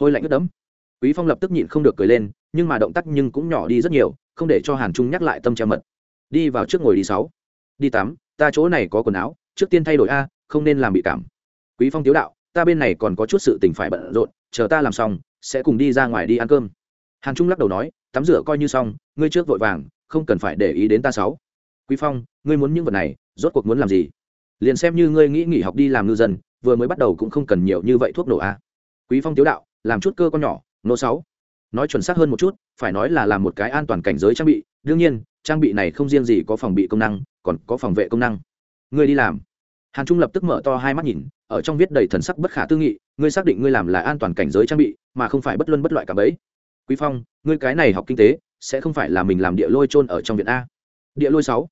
hôi lạnh ướt đẫm. Quý phong lập tức nhịn không được cười lên, nhưng mà động tác nhưng cũng nhỏ đi rất nhiều, không để cho hàn trung nhắc lại tâm treo mật. Đi vào trước ngồi đi sáu. Đi tắm ta chỗ này có quần áo, trước tiên thay đổi a, không nên làm bị cảm. Quý phong tiếu đạo, ta bên này còn có chút sự tình phải bận rộn, chờ ta làm xong, sẽ cùng đi ra ngoài đi ăn cơm. Hàn trung lắc đầu nói, tắm rửa coi như xong, ngươi trước vội vàng, không cần phải để ý đến ta sáu. Quý phong, ngươi muốn những vật này, rốt cuộc muốn làm gì? Liền xem như ngươi nghĩ nghỉ học đi làm ngư dân, vừa mới bắt đầu cũng không cần nhiều như vậy thuốc nổ a. Quý phong tiếu đạo làm chút cơ con nhỏ, nô sáu. Nói chuẩn xác hơn một chút, phải nói là làm một cái an toàn cảnh giới trang bị. Đương nhiên, trang bị này không riêng gì có phòng bị công năng, còn có phòng vệ công năng. Ngươi đi làm. Hàn trung lập tức mở to hai mắt nhìn, ở trong viết đầy thần sắc bất khả tư nghị, ngươi xác định ngươi làm là an toàn cảnh giới trang bị, mà không phải bất luân bất loại cả bấy. Quý phong, ngươi cái này học kinh tế, sẽ không phải là mình làm địa lôi trôn ở trong viện a. Địa lôi sáu.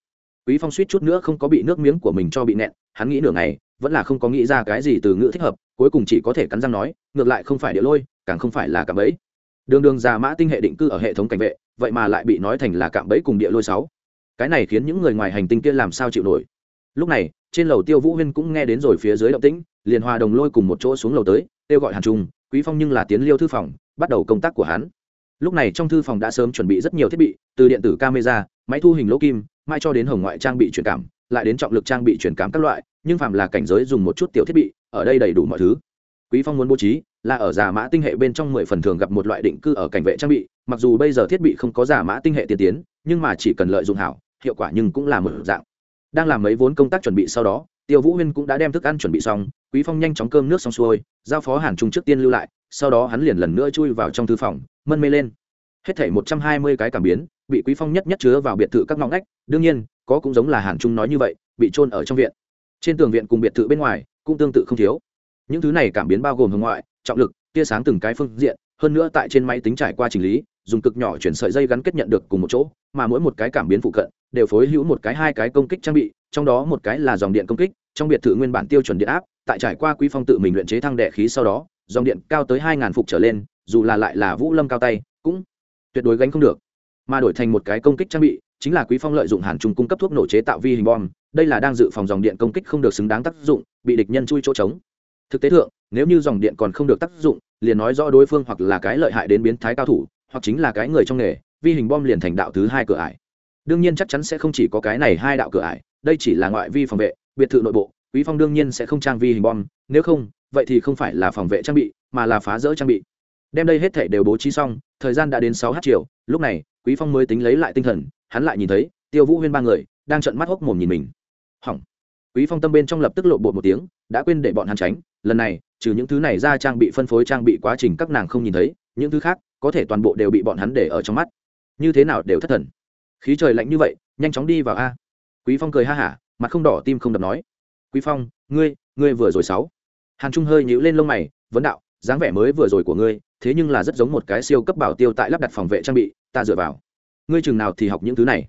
Quý phong suýt chút nữa không có bị nước miếng của mình cho bị nẹn hắn nghĩ nửa ngày, vẫn là không có nghĩ ra cái gì từ ngữ thích hợp cuối cùng chỉ có thể cắn răng nói, ngược lại không phải địa lôi, càng không phải là cạm bẫy. Đường đường già mã tinh hệ định cư ở hệ thống cảnh vệ, vậy mà lại bị nói thành là cạm bẫy cùng địa lôi sáu. Cái này khiến những người ngoài hành tinh kia làm sao chịu nổi. Lúc này, trên lầu tiêu vũ huyên cũng nghe đến rồi phía dưới động tĩnh, liền hòa đồng lôi cùng một chỗ xuống lầu tới, kêu gọi hàn trung, quý phong nhưng là tiến liêu thư phòng, bắt đầu công tác của hắn. Lúc này trong thư phòng đã sớm chuẩn bị rất nhiều thiết bị, từ điện tử camera, máy thu hình lỗ kim, mai cho đến hồng ngoại trang bị truyền cảm, lại đến trọng lực trang bị truyền cảm các loại nhưng phạm là cảnh giới dùng một chút tiểu thiết bị, ở đây đầy đủ mọi thứ. Quý phong muốn bố trí là ở giả mã tinh hệ bên trong mười phần thường gặp một loại định cư ở cảnh vệ trang bị, mặc dù bây giờ thiết bị không có giả mã tinh hệ tiên tiến, nhưng mà chỉ cần lợi dụng hảo, hiệu quả nhưng cũng là một dạng. Đang làm mấy vốn công tác chuẩn bị sau đó, tiêu vũ huyên cũng đã đem thức ăn chuẩn bị xong, quý phong nhanh chóng cơm nước xong xuôi, giao phó hàn trung trước tiên lưu lại, sau đó hắn liền lần nữa chui vào trong thư phòng, mân mê lên. Hết thảy một trăm hai mươi cái cảm biến, bị quý phong nhất nhất chứa vào biệt thự các ngõ ngách, đương nhiên, có cũng giống là hàn trung nói như vậy, bị trôn ở trong viện trên tường viện cùng biệt thự bên ngoài cũng tương tự không thiếu. Những thứ này cảm biến bao gồm hồng ngoại, trọng lực, tia sáng từng cái phương diện, hơn nữa tại trên máy tính trải qua chỉnh lý, dùng cực nhỏ chuyển sợi dây gắn kết nhận được cùng một chỗ, mà mỗi một cái cảm biến phụ cận đều phối hữu một cái hai cái công kích trang bị, trong đó một cái là dòng điện công kích, trong biệt thự nguyên bản tiêu chuẩn điện áp, tại trải qua quý phong tự mình luyện chế thăng đệ khí sau đó, dòng điện cao tới hai ngàn phục trở lên, dù là lại là vũ lâm cao tay, cũng tuyệt đối gánh không được. Mà đổi thành một cái công kích trang bị chính là quý phong lợi dụng hàn trung cung cấp thuốc nổ chế tạo vi hình bom, đây là đang dự phòng dòng điện công kích không được xứng đáng tác dụng, bị địch nhân chui chỗ trống. Thực tế thượng, nếu như dòng điện còn không được tác dụng, liền nói rõ đối phương hoặc là cái lợi hại đến biến thái cao thủ, hoặc chính là cái người trong nghề, vi hình bom liền thành đạo thứ hai cửa ải. Đương nhiên chắc chắn sẽ không chỉ có cái này hai đạo cửa ải, đây chỉ là ngoại vi phòng vệ, biệt thự nội bộ, quý phong đương nhiên sẽ không trang vi hình bom, nếu không, vậy thì không phải là phòng vệ trang bị, mà là phá rỡ trang bị. Đem đây hết thể đều bố trí xong, thời gian đã đến sáu h chiều, lúc này, quý phong mới tính lấy lại tinh thần hắn lại nhìn thấy tiêu vũ huyên ba người đang trợn mắt hốc mồm nhìn mình hỏng quý phong tâm bên trong lập tức lộ bột một tiếng đã quên để bọn hắn tránh lần này trừ những thứ này ra trang bị phân phối trang bị quá trình các nàng không nhìn thấy những thứ khác có thể toàn bộ đều bị bọn hắn để ở trong mắt như thế nào đều thất thần khí trời lạnh như vậy nhanh chóng đi vào a quý phong cười ha hả mặt không đỏ tim không đập nói quý phong ngươi ngươi vừa rồi sáu hàn trung hơi nhíu lên lông mày vấn đạo dáng vẻ mới vừa rồi của ngươi thế nhưng là rất giống một cái siêu cấp bảo tiêu tại lắp đặt phòng vệ trang bị ta dựa vào ngươi chừng nào thì học những thứ này.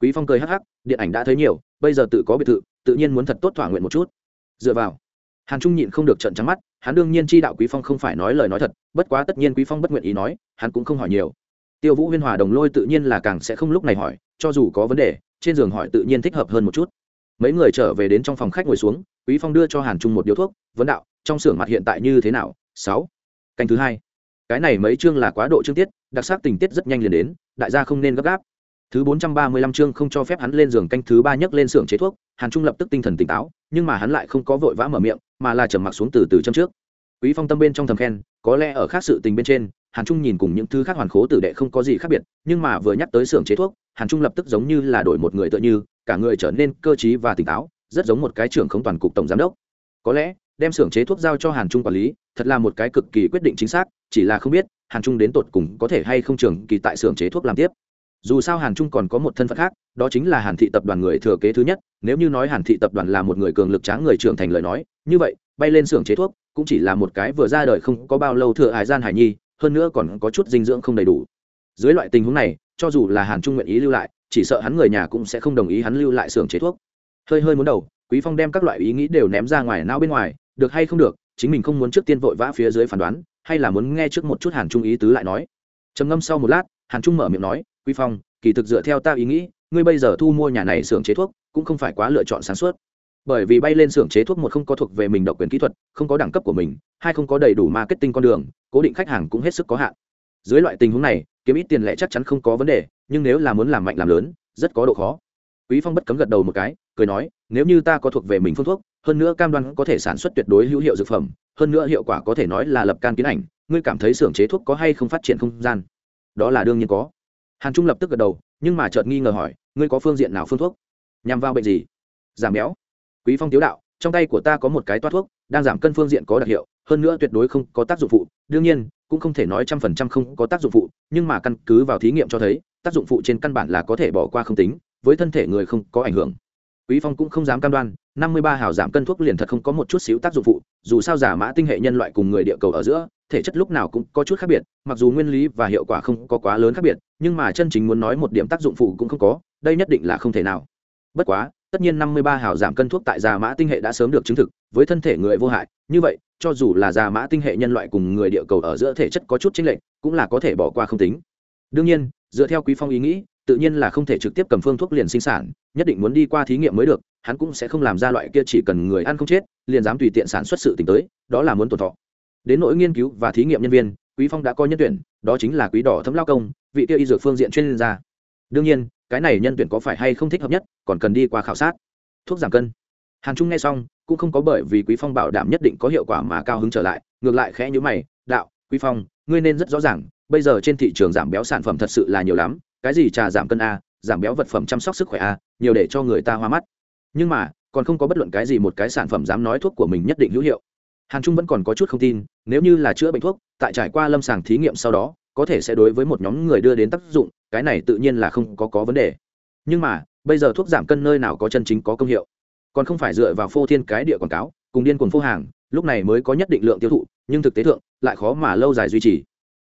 Quý phong cười hắc hắc, điện ảnh đã thấy nhiều, bây giờ tự có biệt thự, tự nhiên muốn thật tốt thỏa nguyện một chút. Dựa vào, hàn trung nhịn không được trận trắng mắt, hắn đương nhiên chi đạo quý phong không phải nói lời nói thật, bất quá tất nhiên quý phong bất nguyện ý nói, hắn cũng không hỏi nhiều. Tiêu vũ huyên hòa đồng lôi tự nhiên là càng sẽ không lúc này hỏi, cho dù có vấn đề, trên giường hỏi tự nhiên thích hợp hơn một chút. Mấy người trở về đến trong phòng khách ngồi xuống, quý phong đưa cho hàn trung một điếu thuốc, vấn đạo, trong xưởng mặt hiện tại như thế nào? Sáu. Canh thứ hai. Cái này mấy chương là quá độ chương tiết đặc sắc tình tiết rất nhanh liền đến, đại gia không nên gấp gáp. Thứ bốn trăm ba mươi lăm chương không cho phép hắn lên giường canh thứ ba nhấc lên xưởng chế thuốc, hàn trung lập tức tinh thần tỉnh táo, nhưng mà hắn lại không có vội vã mở miệng, mà là trầm mặc xuống từ từ châm trước. Quý phong tâm bên trong thầm khen, có lẽ ở khác sự tình bên trên, hàn trung nhìn cùng những thứ khác hoàn khố tử đệ không có gì khác biệt, nhưng mà vừa nhắc tới xưởng chế thuốc, hàn trung lập tức giống như là đổi một người tựa như, cả người trở nên cơ trí và tỉnh táo, rất giống một cái trưởng không toàn cục tổng giám đốc. Có lẽ đem xưởng chế thuốc giao cho hàn trung quản lý, thật là một cái cực kỳ quyết định chính xác, chỉ là không biết, hàn trung đến tột cùng có thể hay không trường kỳ tại xưởng chế thuốc làm tiếp. Dù sao hàn trung còn có một thân phận khác, đó chính là hàn thị tập đoàn người thừa kế thứ nhất, nếu như nói hàn thị tập đoàn là một người cường lực tráng người trưởng thành lời nói, như vậy, bay lên xưởng chế thuốc cũng chỉ là một cái vừa ra đời không có bao lâu thừa hải gian hải nhi, hơn nữa còn có chút dinh dưỡng không đầy đủ. Dưới loại tình huống này, cho dù là hàn trung nguyện ý lưu lại, chỉ sợ hắn người nhà cũng sẽ không đồng ý hắn lưu lại xưởng chế thuốc. Hơi hơi muốn đầu, quý phong đem các loại ý nghĩ đều ném ra ngoài não bên ngoài được hay không được, chính mình không muốn trước tiên vội vã phía dưới phán đoán, hay là muốn nghe trước một chút hàn trung ý tứ lại nói. Trầm ngâm sau một lát, hàn trung mở miệng nói, quý phong, kỳ thực dựa theo ta ý nghĩ, ngươi bây giờ thu mua nhà này xưởng chế thuốc, cũng không phải quá lựa chọn sáng suốt. Bởi vì bay lên xưởng chế thuốc một không có thuộc về mình độc quyền kỹ thuật, không có đẳng cấp của mình, hai không có đầy đủ marketing con đường, cố định khách hàng cũng hết sức có hạn. Dưới loại tình huống này, kiếm ít tiền lẻ chắc chắn không có vấn đề, nhưng nếu là muốn làm mạnh làm lớn, rất có độ khó. Quý phong bất cấm gật đầu một cái, cười nói, nếu như ta có thuộc về mình phương thuốc hơn nữa cam đoan có thể sản xuất tuyệt đối hữu hiệu dược phẩm, hơn nữa hiệu quả có thể nói là lập can kiến ảnh, ngươi cảm thấy xưởng chế thuốc có hay không phát triển không gian? Đó là đương nhiên có. Hàn trung lập tức gật đầu, nhưng mà chợt nghi ngờ hỏi, ngươi có phương diện nào phương thuốc? Nhằm vào bệnh gì? Giảm béo. Quý phong tiếu đạo, trong tay của ta có một cái toát thuốc, đang giảm cân phương diện có đặc hiệu, hơn nữa tuyệt đối không có tác dụng phụ. Đương nhiên, cũng không thể nói trăm phần trăm không có tác dụng phụ, nhưng mà căn cứ vào thí nghiệm cho thấy, tác dụng phụ trên căn bản là có thể bỏ qua không tính, với thân thể người không có ảnh hưởng. Quý phong cũng không dám cam đoan năm mươi ba hào giảm cân thuốc liền thật không có một chút xíu tác dụng phụ, dù sao giả mã tinh hệ nhân loại cùng người địa cầu ở giữa, thể chất lúc nào cũng có chút khác biệt, mặc dù nguyên lý và hiệu quả không có quá lớn khác biệt, nhưng mà chân chính muốn nói một điểm tác dụng phụ cũng không có, đây nhất định là không thể nào. Bất quá, tất nhiên năm mươi ba hào giảm cân thuốc tại giả mã tinh hệ đã sớm được chứng thực, với thân thể người vô hại, như vậy, cho dù là giả mã tinh hệ nhân loại cùng người địa cầu ở giữa thể chất có chút chênh lệch, cũng là có thể bỏ qua không tính. Đương nhiên, dựa theo quý phong ý nghĩ, tự nhiên là không thể trực tiếp cầm phương thuốc liền sinh sản, nhất định muốn đi qua thí nghiệm mới được hắn cũng sẽ không làm ra loại kia chỉ cần người ăn không chết, liền dám tùy tiện sản xuất sự tình tới, đó là muốn tồn thọ. Đến nỗi nghiên cứu và thí nghiệm nhân viên, quý phong đã coi nhân tuyển, đó chính là quý đỏ thấm lao công, vị kia y dược phương diện chuyên gia. Đương nhiên, cái này nhân tuyển có phải hay không thích hợp nhất, còn cần đi qua khảo sát. Thuốc giảm cân. Hàn trung nghe xong, cũng không có bởi vì quý phong bảo đảm nhất định có hiệu quả mà cao hứng trở lại, ngược lại khẽ như mày, đạo, quý phong, ngươi nên rất rõ ràng, bây giờ trên thị trường giảm béo sản phẩm thật sự là nhiều lắm, cái gì trà giảm cân a, giảm béo vật phẩm chăm sóc sức khỏe a, nhiều để cho người ta hoa mắt nhưng mà, còn không có bất luận cái gì một cái sản phẩm dám nói thuốc của mình nhất định hữu hiệu. Hàn trung vẫn còn có chút không tin, nếu như là chữa bệnh thuốc, tại trải qua lâm sàng thí nghiệm sau đó, có thể sẽ đối với một nhóm người đưa đến tác dụng, cái này tự nhiên là không có có vấn đề. Nhưng mà, bây giờ thuốc giảm cân nơi nào có chân chính có công hiệu? Còn không phải dựa vào phô thiên cái địa quảng cáo, cùng điên cuồng phô hàng, lúc này mới có nhất định lượng tiêu thụ, nhưng thực tế thượng, lại khó mà lâu dài duy trì.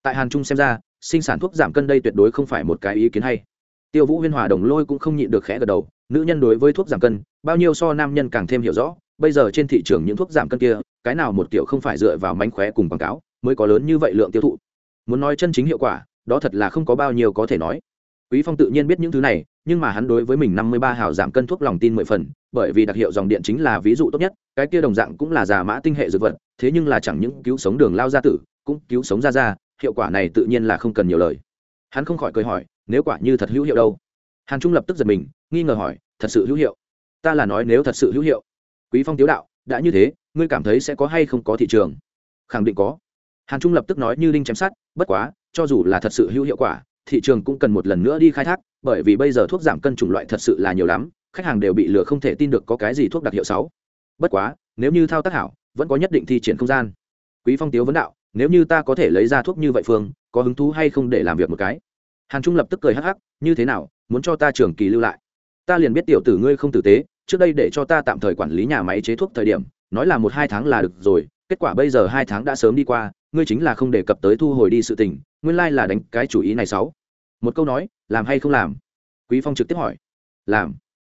Tại hàn trung xem ra, sinh sản thuốc giảm cân đây tuyệt đối không phải một cái ý kiến hay tiêu vũ huyên hòa đồng lôi cũng không nhịn được khẽ gật đầu, nữ nhân đối với thuốc giảm cân, bao nhiêu so nam nhân càng thêm hiểu rõ, bây giờ trên thị trường những thuốc giảm cân kia, cái nào một kiểu không phải dựa vào mánh khóe cùng quảng cáo, mới có lớn như vậy lượng tiêu thụ. Muốn nói chân chính hiệu quả, đó thật là không có bao nhiêu có thể nói. Quý phong tự nhiên biết những thứ này, nhưng mà hắn đối với mình năm mươi ba hào giảm cân thuốc lòng tin mười phần, bởi vì đặc hiệu dòng điện chính là ví dụ tốt nhất, cái kia đồng dạng cũng là giả mã tinh hệ dược vật, thế nhưng là chẳng những cứu sống đường lao gia tử, cũng cứu sống ra ra hiệu quả này tự nhiên là không cần nhiều lời. Hắn không khỏi cười hỏi nếu quả như thật hữu hiệu đâu? Hàn trung lập tức giật mình, nghi ngờ hỏi, thật sự hữu hiệu? Ta là nói nếu thật sự hữu hiệu. Quý phong tiếu đạo, đã như thế, ngươi cảm thấy sẽ có hay không có thị trường? Khẳng định có. Hàn trung lập tức nói như đinh chém sát bất quá, cho dù là thật sự hữu hiệu quả, thị trường cũng cần một lần nữa đi khai thác, bởi vì bây giờ thuốc giảm cân chủng loại thật sự là nhiều lắm, khách hàng đều bị lừa không thể tin được có cái gì thuốc đặc hiệu sáu bất quá, nếu như thao tác hảo, vẫn có nhất định thi triển không gian. Quý phong tiếu vấn đạo, nếu như ta có thể lấy ra thuốc như vậy phương, có hứng thú hay không để làm việc một cái? Hàn trung lập tức cười hắc hắc, như thế nào, muốn cho ta trường kỳ lưu lại? Ta liền biết tiểu tử ngươi không tử tế, trước đây để cho ta tạm thời quản lý nhà máy chế thuốc thời điểm, nói là một hai tháng là được rồi, kết quả bây giờ hai tháng đã sớm đi qua, ngươi chính là không đề cập tới thu hồi đi sự tình, nguyên lai là đánh cái chủ ý này sáu. Một câu nói, làm hay không làm? Quý phong trực tiếp hỏi. Làm.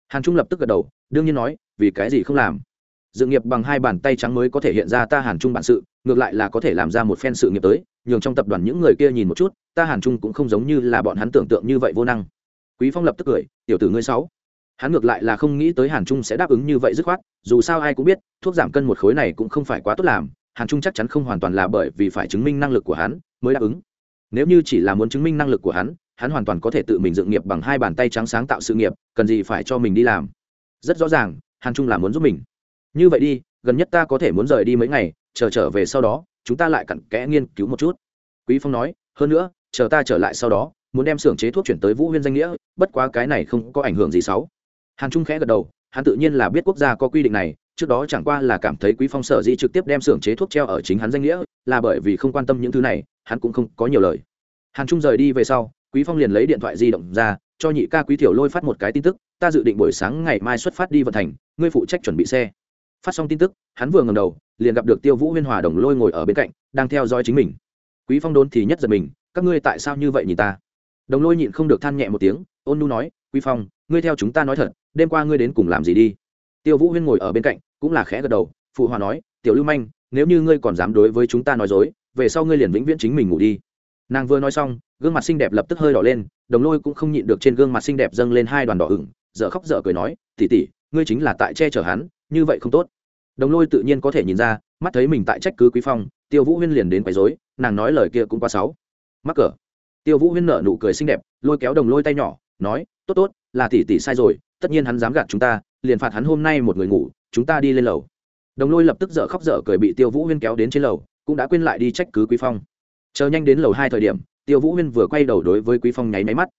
Hàn trung lập tức gật đầu, đương nhiên nói, vì cái gì không làm? Dự nghiệp bằng hai bàn tay trắng mới có thể hiện ra ta hàn trung bản sự ngược lại là có thể làm ra một phen sự nghiệp tới, nhường trong tập đoàn những người kia nhìn một chút, ta hàn trung cũng không giống như là bọn hắn tưởng tượng như vậy vô năng. Quý phong lập tức cười, tiểu tử ngươi sáu. Hắn ngược lại là không nghĩ tới hàn trung sẽ đáp ứng như vậy dứt khoát, dù sao ai cũng biết, thuốc giảm cân một khối này cũng không phải quá tốt làm, hàn trung chắc chắn không hoàn toàn là bởi vì phải chứng minh năng lực của hắn mới đáp ứng. Nếu như chỉ là muốn chứng minh năng lực của hắn hắn hoàn toàn có thể tự mình dựng nghiệp bằng hai bàn tay trắng sáng tạo sự nghiệp, cần gì phải cho mình đi làm? Rất rõ ràng, hàn trung là muốn giúp mình. Như vậy đi gần nhất ta có thể muốn rời đi mấy ngày, chờ trở về sau đó, chúng ta lại cặn kẽ nghiên cứu một chút. Quý phong nói, hơn nữa, chờ ta trở lại sau đó, muốn đem xưởng chế thuốc chuyển tới vũ huyên danh nghĩa, bất quá cái này không có ảnh hưởng gì xấu. Hàn trung khẽ gật đầu, hắn tự nhiên là biết quốc gia có quy định này, trước đó chẳng qua là cảm thấy quý phong sở di trực tiếp đem xưởng chế thuốc treo ở chính hắn danh nghĩa, là bởi vì không quan tâm những thứ này, hắn cũng không có nhiều lời. Hàn trung rời đi về sau, quý phong liền lấy điện thoại di động ra, cho nhị ca quý tiểu lôi phát một cái tin tức, ta dự định buổi sáng ngày mai xuất phát đi vận thành ngươi phụ trách chuẩn bị xe phát xong tin tức, hắn vừa ngầm đầu, liền gặp được tiêu vũ huyên hòa đồng lôi ngồi ở bên cạnh, đang theo dõi chính mình. Quý phong đốn thì nhất giật mình, các ngươi tại sao như vậy nhìn ta? Đồng lôi nhịn không được than nhẹ một tiếng, ôn nu nói, quý phong, ngươi theo chúng ta nói thật, đêm qua ngươi đến cùng làm gì đi? Tiêu vũ huyên ngồi ở bên cạnh, cũng là khẽ gật đầu, phụ hòa nói, tiểu lưu manh, nếu như ngươi còn dám đối với chúng ta nói dối, về sau ngươi liền vĩnh viễn chính mình ngủ đi. Nàng vừa nói xong, gương mặt xinh đẹp lập tức hơi đỏ lên, đồng lôi cũng không nhịn được trên gương mặt xinh đẹp dâng lên hai đoàn đỏ ửng, dở khóc dở cười nói tỉ tỉ ngươi chính là tại che chở hắn như vậy không tốt. Đồng lôi tự nhiên có thể nhìn ra, mắt thấy mình tại trách cứ quý phong, tiêu vũ huyên liền đến quấy rối, nàng nói lời kia cũng quá xấu. Mắc cỡ. Tiêu vũ huyên nở nụ cười xinh đẹp, lôi kéo đồng lôi tay nhỏ, nói, tốt tốt, là tỷ tỷ sai rồi, tất nhiên hắn dám gạt chúng ta, liền phạt hắn hôm nay một người ngủ, chúng ta đi lên lầu. Đồng lôi lập tức dở khóc dở cười bị tiêu vũ huyên kéo đến trên lầu, cũng đã quên lại đi trách cứ quý phong. Chờ nhanh đến lầu hai thời điểm, tiêu vũ huyên vừa quay đầu đối với quý phong nháy máy mắt.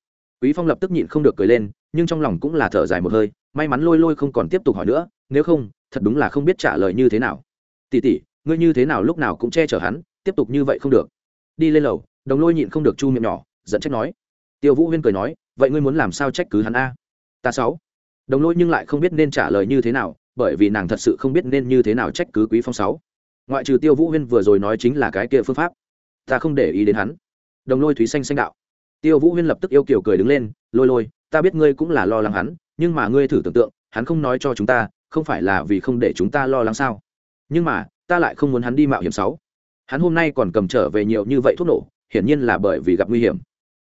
Quý phong lập tức nhịn không được cười lên, nhưng trong lòng cũng là thở dài một hơi, may mắn lôi lôi không còn tiếp tục hỏi nữa nếu không, thật đúng là không biết trả lời như thế nào. Tỷ tỷ ngươi như thế nào lúc nào cũng che chở hắn, tiếp tục như vậy không được. Đi lên lầu, đồng lôi nhịn không được chu miệng nhỏ dẫn trách nói. Tiêu vũ huyên cười nói, vậy ngươi muốn làm sao trách cứ hắn a? Ta sáu. Đồng lôi nhưng lại không biết nên trả lời như thế nào, bởi vì nàng thật sự không biết nên như thế nào trách cứ quý phong sáu. Ngoại trừ tiêu vũ huyên vừa rồi nói chính là cái kia phương pháp. Ta không để ý đến hắn. Đồng lôi thúy xanh xanh đạo. Tiêu vũ huyên lập tức yêu kiều cười đứng lên, lôi lôi, ta biết ngươi cũng là lo lắng hắn, nhưng mà ngươi thử tưởng tượng, hắn không nói cho chúng ta không phải là vì không để chúng ta lo lắng sao? Nhưng mà, ta lại không muốn hắn đi mạo hiểm sáu. Hắn hôm nay còn cầm trở về nhiều như vậy thuốc nổ, hiển nhiên là bởi vì gặp nguy hiểm.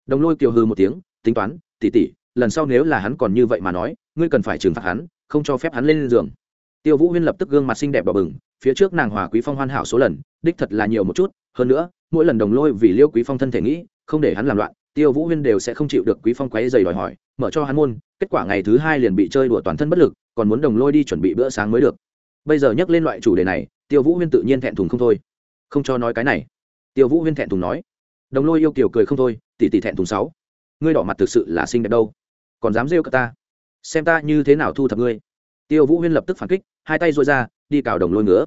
Đồng lôi kiều hư một tiếng, tính toán tỉ tỉ lần sau nếu là hắn còn như vậy mà nói, ngươi cần phải trừng phạt hắn, không cho phép hắn lên giường. Tiêu vũ huyên lập tức gương mặt xinh đẹp đỏ bừng, phía trước nàng hòa quý phong hoàn hảo số lần, đích thật là nhiều một chút, hơn nữa, mỗi lần đồng lôi vì liêu quý phong thân thể nghĩ, không để hắn làm loạn tiêu vũ huyên đều sẽ không chịu được quý phong quấy dày đòi hỏi, mở cho hắn môn, kết quả ngày thứ hai liền bị chơi đùa toàn thân bất lực, còn muốn đồng lôi đi chuẩn bị bữa sáng mới được. Bây giờ nhắc lên loại chủ đề này, tiêu vũ huyên tự nhiên thẹn thùng không thôi. Không cho nói cái này. Tiêu vũ huyên thẹn thùng nói. Đồng lôi yêu kiểu cười không thôi, tỷ tỷ thẹn thùng sáu. Ngươi đỏ mặt thực sự là xinh đẹp đâu. Còn dám rêu cả ta. Xem ta như thế nào thu thập ngươi. Tiêu vũ huyên lập tức phản kích, hai tay dội ra, đi cào đồng lôi ngứa.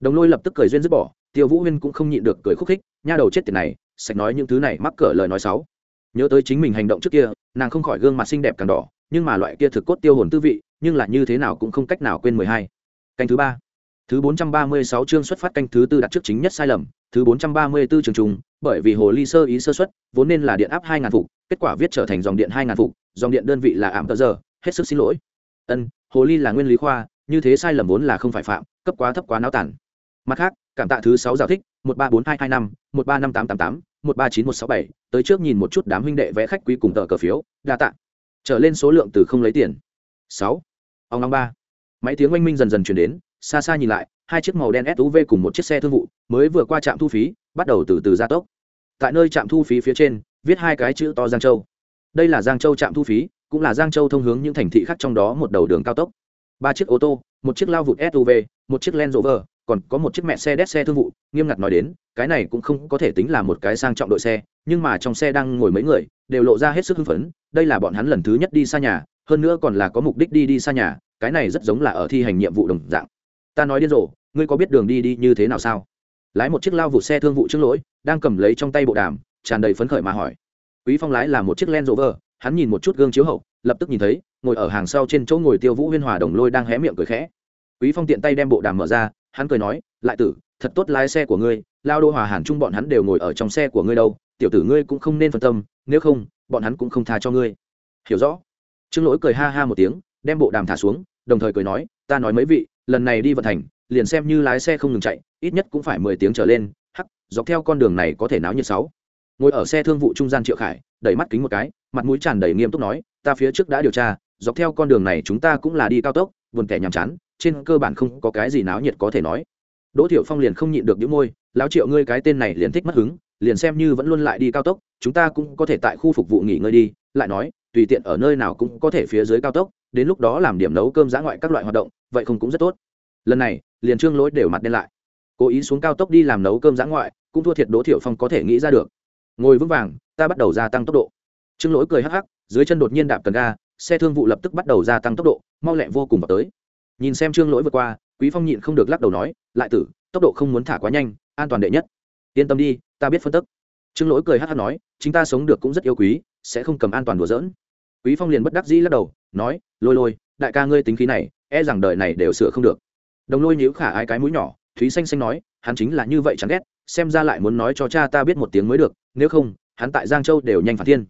Đồng lôi lập tức cười duyên dứt bỏ, tiêu vũ huyên cũng không nhịn được cười khúc khích, nha đầu chết tiền này, sạch nói những thứ này mắc cỡ lời nói xấu nhớ tới chính mình hành động trước kia, nàng không khỏi gương mặt xinh đẹp càng đỏ, nhưng mà loại kia thực cốt tiêu hồn tư vị, nhưng là như thế nào cũng không cách nào quên mười hai. Canh thứ ba. Thứ bốn trăm ba mươi sáu chương xuất phát canh thứ tư đặt trước chính nhất sai lầm, thứ bốn trăm ba mươi 434 trường trùng, bởi vì hồ ly sơ ý sơ xuất, vốn nên là điện áp hai ngàn phục, kết quả viết trở thành dòng điện hai ngàn phục, dòng điện đơn vị là ảm tờ giờ, hết sức xin lỗi. Ân, hồ ly là nguyên lý khoa, như thế sai lầm vốn là không phải phạm, cấp quá thấp quá náo tản mặt khác, cảm tạ thứ sáu giải thích, một ba bốn hai hai năm, một ba năm tám tám tám một ba chín một sáu bảy, tới trước nhìn một chút đám huynh đệ vẽ khách quý cùng tờ cờ phiếu, đa tạ. Trở lên số lượng từ không lấy tiền. Sáu. Ông năm ba. Máy tiếng oanh minh dần dần chuyển đến, xa xa nhìn lại, hai chiếc màu đen suv cùng một chiếc xe thương vụ, mới vừa qua trạm thu phí, bắt đầu từ từ gia tốc. Tại nơi trạm thu phí phía trên, viết hai cái chữ to giang châu. Đây là giang châu trạm thu phí, cũng là giang châu thông hướng những thành thị khác trong đó một đầu đường cao tốc. Ba chiếc ô tô, một chiếc lao vụt suv một chiếc len rover, còn có một chiếc mẹ xe đét xe thương vụ, nghiêm ngặt nói đến cái này cũng không có thể tính là một cái sang trọng đội xe, nhưng mà trong xe đang ngồi mấy người, đều lộ ra hết sức hưng phấn, đây là bọn hắn lần thứ nhất đi xa nhà, hơn nữa còn là có mục đích đi đi xa nhà, cái này rất giống là ở thi hành nhiệm vụ đồng dạng. Ta nói điên rồ, ngươi có biết đường đi đi như thế nào sao? Lái một chiếc lao vụ xe thương vụ trước lỗi, đang cầm lấy trong tay bộ đàm, tràn đầy phấn khởi mà hỏi. Quý phong lái là một chiếc len rover, hắn nhìn một chút gương chiếu hậu, lập tức nhìn thấy, ngồi ở hàng sau trên chỗ ngồi tiêu vũ huyên hòa đồng lôi đang hé miệng cười khẽ. Quý phong tiện tay đem bộ đàm mở ra, hắn cười nói, lại tử thật tốt lái xe của ngươi, lao đô hòa hàn chung bọn hắn đều ngồi ở trong xe của ngươi đâu, tiểu tử ngươi cũng không nên phân tâm, nếu không, bọn hắn cũng không tha cho ngươi. Hiểu rõ. Trương lỗi cười ha ha một tiếng, đem bộ đàm thả xuống, đồng thời cười nói, ta nói mấy vị, lần này đi vận thành, liền xem như lái xe không ngừng chạy, ít nhất cũng phải mười tiếng trở lên, hắc, dọc theo con đường này có thể náo nhiệt sáu. Ngồi ở xe thương vụ trung gian triệu khải, đẩy mắt kính một cái, mặt mũi tràn đầy nghiêm túc nói, ta phía trước đã điều tra, dọc theo con đường này chúng ta cũng là đi cao tốc, buồn kẻ nhàm chán, trên cơ bản không có cái gì náo nhiệt có thể nói đỗ thiệu phong liền không nhịn được những môi, lão triệu ngươi cái tên này liền thích mất hứng, liền xem như vẫn luôn lại đi cao tốc, chúng ta cũng có thể tại khu phục vụ nghỉ ngơi đi. Lại nói, tùy tiện ở nơi nào cũng có thể phía dưới cao tốc, đến lúc đó làm điểm nấu cơm giã ngoại các loại hoạt động, vậy không cũng rất tốt. Lần này, liền trương lỗi đều mặt đen lại. Cố ý xuống cao tốc đi làm nấu cơm giã ngoại, cũng thua thiệt đỗ thiệu phong có thể nghĩ ra được. Ngồi vững vàng, ta bắt đầu gia tăng tốc độ. Trương lỗi cười hắc hắc, dưới chân đột nhiên đạp cần ga, xe thương vụ lập tức bắt đầu gia tăng tốc độ, mau lẹ vô cùng vào tới. Nhìn xem trương lỗi vượt qua quý phong nhịn không được lắc đầu nói, lại tử, tốc độ không muốn thả quá nhanh, an toàn đệ nhất. Yên tâm đi, ta biết phân tức. Trương lỗi cười hắc hắc nói, chính ta sống được cũng rất yêu quý, sẽ không cầm an toàn đùa giỡn. Quý phong liền bất đắc dĩ lắc đầu, nói, lôi lôi, đại ca ngươi tính khí này e rằng đời này đều sửa không được. Đồng lôi nhíu khả ai cái mũi nhỏ, thúy xanh xanh nói, hắn chính là như vậy chẳng ghét, xem ra lại muốn nói cho cha ta biết một tiếng mới được, nếu không, hắn tại giang châu đều nhanh phản thiên.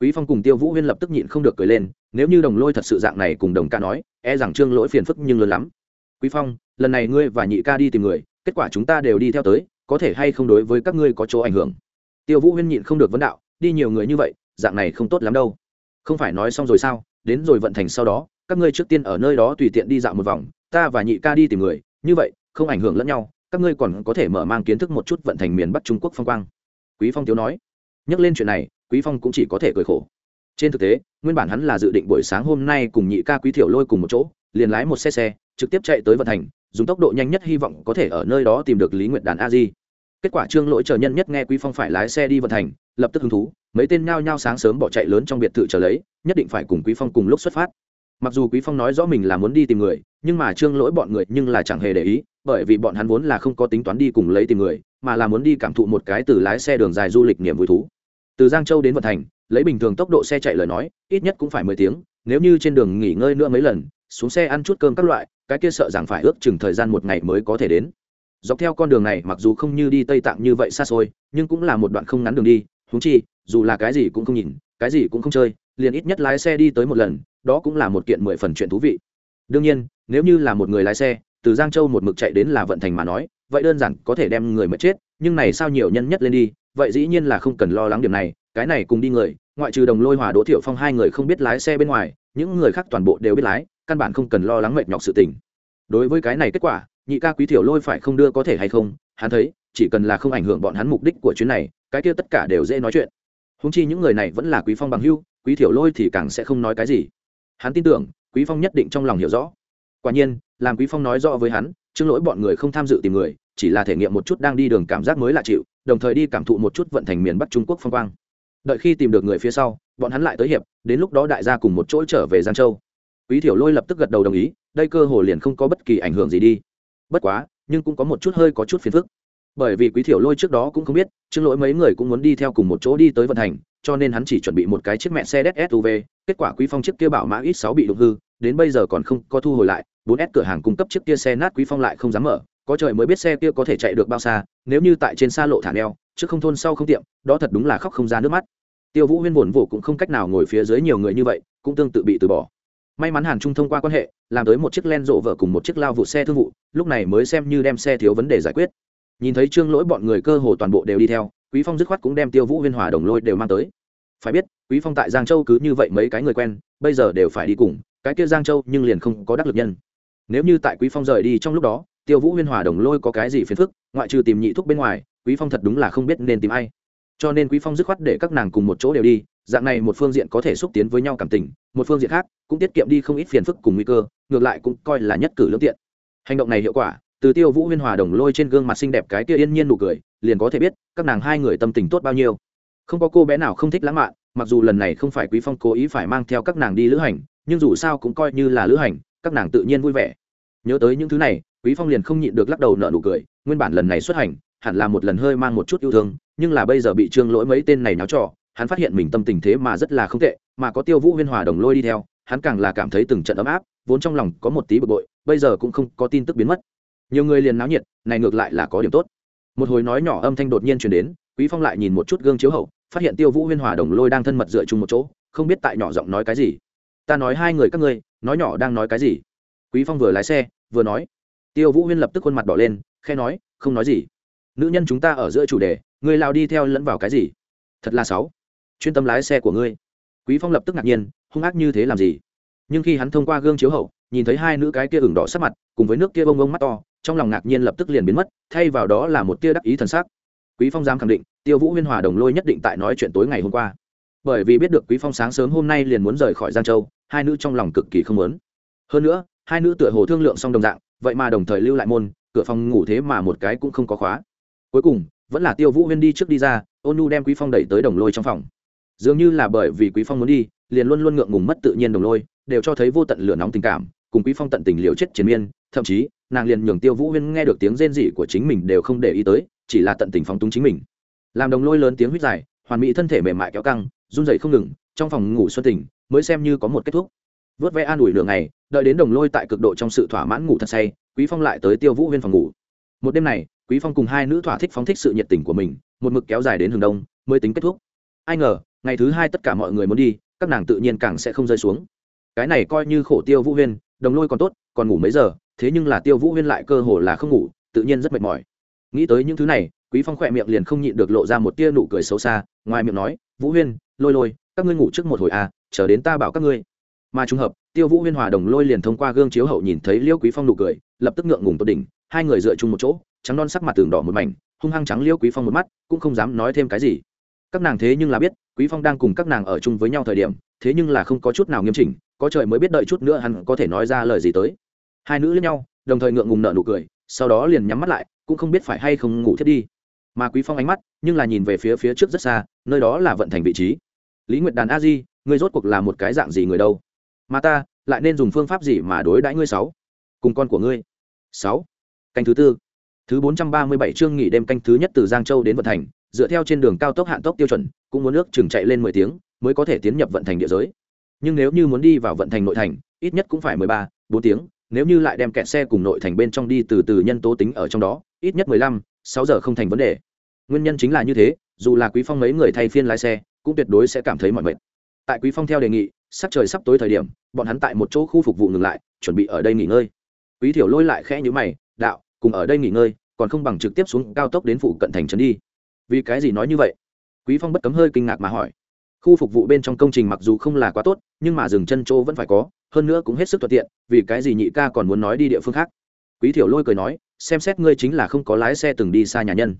Quý phong cùng tiêu vũ huyên lập tức nhịn không được cười lên, nếu như đồng lôi thật sự dạng này cùng đồng ca nói e rằng trương lỗi phiền phức nhưng lớn lắm quý phong, lần này ngươi và nhị ca đi tìm người, kết quả chúng ta đều đi theo tới, có thể hay không đối với các ngươi có chỗ ảnh hưởng? Tiêu vũ huyên nhịn không được vấn đạo, đi nhiều người như vậy, dạng này không tốt lắm đâu. Không phải nói xong rồi sao, đến rồi vận thành sau đó, các ngươi trước tiên ở nơi đó tùy tiện đi dạo một vòng, ta và nhị ca đi tìm người, như vậy, không ảnh hưởng lẫn nhau, các ngươi còn có thể mở mang kiến thức một chút vận thành miền bắc trung quốc phong quang. Quý phong tiếu nói. Nhắc lên chuyện này, quý phong cũng chỉ có thể cười khổ. Trên thực tế, nguyên bản hắn là dự định buổi sáng hôm nay cùng nhị ca quý thiểu lôi cùng một chỗ, liền lái một xe xe trực tiếp chạy tới vận thành dùng tốc độ nhanh nhất hy vọng có thể ở nơi đó tìm được lý nguyệt đàn a di. Kết quả trương lỗi chờ nhân nhất nghe quý phong phải lái xe đi vận thành lập tức hứng thú, mấy tên nhao nhao sáng sớm bỏ chạy lớn trong biệt thự chờ lấy, nhất định phải cùng quý phong cùng lúc xuất phát. Mặc dù quý phong nói rõ mình là muốn đi tìm người, nhưng mà trương lỗi bọn người nhưng là chẳng hề để ý, bởi vì bọn hắn vốn là không có tính toán đi cùng lấy tìm người, mà là muốn đi cảm thụ một cái từ lái xe đường dài du lịch niềm vui thú. Từ giang châu đến vận thành lấy bình thường tốc độ xe chạy lời nói, ít nhất cũng phải mười tiếng, nếu như trên đường nghỉ ngơi nữa mấy lần xuống xe ăn chút cơm các loại, cái kia sợ rằng phải ước chừng thời gian một ngày mới có thể đến. Dọc theo con đường này, mặc dù không như đi tây tạng như vậy xa xôi, nhưng cũng là một đoạn không ngắn đường đi húng chi, dù là cái gì cũng không nhìn, cái gì cũng không chơi, liền ít nhất lái xe đi tới một lần, đó cũng là một kiện mười phần chuyện thú vị. Đương nhiên, nếu như là một người lái xe, từ giang châu một mực chạy đến là vận thành mà nói, vậy đơn giản có thể đem người mất chết, nhưng này sao nhiều nhân nhất lên đi, vậy dĩ nhiên là không cần lo lắng điểm này, cái này cùng đi người, ngoại trừ đồng lôi hòa đỗ thiệu phong hai người không biết lái xe bên ngoài, những người khác toàn bộ đều biết lái căn bản không cần lo lắng mệt nhọc sự tình. Đối với cái này kết quả, nhị ca quý thiểu lôi phải không đưa có thể hay không, hắn thấy, chỉ cần là không ảnh hưởng bọn hắn mục đích của chuyến này, cái kia tất cả đều dễ nói chuyện. Húng chi những người này vẫn là quý phong bằng hưu, quý thiểu lôi thì càng sẽ không nói cái gì. Hắn tin tưởng, quý phong nhất định trong lòng hiểu rõ. Quả nhiên, làm quý phong nói rõ với hắn chương lỗi bọn người không tham dự tìm người, chỉ là thể nghiệm một chút đang đi đường cảm giác mới lạ chịu, đồng thời đi cảm thụ một chút vận thành miền bắc trung quốc phong quang. Đợi khi tìm được người phía sau, bọn hắn lại tới hiệp, đến lúc đó đại gia cùng một chỗ trở về giang châu quý thiểu lôi lập tức gật đầu đồng ý, đây cơ hồ liền không có bất kỳ ảnh hưởng gì đi. Bất quá, nhưng cũng có một chút hơi có chút phiền phức. Bởi vì quý thiểu lôi trước đó cũng không biết chương lỗi mấy người cũng muốn đi theo cùng một chỗ đi tới vận hành, cho nên hắn chỉ chuẩn bị một cái chiếc mẹ xe ds suv kết quả quý phong chiếc kia bảo mã ít sáu bị đụng hư, đến bây giờ còn không có thu hồi lại 4S cửa hàng cung cấp chiếc kia xe nát quý phong lại không dám mở, có trời mới biết xe kia có thể chạy được bao xa, nếu như tại trên xa lộ thả neo trước không thôn sau không tiệm, đó thật đúng là khóc không ra nước mắt. Tiêu vũ huyên buồn vụ cũng không cách nào ngồi phía dưới nhiều người như vậy, cũng tương tự bị từ bỏ may mắn hàn trung thông qua quan hệ, làm tới một chiếc len rộ vợ cùng một chiếc lao vụ xe thương vụ, lúc này mới xem như đem xe thiếu vấn đề giải quyết. Nhìn thấy trương lỗi bọn người cơ hồ toàn bộ đều đi theo, quý phong dứt khoát cũng đem tiêu vũ huyên hòa đồng lôi đều mang tới. Phải biết, quý phong tại giang châu cứ như vậy mấy cái người quen, bây giờ đều phải đi cùng, cái kia giang châu nhưng liền không có đắc lực nhân. Nếu như tại quý phong rời đi trong lúc đó, tiêu vũ huyên hòa đồng lôi có cái gì phiền phức, ngoại trừ tìm nhị thuốc bên ngoài, quý phong thật đúng là không biết nên tìm ai. Cho nên quý phong dứt khoát để các nàng cùng một chỗ đều đi dạng này một phương diện có thể xúc tiến với nhau cảm tình, một phương diện khác cũng tiết kiệm đi không ít phiền phức cùng nguy cơ, ngược lại cũng coi là nhất cử lương tiện. Hành động này hiệu quả, từ tiêu vũ huyên hòa đồng lôi trên gương mặt xinh đẹp cái kia yên nhiên nụ cười, liền có thể biết các nàng hai người tâm tình tốt bao nhiêu. Không có cô bé nào không thích lãng mạn, mặc dù lần này không phải quý phong cố ý phải mang theo các nàng đi lữ hành, nhưng dù sao cũng coi như là lữ hành, các nàng tự nhiên vui vẻ. Nhớ tới những thứ này, quý phong liền không nhịn được lắc đầu nở nụ cười, nguyên bản lần này xuất hành, hẳn là một lần hơi mang một chút yêu thương, nhưng là bây giờ bị trương lỗi mấy tên này náo trò hắn phát hiện mình tâm tình thế mà rất là không tệ, mà có tiêu vũ huyên hòa đồng lôi đi theo, hắn càng là cảm thấy từng trận ấm áp, vốn trong lòng có một tí bực bội, bây giờ cũng không có tin tức biến mất. Nhiều người liền náo nhiệt, này ngược lại là có điểm tốt. Một hồi nói nhỏ âm thanh đột nhiên truyền đến, quý phong lại nhìn một chút gương chiếu hậu, phát hiện tiêu vũ huyên hòa đồng lôi đang thân mật dựa chung một chỗ, không biết tại nhỏ giọng nói cái gì. Ta nói hai người các ngươi, nói nhỏ đang nói cái gì? Quý phong vừa lái xe, vừa nói. Tiêu vũ huyên lập tức khuôn mặt đỏ lên khe nói, không nói gì. Nữ nhân chúng ta ở giữa chủ đề người lao đi theo lẫn vào cái gì? Thật là sáu chuyên tâm lái xe của ngươi. Quý phong lập tức ngạc nhiên, hung ác như thế làm gì? Nhưng khi hắn thông qua gương chiếu hậu, nhìn thấy hai nữ cái kia ửng đỏ sắc mặt, cùng với nước kia bông bông mắt to, trong lòng ngạc nhiên lập tức liền biến mất, thay vào đó là một tia đắc ý thần sắc. Quý phong dám khẳng định, tiêu vũ huyên hòa đồng lôi nhất định tại nói chuyện tối ngày hôm qua. Bởi vì biết được quý phong sáng sớm hôm nay liền muốn rời khỏi giang châu, hai nữ trong lòng cực kỳ không muốn. Hơn nữa, hai nữ tựa hồ thương lượng xong đồng dạng, vậy mà đồng thời lưu lại môn, cửa phòng ngủ thế mà một cái cũng không có khóa. Cuối cùng, vẫn là tiêu vũ huyên đi trước đi ra, ôn nu đem quý phong đẩy tới đồng lôi trong phòng dường như là bởi vì quý phong muốn đi, liền luôn luôn ngượng ngùng mất tự nhiên đồng lôi, đều cho thấy vô tận lửa nóng tình cảm, cùng quý phong tận tình liều chết chiến miên, thậm chí, nàng liền nhường tiêu vũ huyên nghe được tiếng rên rỉ của chính mình đều không để ý tới, chỉ là tận tình phóng túng chính mình. Làm đồng lôi lớn tiếng huyết dài, hoàn mỹ thân thể mềm mại kéo căng, run rẩy không ngừng, trong phòng ngủ xuân tỉnh mới xem như có một kết thúc. Vớt vẽ an ủi nửa ngày, đợi đến đồng lôi tại cực độ trong sự thỏa mãn ngủ thật say, quý phong lại tới tiêu vũ huyên phòng ngủ. Một đêm này, quý phong cùng hai nữ thỏa thích phóng thích sự nhiệt tình của mình, một mực kéo dài đến hừng đông, mới tính kết thúc ai ngờ, ngày thứ hai tất cả mọi người muốn đi, các nàng tự nhiên càng sẽ không rơi xuống. Cái này coi như khổ tiêu vũ huyên, đồng lôi còn tốt, còn ngủ mấy giờ, thế nhưng là tiêu vũ huyên lại cơ hồ là không ngủ, tự nhiên rất mệt mỏi. Nghĩ tới những thứ này, quý phong khỏe miệng liền không nhịn được lộ ra một tia nụ cười xấu xa, ngoài miệng nói, vũ huyên, lôi lôi, các ngươi ngủ trước một hồi à chờ đến ta bảo các ngươi. Mà trùng hợp, tiêu vũ huyên hòa đồng lôi liền thông qua gương chiếu hậu nhìn thấy liêu quý phong nụ cười, lập tức ngượng ngùng tốt đỉnh, hai người dựa chung một chỗ, trắng non sắc mặt tường đỏ một mảnh, hung hăng trắng liêu quý phong một mắt, cũng không dám nói thêm cái gì các nàng thế nhưng là biết, quý phong đang cùng các nàng ở chung với nhau thời điểm, thế nhưng là không có chút nào nghiêm chỉnh, có trời mới biết đợi chút nữa hắn có thể nói ra lời gì tới. Hai nữ lẫn nhau, đồng thời ngượng ngùng nở nụ cười, sau đó liền nhắm mắt lại, cũng không biết phải hay không ngủ thiết đi. Mà quý phong ánh mắt, nhưng là nhìn về phía phía trước rất xa, nơi đó là vận thành vị trí. Lý nguyệt đàn a di, ngươi rốt cuộc là một cái dạng gì người đâu? Mà ta, lại nên dùng phương pháp gì mà đối đãi ngươi sáu? Cùng con của ngươi. Sáu. Canh thứ tư. Thứ bốn trăm ba mươi bảy chương nghỉ đêm canh thứ nhất từ giang châu đến vận thành dựa theo trên đường cao tốc hạn tốc tiêu chuẩn, cũng muốn nước chừng chạy lên mười tiếng mới có thể tiến nhập vận thành địa giới. Nhưng nếu như muốn đi vào vận thành nội thành, ít nhất cũng phải mười ba, bốn tiếng. Nếu như lại đem kẹt xe cùng nội thành bên trong đi từ từ nhân tố tính ở trong đó, ít nhất mười lăm, sáu giờ không thành vấn đề. Nguyên nhân chính là như thế, dù là quý phong mấy người thay phiên lái xe, cũng tuyệt đối sẽ cảm thấy mỏi mệt. Tại quý phong theo đề nghị sắc trời sắp tối thời điểm, bọn hắn tại một chỗ khu phục vụ ngừng lại, chuẩn bị ở đây nghỉ ngơi. Quý thiểu lôi lại khẽ nhữ mày, đạo, cùng ở đây nghỉ ngơi, còn không bằng trực tiếp xuống cao tốc đến phụ cận thành trấn đi vì cái gì nói như vậy? Quý phong bất cấm hơi kinh ngạc mà hỏi. Khu phục vụ bên trong công trình mặc dù không là quá tốt, nhưng mà dừng chân chỗ vẫn phải có, hơn nữa cũng hết sức thuận tiện, vì cái gì nhị ca còn muốn nói đi địa phương khác? Quý thiểu lôi cười nói, xem xét ngươi chính là không có lái xe từng đi xa nhà nhân.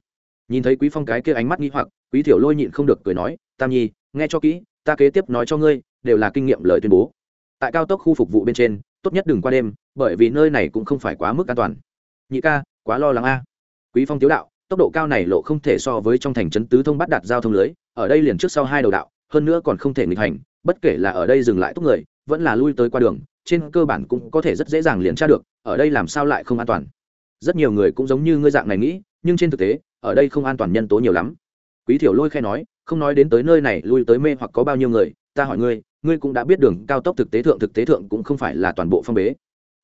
Nhìn thấy quý phong cái kia ánh mắt nghi hoặc, quý thiểu lôi nhịn không được cười nói, tam nhi, nghe cho kỹ, ta kế tiếp nói cho ngươi, đều là kinh nghiệm lời tuyên bố. Tại cao tốc khu phục vụ bên trên, tốt nhất đừng qua đêm, bởi vì nơi này cũng không phải quá mức an toàn. Nhị ca, quá lo lắng a. Quý phong tiếu đạo tốc độ cao này lộ không thể so với trong thành trấn tứ thông bắt đạt giao thông lưới, ở đây liền trước sau hai đầu đạo, hơn nữa còn không thể nghịch hành, bất kể là ở đây dừng lại túc người, vẫn là lui tới qua đường, trên cơ bản cũng có thể rất dễ dàng liền tra được, ở đây làm sao lại không an toàn. Rất nhiều người cũng giống như ngươi dạng này nghĩ, nhưng trên thực tế, ở đây không an toàn nhân tố nhiều lắm. Quý thiểu lôi khẽ nói, không nói đến tới nơi này lui tới mê hoặc có bao nhiêu người, ta hỏi ngươi ngươi cũng đã biết đường cao tốc thực tế thượng thực tế thượng cũng không phải là toàn bộ phong bế.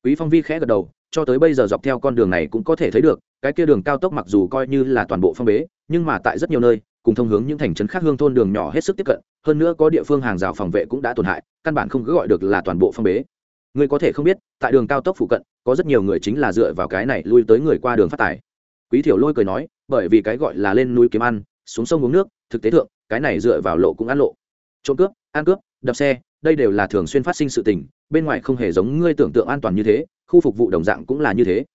Quý phong vi khẽ gật đầu cho tới bây giờ dọc theo con đường này cũng có thể thấy được, cái kia đường cao tốc mặc dù coi như là toàn bộ phong bế, nhưng mà tại rất nhiều nơi, cùng thông hướng những thành trấn khác hương thôn đường nhỏ hết sức tiếp cận, hơn nữa có địa phương hàng rào phòng vệ cũng đã tổn hại, căn bản không cứ gọi được là toàn bộ phong bế. Người có thể không biết, tại đường cao tốc phụ cận, có rất nhiều người chính là dựa vào cái này lui tới người qua đường phát tài. Quý thiểu lôi cười nói, bởi vì cái gọi là lên núi kiếm ăn, xuống sông uống nước, thực tế thượng, cái này dựa vào lộ cũng ăn lộ. Trộm cướp, ăn cướp đập xe, đây đều là thường xuyên phát sinh sự tình, bên ngoài không hề giống ngươi tưởng tượng an toàn như thế khu phục vụ đồng dạng cũng là như thế.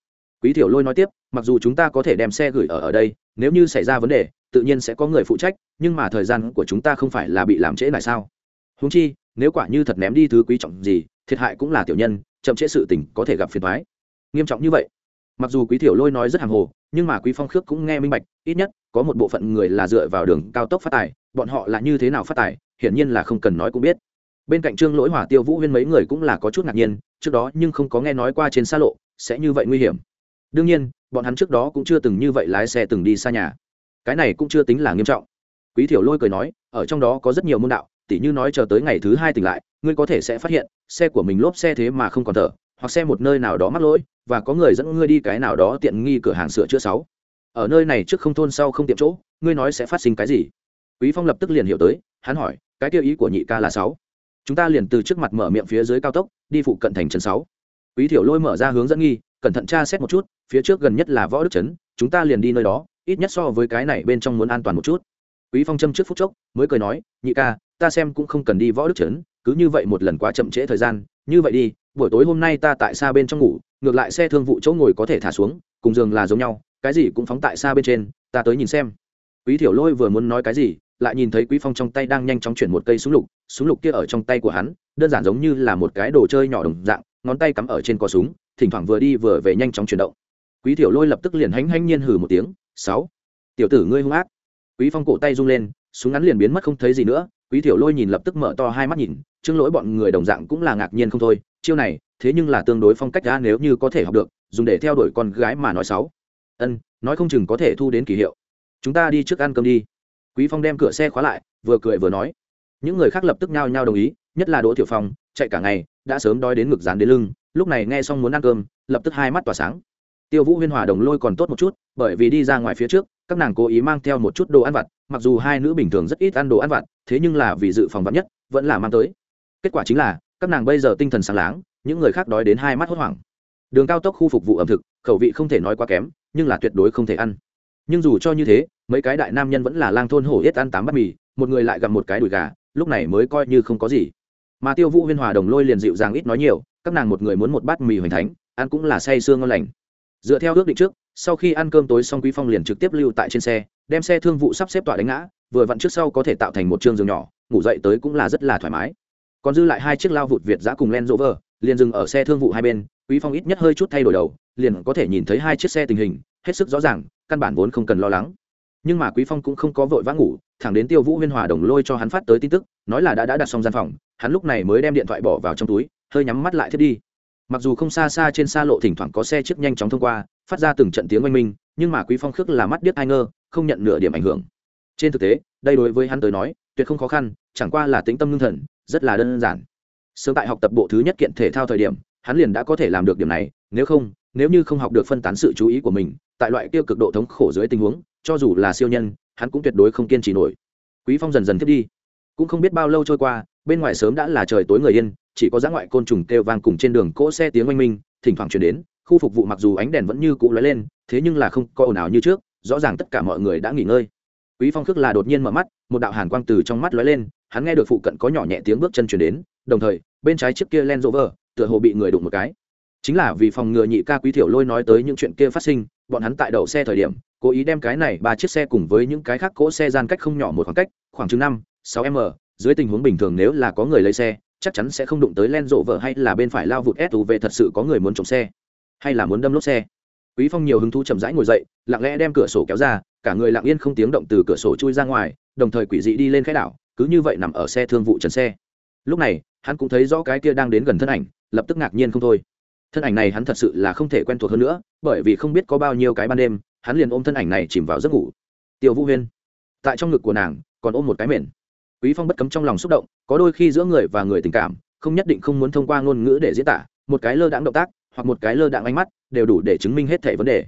Quý thiểu lôi nói tiếp, mặc dù chúng ta có thể đem xe gửi ở ở đây, nếu như xảy ra vấn đề, tự nhiên sẽ có người phụ trách, nhưng mà thời gian của chúng ta không phải là bị làm trễ lại sao? Húng chi, nếu quả như thật ném đi thứ quý trọng gì, thiệt hại cũng là tiểu nhân, chậm trễ sự tình có thể gặp phiền thoái nghiêm trọng như vậy. Mặc dù quý thiểu lôi nói rất hàng hồ, nhưng mà quý phong khước cũng nghe minh bạch, ít nhất, có một bộ phận người là dựa vào đường cao tốc phát tài, bọn họ là như thế nào phát tài, hiển nhiên là không cần nói cũng biết. Bên cạnh trương lỗi hỏa tiêu vũ huyên mấy người cũng là có chút ngạc nhiên trước đó nhưng không có nghe nói qua trên xa lộ, sẽ như vậy nguy hiểm. Đương nhiên, bọn hắn trước đó cũng chưa từng như vậy lái xe từng đi xa nhà. Cái này cũng chưa tính là nghiêm trọng. Quý thiểu lôi cười nói, ở trong đó có rất nhiều môn đạo, tỉ như nói chờ tới ngày thứ hai tỉnh lại, ngươi có thể sẽ phát hiện, xe của mình lốp xe thế mà không còn thở, hoặc xe một nơi nào đó mắc lỗi, và có người dẫn ngươi đi cái nào đó tiện nghi cửa hàng sửa chữa sáu. Ở nơi này trước không thôn sau không tiệm chỗ, ngươi nói sẽ phát sinh cái gì? Quý phong lập tức liền hiểu tới, hắn hỏi, cái tiêu ý của nhị ca là sáu chúng ta liền từ trước mặt mở miệng phía dưới cao tốc, đi phụ cận thành trấn sáu. Quý thiểu lôi mở ra hướng dẫn nghi, cẩn thận tra xét một chút, phía trước gần nhất là võ đức trấn, chúng ta liền đi nơi đó, ít nhất so với cái này bên trong muốn an toàn một chút. Quý phong châm trước phút chốc, mới cười nói, nhị ca, ta xem cũng không cần đi võ đức trấn, cứ như vậy một lần quá chậm trễ thời gian, như vậy đi, buổi tối hôm nay ta tại xa bên trong ngủ, ngược lại xe thương vụ chỗ ngồi có thể thả xuống, cùng giường là giống nhau, cái gì cũng phóng tại xa bên trên, ta tới nhìn xem. Quý thiểu lôi vừa muốn nói cái gì lại nhìn thấy quý phong trong tay đang nhanh chóng chuyển một cây súng lục súng lục kia ở trong tay của hắn, đơn giản giống như là một cái đồ chơi nhỏ đồng dạng, ngón tay cắm ở trên cò súng, thỉnh thoảng vừa đi vừa về nhanh chóng chuyển động. Quý Tiểu lôi lập tức liền hánh hánh nhiên hừ một tiếng, sáu, tiểu tử ngươi hung ác. Quý phong cổ tay rung lên, súng ngắn liền biến mất không thấy gì nữa, quý Tiểu lôi nhìn lập tức mở to hai mắt nhìn chứng lỗi bọn người đồng dạng cũng là ngạc nhiên không thôi, chiêu này, thế nhưng là tương đối phong cách ra nếu như có thể học được, dùng để theo đuổi con gái mà nói sáu. Ân, nói không chừng có thể thu đến kỳ hiệu. Chúng ta đi trước ăn cơm đi quý phong đem cửa xe khóa lại, vừa cười vừa nói. Những người khác lập tức nhao nhao đồng ý, nhất là đỗ tiểu phong, chạy cả ngày, đã sớm đói đến ngực dán đến lưng, lúc này nghe xong muốn ăn cơm, lập tức hai mắt tỏa sáng. Tiêu vũ huyên hòa đồng lôi còn tốt một chút, bởi vì đi ra ngoài phía trước, các nàng cố ý mang theo một chút đồ ăn vặt, mặc dù hai nữ bình thường rất ít ăn đồ ăn vặt, thế nhưng là vì dự phòng vắn nhất, vẫn là mang tới. Kết quả chính là, các nàng bây giờ tinh thần sáng láng, những người khác đói đến hai mắt hốt hoảng. Đường cao tốc khu phục vụ ẩm thực, khẩu vị không thể nói quá kém, nhưng là tuyệt đối không thể ăn nhưng dù cho như thế, mấy cái đại nam nhân vẫn là lang thôn hổ yết ăn tám bát mì, một người lại gặp một cái đùi gà, lúc này mới coi như không có gì. Mà tiêu vũ huyên hòa đồng lôi liền dịu dàng ít nói nhiều, các nàng một người muốn một bát mì hoành thánh, ăn cũng là say sương ngon lành. Dựa theo ước định trước, sau khi ăn cơm tối xong quý phong liền trực tiếp lưu tại trên xe, đem xe thương vụ sắp xếp tọa đánh ngã, vừa vặn trước sau có thể tạo thành một trường giường nhỏ, ngủ dậy tới cũng là rất là thoải mái. Còn dư lại hai chiếc lao vụt việt giã cùng len rover, liền dừng ở xe thương vụ hai bên, quý phong ít nhất hơi chút thay đổi đầu, liền có thể nhìn thấy hai chiếc xe tình hình, hết sức rõ ràng căn bản vốn không cần lo lắng. Nhưng mà quý phong cũng không có vội vã ngủ, thẳng đến tiêu vũ huyên hòa đồng lôi cho hắn phát tới tin tức, nói là đã đã đặt xong gian phòng, hắn lúc này mới đem điện thoại bỏ vào trong túi, hơi nhắm mắt lại thiết đi. Mặc dù không xa xa trên xa lộ thỉnh thoảng có xe chiếc nhanh chóng thông qua, phát ra từng trận tiếng oanh minh, nhưng mà quý phong khước là mắt điếc ai ngơ, không nhận nửa điểm ảnh hưởng. Trên thực tế, đây đối với hắn tới nói, tuyệt không khó khăn, chẳng qua là tĩnh tâm ngưng thần, rất là đơn giản. Sớm tại học tập bộ thứ nhất kiện thể thao thời điểm, hắn liền đã có thể làm được điểm này nếu không, nếu như không học được phân tán sự chú ý của mình, tại loại kia cực độ thống khổ dưới tình huống, cho dù là siêu nhân, hắn cũng tuyệt đối không kiên trì nổi. Quý phong dần dần thiết đi. Cũng không biết bao lâu trôi qua, bên ngoài sớm đã là trời tối người yên, chỉ có dã ngoại côn trùng kêu vang cùng trên đường cỗ xe tiếng oanh minh, thỉnh thoảng chuyển đến, khu phục vụ mặc dù ánh đèn vẫn như cũ lóe lên, thế nhưng là không có ồn ào như trước, rõ ràng tất cả mọi người đã nghỉ ngơi. Quý phong khước là đột nhiên mở mắt, một đạo hàn quang từ trong mắt lóe lên, hắn nghe được phụ cận có nhỏ nhẹ tiếng bước chân chuyển đến, đồng thời, bên trái chiếc kia len rover tựa hồ bị người đụng một cái chính là vì phòng ngừa nhị ca quý thiểu lôi nói tới những chuyện kia phát sinh, bọn hắn tại đậu xe thời điểm, cố ý đem cái này ba chiếc xe cùng với những cái khác cỗ xe gian cách không nhỏ một khoảng cách, khoảng chừng năm, sáu m dưới tình huống bình thường nếu là có người lấy xe, chắc chắn sẽ không đụng tới len rộ vợ hay là bên phải lao vụt suv thật sự có người muốn trộm xe, hay là muốn đâm lốp xe. Quý phong nhiều hứng thú chậm rãi ngồi dậy, lặng lẽ đem cửa sổ kéo ra, cả người lặng yên không tiếng động từ cửa sổ chui ra ngoài, đồng thời quỷ dị đi lên khai đảo, cứ như vậy nằm ở xe thương vụ trần xe. Lúc này, hắn cũng thấy rõ cái kia đang đến gần thân ảnh, lập tức ngạc nhiên không thôi thân ảnh này hắn thật sự là không thể quen thuộc hơn nữa, bởi vì không biết có bao nhiêu cái ban đêm, hắn liền ôm thân ảnh này chìm vào giấc ngủ. Tiêu vũ huyên, tại trong ngực của nàng, còn ôm một cái mền. Quý phong bất cấm trong lòng xúc động, có đôi khi giữa người và người tình cảm, không nhất định không muốn thông qua ngôn ngữ để diễn tả, một cái lơ đãng động tác, hoặc một cái lơ đãng ánh mắt, đều đủ để chứng minh hết thảy vấn đề.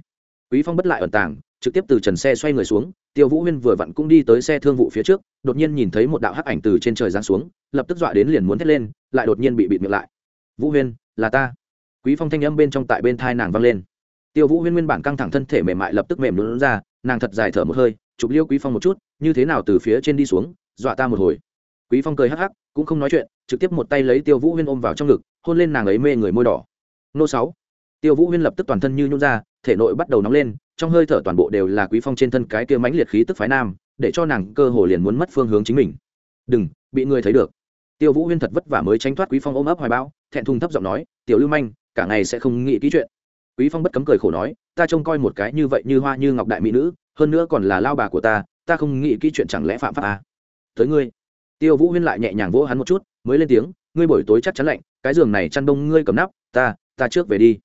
Quý phong bất lại ẩn tàng, trực tiếp từ trần xe xoay người xuống, tiêu vũ huyên vừa vặn cũng đi tới xe thương vụ phía trước, đột nhiên nhìn thấy một đạo hắc ảnh từ trên trời giáng xuống, lập tức dọa đến liền muốn thét lên, lại đột nhiên bị bịt miệng lại. Vũ huyên, là ta quý phong thanh âm bên trong tại bên thai nàng vang lên. Tiêu vũ huyên nguyên bản căng thẳng thân thể mềm mại lập tức mềm lún ra, nàng thật dài thở một hơi, chụp liêu quý phong một chút, như thế nào từ phía trên đi xuống, dọa ta một hồi. Quý phong cười hắc hắc, cũng không nói chuyện, trực tiếp một tay lấy tiêu vũ huyên ôm vào trong ngực, hôn lên nàng ấy mê người môi đỏ. Nô sáu. Tiêu vũ huyên lập tức toàn thân như nhún ra, thể nội bắt đầu nóng lên, trong hơi thở toàn bộ đều là quý phong trên thân cái kia mãnh liệt khí tức phái nam, để cho nàng cơ hồ liền muốn mất phương hướng chính mình. Đừng, bị người thấy được. Tiêu vũ huyên thật vất vả mới tránh thoát quý phong ôm ấp hoài bão, thẹn thùng thấp giọng nói, tiểu lưu manh cả ngày sẽ không nghĩ kỹ chuyện. Quý phong bất cấm cười khổ nói, ta trông coi một cái như vậy như hoa như ngọc đại mỹ nữ, hơn nữa còn là lao bà của ta ta không nghĩ kỹ chuyện chẳng lẽ phạm pháp à? tới ngươi. Tiêu vũ huyên lại nhẹ nhàng vỗ hắn một chút, mới lên tiếng, ngươi buổi tối chắc chắn lạnh, cái giường này chăn đông ngươi cầm nắp, ta ta trước về đi.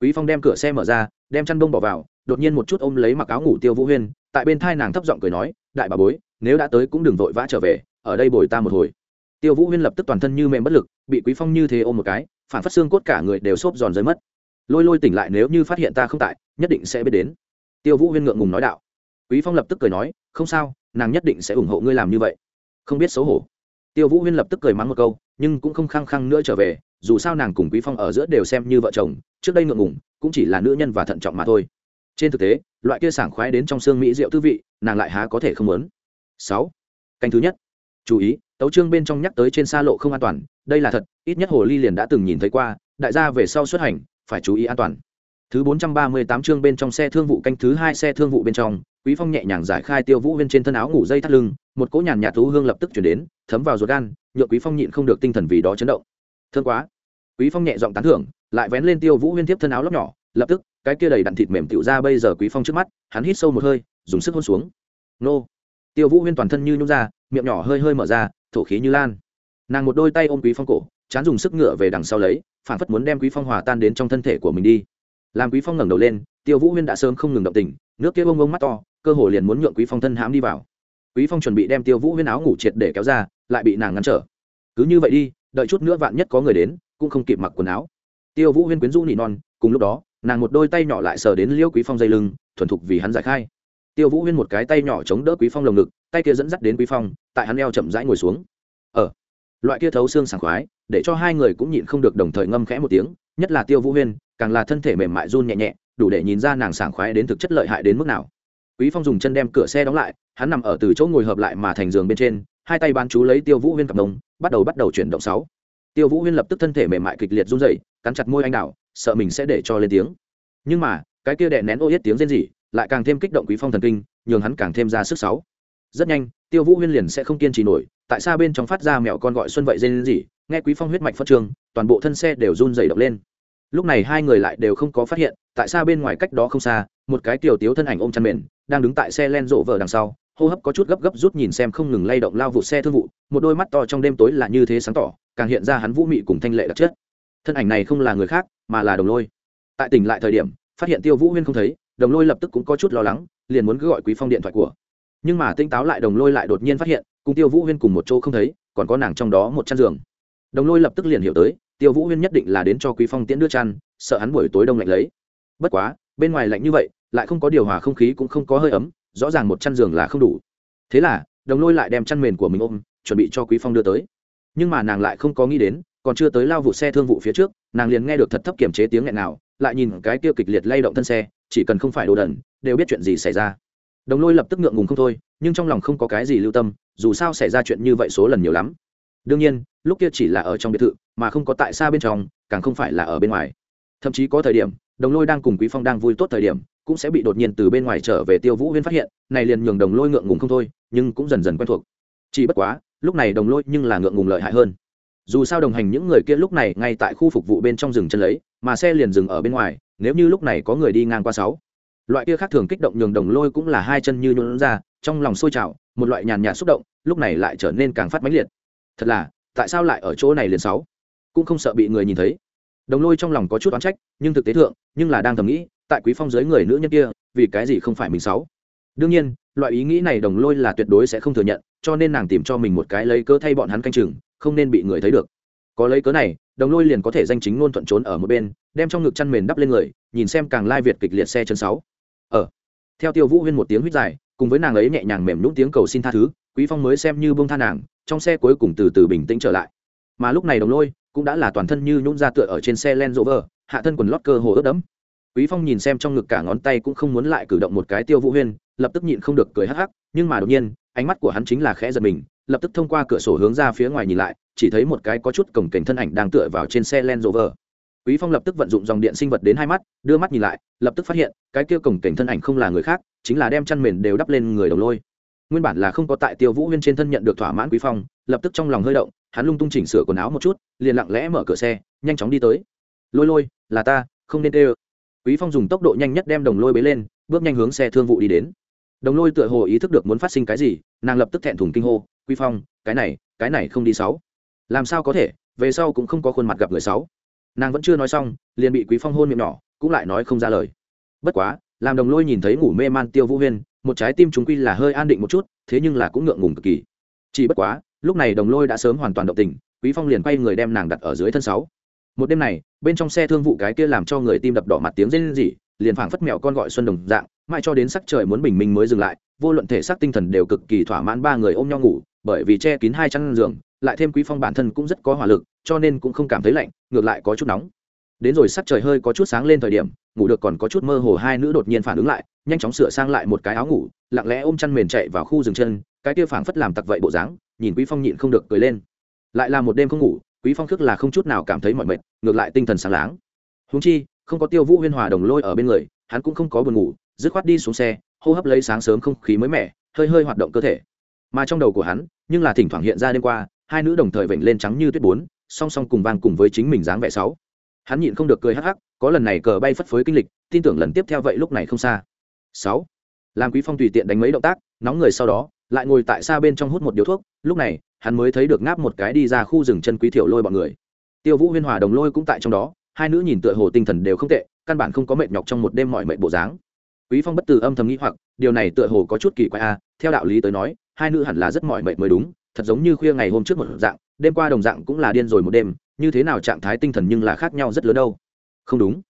Quý phong đem cửa xe mở ra, đem chăn đông bỏ vào, đột nhiên một chút ôm lấy mặc áo ngủ tiêu vũ huyên, tại bên thai nàng thấp giọng cười nói, đại bà bối, nếu đã tới cũng đừng vội vã trở về, ở đây bồi ta một hồi. Tiêu vũ huyên lập tức toàn thân như mềm bất lực, bị quý phong như thế ôm một cái phản phát xương cốt cả người đều xốp giòn rơi mất. Lôi lôi tỉnh lại nếu như phát hiện ta không tại, nhất định sẽ biết đến. Tiêu vũ huyên ngượng ngùng nói đạo. Quý phong lập tức cười nói, không sao, nàng nhất định sẽ ủng hộ ngươi làm như vậy. Không biết xấu hổ. Tiêu vũ huyên lập tức cười mắng một câu, nhưng cũng không khăng khăng nữa trở về, dù sao nàng cùng quý phong ở giữa đều xem như vợ chồng, trước đây ngượng ngùng, cũng chỉ là nữ nhân và thận trọng mà thôi. Trên thực tế, loại kia sảng khoái đến trong xương mỹ rượu tư vị, nàng lại há có thể không muốn. Sáu. Canh thứ nhất. Chú ý, tấu trương bên trong nhắc tới trên xa lộ không an toàn đây là thật, ít nhất hồ ly liền đã từng nhìn thấy qua, đại gia về sau xuất hành, phải chú ý an toàn. Thứ bốn trăm ba mươi tám chương bên trong xe thương vụ canh, thứ hai xe thương vụ bên trong, quý phong nhẹ nhàng giải khai tiêu vũ huyên trên thân áo ngủ dây thắt lưng, một cỗ nhàn nhạt thú hương lập tức chuyển đến, thấm vào ruột gan nhựa quý phong nhịn không được tinh thần vì đó chấn động. Thương quá. Quý phong nhẹ giọng tán thưởng, lại vén lên tiêu vũ huyên tiếp thân áo lóc nhỏ, lập tức, cái kia đầy đặn thịt mềm tiểu ra bây giờ quý phong trước mắt, hắn hít sâu một hơi, dùng sức hôn xuống. Nô. Tiêu vũ huyên toàn thân như nhung ra, miệng nhỏ hơi hơi mở ra, thổ khí như lan nàng một đôi tay ôm quý phong cổ, chán dùng sức ngựa về đằng sau lấy phản phất muốn đem quý phong hòa tan đến trong thân thể của mình đi. Làm quý phong ngẩng đầu lên, tiêu vũ huyên đã sớm không ngừng động tình, nước kia bông bông mắt to, cơ hồ liền muốn nhượng quý phong thân hãm đi vào. Quý phong chuẩn bị đem tiêu vũ huyên áo ngủ triệt để kéo ra, lại bị nàng ngăn trở. Cứ như vậy đi, đợi chút nữa vạn nhất có người đến, cũng không kịp mặc quần áo. Tiêu vũ huyên quyến rũ nị non, cùng lúc đó, nàng một đôi tay nhỏ lại sờ đến liêu quý phong dây lưng, thuần thục vì hắn giải khai. Tiêu vũ huyên một cái tay nhỏ chống đỡ quý phong lồng ngực, tay kia dẫn dắt đến quý phong, tại hắn eo chậm rãi ngồi xuống. Ở loại kia thấu xương sảng khoái, để cho hai người cũng nhịn không được đồng thời ngâm khẽ một tiếng, nhất là tiêu vũ huyên, càng là thân thể mềm mại run nhẹ nhẹ, đủ để nhìn ra nàng sảng khoái đến thực chất lợi hại đến mức nào. Quý phong dùng chân đem cửa xe đóng lại, hắn nằm ở từ chỗ ngồi hợp lại mà thành giường bên trên, hai tay bán chú lấy tiêu vũ huyên cặp đồng bắt đầu bắt đầu chuyển động sáu. Tiêu vũ huyên lập tức thân thể mềm mại kịch liệt run rẩy, cắn chặt môi anh đào, sợ mình sẽ để cho lên tiếng. Nhưng mà, cái kia đè nén ô yết tiếng rên rỉ, lại càng thêm kích động quý phong thần kinh, nhường hắn càng thêm ra sức sáu. Rất nhanh, tiêu vũ huyên liền sẽ không kiên trì nổi tại sao bên trong phát ra mẹo con gọi xuân vậy dên gì nghe quý phong huyết mạch phát trường, toàn bộ thân xe đều run rẩy động lên. Lúc này hai người lại đều không có phát hiện, tại xa bên ngoài cách đó không xa, một cái tiểu tiếu thân ảnh ôm chăn mền, đang đứng tại xe len rộ vờ đằng sau, hô hấp có chút gấp gấp rút nhìn xem không ngừng lay động lao vụ xe thương vụ, một đôi mắt to trong đêm tối là như thế sáng tỏ, càng hiện ra hắn vũ mị cùng thanh lệ đặc chất. Thân ảnh này không là người khác, mà là đồng lôi. Tại tỉnh lại thời điểm, phát hiện tiêu vũ huyên không thấy, đồng lôi lập tức cũng có chút lo lắng, liền muốn cứ gọi quý phong điện thoại của nhưng mà tinh táo lại đồng lôi lại đột nhiên phát hiện, cùng tiêu vũ huyên cùng một chỗ không thấy, còn có nàng trong đó một chăn giường. Đồng lôi lập tức liền hiểu tới, tiêu vũ huyên nhất định là đến cho quý phong tiễn đưa chăn, sợ hắn buổi tối đông lạnh lấy. Bất quá, bên ngoài lạnh như vậy, lại không có điều hòa không khí cũng không có hơi ấm, rõ ràng một chăn giường là không đủ. Thế là, đồng lôi lại đem chăn mền của mình ôm, chuẩn bị cho quý phong đưa tới. Nhưng mà nàng lại không có nghĩ đến, còn chưa tới lao vụ xe thương vụ phía trước, nàng liền nghe được thật thấp kiểm chế tiếng nghẹn nào lại nhìn cái tiêu kịch liệt lay động thân xe, chỉ cần không phải đồ đần, đều biết chuyện gì xảy ra đồng lôi lập tức ngượng ngùng không thôi, nhưng trong lòng không có cái gì lưu tâm, dù sao xảy ra chuyện như vậy số lần nhiều lắm. Đương nhiên, lúc kia chỉ là ở trong biệt thự, mà không có tại xa bên trong, càng không phải là ở bên ngoài. Thậm chí có thời điểm, đồng lôi đang cùng quý phong đang vui tốt thời điểm, cũng sẽ bị đột nhiên từ bên ngoài trở về tiêu vũ huyên phát hiện, này liền nhường đồng lôi ngượng ngùng không thôi, nhưng cũng dần dần quen thuộc. Chỉ bất quá, lúc này đồng lôi nhưng là ngượng ngùng lợi hại hơn. Dù sao đồng hành những người kia lúc này ngay tại khu phục vụ bên trong rừng chân lấy, mà xe liền dừng ở bên ngoài, nếu như lúc này có người đi ngang qua sáu loại kia khác thường kích động nhường đồng lôi cũng là hai chân như nhuộn ra, trong lòng sôi trào, một loại nhàn nhạt xúc động, lúc này lại trở nên càng phát mãnh liệt. Thật là, tại sao lại ở chỗ này liền sáu? Cũng không sợ bị người nhìn thấy. Đồng lôi trong lòng có chút oán trách, nhưng thực tế thượng, nhưng là đang thầm nghĩ, tại quý phong giới người nữ nhân kia, vì cái gì không phải mình sáu? Đương nhiên, loại ý nghĩ này đồng lôi là tuyệt đối sẽ không thừa nhận, cho nên nàng tìm cho mình một cái lấy cớ thay bọn hắn canh chừng, không nên bị người thấy được. Có lấy cớ này, đồng lôi liền có thể danh chính ngôn thuận trốn ở một bên, đem trong ngực chăn mền đắp lên người, nhìn xem càng lai việt kịch liệt xe chân sáu ở ờ. theo tiêu vũ huyên một tiếng huýt dài cùng với nàng ấy nhẹ nhàng mềm nhũng tiếng cầu xin tha thứ quý phong mới xem như bông tha nàng trong xe cuối cùng từ từ bình tĩnh trở lại mà lúc này đồng lôi cũng đã là toàn thân như nhũng ra tựa ở trên xe len rộ vờ hạ thân quần lót cơ hồ ướt đẫm. Quý Phong nhìn xem trong ngực cả ngón tay cũng không muốn lại cử động một cái Tiêu Vũ Huyên, lập tức nhịn không được cười hắc hắc, nhưng mà đột nhiên, ánh mắt của hắn chính là khẽ giật mình, lập tức thông qua cửa sổ hướng ra phía ngoài nhìn lại, chỉ thấy một cái có chút cổng cảnh thân ảnh đang tựa vào trên xe len rộ vờ Quý Phong lập tức vận dụng dòng điện sinh vật đến hai mắt, đưa mắt nhìn lại, lập tức phát hiện, cái kia cổng cảnh thân ảnh không là người khác, chính là đem chăn mền đều đắp lên người Đồng Lôi. Nguyên bản là không có tại Tiêu Vũ Huyên trên thân nhận được thỏa mãn Quý Phong, lập tức trong lòng hơi động, hắn lung tung chỉnh sửa quần áo một chút liền lặng lẽ mở cửa xe nhanh chóng đi tới. Lôi lôi là ta không nên tê ơ. Quý phong dùng tốc độ nhanh nhất đem đồng lôi bế lên bước nhanh hướng xe thương vụ đi đến. Đồng lôi tựa hồ ý thức được muốn phát sinh cái gì nàng lập tức thẹn thùng kinh hô quý phong cái này cái này không đi sáu. Làm sao có thể về sau cũng không có khuôn mặt gặp người sáu nàng vẫn chưa nói xong, liền bị quý phong hôn miệng nhỏ, cũng lại nói không ra lời. Bất quá, làm đồng lôi nhìn thấy ngủ mê man tiêu vũ huyên, một trái tim chúng quy là hơi an định một chút, thế nhưng là cũng ngượng ngùng cực kỳ. Chỉ bất quá, lúc này đồng lôi đã sớm hoàn toàn động tình, quý phong liền quay người đem nàng đặt ở dưới thân sáu. Một đêm này, bên trong xe thương vụ cái kia làm cho người tim đập đỏ mặt tiếng rên rỉ, liền phảng phất mèo con gọi xuân đồng dạng, mãi cho đến sắc trời muốn bình minh mới dừng lại, vô luận thể xác tinh thần đều cực kỳ thỏa mãn ba người ôm nhau ngủ, bởi vì che kín hai chăn giường lại thêm quý phong bản thân cũng rất có hỏa lực, cho nên cũng không cảm thấy lạnh, ngược lại có chút nóng. Đến rồi sắc trời hơi có chút sáng lên thời điểm, ngủ được còn có chút mơ hồ, hai nữ đột nhiên phản ứng lại, nhanh chóng sửa sang lại một cái áo ngủ, lặng lẽ ôm chăn mền chạy vào khu rừng chân, cái kia phảng phất làm tặc vậy bộ dáng, nhìn quý phong nhịn không được cười lên. Lại là một đêm không ngủ, quý phong thức là không chút nào cảm thấy mỏi mệt, ngược lại tinh thần sáng láng. Huống chi, không có tiêu vũ huyên hòa đồng lôi ở bên người, hắn cũng không có buồn ngủ, dứt khoát đi xuống xe, hô hấp lấy sáng sớm không khí mới mẻ, hơi hơi hoạt động cơ thể. Mà trong đầu của hắn, nhưng là thỉnh thoảng hiện ra đêm qua hai nữ đồng thời vểnh lên trắng như tuyết bốn, song song cùng vang cùng với chính mình dáng vẻ sáu. Hắn nhịn không được cười hắc hắc, có lần này cờ bay phất phới kinh lịch, tin tưởng lần tiếp theo vậy lúc này không xa. Sáu. Làm quý phong tùy tiện đánh mấy động tác, nóng người sau đó, lại ngồi tại xa bên trong hút một điếu thuốc, lúc này, hắn mới thấy được ngáp một cái đi ra khu rừng chân quý thiểu lôi bọn người. Tiêu vũ huyên hòa đồng lôi cũng tại trong đó, hai nữ nhìn tựa hồ tinh thần đều không tệ, căn bản không có mệt nhọc trong một đêm mọi mệt bộ dáng. Quý phong bất từ âm thầm nghĩ hoặc, điều này tựa hồ có chút kỳ quái a à. theo đạo lý tới nói, hai nữ hẳn là rất mỏi mệt mới đúng thật giống như khuya ngày hôm trước một dạng, đêm qua đồng dạng cũng là điên rồi một đêm, như thế nào trạng thái tinh thần nhưng là khác nhau rất lớn đâu. Không đúng.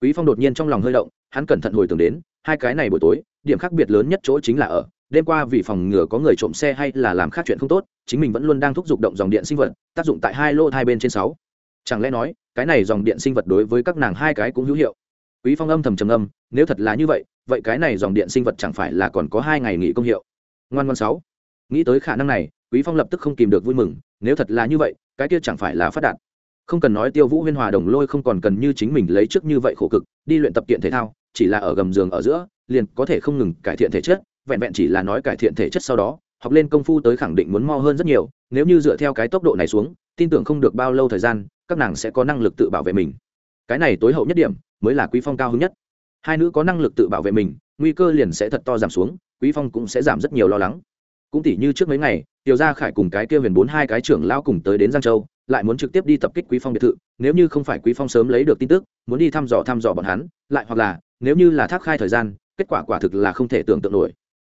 Quý phong đột nhiên trong lòng hơi động, hắn cẩn thận hồi tưởng đến, hai cái này buổi tối, điểm khác biệt lớn nhất chỗ chính là ở, đêm qua vì phòng ngừa có người trộm xe hay là làm khác chuyện không tốt, chính mình vẫn luôn đang thúc giục động dòng điện sinh vật, tác dụng tại hai lô hai bên trên sáu. Chẳng lẽ nói, cái này dòng điện sinh vật đối với các nàng hai cái cũng hữu hiệu? Quý phong âm thầm trầm âm nếu thật là như vậy vậy cái này dòng điện sinh vật chẳng phải là còn có hai ngày nghỉ công hiệu? Ngoan ngoan sáu. Nghĩ tới khả năng này quý phong lập tức không kìm được vui mừng, nếu thật là như vậy, cái kia chẳng phải là phát đạt. Không cần nói tiêu vũ huyên hòa đồng lôi không còn cần như chính mình lấy trước như vậy khổ cực, đi luyện tập kiện thể thao, chỉ là ở gầm giường ở giữa, liền có thể không ngừng cải thiện thể chất, vẹn vẹn chỉ là nói cải thiện thể chất sau đó, học lên công phu tới khẳng định muốn mo hơn rất nhiều, nếu như dựa theo cái tốc độ này xuống, tin tưởng không được bao lâu thời gian, các nàng sẽ có năng lực tự bảo vệ mình. Cái này tối hậu nhất điểm, mới là quý phong cao hứng nhất. Hai nữ có năng lực tự bảo vệ mình, nguy cơ liền sẽ thật to giảm xuống, quý phong cũng sẽ giảm rất nhiều lo lắng. Cũng tỉ như trước mấy ngày tiểu gia khải cùng cái kia huyền bốn hai cái trưởng lão cùng tới đến giang châu, lại muốn trực tiếp đi tập kích quý phong biệt thự, nếu như không phải quý phong sớm lấy được tin tức, muốn đi thăm dò thăm dò bọn hắn, lại hoặc là, nếu như là thác khai thời gian, kết quả quả thực là không thể tưởng tượng nổi.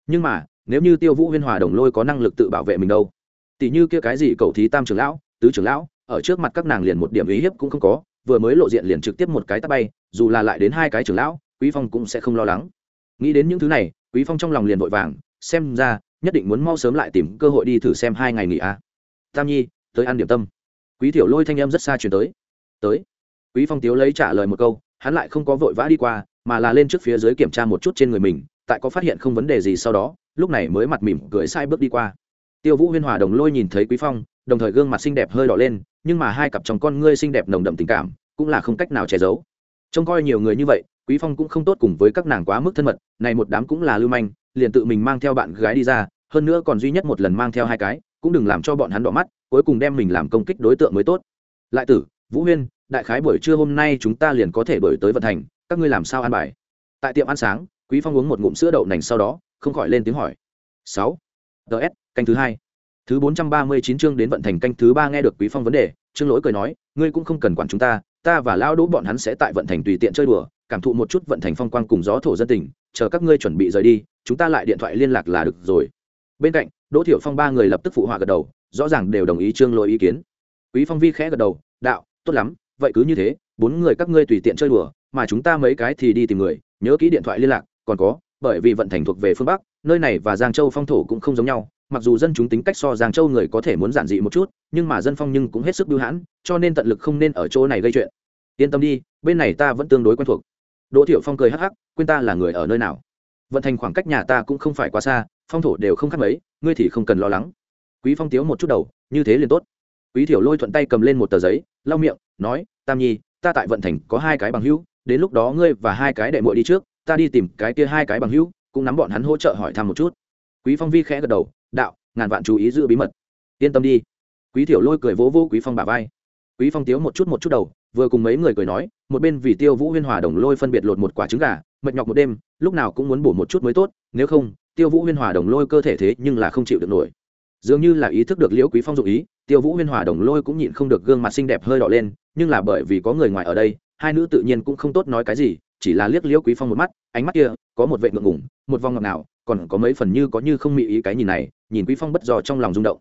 Nhưng mà, nếu như tiêu vũ huyên hòa đồng lôi có năng lực tự bảo vệ mình đâu? Tỷ như kia cái gì cầu thí tam trưởng lão, tứ trưởng lão, ở trước mặt các nàng liền một điểm ý hiếp cũng không có, vừa mới lộ diện liền trực tiếp một cái tắt bay, dù là lại đến hai cái trưởng lão, quý phong cũng sẽ không lo lắng. Nghĩ đến những thứ này, quý phong trong lòng liền vội vàng, xem ra nhất định muốn mau sớm lại tìm cơ hội đi thử xem hai ngày nghỉ a à. tam nhi, tới ăn điểm tâm. Quý tiểu lôi thanh em rất xa chuyển tới. Tới. Quý phong tiếu lấy trả lời một câu, hắn lại không có vội vã đi qua, mà là lên trước phía dưới kiểm tra một chút trên người mình, tại có phát hiện không vấn đề gì sau đó, lúc này mới mặt mỉm cười sai bước đi qua. Tiêu vũ huyên hòa đồng lôi nhìn thấy quý phong, đồng thời gương mặt xinh đẹp hơi đỏ lên, nhưng mà hai cặp chồng con ngươi xinh đẹp nồng đậm tình cảm, cũng là không cách nào che giấu. Trông coi nhiều người như vậy, quý phong cũng không tốt cùng với các nàng quá mức thân mật, này một đám cũng là lưu manh liền tự mình mang theo bạn gái đi ra, hơn nữa còn duy nhất một lần mang theo hai cái, cũng đừng làm cho bọn hắn đỏ mắt, cuối cùng đem mình làm công kích đối tượng mới tốt. Lại tử, vũ huyên, đại khái buổi trưa hôm nay chúng ta liền có thể đổi tới vận thành, các ngươi làm sao ăn bài? Tại tiệm ăn sáng, quý phong uống một ngụm sữa đậu nành sau đó, không khỏi lên tiếng hỏi. Sáu. Ts canh thứ hai. Thứ bốn trăm ba mươi chín chương đến vận thành canh thứ ba nghe được quý phong vấn đề, trương lỗi cười nói, ngươi cũng không cần quản chúng ta ta và lão đỗ bọn hắn sẽ tại vận thành tùy tiện chơi đùa, cảm thụ một chút vận thành phong quang cùng gió thổ dân tình chờ các ngươi chuẩn bị rời đi, chúng ta lại điện thoại liên lạc là được rồi. Bên cạnh, đỗ thiểu phong ba người lập tức phụ họa gật đầu, rõ ràng đều đồng ý trương lỗi ý kiến. Quý phong vi khẽ gật đầu, đạo, tốt lắm, vậy cứ như thế, bốn người các ngươi tùy tiện chơi đùa, mà chúng ta mấy cái thì đi tìm người, nhớ kỹ điện thoại liên lạc, còn có, bởi vì vận thành thuộc về phương bắc, nơi này và giang châu phong thổ cũng không giống nhau, mặc dù dân chúng tính cách so giang châu người có thể muốn giản dị một chút, nhưng mà dân phong nhưng cũng hết sức bưu hãn, cho nên tận lực không nên ở chỗ này gây chuyện. Yên tâm đi, bên này ta vẫn tương đối quen thuộc đỗ thiệu phong cười hắc hắc, quên ta là người ở nơi nào. Vận thành khoảng cách nhà ta cũng không phải quá xa, phong thổ đều không khác mấy, ngươi thì không cần lo lắng. Quý phong tiếu một chút đầu, như thế liền tốt. Quý thiểu lôi thuận tay cầm lên một tờ giấy, lau miệng, nói, tam nhi, ta tại vận thành có hai cái bằng hữu, đến lúc đó ngươi và hai cái đệ muội đi trước, ta đi tìm cái kia hai cái bằng hữu, cũng nắm bọn hắn hỗ trợ hỏi thăm một chút. Quý phong vi khẽ gật đầu, đạo, ngàn vạn chú ý giữ bí mật. Yên tâm đi. Quý thiểu lôi cười vỗ vỗ quý phong bả vai. Quý phong tiếu một chút một chút đầu vừa cùng mấy người cười nói, một bên vì tiêu vũ huyên hòa đồng lôi phân biệt lột một quả trứng gà, mệt nhọc một đêm, lúc nào cũng muốn bổ một chút mới tốt, nếu không, tiêu vũ huyên hòa đồng lôi cơ thể thế nhưng là không chịu được nổi. Dường như là ý thức được liễu quý phong dụng ý, tiêu vũ huyên hòa đồng lôi cũng nhịn không được gương mặt xinh đẹp hơi đỏ lên, nhưng là bởi vì có người ngoài ở đây, hai nữ tự nhiên cũng không tốt nói cái gì, chỉ là liếc liễu quý phong một mắt, ánh mắt kia, có một vệ ngượng ngủng một vòng ngọc nào còn có mấy phần như có như không mị ý cái nhìn này, nhìn quý phong bất dò trong lòng rung động.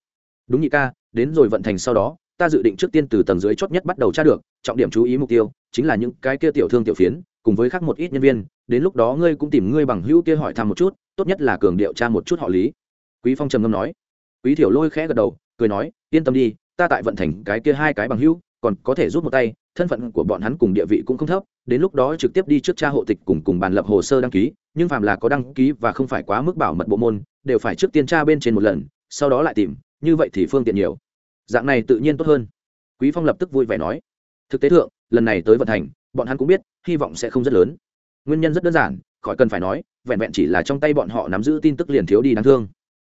Đúng nhị ca, đến rồi vận thành sau đó ta dự định trước tiên từ tầng dưới chót nhất bắt đầu tra được, trọng điểm chú ý mục tiêu chính là những cái kia tiểu thương tiểu phiến, cùng với khác một ít nhân viên, đến lúc đó ngươi cũng tìm ngươi bằng hữu kia hỏi thăm một chút, tốt nhất là cường điệu tra một chút họ lý. Quý phong trầm ngâm nói. Quý thiểu lôi khẽ gật đầu, cười nói, yên tâm đi, ta tại vận thành cái kia hai cái bằng hữu, còn có thể rút một tay, thân phận của bọn hắn cùng địa vị cũng không thấp, đến lúc đó trực tiếp đi trước tra hộ tịch cùng cùng bàn lập hồ sơ đăng ký, nhưng phàm là có đăng ký và không phải quá mức bảo mật bộ môn, đều phải trước tiên tra bên trên một lần, sau đó lại tìm, như vậy thì phương tiện nhiều dạng này tự nhiên tốt hơn. Quý phong lập tức vui vẻ nói, thực tế thượng, lần này tới vận thành bọn hắn cũng biết, hy vọng sẽ không rất lớn. Nguyên nhân rất đơn giản, khỏi cần phải nói, vẹn vẹn chỉ là trong tay bọn họ nắm giữ tin tức liền thiếu đi đáng thương.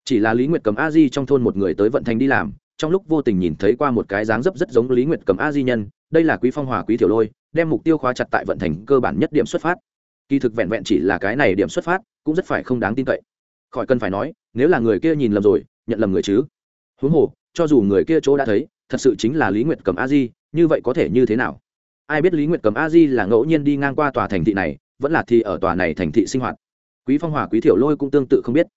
Chỉ là lý nguyệt cầm a di trong thôn một người tới vận thành đi làm, trong lúc vô tình nhìn thấy qua một cái dáng dấp rất giống lý nguyệt cầm a di nhân, đây là quý phong hòa quý tiểu lôi, đem mục tiêu khóa chặt tại vận thành cơ bản nhất điểm xuất phát. Kỳ thực vẹn vẹn chỉ là cái này điểm xuất phát, cũng rất phải không đáng tin cậy. Khỏi cần phải nói, nếu là người kia nhìn lầm rồi, nhận lầm người chứ? Huống hồ cho dù người kia chỗ đã thấy, thật sự chính là lý nguyệt cầm a di, như vậy có thể như thế nào? Ai biết lý nguyệt cầm a di là ngẫu nhiên đi ngang qua tòa thành thị này, vẫn là thì ở tòa này thành thị sinh hoạt? Quý phong hòa, quý thiểu lôi cũng tương tự không biết.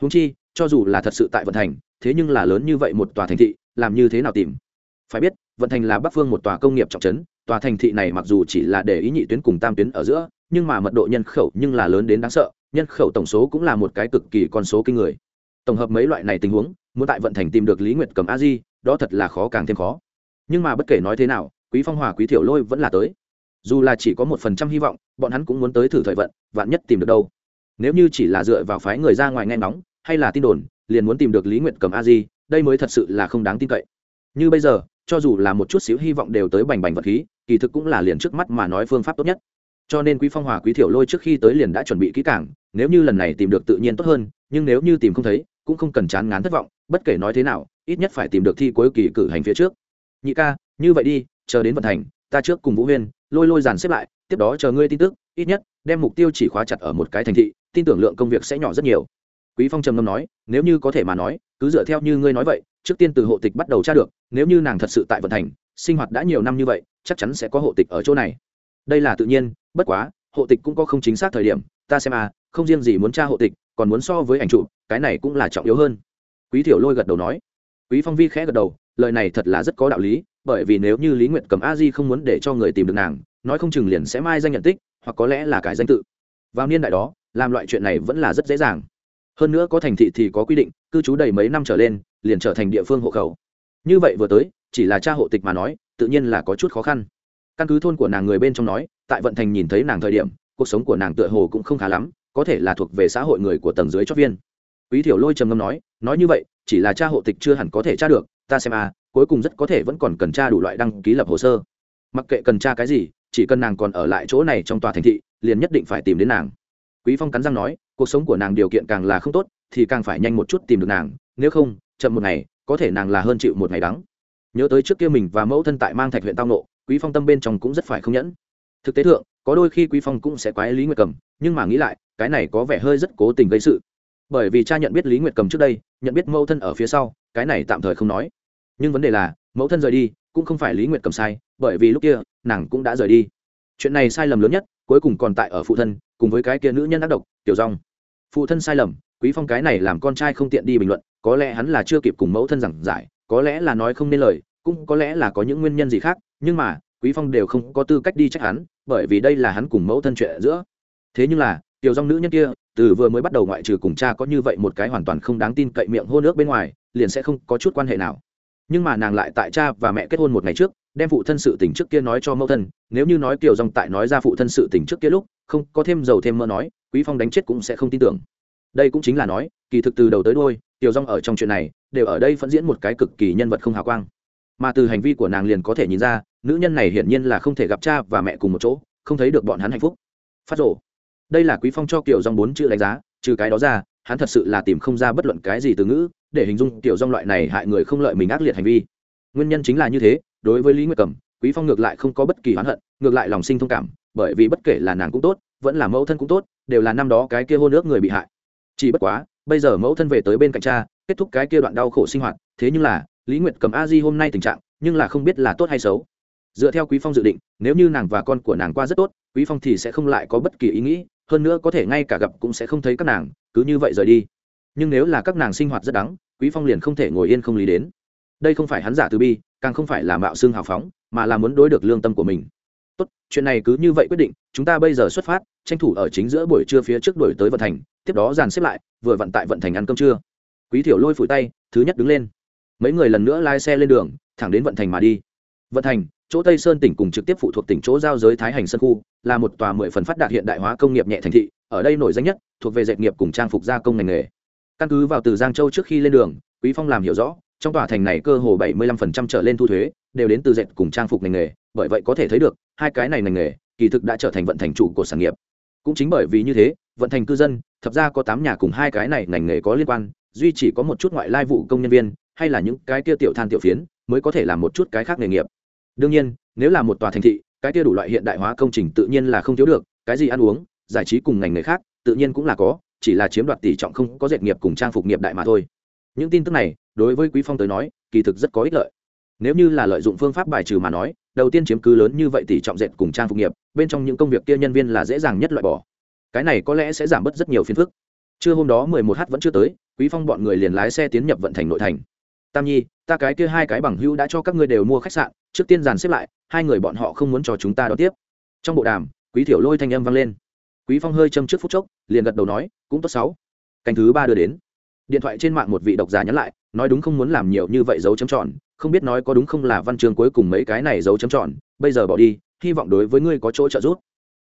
Húng chi, cho dù là thật sự tại vận thành, thế nhưng là lớn như vậy một tòa thành thị, làm như thế nào tìm? Phải biết, vận thành là bắc phương một tòa công nghiệp trọng trấn, tòa thành thị này mặc dù chỉ là để ý nhị tuyến cùng tam tuyến ở giữa, nhưng mà mật độ nhân khẩu nhưng là lớn đến đáng sợ, nhân khẩu tổng số cũng là một cái cực kỳ con số kinh người. Tổng hợp mấy loại này tình huống muốn tại vận thành tìm được lý nguyệt cầm a di, đó thật là khó càng thêm khó. Nhưng mà bất kể nói thế nào, quý phong hòa, quý thiểu lôi vẫn là tới. Dù là chỉ có một phần trăm hy vọng, bọn hắn cũng muốn tới thử thời vận, vạn nhất tìm được đâu. Nếu như chỉ là dựa vào phái người ra ngoài nghe nóng hay là tin đồn, liền muốn tìm được lý nguyệt cầm a di, đây mới thật sự là không đáng tin cậy. Như bây giờ, cho dù là một chút xíu hy vọng đều tới bành bành vật khí, kỳ thực cũng là liền trước mắt mà nói phương pháp tốt nhất. Cho nên quý phong hòa, quý thiểu lôi trước khi tới liền đã chuẩn bị kỹ càng, nếu như lần này tìm được tự nhiên tốt hơn, nhưng nếu như tìm không thấy cũng không cần chán ngán thất vọng, bất kể nói thế nào, ít nhất phải tìm được thi cuối kỳ cử hành phía trước. Nhị ca, như vậy đi, chờ đến vận thành, ta trước cùng vũ huyên, lôi lôi dàn xếp lại, tiếp đó chờ ngươi tin tức, ít nhất, đem mục tiêu chỉ khóa chặt ở một cái thành thị, tin tưởng lượng công việc sẽ nhỏ rất nhiều. Quý phong trầm ngâm nói, nếu như có thể mà nói, cứ dựa theo như ngươi nói vậy, trước tiên từ hộ tịch bắt đầu tra được, nếu như nàng thật sự tại vận thành, sinh hoạt đã nhiều năm như vậy, chắc chắn sẽ có hộ tịch ở chỗ này. Đây là tự nhiên, bất quá, hộ tịch cũng có không chính xác thời điểm, ta xem à không riêng gì muốn tra hộ tịch còn muốn so với ảnh chụp, cái này cũng là trọng yếu hơn. Quý thiểu lôi gật đầu nói. Quý phong vi khẽ gật đầu, lời này thật là rất có đạo lý, bởi vì nếu như lý nguyệt cầm a di không muốn để cho người tìm được nàng, nói không chừng liền sẽ mai danh nhận tích, hoặc có lẽ là cải danh tự. Vào niên đại đó, làm loại chuyện này vẫn là rất dễ dàng. Hơn nữa có thành thị thì có quy định, cư trú đầy mấy năm trở lên, liền trở thành địa phương hộ khẩu. Như vậy vừa tới, chỉ là cha hộ tịch mà nói, tự nhiên là có chút khó khăn. Căn cứ thôn của nàng người bên trong nói, tại vận thành nhìn thấy nàng thời điểm, cuộc sống của nàng tựa hồ cũng không khá lắm có thể là thuộc về xã hội người của tầng dưới chót viên. Quý thiểu lôi trầm ngâm nói nói như vậy, chỉ là cha hộ tịch chưa hẳn có thể tra được, ta xem à cuối cùng rất có thể vẫn còn cần tra đủ loại đăng ký lập hồ sơ. Mặc kệ cần tra cái gì, chỉ cần nàng còn ở lại chỗ này trong tòa thành thị, liền nhất định phải tìm đến nàng. Quý phong cắn răng nói, cuộc sống của nàng điều kiện càng là không tốt, thì càng phải nhanh một chút tìm được nàng, nếu không, chậm một ngày, có thể nàng là hơn chịu một ngày đắng. Nhớ tới trước kia mình và mẫu thân tại mang thạch huyện tao nộ, quý phong tâm bên trong cũng rất phải không nhẫn. Thực tế thượng, có đôi khi quý phong cũng sẽ quái lý nguyệt cầm, nhưng mà nghĩ lại cái này có vẻ hơi rất cố tình gây sự. Bởi vì cha nhận biết lý nguyệt cầm trước đây, nhận biết mẫu thân ở phía sau, cái này tạm thời không nói. Nhưng vấn đề là, mẫu thân rời đi, cũng không phải lý nguyệt cầm sai, bởi vì lúc kia, nàng cũng đã rời đi. Chuyện này sai lầm lớn nhất, cuối cùng còn tại ở phụ thân, cùng với cái kia nữ nhân ác độc, tiểu rong phụ thân sai lầm, quý phong cái này làm con trai không tiện đi bình luận, có lẽ hắn là chưa kịp cùng mẫu thân giảng giải, có lẽ là nói không nên lời, cũng có lẽ là có những nguyên nhân gì khác, nhưng mà, quý phong đều không có tư cách đi trách hắn, bởi vì đây là hắn cùng mẫu thân chuyện giữa. Thế nhưng là tiểu dòng nữ nhân kia, từ vừa mới bắt đầu ngoại trừ cùng cha có như vậy một cái hoàn toàn không đáng tin cậy miệng hô nước bên ngoài, liền sẽ không có chút quan hệ nào. Nhưng mà nàng lại tại cha và mẹ kết hôn một ngày trước, đem phụ thân sự tình trước kia nói cho mẫu thân, nếu như nói tiểu dòng tại nói ra phụ thân sự tình trước kia lúc, không có thêm dầu thêm mỡ nói, quý phong đánh chết cũng sẽ không tin tưởng. Đây cũng chính là nói, kỳ thực từ đầu tới đôi tiểu dòng ở trong chuyện này, đều ở đây phẫn diễn một cái cực kỳ nhân vật không hào quang. Mà từ hành vi của nàng liền có thể nhìn ra, nữ nhân này hiển nhiên là không thể gặp cha và mẹ cùng một chỗ, không thấy được bọn hắn hạnh phúc. Phát rổ đây là quý phong cho kiểu dòng bốn chữ đánh giá, trừ cái đó ra, hắn thật sự là tìm không ra bất luận cái gì từ ngữ, để hình dung tiểu dòng loại này hại người không lợi mình ác liệt hành vi. Nguyên nhân chính là như thế, đối với lý nguyệt cẩm, quý phong ngược lại không có bất kỳ oán hận, ngược lại lòng sinh thông cảm, bởi vì bất kể là nàng cũng tốt, vẫn là mẫu thân cũng tốt, đều là năm đó cái kia hôn ước người bị hại. Chỉ bất quá, bây giờ mẫu thân về tới bên cạnh cha, kết thúc cái kia đoạn đau khổ sinh hoạt, thế nhưng là, lý nguyệt cầm a di hôm nay tình trạng, nhưng là không biết là tốt hay xấu. Dựa theo quý phong dự định, nếu như nàng và con của nàng qua rất tốt, quý phong thì sẽ không lại có bất kỳ ý nghĩ hơn nữa có thể ngay cả gặp cũng sẽ không thấy các nàng, cứ như vậy rời đi. Nhưng nếu là các nàng sinh hoạt rất đắng, quý phong liền không thể ngồi yên không lý đến. Đây không phải hắn giả từ bi, càng không phải là mạo xương hào phóng, mà là muốn đối được lương tâm của mình. Tốt, chuyện này cứ như vậy quyết định, chúng ta bây giờ xuất phát, tranh thủ ở chính giữa buổi trưa phía trước đuổi tới vận thành, tiếp đó dàn xếp lại, vừa vận tại vận thành ăn cơm trưa. Quý thiểu lôi phủi tay, thứ nhất đứng lên. Mấy người lần nữa lái xe lên đường, thẳng đến vận thành mà đi. Vận thành chỗ tây sơn tỉnh cùng trực tiếp phụ thuộc tỉnh chỗ giao giới thái hành sơn khu, là một tòa mười phần phát đạt hiện đại hóa công nghiệp nhẹ thành thị, ở đây nổi danh nhất, thuộc về dệt nghiệp cùng trang phục gia công ngành nghề. Căn cứ vào từ giang châu trước khi lên đường, quý phong làm hiểu rõ, trong tòa thành này cơ hồ 75% trở lên thu thuế, đều đến từ dệt cùng trang phục ngành nghề, bởi vậy có thể thấy được, hai cái này ngành nghề, kỳ thực đã trở thành vận thành chủ của sản nghiệp. Cũng chính bởi vì như thế, vận thành cư dân, thập ra có tám nhà cùng hai cái này ngành nghề có liên quan, duy chỉ có một chút ngoại lai vụ công nhân viên, hay là những cái kia tiểu than tiểu phiến, mới có thể làm một chút cái khác nghề nghiệp đương nhiên, nếu là một tòa thành thị, cái kia đủ loại hiện đại hóa công trình tự nhiên là không thiếu được, cái gì ăn uống, giải trí cùng ngành nghề khác, tự nhiên cũng là có, chỉ là chiếm đoạt tỷ trọng không có dệt nghiệp cùng trang phục nghiệp đại mà thôi. Những tin tức này, đối với quý phong tới nói, kỳ thực rất có ích lợi. Nếu như là lợi dụng phương pháp bài trừ mà nói, đầu tiên chiếm cứ lớn như vậy tỷ trọng dệt cùng trang phục nghiệp, bên trong những công việc kia nhân viên là dễ dàng nhất loại bỏ. Cái này có lẽ sẽ giảm bớt rất nhiều phiền phức. Trưa hôm đó 11 h vẫn chưa tới, quý phong bọn người liền lái xe tiến nhập vận thành nội thành tam nhi, ta cái kia hai cái bằng hữu đã cho các ngươi đều mua khách sạn, trước tiên dàn xếp lại, hai người bọn họ không muốn cho chúng ta đón tiếp. Trong bộ đàm, quý thiểu lôi thanh âm vang lên. Quý phong hơi châm trước phút chốc, liền gật đầu nói, cũng tốt sáu. Canh thứ ba đưa đến. Điện thoại trên mạng một vị độc giả nhắn lại, nói đúng không muốn làm nhiều như vậy dấu chấm tròn, không biết nói có đúng không là văn chương cuối cùng mấy cái này dấu chấm tròn, bây giờ bỏ đi, hy vọng đối với ngươi có chỗ trợ giúp.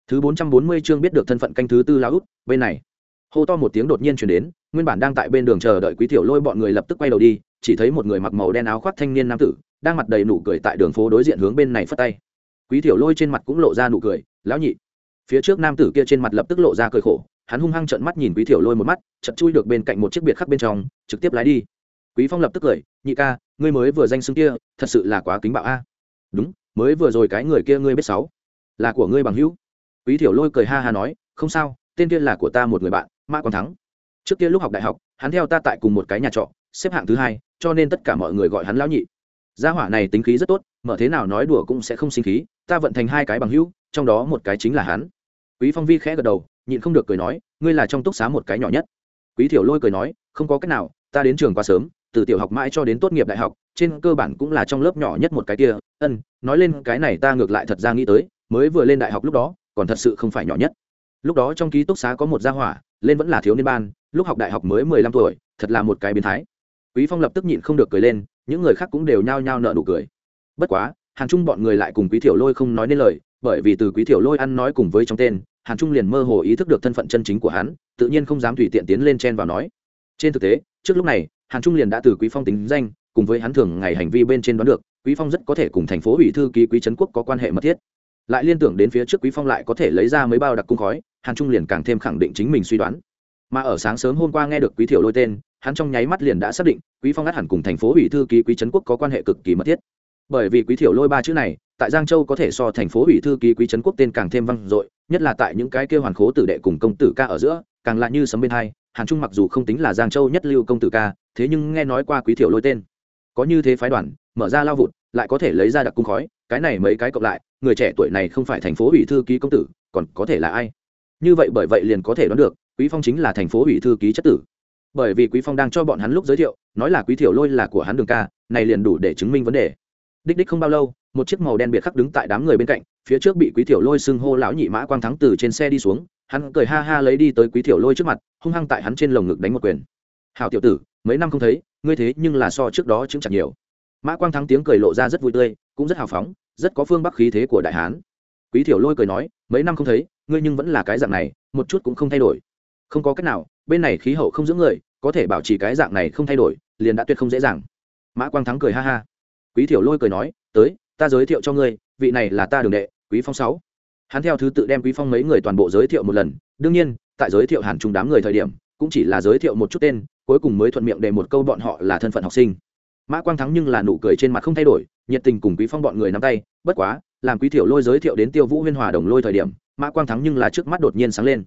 Thứ bốn trăm bốn mươi chương biết được thân phận canh thứ tư la út, bên này. Hô to một tiếng đột nhiên chuyển đến, nguyên bản đang tại bên đường chờ đợi quý tiểu lôi bọn người lập tức quay đầu đi chỉ thấy một người mặc màu đen áo khoác thanh niên nam tử, đang mặt đầy nụ cười tại đường phố đối diện hướng bên này phất tay. Quý thiểu lôi trên mặt cũng lộ ra nụ cười, lão nhị. Phía trước nam tử kia trên mặt lập tức lộ ra cười khổ, hắn hung hăng trợn mắt nhìn quý thiểu lôi một mắt chật chui được bên cạnh một chiếc biệt khắc bên trong, trực tiếp lái đi. Quý phong lập tức cười, nhị ca, ngươi mới vừa danh xưng kia, thật sự là quá kính bạo a. Đúng, mới vừa rồi cái người kia ngươi biết sáu, là của ngươi bằng hữu. Quý thiểu lôi cười ha ha nói, không sao, tên kia là của ta một người bạn, mã còn thắng. Trước kia lúc học đại học, hắn theo ta tại cùng một cái nhà trọ, xếp hạng thứ hai cho nên tất cả mọi người gọi hắn lão nhị. Gia hỏa này tính khí rất tốt, mở thế nào nói đùa cũng sẽ không sinh khí, ta vận thành hai cái bằng hữu, trong đó một cái chính là hắn. Quý phong vi khẽ gật đầu, nhịn không được cười nói, ngươi là trong túc xá một cái nhỏ nhất. Quý thiểu lôi cười nói, không có cách nào, ta đến trường quá sớm, từ tiểu học mãi cho đến tốt nghiệp đại học, trên cơ bản cũng là trong lớp nhỏ nhất một cái kia. Ân, nói lên cái này ta ngược lại thật ra nghĩ tới, mới vừa lên đại học lúc đó, còn thật sự không phải nhỏ nhất. Lúc đó trong ký túc xá có một gia hỏa, lên vẫn là thiếu niên ban, lúc học đại học mới mười lăm tuổi, thật là một cái biến thái quý phong lập tức nhịn không được cười lên, những người khác cũng đều nhao nhao nợ nụ cười. Bất quá, hàn trung bọn người lại cùng quý thiểu lôi không nói nên lời, bởi vì từ quý thiểu lôi ăn nói cùng với trong tên, hàn trung liền mơ hồ ý thức được thân phận chân chính của hắn, tự nhiên không dám tùy tiện tiến lên chen vào nói. Trên thực tế, trước lúc này, hàn trung liền đã từ quý phong tính danh, cùng với hắn thường ngày hành vi bên trên đoán được, quý phong rất có thể cùng thành phố ủy thư ký quý trấn quốc có quan hệ mật thiết. Lại liên tưởng đến phía trước quý phong lại có thể lấy ra mấy bao đặc cung khói, hàn trung liền càng thêm khẳng định chính mình suy đoán. Mà ở sáng sớm hôm qua nghe được quý thiểu lôi tên hắn trong nháy mắt liền đã xác định, quý phong át hẳn cùng thành phố ủy thư ký quý trấn quốc có quan hệ cực kỳ mật thiết. Bởi vì quý thiểu lôi ba chữ này, tại giang châu có thể so thành phố ủy thư ký quý trấn quốc tên càng thêm vang dội, nhất là tại những cái kêu hoàn khố tử đệ cùng công tử ca ở giữa, càng lạ như sấm bên hai, hàn trung mặc dù không tính là giang châu nhất lưu công tử ca, thế nhưng nghe nói qua quý thiểu lôi tên. Có như thế phái đoàn, mở ra lao vụt, lại có thể lấy ra đặc cung khói, cái này mấy cái cộng lại, người trẻ tuổi này không phải thành phố ủy thư ký công tử, còn có thể là ai? Như vậy bởi vậy liền có thể đoán được, quý phong chính là thành phố ủy thư ký chất tử bởi vì quý phong đang cho bọn hắn lúc giới thiệu, nói là quý thiểu lôi là của hắn đường ca, này liền đủ để chứng minh vấn đề. Đích đích không bao lâu, một chiếc màu đen biệt khắc đứng tại đám người bên cạnh, phía trước bị quý thiểu lôi xưng hô lão nhị mã quang thắng từ trên xe đi xuống, hắn cười ha ha lấy đi tới quý thiểu lôi trước mặt, hung hăng tại hắn trên lồng ngực đánh một quyền. Hào tiểu tử, mấy năm không thấy, ngươi thế nhưng là so trước đó chứng chặt nhiều. Mã quang thắng tiếng cười lộ ra rất vui tươi, cũng rất hào phóng, rất có phương bắc khí thế của đại hán. Quý thiểu lôi cười nói, mấy năm không thấy, ngươi nhưng vẫn là cái dạng này, một chút cũng không thay đổi. Không có cách nào bên này khí hậu không giữ người, có thể bảo trì cái dạng này không thay đổi, liền đã tuyệt không dễ dàng. Mã quang thắng cười ha ha. Quý thiểu lôi cười nói, tới, ta giới thiệu cho ngươi, vị này là ta đường đệ, quý phong sáu. Hắn theo thứ tự đem quý phong mấy người toàn bộ giới thiệu một lần, đương nhiên, tại giới thiệu hẳn chung đám người thời điểm, cũng chỉ là giới thiệu một chút tên, cuối cùng mới thuận miệng để một câu bọn họ là thân phận học sinh. Mã quang thắng nhưng là nụ cười trên mặt không thay đổi, nhiệt tình cùng quý phong bọn người nắm tay, bất quá, làm quý thiểu lôi giới thiệu đến tiêu vũ huyên hòa đồng lôi thời điểm, mã quang thắng nhưng là trước mắt đột nhiên sáng lên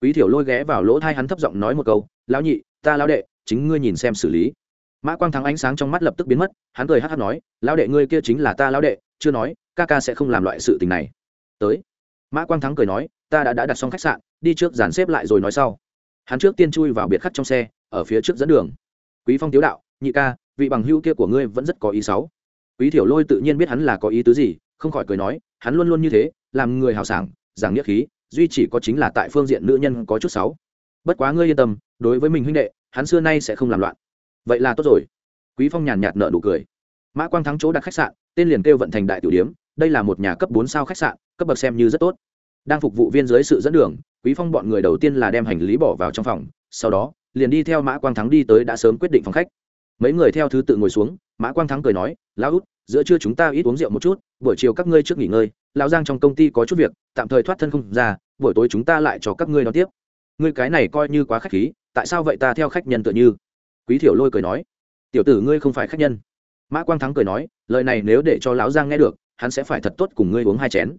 quý thiểu lôi ghé vào lỗ thai hắn thấp giọng nói một câu lão nhị ta lão đệ chính ngươi nhìn xem xử lý. Mã quang thắng ánh sáng trong mắt lập tức biến mất hắn cười hát hát nói lão đệ ngươi kia chính là ta lão đệ chưa nói ca ca sẽ không làm loại sự tình này. Tới mã quang thắng cười nói ta đã, đã đặt xong khách sạn đi trước dàn xếp lại rồi nói sau. Hắn trước tiên chui vào biệt khắc trong xe ở phía trước dẫn đường. Quý phong tiếu đạo nhị ca vị bằng hữu kia của ngươi vẫn rất có ý sáu quý thiểu lôi tự nhiên biết hắn là có ý tứ gì không khỏi cười nói hắn luôn luôn như thế làm người hào sảng giảng nghĩa khí duy chỉ có chính là tại phương diện nữ nhân có chút sáu. Bất quá ngươi yên tâm, đối với mình huynh đệ, hắn xưa nay sẽ không làm loạn. Vậy là tốt rồi. Quý phong nhàn nhạt nợ nụ cười. Mã quang thắng chỗ đặt khách sạn, tên liền kêu vận thành đại tiểu điếm, đây là một nhà cấp bốn sao khách sạn, cấp bậc xem như rất tốt. Đang phục vụ viên dưới sự dẫn đường, quý phong bọn người đầu tiên là đem hành lý bỏ vào trong phòng, sau đó, liền đi theo mã quang thắng đi tới đã sớm quyết định phòng khách. Mấy người theo thứ tự ngồi xuống, mã quang thắng cười nói, lão út giữa trưa chúng ta ít uống rượu một chút, buổi chiều các ngươi trước nghỉ ngơi, lão giang trong công ty có chút việc, tạm thời thoát thân không ra, buổi tối chúng ta lại cho các ngươi đón tiếp. Ngươi cái này coi như quá khách khí, tại sao vậy ta theo khách nhân tựa như? Quý thiểu lôi cười nói. Tiểu tử ngươi không phải khách nhân. Mã quang thắng cười nói, lời này nếu để cho lão giang nghe được, hắn sẽ phải thật tốt cùng ngươi uống hai chén.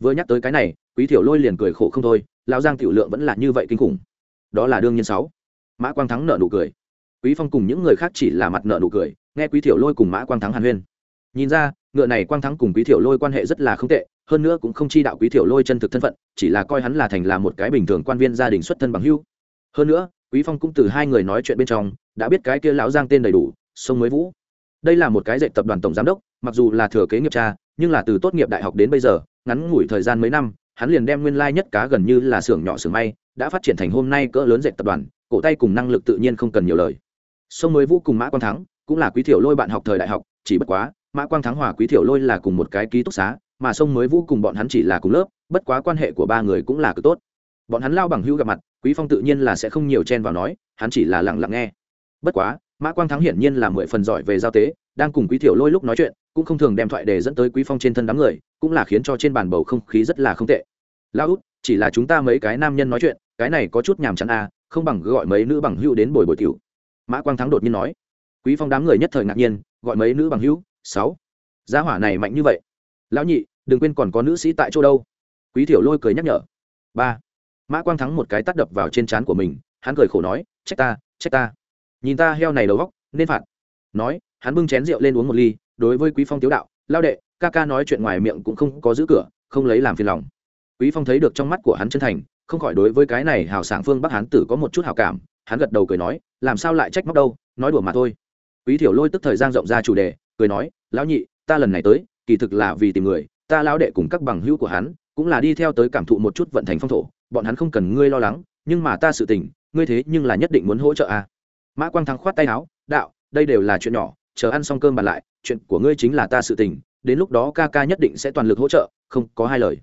Vừa nhắc tới cái này, quý thiểu lôi liền cười khổ không thôi, lão giang tiểu lượng vẫn là như vậy kinh khủng. Đó là đương nhiên sáu. Mã quang thắng nợ nụ cười. Quý phong cùng những người khác chỉ là mặt nợ nụ cười, nghe quý thiểu lôi cùng mã quang thắng hàn huyên nhìn ra, ngựa này quang thắng cùng quý thiểu lôi quan hệ rất là không tệ, hơn nữa cũng không chi đạo quý thiểu lôi chân thực thân phận, chỉ là coi hắn là thành là một cái bình thường quan viên gia đình xuất thân bằng hưu hơn nữa, quý phong cũng từ hai người nói chuyện bên trong, đã biết cái kia lão giang tên đầy đủ, sông mới vũ. Đây là một cái dạy tập đoàn tổng giám đốc, mặc dù là thừa kế nghiệp cha, nhưng là từ tốt nghiệp đại học đến bây giờ, ngắn ngủi thời gian mấy năm, hắn liền đem nguyên lai nhất cá gần như là xưởng nhỏ xưởng may, đã phát triển thành hôm nay cỡ lớn dạy tập đoàn, cổ tay cùng năng lực tự nhiên không cần nhiều lời. Sông mới vũ cùng mã quang thắng, cũng là quý thiểu lôi bạn học thời đại học, chỉ bất quá mã quang thắng hòa quý thiểu lôi là cùng một cái ký túc xá, mà sông mới vũ cùng bọn hắn chỉ là cùng lớp, bất quá quan hệ của ba người cũng là cực tốt. Bọn hắn lao bằng hữu gặp mặt, quý phong tự nhiên là sẽ không nhiều chen vào nói, hắn chỉ là lặng lặng nghe. Bất quá, mã quang thắng hiển nhiên là mười phần giỏi về giao tế, đang cùng quý thiểu lôi lúc nói chuyện, cũng không thường đem thoại đề dẫn tới quý phong trên thân đám người, cũng là khiến cho trên bàn bầu không khí rất là không tệ. Lao út, chỉ là chúng ta mấy cái nam nhân nói chuyện, cái này có chút nhàm chán à không bằng gọi mấy nữ bằng hữu đến bồi bồi tiểu. Mã quang thắng đột nhiên nói. Quý phong đám người nhất thời ngạc nhiên, gọi mấy nữ bằng hữu sáu. Giá hỏa này mạnh như vậy. Lão nhị, đừng quên còn có nữ sĩ tại chỗ đâu. Quý thiểu lôi cười nhắc nhở. Ba. Mã quang thắng một cái tắt đập vào trên trán của mình, hắn cười khổ nói, trách ta trách ta. Nhìn ta heo này đầu góc nên phạt. Nói, hắn bưng chén rượu lên uống một ly, đối với quý phong tiếu đạo lao đệ, ca ca nói chuyện ngoài miệng cũng không có giữ cửa, không lấy làm phiền lòng. Quý phong thấy được trong mắt của hắn chân thành, không khỏi đối với cái này hào sảng phương bắc hán tử có một chút hào cảm, hắn gật đầu cười nói, làm sao lại trách móc đâu, nói đùa mà thôi. Quý thiểu lôi tức thời gian rộng ra chủ đề cười nói, lão nhị, ta lần này tới, kỳ thực là vì tìm người, ta lão đệ cùng các bằng hữu của hắn, cũng là đi theo tới cảm thụ một chút vận thành phong thổ, bọn hắn không cần ngươi lo lắng, nhưng mà ta sự tình, ngươi thế nhưng là nhất định muốn hỗ trợ à. mã quang thắng khoát tay áo, đạo, đây đều là chuyện nhỏ, chờ ăn xong cơm bàn lại, chuyện của ngươi chính là ta sự tình, đến lúc đó ca ca nhất định sẽ toàn lực hỗ trợ, không có hai lời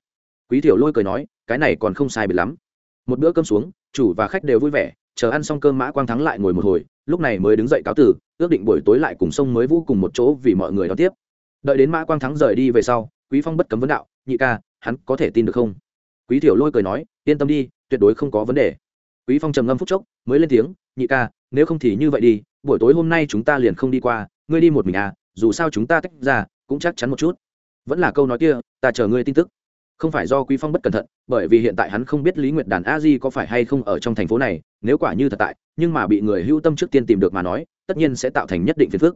quý tiểu lôi cười nói, cái này còn không sai biệt lắm một bữa cơm xuống, chủ và khách đều vui vẻ, chờ ăn xong cơm mã quang thắng lại ngồi một hồi lúc này mới đứng dậy cáo tử ước định buổi tối lại cùng sông mới vũ cùng một chỗ vì mọi người đón tiếp. Đợi đến mã quang thắng rời đi về sau, quý phong bất cấm vấn đạo, nhị ca, hắn có thể tin được không? Quý thiểu lôi cười nói, yên tâm đi, tuyệt đối không có vấn đề. Quý phong trầm ngâm phút chốc, mới lên tiếng, nhị ca, nếu không thì như vậy đi, buổi tối hôm nay chúng ta liền không đi qua, ngươi đi một mình à dù sao chúng ta tách ra, cũng chắc chắn một chút. Vẫn là câu nói kia, ta chờ ngươi tin tức không phải do quý phong bất cẩn thận, bởi vì hiện tại hắn không biết lý nguyệt đàn a di có phải hay không ở trong thành phố này, nếu quả như thật tại, nhưng mà bị người hưu tâm trước tiên tìm được mà nói, tất nhiên sẽ tạo thành nhất định phiền phức.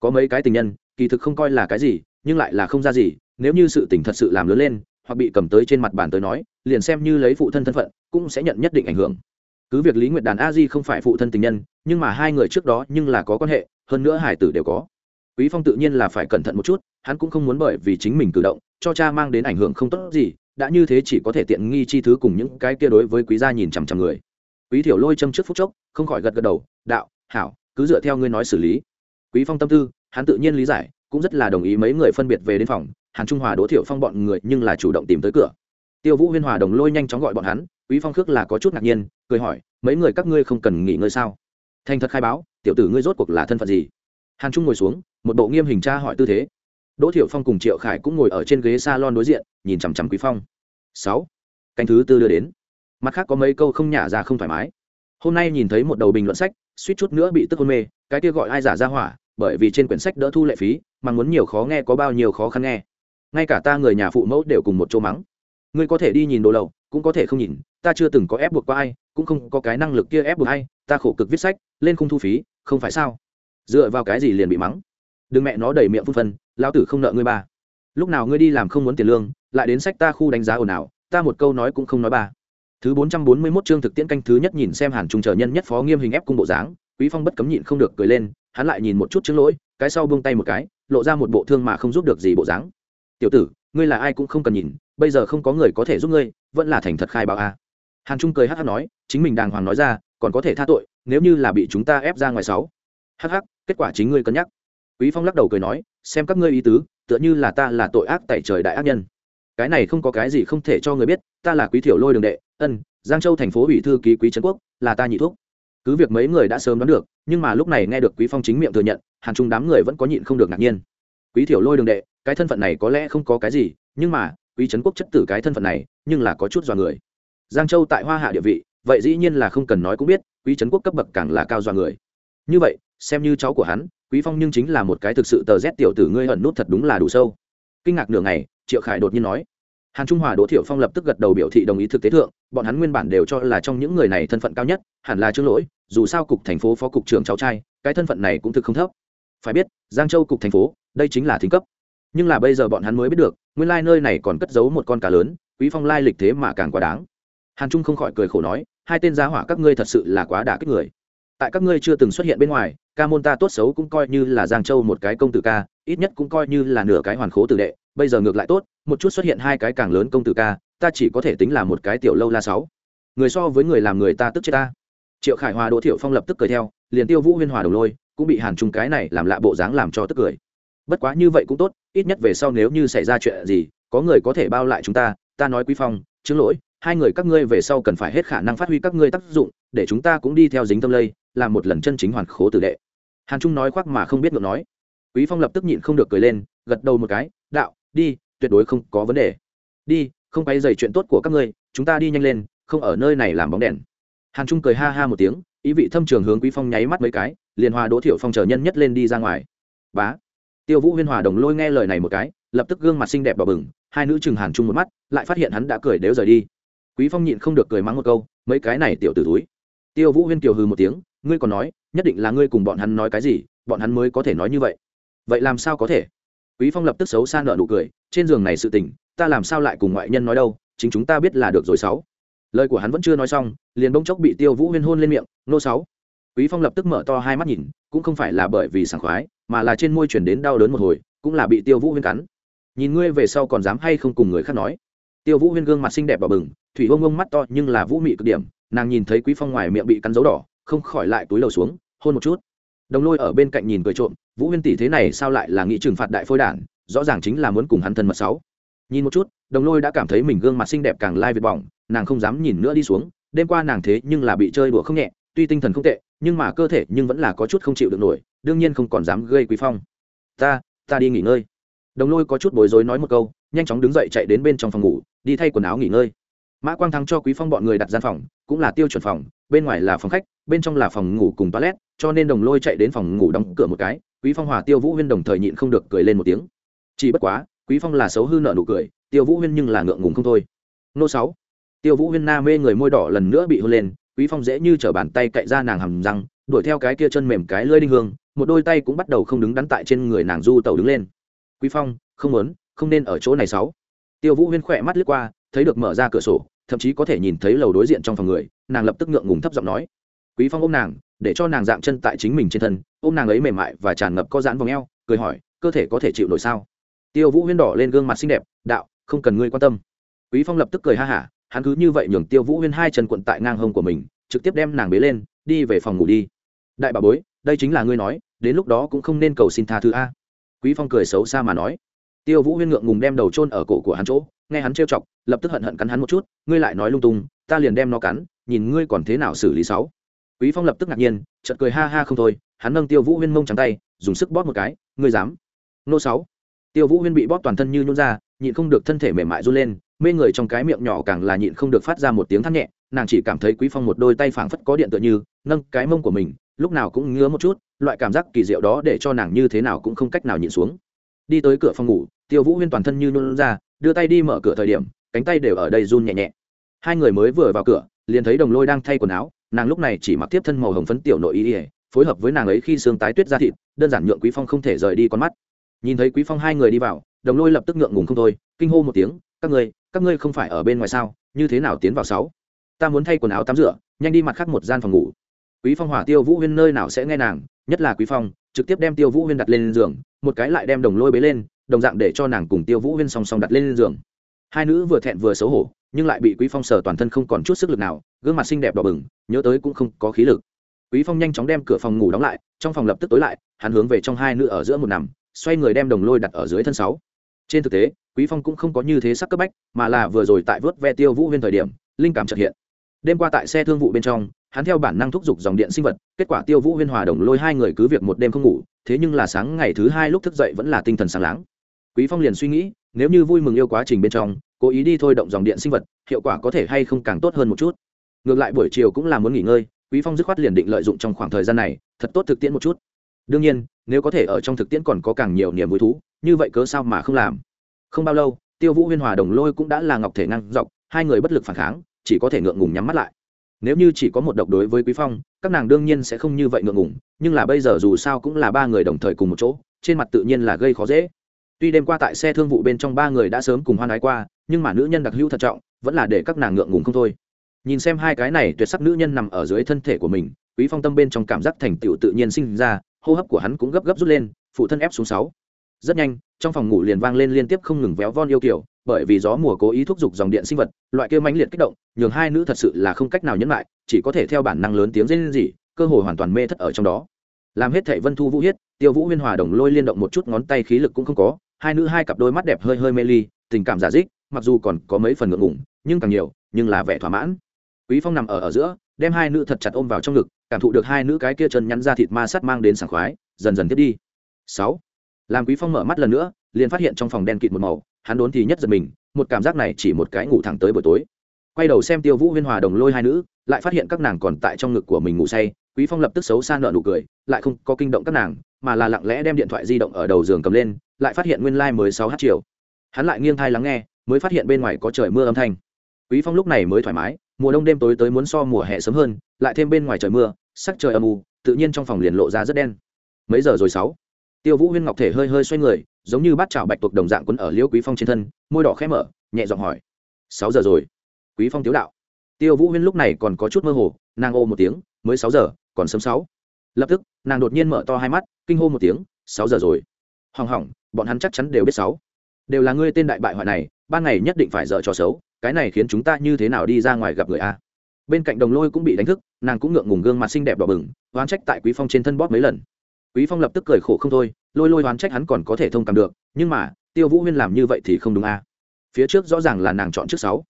Có mấy cái tình nhân, kỳ thực không coi là cái gì, nhưng lại là không ra gì, nếu như sự tình thật sự làm lớn lên, hoặc bị cầm tới trên mặt bàn tới nói, liền xem như lấy phụ thân thân phận, cũng sẽ nhận nhất định ảnh hưởng. Cứ việc lý nguyệt đàn a di không phải phụ thân tình nhân, nhưng mà hai người trước đó nhưng là có quan hệ, hơn nữa hải tử đều có. Quý phong tự nhiên là phải cẩn thận một chút, hắn cũng không muốn bởi vì chính mình cử động cho cha mang đến ảnh hưởng không tốt gì, đã như thế chỉ có thể tiện nghi chi thứ cùng những cái kia đối với quý gia nhìn chằm chằm người. Quý thiểu lôi châm trước phút chốc, không khỏi gật gật đầu, đạo, hảo, cứ dựa theo ngươi nói xử lý. Quý phong tâm tư, hắn tự nhiên lý giải, cũng rất là đồng ý mấy người phân biệt về đến phòng, hàn trung hòa, đỗ thiểu phong bọn người nhưng là chủ động tìm tới cửa. Tiêu vũ huyên hòa đồng lôi nhanh chóng gọi bọn hắn, quý phong khước là có chút ngạc nhiên, cười hỏi, mấy người các ngươi không cần nghỉ ngơi sao? Thành thật khai báo, tiểu tử ngươi rốt cuộc là thân phận gì? Hàn trung ngồi xuống, một bộ nghiêm hình tra hỏi tư thế đỗ thiểu phong cùng triệu khải cũng ngồi ở trên ghế s a lon đối diện, nhìn chằm chằm quý phong. Sáu, canh thứ tư đưa đến. Mặt khác có mấy câu không nhả ra không thoải mái. Hôm nay nhìn thấy một đầu bình luận sách, suýt chút nữa bị tức hôn mê, cái kia gọi ai giả ra hỏa, bởi vì trên quyển sách đỡ thu lệ phí, mà muốn nhiều khó nghe có bao nhiêu khó khăn nghe. Ngay cả ta người nhà phụ mẫu đều cùng một chỗ mắng. Ngươi có thể đi nhìn đồ lậu, cũng có thể không nhìn, ta chưa từng có ép buộc qua ai, cũng không có cái năng lực kia ép buộc ai, ta khổ cực viết sách, lên không thu phí, không phải sao? Dựa vào cái gì liền bị mắng? Đừng mẹ nó đầy miệng phun phân Lão tử không nợ ngươi ba. Lúc nào ngươi đi làm không muốn tiền lương, lại đến sách ta khu đánh giá ồn ào, ta một câu nói cũng không nói ba. Thứ bốn trăm bốn mươi mốt chương thực tiễn canh thứ nhất nhìn xem hàn trung chờ nhân nhất phó nghiêm hình ép cung bộ dáng, quý phong bất cấm nhịn không được cười lên, hắn lại nhìn một chút chứng lỗi, cái sau buông tay một cái, lộ ra một bộ thương mà không giúp được gì bộ dáng. Tiểu tử, ngươi là ai cũng không cần nhìn, bây giờ không có người có thể giúp ngươi, vẫn là thành thật khai báo a. À. hàn trung cười hắc hắc nói, chính mình đàng hoàng nói ra, còn có thể tha tội, nếu như là bị chúng ta ép ra ngoài sáu. Hắc hắc, kết quả chính ngươi cân nhắc. Quý phong lắc đầu cười nói xem các ngươi ý tứ, tựa như là ta là tội ác tại trời đại ác nhân. Cái này không có cái gì không thể cho người biết, ta là quý thiểu lôi đường đệ, ân, giang châu thành phố ủy thư ký quý trấn quốc, là ta nhị thuốc cứ việc mấy người đã sớm đoán được, nhưng mà lúc này nghe được quý phong chính miệng thừa nhận hàng chung đám người vẫn có nhịn không được ngạc nhiên. Quý thiểu lôi đường đệ, cái thân phận này có lẽ không có cái gì, nhưng mà, quý trấn quốc chất tử cái thân phận này, nhưng là có chút dọa người. Giang châu tại hoa hạ địa vị, vậy dĩ nhiên là không cần nói cũng biết, quý trấn quốc cấp bậc càng là cao dọa người. Như vậy, xem như cháu của hắn quý phong nhưng chính là một cái thực sự tờ rét tiểu tử ngươi ẩn nút thật đúng là đủ sâu. Kinh ngạc nửa ngày, triệu khải đột nhiên nói. Hàn trung hòa, đỗ thiệu phong lập tức gật đầu biểu thị đồng ý thực tế thượng, bọn hắn nguyên bản đều cho là trong những người này thân phận cao nhất, hẳn là trương lỗi, dù sao cục thành phố phó cục trưởng cháu trai, cái thân phận này cũng thực không thấp. Phải biết, giang châu cục thành phố, đây chính là thính cấp. Nhưng là bây giờ bọn hắn mới biết được, nguyên lai nơi này còn cất giấu một con cá lớn, quý phong lai lịch thế mà càng quá đáng. Hàn trung không khỏi cười khổ nói, hai tên gia hỏa các ngươi thật sự là quá đả kích người tại các ngươi chưa từng xuất hiện bên ngoài, ca môn ta tốt xấu cũng coi như là giang châu một cái công tử ca, ít nhất cũng coi như là nửa cái hoàn khố tử đệ, bây giờ ngược lại tốt, một chút xuất hiện hai cái càng lớn công tử ca, ta chỉ có thể tính là một cái tiểu lâu la sáu. Người so với người làm người ta tức chết ta. Triệu khải hòa, đỗ thiệu phong lập tức cười theo, liền tiêu vũ huyên hòa đầu lôi, cũng bị hàn trung cái này làm lạ bộ dáng làm cho tức cười. Bất quá như vậy cũng tốt, ít nhất về sau nếu như xảy ra chuyện gì, có người có thể bao lại chúng ta ta nói quý phong chứng lỗi, hai người các ngươi về sau cần phải hết khả năng phát huy các ngươi tác dụng, để chúng ta cũng đi theo dính tâm lây làm một lần chân chính hoàn khố tử đệ. Hàn trung nói khoác mà không biết ngượng nói. Quý phong lập tức nhịn không được cười lên, gật đầu một cái, đạo, đi, tuyệt đối không có vấn đề. Đi, không quay dày chuyện tốt của các ngươi, chúng ta đi nhanh lên, không ở nơi này làm bóng đèn. Hàn trung cười ha ha một tiếng, ý vị thâm trường hướng quý phong nháy mắt mấy cái, liền hòa đỗ thiểu phong chờ nhân nhất lên đi ra ngoài. Bá. Tiêu vũ huyên hòa đồng lôi nghe lời này một cái, lập tức gương mặt xinh đẹp đỏ bừng, hai nữ chừng hàn trung một mắt, lại phát hiện hắn đã cười đéo rời đi. Quý phong nhịn không được cười mắng một câu, mấy cái này tiểu tử túi. Tiêu vũ huyên kiều hừ một tiếng ngươi còn nói, nhất định là ngươi cùng bọn hắn nói cái gì, bọn hắn mới có thể nói như vậy. Vậy làm sao có thể? Quý phong lập tức xấu xa nợ nụ cười, trên giường này sự tình, ta làm sao lại cùng ngoại nhân nói đâu, chính chúng ta biết là được rồi sáu. Lời của hắn vẫn chưa nói xong, liền bỗng chốc bị tiêu vũ huyên hôn lên miệng, nô sáu. Quý phong lập tức mở to hai mắt nhìn, cũng không phải là bởi vì sảng khoái, mà là trên môi chuyển đến đau đớn một hồi, cũng là bị tiêu vũ huyên cắn. Nhìn ngươi về sau còn dám hay không cùng người khác nói? Tiêu vũ huyên gương mặt xinh đẹp và bừng, thủy ông ông mắt to, nhưng là vũ mị cực điểm, nàng nhìn thấy quý phong ngoài miệng bị cắn dấu đỏ không khỏi lại túi lầu xuống, hôn một chút. Đồng lôi ở bên cạnh nhìn cười trộm, vũ huyên tỷ thế này sao lại là nghĩ trừng phạt đại phôi đản rõ ràng chính là muốn cùng hắn thân mật sáu. Nhìn một chút, đồng lôi đã cảm thấy mình gương mặt xinh đẹp càng lai việt bỏng, nàng không dám nhìn nữa đi xuống, đêm qua nàng thế nhưng là bị chơi đùa không nhẹ, tuy tinh thần không tệ, nhưng mà cơ thể nhưng vẫn là có chút không chịu được nổi, đương nhiên không còn dám gây quý phong. Ta ta đi nghỉ ngơi. Đồng lôi có chút bối rối nói một câu, nhanh chóng đứng dậy chạy đến bên trong phòng ngủ, đi thay quần áo nghỉ ngơi. Mã quang thắng cho quý phong bọn người đặt gian phòng, cũng là tiêu chuẩn phòng, bên ngoài là phòng khách bên trong là phòng ngủ cùng toilet, cho nên đồng lôi chạy đến phòng ngủ đóng cửa một cái, quý phong hòa tiêu vũ huyên đồng thời nhịn không được cười lên một tiếng. Chỉ bất quá, quý phong là xấu hư nợ nụ cười, tiêu vũ huyên nhưng là ngượng ngùng không thôi. Nô sáu. Tiêu vũ huyên na mê người môi đỏ lần nữa bị hôn lên, quý phong dễ như trở bàn tay cậy ra nàng hầm răng, đuổi theo cái kia chân mềm cái lưỡi đinh hương, một đôi tay cũng bắt đầu không đứng đắn tại trên người nàng du tẩu đứng lên. Quý phong, không muốn, không nên ở chỗ này sáu. Tiêu vũ huyên khỏe mắt lướt qua, thấy được mở ra cửa sổ, thậm chí có thể nhìn thấy lầu đối diện trong phòng người, nàng lập tức ngượng ngùng thấp giọng nói quý phong ôm nàng, để cho nàng dạng chân tại chính mình trên thân, ôm nàng ấy mềm mại và tràn ngập có giãn vòng eo, cười hỏi, cơ thể có thể chịu nổi sao? Tiêu vũ huyên đỏ lên gương mặt xinh đẹp, đạo, không cần ngươi quan tâm. Quý phong lập tức cười ha hả, hắn cứ như vậy nhường tiêu vũ huyên hai chân quận tại ngang hông của mình, trực tiếp đem nàng bế lên, đi về phòng ngủ đi. Đại bà bối, đây chính là ngươi nói, đến lúc đó cũng không nên cầu xin tha thứ a. Quý phong cười xấu xa mà nói. Tiêu vũ huyên ngượng ngùng đem đầu chôn ở cổ của hắn chỗ, nghe hắn trêu chọc, lập tức hận hận cắn hắn một chút, ngươi lại nói lung tung, ta liền đem nó cắn, nhìn ngươi còn thế nào xử lý sáu? Quý phong lập tức ngạc nhiên, chợt cười ha ha không thôi, hắn nâng tiêu vũ huyên mông trắng tay, dùng sức bóp một cái, ngươi dám? Nô sáu. Tiêu vũ huyên bị bóp toàn thân như nhún ra, nhịn không được thân thể mềm mại run lên, mê người trong cái miệng nhỏ càng là nhịn không được phát ra một tiếng thắt nhẹ, nàng chỉ cảm thấy quý phong một đôi tay phảng phất có điện tựa như, nâng cái mông của mình, lúc nào cũng ngứa một chút, loại cảm giác kỳ diệu đó để cho nàng như thế nào cũng không cách nào nhịn xuống. Đi tới cửa phòng ngủ, tiêu vũ huyên toàn thân như nhún ra, đưa tay đi mở cửa thời điểm, cánh tay đều ở đây run nhẹ nhẹ. Hai người mới vừa vào cửa, liền thấy đồng lôi đang thay quần áo nàng lúc này chỉ mặc tiếp thân màu hồng phấn tiểu nội y ỉa, phối hợp với nàng ấy khi xương tái tuyết ra thịt, đơn giản nhượng quý phong không thể rời đi con mắt. Nhìn thấy quý phong hai người đi vào, đồng lôi lập tức ngượng ngùng không thôi, kinh hô một tiếng, các ngươi các ngươi không phải ở bên ngoài sao? Như thế nào tiến vào sáu? Ta muốn thay quần áo tắm rửa, nhanh đi mặt khác một gian phòng ngủ. Quý phong hỏa tiêu vũ huyên nơi nào sẽ nghe nàng, nhất là quý phong, trực tiếp đem tiêu vũ huyên đặt lên giường, một cái lại đem đồng lôi bế lên, đồng dạng để cho nàng cùng tiêu vũ huyên song song đặt lên giường. Hai nữ vừa thẹn vừa xấu hổ nhưng lại bị quý phong sở toàn thân không còn chút sức lực nào, gương mặt xinh đẹp đỏ bừng, nhớ tới cũng không có khí lực. Quý phong nhanh chóng đem cửa phòng ngủ đóng lại, trong phòng lập tức tối lại, hắn hướng về trong hai nữ ở giữa một nằm, xoay người đem đồng lôi đặt ở dưới thân sáu. Trên thực tế, quý phong cũng không có như thế sắc cấp bách, mà là vừa rồi tại vớt ve tiêu vũ huyên thời điểm, linh cảm chợt hiện. Đêm qua tại xe thương vụ bên trong, hắn theo bản năng thúc giục dòng điện sinh vật, kết quả tiêu vũ huyên hòa đồng lôi hai người cứ việc một đêm không ngủ, thế nhưng là sáng ngày thứ hai lúc thức dậy vẫn là tinh thần sáng láng. Quý phong liền suy nghĩ, nếu như vui mừng yêu quá trình bên trong cố ý đi thôi động dòng điện sinh vật, hiệu quả có thể hay không càng tốt hơn một chút. Ngược lại buổi chiều cũng là muốn nghỉ ngơi, quý phong dứt khoát liền định lợi dụng trong khoảng thời gian này, thật tốt thực tiễn một chút. Đương nhiên, nếu có thể ở trong thực tiễn còn có càng nhiều niềm vui thú, như vậy cớ sao mà không làm? Không bao lâu, tiêu vũ huyên hòa đồng lôi cũng đã là ngọc thể năng dọc, hai người bất lực phản kháng, chỉ có thể ngượng ngùng nhắm mắt lại. Nếu như chỉ có một độc đối với quý phong, các nàng đương nhiên sẽ không như vậy ngượng ngùng, nhưng là bây giờ dù sao cũng là ba người đồng thời cùng một chỗ, trên mặt tự nhiên là gây khó dễ tuy đêm qua tại xe thương vụ bên trong ba người đã sớm cùng hoan ái qua, nhưng mà nữ nhân đặc hữu thận trọng, vẫn là để các nàng ngượng ngùng không thôi. Nhìn xem hai cái này tuyệt sắc nữ nhân nằm ở dưới thân thể của mình, quý phong tâm bên trong cảm giác thành tựu tự nhiên sinh ra, hô hấp của hắn cũng gấp gấp rút lên, phụ thân ép xuống sáu. Rất nhanh, trong phòng ngủ liền vang lên liên tiếp không ngừng véo von yêu kiểu, bởi vì gió mùa cố ý thúc giục dòng điện sinh vật, loại kia mãnh liệt kích động, nhường hai nữ thật sự là không cách nào nhẫn lại, chỉ có thể theo bản năng lớn tiếng rên rỉ, cơ hội hoàn toàn mê thất ở trong đó. Làm hết thảy vân thu vũ hiết tiêu vũ huyên hòa đồng lôi liên động một chút ngón tay khí lực cũng không có hai nữ hai cặp đôi mắt đẹp hơi hơi mê ly, tình cảm giả dích, mặc dù còn có mấy phần ngượng ngùng, nhưng càng nhiều, nhưng là vẻ thỏa mãn. Quý phong nằm ở ở giữa, đem hai nữ thật chặt ôm vào trong ngực, cảm thụ được hai nữ cái kia chân nhắn ra thịt ma sắt mang đến sảng khoái, dần dần tiếp đi. Sáu. Làm quý phong mở mắt lần nữa, liền phát hiện trong phòng đen kịt một màu, hắn đốn thì nhất giật mình, một cảm giác này chỉ một cái ngủ thẳng tới buổi tối quay đầu xem tiêu vũ huyên hòa đồng lôi hai nữ, lại phát hiện các nàng còn tại trong ngực của mình ngủ say, quý phong lập tức xấu xa nợ nụ cười, lại không có kinh động các nàng, mà là lặng lẽ đem điện thoại di động ở đầu giường cầm lên, lại phát hiện nguyên lai mới sáu h chiều. Hắn lại nghiêng thai lắng nghe, mới phát hiện bên ngoài có trời mưa âm thanh. Quý phong lúc này mới thoải mái, mùa đông đêm tối tới muốn so mùa hè sớm hơn, lại thêm bên ngoài trời mưa, sắc trời âm u, tự nhiên trong phòng liền lộ ra rất đen. Mấy giờ rồi sáu? Tiêu vũ huyên ngọc thể hơi hơi xoay người, giống như bát chảo bạch tuộc đồng dạng quấn ở liễu quý phong trên thân, môi đỏ khẽ mở, nhẹ giọng hỏi. Sáu giờ rồi quý phong tiếu đạo. Tiêu vũ huyên lúc này còn có chút mơ hồ, nàng ô một tiếng, mới sáu giờ, còn sớm sáu. Lập tức, nàng đột nhiên mở to hai mắt, kinh hô một tiếng, sáu giờ rồi. Hỏng hỏng, bọn hắn chắc chắn đều biết sáu. Đều là ngươi tên đại bại hoại này, ban ngày nhất định phải dở trò xấu, cái này khiến chúng ta như thế nào đi ra ngoài gặp người a? Bên cạnh đồng lôi cũng bị đánh thức, nàng cũng ngượng ngùng gương mặt xinh đẹp đỏ bừng, oán trách tại quý phong trên thân bóp mấy lần. Quý phong lập tức cười khổ không thôi, lôi lôi oán trách hắn còn có thể thông cảm được, nhưng mà, tiêu vũ huyên làm như vậy thì không đúng a. Phía trước rõ ràng là nàng chọn trước sáu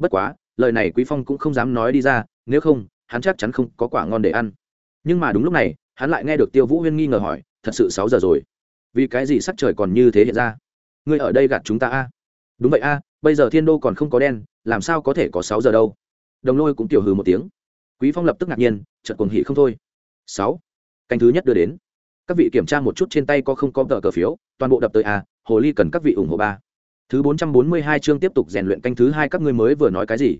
bất quá, lời này quý phong cũng không dám nói đi ra, nếu không, hắn chắc chắn không có quả ngon để ăn. Nhưng mà đúng lúc này, hắn lại nghe được tiêu vũ huyên nghi ngờ hỏi, thật sự sáu giờ rồi? Vì cái gì sắc trời còn như thế hiện ra? Ngươi ở đây gạt chúng ta a? Đúng vậy a, bây giờ thiên đô còn không có đen, làm sao có thể có sáu giờ đâu? Đồng lôi cũng tiểu hừ một tiếng. Quý phong lập tức ngạc nhiên, chợt cuồng hỉ không thôi. Sáu? Canh thứ nhất đưa đến. Các vị kiểm tra một chút trên tay có không có tờ cờ phiếu, toàn bộ đập tới a, hồ ly cần các vị ủng hộ ba thứ bốn trăm bốn mươi hai chương tiếp tục rèn luyện canh thứ hai các ngươi mới vừa nói cái gì?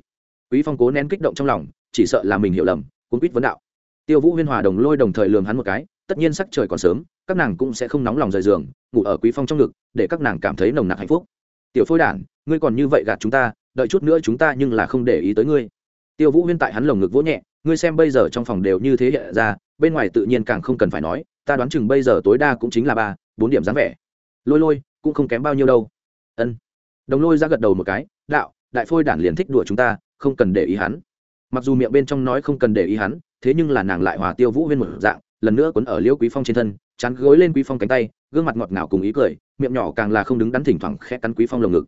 Quý phong cố nén kích động trong lòng, chỉ sợ là mình hiểu lầm, cuốn quýt vấn đạo. Tiêu vũ huyên hòa đồng lôi đồng thời lường hắn một cái, tất nhiên sắc trời còn sớm, các nàng cũng sẽ không nóng lòng rời giường, ngủ ở quý phong trong ngực, để các nàng cảm thấy nồng nặc hạnh phúc. Tiểu phôi đản, ngươi còn như vậy gạt chúng ta, đợi chút nữa chúng ta nhưng là không để ý tới ngươi. Tiêu vũ huyên tại hắn lồng ngực vỗ nhẹ, ngươi xem bây giờ trong phòng đều như thế hiện ra, bên ngoài tự nhiên càng không cần phải nói, ta đoán chừng bây giờ tối đa cũng chính là ba, bốn điểm dáng vẻ. Lôi lôi, cũng không kém bao nhiêu đâu ân. Đồng lôi ra gật đầu một cái, đạo, đại phôi đản liền thích đùa chúng ta, không cần để ý hắn. Mặc dù miệng bên trong nói không cần để ý hắn, thế nhưng là nàng lại hòa tiêu vũ huyên một dạng, lần nữa quấn ở liễu quý phong trên thân, chán gối lên quý phong cánh tay, gương mặt ngọt ngào cùng ý cười, miệng nhỏ càng là không đứng đắn thỉnh thoảng khẽ cắn quý phong lồng ngực.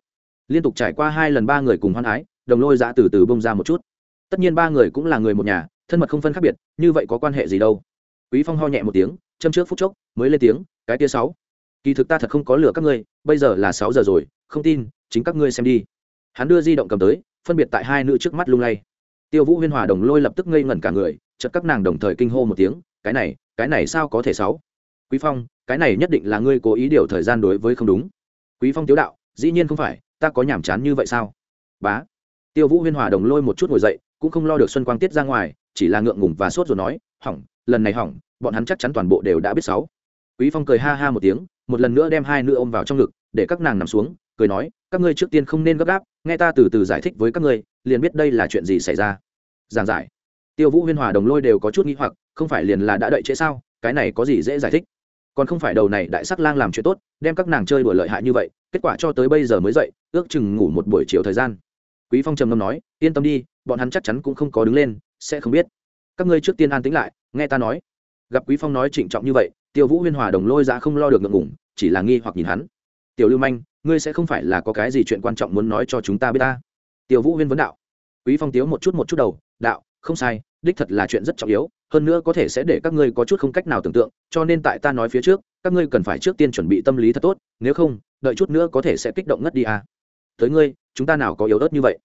Liên tục trải qua hai lần ba người cùng hoan hái, đồng lôi giã từ từ bông ra một chút. Tất nhiên ba người cũng là người một nhà, thân mật không phân khác biệt, như vậy có quan hệ gì đâu? Quý phong ho nhẹ một tiếng, châm trước phút chốc, mới lên tiếng, cái tia sáu kỳ thực ta thật không có lừa các ngươi, bây giờ là sáu giờ rồi, không tin, chính các ngươi xem đi. Hắn đưa di động cầm tới, phân biệt tại hai nữ trước mắt lung lay. Tiêu vũ huyên hòa đồng lôi lập tức ngây ngẩn cả người, chợt các nàng đồng thời kinh hô một tiếng, cái này cái này sao có thể sáu? Quý phong, cái này nhất định là ngươi cố ý điều thời gian đối với không đúng. Quý phong tiếu đạo, dĩ nhiên không phải, ta có nhảm chán như vậy sao? Bá. Tiêu vũ huyên hòa đồng lôi một chút ngồi dậy, cũng không lo được xuân quang tiết ra ngoài, chỉ là ngượng ngùng và sốt rồi nói, hỏng, lần này hỏng, bọn hắn chắc chắn toàn bộ đều đã biết sáu quý phong cười ha ha một tiếng, một lần nữa đem hai nữ ôm vào trong ngực, để các nàng nằm xuống, cười nói, các ngươi trước tiên không nên gấp gáp, nghe ta từ từ giải thích với các ngươi, liền biết đây là chuyện gì xảy ra. Giảng giải. Tiêu vũ huyên hòa đồng lôi đều có chút nghĩ hoặc, không phải liền là đã đợi trễ sao? Cái này có gì dễ giải thích? Còn không phải đầu này đại sắc lang làm chuyện tốt, đem các nàng chơi đùa lợi hại như vậy, kết quả cho tới bây giờ mới dậy, ước chừng ngủ một buổi chiều thời gian. Quý phong trầm ngâm nói, yên tâm đi, bọn hắn chắc chắn cũng không có đứng lên, sẽ không biết. Các ngươi trước tiên an tĩnh lại, nghe ta nói. Gặp quý phong nói trịnh trọng như vậy tiêu vũ huyên hòa đồng lôi ra không lo được ngượng ngủng chỉ là nghi hoặc nhìn hắn tiểu lưu manh, ngươi sẽ không phải là có cái gì chuyện quan trọng muốn nói cho chúng ta biết ta tiêu vũ huyên vấn đạo quý phong tiếu một chút một chút đầu, đạo, không sai, đích thật là chuyện rất trọng yếu, hơn nữa có thể sẽ để các ngươi có chút không cách nào tưởng tượng, cho nên tại ta nói phía trước, các ngươi cần phải trước tiên chuẩn bị tâm lý thật tốt, nếu không, đợi chút nữa có thể sẽ kích động ngất đi à. tới ngươi, chúng ta nào có yếu ớt như vậy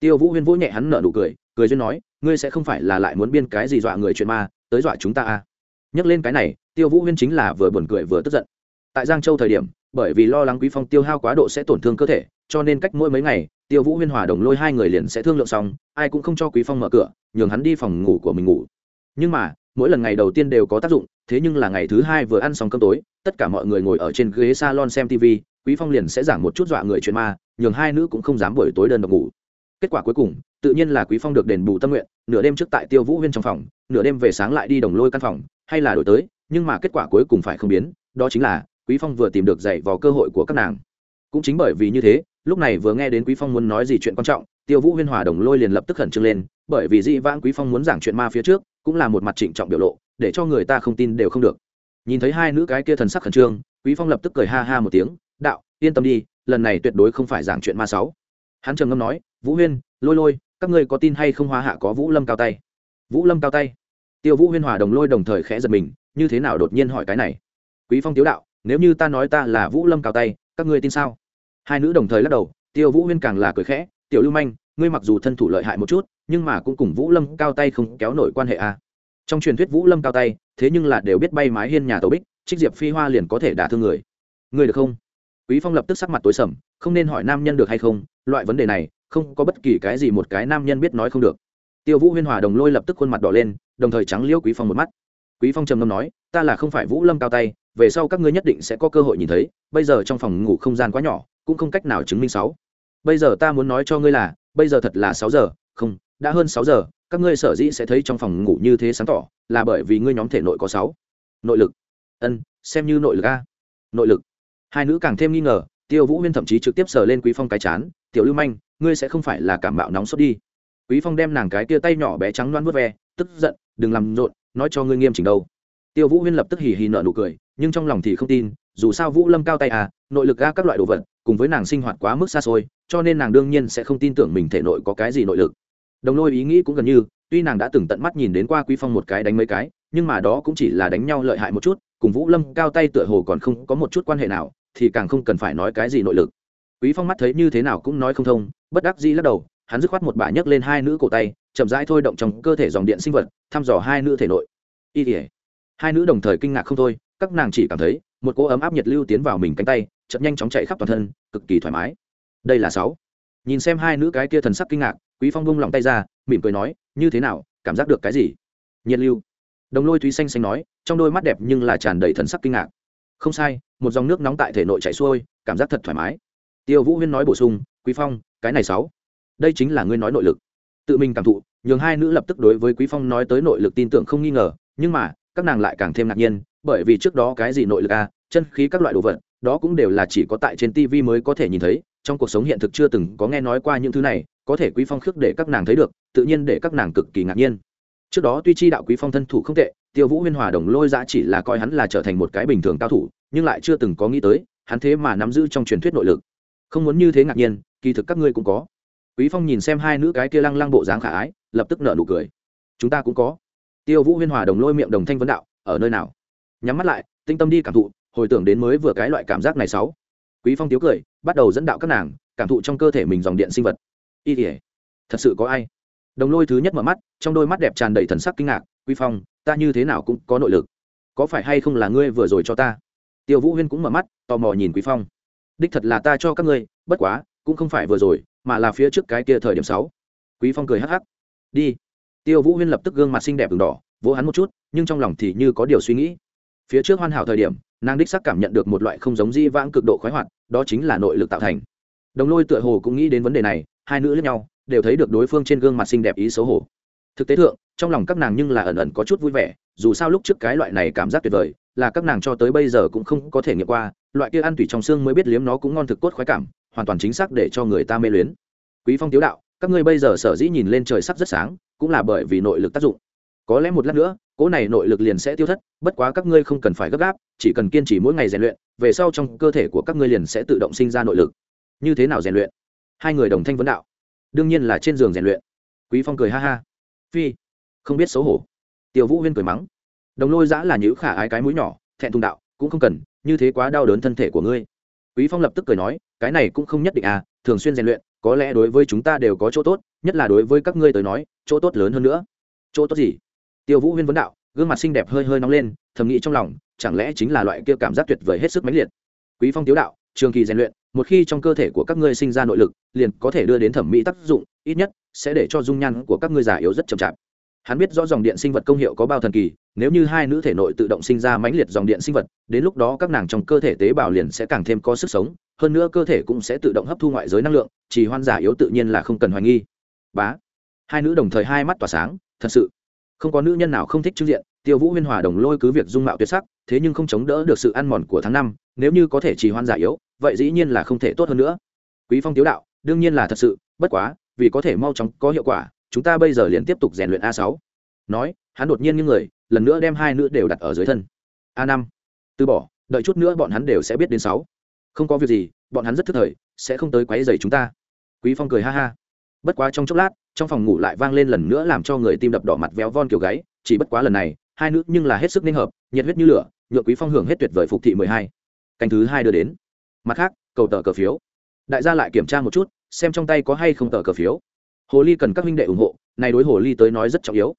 tiêu vũ huyên vỗ nhẹ hắn nở nụ cười cười duyên nói, ngươi sẽ không phải là lại muốn biên cái gì dọa người chuyện ma, tới dọa chúng ta à. nhắc lên cái này tiêu vũ huyên chính là vừa buồn cười vừa tức giận. Tại giang châu thời điểm, bởi vì lo lắng quý phong tiêu hao quá độ sẽ tổn thương cơ thể, cho nên cách mỗi mấy ngày, tiêu vũ huyên hòa đồng lôi hai người liền sẽ thương lượng xong, ai cũng không cho quý phong mở cửa, nhường hắn đi phòng ngủ của mình ngủ. Nhưng mà, mỗi lần ngày đầu tiên đều có tác dụng, thế nhưng là ngày thứ hai vừa ăn xong cơm tối, tất cả mọi người ngồi ở trên ghế salon xem tv quý phong liền sẽ giảng một chút dọa người chuyện ma, nhường hai nữ cũng không dám buổi tối đơn độc ngủ. Kết quả cuối cùng, tự nhiên là quý phong được đền bù tâm nguyện, nửa đêm trước tại tiêu vũ huyên trong phòng, nửa đêm về sáng lại đi đồng lôi căn phòng, hay là đổi tới nhưng mà kết quả cuối cùng phải không biến, đó chính là quý phong vừa tìm được dạy vào cơ hội của các nàng. Cũng chính bởi vì như thế, lúc này vừa nghe đến quý phong muốn nói gì chuyện quan trọng, tiêu vũ huyên hòa đồng lôi liền lập tức khẩn trương lên, bởi vì dị vãng quý phong muốn giảng chuyện ma phía trước, cũng là một mặt trịnh trọng biểu lộ, để cho người ta không tin đều không được. Nhìn thấy hai nữ cái kia thần sắc khẩn trương, quý phong lập tức cười ha ha một tiếng, đạo, yên tâm đi, lần này tuyệt đối không phải giảng chuyện ma sáu. Hắn trầm ngâm nói, vũ huyên, lôi lôi, các ngươi có tin hay không? Hóa hạ có vũ lâm cao tay. Vũ lâm cao tay? Tiêu vũ huyên hòa đồng lôi đồng thời khẽ giật mình như thế nào đột nhiên hỏi cái này? Quý phong tiếu đạo, nếu như ta nói ta là vũ lâm cao tay, các ngươi tin sao? Hai nữ đồng thời lắc đầu, tiêu vũ huyên càng là cười khẽ, tiểu lưu manh, ngươi mặc dù thân thủ lợi hại một chút, nhưng mà cũng cùng vũ lâm cao tay không kéo nổi quan hệ à. trong truyền thuyết vũ lâm cao tay, thế nhưng là đều biết bay mái hiên nhà tổ bích, trích diệp phi hoa liền có thể đả thương người. Ngươi được không? Quý phong lập tức sắc mặt tối sầm, không nên hỏi nam nhân được hay không, loại vấn đề này, không có bất kỳ cái gì một cái nam nhân biết nói không được. Tiêu vũ huyên hòa đồng lôi lập tức khuôn mặt đỏ lên, đồng thời trắng liêu quý phong một mắt quý phong trầm ngâm nói, ta là không phải vũ lâm cao tay, về sau các ngươi nhất định sẽ có cơ hội nhìn thấy, bây giờ trong phòng ngủ không gian quá nhỏ, cũng không cách nào chứng minh sáu. Bây giờ ta muốn nói cho ngươi là, bây giờ thật là sáu giờ, không, đã hơn sáu giờ, các ngươi sở dĩ sẽ thấy trong phòng ngủ như thế sáng tỏ, là bởi vì ngươi nhóm thể nội có sáu. Nội lực. Ân, xem như nội lực a. Nội lực. Hai nữ càng thêm nghi ngờ, tiêu vũ huyên thậm chí trực tiếp sờ lên quý phong cái chán, tiểu lưu manh, ngươi sẽ không phải là cảm mạo nóng sốt đi. Quý phong đem nàng cái tia tay nhỏ bé trắng loan vớt ve, tức giận, đừng làm rộn nói cho ngươi nghiêm chỉnh đâu. Tiêu vũ huyên lập tức hì hì nợ nụ cười, nhưng trong lòng thì không tin, dù sao vũ lâm cao tay à nội lực ga các loại đồ vật, cùng với nàng sinh hoạt quá mức xa xôi, cho nên nàng đương nhiên sẽ không tin tưởng mình thể nội có cái gì nội lực. Đồng lôi ý nghĩ cũng gần như, tuy nàng đã từng tận mắt nhìn đến qua quý phong một cái đánh mấy cái, nhưng mà đó cũng chỉ là đánh nhau lợi hại một chút, cùng vũ lâm cao tay tựa hồ còn không có một chút quan hệ nào, thì càng không cần phải nói cái gì nội lực. Quý phong mắt thấy như thế nào cũng nói không thông, bất đắc dĩ lắc đầu hắn dứt khoát một bà nhấc lên hai nữ cổ tay, chậm rãi thôi động trong cơ thể dòng điện sinh vật, thăm dò hai nữ thể nội. Y ỉa hai nữ đồng thời kinh ngạc không thôi, các nàng chỉ cảm thấy, một cỗ ấm áp nhiệt lưu tiến vào mình cánh tay chậm nhanh chóng chạy khắp toàn thân, cực kỳ thoải mái. Đây là sáu. Nhìn xem hai nữ cái kia thần sắc kinh ngạc, quý phong bung lòng tay ra, mỉm cười nói, như thế nào, cảm giác được cái gì? Nhiệt lưu. Đồng lôi thúy xanh xanh nói, trong đôi mắt đẹp nhưng là tràn đầy thần sắc kinh ngạc. Không sai, một dòng nước nóng tại thể nội chảy xuôi, cảm giác thật thoải mái. Tiêu vũ huyên nói bổ sung, quý phong, cái này sáu đây chính là ngươi nói nội lực. Tự mình cảm thụ nhường hai nữ lập tức đối với quý phong nói tới nội lực tin tưởng không nghi ngờ nhưng mà các nàng lại càng thêm ngạc nhiên bởi vì trước đó cái gì nội lực a à, chân khí các loại đồ vật đó cũng đều là chỉ có tại trên tv mới có thể nhìn thấy trong cuộc sống hiện thực chưa từng có nghe nói qua những thứ này có thể quý phong khước để các nàng thấy được tự nhiên để các nàng cực kỳ ngạc nhiên. Trước đó tuy chi đạo quý phong thân thủ không tệ tiêu vũ huyên hòa đồng lôi giã chỉ là coi hắn là trở thành một cái bình thường cao thủ nhưng lại chưa từng có nghĩ tới hắn thế mà nắm giữ trong truyền thuyết nội lực. Không muốn như thế ngạc nhiên kỳ thực các ngươi cũng có quý phong nhìn xem hai nữ cái kia lăng lăng bộ dáng khả ái, lập tức nở nụ cười. Chúng ta cũng có. Tiêu vũ huyên hòa đồng lôi miệng đồng thanh vấn đạo, ở nơi nào? Nhắm mắt lại, tinh tâm đi cảm thụ, hồi tưởng đến mới vừa cái loại cảm giác này sáu. Quý phong tiếu cười, bắt đầu dẫn đạo các nàng, cảm thụ trong cơ thể mình dòng điện sinh vật. Y tỉa thật sự có ai? Đồng lôi thứ nhất mở mắt, trong đôi mắt đẹp tràn đầy thần sắc kinh ngạc, quý phong, ta như thế nào cũng có nội lực. Có phải hay không là ngươi vừa rồi cho ta? Tiêu vũ huyên cũng mở mắt, tò mò nhìn quý phong. Đích thật là ta cho các ngươi, bất quá, cũng không phải vừa rồi mà là phía trước cái kia thời điểm sáu. Quý phong cười hắc hắc. Đi. Tiêu vũ huyên lập tức gương mặt xinh đẹp ửng đỏ, vỗ hắn một chút, nhưng trong lòng thì như có điều suy nghĩ. Phía trước hoàn hảo thời điểm, nàng đích sắc cảm nhận được một loại không giống di vãng cực độ khoái hoạt, đó chính là nội lực tạo thành. Đồng lôi tựa hồ cũng nghĩ đến vấn đề này, hai nữ lẫn nhau đều thấy được đối phương trên gương mặt xinh đẹp ý xấu hổ. Thực tế thượng, trong lòng các nàng nhưng là ẩn ẩn có chút vui vẻ, dù sao lúc trước cái loại này cảm giác tuyệt vời, là các nàng cho tới bây giờ cũng không có thể nghiệm qua, loại kia ăn tủy trong xương mới biết liếm nó cũng ngon thực cốt khoái cảm hoàn toàn chính xác để cho người ta mê luyến. Quý phong tiếu đạo, các ngươi bây giờ sở dĩ nhìn lên trời sắp rất sáng, cũng là bởi vì nội lực tác dụng. Có lẽ một lát nữa, cỗ này nội lực liền sẽ tiêu thất, bất quá các ngươi không cần phải gấp gáp, chỉ cần kiên trì mỗi ngày rèn luyện, về sau trong cơ thể của các ngươi liền sẽ tự động sinh ra nội lực. Như thế nào rèn luyện? Hai người đồng thanh vấn đạo. Đương nhiên là trên giường rèn luyện. Quý phong cười ha ha. Phi, không biết xấu hổ. Tiêu vũ huyên cười mắng. Đồng lôi giã là nhữ khả ái cái mũi nhỏ, thẹn thùng đạo, cũng không cần, như thế quá đau đớn thân thể của ngươi quý phong lập tức cười nói, cái này cũng không nhất định à thường xuyên rèn luyện, có lẽ đối với chúng ta đều có chỗ tốt, nhất là đối với các ngươi tới nói, chỗ tốt lớn hơn nữa. Chỗ tốt gì? Tiêu vũ huyên vấn đạo, gương mặt xinh đẹp hơi hơi nóng lên, thầm nghĩ trong lòng, chẳng lẽ chính là loại kia cảm giác tuyệt vời hết sức mãnh liệt. Quý phong tiếu đạo, trường kỳ rèn luyện, một khi trong cơ thể của các ngươi sinh ra nội lực, liền có thể đưa đến thẩm mỹ tác dụng, ít nhất sẽ để cho dung nhan của các ngươi già yếu rất chậm chạp. Hắn biết rõ dòng điện sinh vật công hiệu có bao thần kỳ nếu như hai nữ thể nội tự động sinh ra mãnh liệt dòng điện sinh vật, đến lúc đó các nàng trong cơ thể tế bào liền sẽ càng thêm có sức sống, hơn nữa cơ thể cũng sẽ tự động hấp thu ngoại giới năng lượng chỉ hoan giả yếu tự nhiên là không cần hoài nghi. Bá. Hai nữ đồng thời hai mắt tỏa sáng, thật sự. Không có nữ nhân nào không thích trưng diện, tiêu vũ huyên hòa đồng lôi cứ việc dung mạo tuyệt sắc, thế nhưng không chống đỡ được sự ăn mòn của tháng năm, nếu như có thể trì hoan giả yếu, vậy dĩ nhiên là không thể tốt hơn nữa. Quý phong tiếu đạo, đương nhiên là thật sự, bất quá, vì có thể mau chóng có hiệu quả, chúng ta bây giờ liền tiếp tục rèn luyện a sáu nói, hắn đột nhiên như người, lần nữa đem hai nữ đều đặt ở dưới thân. A năm, từ bỏ, đợi chút nữa bọn hắn đều sẽ biết đến sáu. Không có việc gì, bọn hắn rất thức thời, sẽ không tới quấy rầy chúng ta. Quý phong cười ha ha. Bất quá trong chốc lát, trong phòng ngủ lại vang lên lần nữa làm cho người tim đập đỏ mặt véo von kiểu gáy, chỉ bất quá lần này, hai nữ nhưng là hết sức ninh hợp, nhiệt huyết như lửa, nhựa quý phong hưởng hết tuyệt vời phục thị mười hai. Canh thứ hai đưa đến. Mặt khác, cầu tờ cờ phiếu. Đại gia lại kiểm tra một chút, xem trong tay có hay không tờ cờ phiếu. Hồ ly cần các huynh đệ ủng hộ, này đối hồ ly tới nói rất trọng yếu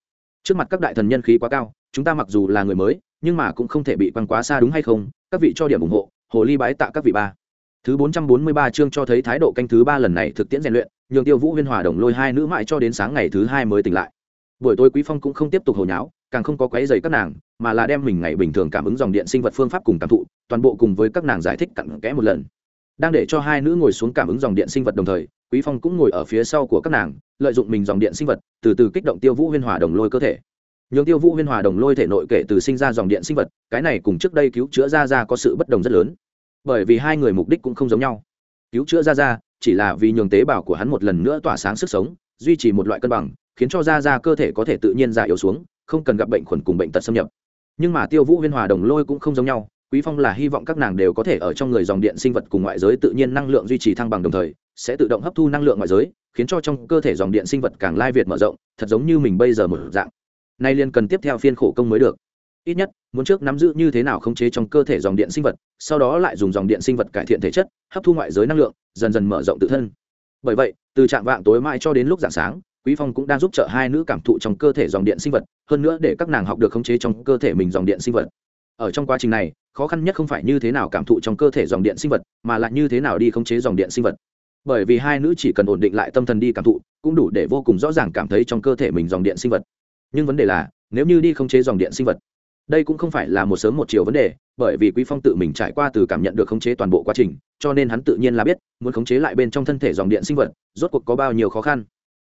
trước mặt các đại thần nhân khí quá cao, chúng ta mặc dù là người mới, nhưng mà cũng không thể bị quăng quá xa đúng hay không, các vị cho điểm ủng hộ, hồ ly bái tạ các vị ba. Thứ bốn trăm bốn mươi ba chương cho thấy thái độ canh thứ ba lần này thực tiễn rèn luyện, nhường tiêu vũ huyên hòa đồng lôi hai nữ mãi cho đến sáng ngày thứ hai mới tỉnh lại. Buổi tối quý phong cũng không tiếp tục hồi nháo, càng không có quấy giày các nàng, mà là đem mình ngày bình thường cảm ứng dòng điện sinh vật phương pháp cùng cảm thụ, toàn bộ cùng với các nàng giải thích cặn kẽ một lần đang để cho hai nữ ngồi xuống cảm ứng dòng điện sinh vật đồng thời, quý phong cũng ngồi ở phía sau của các nàng, lợi dụng mình dòng điện sinh vật, từ từ kích động tiêu vũ huyên hòa đồng lôi cơ thể. Nhường tiêu vũ huyên hòa đồng lôi thể nội kể từ sinh ra dòng điện sinh vật, cái này cùng trước đây cứu chữa ra ra có sự bất đồng rất lớn. Bởi vì hai người mục đích cũng không giống nhau. Cứu chữa ra ra chỉ là vì nhường tế bào của hắn một lần nữa tỏa sáng sức sống, duy trì một loại cân bằng, khiến cho da da cơ thể có thể tự nhiên già yếu xuống, không cần gặp bệnh khuẩn cùng bệnh tật xâm nhập. Nhưng mà tiêu vũ huyên hòa đồng lôi cũng không giống nhau quý phong là hy vọng các nàng đều có thể ở trong người dòng điện sinh vật cùng ngoại giới tự nhiên năng lượng duy trì thăng bằng đồng thời, sẽ tự động hấp thu năng lượng ngoại giới, khiến cho trong cơ thể dòng điện sinh vật càng lai việt mở rộng, thật giống như mình bây giờ một dạng. Nay liên cần tiếp theo phiên khổ công mới được. Ít nhất, muốn trước nắm giữ như thế nào khống chế trong cơ thể dòng điện sinh vật, sau đó lại dùng dòng điện sinh vật cải thiện thể chất, hấp thu ngoại giới năng lượng, dần dần mở rộng tự thân. Bởi vậy, từ trạng vạng tối mai cho đến lúc dạng sáng, quý phong cũng đang giúp trợ hai nữ cảm thụ trong cơ thể dòng điện sinh vật, hơn nữa để các nàng học được khống chế trong cơ thể mình dòng điện sinh vật. Ở trong quá trình này khó khăn nhất không phải như thế nào cảm thụ trong cơ thể dòng điện sinh vật, mà là như thế nào đi khống chế dòng điện sinh vật. Bởi vì hai nữ chỉ cần ổn định lại tâm thần đi cảm thụ, cũng đủ để vô cùng rõ ràng cảm thấy trong cơ thể mình dòng điện sinh vật. Nhưng vấn đề là, nếu như đi khống chế dòng điện sinh vật, đây cũng không phải là một sớm một chiều vấn đề, bởi vì quý phong tự mình trải qua từ cảm nhận được khống chế toàn bộ quá trình, cho nên hắn tự nhiên là biết, muốn khống chế lại bên trong thân thể dòng điện sinh vật, rốt cuộc có bao nhiêu khó khăn.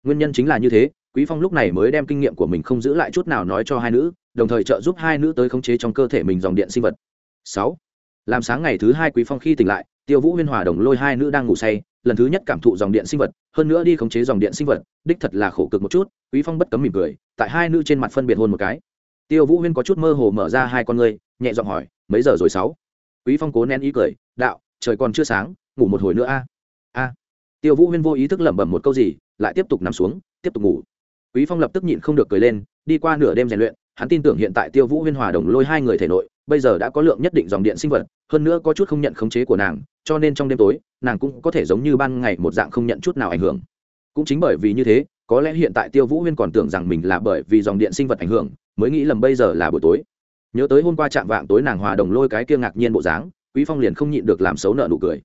Nguyên nhân chính là như thế, quý phong lúc này mới đem kinh nghiệm của mình không giữ lại chút nào nói cho hai nữ, đồng thời trợ giúp hai nữ tới khống chế trong cơ thể mình dòng điện sinh vật. 6. làm sáng ngày thứ hai quý phong khi tỉnh lại, tiêu vũ huyên hòa đồng lôi hai nữ đang ngủ say, lần thứ nhất cảm thụ dòng điện sinh vật, hơn nữa đi khống chế dòng điện sinh vật, đích thật là khổ cực một chút, quý phong bất cấm mỉm cười, tại hai nữ trên mặt phân biệt hôn một cái. Tiêu vũ huyên có chút mơ hồ mở ra hai con ngươi, nhẹ giọng hỏi, mấy giờ rồi sáu? Quý phong cố nén ý cười, đạo, trời còn chưa sáng, ngủ một hồi nữa a. A. Tiêu vũ huyên vô ý thức lẩm bẩm một câu gì, lại tiếp tục nằm xuống, tiếp tục ngủ. Quý phong lập tức nhịn không được cười lên, đi qua nửa đêm rèn luyện hắn tin tưởng hiện tại tiêu vũ huyên hòa đồng lôi hai người thể nội, bây giờ đã có lượng nhất định dòng điện sinh vật, hơn nữa có chút không nhận khống chế của nàng, cho nên trong đêm tối, nàng cũng có thể giống như ban ngày một dạng không nhận chút nào ảnh hưởng. Cũng chính bởi vì như thế, có lẽ hiện tại tiêu vũ huyên còn tưởng rằng mình là bởi vì dòng điện sinh vật ảnh hưởng, mới nghĩ lầm bây giờ là buổi tối. Nhớ tới hôm qua chạm vạng tối nàng hòa đồng lôi cái kia ngạc nhiên bộ dáng, quý phong liền không nhịn được làm xấu nợ nụ cười.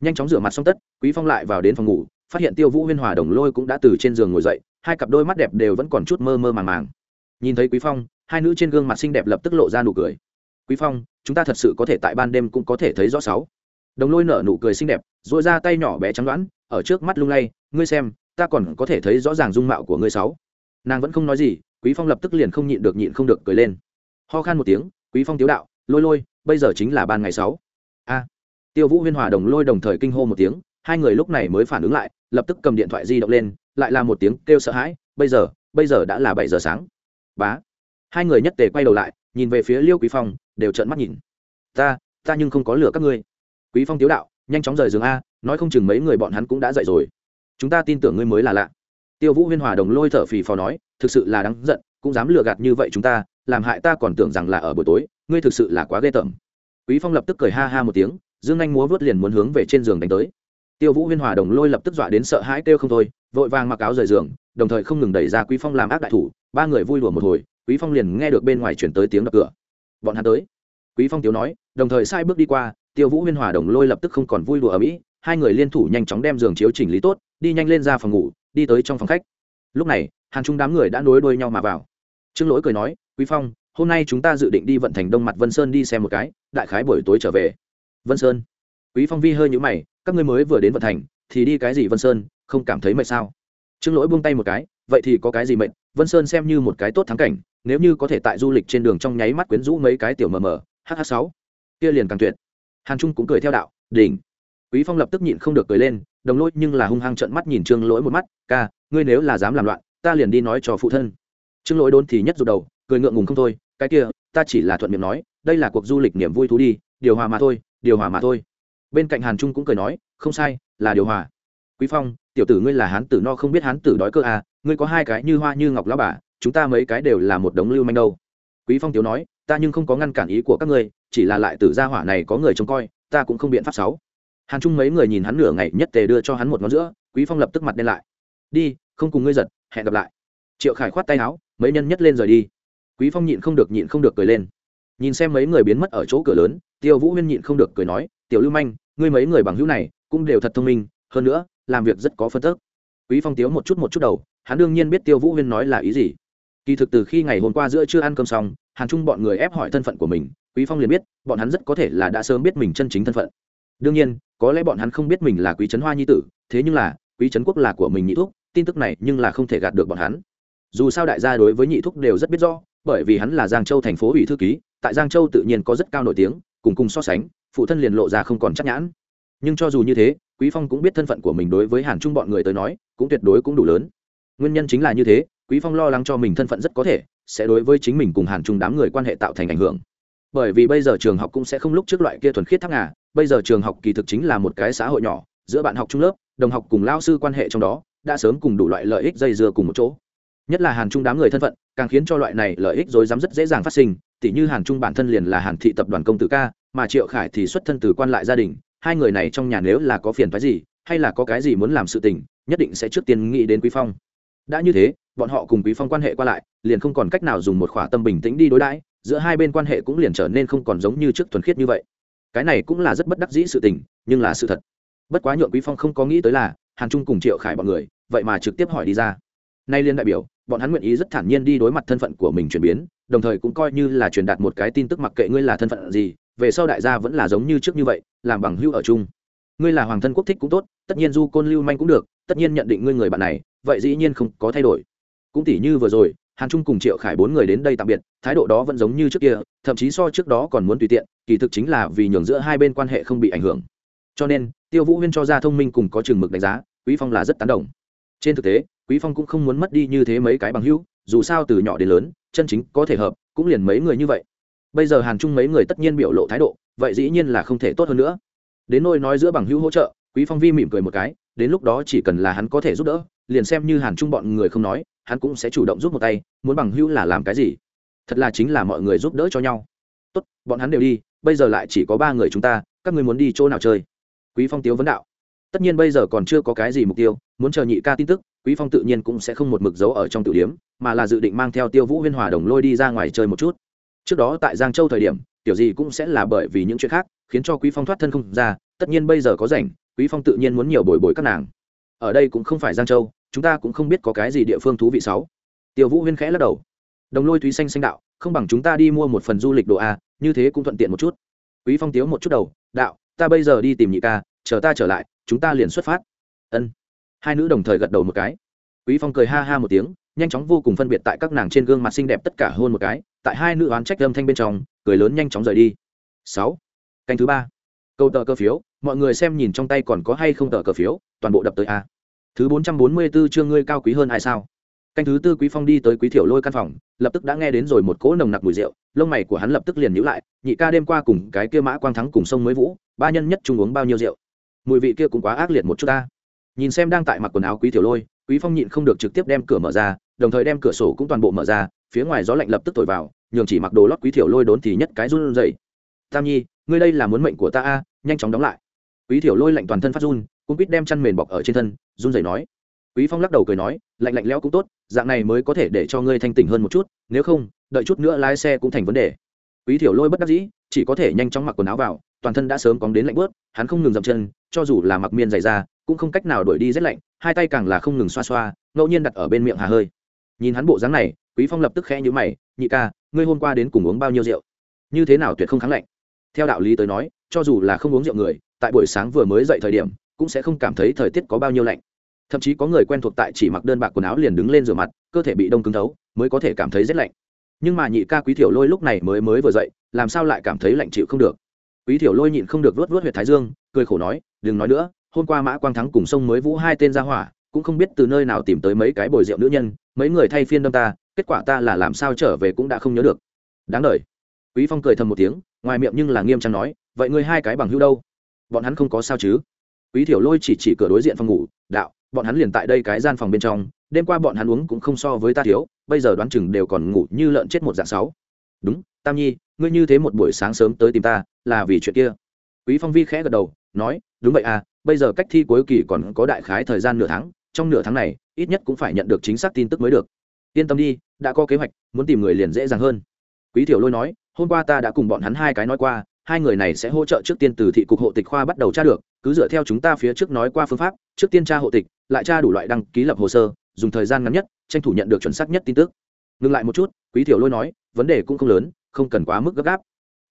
Nhanh chóng rửa mặt xong tất, quý phong lại vào đến phòng ngủ, phát hiện tiêu vũ huyên hòa đồng lôi cũng đã từ trên giường ngồi dậy, hai cặp đôi mắt đẹp đều vẫn còn chút mơ mơ màng màng. Nhìn thấy quý phong hai nữ trên gương mặt xinh đẹp lập tức lộ ra nụ cười. Quý phong, chúng ta thật sự có thể tại ban đêm cũng có thể thấy rõ sáu. Đồng lôi nở nụ cười xinh đẹp dội ra tay nhỏ bé trắng đoán, ở trước mắt lung lay, ngươi xem, ta còn có thể thấy rõ ràng dung mạo của ngươi sáu. Nàng vẫn không nói gì, quý phong lập tức liền không nhịn được nhịn không được cười lên. Ho khan một tiếng, quý phong tiếu đạo, lôi lôi, bây giờ chính là ban ngày sáu. A. Tiêu vũ huyên hòa đồng lôi đồng thời kinh hô một tiếng, hai người lúc này mới phản ứng lại, lập tức cầm điện thoại di động lên, lại là một tiếng kêu sợ hãi, bây giờ bây giờ đã là bảy giờ sáng. Bá hai người nhất tề quay đầu lại, nhìn về phía liêu quý phong, đều trợn mắt nhìn. Ta ta nhưng không có lửa các ngươi. Quý phong tiếu đạo, nhanh chóng rời giường a, nói không chừng mấy người bọn hắn cũng đã dậy rồi. Chúng ta tin tưởng ngươi mới là lạ. Tiêu vũ huyên hòa đồng lôi thở phì phò nói, thực sự là đáng giận, cũng dám lừa gạt như vậy chúng ta, làm hại ta còn tưởng rằng là ở buổi tối, ngươi thực sự là quá ghê tởm. Quý phong lập tức cười ha ha một tiếng, dương anh múa vớt liền muốn hướng về trên giường đánh tới. Tiêu vũ huyên hòa đồng lôi lập tức dọa đến sợ hãi kêu không thôi, vội vàng mặc áo rời giường, đồng thời không ngừng đẩy ra quý phong làm ác đại thủ, ba người vui đùa một hồi quý phong liền nghe được bên ngoài chuyển tới tiếng đập cửa. Bọn hắn tới. Quý phong tiếu nói, đồng thời sai bước đi qua, tiêu vũ huyên hòa đồng lôi lập tức không còn vui đùa ở mỹ, hai người liên thủ nhanh chóng đem giường chiếu chỉnh lý tốt, đi nhanh lên ra phòng ngủ, đi tới trong phòng khách. Lúc này hàng chung đám người đã nối đuôi nhau mà vào. Trương lỗi cười nói, quý phong, hôm nay chúng ta dự định đi vận thành đông mặt vân sơn đi xem một cái, đại khái buổi tối trở về. Vân sơn? Quý phong vi hơi nhũ mày, các ngươi mới vừa đến vận thành, thì đi cái gì vân sơn, không cảm thấy mệt sao? Trương lỗi buông tay một cái, vậy thì có cái gì mệt? Vân sơn xem như một cái tốt thắng cảnh nếu như có thể tại du lịch trên đường trong nháy mắt quyến rũ mấy cái tiểu mờ mờ hh sáu, kia liền càng tuyệt. Hàn trung cũng cười theo đạo, đỉnh. Quý phong lập tức nhịn không được cười lên, đồng lỗi nhưng là hung hăng trợn mắt nhìn trương lỗi một mắt, ca, ngươi nếu là dám làm loạn, ta liền đi nói cho phụ thân. Trương lỗi đốn thì nhất rụt đầu, cười ngượng ngùng không thôi, cái kia, ta chỉ là thuận miệng nói, đây là cuộc du lịch niềm vui thú đi, điều hòa mà thôi, điều hòa mà thôi. Bên cạnh hàn trung cũng cười nói, không sai, là điều hòa. Quý phong, tiểu tử ngươi là hán tử no không biết hán tử đói cơ à ngươi có hai cái như hoa như ngọc lão bà chúng ta mấy cái đều là một đống lưu manh đâu. Quý phong Tiếu nói, ta nhưng không có ngăn cản ý của các ngươi, chỉ là lại tử gia hỏa này có người trông coi, ta cũng không biện pháp sáu hàn trung mấy người nhìn hắn nửa ngày, nhất tề đưa cho hắn một ngón giữa, quý phong lập tức mặt đen lại. Đi, không cùng ngươi giật, hẹn gặp lại. Triệu khải khoát tay áo, mấy nhân nhất lên rời đi. Quý phong nhịn không được, nhịn không được cười lên. Nhìn xem mấy người biến mất ở chỗ cửa lớn, tiêu vũ huyên nhịn không được cười nói, tiểu lưu manh, ngươi mấy người bằng hữu này cũng đều thật thông minh, hơn nữa, làm việc rất có phân tức. Quý phong tiếu một chút một chút đầu, hắn đương nhiên biết tiêu vũ huyên nói là ý gì kỳ thực từ khi ngày hôm qua giữa chưa ăn cơm xong, hàn trung bọn người ép hỏi thân phận của mình, quý phong liền biết, bọn hắn rất có thể là đã sớm biết mình chân chính thân phận. Đương nhiên, có lẽ bọn hắn không biết mình là quý trấn hoa nhi tử, thế nhưng là, quý trấn quốc là của mình nhị thúc, tin tức này nhưng là không thể gạt được bọn hắn. Dù sao đại gia đối với nhị thúc đều rất biết rõ, bởi vì hắn là giang châu thành phố ủy thư ký, tại giang châu tự nhiên có rất cao nổi tiếng, cùng cùng so sánh, phụ thân liền lộ ra không còn chắc nhãn. Nhưng cho dù như thế, quý phong cũng biết thân phận của mình đối với hàn trung bọn người tới nói, cũng tuyệt đối cũng đủ lớn. Nguyên nhân chính là như thế quý phong lo lắng cho mình thân phận rất có thể, sẽ đối với chính mình cùng hàn trung đám người quan hệ tạo thành ảnh hưởng. Bởi vì bây giờ trường học cũng sẽ không lúc trước loại kia thuần khiết thác ngà, bây giờ trường học kỳ thực chính là một cái xã hội nhỏ, giữa bạn học trung lớp, đồng học cùng lao sư quan hệ trong đó, đã sớm cùng đủ loại lợi ích dây dưa cùng một chỗ. Nhất là hàn trung đám người thân phận, càng khiến cho loại này lợi ích rối dám rất dễ dàng phát sinh, tỉ như hàn trung bản thân liền là hàn thị tập đoàn công tử ca, mà triệu khải thì xuất thân từ quan lại gia đình, hai người này trong nhà nếu là có phiền phái gì, hay là có cái gì muốn làm sự tình, nhất định sẽ trước tiên nghĩ đến quý phong đã như thế, bọn họ cùng quý phong quan hệ qua lại, liền không còn cách nào dùng một khỏa tâm bình tĩnh đi đối đãi, giữa hai bên quan hệ cũng liền trở nên không còn giống như trước thuần khiết như vậy. Cái này cũng là rất bất đắc dĩ sự tình, nhưng là sự thật. Bất quá nhượng quý phong không có nghĩ tới là, hàn trung cùng triệu khải bọn người, vậy mà trực tiếp hỏi đi ra. Nay liên đại biểu, bọn hắn nguyện ý rất thản nhiên đi đối mặt thân phận của mình chuyển biến, đồng thời cũng coi như là truyền đạt một cái tin tức mặc kệ ngươi là thân phận gì, về sau đại gia vẫn là giống như trước như vậy, làm bằng hữu ở chung. Ngươi là hoàng thân quốc thích cũng tốt, tất nhiên du côn lưu manh cũng được, tất nhiên nhận định ngươi người bạn này vậy dĩ nhiên không có thay đổi. Cũng tỷ như vừa rồi, hàn trung cùng triệu khải bốn người đến đây tạm biệt, thái độ đó vẫn giống như trước kia, thậm chí so trước đó còn muốn tùy tiện, kỳ thực chính là vì nhường giữa hai bên quan hệ không bị ảnh hưởng. Cho nên, tiêu vũ huyên cho ra thông minh cùng có chừng mực đánh giá, quý phong là rất tán đồng. Trên thực tế, quý phong cũng không muốn mất đi như thế mấy cái bằng hữu, dù sao từ nhỏ đến lớn, chân chính có thể hợp, cũng liền mấy người như vậy. Bây giờ hàn trung mấy người tất nhiên biểu lộ thái độ, vậy dĩ nhiên là không thể tốt hơn nữa. Đến nôi nói giữa bằng hữu hỗ trợ, quý phong vi mỉm cười một cái, đến lúc đó chỉ cần là hắn có thể giúp đỡ liền xem như hàn trung bọn người không nói, hắn cũng sẽ chủ động giúp một tay, muốn bằng hữu là làm cái gì? Thật là chính là mọi người giúp đỡ cho nhau. Tốt, bọn hắn đều đi, bây giờ lại chỉ có ba người chúng ta, các người muốn đi chỗ nào chơi? Quý phong tiếu vấn đạo. Tất nhiên bây giờ còn chưa có cái gì mục tiêu, muốn chờ nhị ca tin tức, quý phong tự nhiên cũng sẽ không một mực giấu ở trong tử điếm mà là dự định mang theo tiêu vũ huyên hòa đồng lôi đi ra ngoài chơi một chút. Trước đó tại giang châu thời điểm, tiểu gì cũng sẽ là bởi vì những chuyện khác, khiến cho quý phong thoát thân không ra, tất nhiên bây giờ có rảnh, quý phong tự nhiên muốn nhiều bồi bồi các nàng. Ở đây cũng không phải giang châu chúng ta cũng không biết có cái gì địa phương thú vị sáu. Tiêu vũ huyên khẽ lắc đầu. Đồng lôi thúy xanh xanh đạo, không bằng chúng ta đi mua một phần du lịch đồ a, như thế cũng thuận tiện một chút. Quý phong tiếu một chút đầu, đạo, ta bây giờ đi tìm nhị ca, chờ ta trở lại, chúng ta liền xuất phát. Ân. Hai nữ đồng thời gật đầu một cái. Quý phong cười ha ha một tiếng, nhanh chóng vô cùng phân biệt tại các nàng trên gương mặt xinh đẹp tất cả hôn một cái, tại hai nữ oán trách âm thanh bên trong, cười lớn nhanh chóng rời đi. Sáu. Canh thứ ba. Câu tờ cơ phiếu, mọi người xem nhìn trong tay còn có hay không tờ cờ phiếu, toàn bộ đập tới a thứ bốn trăm bốn mươi 444 chương ngươi cao quý hơn ai sao? Canh thứ tư quý phong đi tới quý thiểu lôi căn phòng, lập tức đã nghe đến rồi một cỗ nồng nặc mùi rượu, lông mày của hắn lập tức liền nhíu lại, nhị ca đêm qua cùng cái kia mã quang thắng cùng sông mới vũ, ba nhân nhất chung uống bao nhiêu rượu? Mùi vị kia cũng quá ác liệt một chút ta. Nhìn xem đang tại mặc quần áo quý tiểu lôi, quý phong nhịn không được trực tiếp đem cửa mở ra, đồng thời đem cửa sổ cũng toàn bộ mở ra, phía ngoài gió lạnh lập tức thổi vào, nhường chỉ mặc đồ lót quý tiểu lôi đốn thì nhất cái run rẩy. Tam nhi, ngươi đây là muốn mệnh của ta a, nhanh chóng đóng lại. Quý tiểu lôi lạnh toàn thân phát run cung quýt đem chăn mền bọc ở trên thân, run rẩy nói. Quý phong lắc đầu cười nói, lạnh lạnh lẽo cũng tốt, dạng này mới có thể để cho ngươi thanh tỉnh hơn một chút, nếu không, đợi chút nữa lái xe cũng thành vấn đề. Quý tiểu lôi bất đắc dĩ, chỉ có thể nhanh chóng mặc quần áo vào, toàn thân đã sớm cóng đến lạnh bớt hắn không ngừng dậm chân, cho dù là mặc miên dày ra cũng không cách nào đuổi đi rét lạnh, hai tay càng là không ngừng xoa xoa, ngẫu nhiên đặt ở bên miệng hà hơi. Nhìn hắn bộ dáng này, quý phong lập tức khẽ nhíu mày, nhị ca, ngươi hôm qua đến cùng uống bao nhiêu rượu? Như thế nào tuyệt không kháng lạnh? Theo đạo lý tới nói, cho dù là không uống rượu người, tại buổi sáng vừa mới dậy thời điểm cũng sẽ không cảm thấy thời tiết có bao nhiêu lạnh. Thậm chí có người quen thuộc tại chỉ mặc đơn bạc quần áo liền đứng lên rửa mặt, cơ thể bị đông cứng thấu, mới có thể cảm thấy rét lạnh. Nhưng mà nhị ca quý thiểu lôi lúc này mới mới vừa dậy, làm sao lại cảm thấy lạnh chịu không được? Quý thiểu lôi nhịn không được vớt vớt huyệt thái dương, cười khổ nói, đừng nói nữa, hôm qua mã quang thắng cùng sông mới vũ hai tên ra hỏa, cũng không biết từ nơi nào tìm tới mấy cái bồi rượu nữ nhân, mấy người thay phiên đâm ta, kết quả ta là làm sao trở về cũng đã không nhớ được. Đáng đ quý phong cười thầm một tiếng, ngoài miệng nhưng là nghiêm trang nói, vậy ngươi hai cái bằng hữu đâu? Bọn hắn không có sao chứ? Quý thiểu lôi chỉ chỉ cửa đối diện phòng ngủ, đạo, bọn hắn liền tại đây cái gian phòng bên trong, đêm qua bọn hắn uống cũng không so với ta thiếu, bây giờ đoán chừng đều còn ngủ như lợn chết một dạng sáu. Đúng, tam nhi, ngươi như thế một buổi sáng sớm tới tìm ta, là vì chuyện kia. Quý phong vi khẽ gật đầu, nói, đúng vậy à bây giờ cách thi cuối kỳ còn có đại khái thời gian nửa tháng, trong nửa tháng này, ít nhất cũng phải nhận được chính xác tin tức mới được. Yên tâm đi, đã có kế hoạch, muốn tìm người liền dễ dàng hơn. Quý thiểu lôi nói, hôm qua ta đã cùng bọn hắn hai cái nói qua hai người này sẽ hỗ trợ trước tiên từ thị cục hộ tịch khoa bắt đầu tra được, cứ dựa theo chúng ta phía trước nói qua phương pháp, trước tiên tra hộ tịch, lại tra đủ loại đăng ký lập hồ sơ, dùng thời gian ngắn nhất, tranh thủ nhận được chuẩn xác nhất tin tức. Ngừng lại một chút, quý thiểu lôi nói, vấn đề cũng không lớn, không cần quá mức gấp gáp.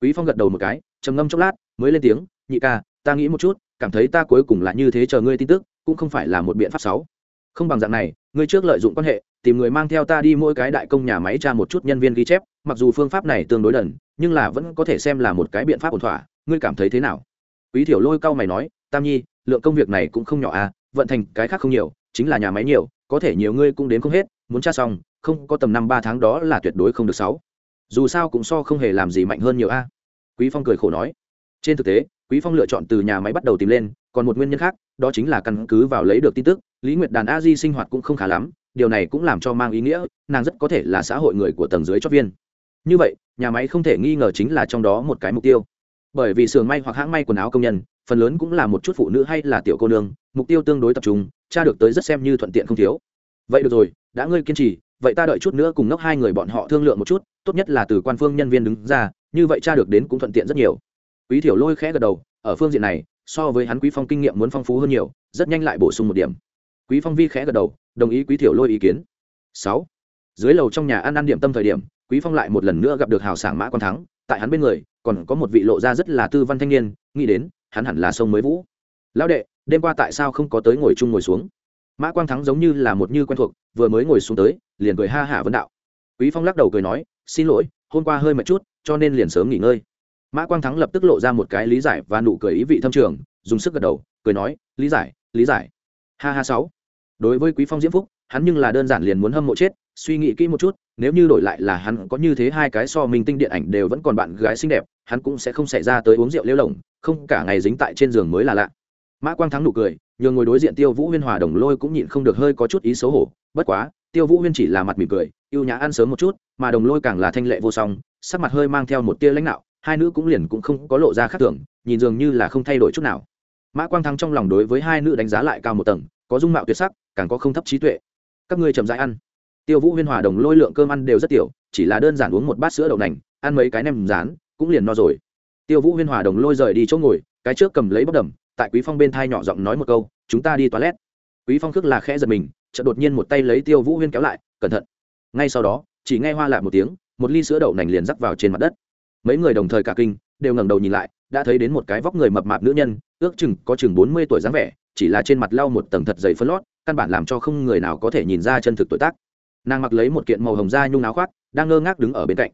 Quý phong gật đầu một cái, trầm ngâm chốc lát, mới lên tiếng, nhị ca, ta nghĩ một chút, cảm thấy ta cuối cùng là như thế chờ ngươi tin tức, cũng không phải là một biện pháp xấu. Không bằng dạng này, ngươi trước lợi dụng quan hệ tìm người mang theo ta đi mỗi cái đại công nhà máy tra một chút nhân viên ghi chép, mặc dù phương pháp này tương đối đần, nhưng là vẫn có thể xem là một cái biện pháp ổn thỏa. Ngươi cảm thấy thế nào? Quý thiểu lôi cao mày nói, tam nhi, lượng công việc này cũng không nhỏ à vận thành cái khác không nhiều, chính là nhà máy nhiều, có thể nhiều ngươi cũng đến không hết, muốn tra xong, không có tầm năm ba tháng đó là tuyệt đối không được sáu. Dù sao cũng so không hề làm gì mạnh hơn nhiều a. Quý phong cười khổ nói. Trên thực tế, quý phong lựa chọn từ nhà máy bắt đầu tìm lên, còn một nguyên nhân khác, đó chính là căn cứ vào lấy được tin tức, lý nguyệt đàn a di sinh hoạt cũng không khá lắm điều này cũng làm cho mang ý nghĩa, nàng rất có thể là xã hội người của tầng dưới chót viên. Như vậy, nhà máy không thể nghi ngờ chính là trong đó một cái mục tiêu. Bởi vì xưởng may hoặc hãng may quần áo công nhân, phần lớn cũng là một chút phụ nữ hay là tiểu cô nương, mục tiêu tương đối tập trung cha được tới rất xem như thuận tiện không thiếu. Vậy được rồi, đã ngươi kiên trì, vậy ta đợi chút nữa cùng ngốc hai người bọn họ thương lượng một chút, tốt nhất là từ quan phương nhân viên đứng ra, như vậy cha được đến cũng thuận tiện rất nhiều. Quý thiểu lôi khẽ gật đầu, ở phương diện này, so với hắn quý phong kinh nghiệm muốn phong phú hơn nhiều, rất nhanh lại bổ sung một điểm. Quý phong vi khẽ gật đầu đồng ý quý thiểu lôi ý kiến. Sáu. Dưới lầu trong nhà ăn ăn điểm tâm thời điểm, quý phong lại một lần nữa gặp được hào sảng mã quan thắng. Tại hắn bên người, còn có một vị lộ ra rất là tư văn thanh niên, nghĩ đến, hắn hẳn là sông mới vũ. Lão đệ, đêm qua tại sao không có tới ngồi chung ngồi xuống? Mã quang thắng giống như là một như quen thuộc, vừa mới ngồi xuống tới, liền cười ha hả vấn đạo. Quý phong lắc đầu cười nói, xin lỗi, hôm qua hơi mệt chút, cho nên liền sớm nghỉ ngơi. Mã quang thắng lập tức lộ ra một cái lý giải và nụ cười ý vị thâm trường, dùng sức gật đầu, cười nói, lý giải lý giải. Ha ha, sáu đối với quý phong diễm phúc, hắn nhưng là đơn giản liền muốn hâm mộ chết, suy nghĩ kỹ một chút, nếu như đổi lại là hắn có như thế hai cái so minh tinh điện ảnh đều vẫn còn bạn gái xinh đẹp, hắn cũng sẽ không xảy ra tới uống rượu lêu lồng không, cả ngày dính tại trên giường mới là lạ. Mã quang thắng nụ cười, nhường ngồi đối diện tiêu vũ huyên hòa đồng lôi cũng nhịn không được hơi có chút ý xấu hổ, bất quá, tiêu vũ huyên chỉ là mặt mỉm cười, yêu nhã ăn sớm một chút, mà đồng lôi càng là thanh lệ vô song, sắc mặt hơi mang theo một tia lãnh đạo, hai nữ cũng liền cũng không có lộ ra khác thường, nhìn dường như là không thay đổi chút nào. Mã quang thắng trong lòng đối với hai nữ đánh giá lại cao một tầng có dung mạo tuyệt sắc, càng có không thấp trí tuệ. Các ngươi chậm rãi ăn. Tiêu vũ huyên hòa đồng lôi lượng cơm ăn đều rất tiểu, chỉ là đơn giản uống một bát sữa đậu nành, ăn mấy cái nem rán, cũng liền no rồi. Tiêu vũ huyên hòa đồng lôi rời đi chỗ ngồi, cái trước cầm lấy bất đầm, tại quý phong bên thai nhỏ giọng nói một câu, chúng ta đi toilet. Quý phong khước là khẽ giật mình, chợt đột nhiên một tay lấy tiêu vũ huyên kéo lại, cẩn thận. Ngay sau đó, chỉ nghe hoa lại một tiếng, một ly sữa đậu nành liền rắc vào trên mặt đất. Mấy người đồng thời cả kinh, đều ngẩng đầu nhìn lại, đã thấy đến một cái vóc người mập mạp nữ nhân, ước chừng có chừng bốn mươi tuổi dáng vẻ chỉ là trên mặt lau một tầng thật dày phân lót, căn bản làm cho không người nào có thể nhìn ra chân thực tuổi tác. Nàng mặc lấy một kiện màu hồng da nhung áo khoác, đang ngơ ngác đứng ở bên cạnh.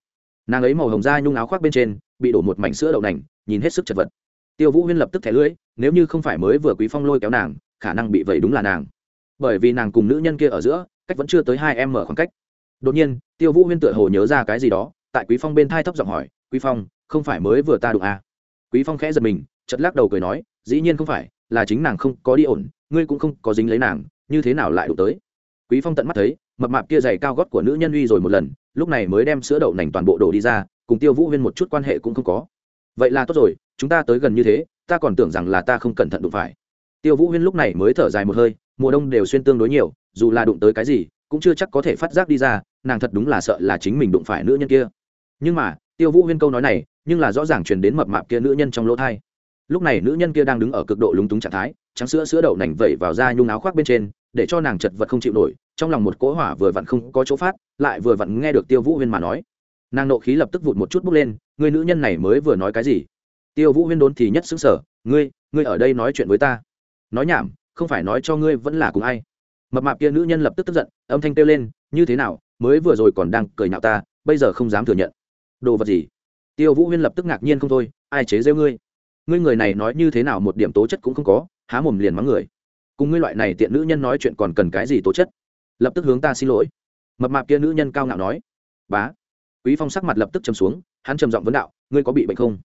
Nàng ấy màu hồng da nhung áo khoác bên trên, bị đổ một mảnh sữa đậu nành, nhìn hết sức chật vật. Tiêu vũ huyên lập tức thẻ lưỡi, nếu như không phải mới vừa quý phong lôi kéo nàng, khả năng bị vậy đúng là nàng. Bởi vì nàng cùng nữ nhân kia ở giữa, cách vẫn chưa tới hai em mở khoảng cách. Đột nhiên, tiêu vũ huyên tựa hồ nhớ ra cái gì đó, tại quý phong bên thai thấp giọng hỏi, quý phong, không phải mới vừa ta đụng à. quý phong khẽ giật mình chật lắc đầu cười nói, dĩ nhiên không phải là chính nàng không có đi ổn, ngươi cũng không có dính lấy nàng, như thế nào lại đụng tới? Quý phong tận mắt thấy, mập mạp kia giày cao gót của nữ nhân uy rồi một lần, lúc này mới đem sữa đậu nành toàn bộ đổ đi ra, cùng tiêu vũ huyên một chút quan hệ cũng không có. Vậy là tốt rồi, chúng ta tới gần như thế, ta còn tưởng rằng là ta không cẩn thận đụng phải. Tiêu vũ huyên lúc này mới thở dài một hơi, mùa đông đều xuyên tương đối nhiều, dù là đụng tới cái gì, cũng chưa chắc có thể phát giác đi ra, nàng thật đúng là sợ là chính mình đụng phải nữ nhân kia. Nhưng mà, tiêu vũ huyên câu nói này, nhưng là rõ ràng truyền đến mập mạp kia nữ nhân trong lỗ thai lúc này nữ nhân kia đang đứng ở cực độ lúng túng trạng thái, trắng sữa sữa đậu nành vẩy vào da nhung áo khoác bên trên, để cho nàng chật vật không chịu nổi, trong lòng một cỗ hỏa vừa vặn không có chỗ phát, lại vừa vặn nghe được tiêu vũ huyên mà nói. Nàng nộ khí lập tức vụt một chút bước lên người nữ nhân này mới vừa nói cái gì? Tiêu vũ huyên đốn thì nhất xứng sở ngươi ngươi ở đây nói chuyện với ta. Nói nhảm, không phải nói cho ngươi vẫn là cùng ai. Mập mạp kia nữ nhân lập tức tức giận, âm thanh kêu lên, như thế nào, mới vừa rồi còn đang cười nhạo ta, bây giờ không dám thừa nhận. Đồ vật gì? Tiêu vũ huyên lập tức ngạc nhiên không thôi, ai chế rêu ngươi? Ngươi người này nói như thế nào một điểm tố chất cũng không có, há mồm liền mắng người. Cùng ngươi loại này tiện nữ nhân nói chuyện còn cần cái gì tố chất? Lập tức hướng ta xin lỗi. Mập mạp kia nữ nhân cao ngạo nói. Bá. Quý phong sắc mặt lập tức chầm xuống, hắn trầm giọng vấn đạo, ngươi có bị bệnh không?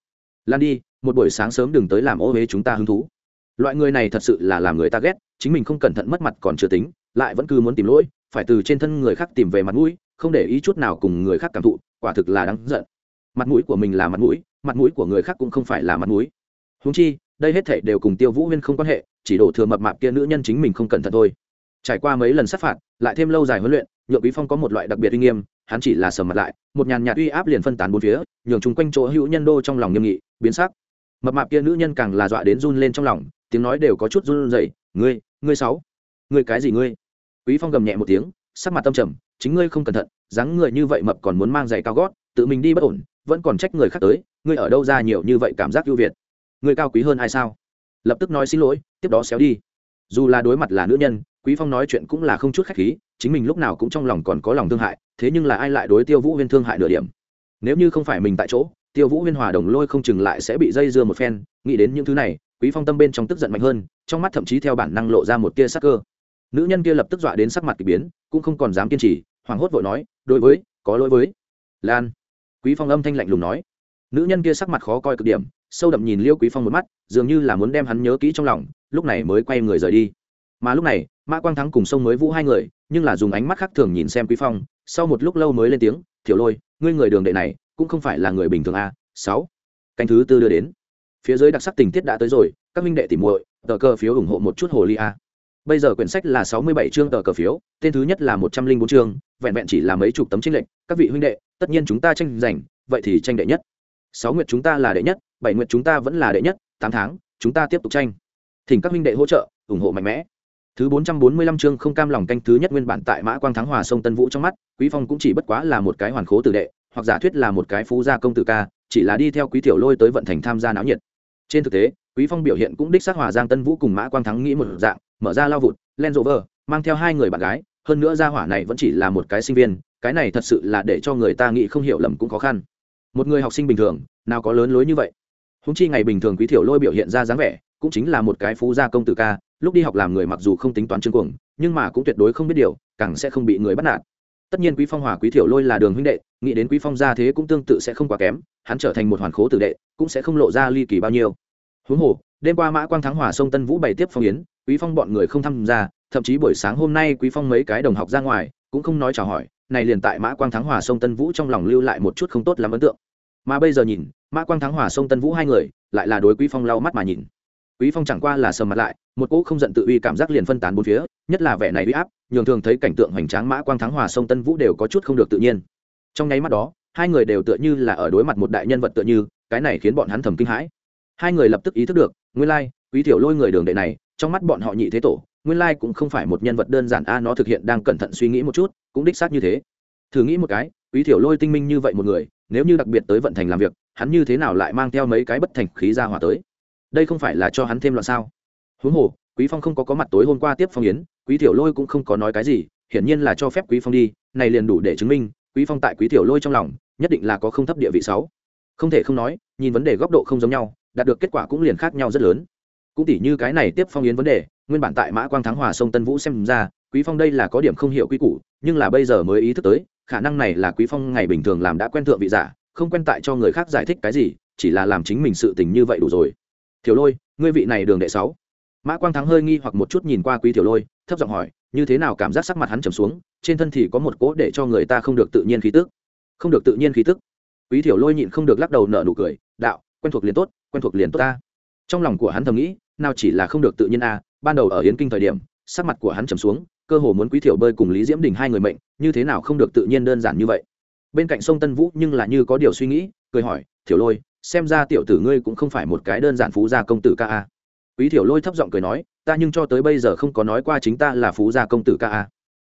Lan đi, một buổi sáng sớm đừng tới làm ô huế chúng ta hứng thú. Loại người này thật sự là làm người ta ghét, chính mình không cẩn thận mất mặt còn chưa tính, lại vẫn cứ muốn tìm lỗi, phải từ trên thân người khác tìm về mặt mũi, không để ý chút nào cùng người khác cảm thụ, quả thực là đáng giận. Mặt mũi của mình là mặt mũi mặt mũi của người khác cũng không phải là mặt mũi húng chi, đây hết thể đều cùng tiêu vũ huyên không quan hệ, chỉ đổ thừa mập mạp kia nữ nhân chính mình không cẩn thận thôi. Trải qua mấy lần sát phạt, lại thêm lâu dài huấn luyện nhượng quý phong có một loại đặc biệt uy nghiêm, hắn chỉ là sầm mặt lại, một nhàn nhạt uy áp liền phân tán bốn phía, nhường chung quanh chỗ hữu nhân đô trong lòng nghiêm nghị, biến sắc. Mập mạp kia nữ nhân càng là dọa đến run lên trong lòng, tiếng nói đều có chút run rẩy, ngươi ngươi sáu, ngươi cái gì ngươi? Quý phong gầm nhẹ một tiếng, sắc mặt tâm trầm, chính ngươi không cẩn thận, dáng người như vậy mập còn muốn mang giày cao gót, tự mình đi bất ổn, vẫn còn trách người khác tới, ngươi ở đâu ra nhiều như vậy cảm giác ưu việt? Ngươi cao quý hơn ai sao? Lập tức nói xin lỗi, tiếp đó xéo đi. Dù là đối mặt là nữ nhân, quý phong nói chuyện cũng là không chút khách khí, chính mình lúc nào cũng trong lòng còn có lòng thương hại, thế nhưng là ai lại đối tiêu vũ huyên thương hại nửa điểm? Nếu như không phải mình tại chỗ, tiêu vũ huyên hòa đồng lôi không chừng lại sẽ bị dây dưa một phen, nghĩ đến những thứ này, quý phong tâm bên trong tức giận mạnh hơn, trong mắt thậm chí theo bản năng lộ ra một tia sắc cơ. Nữ nhân kia lập tức dọa đến sắc mặt kỳ biến, cũng không còn dám kiên trì, hoảng hốt vội nói, đối với, có lỗi với. Lan. Quý phong âm thanh lạnh lùng nói. Nữ nhân kia sắc mặt khó coi cực điểm sâu đậm nhìn liêu quý phong một mắt, dường như là muốn đem hắn nhớ kỹ trong lòng, lúc này mới quay người rời đi. Mà lúc này, mã quang thắng cùng sông mới vũ hai người, nhưng là dùng ánh mắt khác thường nhìn xem quý phong, sau một lúc lâu mới lên tiếng, thiểu lôi, ngươi người đường đệ này, cũng không phải là người bình thường a, sáu, canh thứ tư đưa đến. Phía dưới đặc sắc tình tiết đã tới rồi, các minh đệ tìm muội, tờ cờ phiếu ủng hộ một chút hồ ly a. Bây giờ quyển sách là sáu mươi bảy chương tờ cờ phiếu, tên thứ nhất là một trăm linh bốn chương, vẹn vẹn chỉ là mấy chục tấm tranh lệnh các vị huynh đệ, tất nhiên chúng ta tranh giành, vậy thì tranh đệ nhất. Sáu nguyệt chúng ta là đệ nhất bảy nguyệt chúng ta vẫn là đệ nhất, tám tháng, chúng ta tiếp tục tranh. Thỉnh các minh đệ hỗ trợ, ủng hộ mạnh mẽ. Thứ bốn trăm bốn mươi lăm chương không cam lòng canh thứ nhất nguyên bản tại mã quang thắng hòa sông tân vũ trong mắt, quý phong cũng chỉ bất quá là một cái hoàn khố tử đệ, hoặc giả thuyết là một cái phú gia công tử ca, chỉ là đi theo quý tiểu lôi tới vận thành tham gia náo nhiệt. Trên thực tế, quý phong biểu hiện cũng đích xác hòa giang tân vũ cùng mã quang thắng nghĩ một dạng, mở ra lao vụt len rover, mang theo hai người bạn gái, hơn nữa gia hỏa này vẫn chỉ là một cái sinh viên, cái này thật sự là để cho người ta nghĩ không hiểu lầm cũng khó khăn. Một người học sinh bình thường, nào có lớn lối như vậy? Húng chi ngày bình thường quý thiểu lôi biểu hiện ra dáng vẻ, cũng chính là một cái phú gia công tử ca, lúc đi học làm người mặc dù không tính toán chương cuồng, nhưng mà cũng tuyệt đối không biết điều, càng sẽ không bị người bắt nạt. Tất nhiên quý phong hòa, quý thiểu lôi là đường huynh đệ, nghĩ đến quý phong gia thế cũng tương tự sẽ không quá kém, hắn trở thành một hoàn khố tử đệ, cũng sẽ không lộ ra ly kỳ bao nhiêu. Huống hồ, đêm qua mã quang thắng hòa sông tân vũ bày tiếp phong yến, quý phong bọn người không tham gia, thậm chí buổi sáng hôm nay quý phong mấy cái đồng học ra ngoài, cũng không nói chào hỏi, này liền tại mã quang thắng hòa sông tân vũ trong lòng lưu lại một chút không tốt lắm ấn tượng. Mà bây giờ nhìn mã quang thắng hòa sông tân vũ hai người, lại là đối quý phong lau mắt mà nhìn. Quý phong chẳng qua là sầm mặt lại, một cỗ không giận tự uy cảm giác liền phân tán bốn phía, nhất là vẻ này uy áp, nhường thường thấy cảnh tượng hoành tráng mã quang thắng hòa sông tân vũ đều có chút không được tự nhiên. Trong nháy mắt đó, hai người đều tựa như là ở đối mặt một đại nhân vật tựa như, cái này khiến bọn hắn thầm kinh hãi. Hai người lập tức ý thức được, nguyên lai, quý tiểu lôi người đường đệ này, trong mắt bọn họ nhị thế tổ, nguyên lai cũng không phải một nhân vật đơn giản a, nó thực hiện đang cẩn thận suy nghĩ một chút, cũng đích xác như thế thử nghĩ một cái, quý tiểu lôi tinh minh như vậy một người, nếu như đặc biệt tới vận thành làm việc, hắn như thế nào lại mang theo mấy cái bất thành khí ra hỏa tới? Đây không phải là cho hắn thêm loạn sao? Huống hồ, quý phong không có có mặt tối hôm qua tiếp phong yến, quý tiểu lôi cũng không có nói cái gì, hiển nhiên là cho phép quý phong đi, này liền đủ để chứng minh, quý phong tại quý tiểu lôi trong lòng, nhất định là có không thấp địa vị sáu. Không thể không nói, nhìn vấn đề góc độ không giống nhau, đạt được kết quả cũng liền khác nhau rất lớn. Cũng tỉ như cái này tiếp phong yến vấn đề, nguyên bản tại mã quang thắng hòa sông tân vũ xem ra, quý phong đây là có điểm không hiểu quy củ, nhưng là bây giờ mới ý thức tới khả năng này là quý phong ngày bình thường làm đã quen thượng vị giả, không quen tại cho người khác giải thích cái gì, chỉ là làm chính mình sự tình như vậy đủ rồi. Thiểu lôi, ngươi vị này đường đệ sáu. Mã quang thắng hơi nghi hoặc một chút nhìn qua quý thiểu lôi, thấp giọng hỏi, như thế nào cảm giác sắc mặt hắn trầm xuống, trên thân thì có một cỗ để cho người ta không được tự nhiên khí tức. Không được tự nhiên khí tức. Quý thiểu lôi nhịn không được lắc đầu nở nụ cười, đạo, quen thuộc liền tốt, quen thuộc liền tốt ta. Trong lòng của hắn thầm nghĩ, nào chỉ là không được tự nhiên a, ban đầu ở yến kinh thời điểm, sắc mặt của hắn trầm xuống cơ hồ muốn quý thiểu bơi cùng lý diễm đình hai người mệnh, như thế nào không được tự nhiên đơn giản như vậy. Bên cạnh sông tân vũ nhưng là như có điều suy nghĩ, cười hỏi, thiểu lôi, xem ra tiểu tử ngươi cũng không phải một cái đơn giản phú gia công tử ca a. Quý thiểu lôi thấp giọng cười nói, ta nhưng cho tới bây giờ không có nói qua chính ta là phú gia công tử ca a.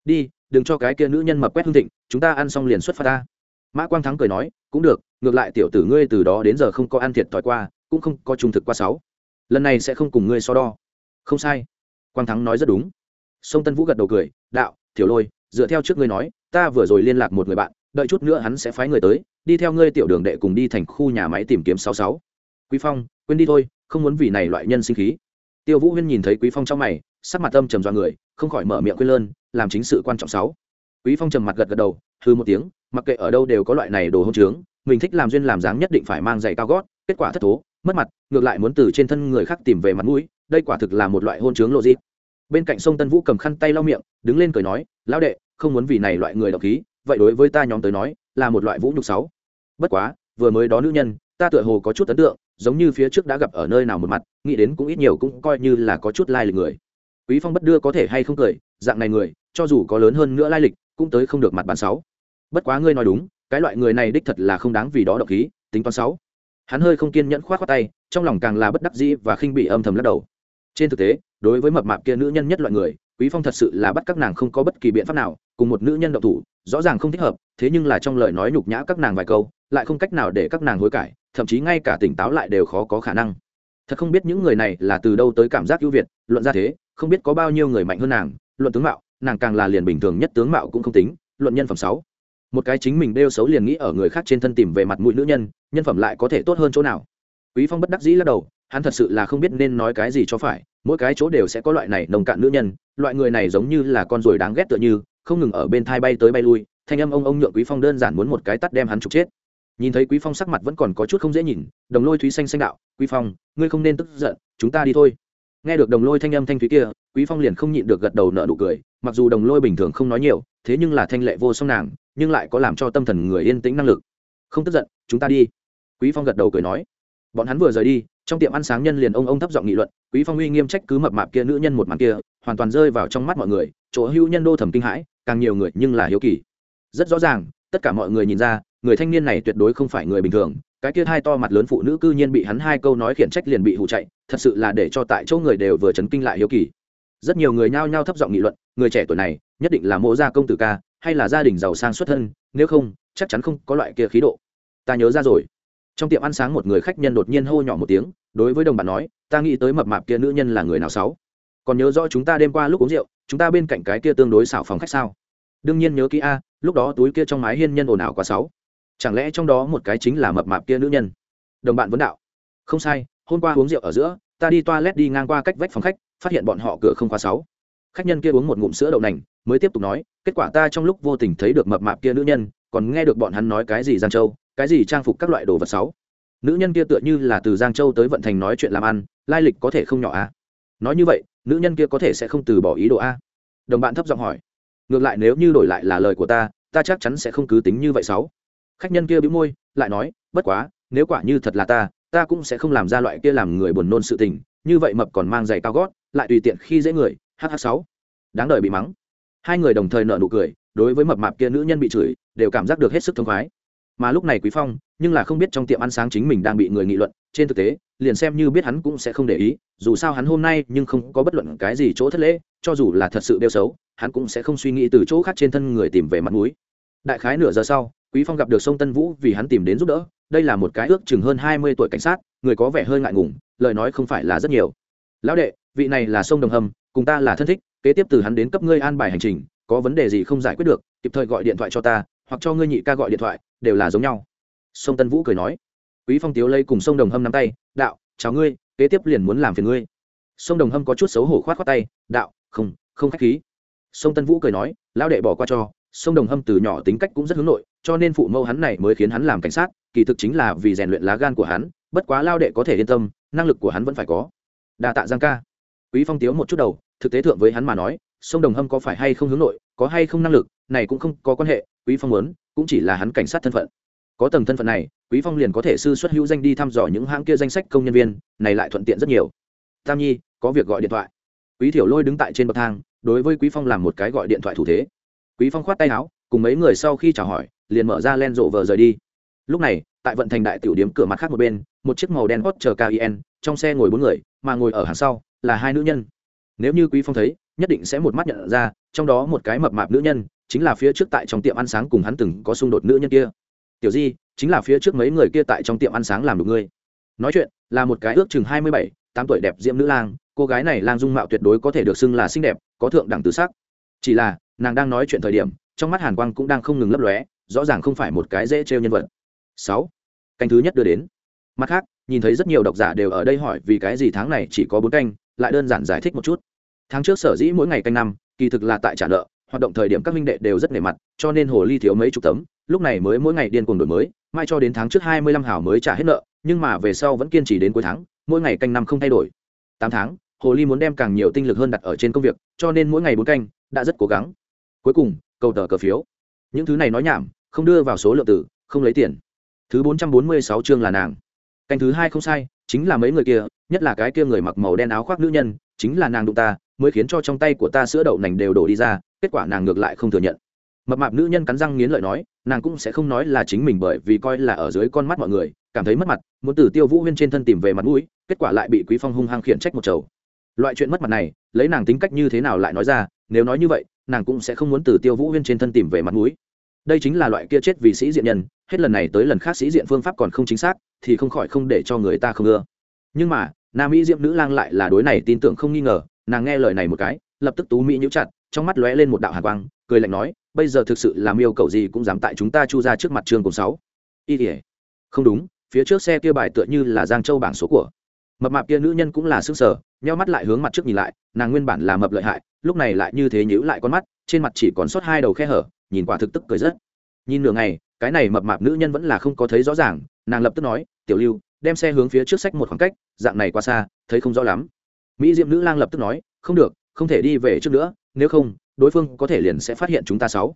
Đi, đừng cho cái kia nữ nhân mập quét hương thịnh, chúng ta ăn xong liền xuất phát ta. Mã quang thắng cười nói, cũng được, ngược lại tiểu tử ngươi từ đó đến giờ không có ăn thiệt thòi qua, cũng không có trung thực qua sáu. Lần này sẽ không cùng ngươi so đo. Không sai. Quang thắng nói rất đúng sông tân vũ gật đầu cười, đạo thiểu lôi, dựa theo trước ngươi nói, ta vừa rồi liên lạc một người bạn, đợi chút nữa hắn sẽ phái người tới, đi theo ngươi tiểu đường đệ cùng đi thành khu nhà máy tìm kiếm sáu sáu. Quý phong, quên đi thôi, không muốn vì này loại nhân sinh khí. Tiêu vũ huyên nhìn thấy quý phong trong mày, sắc mặt âm trầm dọa người, không khỏi mở miệng quên lơn, làm chính sự quan trọng sáu. Quý phong trầm mặt gật gật đầu hư một tiếng, mặc kệ ở đâu đều có loại này đồ hôn trướng, mình thích làm duyên làm dáng nhất định phải mang giày cao gót, kết quả thất thố, mất mặt, ngược lại muốn từ trên thân người khác tìm về mặt mũi, đây quả thực là một loại hôn trướng lộ bên cạnh sông tân vũ cầm khăn tay lau miệng, đứng lên cười nói, lão đệ, không muốn vì này loại người độc khí, vậy đối với ta nhóm tới nói, là một loại vũ nhục sáu. Bất quá, vừa mới đó nữ nhân, ta tựa hồ có chút ấn tượng, giống như phía trước đã gặp ở nơi nào một mặt, nghĩ đến cũng ít nhiều cũng coi như là có chút lai lịch người. Quý phong bất đưa có thể hay không cười, dạng này người, cho dù có lớn hơn nữa lai lịch, cũng tới không được mặt bàn sáu. Bất quá ngươi nói đúng, cái loại người này đích thật là không đáng vì đó độc khí, tính toán sáu. Hắn hơi không kiên nhẫn khoát khoát tay, trong lòng càng là bất đắc dĩ và khinh bị âm thầm lắc đầu. Trên thực tế đối với mập mạp kia nữ nhân nhất loại người, quý phong thật sự là bắt các nàng không có bất kỳ biện pháp nào, cùng một nữ nhân độc thủ, rõ ràng không thích hợp, thế nhưng là trong lời nói nhục nhã các nàng vài câu, lại không cách nào để các nàng hối cải, thậm chí ngay cả tỉnh táo lại đều khó có khả năng. Thật không biết những người này là từ đâu tới cảm giác ưu việt, luận ra thế, không biết có bao nhiêu người mạnh hơn nàng, luận tướng mạo, nàng càng là liền bình thường nhất tướng mạo cũng không tính, luận nhân phẩm sáu. Một cái chính mình đeo xấu liền nghĩ ở người khác trên thân tìm về mặt mũi nữ nhân nhân phẩm lại có thể tốt hơn chỗ nào? Quý phong bất đắc dĩ lắc đầu, hắn thật sự là không biết nên nói cái gì cho phải mỗi cái chỗ đều sẽ có loại này nồng cạn nữ nhân, loại người này giống như là con ruồi đáng ghét tựa như, không ngừng ở bên thai bay tới bay lui, thanh âm ông ông nhượng quý phong đơn giản muốn một cái tắt đem hắn trục chết. Nhìn thấy quý phong sắc mặt vẫn còn có chút không dễ nhìn, đồng lôi thúy xanh xanh đạo, quý phong, ngươi không nên tức giận, chúng ta đi thôi. Nghe được đồng lôi thanh âm thanh thúy kia, quý phong liền không nhịn được gật đầu nở nụ cười, mặc dù đồng lôi bình thường không nói nhiều, thế nhưng là thanh lệ vô song nàng, nhưng lại có làm cho tâm thần người yên tĩnh năng lực. Không tức giận, chúng ta đi. Quý phong gật đầu cười nói. Bọn hắn vừa rời đi, trong tiệm ăn sáng nhân liền ông ông thấp giọng nghị luận quý phong uy nghiêm trách cứ mập mạp kia nữ nhân một màn kia, hoàn toàn rơi vào trong mắt mọi người, chỗ hữu nhân đô thẩm kinh hãi, càng nhiều người nhưng là hiếu kỳ. Rất rõ ràng, tất cả mọi người nhìn ra, người thanh niên này tuyệt đối không phải người bình thường, cái kia hai to mặt lớn phụ nữ cư nhiên bị hắn hai câu nói khiển trách liền bị hụ chạy, thật sự là để cho tại chỗ người đều vừa chấn kinh lại hiếu kỳ. Rất nhiều người nhao nhao thấp giọng nghị luận, người trẻ tuổi này, nhất định là mộ gia công tử ca, hay là gia đình giàu sang xuất thân, nếu không, chắc chắn không có loại kia khí độ. Ta nhớ ra rồi. Trong tiệm ăn sáng một người khách nhân đột nhiên hô nhỏ một tiếng, đối với đồng bạn nói ta nghĩ tới mập mạp kia nữ nhân là người nào sáu? Còn nhớ rõ chúng ta đêm qua lúc uống rượu, chúng ta bên cạnh cái kia tương đối xảo phòng khách sao? Đương nhiên nhớ kỹ a, lúc đó túi kia trong mái hiên nhân ồn ào quá sáu. Chẳng lẽ trong đó một cái chính là mập mạp kia nữ nhân? Đồng bạn vấn đạo. Không sai, hôm qua uống rượu ở giữa, ta đi toilet đi ngang qua cách vách phòng khách, phát hiện bọn họ cửa không khóa sáu. Khách nhân kia uống một ngụm sữa đậu nành, mới tiếp tục nói, kết quả ta trong lúc vô tình thấy được mập mạp kia nữ nhân, còn nghe được bọn hắn nói cái gì giang châu, cái gì trang phục các loại đồ vật sáu nữ nhân kia tựa như là từ giang châu tới vận thành nói chuyện làm ăn, lai lịch có thể không nhỏ a nói như vậy, nữ nhân kia có thể sẽ không từ bỏ ý đồ a đồng bạn thấp giọng hỏi. Ngược lại nếu như đổi lại là lời của ta ta chắc chắn sẽ không cứ tính như vậy sáu. Khách nhân kia bĩu môi, lại nói, bất quá, nếu quả như thật là ta ta cũng sẽ không làm ra loại kia làm người buồn nôn sự tình, như vậy mập còn mang giày cao gót, lại tùy tiện khi dễ người hh sáu. Đáng đời bị mắng. Hai người đồng thời nợ nụ cười, đối với mập mạp kia nữ nhân bị chửi, đều cảm giác được hết sức thông khoái. Mà lúc này quý phong nhưng là không biết trong tiệm ăn sáng chính mình đang bị người nghị luận, trên thực tế, liền xem như biết hắn cũng sẽ không để ý, dù sao hắn hôm nay nhưng không có bất luận cái gì chỗ thất lễ, cho dù là thật sự đeo xấu, hắn cũng sẽ không suy nghĩ từ chỗ khác trên thân người tìm về mặt mũi. Đại khái nửa giờ sau, quý phong gặp được sông tân vũ vì hắn tìm đến giúp đỡ, đây là một cái ước chừng hơn hai mươi tuổi cảnh sát, người có vẻ hơi ngại ngùng, lời nói không phải là rất nhiều. Lão đệ, vị này là sông đồng hầm cùng ta là thân thích, kế tiếp từ hắn đến cấp ngươi an bài hành trình, có vấn đề gì không giải quyết được, kịp thời gọi điện thoại cho ta, hoặc cho ngươi nhị ca gọi điện thoại, đều là giống nhau sông tân vũ cười nói, quý phong tiếu lấy cùng sông đồng hâm nắm tay, đạo, chào ngươi, kế tiếp liền muốn làm phiền ngươi. Sông đồng hâm có chút xấu hổ khoát khoát tay, đạo, không không khách khí. Sông tân vũ cười nói, lão đệ bỏ qua cho. Sông đồng hâm từ nhỏ tính cách cũng rất hướng nội, cho nên phụ mẫu hắn này mới khiến hắn làm cảnh sát, kỳ thực chính là vì rèn luyện lá gan của hắn, bất quá lao đệ có thể yên tâm, năng lực của hắn vẫn phải có. Đa tạ giang ca. Quý phong tiếu một chút đầu, thực tế thượng với hắn mà nói, sông đồng hâm có phải hay không hướng nội, có hay không năng lực, này cũng không có quan hệ, quý phong muốn, cũng chỉ là hắn cảnh sát thân phận có tầng thân phận này quý phong liền có thể sư xuất hữu danh đi thăm dò những hãng kia danh sách công nhân viên này lại thuận tiện rất nhiều. Tam nhi có việc gọi điện thoại. Quý thiểu lôi đứng tại trên bậc thang đối với quý phong làm một cái gọi điện thoại thủ thế. Quý phong khoát tay áo cùng mấy người sau khi chào hỏi liền mở ra len rộ vờ rời đi. Lúc này tại vận thành đại tiểu điếm cửa mặt khác một bên một chiếc màu đen hot chờ KIEN, trong xe ngồi bốn người mà ngồi ở hàng sau là hai nữ nhân. Nếu như quý phong thấy nhất định sẽ một mắt nhận ra trong đó một cái mập mạp nữ nhân chính là phía trước tại trong tiệm ăn sáng cùng hắn từng có xung đột nữ nhân kia tiểu di, chính là phía trước mấy người kia tại trong tiệm ăn sáng làm đủ ngươi. Nói chuyện, là một cái ước chừng hai mươi bảy, tám tuổi đẹp diễm nữ lang, cô gái này lang dung mạo tuyệt đối có thể được xưng là xinh đẹp, có thượng đẳng tứ sắc. Chỉ là, nàng đang nói chuyện thời điểm, trong mắt hàn quang cũng đang không ngừng lấp lóe, rõ ràng không phải một cái dễ trêu nhân vật. Sáu, canh thứ nhất đưa đến. Mặt khác, nhìn thấy rất nhiều độc giả đều ở đây hỏi vì cái gì tháng này chỉ có bốn canh, lại đơn giản giải thích một chút. Tháng trước sở dĩ mỗi ngày canh năm, kỳ thực là tại trả nợ hoạt động thời điểm các minh đệ đều rất nề mặt, cho nên hồ ly thiếu mấy chục tấm. Lúc này mới mỗi ngày điên cuồng đổi mới, mai cho đến tháng trước hai mươi lăm hào mới trả hết nợ, nhưng mà về sau vẫn kiên trì đến cuối tháng, mỗi ngày canh năm không thay đổi. Tám tháng, hồ ly muốn đem càng nhiều tinh lực hơn đặt ở trên công việc, cho nên mỗi ngày bốn canh, đã rất cố gắng. Cuối cùng, cầu tờ cờ phiếu. Những thứ này nói nhảm, không đưa vào số lượng tử, không lấy tiền. Thứ bốn trăm bốn mươi sáu chương là nàng. Canh thứ hai không sai, chính là mấy người kia, nhất là cái kia người mặc màu đen áo khoác nữ nhân, chính là nàng đụng ta, mới khiến cho trong tay của ta sữa đậu nành đều đổ đi ra kết quả nàng ngược lại không thừa nhận. Mập mạp nữ nhân cắn răng nghiến lợi nói, nàng cũng sẽ không nói là chính mình bởi vì coi là ở dưới con mắt mọi người, cảm thấy mất mặt, muốn từ tiêu vũ huyên trên thân tìm về mặt mũi, kết quả lại bị quý phong hung hăng khiển trách một chầu. Loại chuyện mất mặt này, lấy nàng tính cách như thế nào lại nói ra, nếu nói như vậy, nàng cũng sẽ không muốn từ tiêu vũ huyên trên thân tìm về mặt mũi. Đây chính là loại kia chết vì sĩ diện nhân, hết lần này tới lần khác sĩ diện phương pháp còn không chính xác, thì không khỏi không để cho người ta không ưa. Nhưng mà, nam mỹ diệm nữ lang lại là đối này tin tưởng không nghi ngờ, nàng nghe lời này một cái, lập tức tú mỹ nhũ chặt trong mắt lóe lên một đạo hàn quang, cười lạnh nói, bây giờ thực sự làm yêu cầu gì cũng dám tại chúng ta chu ra trước mặt trường cùng sáu. Y ỉa không đúng, phía trước xe kia bài tựa như là giang châu bảng số của. Mập mạp kia nữ nhân cũng là sức sở nheo mắt lại hướng mặt trước nhìn lại, nàng nguyên bản là mập lợi hại, lúc này lại như thế nhíu lại con mắt, trên mặt chỉ còn sót hai đầu khe hở, nhìn quả thực tức cười rất. Nhìn nửa ngày, cái này mập mạp nữ nhân vẫn là không có thấy rõ ràng, nàng lập tức nói, tiểu lưu, đem xe hướng phía trước sách một khoảng cách, dạng này qua xa, thấy không rõ lắm. Mỹ diệm nữ lang lập tức nói, không được không thể đi về trước nữa, nếu không, đối phương có thể liền sẽ phát hiện chúng ta sáu.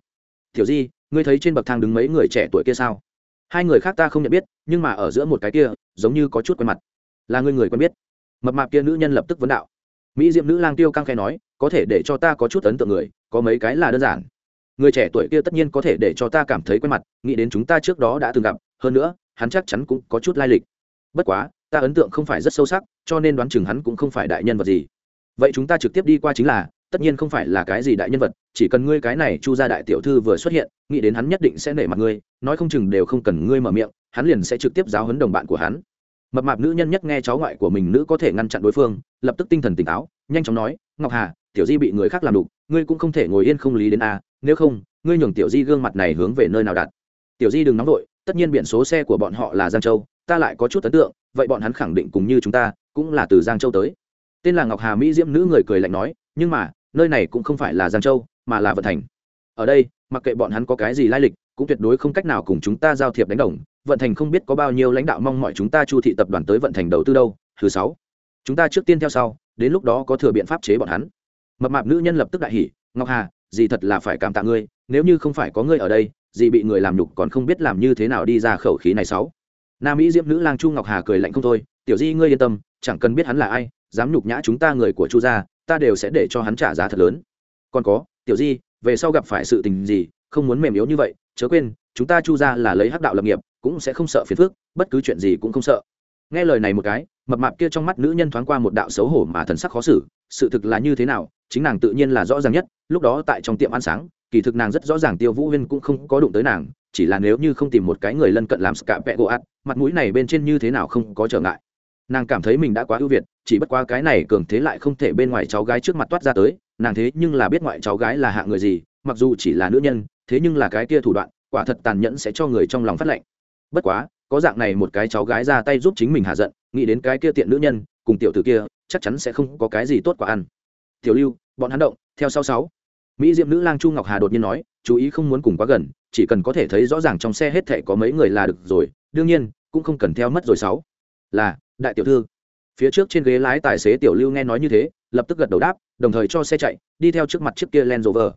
Tiểu di, ngươi thấy trên bậc thang đứng mấy người trẻ tuổi kia sao? Hai người khác ta không nhận biết, nhưng mà ở giữa một cái kia, giống như có chút quen mặt. Là ngươi người quen biết. Mập mạp kia nữ nhân lập tức vấn đạo. Mỹ diệm nữ lang tiêu căng khe nói, có thể để cho ta có chút ấn tượng người, có mấy cái là đơn giản. Người trẻ tuổi kia tất nhiên có thể để cho ta cảm thấy quen mặt, nghĩ đến chúng ta trước đó đã từng gặp, hơn nữa, hắn chắc chắn cũng có chút lai lịch. Bất quá, ta ấn tượng không phải rất sâu sắc, cho nên đoán chừng hắn cũng không phải đại nhân vật gì vậy chúng ta trực tiếp đi qua chính là, tất nhiên không phải là cái gì đại nhân vật, chỉ cần ngươi cái này chu gia đại tiểu thư vừa xuất hiện, nghĩ đến hắn nhất định sẽ nể mặt ngươi, nói không chừng đều không cần ngươi mở miệng, hắn liền sẽ trực tiếp giáo huấn đồng bạn của hắn. Mập mạp nữ nhân nhất nghe cháu ngoại của mình nữ có thể ngăn chặn đối phương, lập tức tinh thần tỉnh táo, nhanh chóng nói, ngọc hà, tiểu di bị người khác làm đục, ngươi cũng không thể ngồi yên không lý đến a, nếu không, ngươi nhường tiểu di gương mặt này hướng về nơi nào đặt. Tiểu di đừng nóng vội, tất nhiên biển số xe của bọn họ là giang châu, ta lại có chút ấn tượng, vậy bọn hắn khẳng định cùng như chúng ta, cũng là từ giang châu tới tên là ngọc hà mỹ diễm nữ người cười lạnh nói, nhưng mà, nơi này cũng không phải là giang châu, mà là vận thành. Ở đây, mặc kệ bọn hắn có cái gì lai lịch, cũng tuyệt đối không cách nào cùng chúng ta giao thiệp đánh đồng. Vận thành không biết có bao nhiêu lãnh đạo mong mọi chúng ta chu thị tập đoàn tới vận thành đầu tư đâu, thứ sáu. Chúng ta trước tiên theo sau, đến lúc đó có thừa biện pháp chế bọn hắn. Mập mạp nữ nhân lập tức đại hỉ, ngọc hà dì thật là phải cảm tạ ngươi, nếu như không phải có ngươi ở đây dì bị người làm nhục còn không biết làm như thế nào đi ra khẩu khí này sáu. Nam mỹ diễm nữ lang chu ngọc hà cười lạnh không thôi, tiểu di ngươi yên tâm, chẳng cần biết hắn là ai dám nhục nhã chúng ta người của chu gia, ta đều sẽ để cho hắn trả giá thật lớn. Còn có, tiểu di, về sau gặp phải sự tình gì, không muốn mềm yếu như vậy, chớ quên, chúng ta chu gia là lấy hắc đạo lập nghiệp, cũng sẽ không sợ phiền phức, bất cứ chuyện gì cũng không sợ. Nghe lời này một cái, mập mạp kia trong mắt nữ nhân thoáng qua một đạo xấu hổ mà thần sắc khó xử, sự thực là như thế nào, chính nàng tự nhiên là rõ ràng nhất, lúc đó tại trong tiệm ăn sáng, kỳ thực nàng rất rõ ràng tiêu vũ huyên cũng không có đụng tới nàng, chỉ là nếu như không tìm một cái người lân cận làm scạ vẹ gỗ ạt mặt mũi này bên trên như thế nào không có trở ngại nàng cảm thấy mình đã quá ưu việt, chỉ bất quá cái này cường thế lại không thể bên ngoài cháu gái trước mặt toát ra tới, nàng thế nhưng là biết ngoại cháu gái là hạ người gì, mặc dù chỉ là nữ nhân, thế nhưng là cái kia thủ đoạn, quả thật tàn nhẫn sẽ cho người trong lòng phát lệnh. Bất quá, có dạng này một cái cháu gái ra tay giúp chính mình hạ giận, nghĩ đến cái kia tiện nữ nhân, cùng tiểu tử kia, chắc chắn sẽ không có cái gì tốt quả ăn. Tiểu lưu, bọn hắn động, theo sau sáu. Mỹ diệm nữ lang chu ngọc hà đột nhiên nói, chú ý không muốn cùng quá gần, chỉ cần có thể thấy rõ ràng trong xe hết thảy có mấy người là được rồi, đương nhiên, cũng không cần theo mất rồi sáu. Là đại tiểu thư. Phía trước trên ghế lái tài xế tiểu lưu nghe nói như thế, lập tức gật đầu đáp, đồng thời cho xe chạy, đi theo trước mặt chiếc kia Land Rover.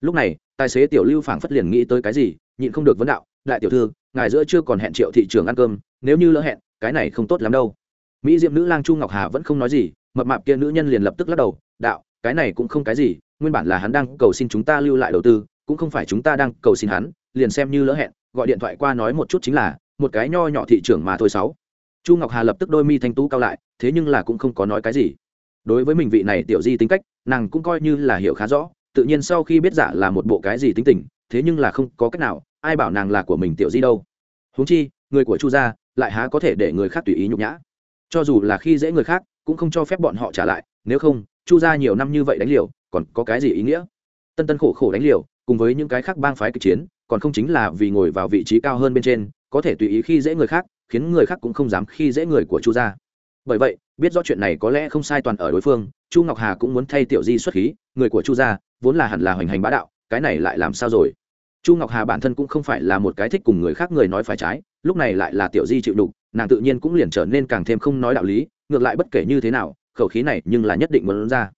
Lúc này, tài xế tiểu lưu phảng phất liền nghĩ tới cái gì, nhịn không được vấn đạo, đại tiểu thư, ngài giữa chưa còn hẹn triệu thị trường ăn cơm, nếu như lỡ hẹn, cái này không tốt lắm đâu. Mỹ diệm nữ lang chu ngọc hà vẫn không nói gì, mập mạp kia nữ nhân liền lập tức lắc đầu, đạo, cái này cũng không cái gì, nguyên bản là hắn đang cầu xin chúng ta lưu lại đầu tư, cũng không phải chúng ta đang cầu xin hắn, liền xem như lỡ hẹn, gọi điện thoại qua nói một chút chính là, một cái nho nhỏ thị trường mà thôi sáu chu ngọc hà lập tức đôi mi thanh tú cao lại, thế nhưng là cũng không có nói cái gì. Đối với mình vị này tiểu di tính cách, nàng cũng coi như là hiểu khá rõ, tự nhiên sau khi biết giả là một bộ cái gì tính tình, thế nhưng là không có cách nào, ai bảo nàng là của mình tiểu di đâu. Huống chi, người của chu gia lại há có thể để người khác tùy ý nhục nhã. Cho dù là khi dễ người khác, cũng không cho phép bọn họ trả lại, nếu không, chu gia nhiều năm như vậy đánh liều, còn có cái gì ý nghĩa? Tân tân khổ khổ đánh liều, cùng với những cái khác bang phái kịch chiến, còn không chính là vì ngồi vào vị trí cao hơn bên trên, có thể tùy ý khi dễ người khác khiến người khác cũng không dám khi dễ người của chu gia. Bởi vậy, biết rõ chuyện này có lẽ không sai toàn ở đối phương, chu ngọc hà cũng muốn thay tiểu di xuất khí, người của chu gia vốn là hẳn là hoành hành bá đạo, cái này lại làm sao rồi? Chu ngọc hà bản thân cũng không phải là một cái thích cùng người khác người nói phải trái, lúc này lại là tiểu di chịu đục, nàng tự nhiên cũng liền trở nên càng thêm không nói đạo lý, ngược lại bất kể như thế nào, khẩu khí này nhưng là nhất định muốn ra.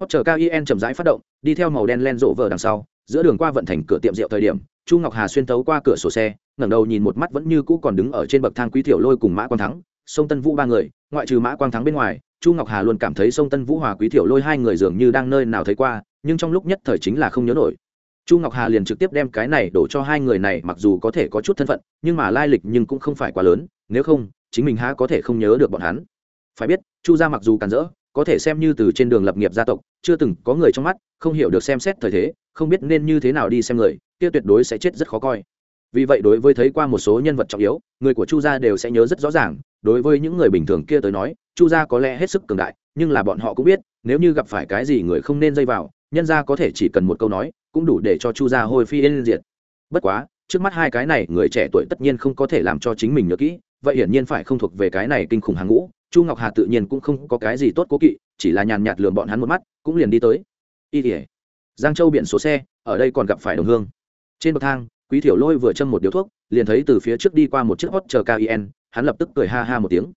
Hót chờ cao in chậm rãi phát động, đi theo màu đen len rộ vờ đằng sau, giữa đường qua vận thành cửa tiệm rượu thời điểm chu ngọc hà xuyên tấu qua cửa sổ xe, ngẩng đầu nhìn một mắt vẫn như cũ còn đứng ở trên bậc thang quý tiểu lôi cùng mã Quang thắng, sông tân vũ ba người. Ngoại trừ mã quang thắng bên ngoài, chu ngọc hà luôn cảm thấy sông tân vũ hòa quý thiểu lôi hai người dường như đang nơi nào thấy qua, nhưng trong lúc nhất thời chính là không nhớ nổi. Chu ngọc hà liền trực tiếp đem cái này đổ cho hai người này, mặc dù có thể có chút thân phận, nhưng mà lai lịch nhưng cũng không phải quá lớn, nếu không, chính mình há có thể không nhớ được bọn hắn. Phải biết, chu gia mặc dù càn rỡ, có thể xem như từ trên đường lập nghiệp gia tộc, chưa từng có người trong mắt, không hiểu được xem xét thời thế, không biết nên như thế nào đi xem người kia tuyệt đối sẽ chết rất khó coi. Vì vậy đối với thấy qua một số nhân vật trọng yếu, người của chu gia đều sẽ nhớ rất rõ ràng, đối với những người bình thường kia tới nói, chu gia có lẽ hết sức cường đại, nhưng là bọn họ cũng biết, nếu như gặp phải cái gì người không nên dây vào, nhân gia có thể chỉ cần một câu nói, cũng đủ để cho chu gia hồi phi yên diệt. Bất quá, trước mắt hai cái này, người trẻ tuổi tất nhiên không có thể làm cho chính mình nhớ kỹ, vậy hiển nhiên phải không thuộc về cái này kinh khủng hàng ngũ, chu ngọc hà tự nhiên cũng không có cái gì tốt cố kỵ, chỉ là nhàn nhạt lườm bọn hắn một mắt, cũng liền đi tới. Y tỉa giang châu biển số xe, ở đây còn gặp phải đồng hương trên bậc thang quý thiểu lôi vừa châm một điếu thuốc liền thấy từ phía trước đi qua một chiếc hot chờ KIEN, hắn lập tức cười ha ha một tiếng.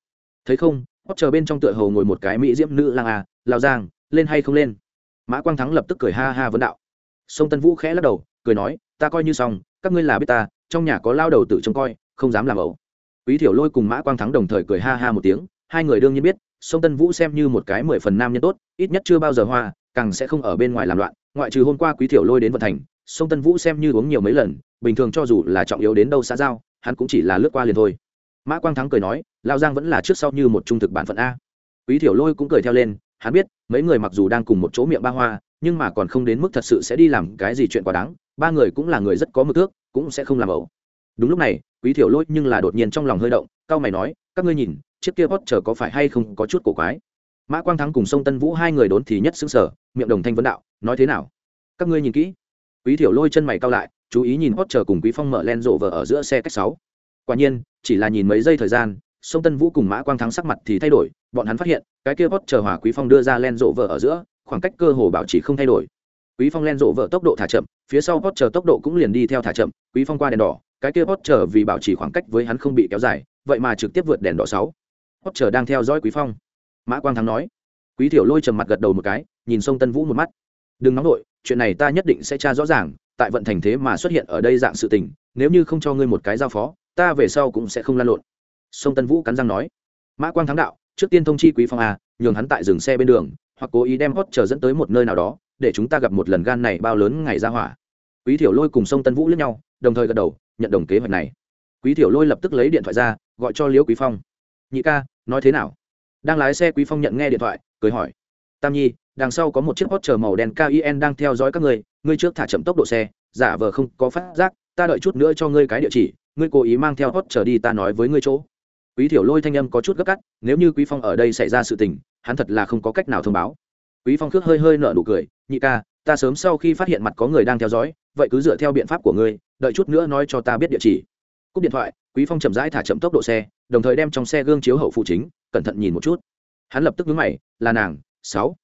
Thấy không hot chờ bên trong tựa hầu ngồi một cái mỹ diễm nữ lang à lao giang lên hay không lên? Mã quang thắng lập tức cười ha ha vấn đạo. Sông tân vũ khẽ lắc đầu cười nói ta coi như xong các ngươi là biết ta trong nhà có lao đầu tự trông coi không dám làm ẩu. Quý thiểu lôi cùng mã quang thắng đồng thời cười ha ha một tiếng hai người đương nhiên biết sông tân vũ xem như một cái mười phần nam nhân tốt ít nhất chưa bao giờ hoa càng sẽ không ở bên ngoài làm loạn ngoại trừ hôm qua quý thiểu lôi đến vận thành sông tân vũ xem như uống nhiều mấy lần, bình thường cho dù là trọng yếu đến đâu xã giao, hắn cũng chỉ là lướt qua liền thôi. Mã quang thắng cười nói, lao giang vẫn là trước sau như một trung thực bản phận a. Quý thiểu lôi cũng cười theo lên, hắn biết, mấy người mặc dù đang cùng một chỗ miệng ba hoa, nhưng mà còn không đến mức thật sự sẽ đi làm cái gì chuyện quá đáng, ba người cũng là người rất có mực thước, cũng sẽ không làm ẩu. Đúng lúc này, quý thiểu lôi nhưng là đột nhiên trong lòng hơi động, cao mày nói, các ngươi nhìn, chiếc kia hot chờ có phải hay không có chút cổ quái? Mã quang thắng cùng sông tân vũ hai người đốn thì nhất xứng sở miệng đồng thanh vấn đạo, nói thế nào? Các ngươi nhìn kỹ quý thiểu lôi chân mày cao lại, chú ý nhìn hót chờ cùng quý phong mở len rộ vờ ở giữa xe cách sáu. Quả nhiên, chỉ là nhìn mấy giây thời gian, sông tân vũ cùng mã quang thắng sắc mặt thì thay đổi, bọn hắn phát hiện, cái kia hót chờ hòa quý phong đưa ra len rộ vờ ở giữa, khoảng cách cơ hồ bảo trì không thay đổi. Quý phong len rộ vợ tốc độ thả chậm, phía sau hót chờ tốc độ cũng liền đi theo thả chậm, quý phong qua đèn đỏ, cái kia hót chờ vì bảo trì khoảng cách với hắn không bị kéo dài, vậy mà trực tiếp vượt đèn đỏ sáu. Hót chờ đang theo dõi quý phong. Mã quang thắng nói. Quý thiểu lôi trầm mặt gật đầu một cái, nhìn sông tân vũ một mắt. Đừng nóng nổi chuyện này ta nhất định sẽ tra rõ ràng, tại vận thành thế mà xuất hiện ở đây dạng sự tình, nếu như không cho ngươi một cái giao phó, ta về sau cũng sẽ không lan lộn. Sông tân vũ cắn răng nói. Mã quang thắng đạo, trước tiên thông chi quý phong a, nhường hắn tại dừng xe bên đường, hoặc cố ý đem hót chờ dẫn tới một nơi nào đó, để chúng ta gặp một lần gan này bao lớn ngày ra hỏa. Quý thiểu lôi cùng sông tân vũ lẫn nhau, đồng thời gật đầu, nhận đồng kế hoạch này. Quý thiểu lôi lập tức lấy điện thoại ra, gọi cho liễu quý phong. Nhị ca, nói thế nào? Đang lái xe quý phong nhận nghe điện thoại, cười hỏi. Tam nhi đằng sau có một chiếc hot chờ màu đen kin đang theo dõi các ngươi ngươi trước thả chậm tốc độ xe giả vờ không có phát giác ta đợi chút nữa cho ngươi cái địa chỉ ngươi cố ý mang theo hot chờ đi ta nói với ngươi chỗ. Quý thiểu lôi thanh âm có chút gấp gáp, nếu như quý phong ở đây xảy ra sự tình hắn thật là không có cách nào thông báo. Quý phong khước hơi hơi nở nụ cười nhị ca ta sớm sau khi phát hiện mặt có người đang theo dõi vậy cứ dựa theo biện pháp của ngươi đợi chút nữa nói cho ta biết địa chỉ. Cúp điện thoại quý phong chậm rãi thả chậm tốc độ xe đồng thời đem trong xe gương chiếu hậu phụ chính cẩn thận nhìn một chút. Hắn lập tức nhớ mày là nàng sáu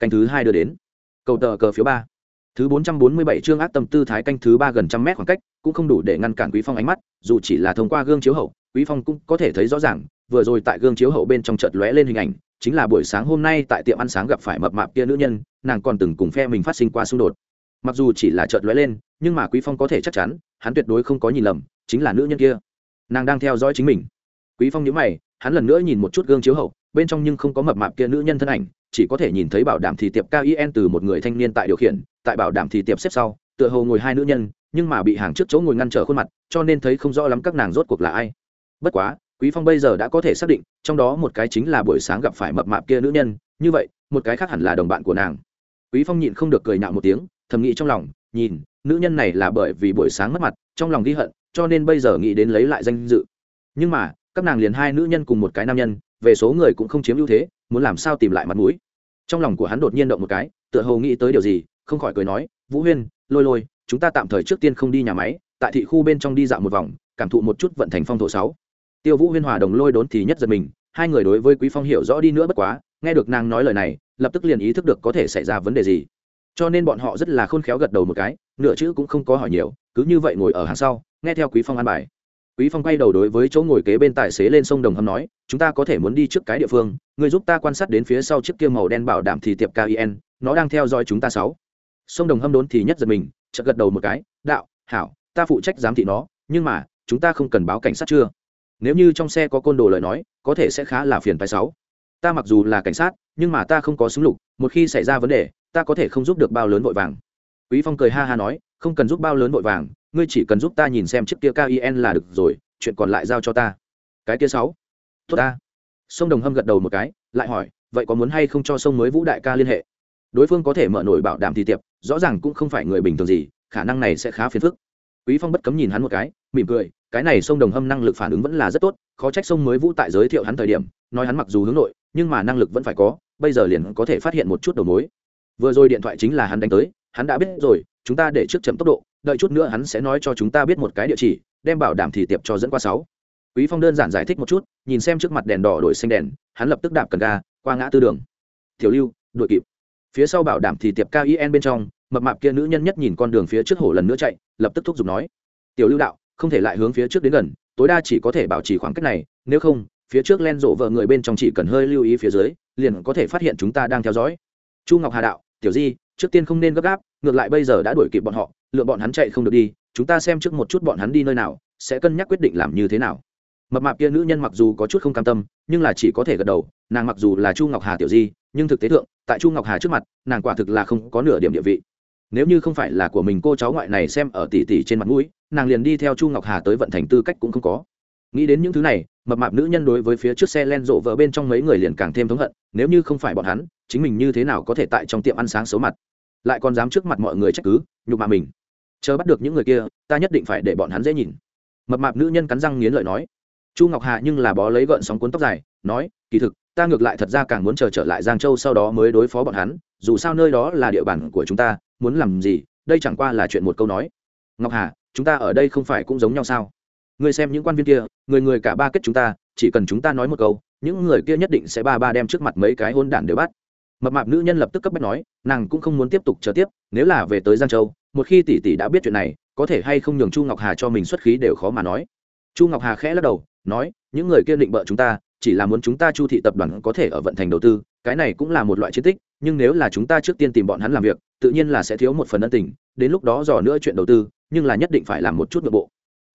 canh thứ hai đưa đến. Cầu tờ cờ phiếu ba. Thứ bốn trăm bốn mươi bảy chương ác tâm tư thái canh thứ ba gần trăm mét khoảng cách, cũng không đủ để ngăn cản quý phong ánh mắt, dù chỉ là thông qua gương chiếu hậu, quý phong cũng có thể thấy rõ ràng, vừa rồi tại gương chiếu hậu bên trong chợt lóe lên hình ảnh, chính là buổi sáng hôm nay tại tiệm ăn sáng gặp phải mập mạp kia nữ nhân, nàng còn từng cùng phe mình phát sinh qua xung đột. Mặc dù chỉ là chợt lóe lên, nhưng mà quý phong có thể chắc chắn, hắn tuyệt đối không có nhìn lầm, chính là nữ nhân kia. Nàng đang theo dõi chính mình. Quý phong nhíu mày, hắn lần nữa nhìn một chút gương chiếu hậu, bên trong nhưng không có mập mạp kia nữ nhân thân ảnh chỉ có thể nhìn thấy bảo đảm thì tiệp kin từ một người thanh niên tại điều khiển, tại bảo đảm thì tiệp xếp sau, tựa hồ ngồi hai nữ nhân, nhưng mà bị hàng trước chỗ ngồi ngăn trở khuôn mặt, cho nên thấy không rõ lắm các nàng rốt cuộc là ai. Bất quá, quý phong bây giờ đã có thể xác định, trong đó một cái chính là buổi sáng gặp phải mập mạp kia nữ nhân, như vậy, một cái khác hẳn là đồng bạn của nàng. Quý phong nhịn không được cười nhạo một tiếng, thầm nghĩ trong lòng, nhìn, nữ nhân này là bởi vì buổi sáng mất mặt, trong lòng ghi hận, cho nên bây giờ nghĩ đến lấy lại danh dự. Nhưng mà, các nàng liền hai nữ nhân cùng một cái nam nhân về số người cũng không chiếm ưu thế, muốn làm sao tìm lại mặt mũi. Trong lòng của hắn đột nhiên động một cái, tựa hồ nghĩ tới điều gì, không khỏi cười nói, vũ huyên, lôi lôi, chúng ta tạm thời trước tiên không đi nhà máy, tại thị khu bên trong đi dạo một vòng, cảm thụ một chút vận thành phong thổ sáu. Tiêu vũ huyên hòa đồng lôi đốn thì nhất giật mình, hai người đối với quý phong hiểu rõ đi nữa bất quá, nghe được nàng nói lời này, lập tức liền ý thức được có thể xảy ra vấn đề gì. Cho nên bọn họ rất là khôn khéo gật đầu một cái, nửa chữ cũng không có hỏi nhiều, cứ như vậy ngồi ở hàng sau, nghe theo quý phong an bài quý phong quay đầu đối với chỗ ngồi kế bên tài xế lên sông đồng hâm nói, chúng ta có thể muốn đi trước cái địa phương người giúp ta quan sát đến phía sau chiếc kia màu đen bảo đảm thì tiệp kin nó đang theo dõi chúng ta sáu. Sông đồng hâm đốn thì nhất giật mình, chợt gật đầu một cái, đạo, hảo, ta phụ trách giám thị nó, nhưng mà, chúng ta không cần báo cảnh sát chưa? Nếu như trong xe có côn đồ lời nói, có thể sẽ khá là phiền phái sáu. Ta mặc dù là cảnh sát, nhưng mà ta không có súng lục, một khi xảy ra vấn đề, ta có thể không giúp được bao lớn vội vàng. Quý phong cười ha ha nói, không cần giúp bao lớn vội vàng ngươi chỉ cần giúp ta nhìn xem chiếc kia kin là được rồi, chuyện còn lại giao cho ta. Cái kia sáu. Tốt ta. Sông đồng hâm gật đầu một cái, lại hỏi, vậy có muốn hay không cho sông mới vũ đại ca liên hệ? Đối phương có thể mở nổi bảo đảm thì tiệp, rõ ràng cũng không phải người bình thường gì, khả năng này sẽ khá phiền phức. Quý phong bất cấm nhìn hắn một cái, mỉm cười, cái này sông đồng hâm năng lực phản ứng vẫn là rất tốt, khó trách sông mới vũ tại giới thiệu hắn thời điểm, nói hắn mặc dù hướng nội, nhưng mà năng lực vẫn phải có, bây giờ liền có thể phát hiện một chút đầu mối. Vừa rồi điện thoại chính là hắn đánh tới, hắn đã biết rồi, chúng ta để trước chậm tốc độ đợi chút nữa hắn sẽ nói cho chúng ta biết một cái địa chỉ, đem bảo đảm thì tiệp cho dẫn qua sáu. Quý phong đơn giản giải thích một chút, nhìn xem trước mặt đèn đỏ đổi xanh đèn, hắn lập tức đạp cần ga, qua ngã tư đường. Tiểu lưu, đội kịp. Phía sau bảo đảm thì tiệp cao yên bên trong, mập mạp kia nữ nhân nhất nhìn con đường phía trước hổ lần nữa chạy, lập tức thúc giục nói, tiểu lưu đạo, không thể lại hướng phía trước đến gần, tối đa chỉ có thể bảo trì khoảng cách này, nếu không, phía trước len rộ vợ người bên trong chỉ cần hơi lưu ý phía dưới, liền có thể phát hiện chúng ta đang theo dõi. Chu ngọc hà đạo, tiểu di, trước tiên không nên gấp gáp, ngược lại bây giờ đã đuổi kịp bọn họ lựa bọn hắn chạy không được đi, chúng ta xem trước một chút bọn hắn đi nơi nào, sẽ cân nhắc quyết định làm như thế nào. Mập mạp kia nữ nhân mặc dù có chút không cam tâm, nhưng là chỉ có thể gật đầu, nàng mặc dù là chu ngọc hà tiểu di, nhưng thực tế thượng, tại chu ngọc hà trước mặt, nàng quả thực là không có nửa điểm địa vị. Nếu như không phải là của mình cô cháu ngoại này xem ở tỷ tỷ trên mặt mũi, nàng liền đi theo chu ngọc hà tới vận thành tư cách cũng không có. Nghĩ đến những thứ này, mập mạp nữ nhân đối với phía trước xe len rộ vỡ bên trong mấy người liền càng thêm thống hận, nếu như không phải bọn hắn, chính mình như thế nào có thể tại trong tiệm ăn sáng xấu mặt? Lại còn dám trước mặt mọi người trách cứ, nhục mạ mình chờ bắt được những người kia, ta nhất định phải để bọn hắn dễ nhìn. Mập mạp nữ nhân cắn răng nghiến lợi nói. Chu ngọc hà nhưng là bó lấy gợn sóng cuốn tóc dài, nói, kỳ thực, ta ngược lại thật ra càng muốn chờ trở lại giang châu sau đó mới đối phó bọn hắn, dù sao nơi đó là địa bàn của chúng ta, muốn làm gì, đây chẳng qua là chuyện một câu nói. Ngọc hà, chúng ta ở đây không phải cũng giống nhau sao? Người xem những quan viên kia, người người cả ba kết chúng ta, chỉ cần chúng ta nói một câu, những người kia nhất định sẽ ba ba đem trước mặt mấy cái hôn đản đều bắt. Mập mạp nữ nhân lập tức cấp bách nói, nàng cũng không muốn tiếp tục chờ tiếp, nếu là về tới giang châu một khi tỷ tỷ đã biết chuyện này, có thể hay không nhường chu ngọc hà cho mình xuất khí đều khó mà nói. Chu ngọc hà khẽ lắc đầu, nói, những người kia định bợ chúng ta, chỉ là muốn chúng ta chu thị tập đoàn có thể ở vận thành đầu tư, cái này cũng là một loại chiến tích, nhưng nếu là chúng ta trước tiên tìm bọn hắn làm việc, tự nhiên là sẽ thiếu một phần ân tình, đến lúc đó dò nữa chuyện đầu tư, nhưng là nhất định phải làm một chút nội bộ.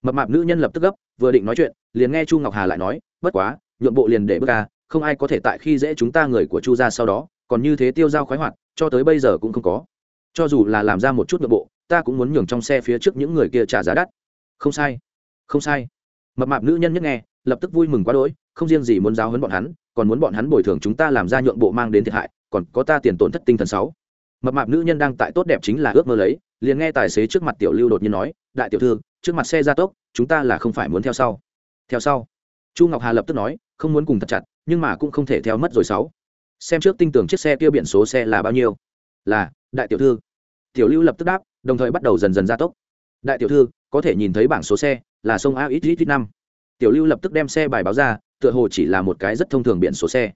Mập mạp nữ nhân lập tức gấp, vừa định nói chuyện, liền nghe chu ngọc hà lại nói, bất quá, nhượng bộ liền để bước ca, không ai có thể tại khi dễ chúng ta người của chu ra sau đó, còn như thế tiêu dao khoái hoạt, cho tới bây giờ cũng không có. Cho dù là làm ra một chút nội bộ ta cũng muốn nhường trong xe phía trước những người kia trả giá đắt. Không sai không sai. Mập mạp nữ nhân nhất nghe, lập tức vui mừng quá đỗi, không riêng gì muốn giáo hấn bọn hắn, còn muốn bọn hắn bồi thường chúng ta làm ra nhượng bộ mang đến thiệt hại, còn có ta tiền tổn thất tinh thần sáu. Mập mạp nữ nhân đang tại tốt đẹp chính là ước mơ lấy, liền nghe tài xế trước mặt tiểu lưu đột nhiên nói, đại tiểu thư, trước mặt xe gia tốc, chúng ta là không phải muốn theo sau. Theo sau? Chu ngọc hà lập tức nói, không muốn cùng thật chặt, nhưng mà cũng không thể theo mất rồi sáu. Xem trước tinh tưởng chiếc xe kia biển số xe là bao nhiêu? Là, đại tiểu thư. Tiểu lưu lập tức đáp đồng thời bắt đầu dần dần gia tốc. Đại tiểu thư, có thể nhìn thấy bảng số xe, là sông a ít ít năm. Tiểu lưu lập tức đem xe bài báo ra, tựa hồ chỉ là một cái rất thông thường biển số xe.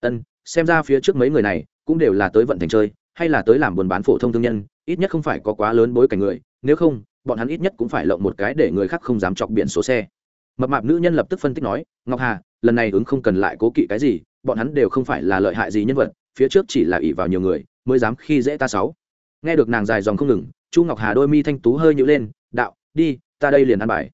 Ân, xem ra phía trước mấy người này cũng đều là tới vận thành chơi, hay là tới làm buôn bán phổ thông thương nhân, ít nhất không phải có quá lớn bối cảnh người, nếu không, bọn hắn ít nhất cũng phải lộng một cái để người khác không dám chọc biển số xe. Mập mạp nữ nhân lập tức phân tích nói, ngọc hà, lần này ứng không cần lại cố kỵ cái gì, bọn hắn đều không phải là lợi hại gì nhân vật, phía trước chỉ là ỷ vào nhiều người, mới dám khi dễ ta sáu. Nghe được nàng dài dòng không ngừng chu ngọc hà đôi mi thanh tú hơi nhữ lên, đạo, đi, ta đây liền ăn bài.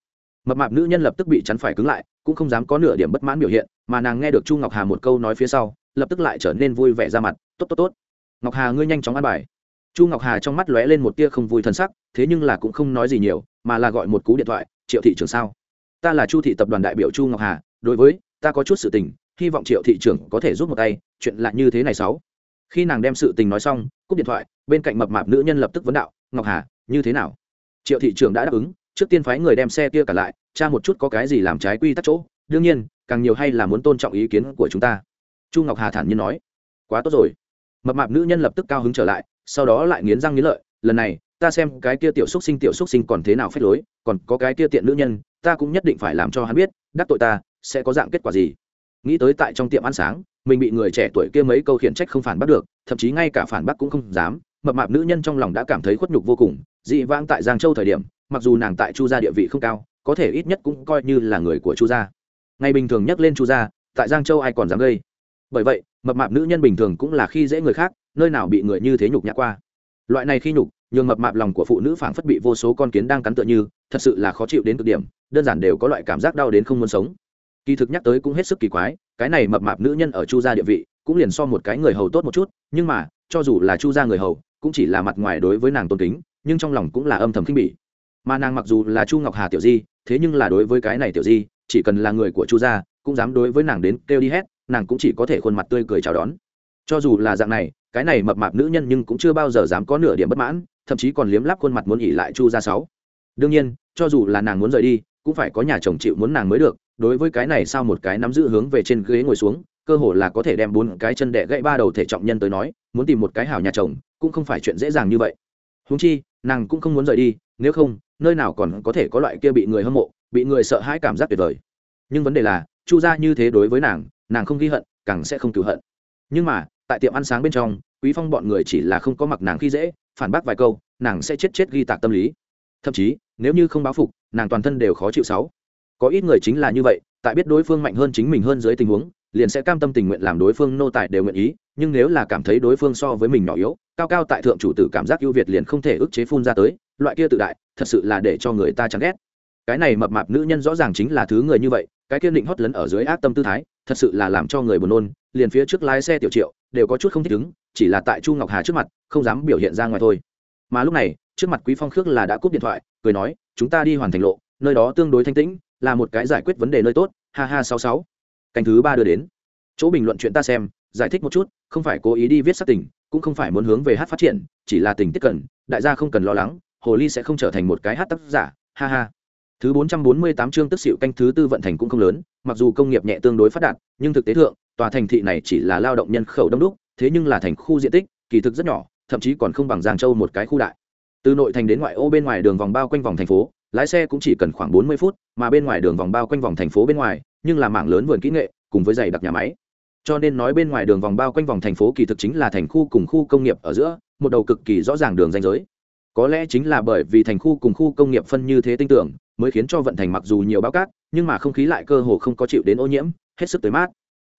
Mập mạp nữ nhân lập tức bị chắn phải cứng lại, cũng không dám có nửa điểm bất mãn biểu hiện, mà nàng nghe được chu ngọc hà một câu nói phía sau, lập tức lại trở nên vui vẻ ra mặt, tốt tốt tốt. Ngọc hà, ngươi nhanh chóng ăn bài. Chu ngọc hà trong mắt lóe lên một tia không vui t sắc, thế nhưng là cũng không nói gì nhiều, mà là gọi một cú điện thoại, triệu thị trưởng sao? Ta là chu thị tập đoàn đại biểu chu ngọc hà, đối với, ta có chút sự tình, hy vọng triệu thị trưởng có thể giúp một tay, chuyện lạ như thế này sáu. Khi nàng đem sự tình nói xong, cúp điện thoại, bên cạnh mập mạp nữ nhân lập tức vấn đạo ngọc hà, như thế nào? Triệu thị trưởng đã đáp ứng, trước tiên phái người đem xe kia cả lại, tra một chút có cái gì làm trái quy tắc chỗ. Đương nhiên, càng nhiều hay là muốn tôn trọng ý kiến của chúng ta. Chu ngọc hà thản nhiên nói. Quá tốt rồi. Mập mạp nữ nhân lập tức cao hứng trở lại, sau đó lại nghiến răng nghiến lợi. Lần này, ta xem cái kia tiểu xúc sinh, tiểu xúc sinh còn thế nào phép lối, còn có cái kia tiện nữ nhân, ta cũng nhất định phải làm cho hắn biết, đắc tội ta, sẽ có dạng kết quả gì. Nghĩ tới tại trong tiệm ăn sáng, mình bị người trẻ tuổi kia mấy câu khiển trách không phản bắt được, thậm chí ngay cả phản bác cũng không dám mập mạp nữ nhân trong lòng đã cảm thấy khuất nhục vô cùng, dị vãng tại giang châu thời điểm, mặc dù nàng tại chu gia địa vị không cao, có thể ít nhất cũng coi như là người của chu gia. Ngày bình thường nhắc lên chu gia, tại giang châu ai còn dám gây? Bởi vậy, mập mạp nữ nhân bình thường cũng là khi dễ người khác, nơi nào bị người như thế nhục nhã qua. Loại này khi nhục, nhường mập mạp lòng của phụ nữ phảng phất bị vô số con kiến đang cắn tựa như, thật sự là khó chịu đến cực điểm, đơn giản đều có loại cảm giác đau đến không muốn sống. Kỳ thực nhắc tới cũng hết sức kỳ quái, cái này mập mạp nữ nhân ở chu gia địa vị, cũng liền so một cái người hầu tốt một chút, nhưng mà, cho dù là chu gia người hầu cũng chỉ là mặt ngoài đối với nàng tôn kính, nhưng trong lòng cũng là âm thầm khinh bỉ. Mà nàng mặc dù là chu ngọc hà tiểu di, thế nhưng là đối với cái này tiểu di, chỉ cần là người của chu gia, cũng dám đối với nàng đến kêu đi hết, nàng cũng chỉ có thể khuôn mặt tươi cười chào đón. Cho dù là dạng này, cái này mập mạp nữ nhân nhưng cũng chưa bao giờ dám có nửa điểm bất mãn, thậm chí còn liếm lắp khuôn mặt muốn nghỉ lại chu gia sáu. Đương nhiên, cho dù là nàng muốn rời đi, cũng phải có nhà chồng chịu muốn nàng mới được, đối với cái này sao một cái nắm giữ hướng về trên ghế ngồi xuống, cơ hồ là có thể đem bốn cái chân đẻ gãy ba đầu thể trọng nhân tới nói, muốn tìm một cái hảo nhà chồng cũng không phải chuyện dễ dàng như vậy. Húng chi, nàng cũng không muốn rời đi, nếu không, nơi nào còn có thể có loại kia bị người hâm mộ, bị người sợ hãi cảm giác tuyệt vời. Nhưng vấn đề là, chu gia như thế đối với nàng nàng không ghi hận, càng sẽ không cứu hận. Nhưng mà, tại tiệm ăn sáng bên trong, quý phong bọn người chỉ là không có mặc nàng khi dễ, phản bác vài câu, nàng sẽ chết chết ghi tạc tâm lý. Thậm chí, nếu như không báo phục, nàng toàn thân đều khó chịu sáu. Có ít người chính là như vậy, tại biết đối phương mạnh hơn chính mình hơn dưới tình huống liền sẽ cam tâm tình nguyện làm đối phương nô tài đều nguyện ý, nhưng nếu là cảm thấy đối phương so với mình nhỏ yếu, cao cao tại thượng chủ tử cảm giác ưu việt liền không thể ức chế phun ra tới, loại kia tự đại, thật sự là để cho người ta chán ghét. Cái này mập mạp nữ nhân rõ ràng chính là thứ người như vậy, cái kia định hót lấn ở dưới ác tâm tư thái, thật sự là làm cho người buồn nôn, liền phía trước lái xe tiểu triệu đều có chút không thích ứng, chỉ là tại chu ngọc hà trước mặt, không dám biểu hiện ra ngoài thôi. Mà lúc này, trước mặt quý phong khước là đã cúp điện thoại, cười nói, chúng ta đi hoàn thành lộ, nơi đó tương đối thanh tĩnh, là một cái giải quyết vấn đề nơi tốt, ha ha sáu sáu canh thứ ba đưa đến. Chỗ bình luận chuyện ta xem, giải thích một chút, không phải cố ý đi viết sắc tình, cũng không phải muốn hướng về hát phát triển, chỉ là tình tiết cần, đại gia không cần lo lắng, hồ ly sẽ không trở thành một cái hát tác giả, ha ha. Thứ bốn trăm bốn mươi tám chương tức xịu canh thứ tư vận thành cũng không lớn, mặc dù công nghiệp nhẹ tương đối phát đạt, nhưng thực tế thượng, tòa thành thị này chỉ là lao động nhân khẩu đông đúc, thế nhưng là thành khu diện tích, kỳ thực rất nhỏ, thậm chí còn không bằng giang châu một cái khu đại. Từ nội thành đến ngoại ô bên ngoài đường vòng bao quanh vòng thành phố, lái xe cũng chỉ cần khoảng bốn mươi phút, mà bên ngoài đường vòng bao quanh vòng thành phố bên ngoài nhưng là mảng lớn vườn kỹ nghệ, cùng với dày đặc nhà máy. Cho nên nói bên ngoài đường vòng bao quanh vòng thành phố kỳ thực chính là thành khu cùng khu công nghiệp ở giữa, một đầu cực kỳ rõ ràng đường danh giới. Có lẽ chính là bởi vì thành khu cùng khu công nghiệp phân như thế tinh tưởng, mới khiến cho vận thành mặc dù nhiều bao cát, nhưng mà không khí lại cơ hồ không có chịu đến ô nhiễm, hết sức tới mát.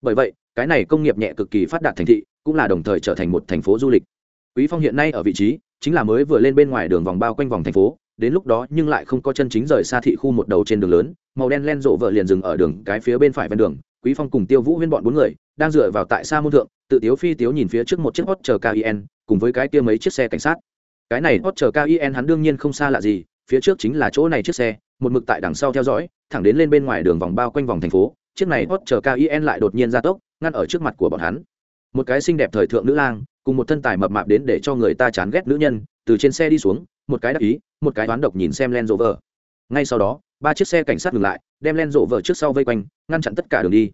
Bởi vậy, cái này công nghiệp nhẹ cực kỳ phát đạt thành thị, cũng là đồng thời trở thành một thành phố du lịch. Quý phong hiện nay ở vị trí, chính là mới vừa lên bên ngoài đường vòng bao quanh vòng thành phố đến lúc đó nhưng lại không có chân chính rời xa thị khu một đầu trên đường lớn màu đen len rộ vợ liền dừng ở đường cái phía bên phải ven đường quý phong cùng tiêu vũ huyên bọn bốn người đang dựa vào tại xa môn thượng tự tiếu phi tiếu nhìn phía trước một chiếc hot chờ KIEN, cùng với cái kia mấy chiếc xe cảnh sát. Cái này hot chờ KIEN hắn đương nhiên không xa lạ gì phía trước chính là chỗ này chiếc xe một mực tại đằng sau theo dõi thẳng đến lên bên ngoài đường vòng bao quanh vòng thành phố chiếc này hot chờ KIEN lại đột nhiên ra tốc ngăn ở trước mặt của bọn hắn. Một cái xinh đẹp thời thượng nữ lang cùng một thân tài mập mạp đến để cho người ta chán ghét nữ nhân từ trên xe đi xuống một cái đắc ý, một cái toán độc nhìn xem len rộ vờ ngay sau đó, ba chiếc xe cảnh sát ngừng lại, đem len rộ vờ trước sau vây quanh, ngăn chặn tất cả đường đi.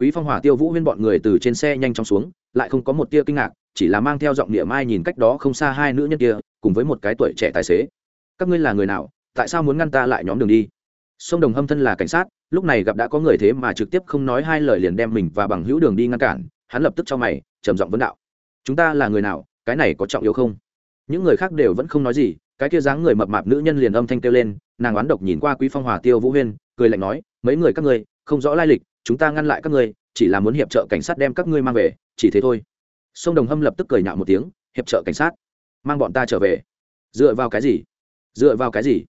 Quý phong hỏa tiêu vũ huyên bọn người từ trên xe nhanh chóng xuống, lại không có một tia kinh ngạc, chỉ là mang theo giọng địa mai nhìn cách đó không xa hai nữ nhân kia, cùng với một cái tuổi trẻ tài xế. Các ngươi là người nào? Tại sao muốn ngăn ta lại nhóm đường đi? Sông đồng hâm thân là cảnh sát, lúc này gặp đã có người thế mà trực tiếp không nói hai lời liền đem mình và bằng hữu đường đi ngăn cản, hắn lập tức cho mày, trầm giọng vấn đạo. Chúng ta là người nào? Cái này có trọng yếu không? Những người khác đều vẫn không nói gì cái kia dáng người mập mạp nữ nhân liền âm thanh kêu lên, nàng oán độc nhìn qua quý phong hòa tiêu vũ huyên, cười lạnh nói, mấy người các ngươi, không rõ lai lịch, chúng ta ngăn lại các ngươi, chỉ là muốn hiệp trợ cảnh sát đem các ngươi mang về, chỉ thế thôi. Sông đồng hâm lập tức cười nhạo một tiếng, hiệp trợ cảnh sát? Mang bọn ta trở về. Dựa vào cái gì? Dựa vào cái gì?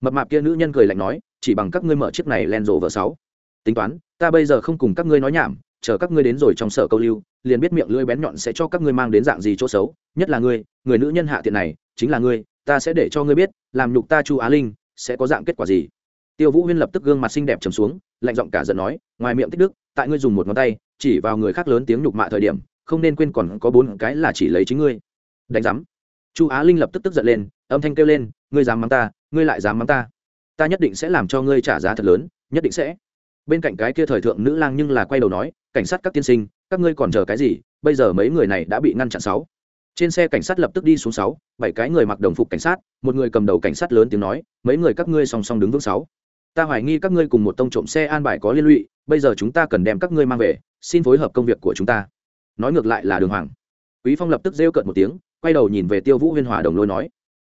Mập mạp kia nữ nhân cười lạnh nói, chỉ bằng các ngươi mở chiếc này len rộ vợ sáu. Tính toán, ta bây giờ không cùng các ngươi nói nhảm, chờ các ngươi đến rồi trong sở câu lưu, liền biết miệng lưỡi bén nhọn sẽ cho các ngươi mang đến dạng gì chỗ xấu, nhất là ngươi, người nữ nhân hạ tiện này, chính là ngươi ta sẽ để cho ngươi biết, làm nhục ta chu á linh, sẽ có dạng kết quả gì? Tiêu vũ huyên lập tức gương mặt xinh đẹp trầm xuống, lạnh giọng cả giận nói, ngoài miệng tích đức, tại ngươi dùng một ngón tay, chỉ vào người khác lớn tiếng nhục mạ thời điểm, không nên quên còn có bốn cái là chỉ lấy chính ngươi. Đánh giám. Chu á linh lập tức tức giận lên, âm thanh kêu lên, ngươi dám mắng ta, ngươi lại dám mắng ta. Ta nhất định sẽ làm cho ngươi trả giá thật lớn, nhất định sẽ. Bên cạnh cái kia thời thượng nữ lang nhưng là quay đầu nói, cảnh sát các tiên sinh, các ngươi còn chờ cái gì? Bây giờ mấy người này đã bị ngăn chặn sáu trên xe cảnh sát lập tức đi xuống sáu, bảy cái người mặc đồng phục cảnh sát, một người cầm đầu cảnh sát lớn tiếng nói, mấy người các ngươi song song đứng vững sáu. Ta hoài nghi các ngươi cùng một tông trộm xe an bài có liên lụy, bây giờ chúng ta cần đem các ngươi mang về, xin phối hợp công việc của chúng ta. Nói ngược lại là đường hoàng. Quý phong lập tức rêu cợt một tiếng, quay đầu nhìn về tiêu vũ huyên hòa đồng lôi nói,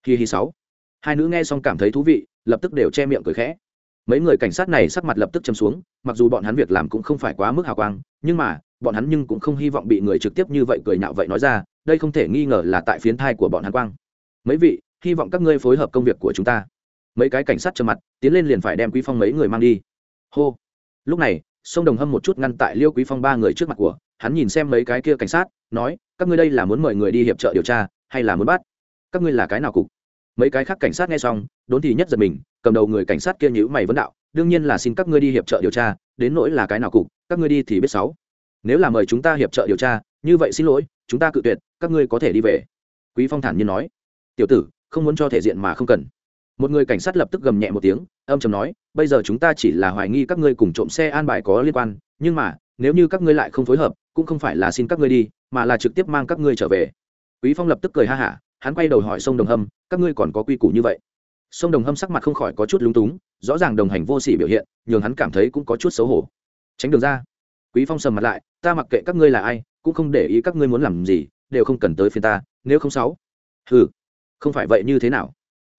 hi hi sáu. Hai nữ nghe xong cảm thấy thú vị, lập tức đều che miệng cười khẽ mấy người cảnh sát này sắc mặt lập tức châm xuống, mặc dù bọn hắn việc làm cũng không phải quá mức hào quang, nhưng mà, bọn hắn nhưng cũng không hy vọng bị người trực tiếp như vậy cười nhạo vậy nói ra, đây không thể nghi ngờ là tại phiến thai của bọn hắn quang. Mấy vị, hy vọng các ngươi phối hợp công việc của chúng ta. Mấy cái cảnh sát trầm mặt, tiến lên liền phải đem quý phong mấy người mang đi. Hô. Lúc này, sông đồng hâm một chút ngăn tại liêu quý phong ba người trước mặt của, hắn nhìn xem mấy cái kia cảnh sát, nói, các ngươi đây là muốn mời người đi hiệp trợ điều tra, hay là muốn bắt? Các ngươi là cái nào cục? Mấy cái khác cảnh sát nghe xong, đốn thì nhất giật mình cầm đầu người cảnh sát kia nhữ mày vấn đạo, đương nhiên là xin các ngươi đi hiệp trợ điều tra, đến nỗi là cái nào cục, các ngươi đi thì biết sáu. Nếu là mời chúng ta hiệp trợ điều tra, như vậy xin lỗi, chúng ta cự tuyệt, các ngươi có thể đi về. Quý phong thản nhiên nói. Tiểu tử, không muốn cho thể diện mà không cần. Một người cảnh sát lập tức gầm nhẹ một tiếng, âm chầm nói, bây giờ chúng ta chỉ là hoài nghi các ngươi cùng trộm xe an bài có liên quan, nhưng mà, nếu như các ngươi lại không phối hợp, cũng không phải là xin các ngươi đi, mà là trực tiếp mang các ngươi trở về. Quý phong lập tức cười ha hả, hắn quay đầu hỏi sông đồng hâm, các ngươi còn có quy củ như vậy? Sông đồng hâm sắc mặt không khỏi có chút lúng túng, rõ ràng đồng hành vô sỉ biểu hiện, nhường hắn cảm thấy cũng có chút xấu hổ. Tránh đường ra. Quý phong sầm mặt lại, ta mặc kệ các ngươi là ai, cũng không để ý các ngươi muốn làm gì, đều không cần tới phiên ta, nếu không sáu. Hừ, không phải vậy như thế nào?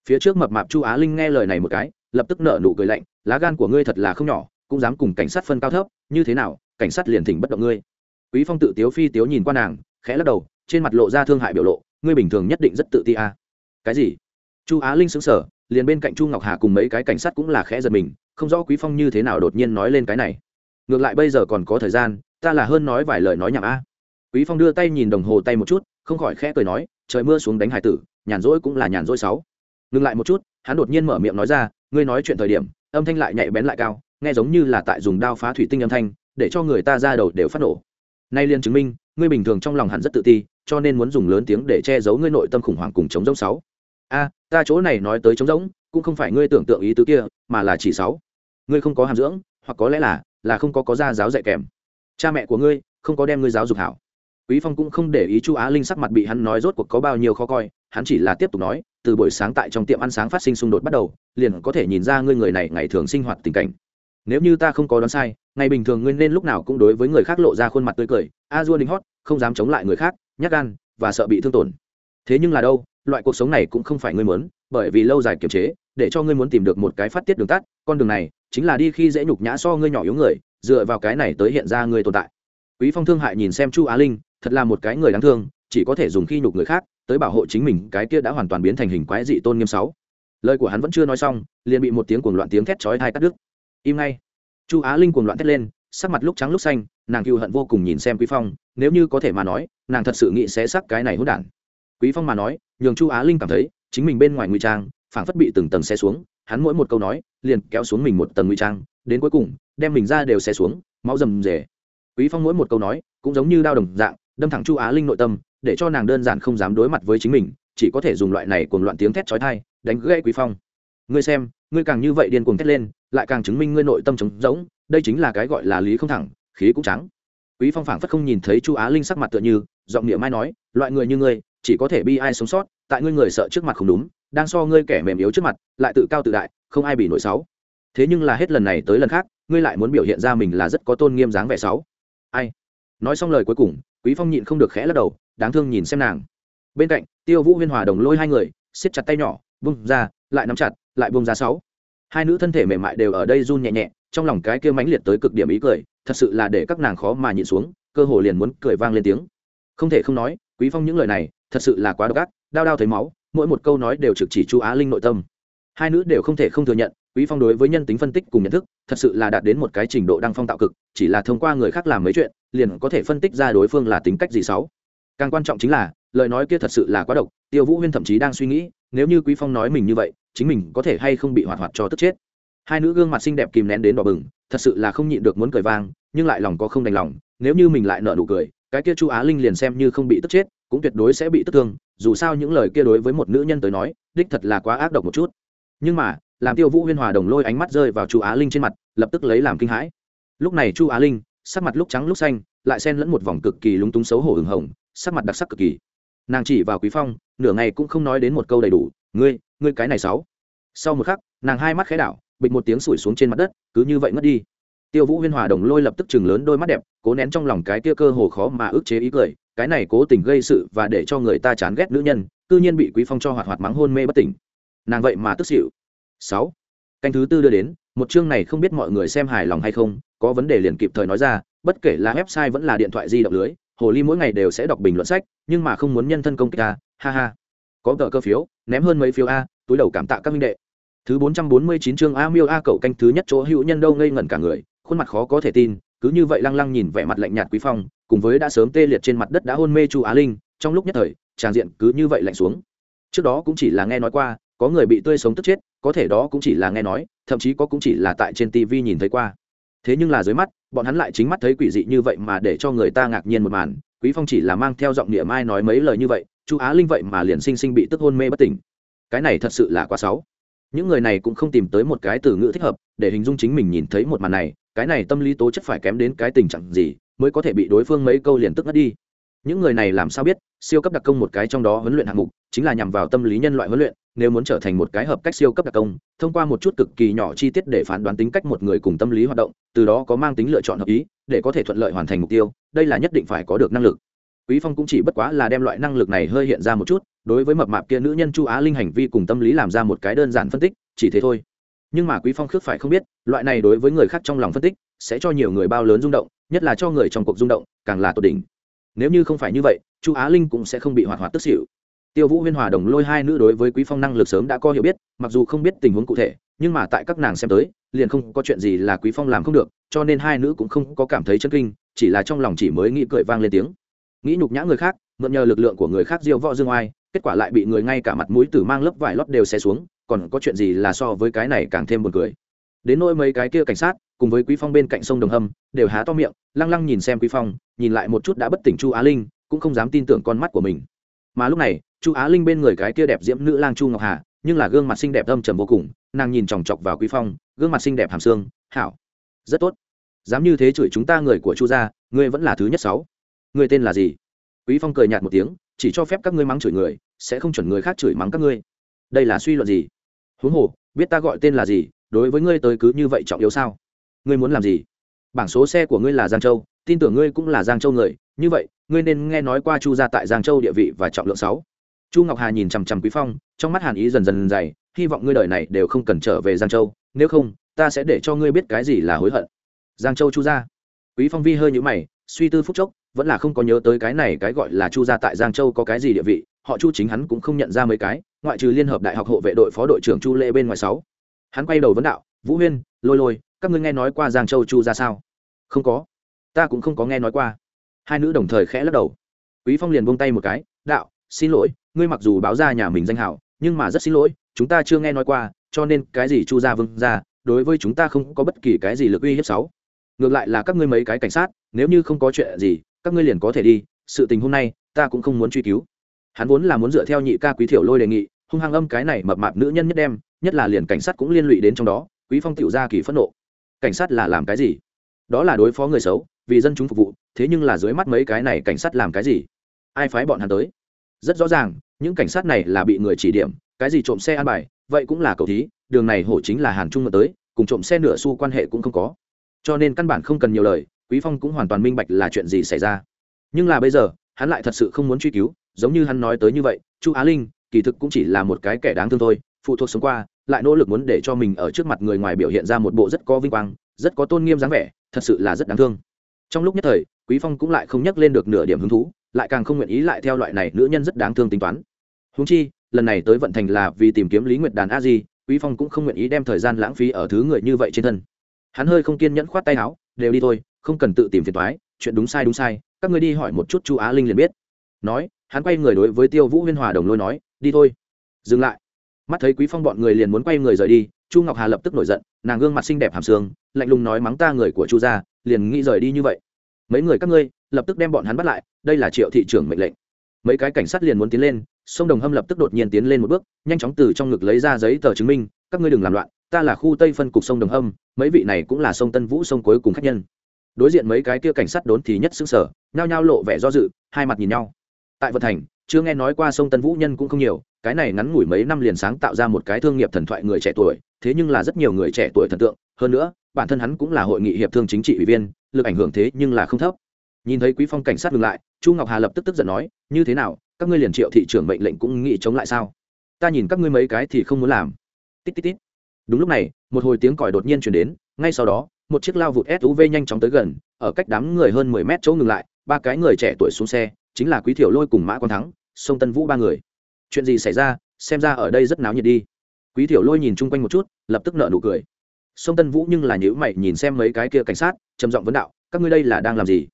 Phía trước mập mạp chu á linh nghe lời này một cái, lập tức nở nụ cười lạnh, lá gan của ngươi thật là không nhỏ, cũng dám cùng cảnh sát phân cao thấp, như thế nào, cảnh sát liền thỉnh bất động ngươi. Quý phong tự tiếu phi tiếu nhìn qua nàng, khẽ lắc đầu, trên mặt lộ ra thương hại biểu lộ, ngươi bình thường nhất định rất tự ti a. À. cái gì? Chu á linh sững sờ liền bên cạnh chu ngọc hà cùng mấy cái cảnh sát cũng là khẽ giật mình, không rõ quý phong như thế nào đột nhiên nói lên cái này. Ngược lại bây giờ còn có thời gian, ta là hơn nói vài lời nói nhảm a. Quý phong đưa tay nhìn đồng hồ tay một chút, không khỏi khẽ cười nói, trời mưa xuống đánh hải tử, nhàn rỗi cũng là nhàn rỗi sáu. Ngừng lại một chút, hắn đột nhiên mở miệng nói ra, ngươi nói chuyện thời điểm, âm thanh lại nhạy bén lại cao, nghe giống như là tại dùng đao phá thủy tinh âm thanh, để cho người ta ra đầu đều phát nổ. Nay liền chứng minh, ngươi bình thường trong lòng hắn rất tự ti, cho nên muốn dùng lớn tiếng để che giấu ngươi nội tâm khủng hoảng cùng chống giống sáu a ta chỗ này nói tới chống rỗng, cũng không phải ngươi tưởng tượng ý tứ kia mà là chỉ sáu. Ngươi không có hàm dưỡng hoặc có lẽ là là không có có gia giáo dạy kèm. Cha mẹ của ngươi không có đem ngươi giáo dục hảo. Quý phong cũng không để ý chu á linh sắc mặt bị hắn nói rốt cuộc có bao nhiêu khó coi hắn chỉ là tiếp tục nói từ buổi sáng tại trong tiệm ăn sáng phát sinh xung đột bắt đầu liền có thể nhìn ra ngươi người này ngày thường sinh hoạt tình cảnh. Nếu như ta không có đoán sai ngày bình thường ngươi nên lúc nào cũng đối với người khác lộ ra khuôn mặt tươi cười a dua đình hót không dám chống lại người khác nhát gan và sợ bị thương tổn. Thế nhưng là đâu loại cuộc sống này cũng không phải ngươi muốn, bởi vì lâu dài kiềm chế, để cho ngươi muốn tìm được một cái phát tiết đường tắt, con đường này chính là đi khi dễ nhục nhã so ngươi nhỏ yếu người, dựa vào cái này tới hiện ra ngươi tồn tại. Quý phong thương hại nhìn xem chu á linh, thật là một cái người đáng thương, chỉ có thể dùng khi nhục người khác, tới bảo hộ chính mình, cái kia đã hoàn toàn biến thành hình quái dị tôn nghiêm sáu. Lời của hắn vẫn chưa nói xong, liền bị một tiếng cuồng loạn tiếng thét chói tai cắt đứt. Im ngay. Chu á linh cuồng loạn thét lên, sắc mặt lúc trắng lúc xanh, nàng cựu hận vô cùng nhìn xem quý phong, nếu như có thể mà nói, nàng thật sự nghĩ sẽ sắc cái này hỗn đản quý phong mà nói, nhường chu á linh cảm thấy, chính mình bên ngoài ngụy trang, phảng phất bị từng tầng xe xuống, hắn mỗi một câu nói, liền kéo xuống mình một tầng ngụy trang, đến cuối cùng, đem mình ra đều xe xuống, máu rầm rề. Quý phong mỗi một câu nói, cũng giống như đao đồng dạng, đâm thẳng chu á linh nội tâm, để cho nàng đơn giản không dám đối mặt với chính mình, chỉ có thể dùng loại này cuồng loạn tiếng thét chói tai, đánh gãy quý phong. Ngươi xem, ngươi càng như vậy điên cuồng thét lên, lại càng chứng minh ngươi nội tâm trống rỗng, đây chính là cái gọi là lý không thẳng, khí cũng trắng. Quý phong phảng phất không nhìn thấy chu á linh sắc mặt tựa như, giọng niệm mai nói, loại người như ngươi chỉ có thể bi ai sống sót, tại ngươi người sợ trước mặt không đúng, đang so ngươi kẻ mềm yếu trước mặt, lại tự cao tự đại, không ai bị nổi sáu. Thế nhưng là hết lần này tới lần khác, ngươi lại muốn biểu hiện ra mình là rất có tôn nghiêm dáng vẻ sáu. Ai? Nói xong lời cuối cùng, quý phong nhịn không được khẽ lắc đầu, đáng thương nhìn xem nàng. Bên cạnh, tiêu vũ huyên hòa đồng lôi hai người, siết chặt tay nhỏ, vung ra, lại nắm chặt, lại vung ra sáu. Hai nữ thân thể mềm mại đều ở đây run nhẹ nhẹ, trong lòng cái kia mãnh liệt tới cực điểm ý cười, thật sự là để các nàng khó mà nhịn xuống, cơ hồ liền muốn cười vang lên tiếng. Không thể không nói, quý phong những lời này thật sự là quá độc ác, đau đau thấy máu, mỗi một câu nói đều trực chỉ chu á linh nội tâm. Hai nữ đều không thể không thừa nhận, quý phong đối với nhân tính phân tích cùng nhận thức, thật sự là đạt đến một cái trình độ đăng phong tạo cực, chỉ là thông qua người khác làm mấy chuyện, liền có thể phân tích ra đối phương là tính cách gì xấu càng quan trọng chính là, lời nói kia thật sự là quá độc, tiêu vũ huyên thậm chí đang suy nghĩ, nếu như quý phong nói mình như vậy, chính mình có thể hay không bị hoạt hoạt cho tức chết. Hai nữ gương mặt xinh đẹp kìm nén đến đỏ bừng, thật sự là không nhịn được muốn cười vang, nhưng lại lòng có không đành lòng, nếu như mình lại nợ nụ cười, cái kia chu á linh liền xem như không bị tức chết cũng tuyệt đối sẽ bị tức thương, dù sao những lời kia đối với một nữ nhân tới nói, đích thật là quá ác độc một chút. Nhưng mà, làm tiêu vũ huyên hòa đồng lôi ánh mắt rơi vào chu á linh trên mặt, lập tức lấy làm kinh hãi. Lúc này chu á linh, sắc mặt lúc trắng lúc xanh, lại xen lẫn một vòng cực kỳ lúng túng xấu hổ hừng hồng, sắc mặt đặc sắc cực kỳ. Nàng chỉ vào quý phong, nửa ngày cũng không nói đến một câu đầy đủ, ngươi ngươi cái này sáu sau một khắc, nàng hai mắt khẽ đảo, bịch một tiếng sủi xuống trên mặt đất, cứ như vậy ngất đi tiêu vũ huyên hòa đồng lôi lập tức chừng lớn đôi mắt đẹp, cố nén trong lòng cái kia cơ hồ khó mà ức chế ý cười, cái này cố tình gây sự và để cho người ta chán ghét nữ nhân, cư nhiên bị quý phong cho hoạt hoạt mắng hôn mê bất tỉnh. Nàng vậy mà tức xỉu. Sáu. Canh thứ tư đưa đến, một chương này không biết mọi người xem hài lòng hay không, có vấn đề liền kịp thời nói ra, bất kể là website vẫn là điện thoại di động lưới, hồ ly mỗi ngày đều sẽ đọc bình luận sách, nhưng mà không muốn nhân thân công kích ta, ha ha. Có tờ cơ phiếu, ném hơn mấy phiếu a, túi đầu cảm tạ các minh đệ. Thứ bốn trăm bốn mươi chín chương a miêu a cậu canh thứ nhất chỗ hữu nhân đâu ngây ngẩn cả người khuôn mặt khó có thể tin, cứ như vậy lăng lăng nhìn vẻ mặt lạnh nhạt quý phong, cùng với đã sớm tê liệt trên mặt đất đã hôn mê chu á linh, trong lúc nhất thời, tràng diện cứ như vậy lạnh xuống. Trước đó cũng chỉ là nghe nói qua, có người bị tươi sống tức chết, có thể đó cũng chỉ là nghe nói, thậm chí có cũng chỉ là tại trên tv nhìn thấy qua. Thế nhưng là dưới mắt, bọn hắn lại chính mắt thấy quỷ dị như vậy mà để cho người ta ngạc nhiên một màn, quý phong chỉ là mang theo giọng niệm mai nói mấy lời như vậy, chu á linh vậy mà liền sinh sinh bị tức hôn mê bất tỉnh. Cái này thật sự là quá xấu. Những người này cũng không tìm tới một cái từ ngữ thích hợp, để hình dung chính mình nhìn thấy một màn này cái này tâm lý tố chất phải kém đến cái tình trạng gì mới có thể bị đối phương mấy câu liền tức ngất đi? Những người này làm sao biết, siêu cấp đặc công một cái trong đó huấn luyện hạng mục chính là nhằm vào tâm lý nhân loại huấn luyện, nếu muốn trở thành một cái hợp cách siêu cấp đặc công, thông qua một chút cực kỳ nhỏ chi tiết để phán đoán tính cách một người cùng tâm lý hoạt động, từ đó có mang tính lựa chọn hợp ý, để có thể thuận lợi hoàn thành mục tiêu, đây là nhất định phải có được năng lực. Quý phong cũng chỉ bất quá là đem loại năng lực này hơi hiện ra một chút, đối với mập mạp kia nữ nhân chu á linh hành vi cùng tâm lý làm ra một cái đơn giản phân tích, chỉ thế thôi nhưng mà quý phong khước phải không biết, loại này đối với người khác trong lòng phân tích, sẽ cho nhiều người bao lớn rung động, nhất là cho người trong cuộc rung động, càng là tột đỉnh. Nếu như không phải như vậy, chu á linh cũng sẽ không bị hoạt hoạt tức xỉu. Tiêu vũ huyên hòa đồng lôi hai nữ đối với quý phong năng lực sớm đã có hiểu biết, mặc dù không biết tình huống cụ thể, nhưng mà tại các nàng xem tới, liền không có chuyện gì là quý phong làm không được, cho nên hai nữ cũng không có cảm thấy chân kinh, chỉ là trong lòng chỉ mới nghĩ cười vang lên tiếng. Nghĩ nhục nhã người khác, mượn nhờ lực lượng của người khác diêu võ dương oai, kết quả lại bị người ngay cả mặt mũi tử mang lớp vải lót đều xe xuống còn có chuyện gì là so với cái này càng thêm buồn cười. Đến nỗi mấy cái kia cảnh sát, cùng với quý phong bên cạnh sông đồng hâm, đều há to miệng, lăng lăng nhìn xem quý phong, nhìn lại một chút đã bất tỉnh chu á linh, cũng không dám tin tưởng con mắt của mình. Mà lúc này, chu á linh bên người cái kia đẹp diễm nữ lang chu ngọc hà, nhưng là gương mặt xinh đẹp âm trầm vô cùng, nàng nhìn chòng chọc vào quý phong, gương mặt xinh đẹp hàm xương, hảo, rất tốt. Dám như thế chửi chúng ta người của chu gia, ngươi vẫn là thứ nhất sáu. Ngươi tên là gì? Quý phong cười nhạt một tiếng, chỉ cho phép các ngươi mắng chửi người, sẽ không chuẩn người khác chửi mắng các ngươi. Đây là suy luận gì? Huống hồ, biết ta gọi tên là gì, đối với ngươi tới cứ như vậy trọng yếu sao? Ngươi muốn làm gì? Bảng số xe của ngươi là giang châu, tin tưởng ngươi cũng là giang châu người, như vậy, ngươi nên nghe nói qua chu gia tại giang châu địa vị và trọng lượng sáu. Chu ngọc hà nhìn chằm chằm quý phong, trong mắt hàn ý dần dần dày, hy vọng ngươi đời này đều không cần trở về giang châu, nếu không, ta sẽ để cho ngươi biết cái gì là hối hận. Giang châu chu gia. Quý phong vi hơi nhũ mày, suy tư phút chốc, vẫn là không có nhớ tới cái này cái gọi là chu gia tại giang châu có cái gì địa vị họ chu chính hắn cũng không nhận ra mấy cái, ngoại trừ liên hợp đại học hộ vệ đội phó đội trưởng chu lễ bên ngoài sáu. Hắn quay đầu vấn đạo, vũ huyên, lôi lôi, các ngươi nghe nói qua giang châu chu ra sao? Không có. Ta cũng không có nghe nói qua. Hai nữ đồng thời khẽ lắc đầu. Quý phong liền buông tay một cái, đạo, xin lỗi, ngươi mặc dù báo ra nhà mình danh hảo, nhưng mà rất xin lỗi, chúng ta chưa nghe nói qua, cho nên cái gì chu gia vương ra đối với chúng ta không có bất kỳ cái gì lực uy hiếp sáu. Ngược lại là các ngươi mấy cái cảnh sát, nếu như không có chuyện gì, các ngươi liền có thể đi, sự tình hôm nay, ta cũng không muốn truy cứu hắn vốn là muốn dựa theo nhị ca quý thiểu lôi đề nghị, hung hăng âm cái này mập mạp nữ nhân nhất đem, nhất là liền cảnh sát cũng liên lụy đến trong đó, quý phong tiểu ra kỳ phẫn nộ. Cảnh sát là làm cái gì? Đó là đối phó người xấu, vì dân chúng phục vụ, thế nhưng là dưới mắt mấy cái này cảnh sát làm cái gì? Ai phái bọn hắn tới? Rất rõ ràng, những cảnh sát này là bị người chỉ điểm, cái gì trộm xe ăn bài, vậy cũng là cầu thí, đường này hổ chính là hàn trung ngờ tới, cùng trộm xe nửa xu quan hệ cũng không có. Cho nên căn bản không cần nhiều lời, quý phong cũng hoàn toàn minh bạch là chuyện gì xảy ra. Nhưng là bây giờ, hắn lại thật sự không muốn truy cứu giống như hắn nói tới như vậy, chu á linh, kỳ thực cũng chỉ là một cái kẻ đáng thương thôi, phụ thuộc sống qua, lại nỗ lực muốn để cho mình ở trước mặt người ngoài biểu hiện ra một bộ rất có vinh quang, rất có tôn nghiêm dáng vẻ, thật sự là rất đáng thương. Trong lúc nhất thời, quý phong cũng lại không nhắc lên được nửa điểm hứng thú, lại càng không nguyện ý lại theo loại này nữ nhân rất đáng thương tính toán. Húng chi, lần này tới vận thành là vì tìm kiếm lý nguyệt đàn a di, quý phong cũng không nguyện ý đem thời gian lãng phí ở thứ người như vậy trên thân. Hắn hơi không kiên nhẫn khoát tay áo, đều đi thôi, không cần tự tìm phiền toái, chuyện đúng sai đúng sai, các ngươi đi hỏi một chút chu á linh liền biết. Nói hắn quay người đối với tiêu vũ huyên hòa đồng lôi nói, đi thôi. Dừng lại. Mắt thấy quý phong bọn người liền muốn quay người rời đi, chu ngọc hà lập tức nổi giận, nàng gương mặt xinh đẹp hàm xương lạnh lùng nói mắng ta người của chu gia, liền nghĩ rời đi như vậy. Mấy người các ngươi, lập tức đem bọn hắn bắt lại, đây là triệu thị trưởng mệnh lệnh. Mấy cái cảnh sát liền muốn tiến lên, sông đồng hâm lập tức đột nhiên tiến lên một bước, nhanh chóng từ trong ngực lấy ra giấy tờ chứng minh, các ngươi đừng làm loạn, ta là khu tây phân cục sông đồng hâm, mấy vị này cũng là sông tân vũ sông cuối cùng khách nhân. Đối diện mấy cái kia cảnh sát đốn thì nhất xứng sở nhao nhao lộ vẻ do dự, hai mặt nhìn nhau tại vận thành, chưa nghe nói qua sông tân vũ nhân cũng không nhiều, cái này ngắn ngủi mấy năm liền sáng tạo ra một cái thương nghiệp thần thoại người trẻ tuổi, thế nhưng là rất nhiều người trẻ tuổi thần tượng. Hơn nữa, bản thân hắn cũng là hội nghị hiệp thương chính trị ủy viên, lực ảnh hưởng thế nhưng là không thấp. Nhìn thấy quý phong cảnh sát ngừng lại, chu ngọc hà lập tức tức giận nói, như thế nào, các ngươi liền triệu thị trưởng mệnh lệnh cũng nghĩ chống lại sao? Ta nhìn các ngươi mấy cái thì không muốn làm. Tít tít tít. Đúng lúc này, một hồi tiếng còi đột nhiên chuyển đến, ngay sau đó, một chiếc lao vụt suv nhanh chóng tới gần, ở cách đám người hơn mười mét chỗ ngừng lại, ba cái người trẻ tuổi xuống xe chính là quý thiểu lôi cùng mã quan thắng, sông tân vũ ba người. Chuyện gì xảy ra, xem ra ở đây rất náo nhiệt đi. Quý thiểu lôi nhìn chung quanh một chút, lập tức nợ nụ cười. Sông tân vũ nhưng là nhữ mày nhìn xem mấy cái kia cảnh sát, trầm giọng vấn đạo, các ngươi đây là đang làm gì?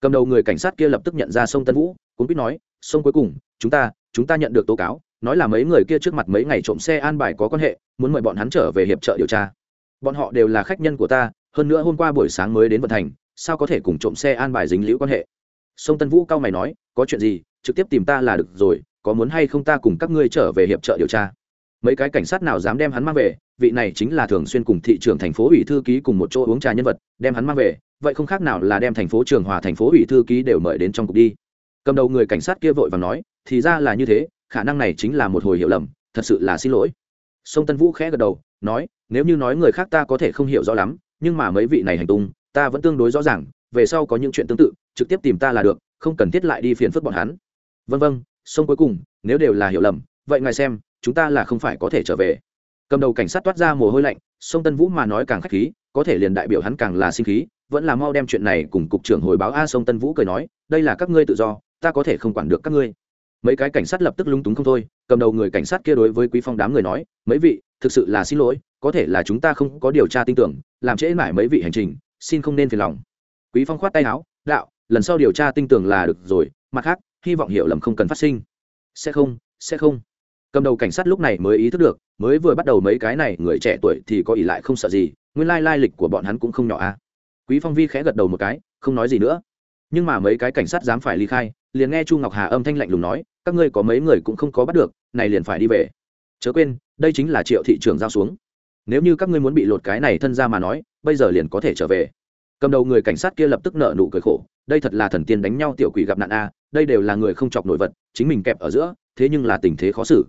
Cầm đầu người cảnh sát kia lập tức nhận ra sông tân vũ cũng biết nói, sông cuối cùng, chúng ta chúng ta nhận được tố cáo, nói là mấy người kia trước mặt mấy ngày trộm xe an bài có quan hệ, muốn mời bọn hắn trở về hiệp trợ điều tra. Bọn họ đều là khách nhân của ta, hơn nữa hôm qua buổi sáng mới đến vận thành sao có thể cùng trộm xe an bài dính liễu quan hệ? Sông tân vũ cao mày nói, có chuyện gì, trực tiếp tìm ta là được rồi, có muốn hay không ta cùng các ngươi trở về hiệp trợ điều tra? Mấy cái cảnh sát nào dám đem hắn mang về, vị này chính là thường xuyên cùng thị trưởng thành phố ủy thư ký cùng một chỗ uống trà nhân vật, đem hắn mang về, vậy không khác nào là đem thành phố trường hòa, thành phố ủy thư ký đều mời đến trong cục đi. Cầm đầu người cảnh sát kia vội và nói, thì ra là như thế, khả năng này chính là một hồi hiểu lầm, thật sự là xin lỗi. Sông tân vũ khẽ gật đầu, nói, nếu như nói người khác ta có thể không hiểu rõ lắm, nhưng mà mấy vị này hành tung, ta vẫn tương đối rõ ràng về sau có những chuyện tương tự, trực tiếp tìm ta là được, không cần thiết lại đi phiền phức bọn hắn. Vân vân xong cuối cùng, nếu đều là hiểu lầm, vậy ngài xem, chúng ta là không phải có thể trở về. Cầm đầu cảnh sát toát ra mồ hôi lạnh, sông tân vũ mà nói càng khách khí, có thể liền đại biểu hắn càng là sinh khí, vẫn là mau đem chuyện này cùng cục trưởng hồi báo a sông tân vũ cười nói, đây là các ngươi tự do, ta có thể không quản được các ngươi. Mấy cái cảnh sát lập tức lúng túng không thôi, cầm đầu người cảnh sát kia đối với quý phong đám người nói, mấy vị, thực sự là xin lỗi, có thể là chúng ta không có điều tra tin tưởng, làm trễ mãi mấy vị hành trình, xin không nên phiền lòng quý phong khoát tay áo, đạo, lần sau điều tra tin tưởng là được rồi, mặt khác, hy vọng hiểu lầm không cần phát sinh. Sẽ không sẽ không. Cầm đầu cảnh sát lúc này mới ý thức được, mới vừa bắt đầu mấy cái này, người trẻ tuổi thì có ỷ lại không sợ gì, nguyên lai lai lịch của bọn hắn cũng không nhỏ a. À. quý phong vi khẽ gật đầu một cái, không nói gì nữa. Nhưng mà mấy cái cảnh sát dám phải ly khai, liền nghe chu ngọc hà âm thanh lạnh lùng nói, các ngươi có mấy người cũng không có bắt được, này liền phải đi về. Chớ quên, đây chính là triệu thị trường giao xuống. Nếu như các ngươi muốn bị lột cái này thân ra mà nói, bây giờ liền có thể trở về cầm đầu người cảnh sát kia lập tức nợ nụ cười khổ, đây thật là thần tiên đánh nhau tiểu quỷ gặp nạn a, đây đều là người không chọc nổi vật, chính mình kẹp ở giữa, thế nhưng là tình thế khó xử.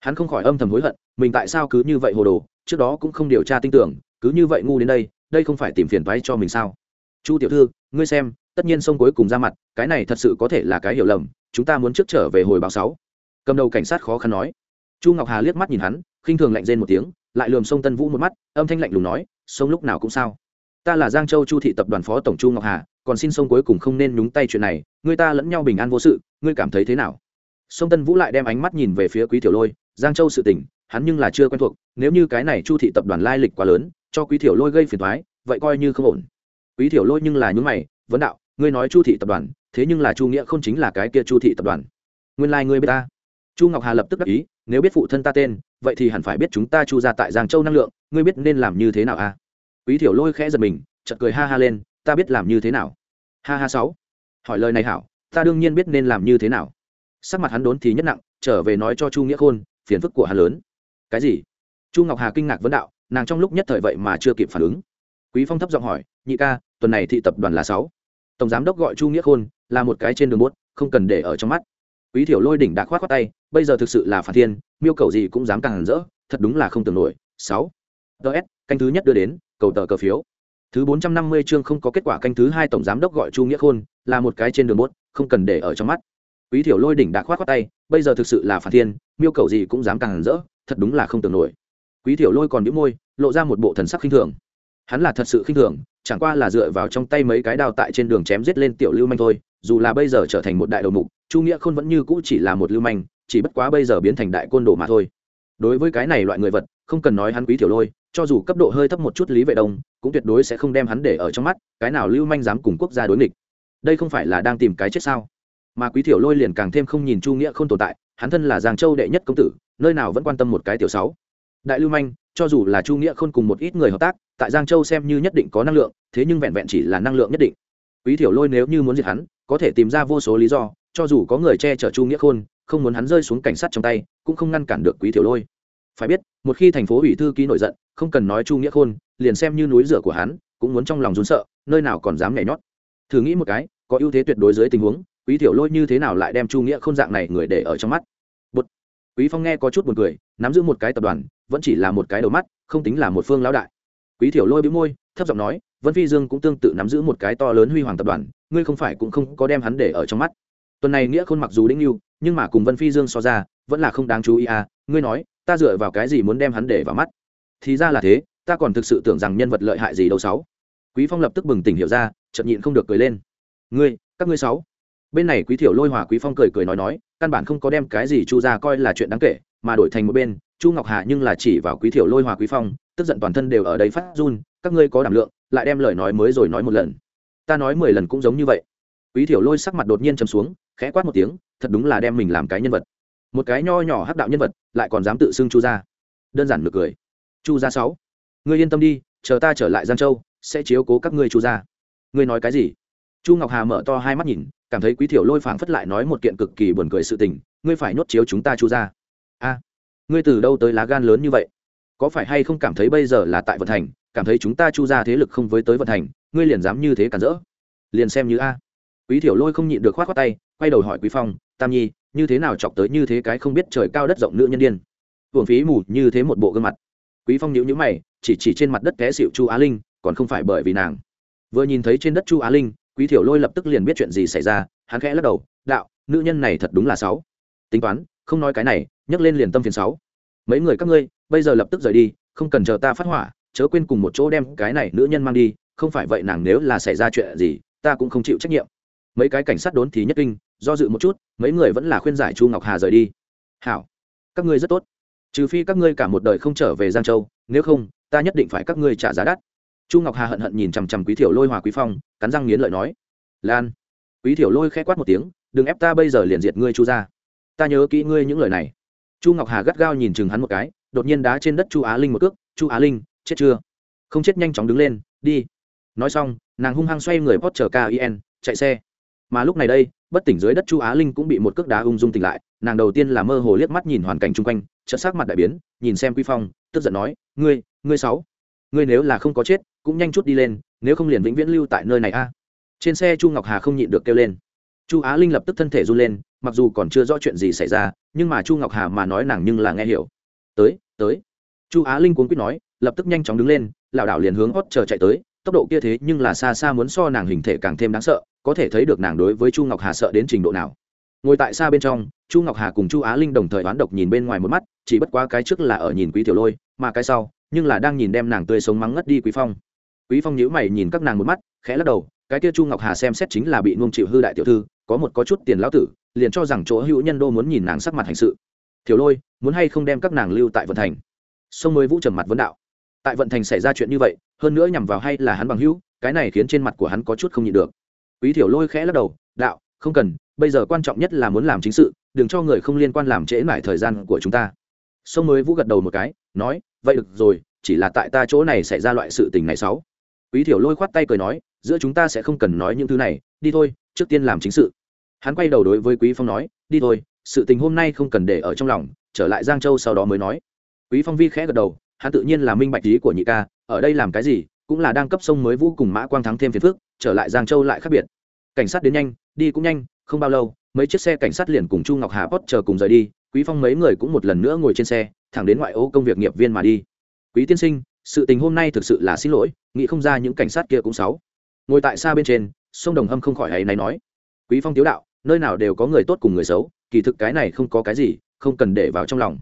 Hắn không khỏi âm thầm hối hận, mình tại sao cứ như vậy hồ đồ, trước đó cũng không điều tra tin tưởng, cứ như vậy ngu đến đây đây không phải tìm phiền toái cho mình sao? Chu tiểu thư, ngươi xem, tất nhiên sông cuối cùng ra mặt, cái này thật sự có thể là cái hiểu lầm, chúng ta muốn trước trở về hồi báo sáu. Cầm đầu cảnh sát khó khăn nói. Chu ngọc hà liếc mắt nhìn hắn, khinh thường lạnh rên một tiếng, lại lườm sông tân vũ một mắt, âm thanh lạnh lùng nói, sông lúc nào cũng sao? Ta là giang châu chu thị tập đoàn phó tổng chu ngọc hà, còn xin sông cuối cùng không nên nhúng tay chuyện này, người ta lẫn nhau bình an vô sự, ngươi cảm thấy thế nào? Sông tân vũ lại đem ánh mắt nhìn về phía quý tiểu lôi, giang châu sự tỉnh hắn nhưng là chưa quen thuộc, nếu như cái này chu thị tập đoàn lai lịch quá lớn, cho quý tiểu lôi gây phiền thoái vậy coi như không ổn. Quý tiểu lôi nhưng là những mày, vấn đạo, ngươi nói chu thị tập đoàn, thế nhưng là chu nghĩa không chính là cái kia chu thị tập đoàn. Nguyên lai、like、ngươi biết ta. Chu ngọc hà lập tức đắc ý, nếu biết phụ thân ta tên, vậy thì hẳn phải biết chúng ta chu ra tại giang châu năng lượng, ngươi biết nên làm như thế nào à? Quý thiểu lôi khẽ giật mình chật cười ha ha lên, ta biết làm như thế nào. Ha ha, sáu. Hỏi lời này hảo, ta đương nhiên biết nên làm như thế nào. Sắc mặt hắn đốn thì nhất nặng, trở về nói cho chu nghĩa khôn, phiền phức của hắn lớn. Cái gì? Chu ngọc hà kinh ngạc vấn đạo, nàng trong lúc nhất thời vậy mà chưa kịp phản ứng. Quý phong thấp giọng hỏi, nhị ca, tuần này thị tập đoàn là sáu? Tổng giám đốc gọi chu nghĩa khôn, là một cái trên đường bút không cần để ở trong mắt. Quý thiểu lôi đỉnh đã khoát khoát tay, bây giờ thực sự là phản thiên, miêu cầu gì cũng dám càng rỡ, thật đúng là không tưởng nổi. Sáu. Ts canh thứ nhất đưa đến cầu tờ cờ phiếu. Thứ bốn trăm năm mươi chương không có kết quả canh thứ hai tổng giám đốc gọi chu nghĩa khôn, là một cái trên đường bốt, không cần để ở trong mắt. Quý thiểu lôi đỉnh đã khoát khoát tay, bây giờ thực sự là phản thiên, miêu cầu gì cũng dám càng rỡ, thật đúng là không tưởng nổi. Quý thiểu lôi còn đĩu môi, lộ ra một bộ thần sắc khinh thường. Hắn là thật sự khinh thường, chẳng qua là dựa vào trong tay mấy cái đao tại trên đường chém giết lên tiểu lưu manh thôi, dù là bây giờ trở thành một đại đầu mục, chu nghĩa khôn vẫn như cũ chỉ là một lưu manh, chỉ bất quá bây giờ biến thành đại côn đồ mà thôi đối với cái này loại người vật, không cần nói hắn quý tiểu lôi, cho dù cấp độ hơi thấp một chút lý vệ đông, cũng tuyệt đối sẽ không đem hắn để ở trong mắt, cái nào lưu manh dám cùng quốc gia đối nghịch. Đây không phải là đang tìm cái chết sao? Mà quý tiểu lôi liền càng thêm không nhìn chu nghĩa không tồn tại, hắn thân là giang châu đệ nhất công tử, nơi nào vẫn quan tâm một cái tiểu sáu. Đại lưu manh, cho dù là chu nghĩa khôn cùng một ít người hợp tác, tại giang châu xem như nhất định có năng lượng, thế nhưng vẹn vẹn chỉ là năng lượng nhất định. Quý thiểu lôi nếu như muốn diệt hắn, có thể tìm ra vô số lý do cho dù có người che chở chu nghĩa khôn, không muốn hắn rơi xuống cảnh sát trong tay, cũng không ngăn cản được quý thiểu lôi. Phải biết, một khi thành phố ủy thư ký nổi giận, không cần nói chu nghĩa khôn, liền xem như núi rửa của hắn, cũng muốn trong lòng rún sợ, nơi nào còn dám nhảy nhót. Thử nghĩ một cái, có ưu thế tuyệt đối dưới tình huống, quý thiểu lôi như thế nào lại đem chu nghĩa khôn dạng này người để ở trong mắt? Bụt. quý phong nghe có chút buồn cười, nắm giữ một cái tập đoàn, vẫn chỉ là một cái đầu mắt, không tính là một phương lão đại. Quý thiểu lôi bĩu môi, thấp giọng nói, vân phi dương cũng tương tự nắm giữ một cái to lớn huy hoàng tập đoàn, ngươi không phải cũng không có đem hắn để ở trong mắt tuần này nghĩa khôn mặc dù đĩnh lưu, nhưng mà cùng vân phi dương so ra, vẫn là không đáng chú ý à ngươi nói, ta dựa vào cái gì muốn đem hắn để vào mắt? Thì ra là thế, ta còn thực sự tưởng rằng nhân vật lợi hại gì đâu sáu. Quý phong lập tức bừng tỉnh hiểu ra, chợt nhịn không được cười lên. Ngươi, các ngươi sáu. Bên này quý thiểu lôi hòa quý phong cười cười nói nói, căn bản không có đem cái gì chu ra coi là chuyện đáng kể, mà đổi thành một bên, chu ngọc hà nhưng là chỉ vào quý thiểu lôi hòa quý phong, tức giận toàn thân đều ở đây phát run, các ngươi có đảm lượng, lại đem lời nói mới rồi nói một lần. Ta nói mười lần cũng giống như vậy quý thiểu lôi sắc mặt đột nhiên chầm xuống, khẽ quát một tiếng, thật đúng là đem mình làm cái nhân vật. Một cái nho nhỏ hắc đạo nhân vật, lại còn dám tự xưng chu gia. Đơn giản được cười. Chu gia sáu. Ngươi yên tâm đi, chờ ta trở lại giang châu, sẽ chiếu cố các ngươi chu gia. Ngươi nói cái gì? Chu ngọc hà mở to hai mắt nhìn, cảm thấy quý thiểu lôi phảng phất lại nói một kiện cực kỳ buồn cười sự tình, ngươi phải nhốt chiếu chúng ta chu gia. A, ngươi từ đâu tới lá gan lớn như vậy? Có phải hay không cảm thấy bây giờ là tại vận thành cảm thấy chúng ta chu gia thế lực không với tới vận thành ngươi liền dám như thế cản rỡ? Liền xem như a quý thiểu lôi không nhịn được khoát khoát tay, quay đầu hỏi quý phong, tam nhi, như thế nào chọc tới như thế cái không biết trời cao đất rộng nữ nhân điên? Hưởng phí mù như thế một bộ gương mặt. Quý phong nhíu nhíu mày, chỉ chỉ trên mặt đất té xịu chu á linh, còn không phải bởi vì nàng. Vừa nhìn thấy trên đất chu á linh, quý thiểu lôi lập tức liền biết chuyện gì xảy ra, hắn khẽ lắc đầu, đạo, nữ nhân này thật đúng là sáu. Tính toán, không nói cái này, nhấc lên liền tâm phiền sáu. Mấy người các ngươi, bây giờ lập tức rời đi, không cần chờ ta phát hỏa, chớ quên cùng một chỗ đem cái này nữ nhân mang đi, không phải vậy nàng nếu là xảy ra chuyện gì, ta cũng không chịu trách nhiệm mấy cái cảnh sát đốn thì nhất kinh, do dự một chút, mấy người vẫn là khuyên giải chu ngọc hà rời đi. Hảo, các ngươi rất tốt. Trừ phi các ngươi cả một đời không trở về giang châu, nếu không, ta nhất định phải các ngươi trả giá đắt. Chu ngọc hà hận hận nhìn chằm chằm quý thiểu lôi hòa quý phong, cắn răng nghiến lợi nói, lan. Quý thiểu lôi khẽ quát một tiếng, đừng ép ta bây giờ liền diệt ngươi chu ra ta nhớ kỹ ngươi những lời này. Chu ngọc hà gắt gao nhìn chừng hắn một cái, đột nhiên đá trên đất chu á linh một cước, chu á linh, chết chưa? Không chết nhanh chóng đứng lên, đi. Nói xong, nàng hung hăng xoay người post chờ kin chạy xe mà lúc này đây, bất tỉnh dưới đất chu á linh cũng bị một cước đá ung dung tỉnh lại, nàng đầu tiên là mơ hồ liếc mắt nhìn hoàn cảnh chung quanh, chợt sắc mặt đại biến, nhìn xem quy phong, tức giận nói, ngươi ngươi sáu, ngươi nếu là không có chết, cũng nhanh chút đi lên, nếu không liền vĩnh viễn lưu tại nơi này a. Trên xe chu ngọc hà không nhịn được kêu lên. Chu á linh lập tức thân thể run lên, mặc dù còn chưa rõ chuyện gì xảy ra, nhưng mà chu ngọc hà mà nói nàng nhưng là nghe hiểu. Tới tới. Chu á linh cuốn quýt nói, lập tức nhanh chóng đứng lên, lảo đảo liền hướng hót chờ chạy tới, tốc độ kia thế nhưng là xa xa muốn so nàng hình thể càng thêm đáng sợ có thể thấy được nàng đối với chu ngọc hà sợ đến trình độ nào. Ngồi tại xa bên trong, chu ngọc hà cùng chu á linh đồng thời oán độc nhìn bên ngoài một mắt, chỉ bất quá cái trước là ở nhìn quý tiểu lôi, mà cái sau, nhưng là đang nhìn đem nàng tươi sống mắng ngất đi quý phong. Quý phong nhíu mày nhìn các nàng một mắt, khẽ lắc đầu, cái kia chu ngọc hà xem xét chính là bị nuông chịu hư đại tiểu thư, có một có chút tiền lão tử, liền cho rằng chỗ hữu nhân đô muốn nhìn nàng sắc mặt hành sự. Tiểu lôi, muốn hay không đem các nàng lưu tại vận thành? Sông mới vũ trầm mặt vấn đạo. Tại vận thành xảy ra chuyện như vậy, hơn nữa nhằm vào hay là hắn bằng hữu, cái này khiến trên mặt của hắn có chút không nhịn được quý thiểu lôi khẽ lắc đầu, đạo, không cần, bây giờ quan trọng nhất là muốn làm chính sự, đừng cho người không liên quan làm trễ mãi thời gian của chúng ta. Sông mới vũ gật đầu một cái, nói, vậy được rồi, chỉ là tại ta chỗ này xảy ra loại sự tình này sáu. Quý thiểu lôi khoát tay cười nói, giữa chúng ta sẽ không cần nói những thứ này, đi thôi, trước tiên làm chính sự. Hắn quay đầu đối với quý phong nói, đi thôi, sự tình hôm nay không cần để ở trong lòng, trở lại giang châu sau đó mới nói. Quý phong vi khẽ gật đầu, hắn tự nhiên là minh bạch ý của nhị ca, ở đây làm cái gì cũng là đang cấp sông mới vũ cùng mã quang thắng thêm phiền phức, trở lại giang châu lại khác biệt. Cảnh sát đến nhanh, đi cũng nhanh, không bao lâu, mấy chiếc xe cảnh sát liền cùng chu ngọc hà post chờ cùng rời đi, quý phong mấy người cũng một lần nữa ngồi trên xe, thẳng đến ngoại ô công việc nghiệp viên mà đi. Quý tiên sinh, sự tình hôm nay thực sự là xin lỗi, nghĩ không ra những cảnh sát kia cũng xấu. Ngồi tại xa bên trên, sông đồng hâm không khỏi hay này nói, quý phong tiếu đạo, nơi nào đều có người tốt cùng người xấu, kỳ thực cái này không có cái gì, không cần để vào trong lòng.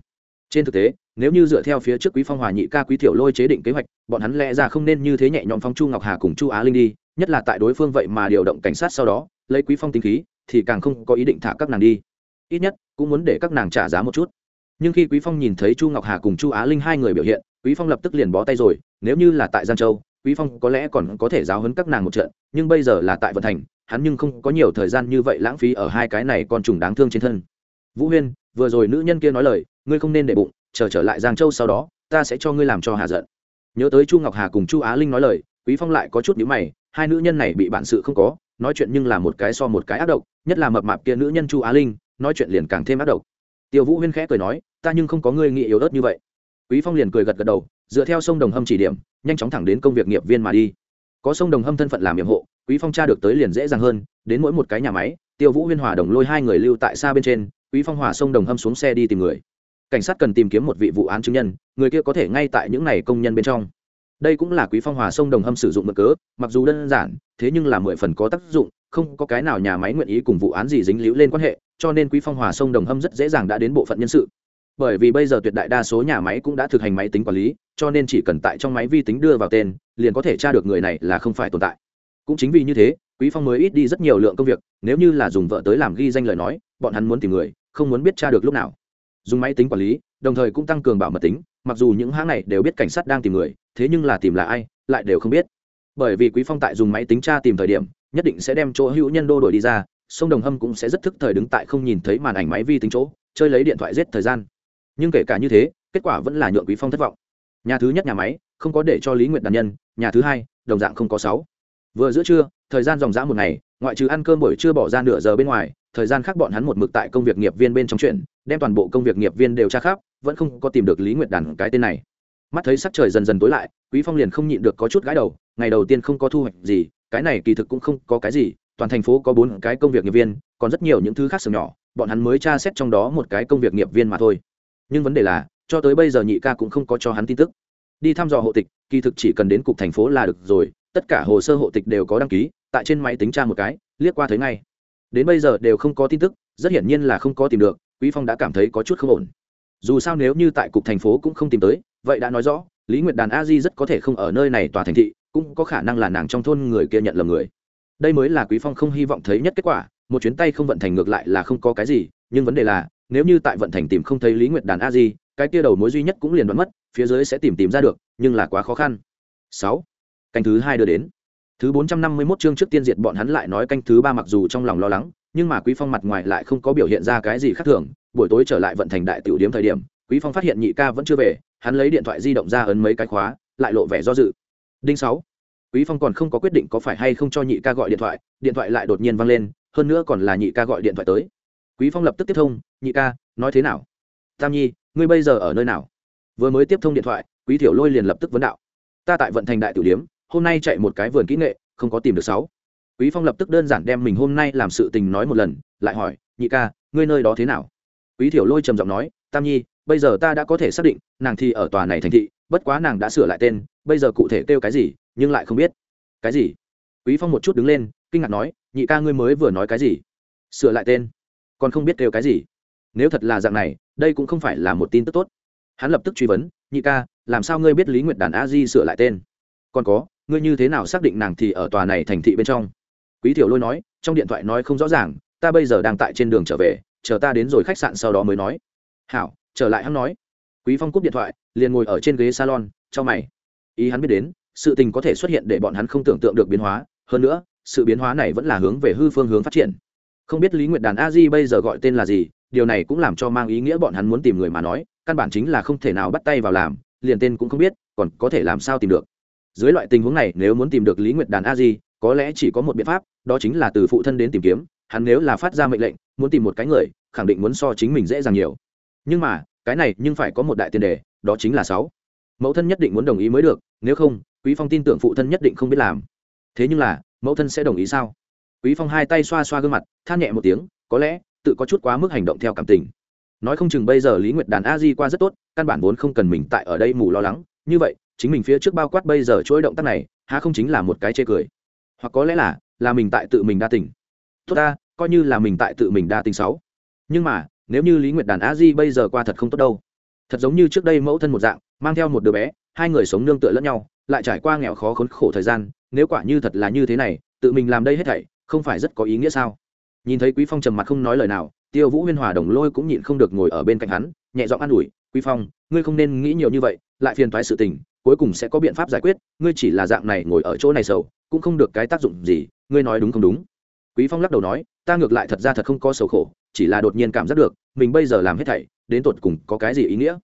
Trên thực tế nếu như dựa theo phía trước quý phong hòa nhị ca quý thiểu lôi chế định kế hoạch, bọn hắn lẽ ra không nên như thế nhẹ nhõm phong chu ngọc hà cùng chu á linh đi, nhất là tại đối phương vậy mà điều động cảnh sát sau đó, lấy quý phong tính khí, thì càng không có ý định thả các nàng đi. Ít nhất, cũng muốn để các nàng trả giá một chút. Nhưng khi quý phong nhìn thấy chu ngọc hà cùng chu á linh hai người biểu hiện, quý phong lập tức liền bó tay rồi, nếu như là tại giang châu, quý phong có lẽ còn có thể giáo huấn các nàng một trận, nhưng bây giờ là tại vận thành, hắn nhưng không có nhiều thời gian như vậy lãng phí ở hai cái này con trùng đáng thương trên thân. Vũ huyên, vừa rồi nữ nhân kia nói lời, ngươi không nên để bụng chờ trở lại giang châu sau đó, ta sẽ cho ngươi làm cho hà giận. Nhớ tới chu ngọc hà cùng chu á linh nói lời, quý phong lại có chút nhíu mày, hai nữ nhân này bị bản sự không có, nói chuyện nhưng là một cái so một cái ác độc, nhất là mập mạp kia nữ nhân chu á linh, nói chuyện liền càng thêm ác độc. Tiêu vũ huyên khẽ cười nói, ta nhưng không có ngươi nghĩ yếu ớt như vậy. Quý phong liền cười gật gật đầu, dựa theo sông đồng hâm chỉ điểm, nhanh chóng thẳng đến công việc nghiệp viên mà đi. Có sông đồng hâm thân phận làm nhiệm hộ, quý phong tra được tới liền dễ dàng hơn, đến mỗi một cái nhà máy, tiêu vũ huyên hòa đồng lôi hai người lưu tại xa bên trên, quý phong hòa sông đồng hâm xuống xe đi tìm người cảnh sát cần tìm kiếm một vị vụ án chứng nhân, người kia có thể ngay tại những này công nhân bên trong. Đây cũng là quý phong hòa sông đồng hâm sử dụng mực cớ, mặc dù đơn giản, thế nhưng là mười phần có tác dụng, không có cái nào nhà máy nguyện ý cùng vụ án gì dính líu lên quan hệ, cho nên quý phong hòa sông đồng hâm rất dễ dàng đã đến bộ phận nhân sự. Bởi vì bây giờ tuyệt đại đa số nhà máy cũng đã thực hành máy tính quản lý, cho nên chỉ cần tại trong máy vi tính đưa vào tên, liền có thể tra được người này là không phải tồn tại. Cũng chính vì như thế, quý phong mới ít đi rất nhiều lượng công việc, nếu như là dùng vợ tới làm ghi danh lời nói, bọn hắn muốn tìm người, không muốn biết tra được lúc nào dùng máy tính quản lý, đồng thời cũng tăng cường bảo mật tính, mặc dù những hãng này đều biết cảnh sát đang tìm người, thế nhưng là tìm là ai, lại đều không biết. Bởi vì quý phong tại dùng máy tính tra tìm thời điểm, nhất định sẽ đem chỗ hữu nhân đô đổi đi ra, sông đồng hâm cũng sẽ rất thức thời đứng tại không nhìn thấy màn ảnh máy vi tính chỗ, chơi lấy điện thoại giết thời gian. Nhưng kể cả như thế, kết quả vẫn là nhượng quý phong thất vọng. Nhà thứ nhất nhà máy, không có để cho lý nguyệt đàn nhân, nhà thứ hai, đồng dạng không có sáu. Vừa giữa trưa, thời gian dòng dã một ngày, ngoại trừ ăn cơm buổi trưa bỏ ra nửa giờ bên ngoài thời gian khác bọn hắn một mực tại công việc nghiệp viên bên trong chuyện, đem toàn bộ công việc nghiệp viên đều tra khắp, vẫn không có tìm được lý nguyệt đàn cái tên này. Mắt thấy sắc trời dần dần tối lại, quý phong liền không nhịn được có chút gãi đầu, ngày đầu tiên không có thu hoạch gì, cái này kỳ thực cũng không có cái gì, toàn thành phố có bốn cái công việc nghiệp viên, còn rất nhiều những thứ khác sừng nhỏ, bọn hắn mới tra xét trong đó một cái công việc nghiệp viên mà thôi. Nhưng vấn đề là, cho tới bây giờ nhị ca cũng không có cho hắn tin tức. Đi thăm dò hộ tịch, kỳ thực chỉ cần đến cục thành phố là được rồi, tất cả hồ sơ hộ tịch đều có đăng ký, tại trên máy tính tra một cái, liếc qua thấy ngay đến bây giờ đều không có tin tức, rất hiển nhiên là không có tìm được, quý phong đã cảm thấy có chút không ổn. Dù sao nếu như tại cục thành phố cũng không tìm tới, vậy đã nói rõ, lý nguyệt đàn a di rất có thể không ở nơi này tòa thành thị, cũng có khả năng là nàng trong thôn người kia nhận lầm người. Đây mới là quý phong không hy vọng thấy nhất kết quả, một chuyến tay không vận thành ngược lại là không có cái gì, nhưng vấn đề là, nếu như tại vận thành tìm không thấy lý nguyệt đàn a di, cái kia đầu mối duy nhất cũng liền đoán mất, phía dưới sẽ tìm tìm ra được, nhưng là quá khó khăn. Sáu. Canh thứ hai đưa đến thứ bốn trăm năm mươi 451 chương trước tiên diệt bọn hắn lại nói canh thứ ba mặc dù trong lòng lo lắng, nhưng mà quý phong mặt ngoài lại không có biểu hiện ra cái gì khác thường. Buổi tối trở lại vận thành đại tiểu điếm thời điểm, quý phong phát hiện nhị ca vẫn chưa về, hắn lấy điện thoại di động ra ấn mấy cái khóa, lại lộ vẻ do dự. Đinh sáu. Quý phong còn không có quyết định có phải hay không cho nhị ca gọi điện thoại điện thoại lại đột nhiên vang lên, hơn nữa còn là nhị ca gọi điện thoại tới. Quý phong lập tức tiếp thông, nhị ca, nói thế nào? Tam nhi, ngươi bây giờ ở nơi nào? Vừa mới tiếp thông điện thoại, quý tiểu lôi liền lập tức vấn đạo. Ta tại vận thành đại tiểu điếm hôm nay chạy một cái vườn kỹ nghệ, không có tìm được sáu. Quý phong lập tức đơn giản đem mình hôm nay làm sự tình nói một lần, lại hỏi, nhị ca, ngươi nơi đó thế nào? Quý tiểu lôi trầm giọng nói, tam nhi, bây giờ ta đã có thể xác định, nàng thì ở tòa này thành thị, bất quá nàng đã sửa lại tên, bây giờ cụ thể kêu cái gì, nhưng lại không biết. Cái gì? Quý phong một chút đứng lên, kinh ngạc nói, nhị ca ngươi mới vừa nói cái gì? Sửa lại tên, còn không biết kêu cái gì? Nếu thật là dạng này, đây cũng không phải là một tin tức tốt. Hắn lập tức truy vấn, nhị ca, làm sao ngươi biết lý nguyệt đàn a di sửa lại tên? Còn có ngươi như thế nào xác định nàng thì ở tòa này thành thị bên trong? Quý thiểu lôi nói, trong điện thoại nói không rõ ràng, ta bây giờ đang tại trên đường trở về, chờ ta đến rồi khách sạn sau đó mới nói. Hảo, trở lại hắn nói. Quý phong cúp điện thoại, liền ngồi ở trên ghế salon, cho mày. Ý hắn biết đến, sự tình có thể xuất hiện để bọn hắn không tưởng tượng được biến hóa. Hơn nữa, sự biến hóa này vẫn là hướng về hư phương hướng phát triển. Không biết lý nguyệt đàn a di bây giờ gọi tên là gì, điều này cũng làm cho mang ý nghĩa bọn hắn muốn tìm người mà nói, căn bản chính là không thể nào bắt tay vào làm, liền tên cũng không biết, còn có thể làm sao tìm được dưới loại tình huống này, nếu muốn tìm được lý nguyệt đàn a di, có lẽ chỉ có một biện pháp, đó chính là từ phụ thân đến tìm kiếm. Hắn nếu là phát ra mệnh lệnh, muốn tìm một cái người, khẳng định muốn so chính mình dễ dàng nhiều. Nhưng mà, cái này nhưng phải có một đại tiền đề, đó chính là sáu. Mẫu thân nhất định muốn đồng ý mới được, nếu không, quý phong tin tưởng phụ thân nhất định không biết làm. Thế nhưng là, mẫu thân sẽ đồng ý sao? Quý phong hai tay xoa xoa gương mặt, than nhẹ một tiếng, có lẽ, tự có chút quá mức hành động theo cảm tình. Nói không chừng bây giờ lý nguyệt đàn a di qua rất tốt, căn bản vốn không cần mình tại ở đây mù lo lắng, như vậy chính mình phía trước bao quát bây giờ chuỗi động tác này, há không chính là một cái chê cười? Hoặc có lẽ là là mình tại tự mình đa tình. Tốt ta, coi như là mình tại tự mình đa tình sáu. Nhưng mà, nếu như lý nguyệt đàn a di bây giờ qua thật không tốt đâu. Thật giống như trước đây mẫu thân một dạng, mang theo một đứa bé, hai người sống nương tựa lẫn nhau, lại trải qua nghèo khó khốn khổ thời gian, nếu quả như thật là như thế này, tự mình làm đây hết thảy, không phải rất có ý nghĩa sao? Nhìn thấy quý phong trầm mặt không nói lời nào, tiêu vũ huyên hòa đồng lôi cũng nhịn không được ngồi ở bên cạnh hắn, nhẹ giọng an ủi, quý phong, ngươi không nên nghĩ nhiều như vậy, lại phiền toái sự tình cuối cùng sẽ có biện pháp giải quyết, ngươi chỉ là dạng này ngồi ở chỗ này sầu, cũng không được cái tác dụng gì, ngươi nói đúng không đúng? Quý phong lắc đầu nói, ta ngược lại thật ra thật không có sầu khổ, chỉ là đột nhiên cảm giác được, mình bây giờ làm hết thảy, đến tột cùng có cái gì ý nghĩa?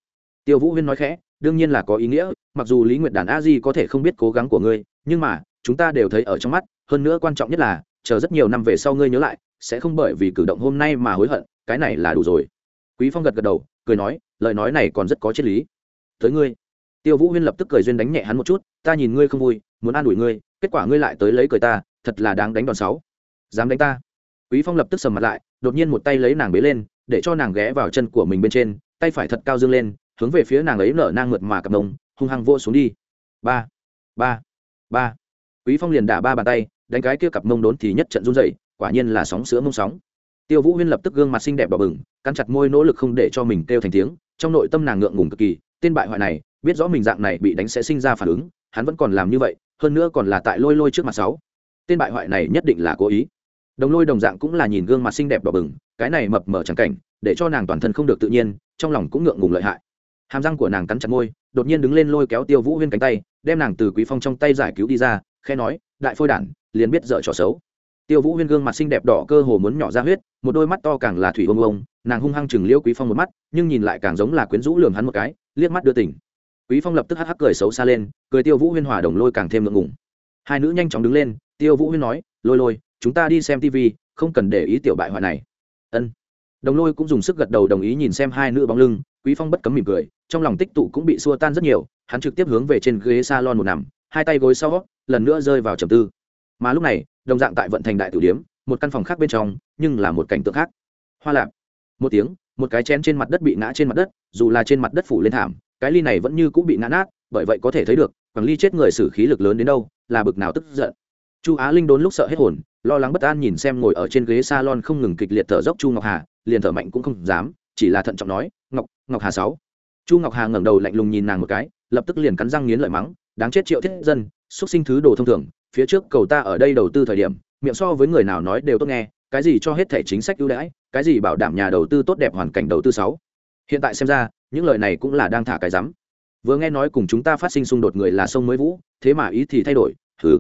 Tiêu vũ huyên nói khẽ, đương nhiên là có ý nghĩa, mặc dù lý nguyệt đàn a di có thể không biết cố gắng của ngươi, nhưng mà, chúng ta đều thấy ở trong mắt, hơn nữa quan trọng nhất là, chờ rất nhiều năm về sau ngươi nhớ lại, sẽ không bởi vì cử động hôm nay mà hối hận, cái này là đủ rồi. Quý phong gật gật đầu, cười nói, lời nói này còn rất có triết lý. Tới ngươi tiêu vũ huyên lập tức cười duyên đánh nhẹ hắn một chút, ta nhìn ngươi không vui, muốn an ủi ngươi, kết quả ngươi lại tới lấy cười ta, thật là đáng đánh đòn sáu dám đánh ta? Quý phong lập tức sầm mặt lại, đột nhiên một tay lấy nàng bế lên, để cho nàng ghé vào chân của mình bên trên, tay phải thật cao dương lên, hướng về phía nàng ấy nở nang mượt mà cặp đồng hung hăng vô xuống đi. Ba ba ba. Quý phong liền đả ba bàn tay, đánh cái kia cặp mông đốn thì nhất trận run rẩy, quả nhiên là sóng sữa mông sóng. Tiêu vũ huyên lập tức gương mặt xinh đẹp đỏ bừng, cắn chặt môi nỗ lực không để cho mình kêu thành tiếng, trong nội tâm nàng ngượng ngùng cực kỳ, tên bại hoại này biết rõ mình dạng này bị đánh sẽ sinh ra phản ứng, hắn vẫn còn làm như vậy, hơn nữa còn là tại lôi lôi trước mặt sáu. Tên bại hoại này nhất định là cố ý. Đồng lôi đồng dạng cũng là nhìn gương mặt xinh đẹp đỏ bừng, cái này mập mờ chẳng cảnh, để cho nàng toàn thân không được tự nhiên, trong lòng cũng ngượng ngùng lợi hại. Hàm răng của nàng cắn chặt môi, đột nhiên đứng lên lôi kéo tiêu vũ huyên cánh tay, đem nàng từ quý phong trong tay giải cứu đi ra khe nói, đại phôi đản, liền biết dở trò xấu. Tiêu vũ huyên gương mặt xinh đẹp đỏ cơ hồ muốn nhỏ ra huyết, một đôi mắt to càng là thủy ông ông, nàng hung hăng chừng liêu quý phong một mắt, nhưng nhìn lại càng giống là quyến rũ lường hắn một cái, liếc mắt đưa tỉnh quý phong lập tức hắc hắc cười xấu xa lên, cười tiêu vũ huyên hòa đồng lôi càng thêm ngượng ngùng. Hai nữ nhanh chóng đứng lên, tiêu vũ huyên nói, lôi lôi, chúng ta đi xem tv không cần để ý tiểu bại hoại này. Ân. Đồng lôi cũng dùng sức gật đầu đồng ý nhìn xem hai nữ bóng lưng, quý phong bất cấm mỉm cười, trong lòng tích tụ cũng bị xua tan rất nhiều, hắn trực tiếp hướng về trên ghế salon một nằm, hai tay gối sau, lần nữa rơi vào trầm tư. Mà lúc này, đồng dạng tại vận thành đại tử điếm, một căn phòng khác bên trong, nhưng là một cảnh tượng khác. Hoa lạp. Một tiếng, một cái chén trên mặt đất bị ngã trên mặt đất, dù là trên mặt đất phủ lên thảm cái ly này vẫn như cũng bị nã nát, bởi vậy có thể thấy được, quảng ly chết người xử khí lực lớn đến đâu, là bực nào tức giận. Chu á linh đốn lúc sợ hết hồn, lo lắng bất an nhìn xem ngồi ở trên ghế salon không ngừng kịch liệt thở dốc chu ngọc hà, liền thở mạnh cũng không dám, chỉ là thận trọng nói, ngọc ngọc hà sáu. Chu ngọc hà ngẩng đầu lạnh lùng nhìn nàng một cái, lập tức liền cắn răng nghiến lợi mắng, đáng chết triệu thiết dân, xuất sinh thứ đồ thông thường, phía trước cầu ta ở đây đầu tư thời điểm, miệng so với người nào nói đều tốt nghe, cái gì cho hết thẻ chính sách ưu đãi, cái gì bảo đảm nhà đầu tư tốt đẹp hoàn cảnh đầu tư sáu. Hiện tại xem ra những lời này cũng là đang thả cái rắm. Vừa nghe nói cùng chúng ta phát sinh xung đột người là sông mới vũ, thế mà ý thì thay đổi thứ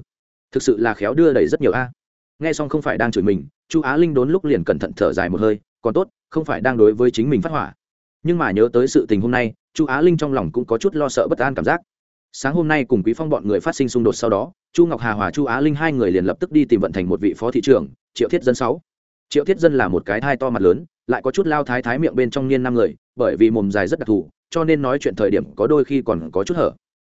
thực sự là khéo đưa đẩy rất nhiều a. Nghe xong không phải đang chửi mình, chu á linh đốn lúc liền cẩn thận thở dài một hơi, còn tốt, không phải đang đối với chính mình phát hỏa. Nhưng mà nhớ tới sự tình hôm nay, chu á linh trong lòng cũng có chút lo sợ bất an cảm giác. Sáng hôm nay cùng quý phong bọn người phát sinh xung đột sau đó, chu ngọc hà hòa chu á linh hai người liền lập tức đi tìm vận thành một vị phó thị trưởng, triệu thiết dân sáu. Triệu thiết dân là một cái thai to mặt lớn lại có chút lao thái thái miệng bên trong niên năm người, bởi vì mồm dài rất đặc thù, cho nên nói chuyện thời điểm có đôi khi còn có chút hở.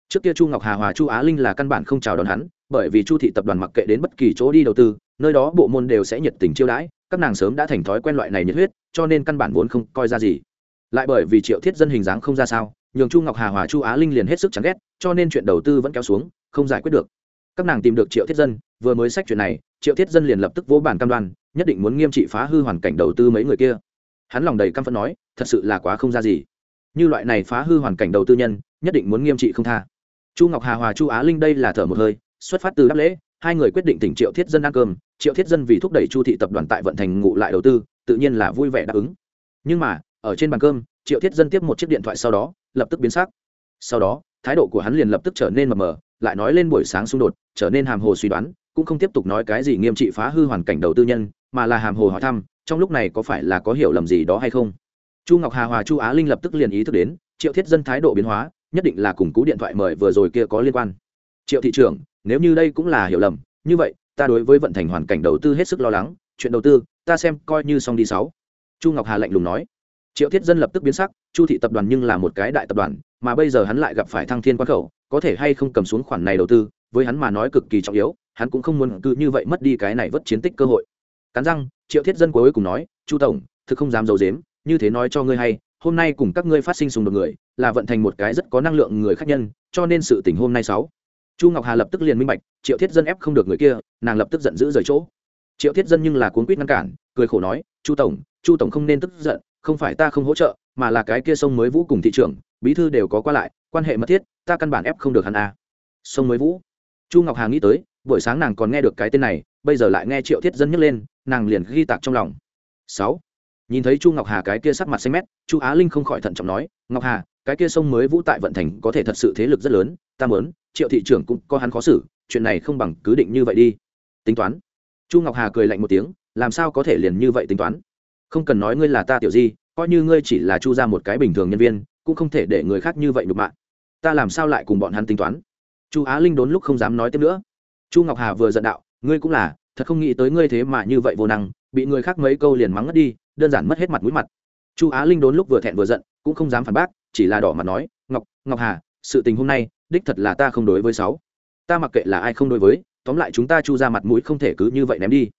Trước kia chu ngọc hà, hòa chu á linh là căn bản không chào đón hắn, bởi vì chu thị tập đoàn mặc kệ đến bất kỳ chỗ đi đầu tư, nơi đó bộ môn đều sẽ nhiệt tình chiêu đãi, các nàng sớm đã thành thói quen loại này nhiệt huyết, cho nên căn bản vốn không coi ra gì. Lại bởi vì triệu thiết dân hình dáng không ra sao, nhường chu ngọc hà, hòa chu á linh liền hết sức chán ghét, cho nên chuyện đầu tư vẫn kéo xuống, không giải quyết được. Các nàng tìm được triệu thiết dân vừa mới sách chuyện này, triệu thiết dân liền lập tức vỗ bản cam đoan, nhất định muốn nghiêm trị phá hư hoàn cảnh đầu tư mấy người kia. Hắn lòng đầy căm phẫn nói, thật sự là quá không ra gì. Như loại này phá hư hoàn cảnh đầu tư nhân, nhất định muốn nghiêm trị không tha. Chu ngọc hà hòa chu á linh đây là thở một hơi, xuất phát từ đáp lễ, hai người quyết định tỉnh triệu thiết dân ăn cơm. Triệu thiết dân vì thúc đẩy chu thị tập đoàn tại vận thành ngụ lại đầu tư, tự nhiên là vui vẻ đáp ứng. Nhưng mà, ở trên bàn cơm, triệu thiết dân tiếp một chiếc điện thoại sau đó, lập tức biến sắc. Sau đó, thái độ của hắn liền lập tức trở nên mờ mờ, lại nói lên buổi sáng xung đột, trở nên hàm hồ suy đoán cũng không tiếp tục nói cái gì nghiêm trị phá hư hoàn cảnh đầu tư nhân, mà là hàm hồ hỏi thăm, trong lúc này có phải là có hiểu lầm gì đó hay không? Chu ngọc hà, hòa chu á linh lập tức liền ý thức đến, triệu thiết dân thái độ biến hóa, nhất định là cùng cú điện thoại mời vừa rồi kia có liên quan. Triệu thị trưởng, nếu như đây cũng là hiểu lầm, như vậy, ta đối với vận thành hoàn cảnh đầu tư hết sức lo lắng, chuyện đầu tư, ta xem coi như xong đi sáu. Chu ngọc hà lạnh lùng nói. Triệu thiết dân lập tức biến sắc, chu thị tập đoàn nhưng là một cái đại tập đoàn, mà bây giờ hắn lại gặp phải thăng thiên quan khẩu, có thể hay không cầm xuống khoản này đầu tư, với hắn mà nói cực kỳ trọng yếu hắn cũng không muốn cứ như vậy mất đi cái này vất chiến tích cơ hội. Cắn răng, triệu thiết dân cuối cùng nói, chu tổng, thực không dám d i ấ u dếm như thế nói cho ngươi hay, hôm nay cùng các ngươi phát sinh xung đột người, là vận thành một cái rất có năng lượng người khác nhân, cho nên sự tình hôm nay sáu. Chu ngọc hà lập tức liền minh bạch, triệu thiết dân ép không được người kia, nàng lập tức giận dữ rời chỗ. Triệu thiết dân nhưng là cuốn quýt ngăn cản, cười khổ nói, chu tổng chu tổng không nên tức giận, không phải ta không hỗ trợ, mà là cái kia sông mới vũ cùng thị trưởng, bí thư đều có qua lại, quan hệ mật thiết, ta căn bản ép không được hắn a à. sông mới vũ. Chu ngọc hà nghĩ tới buổi sáng nàng còn nghe được cái tên này, bây giờ lại nghe triệu thiết dân nhấc lên, nàng liền ghi tạc trong lòng. Sáu. Nhìn thấy chu ngọc hà cái kia sắc mặt xanh mét, chu á linh không khỏi thận trọng nói, ngọc hà, cái kia sông mới vũ tại vận thành có thể thật sự thế lực rất lớn, ta mớn triệu thị trưởng cũng có hắn khó xử, chuyện này không bằng cứ định như vậy đi. Tính toán. Chu ngọc hà cười lạnh một tiếng, làm sao có thể liền như vậy tính toán? Không cần nói ngươi là ta tiểu di, coi như ngươi chỉ là chu ra một cái bình thường nhân viên, cũng không thể để người khác như vậy nhục mạ. Ta làm sao lại cùng bọn hắn tính toán? Chu á linh đốn lúc không dám nói tiếp nữa chu ngọc hà vừa giận đạo, ngươi cũng là, thật không nghĩ tới ngươi thế mà như vậy vô năng, bị người khác mấy câu liền mắng ngất đi, đơn giản mất hết mặt mũi mặt. Chu á linh đốn lúc vừa thẹn vừa giận, cũng không dám phản bác, chỉ là đỏ mặt nói, ngọc ngọc hà, sự tình hôm nay, đích thật là ta không đối với sáu. Ta mặc kệ là ai không đối với, tóm lại chúng ta chu ra mặt mũi không thể cứ như vậy ném đi.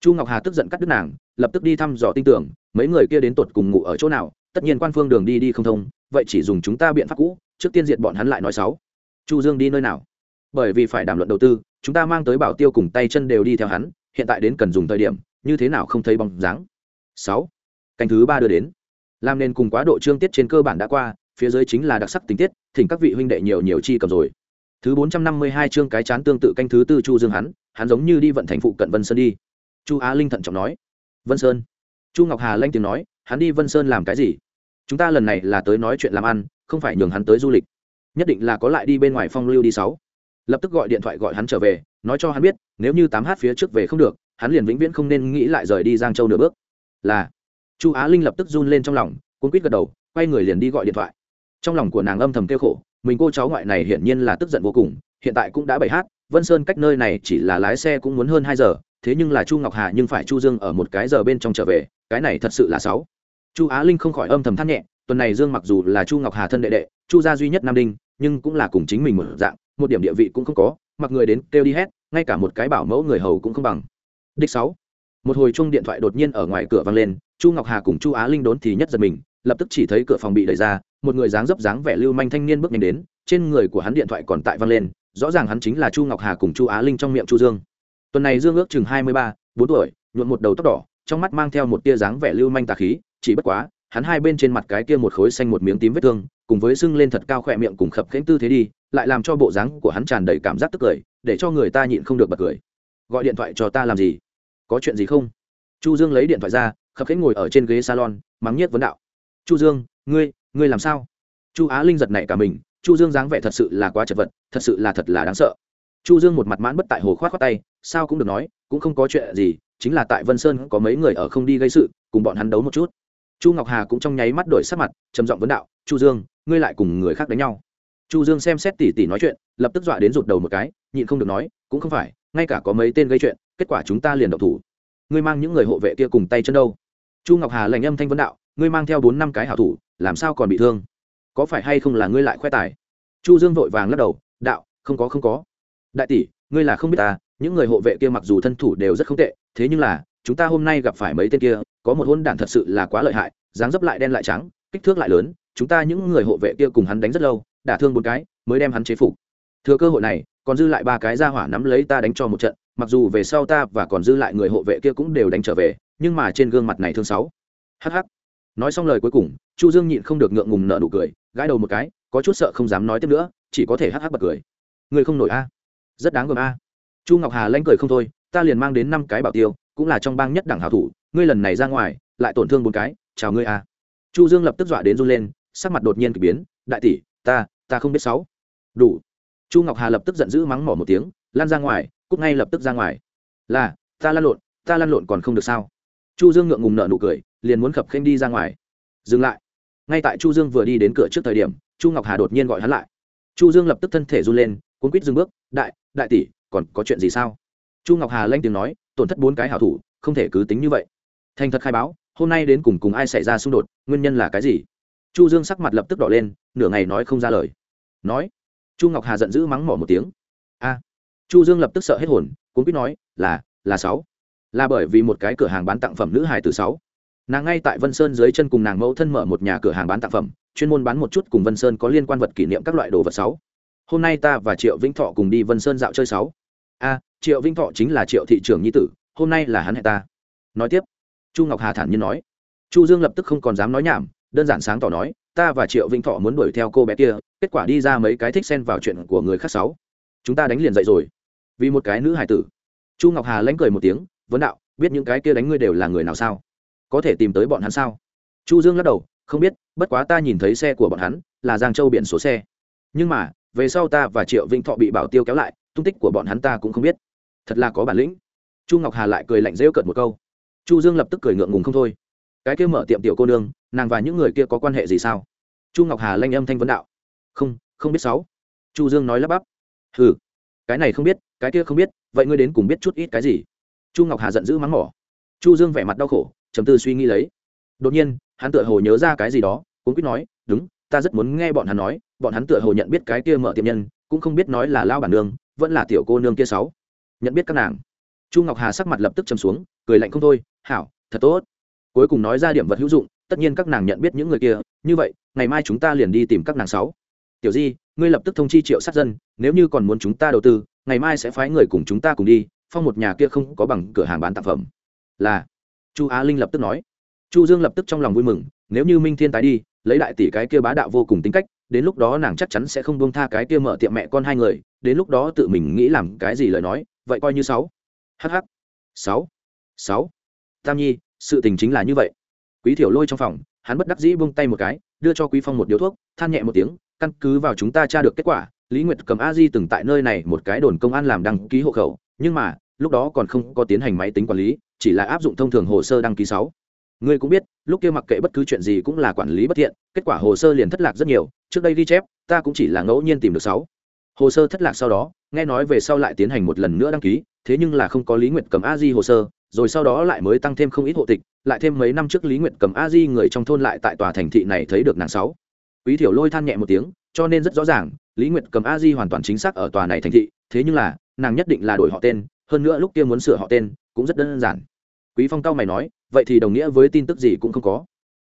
Chu ngọc hà tức giận cắt đứt nàng, lập tức đi thăm dò tin tưởng, mấy người kia đến tột cùng ngủ ở chỗ nào, tất nhiên quan phương đường đi đi không thông, vậy chỉ dùng chúng ta biện pháp cũ, trước tiên diện bọn hắn lại nói sáu. Chu dương đi nơi nào? Bởi vì phải đàm luận đầu tư, chúng ta mang tới bảo tiêu cùng tay chân đều đi theo hắn, hiện tại đến cần dùng thời điểm, như thế nào không thấy bóng dáng. Sáu, canh thứ ba đưa đến. Làm nên cùng quá độ trương tiết trên cơ bản đã qua, phía dưới chính là đặc sắc tình tiết, thỉnh các vị huynh đệ nhiều nhiều chi cầm rồi. Thứ bốn trăm năm mươi hai chương cái chán tương tự canh thứ tư chu dương hắn hắn giống như đi vận thành phụ cận vân sơn đi. Chu á linh thận trọng nói. Vân sơn. Chu ngọc hà lanh tiếng nói, hắn đi vân sơn làm cái gì? Chúng ta lần này là tới nói chuyện làm ăn, không phải nhường hắn tới du lịch. Nhất định là có lại đi bên ngoài phong lưu đi sáu lập tức gọi điện thoại gọi hắn trở về, nói cho hắn biết, nếu như tám h phía trước về không được, hắn liền vĩnh viễn không nên nghĩ lại rời đi giang châu nửa bước. Là, chu á linh lập tức run lên trong lòng cuốn quýt gật đầu, quay người liền đi gọi điện thoại. Trong lòng của nàng âm thầm kêu khổ, mình cô cháu ngoại này hiển nhiên là tức giận vô cùng, hiện tại cũng đã bảy h vân sơn cách nơi này chỉ là lái xe cũng muốn hơn hai giờ, thế nhưng là chu ngọc hà nhưng phải chu dương ở một cái giờ bên trong trở về, cái này thật sự là sáu chu á linh không khỏi âm thầm than nhẹ, tuần này dương mặc dù là chu ngọc hà thân đệ đệ, chu gia duy nhất nam đinh, nhưng cũng là cùng chính mình một dạng một điểm địa vị cũng không có, mặc người đến kêu đi hết, ngay cả một cái bảo mẫu người hầu cũng không bằng. Đích sáu. Một hồi chung điện thoại đột nhiên ở ngoài cửa vang lên, chu ngọc hà cùng chu á linh đốn thì nhất giật mình, lập tức chỉ thấy cửa phòng bị đẩy ra, một người dáng dấp dáng vẻ lưu manh thanh niên bước nhanh đến, trên người của hắn điện thoại còn tại vang lên, rõ ràng hắn chính là chu ngọc hà cùng chu á linh trong miệng chu dương. Tuần này dương ước chừng hai mươi ba, bốn tuổi nhuộn một đầu tóc đỏ, trong mắt mang theo một tia dáng vẻ lưu manh tà khí, chỉ bất quá, hắn hai bên trên mặt cái kia một khối xanh một miếng tím vết thương, cùng với sưng lên thật cao khỏe miệng cùng khập khẽnh tư thế đi lại làm cho bộ dáng của hắn tràn đầy cảm giác tức cười, để cho người ta nhịn không được bật cười. Gọi điện thoại cho ta làm gì? Có chuyện gì không? Chu dương lấy điện thoại ra, khập khiễng ngồi ở trên ghế salon, mắng nhiếc vấn đạo. Chu dương, ngươi ngươi làm sao? Chu á linh giật nảy cả mình, chu dương dáng vẻ thật sự là quá chật vật, thật sự là thật là đáng sợ. Chu dương một mặt mãn bất tại hồ khoát khoát tay, sao cũng được nói, cũng không có chuyện gì, chính là tại vân sơn có mấy người ở không đi gây sự, cùng bọn hắn đấu một chút. Chu ngọc hà cũng trong nháy mắt đổi sắc mặt, trầm giọng vấn đạo, chu dương, ngươi lại cùng người khác đánh nhau chu dương xem xét tỉ tỉ nói chuyện, lập tức dọa đến rụt đầu một cái, nhịn không được nói, cũng không phải, ngay cả có mấy tên gây chuyện, kết quả chúng ta liền độc thủ. Ngươi mang những người hộ vệ kia cùng tay chân đâu? Chu ngọc hà lành âm thanh vấn đạo, ngươi mang theo bốn năm cái hảo thủ, làm sao còn bị thương? Có phải hay không là ngươi lại khoe tài? Chu dương vội vàng lắc đầu, đạo, không có không có. Đại tỷ, ngươi là không biết ta, những người hộ vệ kia mặc dù thân thủ đều rất không tệ, thế nhưng là, chúng ta hôm nay gặp phải mấy tên kia, có một hôn đản thật sự là quá lợi hại, dáng dấp lại đen lại trắng, kích thước lại lớn, chúng ta những người hộ vệ kia cùng hắn đánh rất lâu đả thương một cái, mới đem hắn chế phục. Thừa cơ hội này, còn dư lại ba cái ra hỏa nắm lấy ta đánh cho một trận, mặc dù về sau ta và còn dư lại người hộ vệ kia cũng đều đánh trở về, nhưng mà trên gương mặt này thương sáu. Hh nói xong lời cuối cùng, chu dương nhịn không được ngượng ngùng nợ nụ cười, gãi đầu một cái, có chút sợ không dám nói tiếp nữa, chỉ có thể hh bật cười. Người không nổi a. Rất đáng gờm a. Chu ngọc hà lanh cười không thôi, ta liền mang đến năm cái bảo tiêu, cũng là trong bang nhất đẳng hảo thủ, ngươi lần này ra ngoài, lại tổn thương bốn cái, chào ngươi a. Chu dương lập tức dọa đến run lên, sắc mặt đột nhiên kỳ biến, đại tỷ ta ta không biết sáu. Đủ. Chu ngọc hà lập tức giận dữ mắng mỏ một tiếng, lan ra ngoài, cút ngay lập tức ra ngoài. Là, ta lăn lộn, ta lăn lộn còn không được sao? Chu dương ngượng ngùng nợ nụ cười, liền muốn khập khênh đi ra ngoài. Dừng lại. Ngay tại chu dương vừa đi đến cửa trước thời điểm, chu ngọc hà đột nhiên gọi hắn lại. Chu dương lập tức thân thể run lên cuốn quýt dừng bước, đại đại tỷ, còn có chuyện gì sao? Chu ngọc hà lanh tiếng nói, tổn thất bốn cái hảo thủ, không thể cứ tính như vậy. Thành thật khai báo, hôm nay đến cùng cùng ai xảy ra xung đột, nguyên nhân là cái gì? Chu dương sắc mặt lập tức đỏ lên, nửa ngày nói không ra lời. Nói, chu ngọc hà giận dữ mắng mỏ một tiếng. A. Chu dương lập tức sợ hết hồn cũng biết nói, là là sáu. Là bởi vì một cái cửa hàng bán tặng phẩm nữ hài từ sáu. Nàng ngay tại vân sơn dưới chân cùng nàng mẫu thân mở một nhà cửa hàng bán tặng phẩm, chuyên môn bán một chút cùng vân sơn có liên quan vật kỷ niệm các loại đồ vật sáu. Hôm nay ta và triệu vĩnh thọ cùng đi vân sơn dạo chơi sáu. A, triệu vĩnh thọ chính là triệu thị trưởng nhi tử, hôm nay là hắn hẹn ta. Nói tiếp, chu ngọc hà thản nhiên nói. Chu dương lập tức không còn dám nói nhảm đơn giản sáng tỏ nói, ta và triệu vĩnh thọ muốn đuổi theo cô bé kia, kết quả đi ra mấy cái thích xen vào chuyện của người khác sáu. Chúng ta đánh liền dậy rồi. Vì một cái nữ hải tử. Chu ngọc hà lánh cười một tiếng, vấn đạo, biết những cái kia đánh ngươi đều là người nào sao? Có thể tìm tới bọn hắn sao? Chu dương lắc đầu, không biết, bất quá ta nhìn thấy xe của bọn hắn, là giang châu biển số xe. Nhưng mà, về sau ta và triệu vĩnh thọ bị bảo tiêu kéo lại, tung tích của bọn hắn ta cũng không biết. Thật là có bản lĩnh. Chu ngọc hà lại cười lạnh rêu cợt một câu. Chu dương lập tức cười ngượng ngùng không thôi cái kia mở tiệm tiểu cô nương, nàng và những người kia có quan hệ gì sao? Chu ngọc hà lanh âm thanh vấn đạo. Không không biết sáu. Chu dương nói lắp bắp. Ừ cái này không biết, cái kia không biết, vậy ngươi đến cùng biết chút ít cái gì? Chu ngọc hà giận dữ mắng mỏ. Chu dương vẻ mặt đau khổ chấm tư suy nghĩ lấy. Đột nhiên, hắn tựa hồ nhớ ra cái gì đó, cũng quyết nói, đúng, ta rất muốn nghe bọn hắn nói, bọn hắn tựa hồ nhận biết cái kia mở tiệm nhân, cũng không biết nói là lao bản nương, vẫn là tiểu cô nương kia sáu. Nhận biết các nàng. Chu ngọc hà sắc mặt lập tức chầm xuống, cười lạnh không thôi, hảo, thật tốt cuối cùng nói ra điểm vật hữu dụng, tất nhiên các nàng nhận biết những người kia, như vậy, ngày mai chúng ta liền đi tìm các nàng sáu. Tiểu di, ngươi lập tức thông chi triệu sát dân, nếu như còn muốn chúng ta đầu tư, ngày mai sẽ phái người cùng chúng ta cùng đi, phong một nhà kia không có bằng cửa hàng bán tạp phẩm. Là. Chu á linh lập tức nói. Chu dương lập tức trong lòng vui mừng, nếu như minh thiên tái đi, lấy đại tỷ cái kia bá đạo vô cùng tính cách, đến lúc đó nàng chắc chắn sẽ không buông tha cái kia mở tiệm mẹ con hai người, đến lúc đó tự mình nghĩ làm cái gì lời nói, vậy coi như sáu. Hh sáu. Sáu. Tam nhi sự tình chính là như vậy. Quý thiểu lôi trong phòng, hắn bất đắc dĩ buông tay một cái, đưa cho quý phong một điếu thuốc, than nhẹ một tiếng, căn cứ vào chúng ta tra được kết quả, lý nguyệt cầm a di từng tại nơi này một cái đồn công an làm đăng ký hộ khẩu, nhưng mà, lúc đó còn không có tiến hành máy tính quản lý, chỉ là áp dụng thông thường hồ sơ đăng ký sáu. Ngươi cũng biết, lúc kia mặc kệ bất cứ chuyện gì cũng là quản lý bất thiện, kết quả hồ sơ liền thất lạc rất nhiều, trước đây ghi chép, ta cũng chỉ là ngẫu nhiên tìm được sáu. Hồ sơ thất lạc sau đó, nghe nói về sau lại tiến hành một lần nữa đăng ký, thế nhưng là không có lý nguyệt cầm a di hồ sơ rồi sau đó lại mới tăng thêm không ít hộ tịch, lại thêm mấy năm trước lý nguyệt cầm a di người trong thôn lại tại tòa thành thị này thấy được nàng sáu. Quý thiểu lôi than nhẹ một tiếng, cho nên rất rõ ràng, lý nguyệt cầm a di hoàn toàn chính xác ở tòa này thành thị, thế nhưng là, nàng nhất định là đổi họ tên, hơn nữa lúc kia muốn sửa họ tên, cũng rất đơn giản. Quý phong cao mày nói, vậy thì đồng nghĩa với tin tức gì cũng không có.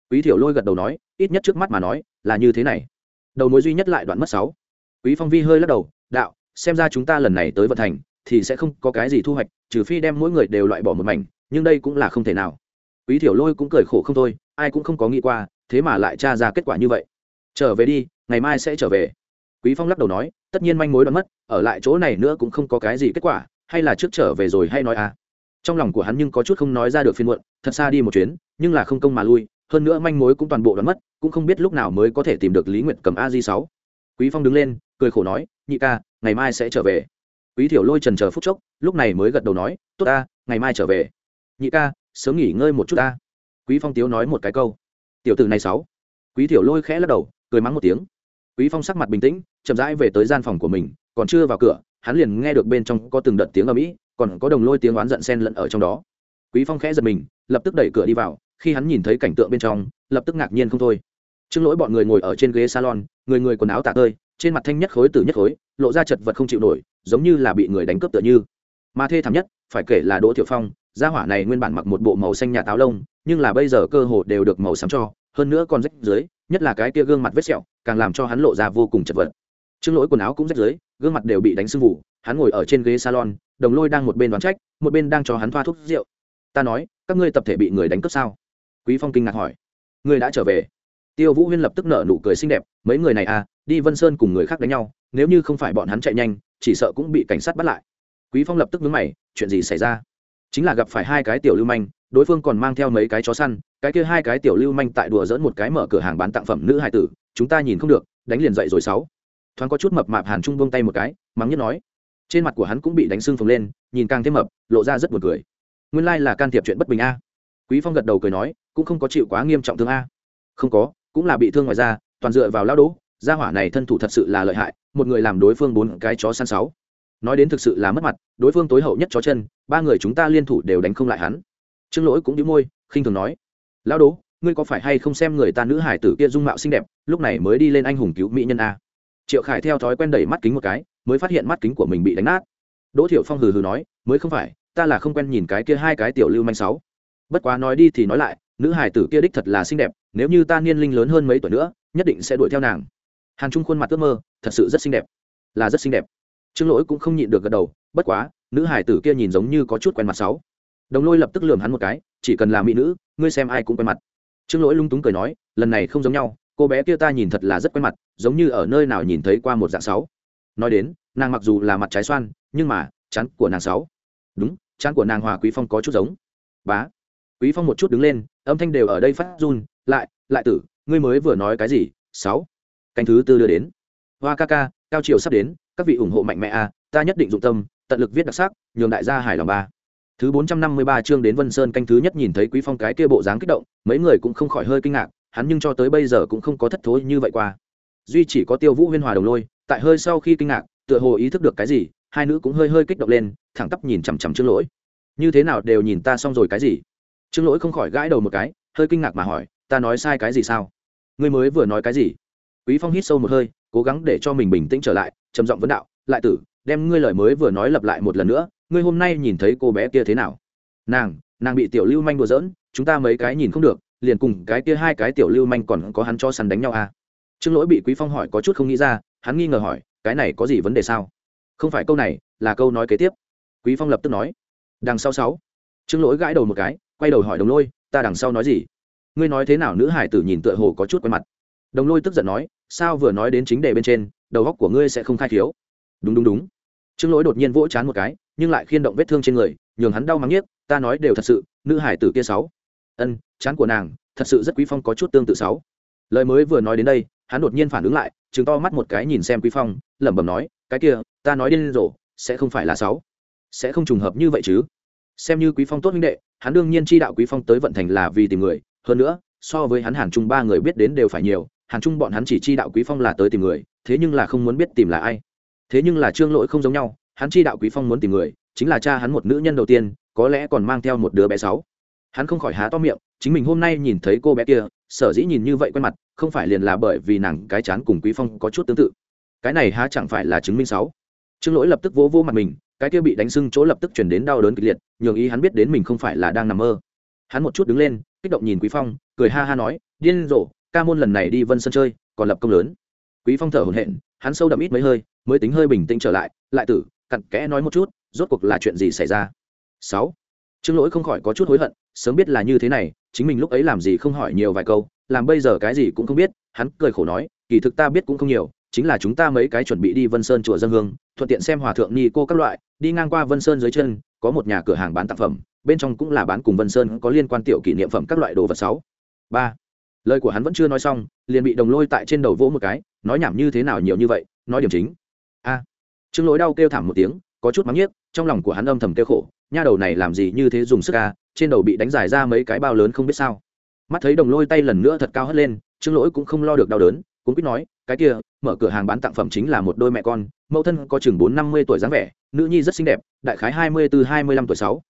Quý thiểu lôi gật đầu nói, ít nhất trước mắt mà nói, là như thế này. Đầu mối duy nhất lại đoạn mất sáu. Quý phong vi hơi lắc đầu, đạo, xem ra chúng ta lần này tới vận thành thì sẽ không có cái gì thu hoạch, trừ phi đem mỗi người đều loại bỏ một mảnh, nhưng đây cũng là không thể nào. Quý thiểu lôi cũng cười khổ không thôi, ai cũng không có nghĩ qua, thế mà lại tra ra kết quả như vậy. Trở về đi, ngày mai sẽ trở về. Quý phong lắc đầu nói, tất nhiên manh mối đoán mất, ở lại chỗ này nữa cũng không có cái gì kết quả, hay là trước trở về rồi hay nói à. Trong lòng của hắn nhưng có chút không nói ra được phiên muộn, thật xa đi một chuyến, nhưng là không công mà lui, hơn nữa manh mối cũng toàn bộ đoán mất, cũng không biết lúc nào mới có thể tìm được lý nguyệt cầm a di sáu. Quý phong đứng lên, cười khổ nói, nhị ca, ngày mai sẽ trở về quý thiểu lôi trần chờ phút chốc, lúc này mới gật đầu nói, tốt ta, ngày mai trở về. Nhị ca, sớm nghỉ ngơi một chút ta. Quý phong tiếu nói một cái câu. Tiểu tử này sáu. Quý thiểu lôi khẽ lắc đầu, cười mắng một tiếng. Quý phong sắc mặt bình tĩnh, chậm rãi về tới gian phòng của mình, còn chưa vào cửa, hắn liền nghe được bên trong có từng đợt tiếng ầm ĩ, còn có đồng lôi tiếng oán giận xen lẫn ở trong đó. Quý phong khẽ giật mình, lập tức đẩy cửa đi vào, khi hắn nhìn thấy cảnh tượng bên trong, lập tức ngạc nhiên không thôi. Trương lỗi bọn người ngồi ở trên ghế salon, người người quần áo tạ tơi trên mặt thanh nhất khối từ nhất khối, lộ ra chật vật không chịu nổi, giống như là bị người đánh cướp tựa như. Mà thê thảm nhất, phải kể là đỗ thiệu phong, gia hỏa này nguyên bản mặc một bộ màu xanh nhà táo lông, nhưng là bây giờ cơ hồ đều được màu xám cho, hơn nữa còn rách dưới, nhất là cái kia gương mặt vết sẹo, càng làm cho hắn lộ ra vô cùng chật vật. Trương lỗi quần áo cũng rách dưới, gương mặt đều bị đánh sưng vụ hắn ngồi ở trên ghế salon, đồng lôi đang một bên đoán trách, một bên đang cho hắn thoa thuốc rượu. Ta nói, các ngươi tập thể bị người đánh cướp sao? Quý phong kinh ngạc hỏi. Ngươi đã trở về? Tiêu vũ huyên lập tức nở nụ cười xinh đẹp, mấy người này à đi vân sơn cùng người khác đánh nhau nếu như không phải bọn hắn chạy nhanh chỉ sợ cũng bị cảnh sát bắt lại quý phong lập tức vướng mày chuyện gì xảy ra chính là gặp phải hai cái tiểu lưu manh đối phương còn mang theo mấy cái chó săn cái kia hai cái tiểu lưu manh tại đùa dẫn một cái mở cửa hàng bán tặng phẩm nữ hải tử chúng ta nhìn không được đánh liền dậy rồi sáu thoáng có chút mập mạp hàn trung buông tay một cái mắng nhất nói trên mặt của hắn cũng bị đánh sưng phồng lên nhìn càng thêm mập lộ ra rất buồn cười nguyên lai là can thiệp chuyện bất bình a quý phong gật đầu cười nói cũng không có chịu quá nghiêm trọng thương a không có cũng là bị thương ngoài ra toàn dựa vào lao đỗ gia hỏa này thân thủ thật sự là lợi hại, một người làm đối phương bốn cái chó săn sáu. Nói đến thực sự là mất mặt, đối phương tối hậu nhất chó chân, ba người chúng ta liên thủ đều đánh không lại hắn. Trương lỗi cũng đĩu môi, khinh thường nói lao đỗ ngươi có phải hay không xem người ta nữ hải tử kia dung mạo xinh đẹp, lúc này mới đi lên anh hùng cứu mỹ nhân a? Triệu khải theo thói quen đẩy mắt kính một cái, mới phát hiện mắt kính của mình bị đánh nát. Đỗ thiệu phong hừ hừ nói, mới không phải, ta là không quen nhìn cái kia hai cái tiểu lưu manh sáu. Bất quá nói đi thì nói lại, nữ hải tử kia đích thật là xinh đẹp, nếu như ta niên linh lớn hơn mấy tuổi nữa, nhất định sẽ đuổi theo nàng hàn trung khuôn mặt ước mơ, thật sự rất xinh đẹp. Là rất xinh đẹp. Trương lỗi cũng không nhịn được gật đầu, bất quá, nữ hải tử kia nhìn giống như có chút quen mặt sáu. Đồng lôi lập tức lườm hắn một cái, chỉ cần là mỹ nữ, ngươi xem ai cũng quen mặt. Trương lỗi lung túng cười nói, lần này không giống nhau, cô bé kia ta nhìn thật là rất quen mặt, giống như ở nơi nào nhìn thấy qua một dạng sáu. Nói đến, nàng mặc dù là mặt trái xoan, nhưng mà chắn của nàng sáu. Đúng chắn của nàng hòa quý phong có chút giống. Bá. Quý phong một chút đứng lên, âm thanh đều ở đây phát run, lại lại tử, ngươi mới vừa nói cái gì, sáu? Canh thứ tư đưa đến. Hoa ca ca, cao triều sắp đến, các vị ủng hộ mạnh mẽ a ta nhất định dụng tâm, tận lực viết đặc sắc, nhường đại gia hài lòng ba. Thứ bốn trăm năm mươi ba chương đến vân sơn canh thứ nhất nhìn thấy quý phong cái kia bộ dáng kích động, mấy người cũng không khỏi hơi kinh ngạc, hắn nhưng cho tới bây giờ cũng không có thất thối như vậy qua. Duy chỉ có tiêu vũ huyên hòa đồng lôi, tại hơi sau khi kinh ngạc, tựa hồ ý thức được cái gì, hai nữ cũng hơi hơi kích động lên, thẳng tắp nhìn chằm chằm trương lỗi. Như thế nào đều nhìn ta xong rồi cái gì? Trương lỗi không khỏi gãi đầu một cái, hơi kinh ngạc mà hỏi, ta nói sai cái gì sao? Ngươi mới vừa nói cái gì? Quý phong hít sâu một hơi, cố gắng để cho mình bình tĩnh trở lại, trầm giọng vấn đạo, lại tử, đem ngươi lời mới vừa nói lặp lại một lần nữa, ngươi hôm nay nhìn thấy cô bé kia thế nào? Nàng nàng bị tiểu lưu manh đùa giỡn, chúng ta mấy cái nhìn không được, liền cùng cái kia hai cái tiểu lưu manh còn có hắn cho săn đánh nhau à? Trương lỗi bị quý phong hỏi có chút không nghĩ ra, hắn nghi ngờ hỏi, cái này có gì vấn đề sao? Không phải câu này, là câu nói kế tiếp. Quý phong lập tức nói, đằng sau sáu. Trương lỗi gãi đầu một cái, quay đầu hỏi đồng lôi, ta đằng sau nói gì? Ngươi nói thế nào nữ hải tử nhìn tựa hồ có chút quen mặt đồng lôi tức giận nói, sao vừa nói đến chính đề bên trên, đầu góc của ngươi sẽ không khai thiếu đúng đúng đúng. Trương lỗi đột nhiên vỗ chán một cái, nhưng lại khiên động vết thương trên người, nhường hắn đau mắng nhiếc, ta nói đều thật sự, nữ hải tử kia sáu. Ân, chán của nàng, thật sự rất quý phong có chút tương tự sáu. Lời mới vừa nói đến đây, hắn đột nhiên phản ứng lại chứng to mắt một cái nhìn xem quý phong, lẩm bẩm nói, cái kia, ta nói điên rồ, sẽ không phải là sáu. Sẽ không trùng hợp như vậy chứ. Xem như quý phong tốt huynh đệ, hắn đương nhiên chi đạo quý phong tới vận thành là vì tìm người, hơn nữa, so với hắn hàn chung ba người biết đến đều phải nhiều hàn trung bọn hắn chỉ chi đạo quý phong là tới tìm người, thế nhưng là không muốn biết tìm là ai. Thế nhưng là trương lỗi không giống nhau, hắn chi đạo quý phong muốn tìm người, chính là cha hắn một nữ nhân đầu tiên, có lẽ còn mang theo một đứa bé sáu. Hắn không khỏi há to miệng, chính mình hôm nay nhìn thấy cô bé kia, sở dĩ nhìn như vậy quen mặt, không phải liền là bởi vì nàng cái chán cùng quý phong có chút tương tự. Cái này há chẳng phải là chứng minh sáu. Trương lỗi lập tức vỗ vỗ mặt mình, cái kia bị đánh sưng chỗ lập tức chuyển đến đau đớn kịch liệt, nhường ý hắn biết đến mình không phải là đang nằm mơ. Hắn một chút đứng lên, kích động nhìn quý phong, cười ha ha nói, điên rồ ca môn lần này đi vân sân chơi, còn lập công lớn. Quý phong thở hổn hển, hắn sâu đậm ít mấy hơi, mới tính hơi bình tĩnh trở lại lại tử, cặn kẽ nói một chút, rốt cuộc là chuyện gì xảy ra? Sáu. Trương lỗi không khỏi có chút hối hận, sớm biết là như thế này, chính mình lúc ấy làm gì không hỏi nhiều vài câu, làm bây giờ cái gì cũng không biết, hắn cười khổ nói, kỳ thực ta biết cũng không nhiều, chính là chúng ta mấy cái chuẩn bị đi vân sơn chùa dân hương, thuận tiện xem hòa thượng ni cô các loại, đi ngang qua vân sơn dưới chân, có một nhà cửa hàng bán tạp phẩm, bên trong cũng là bán cùng vân sơn có liên quan tiểu kỷ niệm phẩm các loại đồ vật sáu. Ba lời của hắn vẫn chưa nói xong, liền bị đồng lôi tại trên đầu vỗ một cái, nói nhảm như thế nào nhiều như vậy, nói điểm chính. A. Trương lỗi đau kêu thảm một tiếng, có chút mắng nhiếc, trong lòng của hắn âm thầm kêu khổ, nha đầu này làm gì như thế dùng sức a, trên đầu bị đánh dài ra mấy cái bao lớn không biết sao. Mắt thấy đồng lôi tay lần nữa thật cao hất lên, trương lỗi cũng không lo được đau đớn, cũng biết nói, cái kia, mở cửa hàng bán tặng phẩm chính là một đôi mẹ con, mẫu thân có chừng bốn năm mươi tuổi dáng vẻ, nữ nhi rất xinh đẹp, đại khái hai mươi từ hai mươi lăm tuổi sáu.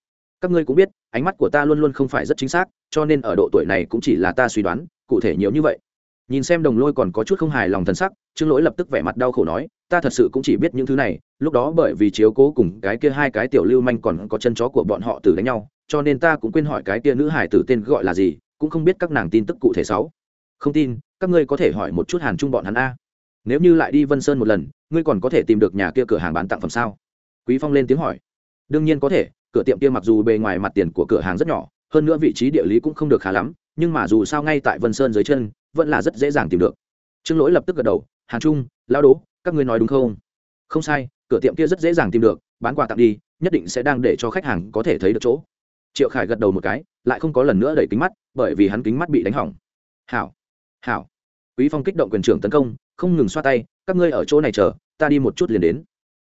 Các ngươi cũng biết, ánh mắt của ta luôn luôn không phải rất chính xác, cho nên ở độ tuổi này cũng chỉ là ta suy đoán cụ thể nhiều như vậy. Nhìn xem đồng lôi còn có chút không hài lòng thân sắc, trương lỗi lập tức vẻ mặt đau khổ nói, ta thật sự cũng chỉ biết những thứ này, lúc đó bởi vì chiếu cố cùng cái kia hai cái tiểu lưu manh còn có chân chó của bọn họ từ đánh nhau, cho nên ta cũng quên hỏi cái kia nữ hải tử tên gọi là gì, cũng không biết các nàng tin tức cụ thể sáu. Không tin, các ngươi có thể hỏi một chút hàn trung bọn hắn a. Nếu như lại đi vân sơn một lần, ngươi còn có thể tìm được nhà kia cửa hàng bán tặng phẩm sao? Quý phong lên tiếng hỏi. Đương nhiên có thể, cửa tiệm kia mặc dù bề ngoài mặt tiền của cửa hàng rất nhỏ, hơn nữa vị trí địa lý cũng không được khá lắm nhưng mà dù sao ngay tại vân sơn dưới chân, vẫn là rất dễ dàng tìm được. Trương lỗi lập tức gật đầu, hàn trung lao đố, các ngươi nói đúng không? Không sai, cửa tiệm kia rất dễ dàng tìm được, bán quà tặng đi, nhất định sẽ đang để cho khách hàng có thể thấy được chỗ. Triệu khải gật đầu một cái, lại không có lần nữa đẩy kính mắt, bởi vì hắn kính mắt bị đánh hỏng. Hảo hảo. Quý phong kích động quyền trưởng tấn công, không ngừng xoa tay, các ngươi ở chỗ này chờ, ta đi một chút liền đến.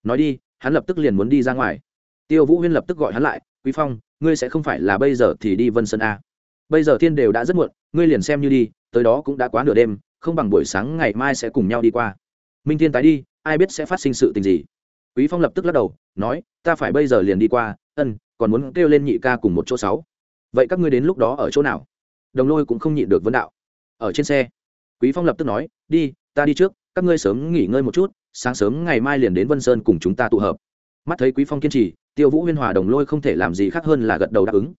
Nói đi, hắn lập tức liền muốn đi ra ngoài. Tiêu vũ huyên lập tức gọi hắn lại, quý phong, ngươi sẽ không phải là bây giờ thì đi vân sơn a bây giờ thiên đều đã rất muộn, ngươi liền xem như đi, tới đó cũng đã quá nửa đêm, không bằng buổi sáng ngày mai sẽ cùng nhau đi qua. Minh thiên tái đi, ai biết sẽ phát sinh sự tình gì. Quý phong lập tức lắc đầu, nói, ta phải bây giờ liền đi qua, ân, còn muốn kêu lên nhị ca cùng một chỗ sáu. Vậy các ngươi đến lúc đó ở chỗ nào? Đồng lôi cũng không nhịn được vấn đạo. Ở trên xe. Quý phong lập tức nói, đi, ta đi trước, các ngươi sớm nghỉ ngơi một chút, sáng sớm ngày mai liền đến vân sơn cùng chúng ta tụ hợp. Mắt thấy quý phong kiên trì, tiêu vũ huyên hòa đồng lôi không thể làm gì khác hơn là gật đầu đáp ứng.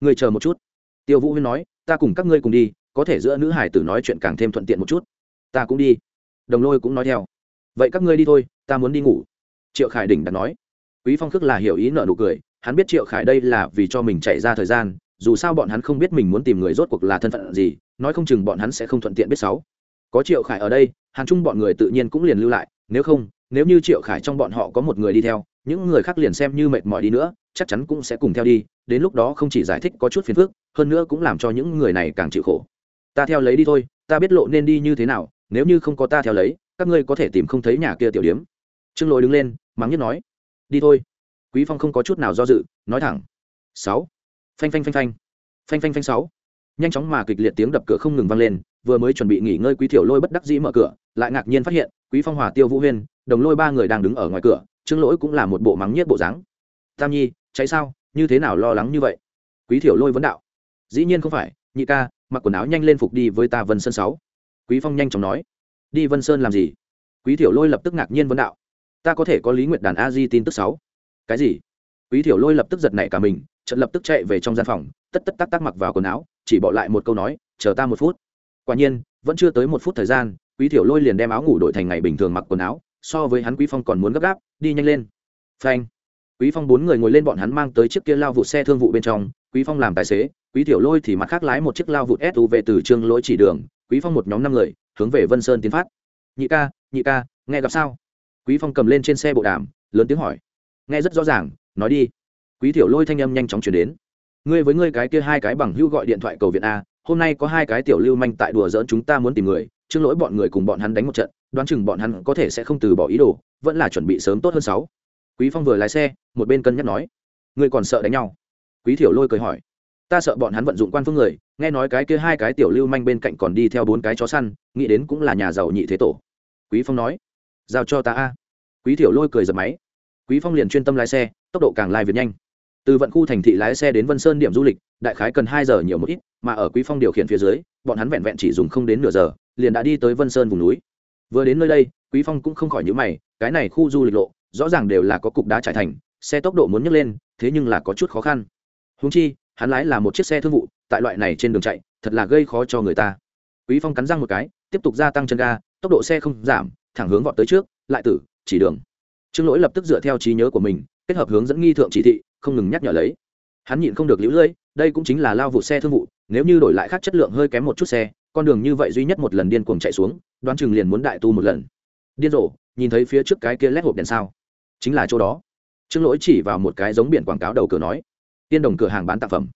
Người chờ một chút tiêu vũ huyên nói, ta cùng các ngươi cùng đi, có thể giữa nữ hải tử nói chuyện càng thêm thuận tiện một chút. Ta cũng đi. Đồng lôi cũng nói theo. Vậy các ngươi đi thôi, ta muốn đi ngủ. Triệu khải đỉnh đặt nói. Quý phong khước là hiểu ý nợ nụ cười, hắn biết triệu khải đây là vì cho mình chạy ra thời gian, dù sao bọn hắn không biết mình muốn tìm người rốt cuộc là thân phận gì, nói không chừng bọn hắn sẽ không thuận tiện biết sáu có triệu khải ở đây hàng chung bọn người tự nhiên cũng liền lưu lại, nếu không nếu như triệu khải trong bọn họ có một người đi theo, những người khác liền xem như mệt mỏi đi nữa, chắc chắn cũng sẽ cùng theo đi, đến lúc đó không chỉ giải thích có chút phiền phức, hơn nữa cũng làm cho những người này càng chịu khổ. Ta theo lấy đi thôi, ta biết lộ nên đi như thế nào, nếu như không có ta theo lấy, các ngươi có thể tìm không thấy nhà kia tiểu điếm. Trương lỗi đứng lên, mắng nhất nói, đi thôi. Quý phong không có chút nào do dự, nói thẳng, sáu. Phanh phanh phanh phanh. Phanh phanh phanh sáu. Nhanh chóng mà kịch liệt tiếng đập cửa không ngừng vang lên vừa mới chuẩn bị nghỉ ngơi quý thiểu lôi bất đắc dĩ mở cửa, lại ngạc nhiên phát hiện, quý phong hòa tiêu vũ huyên, đồng lôi ba người đang đứng ở ngoài cửa, trương lỗi cũng là một bộ mắng nhiếc bộ dáng. Tam nhi, cháy sao? Như thế nào lo lắng như vậy? Quý thiểu lôi vấn đạo. Dĩ nhiên không phải, nhị ca, mặc quần áo nhanh lên phục đi với ta vân sơn sáu. Quý phong nhanh chóng nói. Đi vân sơn làm gì? Quý thiểu lôi lập tức ngạc nhiên vấn đạo. Ta có thể có lý nguyệt đàn a di tin tức sáu. Cái gì? Quý thiểu lôi lập tức giật nảy cả mình, chợt lập tức chạy về trong gian phòng, tất tất tắc tắc mặc vào quần áo, chỉ bỏ lại một câu nói, chờ ta một phút quả nhiên, vẫn chưa tới một phút thời gian, quý thiểu lôi liền đem áo ngủ đổi thành ngày bình thường mặc quần áo, so với hắn quý phong còn muốn gấp gáp, đi nhanh lên. Phanh! Quý phong bốn người ngồi lên bọn hắn mang tới chiếc kia lao vụ xe thương vụ bên trong, quý phong làm tài xế, quý tiểu lôi thì mặt khác lái một chiếc lao vụ suv từ trương lỗi chỉ đường, quý phong một nhóm năm người, hướng về vân sơn tiến phát. Nhị ca nhị ca, nghe gặp sao? Quý phong cầm lên trên xe bộ đàm, lớn tiếng hỏi. Nghe rất rõ ràng, nói đi. Quý tiểu lôi thanh âm nhanh chóng chuyển đến. Ngươi với ngươi cái kia hai cái bằng hữu gọi điện thoại cầu viện a hôm nay có hai cái tiểu lưu manh tại đùa dỡn chúng ta muốn tìm người chương lỗi bọn người cùng bọn hắn đánh một trận, đoán chừng bọn hắn có thể sẽ không từ bỏ ý đồ, vẫn là chuẩn bị sớm tốt hơn sáu. Quý phong vừa lái xe, một bên cân nhắc nói người còn sợ đánh nhau? Quý thiểu lôi cười hỏi, ta sợ bọn hắn vận dụng quan phương người, nghe nói cái kia hai cái tiểu lưu manh bên cạnh còn đi theo bốn cái chó săn, nghĩ đến cũng là nhà giàu nhị thế tổ. Quý phong nói, giao cho ta a. Quý thiểu lôi cười giật máy. Quý phong liền chuyên tâm lái xe, tốc độ càng lai việt nhanh. Từ vận khu thành thị lái xe đến vân sơn điểm du lịch đại khái cần hai giờ nhiều một ít, mà ở quý phong điều khiển phía dưới, bọn hắn vẹn vẹn chỉ dùng không đến nửa giờ, liền đã đi tới vân sơn vùng núi. Vừa đến nơi đây, quý phong cũng không khỏi nhíu mày, cái này khu du lịch lộ, rõ ràng đều là có cục đá trải thành, xe tốc độ muốn nhấc lên, thế nhưng là có chút khó khăn. Húng chi, hắn lái là một chiếc xe thương vụ, tại loại này trên đường chạy, thật là gây khó cho người ta. Quý phong cắn răng một cái, tiếp tục gia tăng chân ga, tốc độ xe không giảm, thẳng hướng vọt tới trước, lại tử, chỉ đường. Trương lỗi lập tức dựa theo trí nhớ của mình, kết hợp hướng dẫn nghi thượng chỉ thị, không ngừng nhắc nhở lấy hắn nhịn không được lũ lưỡi, đây cũng chính là lao vụ xe thương vụ, nếu như đổi lại khác chất lượng hơi kém một chút xe, con đường như vậy duy nhất một lần điên cuồng chạy xuống, đoán chừng liền muốn đại tu một lần. Điên rồ, nhìn thấy phía trước cái kia lét hộp đèn sao? Chính là chỗ đó. Trương lỗi chỉ vào một cái giống biển quảng cáo đầu cửa nói, tiên đồng cửa hàng bán tạp phẩm.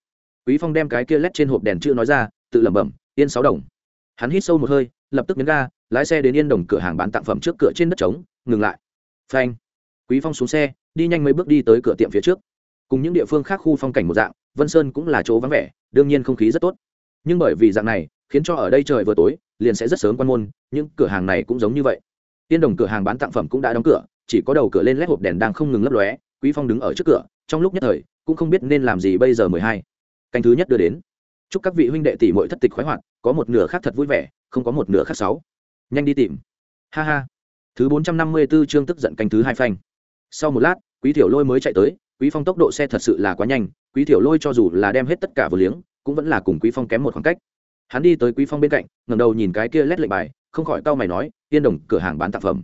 Quý phong đem cái kia lét trên hộp đèn chưa nói ra, tự lẩm bẩm, yên sáu đồng. Hắn hít sâu một hơi, lập tức nhấn ga, lái xe đến yên đồng cửa hàng bán tặng phẩm trước cửa trên đất trống, ngừng lại. Phanh. Quý phong xuống xe, đi nhanh mấy bước đi tới cửa tiệm phía trước cùng những địa phương khác khu phong cảnh một dạng, vân sơn cũng là chỗ vắng vẻ, đương nhiên không khí rất tốt. Nhưng bởi vì dạng này, khiến cho ở đây trời vừa tối, liền sẽ rất sớm quan môn, những cửa hàng này cũng giống như vậy. Tiên đồng cửa hàng bán tặng phẩm cũng đã đóng cửa, chỉ có đầu cửa lên lét hộp đèn đang không ngừng lấp lóe, quý phong đứng ở trước cửa, trong lúc nhất thời, cũng không biết nên làm gì bây giờ mười hai. Canh thứ nhất đưa đến. Chúc các vị huynh đệ tỷ muội thất tịch khoái hoạt, có một nửa khác thật vui vẻ, không có một nửa khác sáu nhanh đi tìm. Ha ha. Thứ bốn trăm năm mươi 454 chương tức giận canh thứ hai phanh. Sau một lát, quý tiểu lôi mới chạy tới quý phong tốc độ xe thật sự là quá nhanh, quý tiểu lôi cho dù là đem hết tất cả vừa liếng, cũng vẫn là cùng quý phong kém một khoảng cách. Hắn đi tới quý phong bên cạnh, ngẩng đầu nhìn cái kia lét lệnh bài, không khỏi tao mày nói, yên đồng, cửa hàng bán tặng phẩm.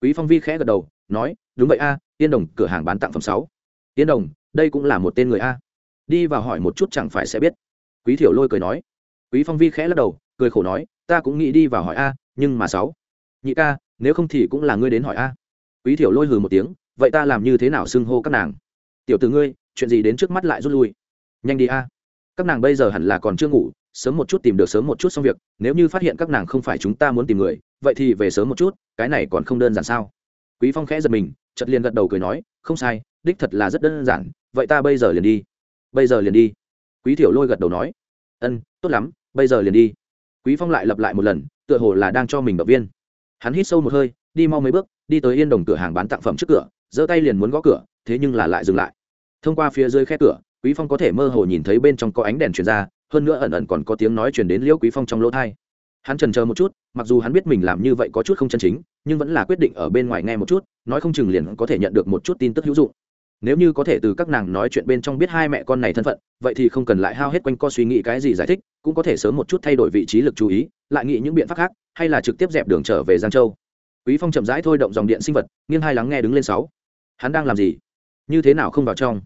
Quý phong vi khẽ gật đầu, nói, đúng vậy a, yên đồng, cửa hàng bán tặng phẩm sáu. Yên đồng, đây cũng là một tên người a. Đi vào hỏi một chút chẳng phải sẽ biết. Quý thiểu lôi cười nói. Quý phong vi khẽ lắc đầu, cười khổ nói, ta cũng nghĩ đi vào hỏi a, nhưng mà sáu. Nhị ca, nếu không thì cũng là ngươi đến hỏi a. Quý thiểu lôi hừ một tiếng, vậy ta làm như thế nào xưng hô các nàng? Tiểu tử ngươi, chuyện gì đến trước mắt lại rút lui? Nhanh đi a. Các nàng bây giờ hẳn là còn chưa ngủ, sớm một chút tìm được sớm một chút xong việc, nếu như phát hiện các nàng không phải chúng ta muốn tìm người, vậy thì về sớm một chút, cái này còn không đơn giản sao? Quý phong khẽ giật mình, chợt liền gật đầu cười nói, không sai, đích thật là rất đơn giản, vậy ta bây giờ liền đi. Bây giờ liền đi. Quý thiểu lôi gật đầu nói, ân, tốt lắm, bây giờ liền đi. Quý phong lại lặp lại một lần, tựa hồ là đang cho mình động viên. Hắn hít sâu một hơi, đi mau mấy bước, đi tới yên đồng cửa hàng bán tặng phẩm trước cửa giơ tay liền muốn gõ cửa, thế nhưng là lại dừng lại. Thông qua phía dưới khe cửa, quý phong có thể mơ hồ nhìn thấy bên trong có ánh đèn truyền ra, hơn nữa ẩn ẩn còn có tiếng nói truyền đến liễu quý phong trong lỗ thai hắn trần chờ một chút, mặc dù hắn biết mình làm như vậy có chút không chân chính, nhưng vẫn là quyết định ở bên ngoài nghe một chút, nói không chừng liền có thể nhận được một chút tin tức hữu dụng. Nếu như có thể từ các nàng nói chuyện bên trong biết hai mẹ con này thân phận, vậy thì không cần lại hao hết quanh co suy nghĩ cái gì giải thích, cũng có thể sớm một chút thay đổi vị trí lực chú ý, lại nghĩ những biện pháp khác, hay là trực tiếp dẹp đường trở về giang châu. Quý phong chậm rãi thôi động dòng điện sinh vật, nghiêng hai lắng nghe đứng lên sáu hắn đang làm gì? Như thế nào không vào trong?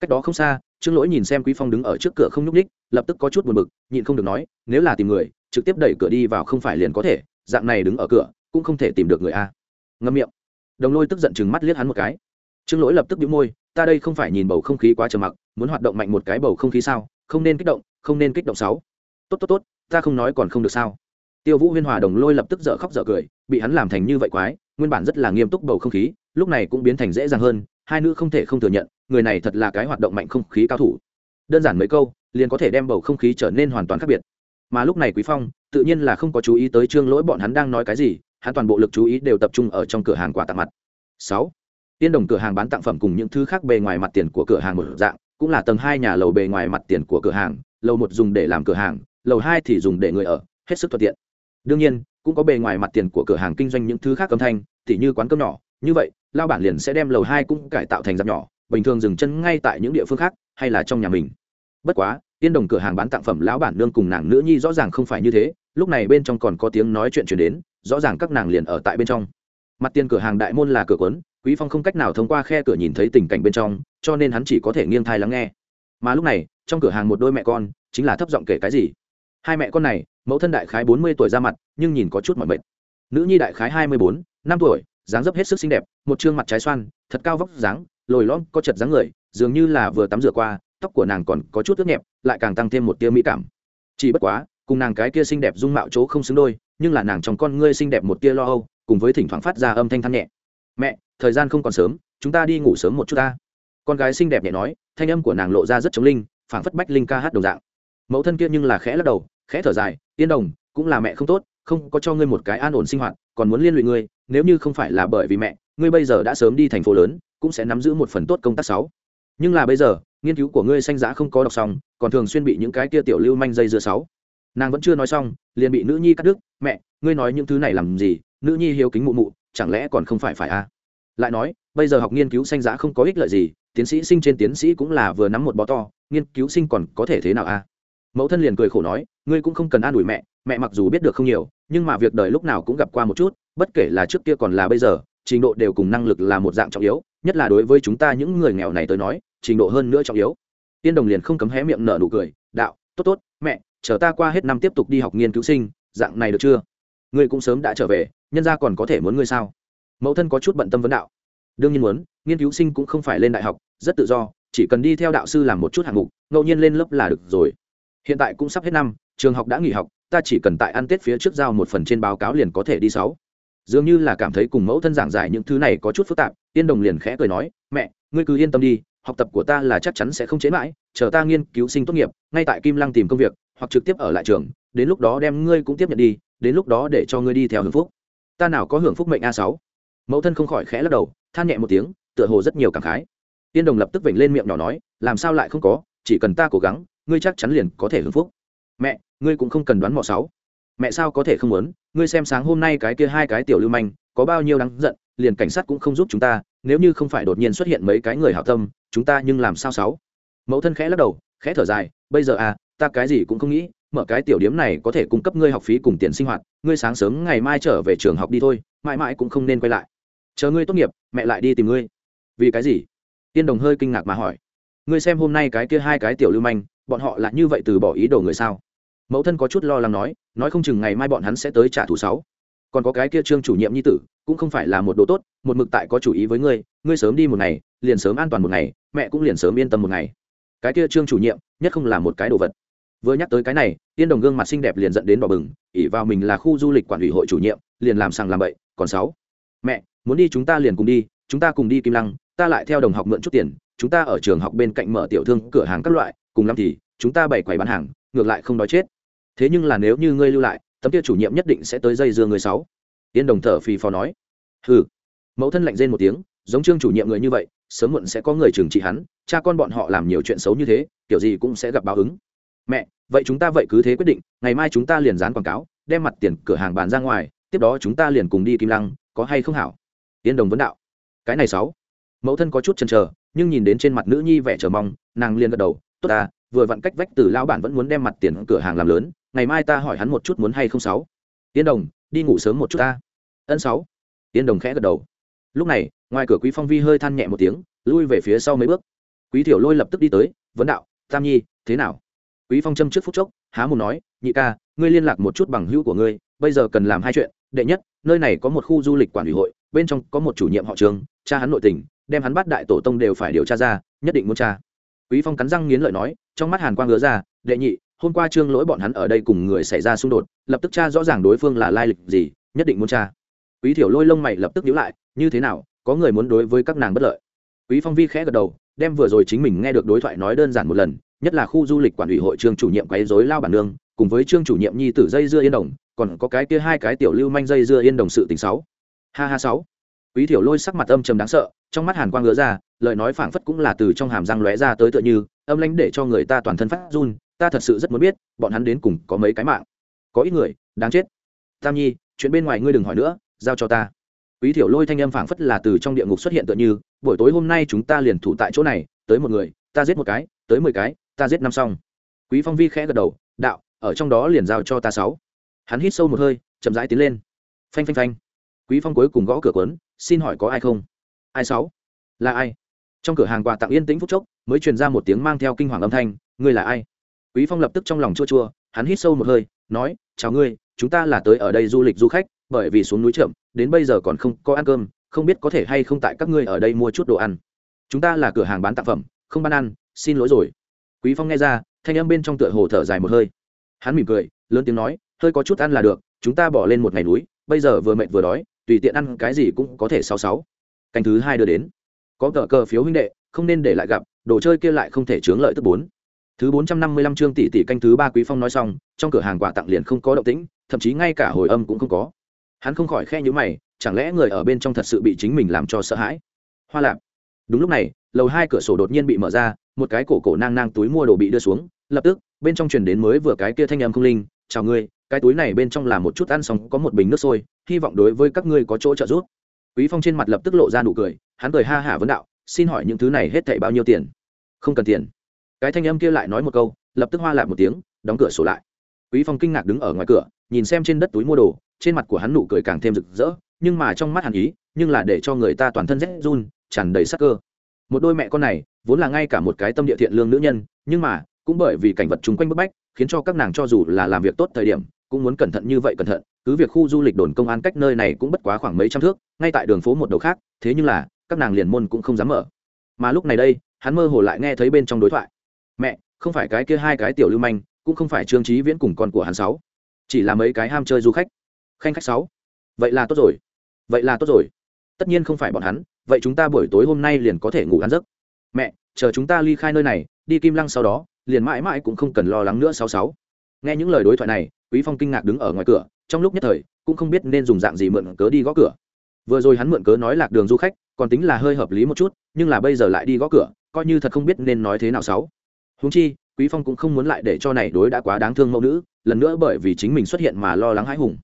Cách đó không xa, trương lỗi nhìn xem quý phong đứng ở trước cửa không nhúc ních lập tức có chút buồn bực, nhịn không được nói, nếu là tìm người, trực tiếp đẩy cửa đi vào không phải liền có thể, dạng này đứng ở cửa, cũng không thể tìm được người a. Ngâm miệng. Đồng lôi tức giận chừng mắt liếc hắn một cái. Trương lỗi lập tức bĩu môi, ta đây không phải nhìn bầu không khí quá trầm mặc, muốn hoạt động mạnh một cái bầu không khí sao? Không nên kích động, không nên kích động sáu. Tốt tốt tốt, ta không nói còn không được sao? Tiêu vũ huyên hòa đồng lôi lập tức dở khóc dở cười, bị hắn làm thành như vậy quái, nguyên bản rất là nghiêm túc bầu không khí lúc này cũng biến thành dễ dàng hơn, hai nữ không thể không thừa nhận, người này thật là cái hoạt động mạnh không khí cao thủ. Đơn giản mấy câu, liền có thể đem bầu không khí trở nên hoàn toàn khác biệt. Mà lúc này quý phong, tự nhiên là không có chú ý tới trương lỗi bọn hắn đang nói cái gì, hắn toàn bộ lực chú ý đều tập trung ở trong cửa hàng quà tặng mặt. Sáu, tiên đồng cửa hàng bán tặng phẩm cùng những thứ khác bề ngoài mặt tiền của cửa hàng một dạng, cũng là tầng hai nhà lầu bề ngoài mặt tiền của cửa hàng, lầu một dùng để làm cửa hàng, lầu hai thì dùng để người ở, hết sức thuận tiện. Đương nhiên, cũng có bề ngoài mặt tiền của cửa hàng kinh doanh những thứ khác âm thanh, tỉ như quán cơm nhỏ, như vậy lao bản liền sẽ đem lầu hai cũng cải tạo thành dạp nhỏ, bình thường dừng chân ngay tại những địa phương khác, hay là trong nhà mình. Bất quá tiên đồng cửa hàng bán tặng phẩm lão bản nương cùng nàng nữ nhi rõ ràng không phải như thế, lúc này bên trong còn có tiếng nói chuyện chuyển đến, rõ ràng các nàng liền ở tại bên trong. Mặt tiền cửa hàng đại môn là cửa quấn quý phong không cách nào thông qua khe cửa nhìn thấy tình cảnh bên trong, cho nên hắn chỉ có thể nghiêng thai lắng nghe. Mà lúc này, trong cửa hàng một đôi mẹ con, chính là thấp giọng kể cái gì. Hai mẹ con này, mẫu thân đại khái bốn mươi tuổi ra mặt, nhưng nhìn có chút mỏi mệt. Nữ nhi đại khái hai mươi bốn, năm tuổi dáng dấp hết sức xinh đẹp, một trương mặt trái xoan, thật cao vóc dáng, lồi lõm, có chật dáng người, dường như là vừa tắm rửa qua, tóc của nàng còn có chút ướt nhẹp, lại càng tăng thêm một tia mỹ cảm. Chỉ bất quá, cùng nàng cái kia xinh đẹp dung mạo chỗ không xứng đôi, nhưng là nàng trong con ngươi xinh đẹp một tia lo âu, cùng với thỉnh thoảng phát ra âm thanh than nhẹ. Mẹ, thời gian không còn sớm, chúng ta đi ngủ sớm một chút ta. Con gái xinh đẹp nhẹ nói, thanh âm của nàng lộ ra rất chống linh, phảng phất bách linh ca hát đồng dạng. Mẫu thân kia nhưng là khẽ lắc đầu, khẽ thở dài, yên đồng, cũng là mẹ không tốt, không có cho ngươi một cái an ổn sinh hoạt, còn muốn liên lụy ngươi nếu như không phải là bởi vì mẹ, ngươi bây giờ đã sớm đi thành phố lớn, cũng sẽ nắm giữ một phần tốt công tác sáu nhưng là bây giờ, nghiên cứu của ngươi sanh giá không có đọc xong, còn thường xuyên bị những cái kia tiểu lưu manh dây dưa sáu nàng vẫn chưa nói xong, liền bị nữ nhi cắt đứt, mẹ, ngươi nói những thứ này làm gì nữ nhi hiếu kính mụ mụ, chẳng lẽ còn không phải phải a à? lại nói, bây giờ học nghiên cứu sanh giá không có ích lợi gì, tiến sĩ sinh trên tiến sĩ cũng là vừa nắm một bó to, nghiên cứu sinh còn có thể thế nào a à? mẫu thân liền cười khổ nói, ngươi cũng không cần an ủi mẹ mẹ mặc dù biết được không nhiều, nhưng mà việc đời lúc nào cũng gặp qua một chút bất kể là trước kia còn là bây giờ, trình độ đều cùng năng lực là một dạng trọng yếu, nhất là đối với chúng ta những người nghèo này tới nói, trình độ hơn nữa trọng yếu. Tiên đồng liền không cấm hé miệng nở nụ cười, đạo, tốt tốt, mẹ, chờ ta qua hết năm tiếp tục đi học nghiên cứu sinh, dạng này được chưa? Ngươi cũng sớm đã trở về, nhân ra còn có thể muốn ngươi sao? Mẫu thân có chút bận tâm vấn đạo. Đương nhiên muốn, nghiên cứu sinh cũng không phải lên đại học, rất tự do, chỉ cần đi theo đạo sư làm một chút hạng mục, ngẫu nhiên lên lớp là được rồi. Hiện tại cũng sắp hết năm, trường học đã nghỉ học, ta chỉ cần tại ăn tết phía trước giao một phần trên báo cáo liền có thể đi sáu dường như là cảm thấy cùng mẫu thân giảng giải những thứ này có chút phức tạp, yên đồng liền khẽ cười nói, mẹ, ngươi cứ yên tâm đi, học tập của ta là chắc chắn sẽ không chế mãi, chờ ta nghiên cứu sinh tốt nghiệp, ngay tại kim lăng tìm công việc, hoặc trực tiếp ở lại trường, đến lúc đó đem ngươi cũng tiếp nhận đi, đến lúc đó để cho ngươi đi theo hưởng phúc. Ta nào có hưởng phúc mệnh a sáu? Mẫu thân không khỏi khẽ lắc đầu, than nhẹ một tiếng, tựa hồ rất nhiều cảm khái. Tiên đồng lập tức vểnh lên miệng nhỏ nói, làm sao lại không có, chỉ cần ta cố gắng, ngươi chắc chắn liền có thể hưởng phúc. Mẹ, ngươi cũng không cần đoán mò sáu. Mẹ sao có thể không muốn? Ngươi xem sáng hôm nay cái kia hai cái tiểu lưu manh, có bao nhiêu đáng giận, liền cảnh sát cũng không giúp chúng ta, nếu như không phải đột nhiên xuất hiện mấy cái người hảo tâm, chúng ta nhưng làm sao sáu? Mẫu thân khẽ lắc đầu, khẽ thở dài, bây giờ à ta cái gì cũng không nghĩ, mở cái tiểu điếm này có thể cung cấp ngươi học phí cùng tiền sinh hoạt, ngươi sáng sớm ngày mai trở về trường học đi thôi, mãi mãi cũng không nên quay lại. Chờ ngươi tốt nghiệp, mẹ lại đi tìm ngươi. Vì cái gì? Tiên đồng hơi kinh ngạc mà hỏi. Ngươi xem hôm nay cái kia hai cái tiểu lưu manh, bọn họ là như vậy từ bỏ ý đồ người sao? Mẫu thân có chút lo lắng nói nói không chừng ngày mai bọn hắn sẽ tới trả thù sáu. Còn có cái kia trương chủ nhiệm nhi tử, cũng không phải là một đồ tốt, một mực tại có chủ ý với ngươi ngươi sớm đi một ngày, liền sớm an toàn một ngày, mẹ cũng liền sớm yên tâm một ngày. Cái kia trương chủ nhiệm, nhất không là một cái đồ vật. Vừa nhắc tới cái này tiên đồng gương mặt xinh đẹp liền dẫn đến đỏ bừng ỉ vào mình là khu du lịch quản ủy hội chủ nhiệm, liền làm sàng làm bậy, còn sáu. Mẹ, muốn đi chúng ta liền cùng đi, chúng ta cùng đi kim lăng, ta lại theo đồng học mượn chút tiền, chúng ta ở trường học bên cạnh mở tiểu thương cửa hàng các loại, cùng lắm thì, chúng ta bày quầy bán hàng, ngược lại không đói chết thế nhưng là nếu như ngươi lưu lại, tấm kia chủ nhiệm nhất định sẽ tới dây dưa người sáu. Yên đồng thở phì phò nói. Hừ. Mẫu thân lạnh rên một tiếng, giống trương chủ nhiệm người như vậy, sớm muộn sẽ có người trừng trị hắn, cha con bọn họ làm nhiều chuyện xấu như thế, kiểu gì cũng sẽ gặp báo ứng. Mẹ, vậy chúng ta vậy cứ thế quyết định, ngày mai chúng ta liền dán quảng cáo, đem mặt tiền cửa hàng bàn ra ngoài, tiếp đó chúng ta liền cùng đi kim lăng, có hay không hảo? Yên đồng vấn đạo. Cái này sáu. Mẫu thân có chút chần chờ, nhưng nhìn đến trên mặt nữ nhi vẻ chờ mong, nàng liền gật đầu, tốt ta, vừa vặn cách vách từ lão bản vẫn muốn đem mặt tiền cửa hàng làm lớn ngày mai ta hỏi hắn một chút muốn hay không sáu. Tiên đồng, đi ngủ sớm một chút ta. Ân sáu. Tiên đồng khẽ gật đầu. Lúc này, ngoài cửa quý phong vi hơi than nhẹ một tiếng, lui về phía sau mấy bước. Quý tiểu lôi lập tức đi tới, vấn đạo, tam nhi, thế nào? Quý phong châm trước phút chốc, há mồm nói, nhị ca, ngươi liên lạc một chút bằng hữu của ngươi, bây giờ cần làm hai chuyện. Đệ nhất, nơi này có một khu du lịch quản ủy hội, bên trong có một chủ nhiệm họ trường, cha hắn nội tình, đem hắn bắt đại tổ tông đều phải điều tra ra, nhất định muốn tra. Quý phong cắn răng nghiến lợi nói, trong mắt hàn quang ngứa ra, đệ nhị hôm qua trương lỗi bọn hắn ở đây cùng người xảy ra xung đột, lập tức cha rõ ràng đối phương là lai lịch gì, nhất định muốn tra. Quý thiểu lôi lông mày lập tức nhíu lại, như thế nào, có người muốn đối với các nàng bất lợi. Quý phong vi khẽ gật đầu, đem vừa rồi chính mình nghe được đối thoại nói đơn giản một lần, nhất là khu du lịch quản ủy hội trương chủ nhiệm quấy rối lao bản nương, cùng với trương chủ nhiệm nhi tử dây dưa yên đồng, còn có cái kia hai cái tiểu lưu manh dây dưa yên đồng sự tình sáu. Ha ha sáu. Quý thiểu lôi sắc mặt âm trầm đáng sợ, trong mắt hàn quang ngứa ra, lời nói phảng phất cũng là từ trong hàm răng lóe ra tới tựa như, âm lãnh để cho người ta toàn thân phát run ta thật sự rất muốn biết, bọn hắn đến cùng có mấy cái mạng? Có ít người, đáng chết. Tam nhi, chuyện bên ngoài ngươi đừng hỏi nữa, giao cho ta. Quý thiểu lôi thanh âm phảng phất là từ trong địa ngục xuất hiện tựa như, buổi tối hôm nay chúng ta liền thủ tại chỗ này, tới một người, ta giết một cái, tới mười cái, ta giết năm xong. Quý phong vi khẽ gật đầu, đạo, ở trong đó liền giao cho ta sáu. Hắn hít sâu một hơi, chậm rãi tiến lên. Phanh phanh phanh. Quý phong cuối cùng gõ cửa quấn xin hỏi có ai không? Ai sáu? Là ai? Trong cửa hàng quà tặng yên tĩnh phút chốc, mới truyền ra một tiếng mang theo kinh hoàng âm thanh, ngươi là ai? Quý phong lập tức trong lòng chua chua, hắn hít sâu một hơi, nói, chào ngươi, chúng ta là tới ở đây du lịch du khách, bởi vì xuống núi chậm, đến bây giờ còn không có ăn cơm, không biết có thể hay không tại các ngươi ở đây mua chút đồ ăn. Chúng ta là cửa hàng bán tạp phẩm, không bán ăn, xin lỗi rồi. Quý phong nghe ra, thanh âm bên trong tựa hồ thở dài một hơi. Hắn mỉm cười, lớn tiếng nói, hơi có chút ăn là được, chúng ta bỏ lên một ngày núi, bây giờ vừa mệt vừa đói, tùy tiện ăn cái gì cũng có thể sáu sáu. Canh thứ hai đưa đến. Có tờ cờ phiếu huynh đệ, không nên để lại gặp, đồ chơi kia lại không thể chướng lợi tức bốn thứ bốn trăm năm mươi lăm chương tỷ tỷ canh thứ ba quý phong nói xong, trong cửa hàng quà tặng liền không có động tĩnh, thậm chí ngay cả hồi âm cũng không có. Hắn không khỏi khe nhíu mày, chẳng lẽ người ở bên trong thật sự bị chính mình làm cho sợ hãi? Hoa lạc. đúng lúc này, lầu hai cửa sổ đột nhiên bị mở ra, một cái cổ cổ nang nang túi mua đồ bị đưa xuống, lập tức, bên trong truyền đến mới vừa cái kia thanh âm không linh, chào ngươi, cái túi này bên trong là một chút ăn xong, có một bình nước sôi, hy vọng đối với các ngươi có chỗ trợ giúp. Quý phong trên mặt lập tức lộ ra nụ cười, hắn cười ha hả vấn đạo, xin hỏi những thứ này hết thảy bao nhiêu tiền? Không cần tiền cái thanh âm kia lại nói một câu, lập tức hoa lại một tiếng, đóng cửa sổ lại. Quý phong kinh ngạc đứng ở ngoài cửa, nhìn xem trên đất túi mua đồ, trên mặt của hắn nụ cười càng thêm rực rỡ, nhưng mà trong mắt hàn ý, nhưng là để cho người ta toàn thân rét run, tràn đầy sắc cơ. Một đôi mẹ con này, vốn là ngay cả một cái tâm địa thiện lương nữ nhân, nhưng mà, cũng bởi vì cảnh vật chung quanh bức bách, khiến cho các nàng cho dù là làm việc tốt thời điểm, cũng muốn cẩn thận như vậy cẩn thận, cứ việc khu du lịch đồn công an cách nơi này cũng bất quá khoảng mấy trăm thước, ngay tại đường phố một đầu khác, thế nhưng là, các nàng liền môn cũng không dám mở. Mà lúc này đây, hắn mơ hồ lại nghe thấy bên trong đối thoại mẹ, không phải cái kia hai cái tiểu lưu manh, cũng không phải trương trí viễn cùng con của hắn sáu. Chỉ là mấy cái ham chơi du khách. Khanh khách sáu. Vậy là tốt rồi. Vậy là tốt rồi. Tất nhiên không phải bọn hắn, vậy chúng ta buổi tối hôm nay liền có thể ngủ ăn giấc. Mẹ, chờ chúng ta ly khai nơi này, đi kim lăng sau đó, liền mãi mãi cũng không cần lo lắng nữa sáu sáu. Nghe những lời đối thoại này, quý phong kinh ngạc đứng ở ngoài cửa, trong lúc nhất thời, cũng không biết nên dùng dạng gì mượn cớ đi gõ cửa. Vừa rồi hắn mượn cớ nói lạc đường du khách, còn tính là hơi hợp lý một chút, nhưng là bây giờ lại đi gõ cửa, coi như thật không biết nên nói thế nào sáu huống chi, quý phong cũng không muốn lại để cho này đối đã quá đáng thương mẫu nữ, lần nữa bởi vì chính mình xuất hiện mà lo lắng hãi hùng.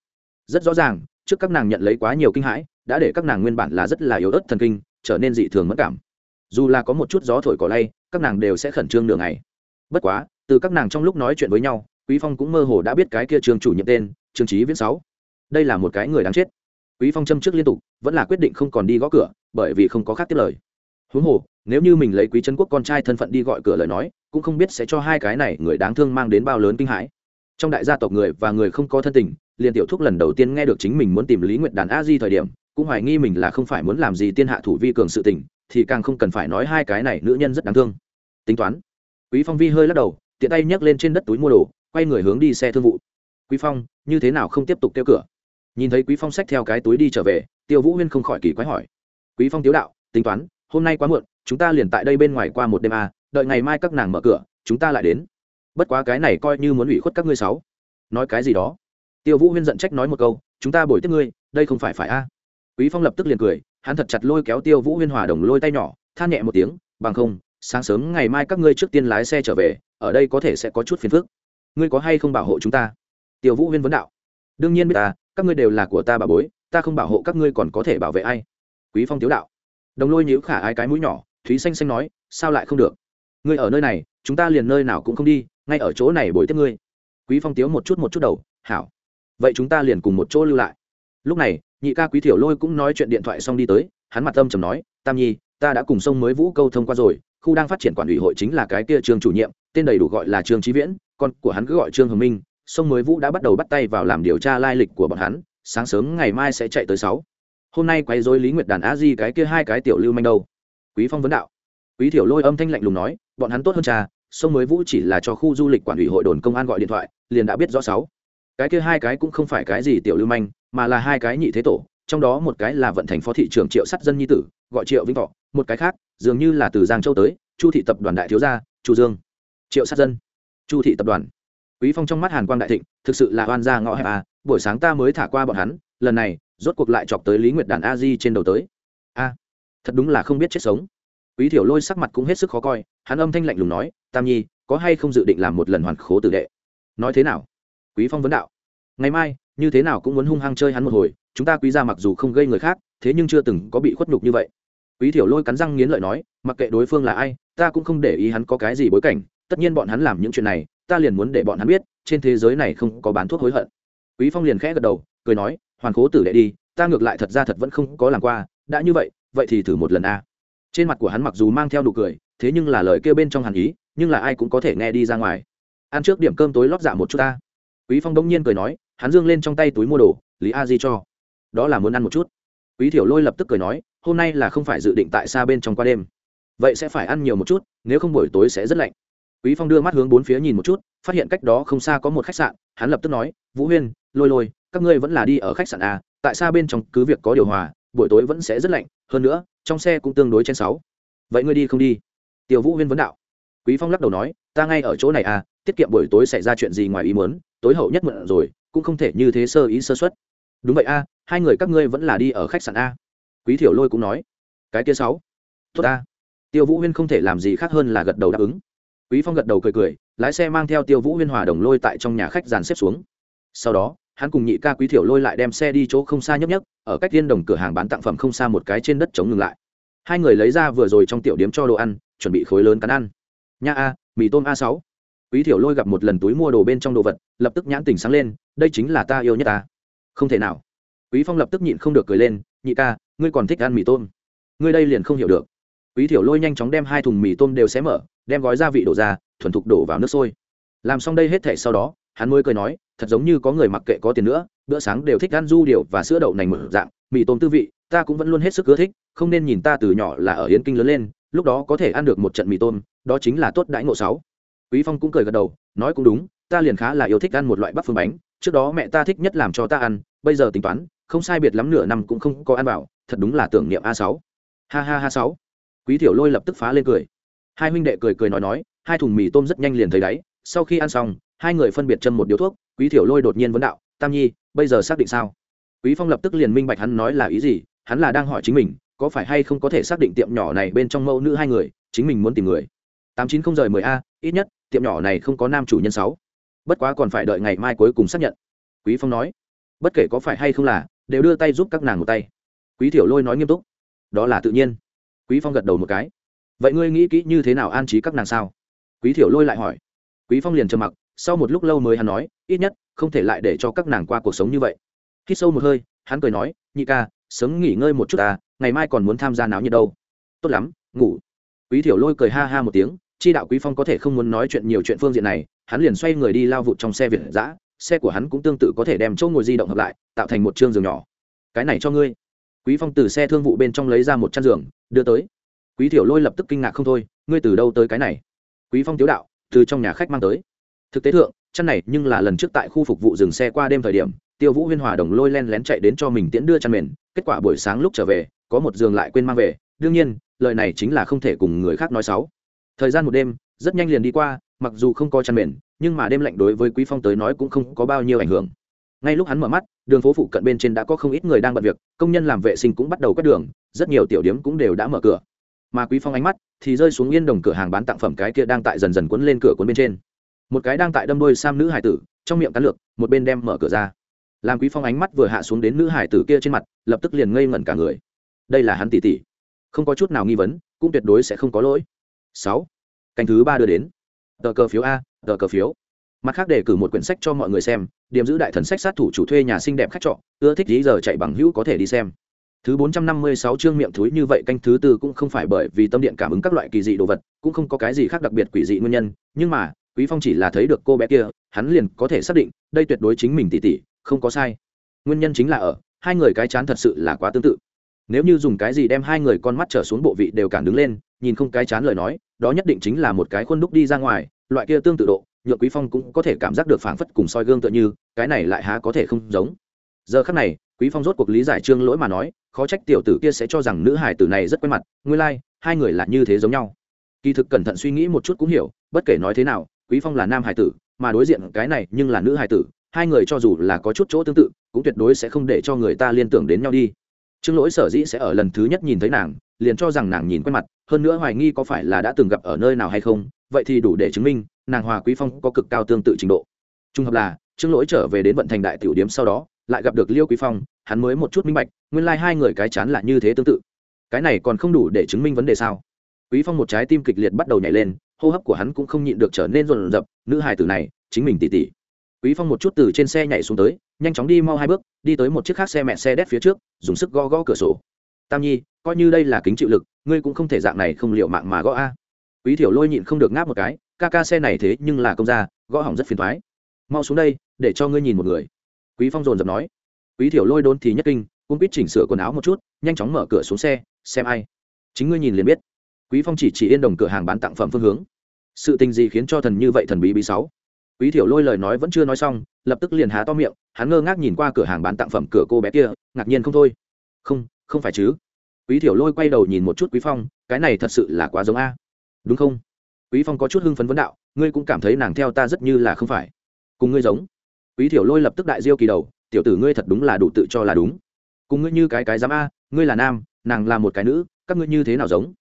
Rất rõ ràng, trước các nàng nhận lấy quá nhiều kinh hãi, đã để các nàng nguyên bản là rất là yếu ớt thần kinh, trở nên dị thường mất cảm. Dù là có một chút gió thổi cỏ lay, các nàng đều sẽ khẩn trương nửa ngày. Bất quá, từ các nàng trong lúc nói chuyện với nhau, quý phong cũng mơ hồ đã biết cái kia trường chủ nhiệm tên trương trí viễn sáu. Đây là một cái người đáng chết. Quý phong châm trước liên tục, vẫn là quyết định không còn đi gõ cửa, bởi vì không có khác tiếp lời. Huống hồ, nếu như mình lấy quý trấn quốc con trai thân phận đi gọi cửa lời nói cũng không biết sẽ cho hai cái này người đáng thương mang đến bao lớn kinh hãi. Trong đại gia tộc người và người không có thân tình liền tiểu thúc lần đầu tiên nghe được chính mình muốn tìm lý nguyệt đàn a di thời điểm cũng hoài nghi mình là không phải muốn làm gì tiên hạ thủ vi cường sự tình thì càng không cần phải nói hai cái này nữ nhân rất đáng thương. Tính toán. Quý phong vi hơi lắc đầu tiện tay nhấc lên trên đất túi mua đồ quay người hướng đi xe thương vụ. Quý phong như thế nào không tiếp tục kêu cửa? Nhìn thấy quý phong xách theo cái túi đi trở về tiêu vũ huyên không khỏi kỳ quái hỏi. Quý phong tiếu đạo tính toán hôm nay quá muộn chúng ta liền tại đây bên ngoài qua một đêm à, đợi ngày mai các nàng mở cửa, chúng ta lại đến. Bất quá cái này coi như muốn ủy khuất các ngươi sáu. Nói cái gì đó? Tiêu vũ huyên giận trách nói một câu, chúng ta bồi tiếp ngươi, đây không phải phải a? Quý phong lập tức liền cười, hắn thật chặt lôi kéo tiêu vũ huyên hòa đồng lôi tay nhỏ, than nhẹ một tiếng, bằng không, sáng sớm ngày mai các ngươi trước tiên lái xe trở về, ở đây có thể sẽ có chút phiền phức. Ngươi có hay không bảo hộ chúng ta? Tiêu vũ huyên vấn đạo. Đương nhiên biết ta, các ngươi đều là của ta bà bối, ta không bảo hộ các ngươi còn có thể bảo vệ ai? Quý phong tiếu đạo. Đồng lôi nhíu khả ai cái mũi nhỏ, thúy xanh xanh nói, sao lại không được? Ngươi ở nơi này, chúng ta liền nơi nào cũng không đi, ngay ở chỗ này bồi tiếp ngươi. Quý phong tiếu một chút một chút đầu, hảo. Vậy chúng ta liền cùng một chỗ lưu lại. Lúc này, nhị ca quý thiểu lôi cũng nói chuyện điện thoại xong đi tới, hắn mặt âm trầm nói, tam nhi, ta đã cùng sông mới vũ câu thông qua rồi, khu đang phát triển quản ủy hội chính là cái kia trường chủ nhiệm, tên đầy đủ gọi là trương trí viễn, con của hắn cứ gọi trương hồng minh, sông mới vũ đã bắt đầu bắt tay vào làm điều tra lai lịch của bọn hắn, sáng sớm ngày mai sẽ chạy tới sáu. Hôm nay quay dối lý nguyệt đàn á di cái kia hai cái tiểu lưu manh đâu? Quý phong vấn đạo quý thiểu lôi âm thanh lạnh lùng nói, bọn hắn tốt hơn cha, sông mới vũ chỉ là cho khu du lịch quản ủy hội đồn công an gọi điện thoại, liền đã biết rõ sáu. Cái kia hai cái cũng không phải cái gì tiểu lưu manh, mà là hai cái nhị thế tổ, trong đó một cái là vận thành phó thị trưởng triệu sắt dân nhi tử, gọi triệu vĩnh thọ, một cái khác, dường như là từ giang châu tới, chu thị tập đoàn đại thiếu gia, chu dương. Triệu sát dân. Chu thị tập đoàn. Quý phong trong mắt hàn quang đại thịnh, thực sự là oan gia ngõ hẹp à buổi sáng ta mới thả qua bọn hắn, lần này, rốt cuộc lại chọc tới lý nguyệt đàn a di trên đầu tới. A, thật đúng là không biết chết sống quý thiểu lôi sắc mặt cũng hết sức khó coi, hắn âm thanh lạnh lùng nói, tam nhi, có hay không dự định làm một lần hoàn khố tử đệ? Nói thế nào? Quý phong vấn đạo. Ngày mai, như thế nào cũng muốn hung hăng chơi hắn một hồi, chúng ta quý ra mặc dù không gây người khác, thế nhưng chưa từng có bị khuất nhục như vậy. Quý thiểu lôi cắn răng nghiến lợi nói, mặc kệ đối phương là ai, ta cũng không để ý hắn có cái gì bối cảnh, tất nhiên bọn hắn làm những chuyện này, ta liền muốn để bọn hắn biết, trên thế giới này không có bán thuốc hối hận. Quý phong liền khẽ gật đầu, cười nói, hoàn cố tử đệ đi, ta ngược lại thật ra thật vẫn không có làm qua, đã như vậy vậy thì thử một lần a trên mặt của hắn mặc dù mang theo nụ cười, thế nhưng là lời kêu bên trong hàn ý, nhưng là ai cũng có thể nghe đi ra ngoài. Ăn trước điểm cơm tối lót dạ một chút ta. Quý phong đông nhiên cười nói, hắn dương lên trong tay túi mua đồ, lý a di cho. Đó là muốn ăn một chút. Quý thiểu lôi lập tức cười nói, hôm nay là không phải dự định tại xa bên trong qua đêm. Vậy sẽ phải ăn nhiều một chút, nếu không buổi tối sẽ rất lạnh. Quý phong đưa mắt hướng bốn phía nhìn một chút, phát hiện cách đó không xa có một khách sạn, hắn lập tức nói, vũ huyên, lôi lôi, các ngươi vẫn là đi ở khách sạn a, tại xa bên trong cứ việc có điều hòa, buổi tối vẫn sẽ rất lạnh hơn nữa, trong xe cũng tương đối chen sáu. Vậy ngươi đi không đi? Tiêu vũ huyên vấn đạo. Quý phong lắc đầu nói, ta ngay ở chỗ này à tiết kiệm buổi tối xảy ra chuyện gì ngoài ý muốn, tối hậu nhất mượn rồi, cũng không thể như thế sơ ý sơ suất. Đúng vậy a hai người các ngươi vẫn là đi ở khách sạn a. Quý thiểu lôi cũng nói. Cái kia sáu. Tốt a tiêu vũ huyên không thể làm gì khác hơn là gật đầu đáp ứng. Quý phong gật đầu cười cười, lái xe mang theo tiêu vũ huyên hòa đồng lôi tại trong nhà khách dàn xếp xuống. Sau đó hắn cùng nhị ca quý thiểu lôi lại đem xe đi chỗ không xa nhấp nhấp, ở cách tiên đồng cửa hàng bán tặng phẩm không xa một cái trên đất chống ngừng lại. Hai người lấy ra vừa rồi trong tiểu điếm cho đồ ăn, chuẩn bị khối lớn cắn ăn. Nha a, mì tôm a sáu. Quý thiểu lôi gặp một lần túi mua đồ bên trong đồ vật, lập tức nhãn tình sáng lên, đây chính là ta yêu nhất ta. Không thể nào. Quý phong lập tức nhịn không được cười lên, nhị ca, ngươi còn thích ăn mì tôm. Ngươi đây liền không hiểu được. Quý thiểu lôi nhanh chóng đem hai thùng mì tôm đều xé mở, đem gói gia vị đổ ra, thuần thục đổ vào nước sôi. Làm xong đây hết thể sau đó hắn mới cười nói, thật giống như có người mặc kệ có tiền nữa, bữa sáng đều thích ăn du điều và sữa đậu nành mở dạng, mì tôm tư vị, ta cũng vẫn luôn hết sức ưa thích, không nên nhìn ta từ nhỏ là ở yến kinh lớn lên, lúc đó có thể ăn được một trận mì tôm, đó chính là tốt đãi ngộ sáu. Quý phong cũng cười gật đầu, nói cũng đúng, ta liền khá là yêu thích ăn một loại bắp phương bánh, trước đó mẹ ta thích nhất làm cho ta ăn, bây giờ tính toán, không sai biệt lắm nửa năm cũng không có ăn bảo thật đúng là tưởng niệm a sáu. Ha ha ha sáu. Quý tiểu lôi lập tức phá lên cười. Hai huynh đệ cười cười nói nói, hai thùng mì tôm rất nhanh liền thấy đáy, sau khi ăn xong hai người phân biệt châm một điếu thuốc, quý tiểu lôi đột nhiên vấn đạo, tam nhi, bây giờ xác định sao? Quý phong lập tức liền minh bạch hắn nói là ý gì, hắn là đang hỏi chính mình, có phải hay không có thể xác định tiệm nhỏ này bên trong mẫu nữ hai người, chính mình muốn tìm người? tám chín không rời mười a, ít nhất, tiệm nhỏ này không có nam chủ nhân sáu. Bất quá còn phải đợi ngày mai cuối cùng xác nhận. Quý phong nói, bất kể có phải hay không là, đều đưa tay giúp các nàng một tay. Quý tiểu lôi nói nghiêm túc, đó là tự nhiên. Quý phong gật đầu một cái, vậy ngươi nghĩ kỹ như thế nào an trí các nàng sao? Quý thiểu lôi lại hỏi, quý phong liền trầm mặc sau một lúc lâu mới hắn nói, ít nhất, không thể lại để cho các nàng qua cuộc sống như vậy. Khi sâu một hơi, hắn cười nói, nhị ca, sớm nghỉ ngơi một chút ta, ngày mai còn muốn tham gia náo nhiệt đâu. Tốt lắm, ngủ. Quý thiểu lôi cười ha ha một tiếng, chi đạo quý phong có thể không muốn nói chuyện nhiều chuyện phương diện này, hắn liền xoay người đi lao vụt trong xe việt giã xe của hắn cũng tương tự có thể đem chỗ ngồi di động hợp lại, tạo thành một chương giường nhỏ. Cái này cho ngươi. Quý phong từ xe thương vụ bên trong lấy ra một chăn giường, đưa tới. Quý thiểu lôi lập tức kinh ngạc không thôi, ngươi từ đâu tới cái này? Quý phong tiếu đạo, từ trong nhà khách mang tới thực tế thượng, chăn này nhưng là lần trước tại khu phục vụ dừng xe qua đêm thời điểm, tiêu vũ huyên hòa đồng lôi len lén chạy đến cho mình tiễn đưa chăn mền, kết quả buổi sáng lúc trở về, có một giường lại quên mang về, đương nhiên, lời này chính là không thể cùng người khác nói xấu. Thời gian một đêm, rất nhanh liền đi qua, mặc dù không có chăn mền, nhưng mà đêm lạnh đối với quý phong tới nói cũng không có bao nhiêu ảnh hưởng. Ngay lúc hắn mở mắt, đường phố phụ cận bên trên đã có không ít người đang bận việc, công nhân làm vệ sinh cũng bắt đầu quét đường, rất nhiều tiểu điếm cũng đều đã mở cửa. Mà quý phong ánh mắt thì rơi xuống yên đồng cửa hàng bán tặng phẩm cái kia đang tại dần dần cuốn lên cửa cuốn bên trên một cái đang tại đâm đôi sam nữ hải tử, trong miệng cắn lược, một bên đem mở cửa ra. Làm quý phong ánh mắt vừa hạ xuống đến nữ hải tử kia trên mặt, lập tức liền ngây ngẩn cả người. Đây là hắn tỷ tỷ. Không có chút nào nghi vấn, cũng tuyệt đối sẽ không có lỗi. Sáu. Canh thứ ba đưa đến. Tờ cờ phiếu a, tờ cờ phiếu. Mặt khác để cử một quyển sách cho mọi người xem, điểm giữ đại thần sách sát thủ chủ thuê nhà xinh đẹp khách trọ, ưa thích lý giờ chạy bằng hữu có thể đi xem. Thứ bốn trăm năm mươi sáu chương miệng thúi như vậy canh thứ tư cũng không phải bởi vì tâm điện cảm ứng các loại kỳ dị đồ vật, cũng không có cái gì khác đặc biệt quỷ dị nguyên nhân, nhưng mà quý phong chỉ là thấy được cô bé kia hắn liền có thể xác định đây tuyệt đối chính mình tỉ tỉ không có sai. Nguyên nhân chính là ở hai người cái chán thật sự là quá tương tự. Nếu như dùng cái gì đem hai người con mắt trở xuống bộ vị đều cản đứng lên nhìn không cái chán lời nói đó nhất định chính là một cái khuôn đúc đi ra ngoài loại kia tương tự độ nhựa quý phong cũng có thể cảm giác được phảng phất cùng soi gương tựa như cái này lại há có thể không giống. Giờ khắc này quý phong rốt cuộc lý giải trương lỗi mà nói khó trách tiểu tử kia sẽ cho rằng nữ hải tử này rất quen mặt nguyên lai like, hai người là như thế giống nhau. Kỳ thực cẩn thận suy nghĩ một chút cũng hiểu bất kể nói thế nào quý phong là nam hải tử, mà đối diện cái này nhưng là nữ hải tử, hai người cho dù là có chút chỗ tương tự, cũng tuyệt đối sẽ không để cho người ta liên tưởng đến nhau đi. Trương lỗi sở dĩ sẽ ở lần thứ nhất nhìn thấy nàng, liền cho rằng nàng nhìn quen mặt, hơn nữa hoài nghi có phải là đã từng gặp ở nơi nào hay không, vậy thì đủ để chứng minh, nàng hòa quý phong có cực cao tương tự trình độ. Trung hợp là, trương lỗi trở về đến vận thành đại tiểu điếm sau đó, lại gặp được liêu quý phong, hắn mới một chút minh bạch, nguyên lai like hai người cái chán là như thế tương tự. Cái này còn không đủ để chứng minh vấn đề sao? Quý phong một trái tim kịch liệt bắt đầu nhảy lên hô hấp của hắn cũng không nhịn được trở nên rộn rập, nữ hài tử này, chính mình tỉ tỉ. Quý phong một chút từ trên xe nhảy xuống tới, nhanh chóng đi mau hai bước, đi tới một chiếc khác xe mẹ xe đét phía trước, dùng sức gõ gõ cửa sổ. Tam nhi, coi như đây là kính chịu lực, ngươi cũng không thể dạng này không liệu mạng mà gõ a. Quý thiểu lôi nhịn không được ngáp một cái, ca ca xe này thế nhưng là công gia, gõ hỏng rất phiền thoái mau xuống đây, để cho ngươi nhìn một người. Quý phong dồn dập nói. Quý thiểu lôi đôn thì nhất kinh cũng biết chỉnh sửa quần áo một chút, nhanh chóng mở cửa xuống xe, xem ai. Chính ngươi nhìn liền biết quý phong chỉ chỉ yên đồng cửa hàng bán tặng phẩm phương hướng. Sự tình gì khiến cho thần như vậy thần bí bí sáu? Quý thiểu lôi lời nói vẫn chưa nói xong, lập tức liền há to miệng, hắn ngơ ngác nhìn qua cửa hàng bán tặng phẩm cửa cô bé kia, ngạc nhiên không thôi. Không không phải chứ. Quý thiểu lôi quay đầu nhìn một chút quý phong, cái này thật sự là quá giống a. Đúng không? Quý phong có chút hưng phấn vấn đạo, ngươi cũng cảm thấy nàng theo ta rất như là không phải. Cùng ngươi giống. Quý thiểu lôi lập tức đại diêu kỳ đầu, tiểu tử ngươi thật đúng là đủ tự cho là đúng. Cùng ngươi như cái cái dám a, ngươi là nam, nàng là một cái nữ, các ngươi như thế nào giống?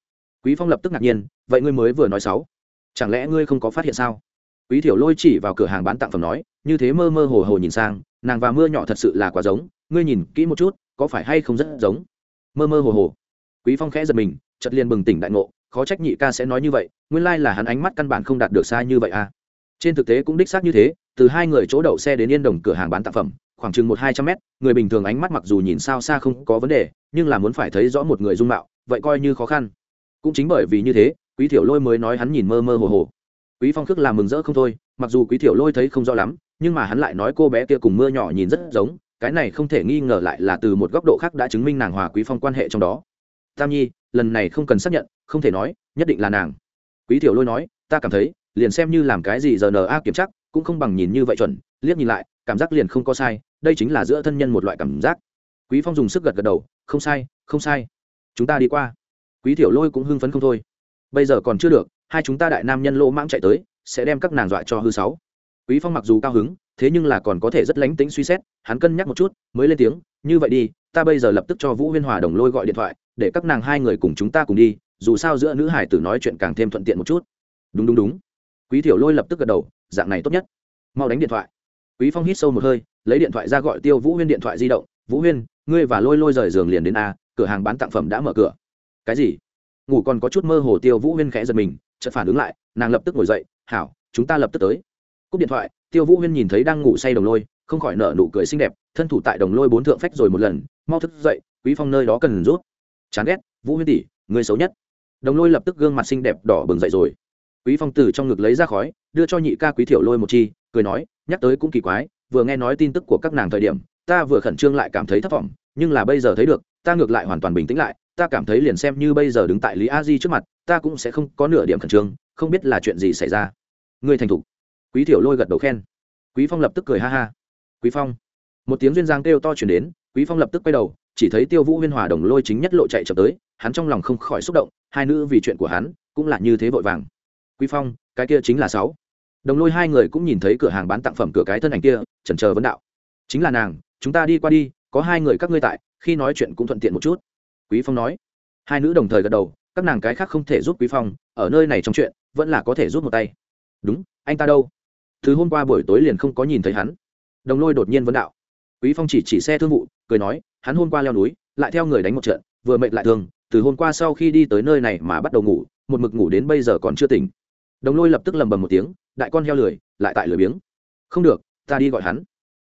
Quý phong lập tức ngạc nhiên, vậy ngươi mới vừa nói sáu chẳng lẽ ngươi không có phát hiện sao? Quý thiểu lôi chỉ vào cửa hàng bán tặng phẩm nói, như thế mơ mơ hồ hồ nhìn sang, nàng và mưa nhỏ thật sự là quá giống, ngươi nhìn kỹ một chút, có phải hay không rất giống? Mơ mơ hồ hồ. Quý phong khẽ giật mình, chợt liền bừng tỉnh đại ngộ, khó trách nhị ca sẽ nói như vậy, nguyên lai là hắn ánh mắt căn bản không đạt được xa như vậy à. Trên thực tế cũng đích xác như thế, từ hai người chỗ đậu xe đến yên đồng cửa hàng bán tạp phẩm, khoảng chừng một hai trăm mét, người bình thường ánh mắt mặc dù nhìn sao xa không có vấn đề, nhưng là muốn phải thấy rõ một người dung mạo, vậy coi như khó khăn cũng chính bởi vì như thế, quý thiểu lôi mới nói hắn nhìn mơ mơ hồ hồ. Quý phong khước làm mừng rỡ không thôi, mặc dù quý thiểu lôi thấy không rõ lắm, nhưng mà hắn lại nói cô bé kia cùng mưa nhỏ nhìn rất giống, cái này không thể nghi ngờ lại là từ một góc độ khác đã chứng minh nàng hòa quý phong quan hệ trong đó. Tam nhi, lần này không cần xác nhận, không thể nói, nhất định là nàng. Quý thiểu lôi nói, ta cảm thấy, liền xem như làm cái gì giờ na kiểm chắc cũng không bằng nhìn như vậy chuẩn, liếc nhìn lại, cảm giác liền không có sai, đây chính là giữa thân nhân một loại cảm giác. Quý phong dùng sức gật gật đầu, không sai không sai. Chúng ta đi qua quý thiểu lôi cũng hưng phấn không thôi. Bây giờ còn chưa được, hai chúng ta đại nam nhân lỗ mãng chạy tới, sẽ đem các nàng dọa cho hư sáu. Quý phong mặc dù cao hứng, thế nhưng là còn có thể rất lánh tính suy xét, hắn cân nhắc một chút, mới lên tiếng, như vậy đi, ta bây giờ lập tức cho vũ huyên hòa đồng lôi gọi điện thoại, để các nàng hai người cùng chúng ta cùng đi, dù sao giữa nữ hải tử nói chuyện càng thêm thuận tiện một chút. Đúng đúng đúng. Quý thiểu lôi lập tức gật đầu, dạng này tốt nhất. Mau đánh điện thoại. Quý phong hít sâu một hơi, lấy điện thoại ra gọi tiêu vũ huyên điện thoại di động, vũ huyên, ngươi và lôi lôi rời giường liền đến a, cửa hàng bán tặng phẩm đã mở cửa cái gì? Ngủ còn có chút mơ hồ tiêu vũ huyên khẽ giật mình, chợt phản ứng lại, nàng lập tức ngồi dậy, hảo, chúng ta lập tức tới. Cúp điện thoại, tiêu vũ huyên nhìn thấy đang ngủ say đồng lôi, không khỏi nở nụ cười xinh đẹp, thân thủ tại đồng lôi bốn thượng phách rồi một lần, mau thức dậy, quý phong nơi đó cần rút. Chán ghét, vũ huyên tỷ, người xấu nhất. Đồng lôi lập tức gương mặt xinh đẹp đỏ bừng dậy rồi. Quý phong từ trong ngực lấy ra khói, đưa cho nhị ca quý thiểu lôi một chi, cười nói, nhắc tới cũng kỳ quái, vừa nghe nói tin tức của các nàng thời điểm, ta vừa khẩn trương lại cảm thấy thất vọng, nhưng là bây giờ thấy được, ta ngược lại hoàn toàn bình tĩnh lại ta cảm thấy liền xem như bây giờ đứng tại lý a di trước mặt, ta cũng sẽ không có nửa điểm khẩn trương, không biết là chuyện gì xảy ra. Ngươi thành thục. Quý thiểu lôi gật đầu khen. Quý phong lập tức cười ha ha. Quý phong. Một tiếng duyên giang kêu to chuyển đến, quý phong lập tức quay đầu, chỉ thấy tiêu vũ huyên hòa đồng lôi chính nhất lộ chạy chậm tới, hắn trong lòng không khỏi xúc động, hai nữ vì chuyện của hắn, cũng là như thế vội vàng. Quý phong, cái kia chính là sáu. Đồng lôi hai người cũng nhìn thấy cửa hàng bán tặng phẩm cửa cái thân ảnh kia, chần chờ vấn đạo. Chính là nàng, chúng ta đi qua đi, có hai người các ngươi tại, khi nói chuyện cũng thuận tiện một chút quý phong nói. Hai nữ đồng thời gật đầu, các nàng cái khác không thể giúp quý phong, ở nơi này trong chuyện, vẫn là có thể giúp một tay. Đúng, anh ta đâu? Thứ hôm qua buổi tối liền không có nhìn thấy hắn. Đồng lôi đột nhiên vấn đạo. Quý phong chỉ chỉ xe thương vụ, cười nói, hắn hôm qua leo núi, lại theo người đánh một trận, vừa mệt lại thương, từ hôm qua sau khi đi tới nơi này mà bắt đầu ngủ, một mực ngủ đến bây giờ còn chưa tỉnh. Đồng lôi lập tức lầm bầm một tiếng, đại con heo lười, lại tại lười biếng. Không được, ta đi gọi hắn.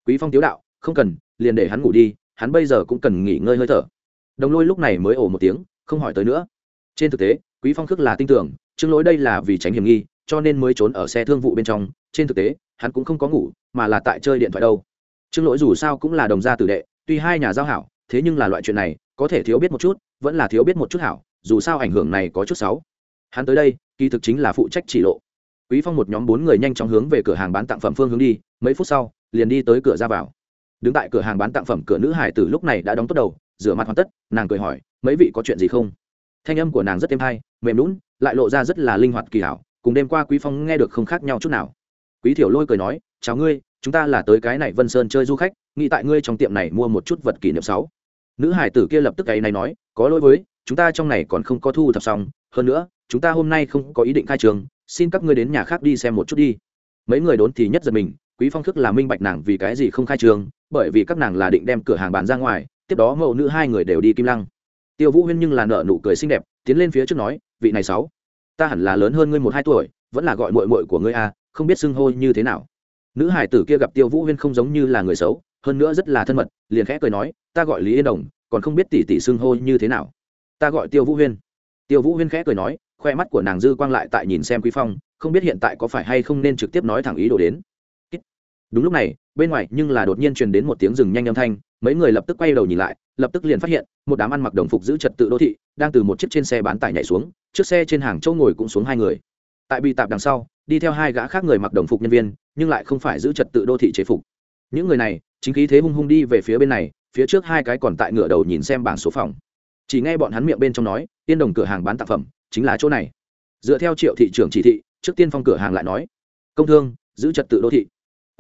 Quý phong tiếu đạo, không cần, liền để hắn ngủ đi, hắn bây giờ cũng cần nghỉ ngơi hơi thở đồng lôi lúc này mới ổ một tiếng, không hỏi tới nữa. Trên thực tế, quý phong khước là tin tưởng chứng lỗi đây là vì tránh hiểm nghi, cho nên mới trốn ở xe thương vụ bên trong. Trên thực tế, hắn cũng không có ngủ, mà là tại chơi điện thoại đâu. Chứng lỗi dù sao cũng là đồng gia tử đệ, tuy hai nhà giao hảo, thế nhưng là loại chuyện này, có thể thiếu biết một chút, vẫn là thiếu biết một chút hảo, dù sao ảnh hưởng này có chút xấu. Hắn tới đây, kỳ thực chính là phụ trách chỉ lộ. Quý phong một nhóm bốn người nhanh chóng hướng về cửa hàng bán tặng phẩm phương hướng đi, mấy phút sau, liền đi tới cửa ra vào. Đứng tại cửa hàng bán tặng phẩm cửa nữ hải tử lúc này đã đóng tốt đầu rửa mặt hoàn tất, nàng cười hỏi, mấy vị có chuyện gì không? Thanh âm của nàng rất êm hay, mềm lún lại lộ ra rất là linh hoạt kỳ hảo cùng đêm qua quý phong nghe được không khác nhau chút nào. Quý thiểu lôi cười nói, chào ngươi, chúng ta là tới cái này vân sơn chơi du khách, nghĩ tại ngươi trong tiệm này mua một chút vật kỷ niệm sáu. Nữ hải tử kia lập tức cái này nói, có lỗi với, chúng ta trong này còn không có thu thập xong, hơn nữa, chúng ta hôm nay không có ý định khai trường, xin các ngươi đến nhà khác đi xem một chút đi. Mấy người đốn thì nhất giật mình, quý phong thức là minh bạch nàng vì cái gì không khai trường, bởi vì các nàng là định đem cửa hàng bán ra ngoài tiếp đó mẫu nữ hai người đều đi kim lăng. Tiêu vũ huyên nhưng là nợ nụ cười xinh đẹp, tiến lên phía trước nói, vị này sáu, ta hẳn là lớn hơn ngươi một hai tuổi, vẫn là gọi mội mội của ngươi à không biết xưng hô như thế nào. Nữ hải tử kia gặp tiêu vũ huyên không giống như là người xấu, hơn nữa rất là thân mật, liền khẽ cười nói, ta gọi lý yên đồng, còn không biết tỷ tỷ xưng hô như thế nào. Ta gọi tiêu vũ huyên. Tiêu vũ huyên khẽ cười nói, khoe mắt của nàng dư quang lại tại nhìn xem quý phong, không biết hiện tại có phải hay không nên trực tiếp nói thẳng ý đồ đến. Đúng lúc này bên ngoài, nhưng là đột nhiên truyền đến một tiếng rừng nhanh âm thanh, mấy người lập tức quay đầu nhìn lại, lập tức liền phát hiện, một đám ăn mặc đồng phục giữ trật tự đô thị, đang từ một chiếc trên xe bán tải nhảy xuống, trước xe trên hàng châu ngồi cũng xuống hai người. Tại bị tạp đằng sau, đi theo hai gã khác người mặc đồng phục nhân viên, nhưng lại không phải giữ trật tự đô thị chế phục. Những người này, chính khí thế hung hung đi về phía bên này, phía trước hai cái còn tại ngựa đầu nhìn xem bảng số phòng. Chỉ nghe bọn hắn miệng bên trong nói tiên đồng cửa hàng bán tạp phẩm, chính là chỗ này. Dựa theo triệu thị trưởng chỉ thị, trước tiên phong cửa hàng lại nói, công thương, giữ trật tự đô thị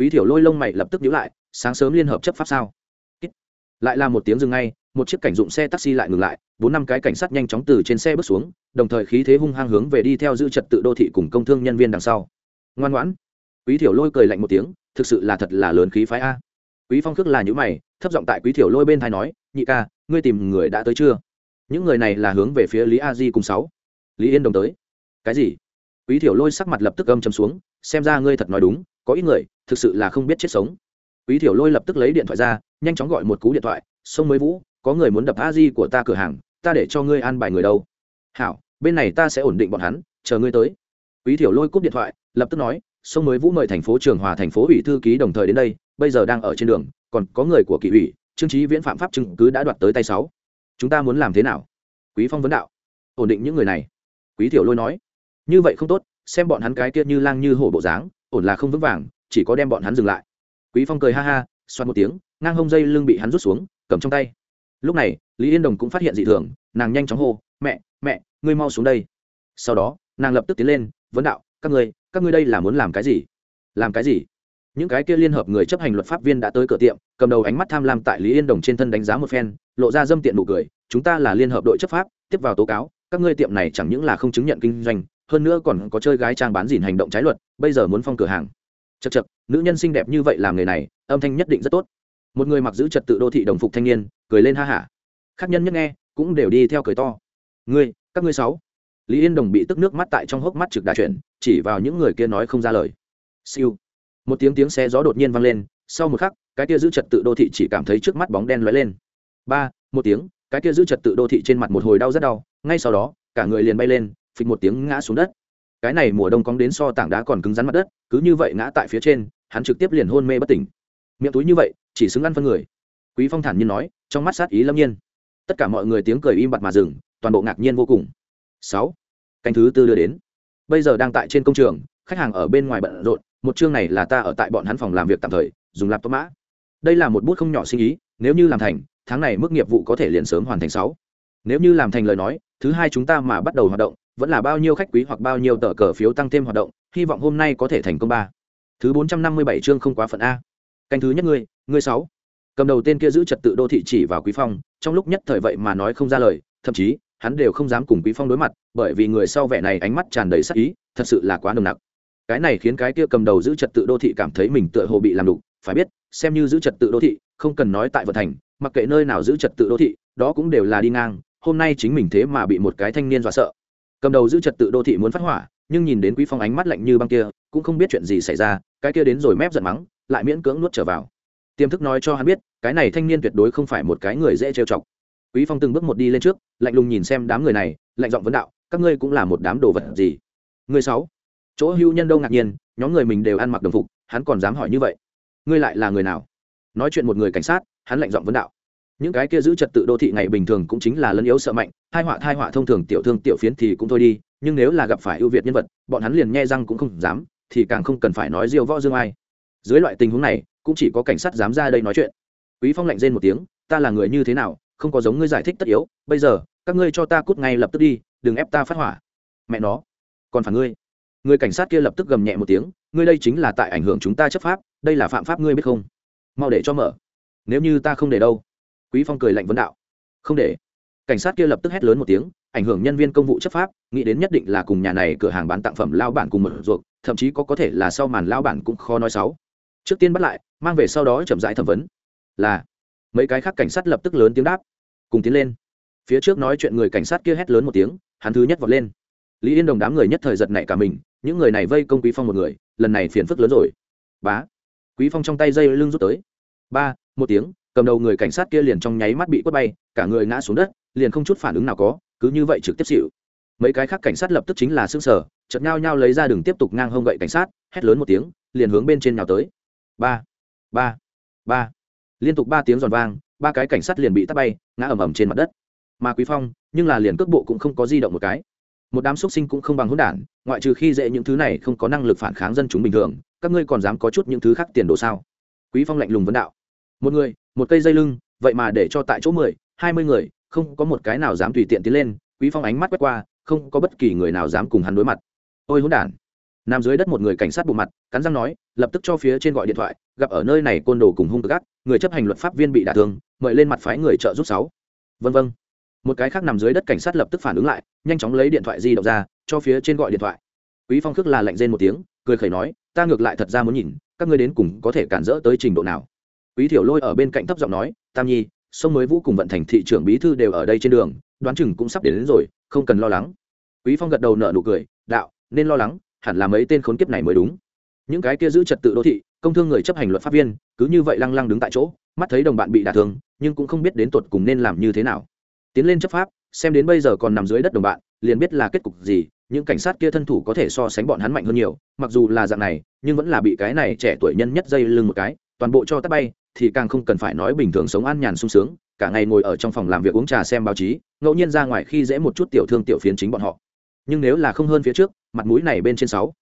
quý thiểu lôi lông mày lập tức nhíu lại, sáng sớm liên hợp chấp pháp sao? Lại là một tiếng dừng ngay, một chiếc cảnh dụng xe taxi lại ngừng lại, bốn năm cái cảnh sát nhanh chóng từ trên xe bước xuống, đồng thời khí thế hung hăng hướng về đi theo giữ trật tự đô thị cùng công thương nhân viên đằng sau. Ngoan ngoãn. Quý thiểu lôi cười lạnh một tiếng, thực sự là thật là lớn khí phái a. Quý phong khước là những mày, thấp giọng tại quý thiểu lôi bên thai nói, nhị ca, ngươi tìm người đã tới chưa? Những người này là hướng về phía lý a di cùng sáu. Lý yên đồng tới. Cái gì? Quý thiểu lôi sắc mặt lập tức âm chấm xuống, xem ra ngươi thật nói đúng, có ít người, thực sự là không biết chết sống. Quý thiểu lôi lập tức lấy điện thoại ra, nhanh chóng gọi một cú điện thoại, sông mới vũ, có người muốn đập a di của ta cửa hàng, ta để cho ngươi an bài người đâu. Hảo, bên này ta sẽ ổn định bọn hắn, chờ ngươi tới. Quý thiểu lôi cúp điện thoại, lập tức nói, sông mới vũ mời thành phố trường hòa, thành phố ủy thư ký đồng thời đến đây, bây giờ đang ở trên đường, còn có người của kỷ ủy, trương trí viễn phạm pháp chứng cứ đã đoạt tới tay sáu. Chúng ta muốn làm thế nào? Quý phong vấn đạo. Ổn định những người này. Quý thiểu lôi nói như vậy không tốt, xem bọn hắn cái kia như lang như hổ bộ dáng, ổn là không vững vàng, chỉ có đem bọn hắn dừng lại. Quý phong cười ha ha xoan một tiếng, ngang hông dây lưng bị hắn rút xuống, cầm trong tay. Lúc này, lý yên đồng cũng phát hiện dị thường, nàng nhanh chóng hô, mẹ mẹ, ngươi mau xuống đây. Sau đó, nàng lập tức tiến lên, vấn đạo, các ngươi các ngươi đây là muốn làm cái gì? Làm cái gì? Những cái kia liên hợp người chấp hành luật pháp viên đã tới cửa tiệm, cầm đầu ánh mắt tham lam tại lý yên đồng trên thân đánh giá một phen, lộ ra dâm tiện nụ cười, chúng ta là liên hợp đội chấp pháp, tiếp vào tố cáo, các ngươi tiệm này chẳng những là không chứng nhận kinh doanh hơn nữa còn có chơi gái trang bán dìn hành động trái luật, bây giờ muốn phong cửa hàng. Chật chật nữ nhân xinh đẹp như vậy làm người này, âm thanh nhất định rất tốt. Một người mặc giữ trật tự đô thị đồng phục thanh niên, cười lên ha hả. Khác nhân nhất nghe, cũng đều đi theo cười to. Ngươi, các ngươi sáu. Lý yên đồng bị tức nước mắt tại trong hốc mắt trực đà chuyển, chỉ vào những người kia nói không ra lời. Siêu. Một tiếng tiếng xe gió đột nhiên vang lên, sau một khắc, cái kia giữ trật tự đô thị chỉ cảm thấy trước mắt bóng đen lóe lên. Ba, một tiếng, cái kia giữ trật tự đô thị trên mặt một hồi đau rất đau, ngay sau đó, cả người liền bay lên phịch một tiếng ngã xuống đất. Cái này mùa đông cóng đến so tảng đá còn cứng rắn mặt đất, cứ như vậy ngã tại phía trên, hắn trực tiếp liền hôn mê bất tỉnh. Miệng túi như vậy, chỉ xứng ăn phân người. Quý phong thản nhiên nói, trong mắt sát ý lâm nhiên. Tất cả mọi người tiếng cười im bặt mà dừng, toàn bộ ngạc nhiên vô cùng. Sáu, canh thứ tư đưa đến. Bây giờ đang tại trên công trường, khách hàng ở bên ngoài bận rộn, một chương này là ta ở tại bọn hắn phòng làm việc tạm thời, dùng laptop mã. Đây là một bút không nhỏ sinh ý, nếu như làm thành, tháng này mức nghiệp vụ có thể liền sớm hoàn thành sáu nếu như làm thành lời nói, thứ hai chúng ta mà bắt đầu hoạt động, vẫn là bao nhiêu khách quý hoặc bao nhiêu tờ cờ phiếu tăng thêm hoạt động, hy vọng hôm nay có thể thành công ba. Thứ bốn trăm năm mươi bảy chương không quá phận a. Canh thứ nhất ngươi ngươi sáu. Cầm đầu tên kia giữ trật tự đô thị chỉ vào quý phong, trong lúc nhất thời vậy mà nói không ra lời, thậm chí, hắn đều không dám cùng quý phong đối mặt, bởi vì người sau vẻ này ánh mắt tràn đầy sắc ý, thật sự là quá nồng nặc. Cái này khiến cái kia cầm đầu giữ trật tự đô thị cảm thấy mình tựa hồ bị làm đủ phải biết, xem như giữ trật tự đô thị, không cần nói tại vận thành, mặc kệ nơi nào giữ trật tự đô thị, đó cũng đều là đi ngang hôm nay chính mình thế mà bị một cái thanh niên dọa sợ. Cầm đầu giữ trật tự đô thị muốn phát hỏa, nhưng nhìn đến quý phong ánh mắt lạnh như băng kia, cũng không biết chuyện gì xảy ra, cái kia đến rồi mép giận mắng, lại miễn cưỡng nuốt trở vào. Tiềm thức nói cho hắn biết, cái này thanh niên tuyệt đối không phải một cái người dễ trêu chọc. Quý phong từng bước một đi lên trước, lạnh lùng nhìn xem đám người này, lạnh giọng vấn đạo, các ngươi cũng là một đám đồ vật gì? Người sáu. Chỗ hưu nhân đâu ngạc nhiên, nhóm người mình đều ăn mặc đồng phục, hắn còn dám hỏi như vậy. Ngươi lại là người nào? Nói chuyện một người cảnh sát, hắn lạnh giọng vấn đạo những cái kia giữ trật tự đô thị ngày bình thường cũng chính là lân yếu sợ mạnh hai họa thai họa thông thường tiểu thương tiểu phiến thì cũng thôi đi, nhưng nếu là gặp phải ưu việt nhân vật, bọn hắn liền nghe răng cũng không dám, thì càng không cần phải nói diêu võ dương ai. Dưới loại tình huống này, cũng chỉ có cảnh sát dám ra đây nói chuyện. Quý phong lạnh rên một tiếng, ta là người như thế nào, không có giống ngươi giải thích tất yếu, bây giờ, các ngươi cho ta cút ngay lập tức đi, đừng ép ta phát hỏa. Mẹ nó, còn phản ngươi. Người cảnh sát kia lập tức gầm nhẹ một tiếng, ngươi đây chính là tại ảnh hưởng chúng ta chấp pháp, đây là phạm pháp ngươi biết không? Mau để cho mở. Nếu như ta không để đâu quý phong cười lạnh vấn đạo. Không để. Cảnh sát kia lập tức hét lớn một tiếng, ảnh hưởng nhân viên công vụ chấp pháp, nghĩ đến nhất định là cùng nhà này cửa hàng bán tặng phẩm lao bản cùng một ruột, thậm chí có có thể là sau màn lao bản cũng khó nói xấu. Trước tiên bắt lại, mang về sau đó chậm rãi thẩm vấn. Là. Mấy cái khác cảnh sát lập tức lớn tiếng đáp. Cùng tiến lên. Phía trước nói chuyện người cảnh sát kia hét lớn một tiếng, hắn thứ nhất vọt lên. Lý yên đồng đám người nhất thời giật nảy cả mình, những người này vây công quý phong một người, lần này phiền phức lớn rồi. Bá. Quý phong trong tay dây lưng rút tới. Ba, một tiếng cầm đầu người cảnh sát kia liền trong nháy mắt bị quất bay, cả người ngã xuống đất, liền không chút phản ứng nào có, cứ như vậy trực tiếp xịu mấy cái khác cảnh sát lập tức chính là xương sở chợt nhau nhau lấy ra đường tiếp tục ngang hông gậy cảnh sát, hét lớn một tiếng, liền hướng bên trên nhào tới. Ba ba ba. Liên tục ba tiếng giòn vang, ba cái cảnh sát liền bị tắt bay, ngã ầm ầm trên mặt đất. Mà quý phong, nhưng là liền cước bộ cũng không có di động một cái. Một đám xuất sinh cũng không bằng hỗn đản, ngoại trừ khi dễ những thứ này không có năng lực phản kháng dân chúng bình thường, các ngươi còn dám có chút những thứ khác tiền đồ sao? Quý phong lạnh lùng vấn đạo một người, một cây dây lưng, vậy mà để cho tại chỗ mười, hai mươi người, không có một cái nào dám tùy tiện tiến lên, quý phong ánh mắt quét qua, không có bất kỳ người nào dám cùng hắn đối mặt. Ôi hỗn đản! Nằm dưới đất một người cảnh sát bộ mặt, cắn răng nói, lập tức cho phía trên gọi điện thoại, gặp ở nơi này côn đồ cùng hung gắt người chấp hành luật pháp viên bị đả thương, mời lên mặt phái người trợ giúp sáu. Vân vân. Một cái khác nằm dưới đất cảnh sát lập tức phản ứng lại, nhanh chóng lấy điện thoại di động ra, cho phía trên gọi điện thoại. Quý phong khước là lạnh rên một tiếng, cười khẩy nói, ta ngược lại thật ra muốn nhìn, các ngươi đến cùng có thể cản rỡ tới trình độ nào quý thiểu lôi ở bên cạnh thấp giọng nói tam nhi sông mới vũ cùng vận thành thị trưởng bí thư đều ở đây trên đường đoán chừng cũng sắp đến, đến rồi không cần lo lắng. Quý phong gật đầu nở nụ cười đạo nên lo lắng hẳn là mấy tên khốn kiếp này mới đúng. Những cái kia giữ trật tự đô thị công thương người chấp hành luật pháp viên cứ như vậy lăng lăng đứng tại chỗ mắt thấy đồng bạn bị đả thương nhưng cũng không biết đến tuột cùng nên làm như thế nào. Tiến lên chấp pháp xem đến bây giờ còn nằm dưới đất đồng bạn liền biết là kết cục gì những cảnh sát kia thân thủ có thể so sánh bọn hắn mạnh hơn nhiều mặc dù là dạng này nhưng vẫn là bị cái này trẻ tuổi nhân nhất dây lưng một cái toàn bộ cho tắt bay thì càng không cần phải nói bình thường sống an nhàn sung sướng, cả ngày ngồi ở trong phòng làm việc uống trà xem báo chí, ngẫu nhiên ra ngoài khi dễ một chút tiểu thương tiểu phiến chính bọn họ. Nhưng nếu là không hơn phía trước, mặt mũi này bên trên sáu.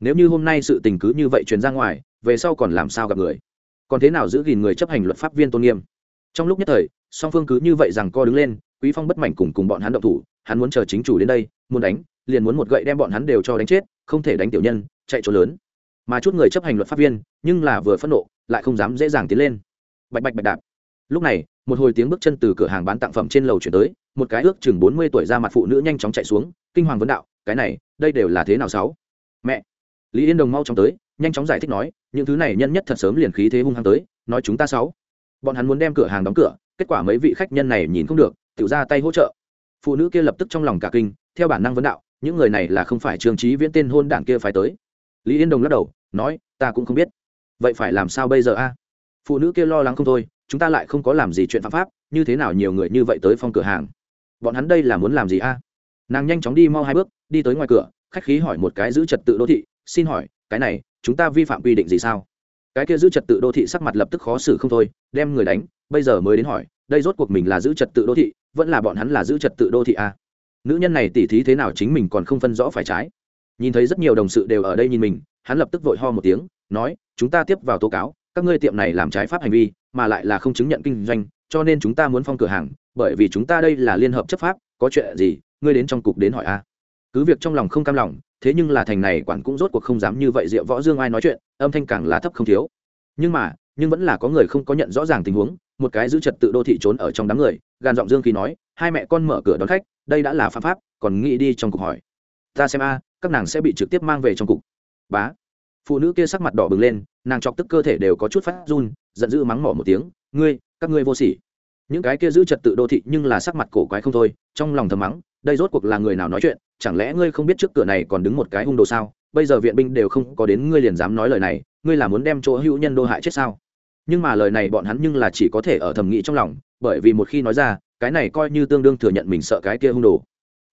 Nếu như hôm nay sự tình cứ như vậy truyền ra ngoài, về sau còn làm sao gặp người? Còn thế nào giữ gìn người chấp hành luật pháp viên tôn nghiêm? Trong lúc nhất thời, song phương cứ như vậy rằng co đứng lên, quý phong bất mảnh cùng cùng bọn hắn động thủ, hắn muốn chờ chính chủ đến đây, muốn đánh, liền muốn một gậy đem bọn hắn đều cho đánh chết, không thể đánh tiểu nhân, chạy chỗ lớn mà chút người chấp hành luật pháp viên, nhưng là vừa phẫn nộ, lại không dám dễ dàng tiến lên. Bạch bạch bạch đạp. Lúc này, một hồi tiếng bước chân từ cửa hàng bán tặng phẩm trên lầu chuyển tới, một cái ước chừng bốn mươi tuổi ra mặt phụ nữ nhanh chóng chạy xuống, kinh hoàng vấn đạo, cái này, đây đều là thế nào sáu? Mẹ. Lý yên đồng mau chóng tới, nhanh chóng giải thích nói, những thứ này nhân nhất thật sớm liền khí thế hung hăng tới, nói chúng ta sáu. Bọn hắn muốn đem cửa hàng đóng cửa, kết quả mấy vị khách nhân này nhìn không được, tự ra tay hỗ trợ. Phụ nữ kia lập tức trong lòng cả kinh, theo bản năng vấn đạo, những người này là không phải trường trí viễn tên hôn đảng kia phải tới. Lý yên đồng lắc đầu nói, ta cũng không biết. Vậy phải làm sao bây giờ a? Phụ nữ kia lo lắng không thôi, chúng ta lại không có làm gì chuyện phạm pháp, như thế nào nhiều người như vậy tới phong cửa hàng? Bọn hắn đây là muốn làm gì a? Nàng nhanh chóng đi mau hai bước, đi tới ngoài cửa, khách khí hỏi một cái giữ trật tự đô thị, xin hỏi, cái này, chúng ta vi phạm quy định gì sao? Cái kia giữ trật tự đô thị sắc mặt lập tức khó xử không thôi, đem người đánh, bây giờ mới đến hỏi, đây rốt cuộc mình là giữ trật tự đô thị, vẫn là bọn hắn là giữ trật tự đô thị a? Nữ nhân này tỉ thí thế nào chính mình còn không phân rõ phải trái. Nhìn thấy rất nhiều đồng sự đều ở đây nhìn mình hắn lập tức vội ho một tiếng, nói, chúng ta tiếp vào tố cáo, các ngươi tiệm này làm trái pháp hành vi, mà lại là không chứng nhận kinh doanh, cho nên chúng ta muốn phong cửa hàng, bởi vì chúng ta đây là liên hợp chấp pháp, có chuyện gì, ngươi đến trong cục đến hỏi a. Cứ việc trong lòng không cam lòng, thế nhưng là thành này quản cũng rốt cuộc không dám như vậy diệu võ dương ai nói chuyện, âm thanh càng là thấp không thiếu. Nhưng mà, nhưng vẫn là có người không có nhận rõ ràng tình huống, một cái giữ trật tự đô thị trốn ở trong đám người, gàn giọng dương khi nói, hai mẹ con mở cửa đón khách, đây đã là pháp pháp, còn nghĩ đi trong cục hỏi. Ta xem a, các nàng sẽ bị trực tiếp mang về trong cục bá. Phụ nữ kia sắc mặt đỏ bừng lên, nàng chọc tức cơ thể đều có chút phát run, giận dữ mắng mỏ một tiếng, ngươi, các ngươi vô sỉ. Những cái kia giữ trật tự đô thị nhưng là sắc mặt cổ quái không thôi, trong lòng thầm mắng, đây rốt cuộc là người nào nói chuyện, chẳng lẽ ngươi không biết trước cửa này còn đứng một cái hung đồ sao? Bây giờ viện binh đều không có đến ngươi liền dám nói lời này, ngươi là muốn đem chỗ hữu nhân đô hại chết sao? Nhưng mà lời này bọn hắn nhưng là chỉ có thể ở thầm nghĩ trong lòng, bởi vì một khi nói ra, cái này coi như tương đương thừa nhận mình sợ cái kia hung đồ.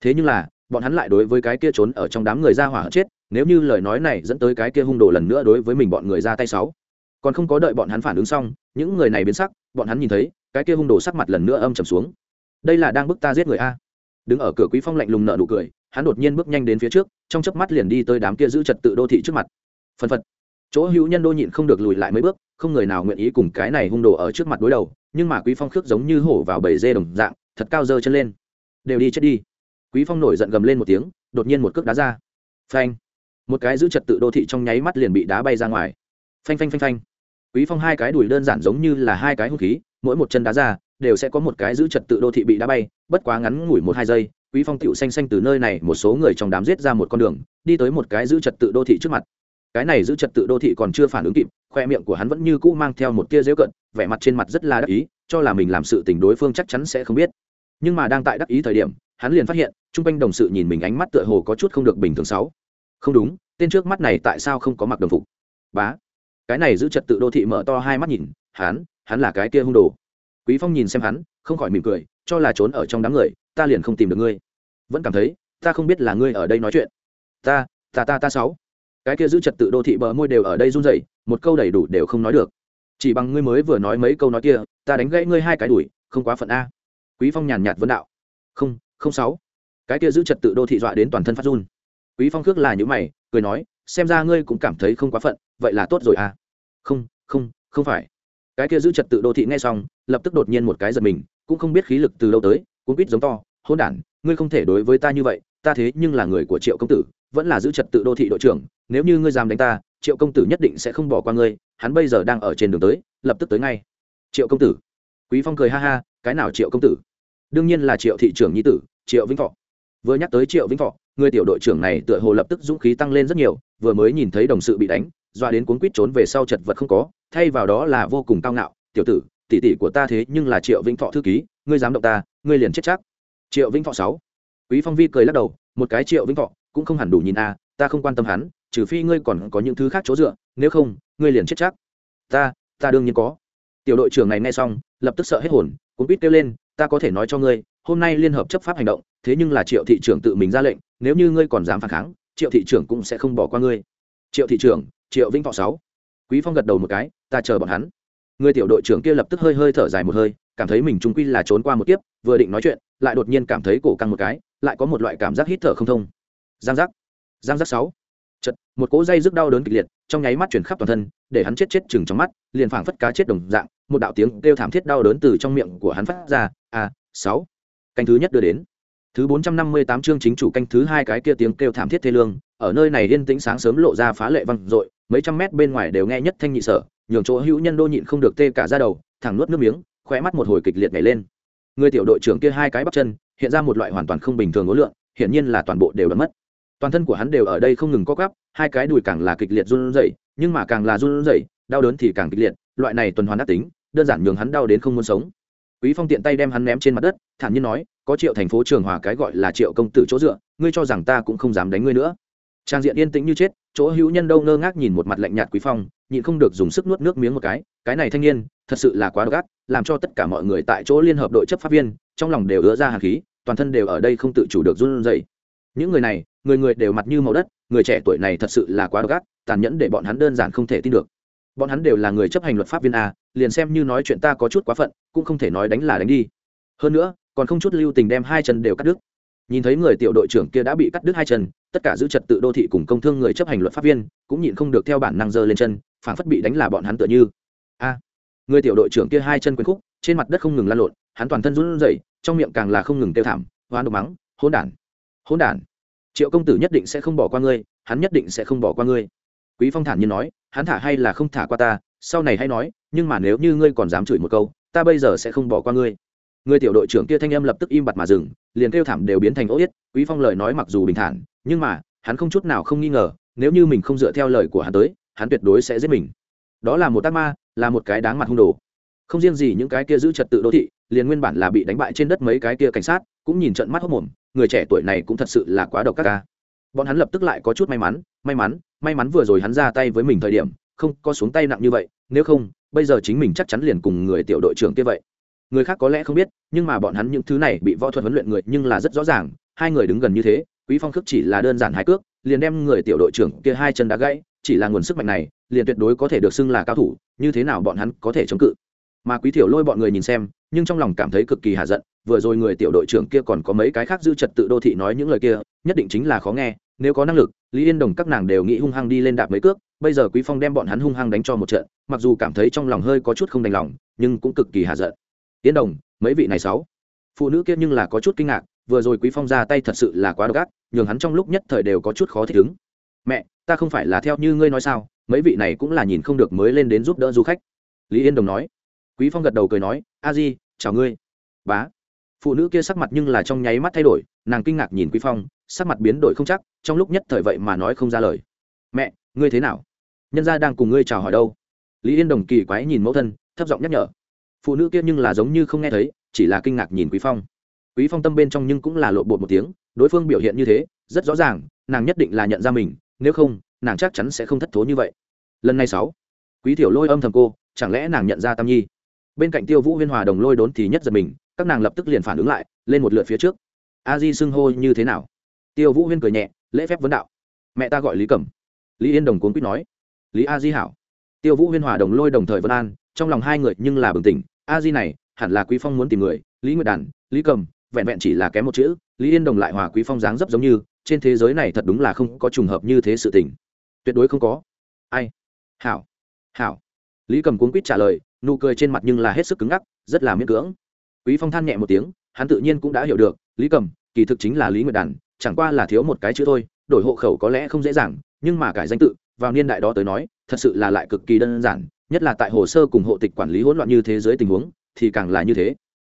Thế nhưng là bọn hắn lại đối với cái kia trốn ở trong đám người ra hỏa chết, nếu như lời nói này dẫn tới cái kia hung đồ lần nữa đối với mình bọn người ra tay sáu. Còn không có đợi bọn hắn phản ứng xong, những người này biến sắc, bọn hắn nhìn thấy, cái kia hung đồ sắc mặt lần nữa âm trầm xuống. Đây là đang bức ta giết người a. Đứng ở cửa quý phong lạnh lùng nợ nụ cười, hắn đột nhiên bước nhanh đến phía trước, trong chớp mắt liền đi tới đám kia giữ trật tự đô thị trước mặt. Phân phật. Chỗ hữu nhân đô nhịn không được lùi lại mấy bước, không người nào nguyện ý cùng cái này hung đồ ở trước mặt đối đầu, nhưng mà quý phong khước giống như hổ vào bầy dê đồng dạng, thật cao dơ chân lên. Đều đi chết đi quý phong nổi giận gầm lên một tiếng, đột nhiên một cước đá ra. Phanh. Một cái giữ trật tự đô thị trong nháy mắt liền bị đá bay ra ngoài. Phanh phanh phanh phanh. Quý phong hai cái đùi đơn giản giống như là hai cái hung khí, mỗi một chân đá ra, đều sẽ có một cái giữ trật tự đô thị bị đá bay, bất quá ngắn ngủi một hai giây, quý phong tiểu xanh xanh từ nơi này một số người trong đám giết ra một con đường, đi tới một cái giữ trật tự đô thị trước mặt. Cái này giữ trật tự đô thị còn chưa phản ứng kịp, khoe miệng của hắn vẫn như cũ mang theo một tia dễu cận, vẻ mặt trên mặt rất là đắc ý, cho là mình làm sự tình đối phương chắc chắn sẽ không biết. Nhưng mà đang tại đắc ý thời điểm, hắn liền phát hiện chung quanh đồng sự nhìn mình ánh mắt tựa hồ có chút không được bình thường sáu. Không đúng, tên trước mắt này tại sao không có mặc đồng phục? Bá. Cái này giữ trật tự đô thị mở to hai mắt nhìn, hắn hắn là cái kia hung đồ. Quý phong nhìn xem hắn, không khỏi mỉm cười, cho là trốn ở trong đám người, ta liền không tìm được ngươi. Vẫn cảm thấy, ta không biết là ngươi ở đây nói chuyện. Ta ta ta ta sáu. Cái kia giữ trật tự đô thị bờ môi đều ở đây run rẩy, một câu đầy đủ đều không nói được. Chỉ bằng ngươi mới vừa nói mấy câu nói kia, ta đánh gãy ngươi hai cái đuổi, không quá phận a. Quý phong nhàn nhạt vấn đạo. Không không sáu cái kia giữ trật tự đô thị dọa đến toàn thân phát run. Quý phong khước là những mày, cười nói, xem ra ngươi cũng cảm thấy không quá phận, vậy là tốt rồi à? Không không không phải. Cái kia giữ trật tự đô thị nghe xong, lập tức đột nhiên một cái giật mình, cũng không biết khí lực từ đâu tới cũng biết giống to hôn đản, ngươi không thể đối với ta như vậy, ta thế nhưng là người của triệu công tử, vẫn là giữ trật tự đô thị đội trưởng, nếu như ngươi dám đánh ta, triệu công tử nhất định sẽ không bỏ qua ngươi, hắn bây giờ đang ở trên đường tới, lập tức tới ngay. Triệu công tử. Quý phong cười ha ha, cái nào triệu công tử? Đương nhiên là triệu thị trưởng nhi tử, triệu vĩnh thọ vừa nhắc tới triệu vĩnh thọ, người tiểu đội trưởng này tựa hồ lập tức dũng khí tăng lên rất nhiều, vừa mới nhìn thấy đồng sự bị đánh, doa đến cuốn quýt trốn về sau chật vật không có, thay vào đó là vô cùng cao ngạo, tiểu tử, tỷ tỷ của ta thế nhưng là triệu vĩnh thọ thư ký, ngươi dám động ta, ngươi liền chết chắc. Triệu vĩnh thọ sáu. Quý phong vi cười lắc đầu, một cái triệu vĩnh thọ cũng không hẳn đủ nhìn a, ta không quan tâm hắn, trừ phi ngươi còn có những thứ khác chỗ dựa, nếu không, ngươi liền chết chắc. Ta ta đương nhiên có. Tiểu đội trưởng này nghe xong, lập tức sợ hết hồn, cuốn quýt kêu lên ta có thể nói cho ngươi, hôm nay liên hợp chấp pháp hành động, thế nhưng là triệu thị trưởng tự mình ra lệnh, nếu như ngươi còn dám phản kháng, triệu thị trưởng cũng sẽ không bỏ qua ngươi. Triệu thị trưởng, triệu vĩnh thọ sáu. Quý phong gật đầu một cái, ta chờ bọn hắn. Người tiểu đội trưởng kia lập tức hơi hơi thở dài một hơi, cảm thấy mình trung quy là trốn qua một kiếp, vừa định nói chuyện, lại đột nhiên cảm thấy cổ căng một cái, lại có một loại cảm giác hít thở không thông. Giang giác. Giang giác sáu. Chật một cỗ dây rước đau đớn kịch liệt, trong nháy mắt chuyển khắp toàn thân, để hắn chết chết chừng trong mắt, liền phảng phất cá chết đồng dạng, một đạo tiếng kêu thảm thiết đau đớn từ trong miệng của hắn phát ra a, sáu. Canh thứ nhất đưa đến. Thứ bốn trăm năm mươi tám chương chính chủ canh thứ hai cái kia tiếng kêu thảm thiết thê lương, ở nơi này yên tĩnh sáng sớm lộ ra phá lệ văng dội, mấy trăm mét bên ngoài đều nghe nhất thanh nhị sở, nhường chỗ hữu nhân đô nhịn không được tê cả ra đầu, thẳng nuốt nước miếng, khóe mắt một hồi kịch liệt nhảy lên. Người tiểu đội trưởng kia hai cái bắp chân, hiện ra một loại hoàn toàn không bình thường ngối lượng, hiển nhiên là toàn bộ đều đã mất. Toàn thân của hắn đều ở đây không ngừng co gắp hai cái đùi càng là kịch liệt run rẩy, nhưng mà càng là run rẩy, đau đớn thì càng kịch liệt, loại này tuần hoàn ác tính, đơn giản nhường hắn đau đến không muốn sống quý phong tiện tay đem hắn ném trên mặt đất, thản nhiên nói, có triệu thành phố trường hòa cái gọi là triệu công tử chỗ dựa, ngươi cho rằng ta cũng không dám đánh ngươi nữa. Trang diện yên tĩnh như chết, chỗ hữu nhân đâu ngơ ngác nhìn một mặt lạnh nhạt quý phong, nhịn không được dùng sức nuốt nước miếng một cái cái này thanh niên, thật sự là quá độc ác, làm cho tất cả mọi người tại chỗ liên hợp đội chấp pháp viên, trong lòng đều ứa ra hàn khí, toàn thân đều ở đây không tự chủ được run rẩy. Những người này, người người đều mặt như màu đất, người trẻ tuổi này thật sự là quá độc ác, tàn nhẫn để bọn hắn đơn giản không thể tin được bọn hắn đều là người chấp hành luật pháp viên a, liền xem như nói chuyện ta có chút quá phận, cũng không thể nói đánh là đánh đi. Hơn nữa, còn không chút lưu tình đem hai chân đều cắt đứt. Nhìn thấy người tiểu đội trưởng kia đã bị cắt đứt hai chân, tất cả giữ trật tự đô thị cùng công thương người chấp hành luật pháp viên, cũng nhịn không được theo bản năng giơ lên chân phản phất bị đánh là bọn hắn tựa như. A, người tiểu đội trưởng kia hai chân quyến khúc, trên mặt đất không ngừng lan lộn, hắn toàn thân run rẩy, trong miệng càng là không ngừng kêu thảm hoan độc mắng, hỗn đản hỗn đản, triệu công tử nhất định sẽ không bỏ qua ngươi, hắn nhất định sẽ không bỏ qua ngươi. Quý phong thản nhiên nói hắn thả hay là không thả qua ta, sau này hay nói, nhưng mà nếu như ngươi còn dám chửi một câu, ta bây giờ sẽ không bỏ qua ngươi. Người tiểu đội trưởng kia thanh âm lập tức im bặt mà dừng, liền kêu thảm đều biến thành ố yết, quý phong lời nói mặc dù bình thản, nhưng mà, hắn không chút nào không nghi ngờ, nếu như mình không dựa theo lời của hắn tới, hắn tuyệt đối sẽ giết mình. Đó là một tác ma, là một cái đáng mặt hung đồ. Không riêng gì những cái kia giữ trật tự đô thị, liền nguyên bản là bị đánh bại trên đất mấy cái kia cảnh sát, cũng nhìn trận mắt hốc mồm, người trẻ tuổi này cũng thật sự là quá độc các ca. Bọn hắn lập tức lại có chút may mắn may mắn may mắn vừa rồi hắn ra tay với mình thời điểm, không có xuống tay nặng như vậy, nếu không, bây giờ chính mình chắc chắn liền cùng người tiểu đội trưởng kia vậy. Người khác có lẽ không biết, nhưng mà bọn hắn những thứ này bị võ thuật huấn luyện người nhưng là rất rõ ràng, hai người đứng gần như thế, quý phong khước chỉ là đơn giản hai cước, liền đem người tiểu đội trưởng kia hai chân đá gãy, chỉ là nguồn sức mạnh này, liền tuyệt đối có thể được xưng là cao thủ, như thế nào bọn hắn có thể chống cự. Mà quý tiểu lôi bọn người nhìn xem, nhưng trong lòng cảm thấy cực kỳ hạ giận, vừa rồi người tiểu đội trưởng kia còn có mấy cái khác giữ trật tự đô thị nói những lời kia, nhất định chính là khó nghe nếu có năng lực, lý yên đồng các nàng đều nghĩ hung hăng đi lên đạp mấy cước, bây giờ quý phong đem bọn hắn hung hăng đánh cho một trận, mặc dù cảm thấy trong lòng hơi có chút không đành lòng, nhưng cũng cực kỳ hạ giận. Yên đồng, mấy vị này sáu? Phụ nữ kia nhưng là có chút kinh ngạc, vừa rồi quý phong ra tay thật sự là quá độc ác, nhường hắn trong lúc nhất thời đều có chút khó thích ứng. Mẹ, ta không phải là theo như ngươi nói sao, mấy vị này cũng là nhìn không được mới lên đến giúp đỡ du khách. Lý yên đồng nói. Quý phong gật đầu cười nói, a di, chào ngươi. Bá. Phụ nữ kia sắc mặt nhưng là trong nháy mắt thay đổi, nàng kinh ngạc nhìn quý phong sắc mặt biến đổi không chắc, trong lúc nhất thời vậy mà nói không ra lời. Mẹ, ngươi thế nào? Nhân gia đang cùng ngươi chào hỏi đâu? Lý yên đồng kỳ quái nhìn mẫu thân, thấp giọng nhắc nhở. Phụ nữ kia nhưng là giống như không nghe thấy, chỉ là kinh ngạc nhìn quý phong. Quý phong tâm bên trong nhưng cũng là lộ bột một tiếng, đối phương biểu hiện như thế, rất rõ ràng, nàng nhất định là nhận ra mình, nếu không, nàng chắc chắn sẽ không thất thố như vậy. Lần này sáu, quý tiểu lôi âm thầm cô, chẳng lẽ nàng nhận ra tam nhi? Bên cạnh tiêu vũ huyên hòa đồng lôi đốn thì nhất giật mình, các nàng lập tức liền phản ứng lại, lên một lượt phía trước. A di xưng hô như thế nào? Tiêu vũ huyên cười nhẹ, lễ phép vấn đạo. Mẹ ta gọi lý cẩm. Lý yên đồng cuốn quýt nói. Lý a di hảo. Tiêu vũ huyên hòa đồng lôi đồng thời vân an, trong lòng hai người nhưng là bừng tỉnh. A di này, hẳn là quý phong muốn tìm người, lý nguyệt đàn, lý cầm vẹn vẹn chỉ là kém một chữ, lý yên đồng lại hòa quý phong dáng dấp giống như, trên thế giới này thật đúng là không có trùng hợp như thế sự tình. Tuyệt đối không có. Ai? Hảo. Hảo. Lý cầm cuốn quýt trả lời, nụ cười trên mặt nhưng là hết sức cứng ngắc, rất là miễn cưỡng. Quý phong than nhẹ một tiếng, hắn tự nhiên cũng đã hiểu được, lý cầm kỳ thực chính là lý nguyệt đàn chẳng qua là thiếu một cái chữ thôi, đổi hộ khẩu có lẽ không dễ dàng, nhưng mà cải danh tự, vào niên đại đó tới nói, thật sự là lại cực kỳ đơn giản, nhất là tại hồ sơ cùng hộ tịch quản lý hỗn loạn như thế giới tình huống, thì càng là như thế.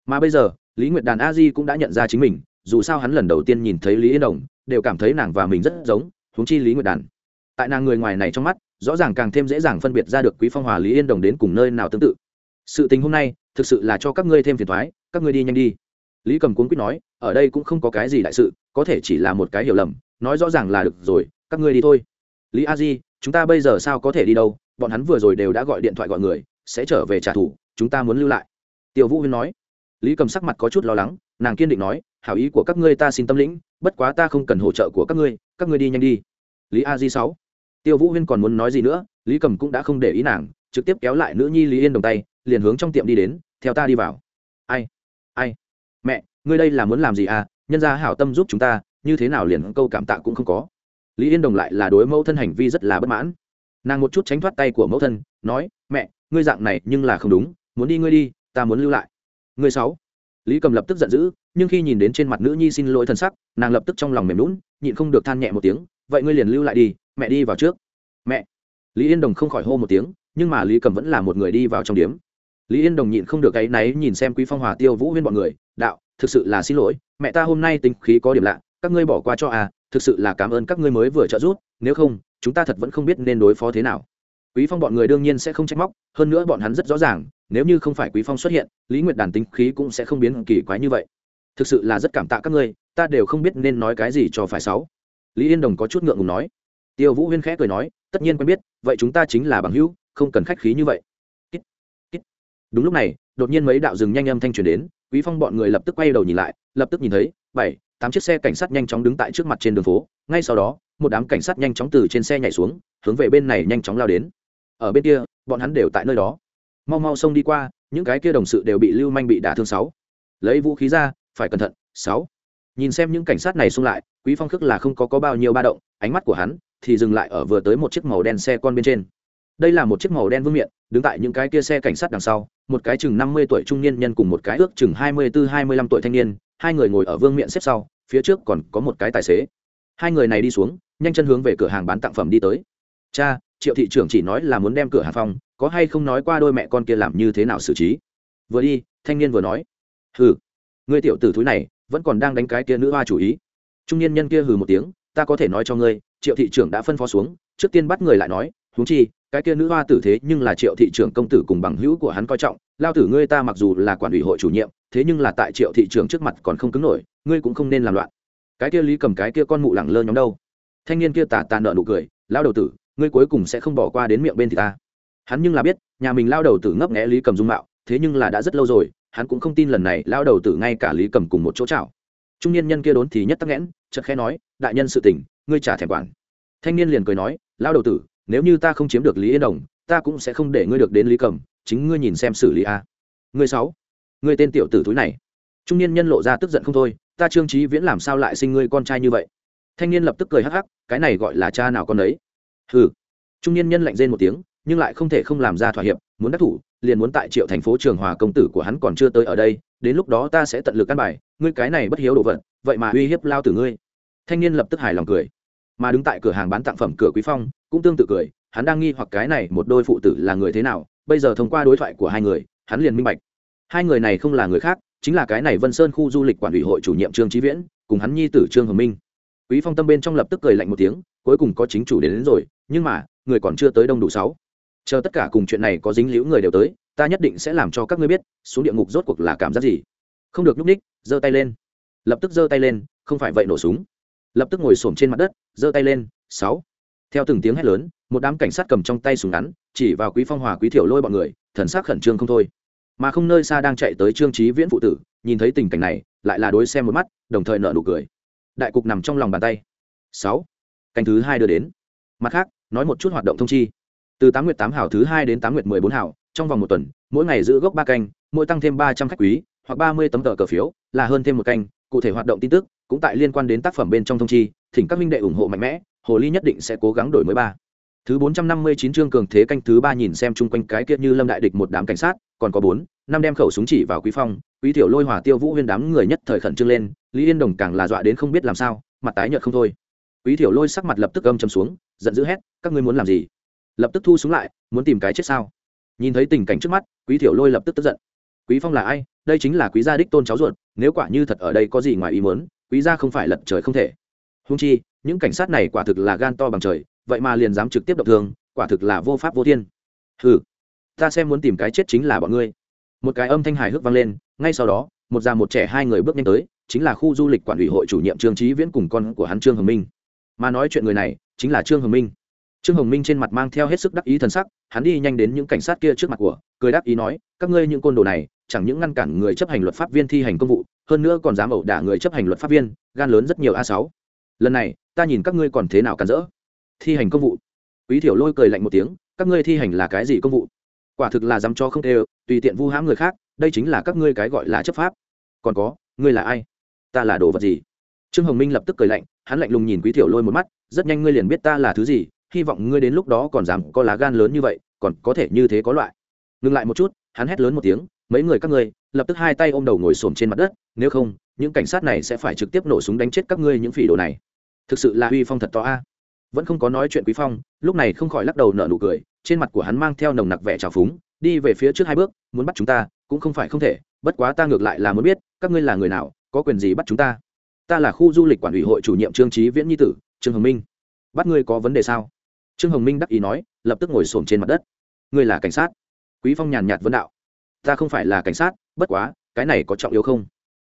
Mà bây giờ, lý nguyệt đàn a di cũng đã nhận ra chính mình, dù sao hắn lần đầu tiên nhìn thấy lý yên đồng, đều cảm thấy nàng và mình rất giống, huống chi lý nguyệt đàn. Tại nàng người ngoài này trong mắt, rõ ràng càng thêm dễ dàng phân biệt ra được quý phong hòa lý yên đồng đến cùng nơi nào tương tự. Sự tình hôm nay, thực sự là cho các ngươi thêm phiền thoái, các ngươi đi nhanh đi. Lý cầm cuốn quyết nói, ở đây cũng không có cái gì đại sự có thể chỉ là một cái hiểu lầm, nói rõ ràng là được rồi, các ngươi đi thôi. Lý a di, chúng ta bây giờ sao có thể đi đâu? Bọn hắn vừa rồi đều đã gọi điện thoại gọi người, sẽ trở về trả thù, chúng ta muốn lưu lại. Tiểu vũ huyên nói. Lý cầm sắc mặt có chút lo lắng, nàng kiên định nói, hảo ý của các ngươi ta xin tâm lĩnh, bất quá ta không cần hỗ trợ của các ngươi các ngươi đi nhanh đi. Lý a di sáu. Tiêu vũ huyên còn muốn nói gì nữa, lý cầm cũng đã không để ý nàng, trực tiếp kéo lại nữ nhi lý yên đồng tay, liền hướng trong tiệm đi đến, theo ta đi vào. Ai? Ai? Mẹ, ngươi đây là muốn làm gì à? Nhân gia hảo tâm giúp chúng ta, như thế nào liền câu cảm tạ cũng không có. Lý yên đồng lại là đối mẫu thân hành vi rất là bất mãn. Nàng một chút tránh thoát tay của mẫu thân, nói, mẹ, ngươi dạng này nhưng là không đúng, muốn đi ngươi đi, ta muốn lưu lại. Ngươi sáu. Lý cầm lập tức giận dữ, nhưng khi nhìn đến trên mặt nữ nhi xin lỗi thần sắc, nàng lập tức trong lòng mềm lún nhịn không được than nhẹ một tiếng, vậy ngươi liền lưu lại đi, mẹ đi vào trước. Mẹ. Lý yên đồng không khỏi hô một tiếng, nhưng mà lý cầm vẫn là một người đi vào trong điếm. Lý yên đồng nhịn không được cái náy nhìn xem quý phong hòa tiêu vũ huyên bọn người, đạo thực sự là xin lỗi, mẹ ta hôm nay tính khí có điểm lạ, các ngươi bỏ qua cho à thực sự là cảm ơn các ngươi mới vừa trợ giúp, nếu không, chúng ta thật vẫn không biết nên đối phó thế nào. Quý phong bọn người đương nhiên sẽ không trách móc, hơn nữa bọn hắn rất rõ ràng, nếu như không phải quý phong xuất hiện, lý nguyệt đàn tính khí cũng sẽ không biến kỳ quái như vậy. Thực sự là rất cảm tạ các ngươi, ta đều không biết nên nói cái gì cho phải sáu. Lý yên đồng có chút ngượng ngùng nói. Tiêu vũ huyên khẽ cười nói, tất nhiên quen biết, vậy chúng ta chính là bằng hữu, không cần khách khí như vậy. Đúng lúc này đột nhiên mấy đạo dừng nhanh âm thanh truyền đến, quý phong bọn người lập tức quay đầu nhìn lại, lập tức nhìn thấy, bảy, tám chiếc xe cảnh sát nhanh chóng đứng tại trước mặt trên đường phố, ngay sau đó, một đám cảnh sát nhanh chóng từ trên xe nhảy xuống, hướng về bên này nhanh chóng lao đến. Ở bên kia, bọn hắn đều tại nơi đó. Mau mau xông đi qua, những cái kia đồng sự đều bị lưu manh bị đả thương sáu. Lấy vũ khí ra, phải cẩn thận, sáu. Nhìn xem những cảnh sát này xung lại, quý phong khước là không có có bao nhiêu ba động, ánh mắt của hắn thì dừng lại ở vừa tới một chiếc màu đen xe con bên trên đây là một chiếc màu đen vương miện, đứng tại những cái kia xe cảnh sát đằng sau, một cái chừng năm mươi tuổi trung niên nhân cùng một cái ước chừng hai mươi bốn hai mươi lăm tuổi thanh niên, hai người ngồi ở vương miện xếp sau, phía trước còn có một cái tài xế. Hai người này đi xuống, nhanh chân hướng về cửa hàng bán tặng phẩm đi tới. Cha, triệu thị trưởng chỉ nói là muốn đem cửa hàng phong có hay không nói qua đôi mẹ con kia làm như thế nào xử trí? Vừa đi, thanh niên vừa nói. Hừ, ngươi tiểu tử thúi này, vẫn còn đang đánh cái kia nữ hoa chủ ý. Trung niên nhân kia hừ một tiếng, ta có thể nói cho ngươi, triệu thị trưởng đã phân phó xuống, trước tiên bắt người lại nói huống chi, cái kia nữ hoa tử thế nhưng là triệu thị trưởng công tử cùng bằng hữu của hắn coi trọng, lao tử ngươi ta mặc dù là quản ủy hội chủ nhiệm, thế nhưng là tại triệu thị trưởng trước mặt còn không cứng nổi, ngươi cũng không nên làm loạn. Cái kia lý cầm cái kia con mụ lẳng lơ nhóm đâu? Thanh niên kia tà tà nợ nụ cười, lao đầu tử, ngươi cuối cùng sẽ không bỏ qua đến miệng bên thì ta. Hắn nhưng là biết, nhà mình lao đầu tử ngấp nghẽ lý cầm dung mạo, thế nhưng là đã rất lâu rồi, hắn cũng không tin lần này lao đầu tử ngay cả lý cầm cùng một chỗ chảo. Trung niên nhân kia đốn thì nhất tắc nghẽn chật khẽ nói, đại nhân sự tình, ngươi trả thèm quản. Thanh niên liền cười nói lao đầu tử nếu như ta không chiếm được lý yên đồng, ta cũng sẽ không để ngươi được đến lý cầm, chính ngươi nhìn xem xử lý a. Ngươi sáu ngươi tên tiểu tử túi này. Trung niên nhân lộ ra tức giận không thôi, ta trương trí viễn làm sao lại sinh ngươi con trai như vậy? Thanh niên lập tức cười hắc hắc, cái này gọi là cha nào con đấy? Hừ. Trung niên nhân lạnh rên một tiếng, nhưng lại không thể không làm ra thỏa hiệp, muốn đắc thủ, liền muốn tại triệu thành phố trường hòa công tử của hắn còn chưa tới ở đây, đến lúc đó ta sẽ tận lực căn bài, ngươi cái này bất hiếu đồ vật, vậy mà uy hiếp lao tử ngươi. Thanh niên lập tức hài lòng cười mà đứng tại cửa hàng bán tặng phẩm cửa quý phong cũng tương tự cười hắn đang nghi hoặc cái này một đôi phụ tử là người thế nào bây giờ thông qua đối thoại của hai người hắn liền minh bạch. Hai người này không là người khác chính là cái này vân sơn khu du lịch quản ủy hội chủ nhiệm trương trí viễn cùng hắn nhi tử trương hồng minh. Quý phong tâm bên trong lập tức cười lạnh một tiếng cuối cùng có chính chủ đến, đến rồi nhưng mà người còn chưa tới đông đủ sáu. Chờ tất cả cùng chuyện này có dính liễu người đều tới ta nhất định sẽ làm cho các ngươi biết xuống địa ngục rốt cuộc là cảm giác gì. Không được nhúc ních giơ tay lên. Lập tức giơ tay lên không phải vậy nổ súng lập tức ngồi xổm trên mặt đất, giơ tay lên, sáu. Theo từng tiếng hét lớn, một đám cảnh sát cầm trong tay súng ngắn, chỉ vào quý phong hòa quý thiểu lôi bọn người, thần sắc khẩn trương không thôi. Mà không nơi xa đang chạy tới trương trí viễn phụ tử, nhìn thấy tình cảnh này, lại là đối xem một mắt, đồng thời nở nụ cười. Đại cục nằm trong lòng bàn tay. Sáu. Canh thứ hai đưa đến. Mặt khác, nói một chút hoạt động thông chi. Từ tám nguyệt tám hảo thứ hai đến tám nguyệt mười bốn hảo trong vòng một tuần, mỗi ngày giữ gốc ba canh, mỗi tăng thêm ba trăm khách quý, hoặc ba mươi tấm tờ cờ phiếu, là hơn thêm một canh, cụ thể hoạt động tin tức cũng tại liên quan đến tác phẩm bên trong thông chi, thỉnh các minh đệ ủng hộ mạnh mẽ, hồ ly nhất định sẽ cố gắng đổi mới ba. Thứ bốn trăm năm mươi chín chương cường thế canh thứ ba nhìn xem chung quanh cái kia như lâm đại địch một đám cảnh sát, còn có bốn, năm đem khẩu súng chỉ vào quý phong, quý tiểu lôi, hòa tiêu vũ huyên đám người nhất thời khẩn trương lên, lý yên đồng càng là dọa đến không biết làm sao, mặt tái nhợt không thôi. Quý tiểu lôi sắc mặt lập tức âm chầm xuống, giận dữ hét, các ngươi muốn làm gì? Lập tức thu súng lại, muốn tìm cái chết sao? Nhìn thấy tình cảnh trước mắt, quý tiểu lôi lập tức tức giận. Quý phong là ai? Đây chính là quý gia đích tôn cháu ruột, nếu quả như thật ở đây có gì ngoài ý muốn quý gia không phải lật trời không thể. Húng chi, những cảnh sát này quả thực là gan to bằng trời, vậy mà liền dám trực tiếp động thương, quả thực là vô pháp vô thiên. Hừ, ta xem muốn tìm cái chết chính là bọn ngươi. Một cái âm thanh hài hước vang lên, ngay sau đó, một già một trẻ hai người bước nhanh tới, chính là khu du lịch quản ủy hội chủ nhiệm trương trí viễn cùng con của hắn trương hồng minh. Mà nói chuyện người này, chính là trương hồng minh. Trương hồng minh trên mặt mang theo hết sức đắc ý t sắc, hắn đi nhanh đến những cảnh sát kia trước mặt của, cười đáp ý nói, các ngươi những côn đồ này chẳng những ngăn cản người chấp hành luật pháp viên thi hành công vụ, hơn nữa còn dám ẩu đả người chấp hành luật pháp viên, gan lớn rất nhiều a sáu. Lần này, ta nhìn các ngươi còn thế nào cản rỡ. Thi hành công vụ. Quý thiểu lôi cười lạnh một tiếng, các ngươi thi hành là cái gì công vụ? Quả thực là dám cho không đều tùy tiện vu hãm người khác, đây chính là các ngươi cái gọi là chấp pháp. Còn có, ngươi là ai? Ta là đồ vật gì? Trương hồng minh lập tức cười lạnh, hắn lạnh lùng nhìn quý thiểu lôi một mắt, rất nhanh ngươi liền biết ta là thứ gì, hy vọng ngươi đến lúc đó còn dám có lá gan lớn như vậy, còn có thể như thế có loại. Ngừng lại một chút, hắn hét lớn một tiếng mấy người các ngươi, lập tức hai tay ôm đầu ngồi xổm trên mặt đất, nếu không, những cảnh sát này sẽ phải trực tiếp nổ súng đánh chết các ngươi những phỉ đồ này. Thực sự là uy phong thật to a. Vẫn không có nói chuyện quý phong, lúc này không khỏi lắc đầu nở nụ cười, trên mặt của hắn mang theo nồng nặc vẻ trào phúng, đi về phía trước hai bước, muốn bắt chúng ta, cũng không phải không thể, bất quá ta ngược lại là muốn biết, các ngươi là người nào, có quyền gì bắt chúng ta? Ta là khu du lịch quản ủy hội chủ nhiệm trương trí viễn nhi tử, trương hồng minh. Bắt ngươi có vấn đề sao? Trương hồng minh đắc ý nói, lập tức ngồi xổm trên mặt đất. Ngươi là cảnh sát. Quý phong nhàn nhạt vấn đạo ta không phải là cảnh sát, bất quá, cái này có trọng yếu không?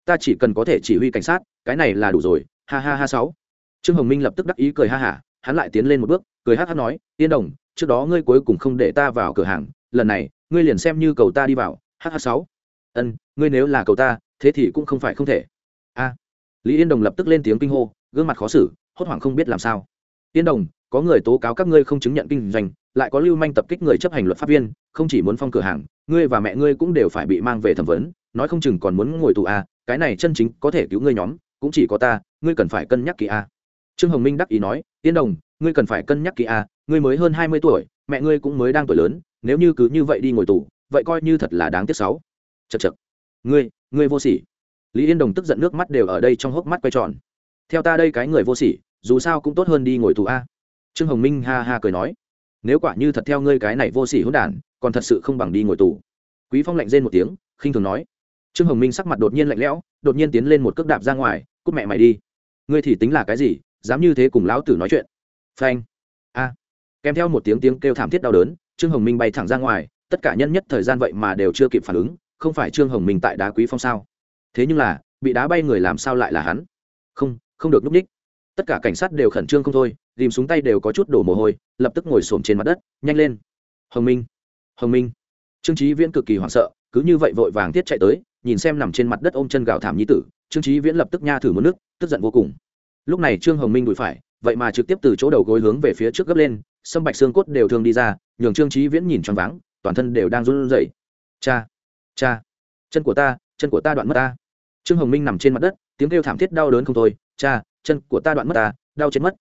Ta chỉ cần có thể chỉ huy cảnh sát, cái này là đủ rồi, ha ha ha sáu. Trương hồng minh lập tức đắc ý cười ha hả, hắn lại tiến lên một bước, cười hát hát nói, yên đồng, trước đó ngươi cuối cùng không để ta vào cửa hàng, lần này, ngươi liền xem như cầu ta đi vào hh sáu. Ân, ngươi nếu là cầu ta, thế thì cũng không phải không thể. A. Lý yên đồng lập tức lên tiếng kinh hô, gương mặt khó xử, hốt hoảng không biết làm sao. Yên đồng, có người tố cáo các ngươi không chứng nhận kinh doanh lại có lưu manh tập kích người chấp hành luật pháp viên, không chỉ muốn phong cửa hàng, ngươi và mẹ ngươi cũng đều phải bị mang về thẩm vấn, nói không chừng còn muốn ngồi tù à cái này chân chính có thể cứu ngươi nhóm, cũng chỉ có ta, ngươi cần phải cân nhắc kỹ a. Trương hồng minh đắc ý nói, yên đồng, ngươi cần phải cân nhắc kỹ a, ngươi mới hơn hai mươi tuổi, mẹ ngươi cũng mới đang tuổi lớn, nếu như cứ như vậy đi ngồi tù, vậy coi như thật là đáng tiếc sáu chật chật ngươi ngươi vô sỉ. Lý yên đồng tức giận nước mắt đều ở đây trong hốc mắt quay tròn. Theo ta đây cái người vô sỉ, dù sao cũng tốt hơn đi ngồi tù a. Trương hồng minh ha ha cười nói nếu quả như thật theo ngươi cái này vô sỉ hỗn đản, còn thật sự không bằng đi ngồi tù. Quý phong lạnh rên một tiếng, khinh thường nói. Trương hồng minh sắc mặt đột nhiên lạnh lẽo, đột nhiên tiến lên một cước đạp ra ngoài, cút mẹ mày đi. Ngươi thì tính là cái gì, dám như thế cùng lão tử nói chuyện. Phanh. A. Kèm theo một tiếng tiếng kêu thảm thiết đau đớn, trương hồng minh bay thẳng ra ngoài, tất cả nhân nhất thời gian vậy mà đều chưa kịp phản ứng, không phải trương hồng minh tại đá quý phong sao? Thế nhưng là, bị đá bay người làm sao lại là hắn? Không không được núp ních tất cả cảnh sát đều khẩn trương không thôi ghìm xuống tay đều có chút đổ mồ hôi, lập tức ngồi xổm trên mặt đất, nhanh lên. Hồng minh hồng minh. Trương trí viễn cực kỳ hoảng sợ, cứ như vậy vội vàng thiết chạy tới, nhìn xem nằm trên mặt đất ôm chân gào thảm nhi tử, trương trí viễn lập tức nha thử một nước, tức giận vô cùng. Lúc này trương hồng minh đùi phải, vậy mà trực tiếp từ chỗ đầu gối hướng về phía trước gấp lên, sâm bạch xương cốt đều thường đi ra, nhường trương trí viễn nhìn choáng váng, toàn thân đều đang run rẩy. Cha cha, chân của ta, chân của ta đoạn mất ta. Trương hồng minh nằm trên mặt đất, tiếng kêu thảm thiết đau đớn không thôi, cha, chân của ta đoạn mất ta, đau chết mất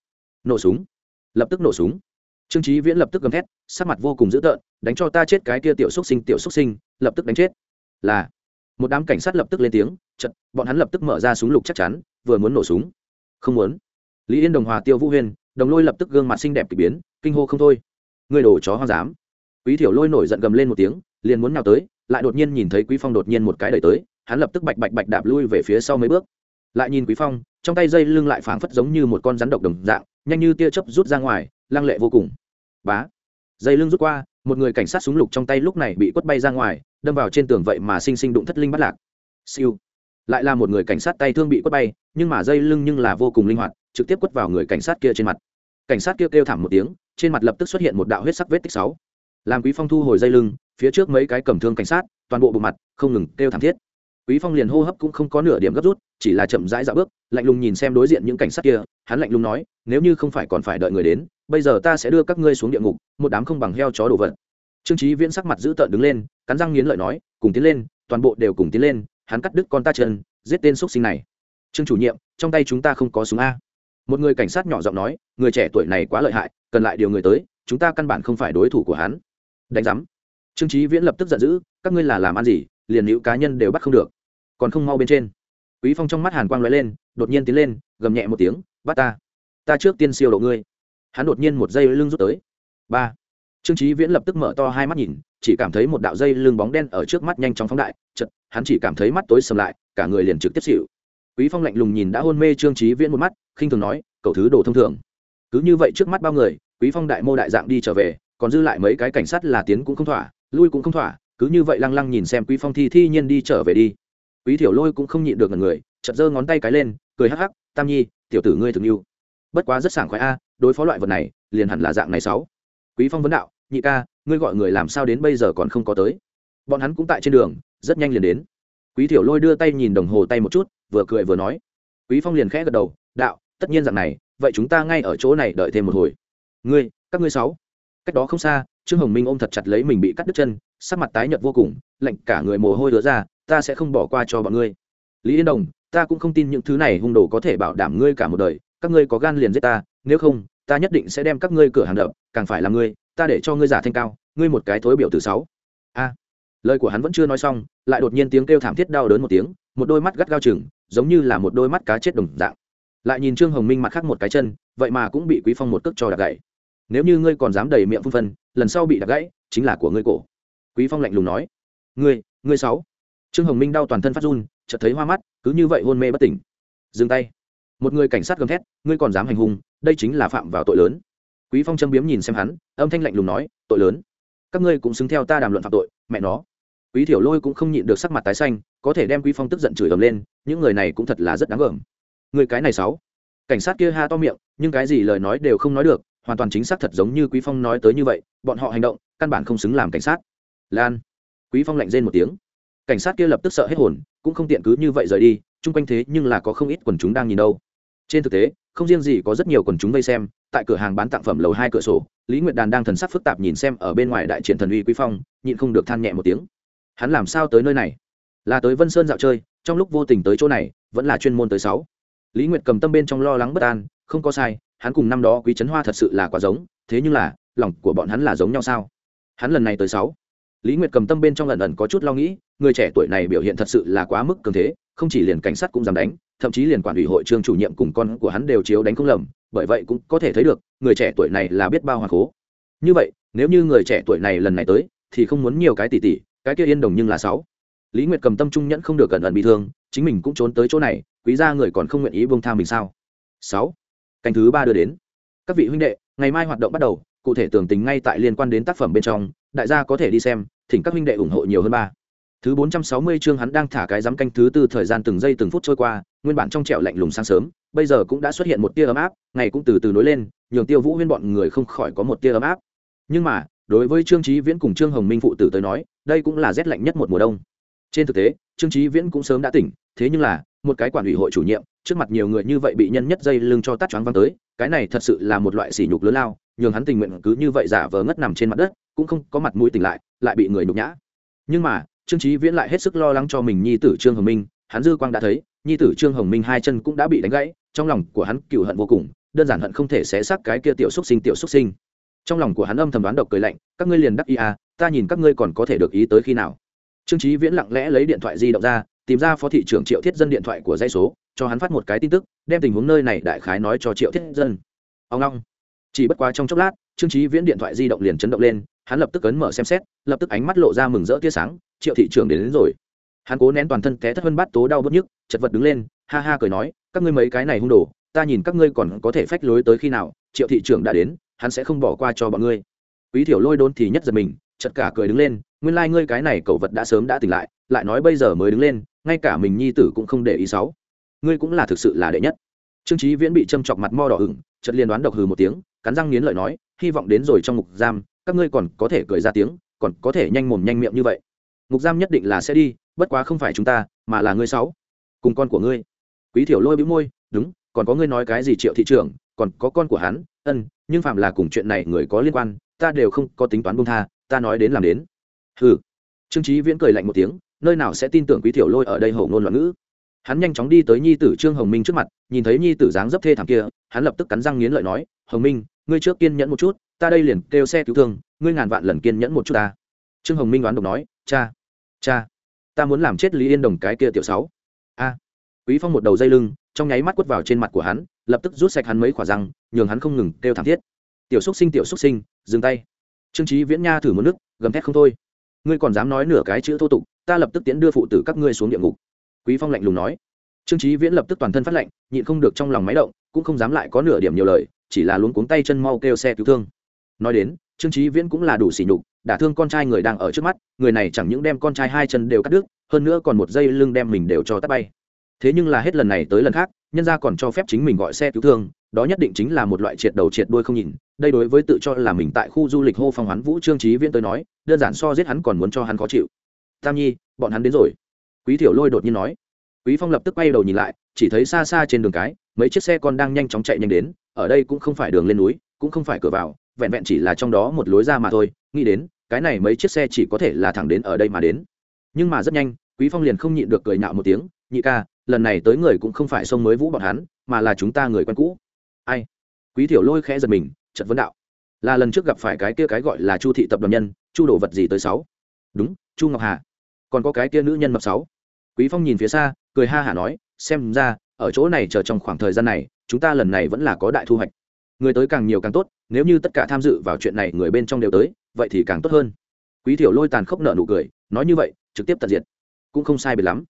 nổ súng. Lập tức nổ súng. Trương trí viễn lập tức gầm thét, sắc mặt vô cùng dữ tợn, đánh cho ta chết cái kia tiểu xúc sinh, tiểu xúc sinh, lập tức đánh chết. Là, một đám cảnh sát lập tức lên tiếng chật bọn hắn lập tức mở ra súng lục chắc chắn, vừa muốn nổ súng. Không muốn. Lý yên đồng hòa, tiêu vũ huyên, đồng lôi lập tức gương mặt xinh đẹp k ỳ biến, kinh hô không thôi. Người đổ chó hoang dám. Quý thiểu lôi nổi giận gầm lên một tiếng, liền muốn nào tới, lại đột nhiên nhìn thấy quý phong đột nhiên một cái đẩy tới, hắn lập tức bạch bạch bạch đạp lui về phía sau mấy bước. Lại nhìn quý phong, trong tay dây lưng lại phảng phất giống như một con rắn độc đồng dạng nhanh như tia chớp rút ra ngoài lăng lệ vô cùng. Bá. Dây lưng rút qua một người cảnh sát súng lục trong tay lúc này bị quất bay ra ngoài đâm vào trên tường vậy mà sinh sinh đụng thất linh bắt lạc. Siêu. Lại là một người cảnh sát tay thương bị quất bay nhưng mà dây lưng nhưng là vô cùng linh hoạt trực tiếp quất vào người cảnh sát kia trên mặt. Cảnh sát kia kêu, kêu thảm một tiếng trên mặt lập tức xuất hiện một đạo huyết sắc vết tích sáu. Làm quý phong thu hồi dây lưng phía trước mấy cái cầm thương cảnh sát toàn bộ bộ mặt không ngừng kêu thảm thiết quý phong liền hô hấp cũng không có nửa điểm gấp rút, chỉ là chậm rãi dạo bước, lạnh lùng nhìn xem đối diện những cảnh sát kia, hắn lạnh lùng nói, nếu như không phải còn phải đợi người đến, bây giờ ta sẽ đưa các ngươi xuống địa ngục, một đám không bằng heo chó đồ vật. Trương trí viễn sắc mặt dữ tợn đứng lên, cắn răng nghiến lợi nói, cùng tiến lên, toàn bộ đều cùng tiến lên, hắn cắt đứt con ta chân, giết tên xúc sinh này. Trương chủ nhiệm, trong tay chúng ta không có súng a. Một người cảnh sát nhỏ giọng nói, người trẻ tuổi này quá lợi hại, cần lại điều người tới, chúng ta căn bản không phải đối thủ của hắn. Đánh giám. Trương trí viễn lập tức giận dữ, các ngươi là làm ăn gì, liền hữu cá nhân đều bắt không được còn không mau bên trên. Quý phong trong mắt hàn quang lóe lên, đột nhiên tiến lên, gầm nhẹ một tiếng, bắt ta. Ta trước tiên siêu độ ngươi. Hắn đột nhiên một dây lưng rút tới. Ba. Trương trí viễn lập tức mở to hai mắt nhìn, chỉ cảm thấy một đạo dây lưng bóng đen ở trước mắt nhanh chóng phóng đại chật hắn chỉ cảm thấy mắt tối sầm lại, cả người liền trực tiếp xỉu. Quý phong lạnh lùng nhìn đã hôn mê trương trí viễn một mắt, khinh thường nói, cậu thứ đồ thông thường. Cứ như vậy trước mắt bao người, quý phong đại mô đại dạng đi trở về, còn dư lại mấy cái cảnh sát là tiến cũng không thỏa, lui cũng không thỏa, cứ như vậy lăng lăng nhìn xem quý phong thi thi nhiên đi trở về đi quý thiểu lôi cũng không nhịn được ngần người chật giơ ngón tay cái lên, cười hắc hắc, tam nhi, tiểu tử ngươi thường yêu bất quá rất sảng khoái a, đối phó loại vật này, liền hẳn là dạng này sáu. Quý phong vấn đạo, nhị ca, ngươi gọi người làm sao đến bây giờ còn không có tới? Bọn hắn cũng tại trên đường, rất nhanh liền đến. Quý thiểu lôi đưa tay nhìn đồng hồ tay một chút, vừa cười vừa nói. Quý phong liền khẽ gật đầu, đạo, tất nhiên dạng này, vậy chúng ta ngay ở chỗ này đợi thêm một hồi. Ngươi, các ngươi sáu. Cách đó không xa, trương hồng minh ôm thật chặt lấy mình bị cắt đứt chân, sắc mặt tái nhợt vô cùng, lạnh cả người mồ hôi đứa ra ta sẽ không bỏ qua cho bọn ngươi. Lý yên đồng, ta cũng không tin những thứ này hung đồ có thể bảo đảm ngươi cả một đời, các ngươi có gan liền giết ta, nếu không, ta nhất định sẽ đem các ngươi cửa hàng đập, càng phải là ngươi, ta để cho ngươi giả thanh cao, ngươi một cái thối biểu từ sáu. A. Lời của hắn vẫn chưa nói xong, lại đột nhiên tiếng kêu thảm thiết đau đớn một tiếng, một đôi mắt gắt gao chừng, giống như là một đôi mắt cá chết đồng dạng. Lại nhìn trương hồng minh mặt khác một cái chân, vậy mà cũng bị quý phong một cước cho đạp gãy. Nếu như ngươi còn dám đầy miệng phun phân, lần sau bị đạp gãy, chính là của ngươi cổ. Quý phong lạnh lùng nói, ngươi ngươi sáu trương hồng minh đau toàn thân phát run, chợt thấy hoa mắt, cứ như vậy hôn mê bất tỉnh. Dừng tay. Một người cảnh sát gầm thét, ngươi còn dám hành hung, đây chính là phạm vào tội lớn. Quý phong châm biếm nhìn xem hắn, âm thanh lạnh lùng nói, tội lớn. Các ngươi cũng xứng theo ta đàm luận phạm tội, mẹ nó. Quý thiểu lôi cũng không nhịn được sắc mặt tái xanh, có thể đem quý phong tức giận chửi ầm lên, những người này cũng thật là rất đáng gờm người cái này sáu cảnh sát kia ha to miệng, nhưng cái gì lời nói đều không nói được, hoàn toàn chính xác thật giống như quý phong nói tới như vậy, bọn họ hành động, căn bản không xứng làm cảnh sát. Lan. Quý phong lạnh rên một tiếng cảnh sát kia lập tức sợ hết hồn, cũng không tiện cứ như vậy rời đi, chung quanh thế nhưng là có không ít quần chúng đang nhìn đâu. Trên thực tế, không riêng gì có rất nhiều quần chúng vây xem, tại cửa hàng bán tặng phẩm lầu hai cửa sổ, lý nguyệt đàn đang thần sắc phức tạp nhìn xem ở bên ngoài đại triển thần uy quý phong, nhịn không được than nhẹ một tiếng. Hắn làm sao tới nơi này? Là tới vân sơn dạo chơi, trong lúc vô tình tới chỗ này, vẫn là chuyên môn tới sáu. Lý nguyệt cầm tâm bên trong lo lắng bất an, không có sai, hắn cùng năm đó quý trấn hoa thật sự là quá giống, thế nhưng là, lòng của bọn hắn là giống nhau sao? Hắn lần này tới sáu lý nguyệt cầm tâm bên trong lần ẩn có chút lo nghĩ, người trẻ tuổi này biểu hiện thật sự là quá mức cường thế, không chỉ liền cảnh sát cũng dám đánh, thậm chí liền quản ủy hội trường chủ nhiệm cùng con của hắn đều chiếu đánh không lầm, bởi vậy cũng có thể thấy được, người trẻ tuổi này là biết bao hoàng cố như vậy, nếu như người trẻ tuổi này lần này tới, thì không muốn nhiều cái tỷ tỷ cái kia yên đồng nhưng là sáu. Lý nguyệt cầm tâm trung nhẫn không được cẩn ẩn bị thương, chính mình cũng trốn tới chỗ này, quý gia người còn không nguyện ý bông tha mình sao? Sáu. Canh thứ ba đưa đến. Các vị huynh đệ, ngày mai hoạt động bắt đầu, cụ thể tưởng tình ngay tại liên quan đến tác phẩm bên trong, đại gia có thể đi xem thỉnh các huynh đệ ủng hộ nhiều hơn ba. Thứ bốn trăm sáu mươi chương hắn đang thả cái giám canh thứ tư thời gian từng giây từng phút trôi qua, nguyên bản trong trẻo lạnh lùng sáng sớm, bây giờ cũng đã xuất hiện một tia ấm áp, ngày cũng từ từ nối lên, nhường tiêu vũ huyên bọn người không khỏi có một tia ấm áp. Nhưng mà, đối với trương trí viễn cùng trương hồng minh phụ tử tới nói, đây cũng là rét lạnh nhất một mùa đông. Trên thực tế, trương trí viễn cũng sớm đã tỉnh, thế nhưng là, một cái quản ủy hội chủ nhiệm, trước mặt nhiều người như vậy bị nhân nhất dây lưng cho tắt choáng văng tới, cái này thật sự là một loại sỉ nhục lớn lao, nhường hắn tình nguyện cứ như vậy giả vờ ngất nằm trên mặt đất cũng không có mặt mũi tỉnh lại lại bị người nhục nhã. Nhưng mà, trương trí viễn lại hết sức lo lắng cho mình nhi tử trương hồng minh. Hắn dư quang đã thấy, nhi tử trương hồng minh hai chân cũng đã bị đánh gãy, trong lòng của hắn cựu hận vô cùng, đơn giản hận không thể xé xác cái kia tiểu xúc sinh, tiểu xúc sinh. Trong lòng của hắn âm thầm đoán độc cười lạnh, các ngươi liền đắc ý à ta nhìn các ngươi còn có thể được ý tới khi nào? Trương trí viễn lặng lẽ lấy điện thoại di động ra, tìm ra phó thị trưởng triệu thiết dân điện thoại của dây số, cho hắn phát một cái tin tức, đem tình huống nơi này đại khái nói cho triệu thiết dân. Ông long. Chỉ bất quá trong chốc lát, trương trí viễn điện thoại di động liền chấn động lên hắn lập tức ấn mở xem xét lập tức ánh mắt lộ ra mừng rỡ tia sáng triệu thị trưởng đến, đến rồi. Hắn cố nén toàn thân té thất vân bát tố đau bớt nhức chật vật đứng lên ha ha cười nói các ngươi mấy cái này hung đồ ta nhìn các ngươi còn có thể phách lối tới khi nào triệu thị trưởng đã đến hắn sẽ không bỏ qua cho bọn ngươi. Quý thiểu lôi đôn thì nhất giật mình chật cả cười đứng lên nguyên lai、like、ngươi cái này cậu vật đã sớm đã tỉnh lại lại nói bây giờ mới đứng lên ngay cả mình nhi tử cũng không để ý sáu. Ngươi cũng là thực sự là đệ nhất. Trương trí viễn bị châm chọc mặt mo đỏ hửng chật liên đoán độc hừ một tiếng cắn răng nghiến lợi nói hy vọng đến rồi trong ngục giam các ngươi còn có thể cười ra tiếng, còn có thể nhanh mồm nhanh miệng như vậy. Ngục giam nhất định là sẽ đi, bất quá không phải chúng ta, mà là ngươi sáu, cùng con của ngươi. Quý thiểu lôi bĩu môi, đúng, còn có ngươi nói cái gì triệu thị trưởng, còn có con của hắn, ân, nhưng phạm là cùng chuyện này người có liên quan, ta đều không có tính toán bông tha, ta nói đến làm đến. Hừ. Trương trí viễn cười lạnh một tiếng, nơi nào sẽ tin tưởng quý tiểu lôi ở đây hầu ngôn loạn ngữ? Hắn nhanh chóng đi tới nhi tử trương hồng minh trước mặt, nhìn thấy nhi tử dáng dấp thê thảm kia, hắn lập tức cắn răng nghiến lợi nói, hồng minh, ngươi trước kiên nhẫn một chút ta đây liền kêu xe cứu thương, ngươi ngàn vạn lần kiên nhẫn một chút ta. Trương hồng minh đoán độc nói, cha cha, ta muốn làm chết lý yên đồng cái kia tiểu sáu. A. Quý phong một đầu dây lưng, trong nháy mắt quất vào trên mặt của hắn, lập tức rút sạch hắn mấy quả răng, nhường hắn không ngừng kêu thảm thiết. Tiểu xúc sinh, tiểu xúc sinh, dừng tay. Trương trí viễn nha thử một nước, gầm thét không thôi. Ngươi còn dám nói nửa cái chữ thô tục, ta lập tức tiến đưa phụ tử các ngươi xuống địa ngục. Quý phong lạnh lùng nói. Trương trí viễn lập tức toàn thân phát lạnh, nhịn không được trong lòng máy động, cũng không dám lại có nửa điểm nhiều lời, chỉ là luống cuống tay chân mau kêu xe cứu thương nói đến, trương trí viễn cũng là đủ sỉ nhục, đả thương con trai người đang ở trước mắt, người này chẳng những đem con trai hai chân đều cắt đứt, hơn nữa còn một dây lưng đem mình đều cho tắt bay. Thế nhưng là hết lần này tới lần khác, nhân gia còn cho phép chính mình gọi xe cứu thương, đó nhất định chính là một loại triệt đầu triệt đuôi không nhìn. Đây đối với tự cho là mình tại khu du lịch hô phong hoán vũ trương trí viễn tới nói, đơn giản so giết hắn còn muốn cho hắn khó chịu. Tam nhi, bọn hắn đến rồi. Quý thiểu lôi đột nhiên nói. Quý phong lập tức quay đầu nhìn lại, chỉ thấy xa xa trên đường cái, mấy chiếc xe con đang nhanh chóng chạy nhanh đến, ở đây cũng không phải đường lên núi cũng không phải cửa vào, vẹn vẹn chỉ là trong đó một lối ra mà thôi. Nghĩ đến, cái này mấy chiếc xe chỉ có thể là thẳng đến ở đây mà đến. Nhưng mà rất nhanh, quý phong liền không nhịn được cười nhạo một tiếng, nhị ca, lần này tới người cũng không phải sông mới vũ bọn hắn, mà là chúng ta người quen cũ. Ai? Quý thiểu lôi khẽ giật mình chật vấn đạo. Là lần trước gặp phải cái kia cái gọi là chu thị tập đoàn nhân, chu đồ vật gì tới sáu? Đúng, chu ngọc hà. Còn có cái kia nữ nhân mập sáu? Quý phong nhìn phía xa, cười ha hả nói, xem ra, ở chỗ này chờ trong khoảng thời gian này, chúng ta lần này vẫn là có đại thu hoạch người tới càng nhiều càng tốt, nếu như tất cả tham dự vào chuyện này người bên trong đều tới, vậy thì càng tốt hơn. Quý thiểu lôi tàn khốc nợ nụ cười, nói như vậy, trực tiếp tận diệt. Cũng không sai biệt lắm.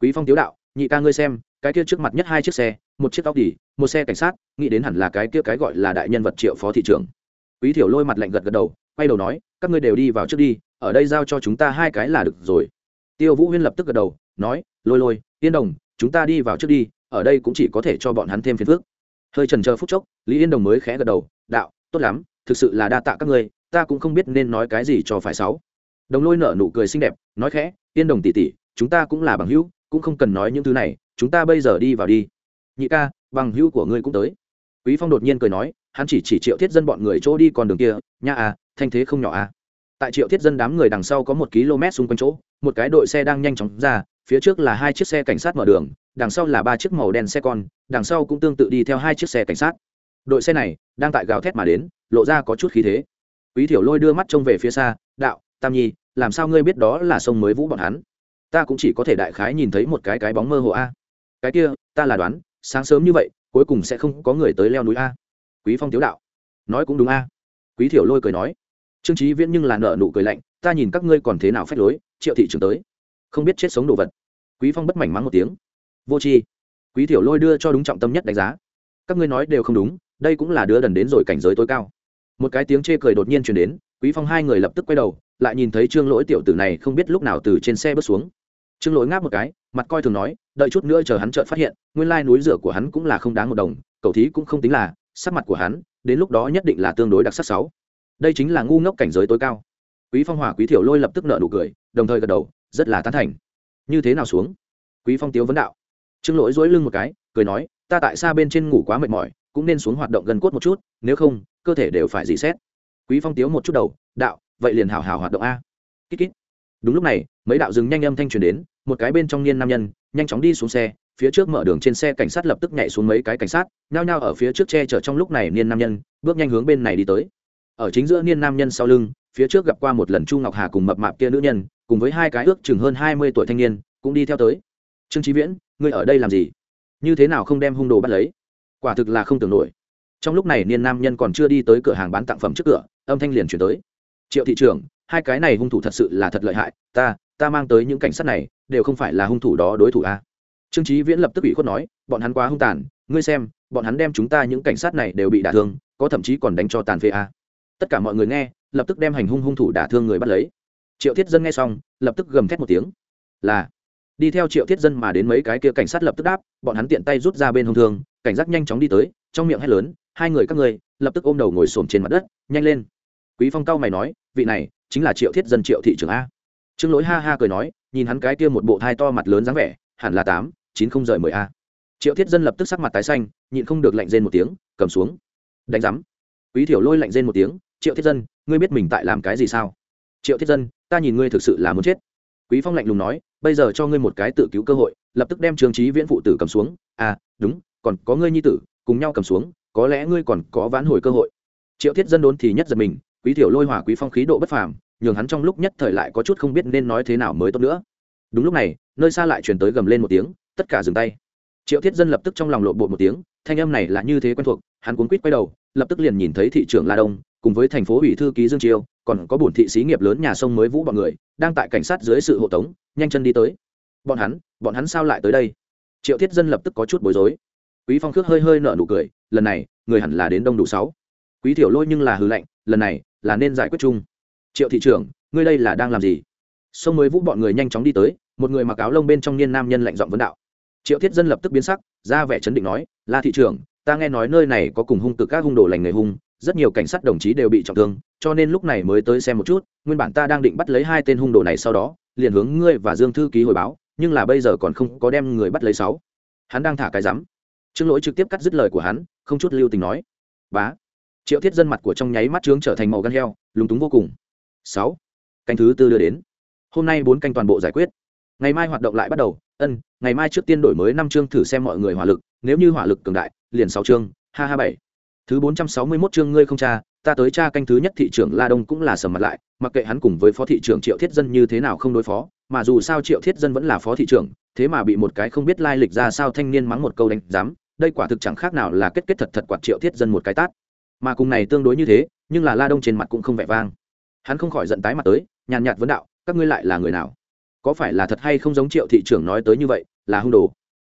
Quý phong tiếu đạo, nhị ca ngươi xem, cái kia trước mặt nhất hai chiếc xe, một chiếc tóc đỉ một xe cảnh sát, nghĩ đến hẳn là cái kia cái gọi là đại nhân vật triệu phó thị trưởng. Quý thiểu lôi mặt lạnh gật gật đầu, quay đầu nói, các ngươi đều đi vào trước đi, ở đây giao cho chúng ta hai cái là được rồi. Tiêu vũ huyên lập tức gật đầu, nói, lôi lôi, yên đồng, chúng ta đi vào trước đi, ở đây cũng chỉ có thể cho bọn hắn thêm phiền phức hơi trần chờ phút chốc, lý yên đồng mới khẽ gật đầu, đạo, tốt lắm, thực sự là đa tạ các ngươi, ta cũng không biết nên nói cái gì cho phải sáu. Đồng lôi nở nụ cười xinh đẹp, nói khẽ, yên đồng tỉ tỉ chúng ta cũng là bằng hữu, cũng không cần nói những thứ này, chúng ta bây giờ đi vào đi. Nhị ca, bằng hữu của ngươi cũng tới. Quý phong đột nhiên cười nói, hắn chỉ chỉ triệu thiết dân bọn người chỗ đi còn đường kia, nha à thanh thế không nhỏ à. Tại triệu thiết dân đám người đằng sau có một km xung quanh chỗ, một cái đội xe đang nhanh chóng ra phía trước là hai chiếc xe cảnh sát mở đường, đằng sau là ba chiếc màu đen xe con, đằng sau cũng tương tự đi theo hai chiếc xe cảnh sát. Đội xe này đang tại gào thét mà đến, lộ ra có chút khí thế. Quý thiểu lôi đưa mắt trông về phía xa, đạo, tam nhi, làm sao ngươi biết đó là sông mới vũ bọn hắn? Ta cũng chỉ có thể đại khái nhìn thấy một cái cái bóng mơ hồ a. Cái kia, ta là đoán, sáng sớm như vậy, cuối cùng sẽ không có người tới leo núi a. Quý phong tiếu đạo. Nói cũng đúng a. Quý thiểu lôi cười nói. Trương trí viễn nhưng là nợ nụ cười lạnh, ta nhìn các ngươi còn thế nào phách lối, triệu thị trường tới không biết chết sống đồ vật. Quý phong bất mảnh mắng một tiếng. Vô tri. Quý Tiểu lôi đưa cho đúng trọng tâm nhất đánh giá. Các ngươi nói đều không đúng, đây cũng là đứa đần đến rồi cảnh giới tối cao. Một cái tiếng chê cười đột nhiên chuyển đến, quý phong hai người lập tức quay đầu, lại nhìn thấy trương lỗi tiểu tử này không biết lúc nào từ trên xe bước xuống. Trương lỗi ngáp một cái, mặt coi thường nói, đợi chút nữa chờ hắn chợt phát hiện, nguyên lai núi rửa của hắn cũng là không đáng một đồng cầu thí cũng không tính là, sắc mặt của hắn, đến lúc đó nhất định là tương đối đặc sắc sáu. Đây chính là ngu ngốc cảnh giới tối cao. Quý phong hòa quý thiểu lôi lập tức nợ nụ cười, đồng thời gật đầu rất là tán thành. Như thế nào xuống? Quý phong tiếu vấn đạo. Trương lỗi dối lưng một cái, cười nói, ta tại xa bên trên ngủ quá mệt mỏi, cũng nên xuống hoạt động gần cốt một chút, nếu không, cơ thể đều phải dị xét quý phong tiếu một chút đầu, đạo, vậy liền hào hào hoạt động a. Kít kít. Đúng lúc này, mấy đạo dừng nhanh âm thanh truyền đến, một cái bên trong niên nam nhân, nhanh chóng đi xuống xe, phía trước mở đường trên xe cảnh sát lập tức nhảy xuống mấy cái cảnh sát, nhao nhao ở phía trước che chở trong lúc này niên nam nhân, bước nhanh hướng bên này đi tới. Ở chính giữa niên nam nhân sau lưng phía trước gặp qua một lần chu ngọc hà cùng mập mạp kia nữ nhân, cùng với hai cái ước chừng hơn hai mươi tuổi thanh niên, cũng đi theo tới. Trương trí viễn, ngươi ở đây làm gì? Như thế nào không đem hung đồ bắt lấy? Quả thực là không tưởng nổi. Trong lúc này niên nam nhân còn chưa đi tới cửa hàng bán tặng phẩm trước cửa, âm thanh liền chuyển tới. Triệu thị trưởng, hai cái này hung thủ thật sự là thật lợi hại, ta ta mang tới những cảnh sát này, đều không phải là hung thủ đó đối thủ a trương trí viễn lập tức ủy khuất nói, bọn hắn quá hung tàn, ngươi xem, bọn hắn đem chúng ta những cảnh sát này đều bị đả thương, có thậm chí còn đánh cho tàn phế a tất cả mọi người nghe lập tức đem hành hung hung thủ đả thương người bắt lấy. Triệu thiết dân nghe xong, lập tức gầm thét một tiếng. Là, đi theo triệu thiết dân mà đến mấy cái kia cảnh sát lập tức đáp, bọn hắn tiện tay rút ra bên hông thương, cảnh giác nhanh chóng đi tới, trong miệng hét lớn, hai người các ngươi, lập tức ôm đầu ngồi xổm trên mặt đất, nhanh lên. Quý phong cao mày nói, vị này chính là triệu thiết dân triệu thị trưởng a. Trương lỗi ha ha cười nói, nhìn hắn cái kia một bộ thai to mặt lớn dáng vẻ, hẳn là tám, chín không rời mười a. Triệu thiết dân lập tức sắc mặt tái xanh, nhịn không được lạnh rên một tiếng, cầm xuống. Đánh rắm quý thiểu lôi lạnh rên một tiếng triệu thiết dân, ngươi biết mình tại làm cái gì sao? Triệu thiết dân, ta nhìn ngươi thực sự là muốn chết. Quý phong lạnh lùng nói, bây giờ cho ngươi một cái tự cứu cơ hội, lập tức đem Trường trí viễn phụ tử cầm xuống. À đúng, còn có ngươi nhi tử, cùng nhau cầm xuống, có lẽ ngươi còn có vãn hồi cơ hội. Triệu thiết dân đốn thì nhất giật mình, quý tiểu lôi hỏa quý phong khí độ bất phàm, nhường hắn trong lúc nhất thời lại có chút không biết nên nói thế nào mới tốt nữa. Đúng lúc này, nơi xa lại truyền tới gầm lên một tiếng, tất cả dừng tay. Triệu thiết dân lập tức trong lòng lộ bộ một tiếng, thanh âm này là như thế quen thuộc, hắn cuốn quýt quay đầu, lập tức liền nhìn thấy thị trưởng la đông cùng với thành phố ủy thư ký dương chiêu còn có bổn thị xí nghiệp lớn nhà sông mới vũ bọn người, đang tại cảnh sát dưới sự hộ tống, nhanh chân đi tới. Bọn hắn bọn hắn sao lại tới đây? Triệu thiết dân lập tức có chút bối rối. Quý phong khước hơi hơi nở nụ cười, lần này, người hẳn là đến đông đủ sáu. Quý thiểu lôi nhưng là hư lệnh lần này, là nên giải quyết chung. Triệu thị trưởng, ngươi đây là đang làm gì? Sông mới vũ bọn người nhanh chóng đi tới, một người mặc áo lông bên trong niên nam nhân lạnh giọng vấn đạo. Triệu thiết dân lập tức biến sắc, ra vẻ chấn định nói, la thị trưởng, ta nghe nói nơi này có cùng hung cực các hung đồ lành người hung rất nhiều cảnh sát đồng chí đều bị trọng thương, cho nên lúc này mới tới xem một chút, nguyên bản ta đang định bắt lấy hai tên hung đồ này sau đó, liền hướng ngươi và dương thư ký hồi báo, nhưng là bây giờ còn không có đem người bắt lấy sáu. Hắn đang thả cái rắm. Trương lỗi trực tiếp cắt dứt lời của hắn, không chút lưu tình nói. Bá. Triệu thiết dân mặt của trong nháy mắt trướng trở thành màu gan heo, lúng túng vô cùng. Sáu. Canh thứ tư đưa đến. Hôm nay bốn canh toàn bộ giải quyết. Ngày mai hoạt động lại bắt đầu. Ân, ngày mai trước tiên đổi mới năm chương thử xem mọi người hỏa lực, nếu như hỏa lực cường đại, liền sáu chương. Ha ha bảy thứ bốn trăm sáu mươi 461 chương ngươi không cha ta tới cha canh thứ nhất thị trưởng la đông cũng là sầm mặt lại, mặc kệ hắn cùng với phó thị trưởng triệu thiết dân như thế nào không đối phó, mà dù sao triệu thiết dân vẫn là phó thị trưởng, thế mà bị một cái không biết lai lịch ra sao thanh niên mắng một câu đánh dám đây quả thực chẳng khác nào là kết kết thật thật quạt triệu thiết dân một cái tát. Mà cùng này tương đối như thế, nhưng là la đông trên mặt cũng không vẻ vang. Hắn không khỏi giận tái mặt tới, nhàn nhạt vấn đạo, các ngươi lại là người nào? Có phải là thật hay không giống triệu thị trưởng nói tới như vậy, là hung đồ?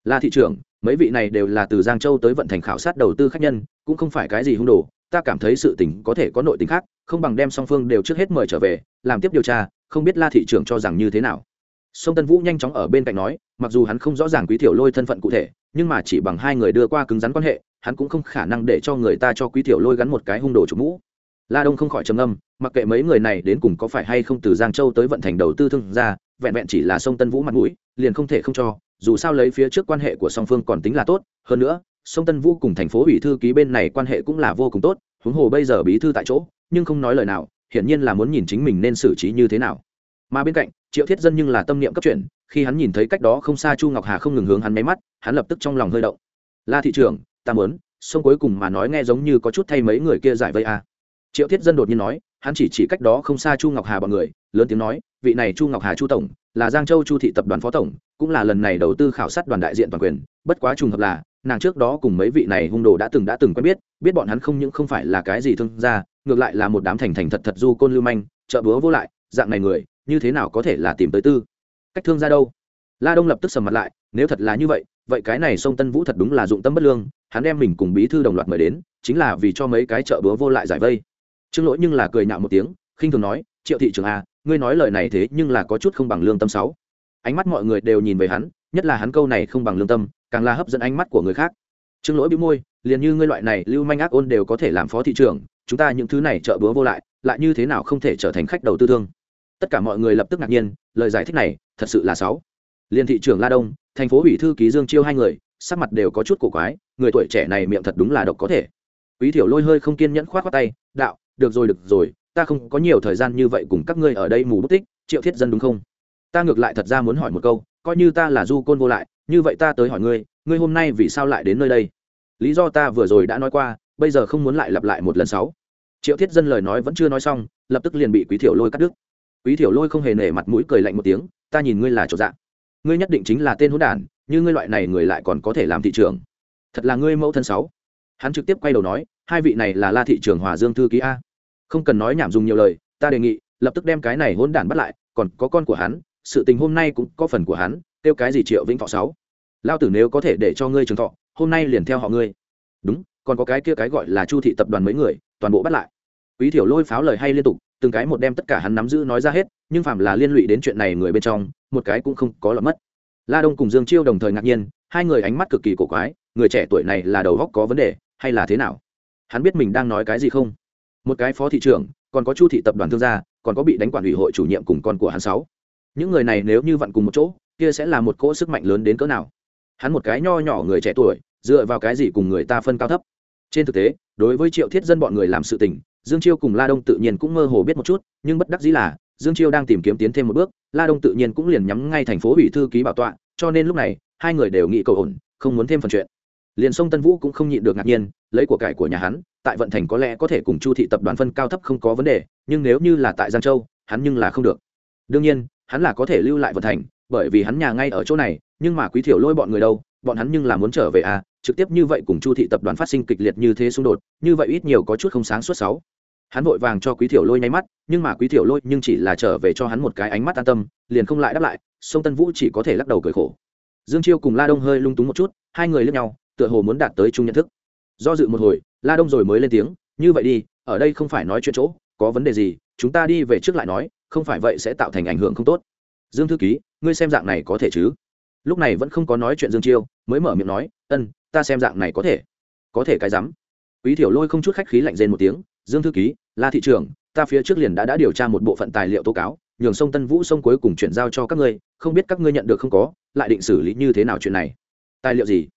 La thị trưởng, mấy vị này đều là từ giang châu tới vận thành khảo sát đầu tư khách nhân, cũng không phải cái gì hung đồ, ta cảm thấy sự tình có thể có nội tình khác, không bằng đem song phương đều trước hết mời trở về, làm tiếp điều tra, không biết la thị trưởng cho rằng như thế nào. Sông tân vũ nhanh chóng ở bên cạnh nói, mặc dù hắn không rõ ràng quý thiểu lôi thân phận cụ thể, nhưng mà chỉ bằng hai người đưa qua cứng rắn quan hệ, hắn cũng không khả năng để cho người ta cho quý thiểu lôi gắn một cái hung đồ chủ mũ. La đông không khỏi trầm âm mặc kệ mấy người này đến cùng có phải hay không từ giang châu tới vận thành đầu tư thương ra vẹn vẹn chỉ là sông tân vũ mặt mũi, liền không thể không cho dù sao lấy phía trước quan hệ của song phương còn tính là tốt, hơn nữa sông tân vũ cùng thành phố ủy thư ký bên này quan hệ cũng là vô cùng tốt, huống hồ bây giờ bí thư tại chỗ, nhưng không nói lời nào, hiển nhiên là muốn nhìn chính mình nên xử trí như thế nào mà bên cạnh, triệu thiết dân nhưng là tâm niệm cấp chuyển, khi hắn nhìn thấy cách đó không xa chu ngọc hà không ngừng hướng hắn máy mắt, hắn lập tức trong lòng hơi động la thị trưởng, ta muốn sông cuối cùng mà nói nghe giống như có chút thay mấy người kia giải vây a à. triệu thiết dân đột nhiên nói, hắn chỉ chỉ cách đó không xa chu ngọc hà bọn người, lớn tiếng nói, vị này chu ngọc hà chu tổng là giang châu chu thị tập đoàn phó tổng, cũng là lần này đầu tư khảo sát đoàn đại diện toàn quyền, bất quá trùng hợp là, nàng trước đó cùng mấy vị này hung đồ đã từng đã từng quen biết biết bọn hắn không những không phải là cái gì thương gia, ngược lại là một đám thành thành thật thật du côn lưu manh, trợ búa vô lại, dạng này người, như thế nào có thể là tìm tới tư? Cách thương ra đâu? La đông lập tức sầm mặt lại, nếu thật là như vậy vậy cái này sông tân vũ thật đúng là dụng tâm bất lương, hắn đem mình cùng bí thư đồng loạt mời đến, chính là vì cho mấy cái trợ búa vô lại giải vây. Trương lỗi nhưng là cười nhạo một tiếng, khinh thường nói, triệu thị trường a à, ngươi nói lời này thế nhưng là có chút không bằng lương tâm sáu. Ánh mắt mọi người đều nhìn về hắn, nhất là hắn câu này không bằng lương tâm, càng là hấp dẫn ánh mắt của người khác. Trương lỗi bĩu môi, liền như ngươi loại này, lưu manh ác ôn đều có thể làm phó thị trưởng, chúng ta những thứ này trợ búa vô lại lại như thế nào không thể trở thành khách đầu tư thương? Tất cả mọi người lập tức ngạc nhiên, lời giải thích này, thật sự là sáu. Liên thị trưởng la đông, thành phố ủy thư ký dương chiêu hai người, sắc mặt đều có chút cổ quái, người tuổi trẻ này miệng thật đúng là độc có thể. Quý thiểu lôi hơi không kiên nhẫn khoát khoát tay, đạo, được rồi được rồi ta không có nhiều thời gian như vậy cùng các ngươi ở đây mù bút tích, triệu thiết dân đúng không? Ta ngược lại thật ra muốn hỏi một câu, coi như ta là du côn vô lại, như vậy ta tới hỏi ngươi ngươi hôm nay vì sao lại đến nơi đây? Lý do ta vừa rồi đã nói qua, bây giờ không muốn lại lặp lại một lần sáu. Triệu thiết dân lời nói vẫn chưa nói xong, lập tức liền bị quý thiểu lôi cắt đứt. Quý thiểu lôi không hề nể mặt mũi cười lạnh một tiếng, ta nhìn ngươi là chỗ dạng ngươi nhất định chính là tên hỗn đản, như ngươi loại này người lại còn có thể làm thị trường thật là ngươi mẫu thân sáu. Hắn trực tiếp quay đầu nói, hai vị này là la thị trường hòa dương thư ký a không cần nói nhảm dùng nhiều lời, ta đề nghị, lập tức đem cái này hỗn đản bắt lại, còn có con của hắn, sự tình hôm nay cũng có phần của hắn, kêu cái gì triệu vĩnh thọ sáu. Lao tử nếu có thể để cho ngươi trường thọ, hôm nay liền theo họ ngươi. Đúng, còn có cái kia cái gọi là chu thị tập đoàn mấy người, toàn bộ bắt lại. Quý thiểu lôi pháo lời hay liên tục, từng cái một đem tất cả hắn nắm giữ nói ra hết, nhưng phạm là liên lụy đến chuyện này người bên trong, một cái cũng không có lọt mất. La đông cùng dương chiêu đồng thời ngạc nhiên, hai người ánh mắt cực kỳ cổ quái, người trẻ tuổi này là đầu góc có vấn đề, hay là thế nào? Hắn biết mình đang nói cái gì không? Một cái phó thị trưởng, còn có chu thị tập đoàn thương gia, còn có bị đánh quản ủy hội chủ nhiệm cùng con của hắn sáu. Những người này nếu như vặn cùng một chỗ, kia sẽ là một cỗ sức mạnh lớn đến cỡ nào? Hắn một cái nho nhỏ người trẻ tuổi, dựa vào cái gì cùng người ta phân cao thấp? Trên thực tế, đối với triệu thiết dân bọn người làm sự tình, dương chiêu cùng la đông tự nhiên cũng mơ hồ biết một chút, nhưng bất đắc dĩ là, dương chiêu đang tìm kiếm tiến thêm một bước, la đông tự nhiên cũng liền nhắm ngay thành phố ủy thư ký bảo tọa, cho nên lúc này, hai người đều nghĩ cầu ổn, không muốn thêm phần chuyện liền sông tân vũ cũng không nhịn được ngạc nhiên, lấy của cải của nhà hắn, tại vận thành có lẽ có thể cùng chu thị tập đoàn phân cao thấp không có vấn đề, nhưng nếu như là tại giang châu, hắn nhưng là không được. Đương nhiên, hắn là có thể lưu lại vận thành, bởi vì hắn nhà ngay ở chỗ này, nhưng mà quý thiểu lôi bọn người đâu, bọn hắn nhưng là muốn trở về à trực tiếp như vậy cùng chu thị tập đoàn phát sinh kịch liệt như thế xung đột, như vậy ít nhiều có chút không sáng suốt sáu. Hắn vội vàng cho quý thiểu lôi nháy mắt, nhưng mà quý thiểu lôi nhưng chỉ là trở về cho hắn một cái ánh mắt an tâm, liền không lại đáp lại sông tân vũ chỉ có thể lắc đầu cười khổ. Dương chiêu cùng la đông hơi lung túng một chút, hai người lướt nhau tựa hồ muốn đạt tới chung nhận thức. Do dự một hồi, la đông rồi mới lên tiếng, như vậy đi, ở đây không phải nói chuyện chỗ, có vấn đề gì, chúng ta đi về trước lại nói, không phải vậy sẽ tạo thành ảnh hưởng không tốt. Dương thư ký, ngươi xem dạng này có thể chứ? Lúc này vẫn không có nói chuyện dương chiêu, mới mở miệng nói, ân, ta xem dạng này có thể. Có thể cái rắm. Quý thiểu lôi không chút khách khí lạnh rên một tiếng, dương thư ký, la thị trường ta phía trước liền đã đã điều tra một bộ phận tài liệu tố cáo, nhường sông tân vũ sông cuối cùng chuyển giao cho các ngươi, không biết các ngươi nhận được không có, lại định xử lý như thế nào chuyện này. Tài liệu gì?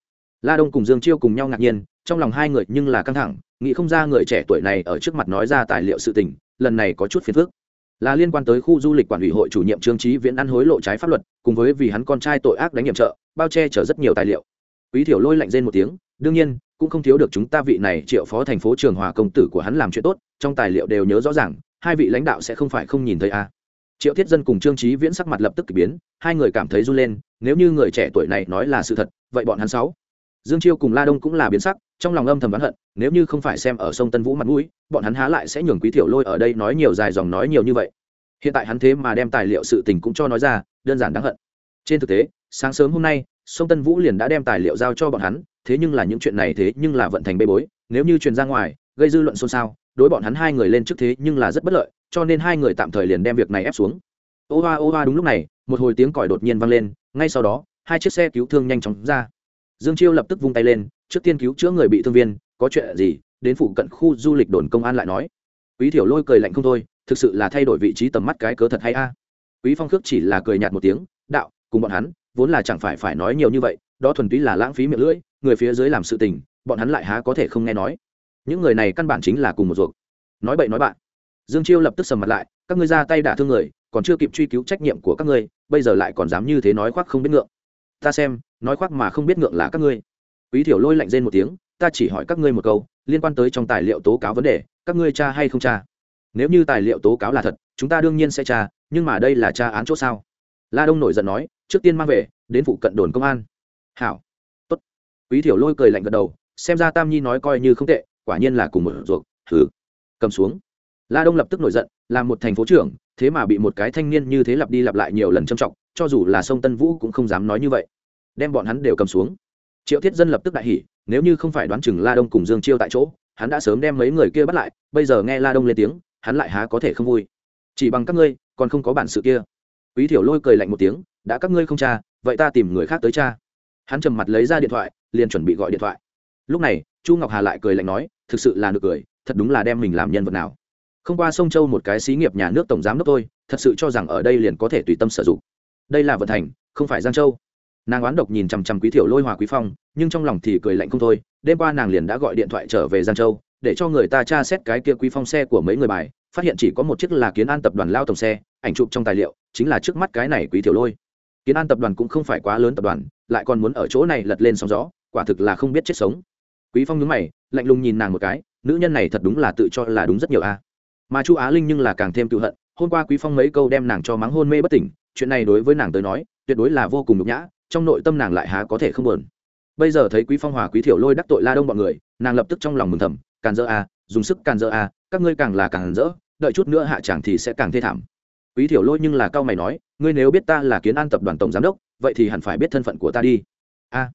La đông cùng dương chiêu cùng nhau ngạc nhiên, trong lòng hai người nhưng là căng thẳng, nghĩ không ra người trẻ tuổi này ở trước mặt nói ra tài liệu sự tình, lần này có chút phiền phức là liên quan tới khu du lịch quản ủy hội chủ nhiệm trương trí viễn ăn hối lộ trái pháp luật, cùng với vì hắn con trai tội ác đánh nhiệm trợ, bao che chở rất nhiều tài liệu quý thiểu lôi lạnh rên một tiếng, đương nhiên, cũng không thiếu được chúng ta vị này triệu phó thành phố trường hòa công tử của hắn làm chuyện tốt, trong tài liệu đều nhớ rõ ràng, hai vị lãnh đạo sẽ không phải không nhìn thấy a à. triệu thiết dân cùng trương trí viễn sắc mặt lập tức k ỳ biến, hai người cảm thấy run lên, nếu như người trẻ tuổi này nói là sự thật, vậy bọn hắn sáu dương chiêu cùng la đông cũng là biến sắc, trong lòng âm thầm oán hận, nếu như không phải xem ở sông tân vũ mặt mũi, bọn hắn há lại sẽ nhường quý thiểu lôi ở đây nói nhiều dài dòng nói nhiều như vậy. Hiện tại hắn thế mà đem tài liệu sự tình cũng cho nói ra, đơn giản đáng hận. Trên thực tế, sáng sớm hôm nay, sông tân vũ liền đã đem tài liệu giao cho bọn hắn, thế nhưng là những chuyện này thế nhưng là vận thành bê bối, nếu như truyền ra ngoài, gây dư luận xôn xao, đối bọn hắn hai người lên trước thế nhưng là rất bất lợi, cho nên hai người tạm thời liền đem việc này ép xuống. Ô hoa ô hoa, đúng lúc này, một hồi tiếng còi đột nhiên vang lên, ngay sau đó, hai chiếc xe cứu thương nhanh chóng ra dương chiêu lập tức vung tay lên, trước tiên cứu chữa người bị thương viên, có chuyện gì, đến phụ cận khu du lịch đồn công an lại nói. Quý thiểu lôi cười lạnh không thôi, thực sự là thay đổi vị trí tầm mắt cái cớ thật hay a. Quý phong khước chỉ là cười nhạt một tiếng, đạo, cùng bọn hắn, vốn là chẳng phải phải nói nhiều như vậy, đó thuần túy là lãng phí miệng lưỡi, người phía dưới làm sự tình, bọn hắn lại há có thể không nghe nói. Những người này căn bản chính là cùng một ruột. Nói bậy nói bạn. Dương chiêu lập tức sầm mặt lại, các ngươi ra tay đả thương người, còn chưa kịp truy cứu trách nhiệm của các ngươi, bây giờ lại còn dám như thế nói khoác không biết ngượng ta xem, nói khoác mà không biết ngượng là các ngươi. Quý thiểu lôi lạnh rên một tiếng, ta chỉ hỏi các ngươi một câu, liên quan tới trong tài liệu tố cáo vấn đề, các ngươi tra hay không tra? Nếu như tài liệu tố cáo là thật, chúng ta đương nhiên sẽ tra, nhưng mà đây là tra án chỗ sao? La đông nổi giận nói, trước tiên mang về, đến phụ cận đồn công an. Hảo. Tốt. Quý thiểu lôi cười lạnh gật đầu, xem ra tam nhi nói coi như không tệ, quả nhiên là cùng một ruột thử cầm xuống. La đông lập tức nổi giận làm một thành phố trưởng thế mà bị một cái thanh niên như thế lặp đi lặp lại nhiều lần trầm trọng, cho dù là sông tân vũ cũng không dám nói như vậy. Đem bọn hắn đều cầm xuống. Triệu thiết dân lập tức đại hỉ, nếu như không phải đoán chừng la đông cùng dương chiêu tại chỗ, hắn đã sớm đem mấy người kia bắt lại, bây giờ nghe la đông lên tiếng, hắn lại há có thể không vui. Chỉ bằng các ngươi, còn không có bản sự kia. Quý thiểu lôi cười lạnh một tiếng, đã các ngươi không cha vậy ta tìm người khác tới cha hắn trầm mặt lấy ra điện thoại, liền chuẩn bị gọi điện thoại. Lúc này, chu ngọc hà lại cười lạnh nói, thực sự là nực cười, thật đúng là đem mình làm nhân vật nào không qua sông châu một cái xí nghiệp nhà nước tổng giám đốc tôi thật sự cho rằng ở đây liền có thể tùy tâm sử dụng. Đây là vận thành không phải giang châu. Nàng oán độc nhìn chằm chằm quý thiểu lôi hòa quý phong, nhưng trong lòng thì cười lạnh không thôi. Đêm qua nàng liền đã gọi điện thoại trở về giang châu, để cho người ta tra xét cái kia quý phong xe của mấy người bài, phát hiện chỉ có một chiếc là kiến an tập đoàn lao tổng xe, ảnh chụp trong tài liệu, chính là trước mắt cái này quý thiểu lôi. Kiến an tập đoàn cũng không phải quá lớn tập đoàn, lại còn muốn ở chỗ này lật lên sóng gió, quả thực là không biết chết sống. Quý phong nhướng mày, lạnh lùng nhìn nàng một cái, nữ nhân này thật đúng là tự cho là đúng rất nhiều a mà chu á linh nhưng là càng thêm cựu hận, hôm qua quý phong mấy câu đem nàng cho mắng hôn mê bất tỉnh, chuyện này đối với nàng tới nói, tuyệt đối là vô cùng nhục nhã, trong nội tâm nàng lại há có thể không buồn. Bây giờ thấy quý phong hòa quý thiểu lôi đắc tội la đông bọn người, nàng lập tức trong lòng mừng thầm, càn dỡ a dùng sức càn dỡ a các ngươi càng là càng dỡ, đợi chút nữa hạ chẳng thì sẽ càng thê thảm. Quý thiểu lôi nhưng là cao mày nói, ngươi nếu biết ta là kiến an tập đoàn tổng giám đốc, vậy thì hẳn phải biết thân phận của ta đi. A,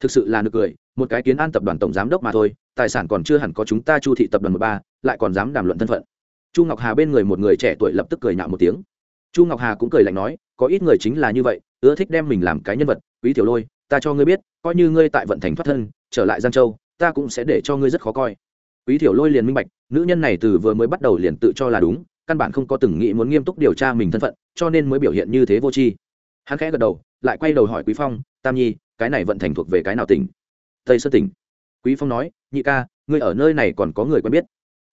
thực sự là nực cười, một cái kiến an tập đoàn tổng giám đốc mà thôi, tài sản còn chưa hẳn có chúng ta chu thị tập đoàn một ba, lại còn dám đàm luận thân phận chu ngọc hà bên người một người trẻ tuổi lập tức cười nhạo một tiếng. Chu ngọc hà cũng cười lạnh nói, có ít người chính là như vậy, ưa thích đem mình làm cái nhân vật, quý tiểu lôi, ta cho ngươi biết, coi như ngươi tại vận thành thoát thân, trở lại giang châu, ta cũng sẽ để cho ngươi rất khó coi. Quý tiểu lôi liền minh bạch, nữ nhân này từ vừa mới bắt đầu liền tự cho là đúng, căn bản không có từng nghĩ muốn nghiêm túc điều tra mình thân phận, cho nên mới biểu hiện như thế vô tri. Hắn khẽ gật đầu, lại quay đầu hỏi quý phong, tam nhi, cái này vận thành thuộc về cái nào tỉnh? Tây sơn tỉnh. Quý phong nói, nhị ca, ngươi ở nơi này còn có người quen biết?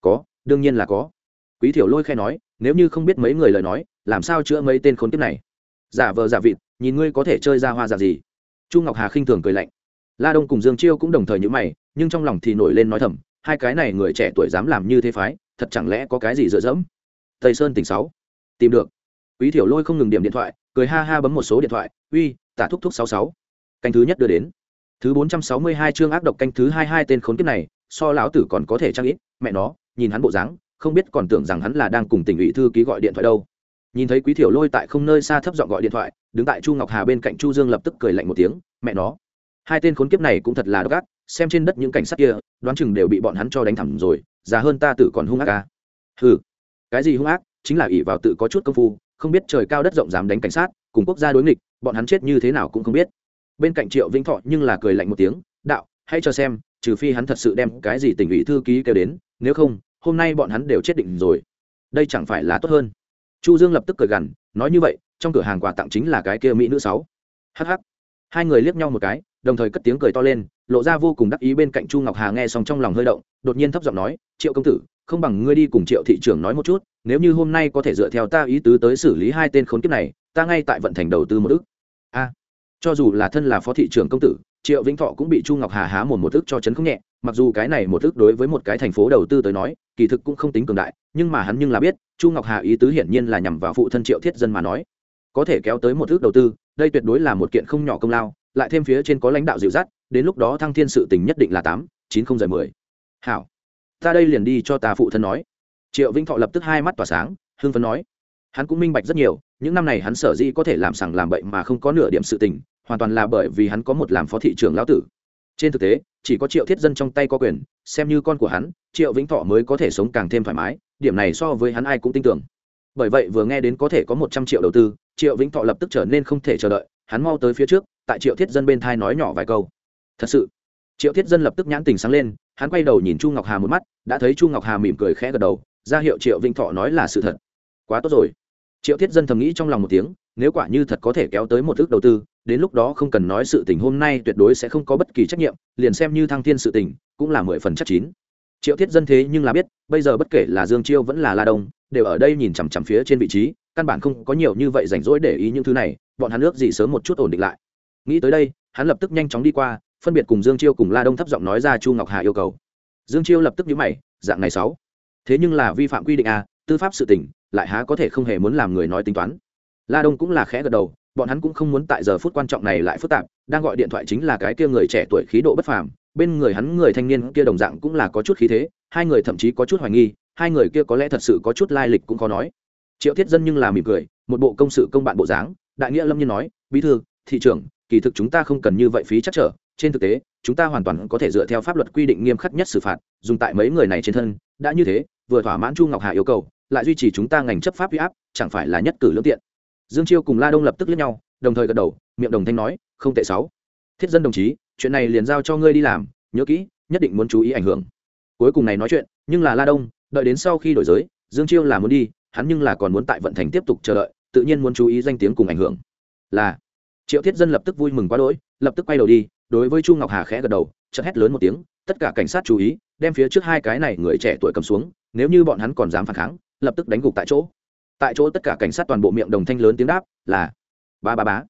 Có, đương nhiên là có quý thiểu lôi khai nói, nếu như không biết mấy người lời nói, làm sao chữa mấy tên khốn kiếp này? Giả vờ giả vịt, nhìn ngươi có thể chơi ra hoa giả gì? Chu ngọc hà khinh thường cười lạnh. La đông cùng dương chiêu cũng đồng thời nhữ mày, nhưng trong lòng thì nổi lên nói thầm, hai cái này người trẻ tuổi dám làm như thế phái, thật chẳng lẽ có cái gì dựa dẫm? Tây sơn tỉnh sáu. Tìm được. Quý thiểu lôi không ngừng điểm điện thoại, cười ha ha bấm một số điện thoại, uy, tả thúc thúc sáu sáu. Canh thứ nhất đưa đến. Thứ bốn trăm sáu mươi hai chương ác độc canh thứ hai hai tên khốn kiếp này, so lão tử còn có thể trang ít, mẹ nó, nhìn hắn bộ dáng không biết còn tưởng rằng hắn là đang cùng tỉnh ủy thư ký gọi điện thoại đâu. Nhìn thấy quý thiểu lôi tại không nơi xa thấp giọng gọi điện thoại, đứng tại chu ngọc hà bên cạnh chu dương lập tức cười lạnh một tiếng, mẹ nó, hai tên khốn kiếp này cũng thật là độc ác, xem trên đất những cảnh sát kia, đoán chừng đều bị bọn hắn cho đánh thẳng rồi, già hơn ta tự còn hung ác à. ca ừ cái gì hung ác, chính là ỷ vào tự có chút công phu, không biết trời cao đất rộng dám đánh cảnh sát, cùng quốc gia đối nghịch, bọn hắn chết như thế nào cũng không biết. Bên cạnh triệu vĩnh thọ nhưng là cười lạnh một tiếng, đạo, hãy cho xem, trừ phi hắn thật sự đem cái gì tỉnh ủy thư ký kêu đến, nếu không hôm nay bọn hắn đều chết định rồi. Đây chẳng phải là tốt hơn. Chu dương lập tức cười gằn, nói như vậy, trong cửa hàng quà tặng chính là cái kia mỹ nữ sáu. Hh hai người liếc nhau một cái, đồng thời cất tiếng cười to lên, lộ ra vô cùng đắc ý bên cạnh chu ngọc hà nghe xong trong lòng hơi động, đột nhiên thấp giọng nói, triệu công tử, không bằng ngươi đi cùng triệu thị trưởng nói một chút, nếu như hôm nay có thể dựa theo ta ý tứ tới xử lý hai tên khốn kiếp này, ta ngay tại vận thành đầu tư một ức. A, cho dù là thân là phó thị trưởng công tử triệu vĩnh thọ cũng bị chu ngọc hà há một một thức cho chấn không nhẹ, mặc dù cái này một thức đối với một cái thành phố đầu tư tới nói, kỳ thực cũng không tính cường đại, nhưng mà hắn nhưng là biết, chu ngọc hà ý tứ hiển nhiên là nhằm vào phụ thân triệu thiết dân mà nói. Có thể kéo tới một ước đầu tư, đây tuyệt đối là một kiện không nhỏ công lao, lại thêm phía trên có lãnh đạo dịu dắt, đến lúc đó thăng thiên sự tình nhất định là tám, chín không giờ mười. Hảo, ta đây liền đi cho ta phụ thân nói. Triệu vĩnh thọ lập tức hai mắt tỏa sáng, hưng phấn nói. Hắn cũng minh bạch rất nhiều, những năm này hắn sở dĩ có thể làm sằng làm bậy mà không có nửa điểm sự tình hoàn toàn là bởi vì hắn có một làm phó thị trưởng lão tử. Trên thực tế, chỉ có triệu thiết dân trong tay có quyền, xem như con của hắn, triệu vĩnh thọ mới có thể sống càng thêm thoải mái, điểm này so với hắn ai cũng tin tưởng. Bởi vậy vừa nghe đến có thể có một trăm triệu đầu tư, triệu vĩnh thọ lập tức trở nên không thể chờ đợi, hắn mau tới phía trước, tại triệu thiết dân bên thai nói nhỏ vài câu. Thật sự, triệu thiết dân lập tức nhãn tình sáng lên, hắn quay đầu nhìn chu ngọc hà một mắt, đã thấy chu ngọc hà mỉm cười khẽ gật đầu, ra hiệu triệu vĩnh thọ nói là sự thật. Quá tốt rồi. Triệu thiết dân thầm nghĩ trong lòng một tiếng nếu quả như thật có thể kéo tới một thước đầu tư, đến lúc đó không cần nói sự tình hôm nay tuyệt đối sẽ không có bất kỳ trách nhiệm, liền xem như thăng thiên sự tình, cũng là mười phần chắc chín. Triệu thiết dân thế nhưng là biết, bây giờ bất kể là dương chiêu vẫn là la đông, đều ở đây nhìn chằm chằm phía trên vị trí, căn bản không có nhiều như vậy rảnh rỗi để ý những thứ này, bọn hắn ước gì sớm một chút ổn định lại. Nghĩ tới đây, hắn lập tức nhanh chóng đi qua, phân biệt cùng dương chiêu cùng la đông thấp giọng nói ra chu ngọc hà yêu cầu. Dương chiêu lập tức nhíu mày, dạng ngày sáu. Thế nhưng là vi phạm quy định a tư pháp sự tỉnh lại há có thể không hề muốn làm người nói tính toán la đông cũng là khẽ gật đầu, bọn hắn cũng không muốn tại giờ phút quan trọng này lại phức tạp, đang gọi điện thoại chính là cái kia người trẻ tuổi khí độ bất phàm, bên người hắn người thanh niên kia đồng dạng cũng là có chút khí thế, hai người thậm chí có chút hoài nghi, hai người kia có lẽ thật sự có chút lai lịch cũng khó nói. Triệu thiết dân nhưng là mỉm cười, một bộ công sự công bạn bộ dáng, đại nghĩa lâm nhiên nói, bí thư, thị trưởng, kỳ thực chúng ta không cần như vậy phí chắc trở, trên thực tế, chúng ta hoàn toàn có thể dựa theo pháp luật quy định nghiêm khắc nhất xử phạt, dùng tại mấy người này trên thân, đã như thế, vừa thỏa mãn chu ngọc hà yêu cầu, lại duy trì chúng ta ngành chấp pháp huy áp, chẳng phải là nhất cử lương tiện dương chiêu cùng la đông lập tức liếc nhau, đồng thời gật đầu, miệng đồng thanh nói, không tệ sáu. Thiết dân đồng chí, chuyện này liền giao cho ngươi đi làm, nhớ kỹ, nhất định muốn chú ý ảnh hưởng. Cuối cùng này nói chuyện, nhưng là la đông, đợi đến sau khi đổi giới, dương chiêu là muốn đi, hắn nhưng là còn muốn tại vận thành tiếp tục chờ đợi, tự nhiên muốn chú ý danh tiếng cùng ảnh hưởng. Là. Triệu thiết dân lập tức vui mừng quá đỗi, lập tức quay đầu đi, đối với chu ngọc hà khẽ gật đầu, chợt hét lớn một tiếng, tất cả cảnh sát chú ý, đem phía trước hai cái này người trẻ tuổi cầm xuống, nếu như bọn hắn còn dám phản kháng, lập tức đánh gục tại chỗ tại chỗ tất cả cảnh sát toàn bộ miệng đồng thanh lớn tiếng đáp, là ba ba bá.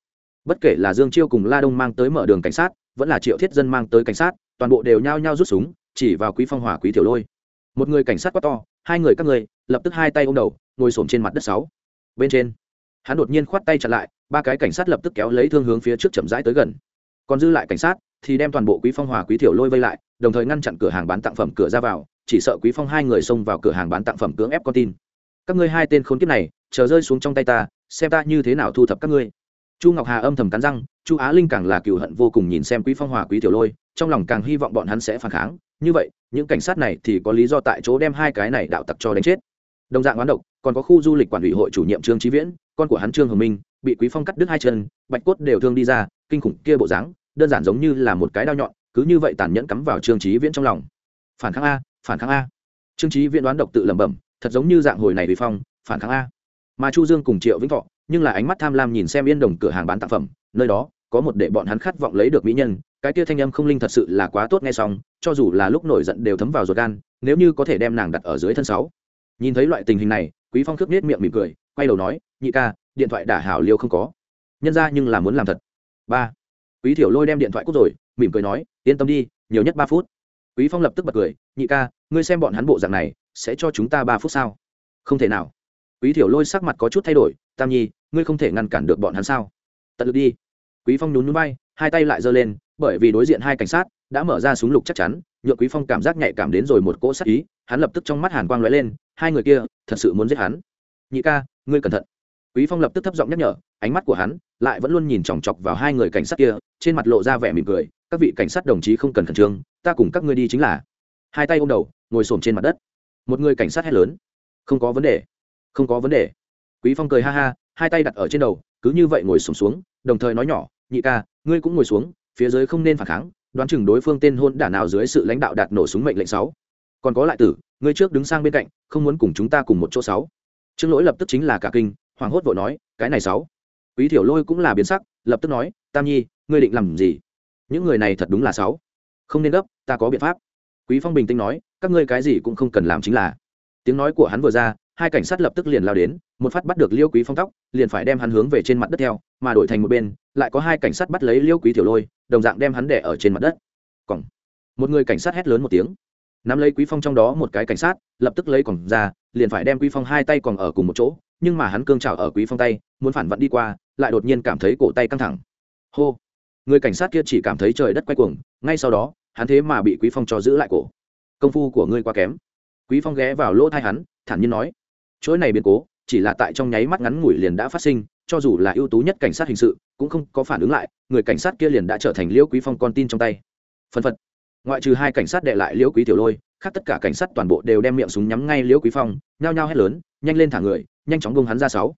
Bất kể là dương chiêu cùng la đông mang tới mở đường cảnh sát, vẫn là triệu thiết dân mang tới cảnh sát, toàn bộ đều nhao nhao rút súng, chỉ vào quý phong hỏa, quý tiểu lôi. Một người cảnh sát quá to, hai người các người, lập tức hai tay ôm đầu, ngồi xổm trên mặt đất sáu. Bên trên, hắn đột nhiên khoát tay chặn lại, ba cái cảnh sát lập tức kéo lấy thương hướng phía trước chậm rãi tới gần. Còn dư lại cảnh sát, thì đem toàn bộ quý phong hòa quý tiểu lôi vây lại, đồng thời ngăn chặn cửa hàng bán tặng phẩm cửa ra vào, chỉ sợ quý phong hai người xông vào cửa hàng bán tặng phẩm cưỡng ép con tin các ngươi hai tên khốn kiếp này, chờ rơi xuống trong tay ta, xem ta như thế nào thu thập các ngươi. Chu ngọc hà âm thầm cắn răng, chu á linh càng là cựu hận vô cùng nhìn xem quý phong hòa, quý tiểu lôi, trong lòng càng hy vọng bọn hắn sẽ phản kháng. Như vậy, những cảnh sát này thì có lý do tại chỗ đem hai cái này đạo tặc cho đánh chết. Đồng dạng oán độc, còn có khu du lịch quản ủy hội chủ nhiệm trương trí viễn, con của hắn trương hồng minh, bị quý phong cắt đứt hai chân, bạch cốt đều thương đi ra, kinh khủng kia bộ dáng, đơn giản giống như là một cái đao nhọn, cứ như vậy tàn nhẫn cắm vào trương trí viễn trong lòng. Phản kháng a, phản kháng a. Trương trí viễn đoán độc tự lẩm bẩm thật giống như dạng hồi này vì phong, phản kháng a. Mà chu dương cùng triệu vĩnh thọ, nhưng là ánh mắt tham lam nhìn xem yên đồng cửa hàng bán tạp phẩm, nơi đó, có một để bọn hắn khát vọng lấy được mỹ nhân, cái kia thanh âm không linh thật sự là quá tốt nghe xong, cho dù là lúc nổi giận đều thấm vào ruột gan, nếu như có thể đem nàng đặt ở dưới thân sáu. Nhìn thấy loại tình hình này, quý phong khước nết miệng mỉm cười, quay đầu nói, nhị ca, điện thoại đả hảo liêu không có. Nhân ra nhưng là muốn làm thật. Ba. Quý thiểu lôi đem điện thoại cút rồi, mỉm cười nói, yên tâm đi, nhiều nhất ba phút. Quý phong lập tức bật cười, nhị ca, ngươi xem bọn hắn bộ dạng này sẽ cho chúng ta ba phút sao? Không thể nào. Quý thiểu lôi sắc mặt có chút thay đổi, tam nhi, ngươi không thể ngăn cản được bọn hắn sao? Tận lực đi. Quý phong nhún nhún bay hai tay lại giơ lên, bởi vì đối diện hai cảnh sát đã mở ra súng lục chắc chắn, nhượng quý phong cảm giác nhạy cảm đến rồi một cỗ sát ý, hắn lập tức trong mắt hàn quang lóe lên, hai người kia thật sự muốn giết hắn. Nhị ca, ngươi cẩn thận. Quý phong lập tức thấp giọng nhắc nhở, ánh mắt của hắn lại vẫn luôn nhìn chòng chọc vào hai người cảnh sát kia, trên mặt lộ ra vẻ mỉm cười, các vị cảnh sát đồng chí không cần khẩn trương, ta cùng các ngươi đi chính là. Hai tay ôm đầu, ngồi xổm trên mặt đất một người cảnh sát hét lớn. Không có vấn đề. Không có vấn đề. Quý phong cười ha ha, hai tay đặt ở trên đầu, cứ như vậy ngồi xuống xuống, đồng thời nói nhỏ, nhị ca, ngươi cũng ngồi xuống, phía dưới không nên phản kháng, đoán chừng đối phương tên hôn đả nào dưới sự lãnh đạo đạt nổ súng mệnh lệnh sáu. Còn có lại tử, ngươi trước đứng sang bên cạnh, không muốn cùng chúng ta cùng một chỗ sáu. Trương lỗi lập tức chính là cả kinh hoàng hốt vội nói, cái này sáu. Quý thiểu lôi cũng là biến sắc, lập tức nói, tam nhi, ngươi định làm gì? Những người này thật đúng là sáu. Không nên gấp, ta có biện pháp. Quý phong bình tĩnh nói các ngươi cái gì cũng không cần làm chính là. Tiếng nói của hắn vừa ra, hai cảnh sát lập tức liền lao đến, một phát bắt được liêu quý phong tóc, liền phải đem hắn hướng về trên mặt đất theo, mà đổi thành một bên, lại có hai cảnh sát bắt lấy liêu quý tiểu lôi, đồng dạng đem hắn đẻ ở trên mặt đất. Còn một người cảnh sát hét lớn một tiếng. Nắm lấy quý phong trong đó một cái cảnh sát, lập tức lấy còng ra, liền phải đem quý phong hai tay còn ở cùng một chỗ, nhưng mà hắn cương trào ở quý phong tay, muốn phản vận đi qua, lại đột nhiên cảm thấy cổ tay căng thẳng. Hô. Người cảnh sát kia chỉ cảm thấy trời đất quay cuồng, ngay sau đó, hắn thế mà bị quý phong cho giữ lại cổ công phu của ngươi quá kém. Quý phong ghé vào lỗ thai hắn, thản nhiên nói, chuỗi này biến cố, chỉ là tại trong nháy mắt ngắn ngủi liền đã phát sinh, cho dù là ưu tú nhất cảnh sát hình sự, cũng không có phản ứng lại, người cảnh sát kia liền đã trở thành liễu quý phong con tin trong tay. Phân phật. Ngoại trừ hai cảnh sát đệ lại liễu quý tiểu lôi, khác tất cả cảnh sát toàn bộ đều đem miệng súng nhắm ngay liễu quý phong, nhao nhao hét lớn, nhanh lên thả người, nhanh chóng bông hắn ra sáu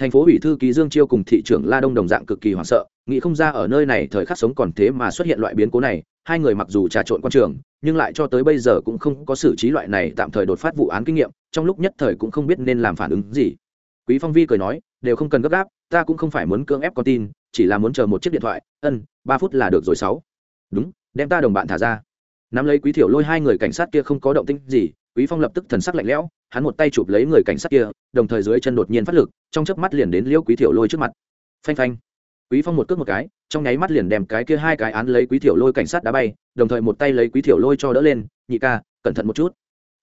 thành phố ủy thư ký dương chiêu cùng thị trưởng la đông đồng dạng cực kỳ hoảng sợ, nghĩ không ra ở nơi này thời khắc sống còn thế mà xuất hiện loại biến cố này, hai người mặc dù trà trộn quan trường, nhưng lại cho tới bây giờ cũng không có xử trí loại này tạm thời đột phát vụ án kinh nghiệm, trong lúc nhất thời cũng không biết nên làm phản ứng gì. Quý phong vi cười nói, đều không cần gấp gáp, ta cũng không phải muốn cưỡng ép con tin, chỉ là muốn chờ một chiếc điện thoại, ân, ba phút là được rồi sáu. Đúng, đem ta đồng bạn thả ra. Nắm lấy quý thiểu lôi hai người cảnh sát kia không có động tĩnh gì quý phong lập tức thần sắc lạnh lẽo, hắn một tay chụp lấy người cảnh sát kia, đồng thời dưới chân đột nhiên phát lực, trong chớp mắt liền đến liễu quý thiểu lôi trước mặt. Phanh phanh. Quý phong một cước một cái, trong nháy mắt liền đem cái kia hai cái án lấy quý thiểu lôi cảnh sát đá bay, đồng thời một tay lấy quý thiểu lôi cho đỡ lên, nhị ca, cẩn thận một chút.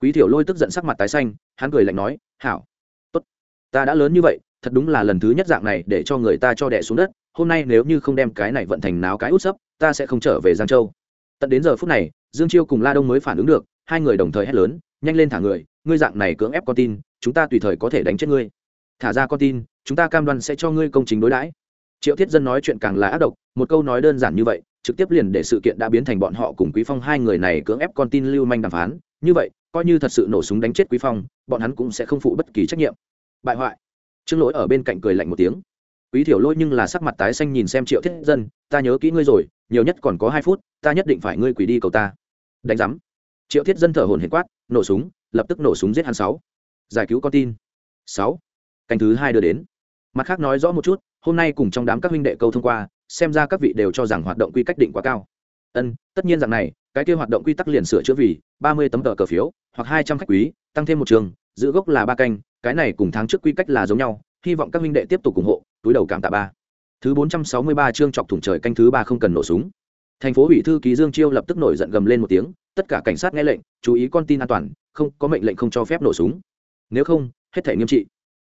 Quý thiểu lôi tức giận sắc mặt tái xanh, hắn cười lạnh nói, hảo. Tốt, ta đã lớn như vậy, thật đúng là lần thứ nhất dạng này để cho người ta cho đẻ xuống đất, hôm nay nếu như không đem cái này vận thành náo cái út sấp, ta sẽ không trở về giang châu. Tận đến giờ phút này, dương chiêu cùng la đông mới phản ứng được, hai người đồng thời hét lớn nhanh lên thả người, ngươi dạng này cưỡng ép con tin, chúng ta tùy thời có thể đánh chết ngươi. Thả ra con tin, chúng ta cam đoan sẽ cho ngươi công chính đối đãi. Triệu thiết dân nói chuyện càng là ác độc, một câu nói đơn giản như vậy, trực tiếp liền để sự kiện đã biến thành bọn họ cùng quý phong hai người này cưỡng ép con tin lưu manh đàm phán. Như vậy, coi như thật sự nổ súng đánh chết quý phong, bọn hắn cũng sẽ không phụ bất kỳ trách nhiệm. Bại hoại. Trương lỗi ở bên cạnh cười lạnh một tiếng. Quý thiểu lôi nhưng là sắc mặt tái xanh nhìn xem triệu thiết dân, ta nhớ kỹ ngươi rồi, nhiều nhất còn có hai phút, ta nhất định phải ngươi quỷ đi cầu ta. Đánh giám triệu thiết dân thở hồn hển quát, nổ súng, lập tức nổ súng giết hắn sáu. Giải cứu con tin. Sáu. Canh thứ hai đưa đến. Mặt khác nói rõ một chút, hôm nay cùng trong đám các huynh đệ câu thông qua, xem ra các vị đều cho rằng hoạt động quy cách định quá cao. Ân, tất nhiên rằng này, cái kia hoạt động quy tắc liền sửa chữa vì ba mươi tấm tờ cờ phiếu, hoặc hai trăm khách quý, tăng thêm một trường, giữ gốc là ba canh, cái này cùng tháng trước quy cách là giống nhau, hy vọng các huynh đệ tiếp tục ủng hộ, túi đầu cảm tạ ba. Thứ bốn trăm sáu mươi ba chương chọc thủng trời canh thứ ba không cần nổ súng thành phố ủy thư ký dương chiêu lập tức nổi giận gầm lên một tiếng, tất cả cảnh sát nghe lệnh, chú ý con tin an toàn, không, có mệnh lệnh không cho phép nổ súng. Nếu không, hết thể nghiêm trị.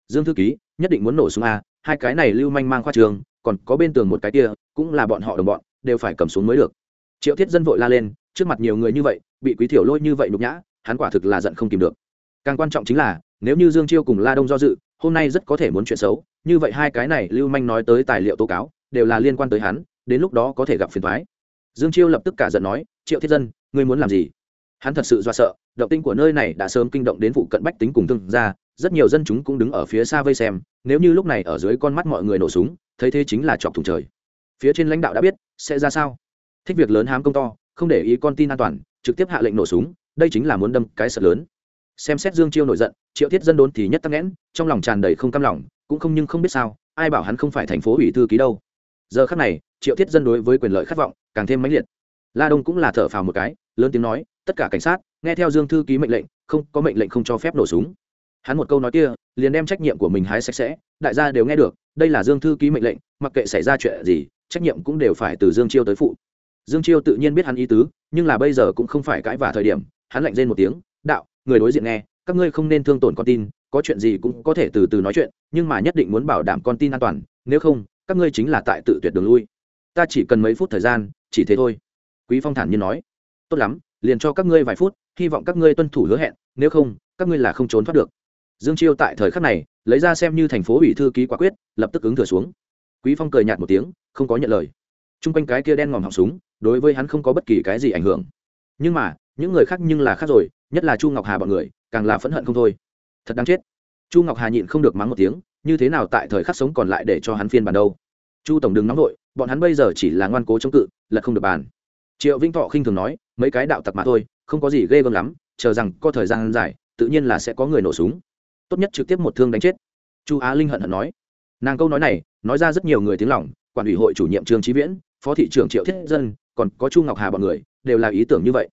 Dương thư ký, nhất định muốn nổ súng a, hai cái này lưu manh mang khoa trường, còn có bên tường một cái kia, cũng là bọn họ đồng bọn, đều phải cầm súng mới được. Triệu thiết dân vội la lên, trước mặt nhiều người như vậy, bị quý thiểu lôi như vậy nhục nhã, hắn quả thực là giận không kìm được. Càng quan trọng chính là, nếu như dương chiêu cùng la đông do dự, hôm nay rất có thể muốn chuyện xấu, như vậy hai cái này lưu manh nói tới tài liệu tố cáo, đều là liên quan tới hắn, đến lúc đó có thể gặp phiền thoái dương chiêu lập tức cả giận nói, triệu thiết dân, ngươi muốn làm gì? Hắn thật sự do sợ, động tinh của nơi này đã sớm kinh động đến vụ cận bách tính cùng thương gia, rất nhiều dân chúng cũng đứng ở phía xa vây xem, nếu như lúc này ở dưới con mắt mọi người nổ súng, thấy thế chính là chọc thủng trời. Phía trên lãnh đạo đã biết, sẽ ra sao? Thích việc lớn hám công to, không để ý con tin an toàn, trực tiếp hạ lệnh nổ súng, đây chính là muốn đâm cái sợ lớn. Xem xét dương chiêu nổi giận, triệu thiết dân đốn thì nhất tắc nghẽn, trong lòng tràn đầy không cam lòng, cũng không nhưng không biết sao, ai bảo hắn không phải thành phố ủy thư ký đâu giờ khắc này, triệu thiết dân đối với quyền lợi khát vọng càng thêm mãnh liệt. La đông cũng là thở phào một cái, lớn tiếng nói, tất cả cảnh sát, nghe theo dương thư ký mệnh lệnh, không, có mệnh lệnh không cho phép nổ súng. Hắn một câu nói kia, liền đem trách nhiệm của mình hái sạch sẽ, đại gia đều nghe được, đây là dương thư ký mệnh lệnh, mặc kệ xảy ra chuyện gì, trách nhiệm cũng đều phải từ dương chiêu tới phụ. Dương chiêu tự nhiên biết hắn ý tứ, nhưng là bây giờ cũng không phải cãi vả thời điểm, hắn lạnh rên một tiếng, đạo, người đối diện nghe, các ngươi không nên thương tổn con tin, có chuyện gì cũng có thể từ từ nói chuyện, nhưng mà nhất định muốn bảo đảm con tin an toàn, nếu không các ngươi chính là tại tự tuyệt đường lui. Ta chỉ cần mấy phút thời gian, chỉ thế thôi. Quý phong thản nhiên nói. Tốt lắm, liền cho các ngươi vài phút, hy vọng các ngươi tuân thủ hứa hẹn, nếu không, các ngươi là không trốn thoát được. Dương chiêu tại thời khắc này, lấy ra xem như thành phố ủy thư ký quả quyết, lập tức ứng thừa xuống. Quý phong cười nhạt một tiếng, không có nhận lời. Chung quanh cái kia đen ngòm họng súng, đối với hắn không có bất kỳ cái gì ảnh hưởng. Nhưng mà, những người khác nhưng là khác rồi, nhất là chu ngọc hà bọn người, càng là phẫn hận không thôi. Thật đáng chết. Chu ngọc hà nhịn không được mắng một tiếng như thế nào tại thời khắc sống còn lại để cho hắn phiên bản đâu? Chu tổng đừng nóng vội, bọn hắn bây giờ chỉ là ngoan cố chống cự, là không được bàn. Triệu vinh thọ khinh thường nói, mấy cái đạo tặc mà thôi, không có gì ghê gớm lắm, chờ rằng có thời gian dài, tự nhiên là sẽ có người nổ súng. Tốt nhất trực tiếp một thương đánh chết. Chu á linh hận hận nói. Nàng câu nói này, nói ra rất nhiều người tiếng lòng, quản ủy hội chủ nhiệm trương trí viễn, phó thị trưởng triệu thiết dân, còn có chu ngọc hà bọn người, đều là ý tưởng như vậy.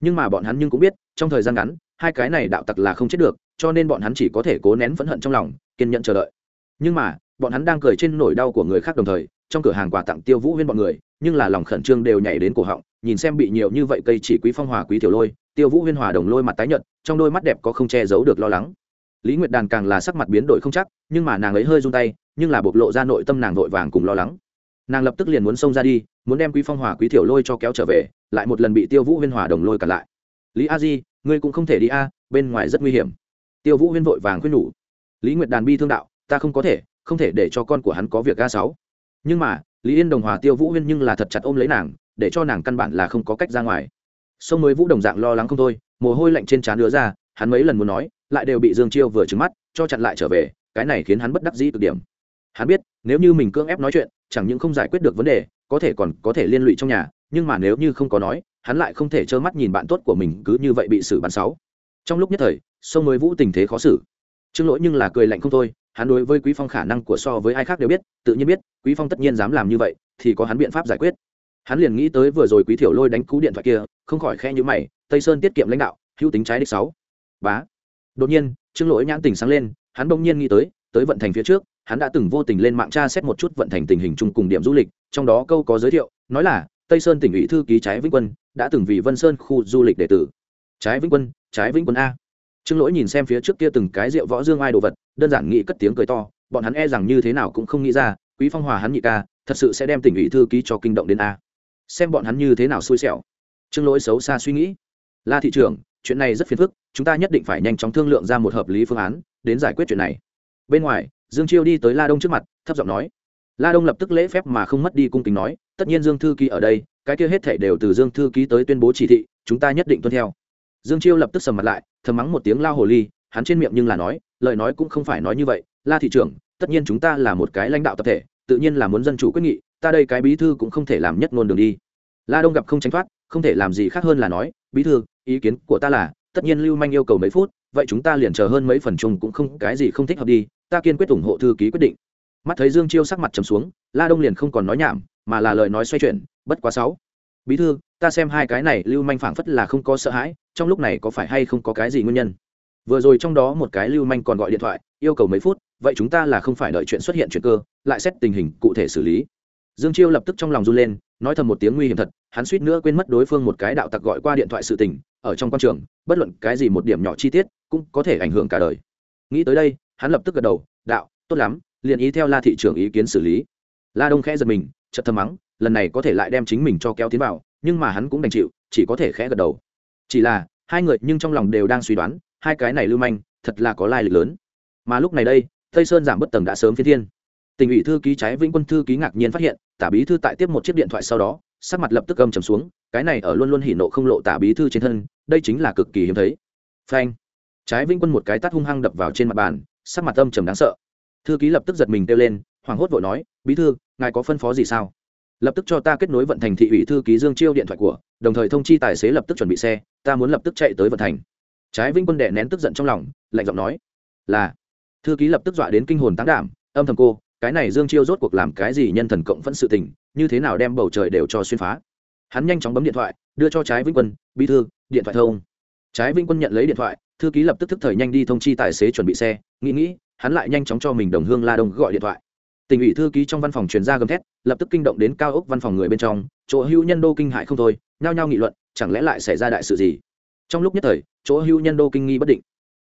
Nhưng mà bọn hắn nhưng cũng biết, trong thời gian ngắn, hai cái này đạo tặc là không chết được, cho nên bọn hắn chỉ có thể cố nén phẫn hận trong lòng, kiên nhẫn chờ đợi nhưng mà, bọn hắn đang cười trên nỗi đau của người khác đồng thời, trong cửa hàng quà tặng tiêu vũ huyên bọn người, nhưng là lòng khẩn trương đều nhảy đến cổ họng, nhìn xem bị nhiều như vậy cây chỉ quý phong hòa quý tiểu lôi, tiêu vũ huyên hòa đồng lôi mặt tái nhợt, trong đôi mắt đẹp có không che giấu được lo lắng. Lý nguyệt đàn càng là sắc mặt biến đổi không chắc, nhưng mà nàng ấy hơi run tay, nhưng là bộc lộ ra nội tâm nàng vội vàng cùng lo lắng. Nàng lập tức liền muốn xông ra đi, muốn đem quý phong hòa quý Tiểu lôi cho kéo trở về, lại một lần bị tiêu vũ huyên hòa đồng lôi cả lại. Lý a di, ngươi cũng không thể đi a, bên ngoài rất nguy hiểm. Tiêu vũ huyên vội vàng khuyên nhủ. Lý nguyệt đàn bi thương đạo ta không có thể, không thể để cho con của hắn có việc ga sáu. Nhưng mà, lý yên đồng hòa tiêu vũ huyên nhưng là thật chặt ôm lấy nàng, để cho nàng căn bản là không có cách ra ngoài. Sông mới vũ đồng dạng lo lắng không thôi, mồ hôi lạnh trên trán đứa ra, hắn mấy lần muốn nói, lại đều bị dương chiêu vừa trứng mắt, cho chặn lại trở về, cái này khiến hắn bất đắc dĩ cực điểm. Hắn biết, nếu như mình cưỡng ép nói chuyện, chẳng những không giải quyết được vấn đề, có thể còn có thể liên lụy trong nhà, nhưng mà nếu như không có nói, hắn lại không thể trơ mắt nhìn bạn tốt của mình cứ như vậy bị xử bắn sáu. Trong lúc nhất thời, sông mới vũ tình thế khó xử. Trương lỗi nhưng là cười lạnh không thôi hắn đối với quý phong khả năng của so với ai khác đều biết, tự nhiên biết, quý phong tất nhiên dám làm như vậy, thì có hắn biện pháp giải quyết. Hắn liền nghĩ tới vừa rồi quý thiểu lôi đánh cú điện thoại kia, không khỏi khe như mày, tây sơn tiết kiệm lãnh đạo, hữu tính trái đích sáu. Bá. Đột nhiên, trương lỗi nhãn tình sáng lên, hắn bỗng nhiên nghĩ tới tới vận thành phía trước, hắn đã từng vô tình lên mạng tra xét một chút vận thành tình hình chung cùng điểm du lịch, trong đó câu có giới thiệu, nói là, tây sơn tỉnh ủy thư ký trái vĩnh quân, đã từng vì vân sơn khu du lịch đệ tử. Trái vĩnh quân, trái vĩnh quân a trương lỗi nhìn xem phía trước kia từng cái rượu võ dương ai đồ vật, đơn giản nghĩ cất tiếng cười to, bọn hắn e rằng như thế nào cũng không nghĩ ra, quý phong hòa hắn nhị ca, thật sự sẽ đem tỉnh ủy thư ký cho kinh động đến a. Xem bọn hắn như thế nào xui xẻo. Trương lỗi xấu xa suy nghĩ. La thị trưởng, chuyện này rất phiền phức, chúng ta nhất định phải nhanh chóng thương lượng ra một hợp lý phương án, đến giải quyết chuyện này. Bên ngoài, dương chiêu đi tới la đông trước mặt, thấp giọng nói. La đông lập tức lễ phép mà không mất đi cung kính nói, tất nhiên dương thư ký ở đây, cái kia hết thể đều từ dương thư ký tới tuyên bố chỉ thị, chúng ta nhất định tuân theo dương chiêu lập tức sầm mặt lại, thầm mắng một tiếng lao hồ ly, hắn trên miệng nhưng là nói, lời nói cũng không phải nói như vậy, la thị trưởng, tất nhiên chúng ta là một cái lãnh đạo tập thể, tự nhiên là muốn dân chủ quyết nghị, ta đây cái bí thư cũng không thể làm nhất ngôn đường đi. La đông gặp không tránh thoát, không thể làm gì khác hơn là nói, bí thư, ý kiến của ta là, tất nhiên lưu manh yêu cầu mấy phút, vậy chúng ta liền chờ hơn mấy phần chung cũng không, cái gì không thích hợp đi, ta kiên quyết ủng hộ thư ký quyết định. Mắt thấy dương chiêu sắc mặt trầm xuống, la đông liền không còn nói nhảm, mà là lời nói xoay chuyển, bất quá sáu. Bí thư ta xem hai cái này lưu manh phảng phất là không có sợ hãi, trong lúc này có phải hay không có cái gì nguyên nhân? Vừa rồi trong đó một cái lưu manh còn gọi điện thoại, yêu cầu mấy phút, vậy chúng ta là không phải đợi chuyện xuất hiện chuyện cơ, lại xét tình hình cụ thể xử lý. Dương chiêu lập tức trong lòng run lên, nói thầm một tiếng nguy hiểm thật, hắn suýt nữa quên mất đối phương một cái đạo tặc gọi qua điện thoại sự tình, ở trong quan trường, bất luận cái gì một điểm nhỏ chi tiết, cũng có thể ảnh hưởng cả đời. Nghĩ tới đây, hắn lập tức gật đầu, đạo, tốt lắm, liền ý theo la thị trường ý kiến xử lý. La đông khẽ giật mình chật thầm mắng, lần này có thể lại đem chính mình cho kéo tiến vào nhưng mà hắn cũng đành chịu, chỉ có thể khẽ gật đầu. Chỉ là, hai người nhưng trong lòng đều đang suy đoán, hai cái này lưu manh, thật là có lai lịch lớn. Mà lúc này đây, tây sơn giảm bất tầng đã sớm phi thiên. Tỉnh ủy thư ký trái vĩnh quân thư ký ngạc nhiên phát hiện, tả bí thư tại tiếp một chiếc điện thoại sau đó, sắc mặt lập tức âm trầm xuống, cái này ở luôn luôn hỉ nộ không lộ tả bí thư trên thân, đây chính là cực kỳ hiếm thấy. Phanh. Trái vĩnh quân một cái tát hung hăng đập vào trên mặt bàn, sắc mặt âm trầm đáng sợ. Thư ký lập tức giật mình kêu lên, hoảng hốt vội nói, bí thư, ngài có phân phó gì sao? Lập tức cho ta kết nối vận thành thị ủy thư ký dương chiêu điện thoại của, đồng thời thông chi tài xế lập tức chuẩn bị xe, ta muốn lập tức chạy tới vận thành. Trái vinh quân đệ nén tức giận trong lòng, lạnh giọng nói, là. Thư ký lập tức dọa đến kinh hồn tán đảm, âm thầm cô, cái này dương chiêu rốt cuộc làm cái gì nhân thần cộng phẫn sự tình, như thế nào đem bầu trời đều cho xuyên phá? Hắn nhanh chóng bấm điện thoại, đưa cho trái vĩnh quân, bí thư, điện thoại thông. Trái vĩnh quân nhận lấy điện thoại, thư ký lập tức thức thời nhanh đi thông chi tài xế chuẩn bị xe, nghĩ nghĩ, hắn lại nhanh chóng cho mình đồng hương la đông gọi điện thoại tỉnh ủy thư ký trong văn phòng truyền ra gầm thét, lập tức kinh động đến cao ốc văn phòng người bên trong, chỗ hữu nhân đô kinh hại không thôi, nhao nhao nghị luận, chẳng lẽ lại xảy ra đại sự gì? Trong lúc nhất thời, chỗ hữu nhân đô kinh nghi bất định.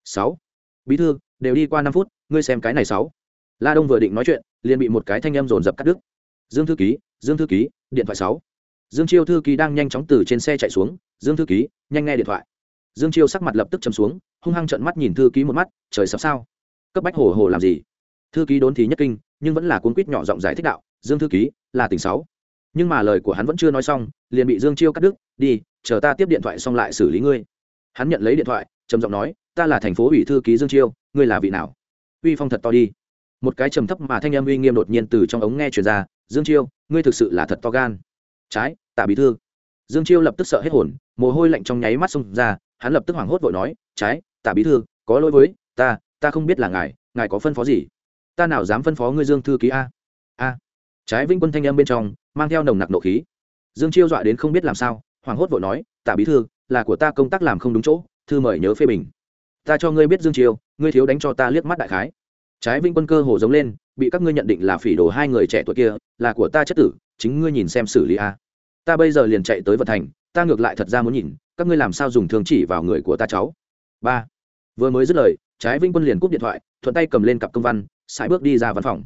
Sáu. Bí thư, đều đi qua năm phút, ngươi xem cái này sáu. La đông vừa định nói chuyện, liền bị một cái thanh âm dồn dập cắt đứt. Dương thư ký, dương thư ký, điện thoại sáu. Dương chiêu thư ký đang nhanh chóng từ trên xe chạy xuống, dương thư ký, nhanh nghe điện thoại. Dương chiêu sắc mặt lập tức chấm xuống, hung hăng trợn mắt nhìn thư ký một mắt, trời sắp sao? Cấp bách hồ hồ làm gì? Thư ký đốn thì nhất kinh, nhưng vẫn là cuốn quýt nhỏ giọng giải thích đạo, dương thư ký, là tỉnh sáu. Nhưng mà lời của hắn vẫn chưa nói xong, liền bị dương chiêu cắt đứt, đi, chờ ta tiếp điện thoại xong lại xử lý ngươi. Hắn nhận lấy điện thoại, trầm giọng nói, ta là thành phố ủy thư ký dương chiêu, ngươi là vị nào? Uy phong thật to đi. Một cái trầm thấp mà thanh âm uy nghiêm đột nhiên từ trong ống nghe truyền ra, dương chiêu, ngươi thực sự là thật to gan. Trái, tạ bí thư. Dương chiêu lập tức sợ hết hồn, mồ hôi lạnh trong nháy mắt xông ra, hắn lập tức hoảng hốt vội nói, trái, tạ bí thư, có lỗi với ta ta không biết là ngài ngài có phân phó gì? Ta nào dám phân phó ngươi dương thư ký a? A. Trái vĩnh quân thanh âm bên trong, mang theo nồng nặc nộ khí. Dương chiêu dọa đến không biết làm sao, hoảng hốt vội nói, tạ bí thư, là của ta công tác làm không đúng chỗ, thư mời nhớ phê bình. Ta cho ngươi biết dương chiêu, ngươi thiếu đánh cho ta liếc mắt đại khái. Trái vĩnh quân cơ hồ giống lên, bị các ngươi nhận định là phỉ đồ hai người trẻ tuổi kia, là của ta chất tử, chính ngươi nhìn xem xử lý a. Ta bây giờ liền chạy tới vận thành, ta ngược lại thật ra muốn nhìn, các ngươi làm sao dùng thương chỉ vào người của ta cháu. Ba. Vừa mới dứt lời, trái vĩnh quân liền cúp điện thoại, thuận tay cầm lên cặp công văn sải bước đi ra văn phòng.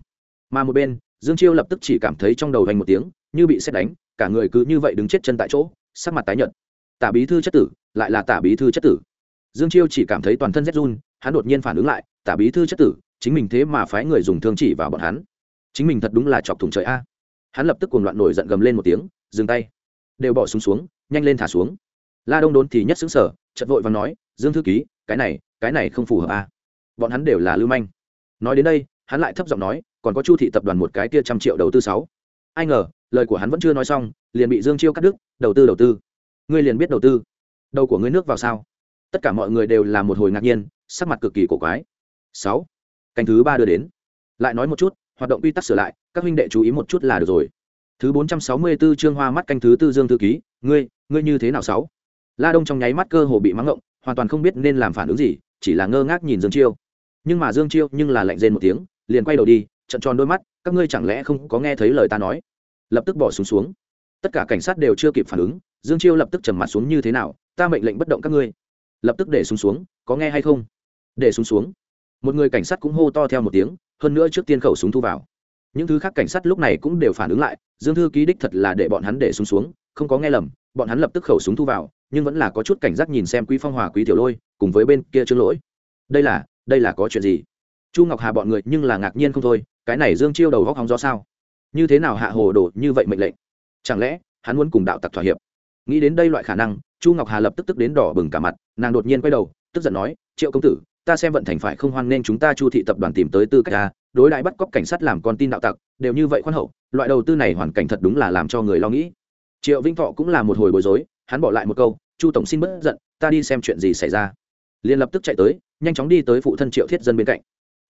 Mà một bên dương chiêu lập tức chỉ cảm thấy trong đầu hành một tiếng như bị xét đánh cả người cứ như vậy đứng chết chân tại chỗ sắc mặt tái nhợt. Tả bí thư chất tử lại là tả bí thư chất tử. Dương chiêu chỉ cảm thấy toàn thân rét run hắn đột nhiên phản ứng lại tả bí thư chất tử chính mình thế mà phái người dùng thương chỉ vào bọn hắn. Chính mình thật đúng là chọc thủng trời a. Hắn lập tức cuồng loạn nổi giận gầm lên một tiếng dừng tay. Đều bỏ súng xuống, xuống nhanh lên thả xuống. La đông đốn thì nhất xứng sở chật vội và nói dương thư ký cái này cái này không phù hợp a. Bọn hắn đều là lưu manh. Nói đến đây hắn lại thấp giọng nói, còn có chu thị tập đoàn một cái kia trăm triệu đầu tư sáu. Ai ngờ, lời của hắn vẫn chưa nói xong, liền bị dương chiêu cắt đứt, đầu tư đầu tư. Ngươi liền biết đầu tư. Đầu của ngươi nước vào sao? Tất cả mọi người đều là một hồi ngạc nhiên, sắc mặt cực kỳ cổ quái. Sáu. Canh thứ ba đưa đến. Lại nói một chút, hoạt động quy tắc sửa lại, các huynh đệ chú ý một chút là được rồi. Thứ bốn trăm sáu mươi 464 chương hoa mắt canh thứ tư dương thư ký, ngươi ngươi như thế nào sáu? La đông trong nháy mắt cơ hồ bị mắng ngộng, hoàn toàn không biết nên làm phản ứng gì, chỉ là ngơ ngác nhìn dương chiêu. Nhưng mà dương chiêu nhưng là lạnh rên một tiếng liền quay đầu đi, trận tròn đôi mắt, các ngươi chẳng lẽ không có nghe thấy lời ta nói? Lập tức bỏ xuống xuống. Tất cả cảnh sát đều chưa kịp phản ứng, dương chiêu lập tức trầm mặt xuống như thế nào, ta mệnh lệnh bất động các ngươi. Lập tức để xuống xuống, có nghe hay không? Để xuống xuống. Một người cảnh sát cũng hô to theo một tiếng, hơn nữa trước tiên khẩu súng thu vào. Những thứ khác cảnh sát lúc này cũng đều phản ứng lại, dương thư ký đích thật là để bọn hắn để xuống xuống, không có nghe lầm, bọn hắn lập tức khẩu súng thu vào, nhưng vẫn là có chút cảnh giác nhìn xem quý phong hòa, quý tiểu lôi, cùng với bên kia trương lỗi. Đây là đây là có chuyện gì? Chu ngọc hà bọn người nhưng là ngạc nhiên không thôi, cái này dương chiêu đầu góc hóng do sao? Như thế nào hạ hồ đồ như vậy mệnh lệnh? Chẳng lẽ, hắn muốn cùng đạo tặc thỏa hiệp? Nghĩ đến đây loại khả năng, chu ngọc hà lập tức tức đến đỏ bừng cả mặt, nàng đột nhiên quay đầu, tức giận nói, triệu công tử, ta xem vận thành phải không hoan nên chúng ta chu thị tập đoàn tìm tới tư cách ta đối đại bắt cóc cảnh sát làm con tin đạo tặc, đều như vậy khoan hậu, loại đầu tư này hoàn cảnh thật đúng là làm cho người lo nghĩ. Triệu vĩnh thọ cũng là một hồi bối rối, hắn bỏ lại một câu, chu tổng xin bất giận, ta đi xem chuyện gì xảy ra. Liền lập tức chạy tới, nhanh chóng đi tới phụ thân triệu thiết dân bên cạnh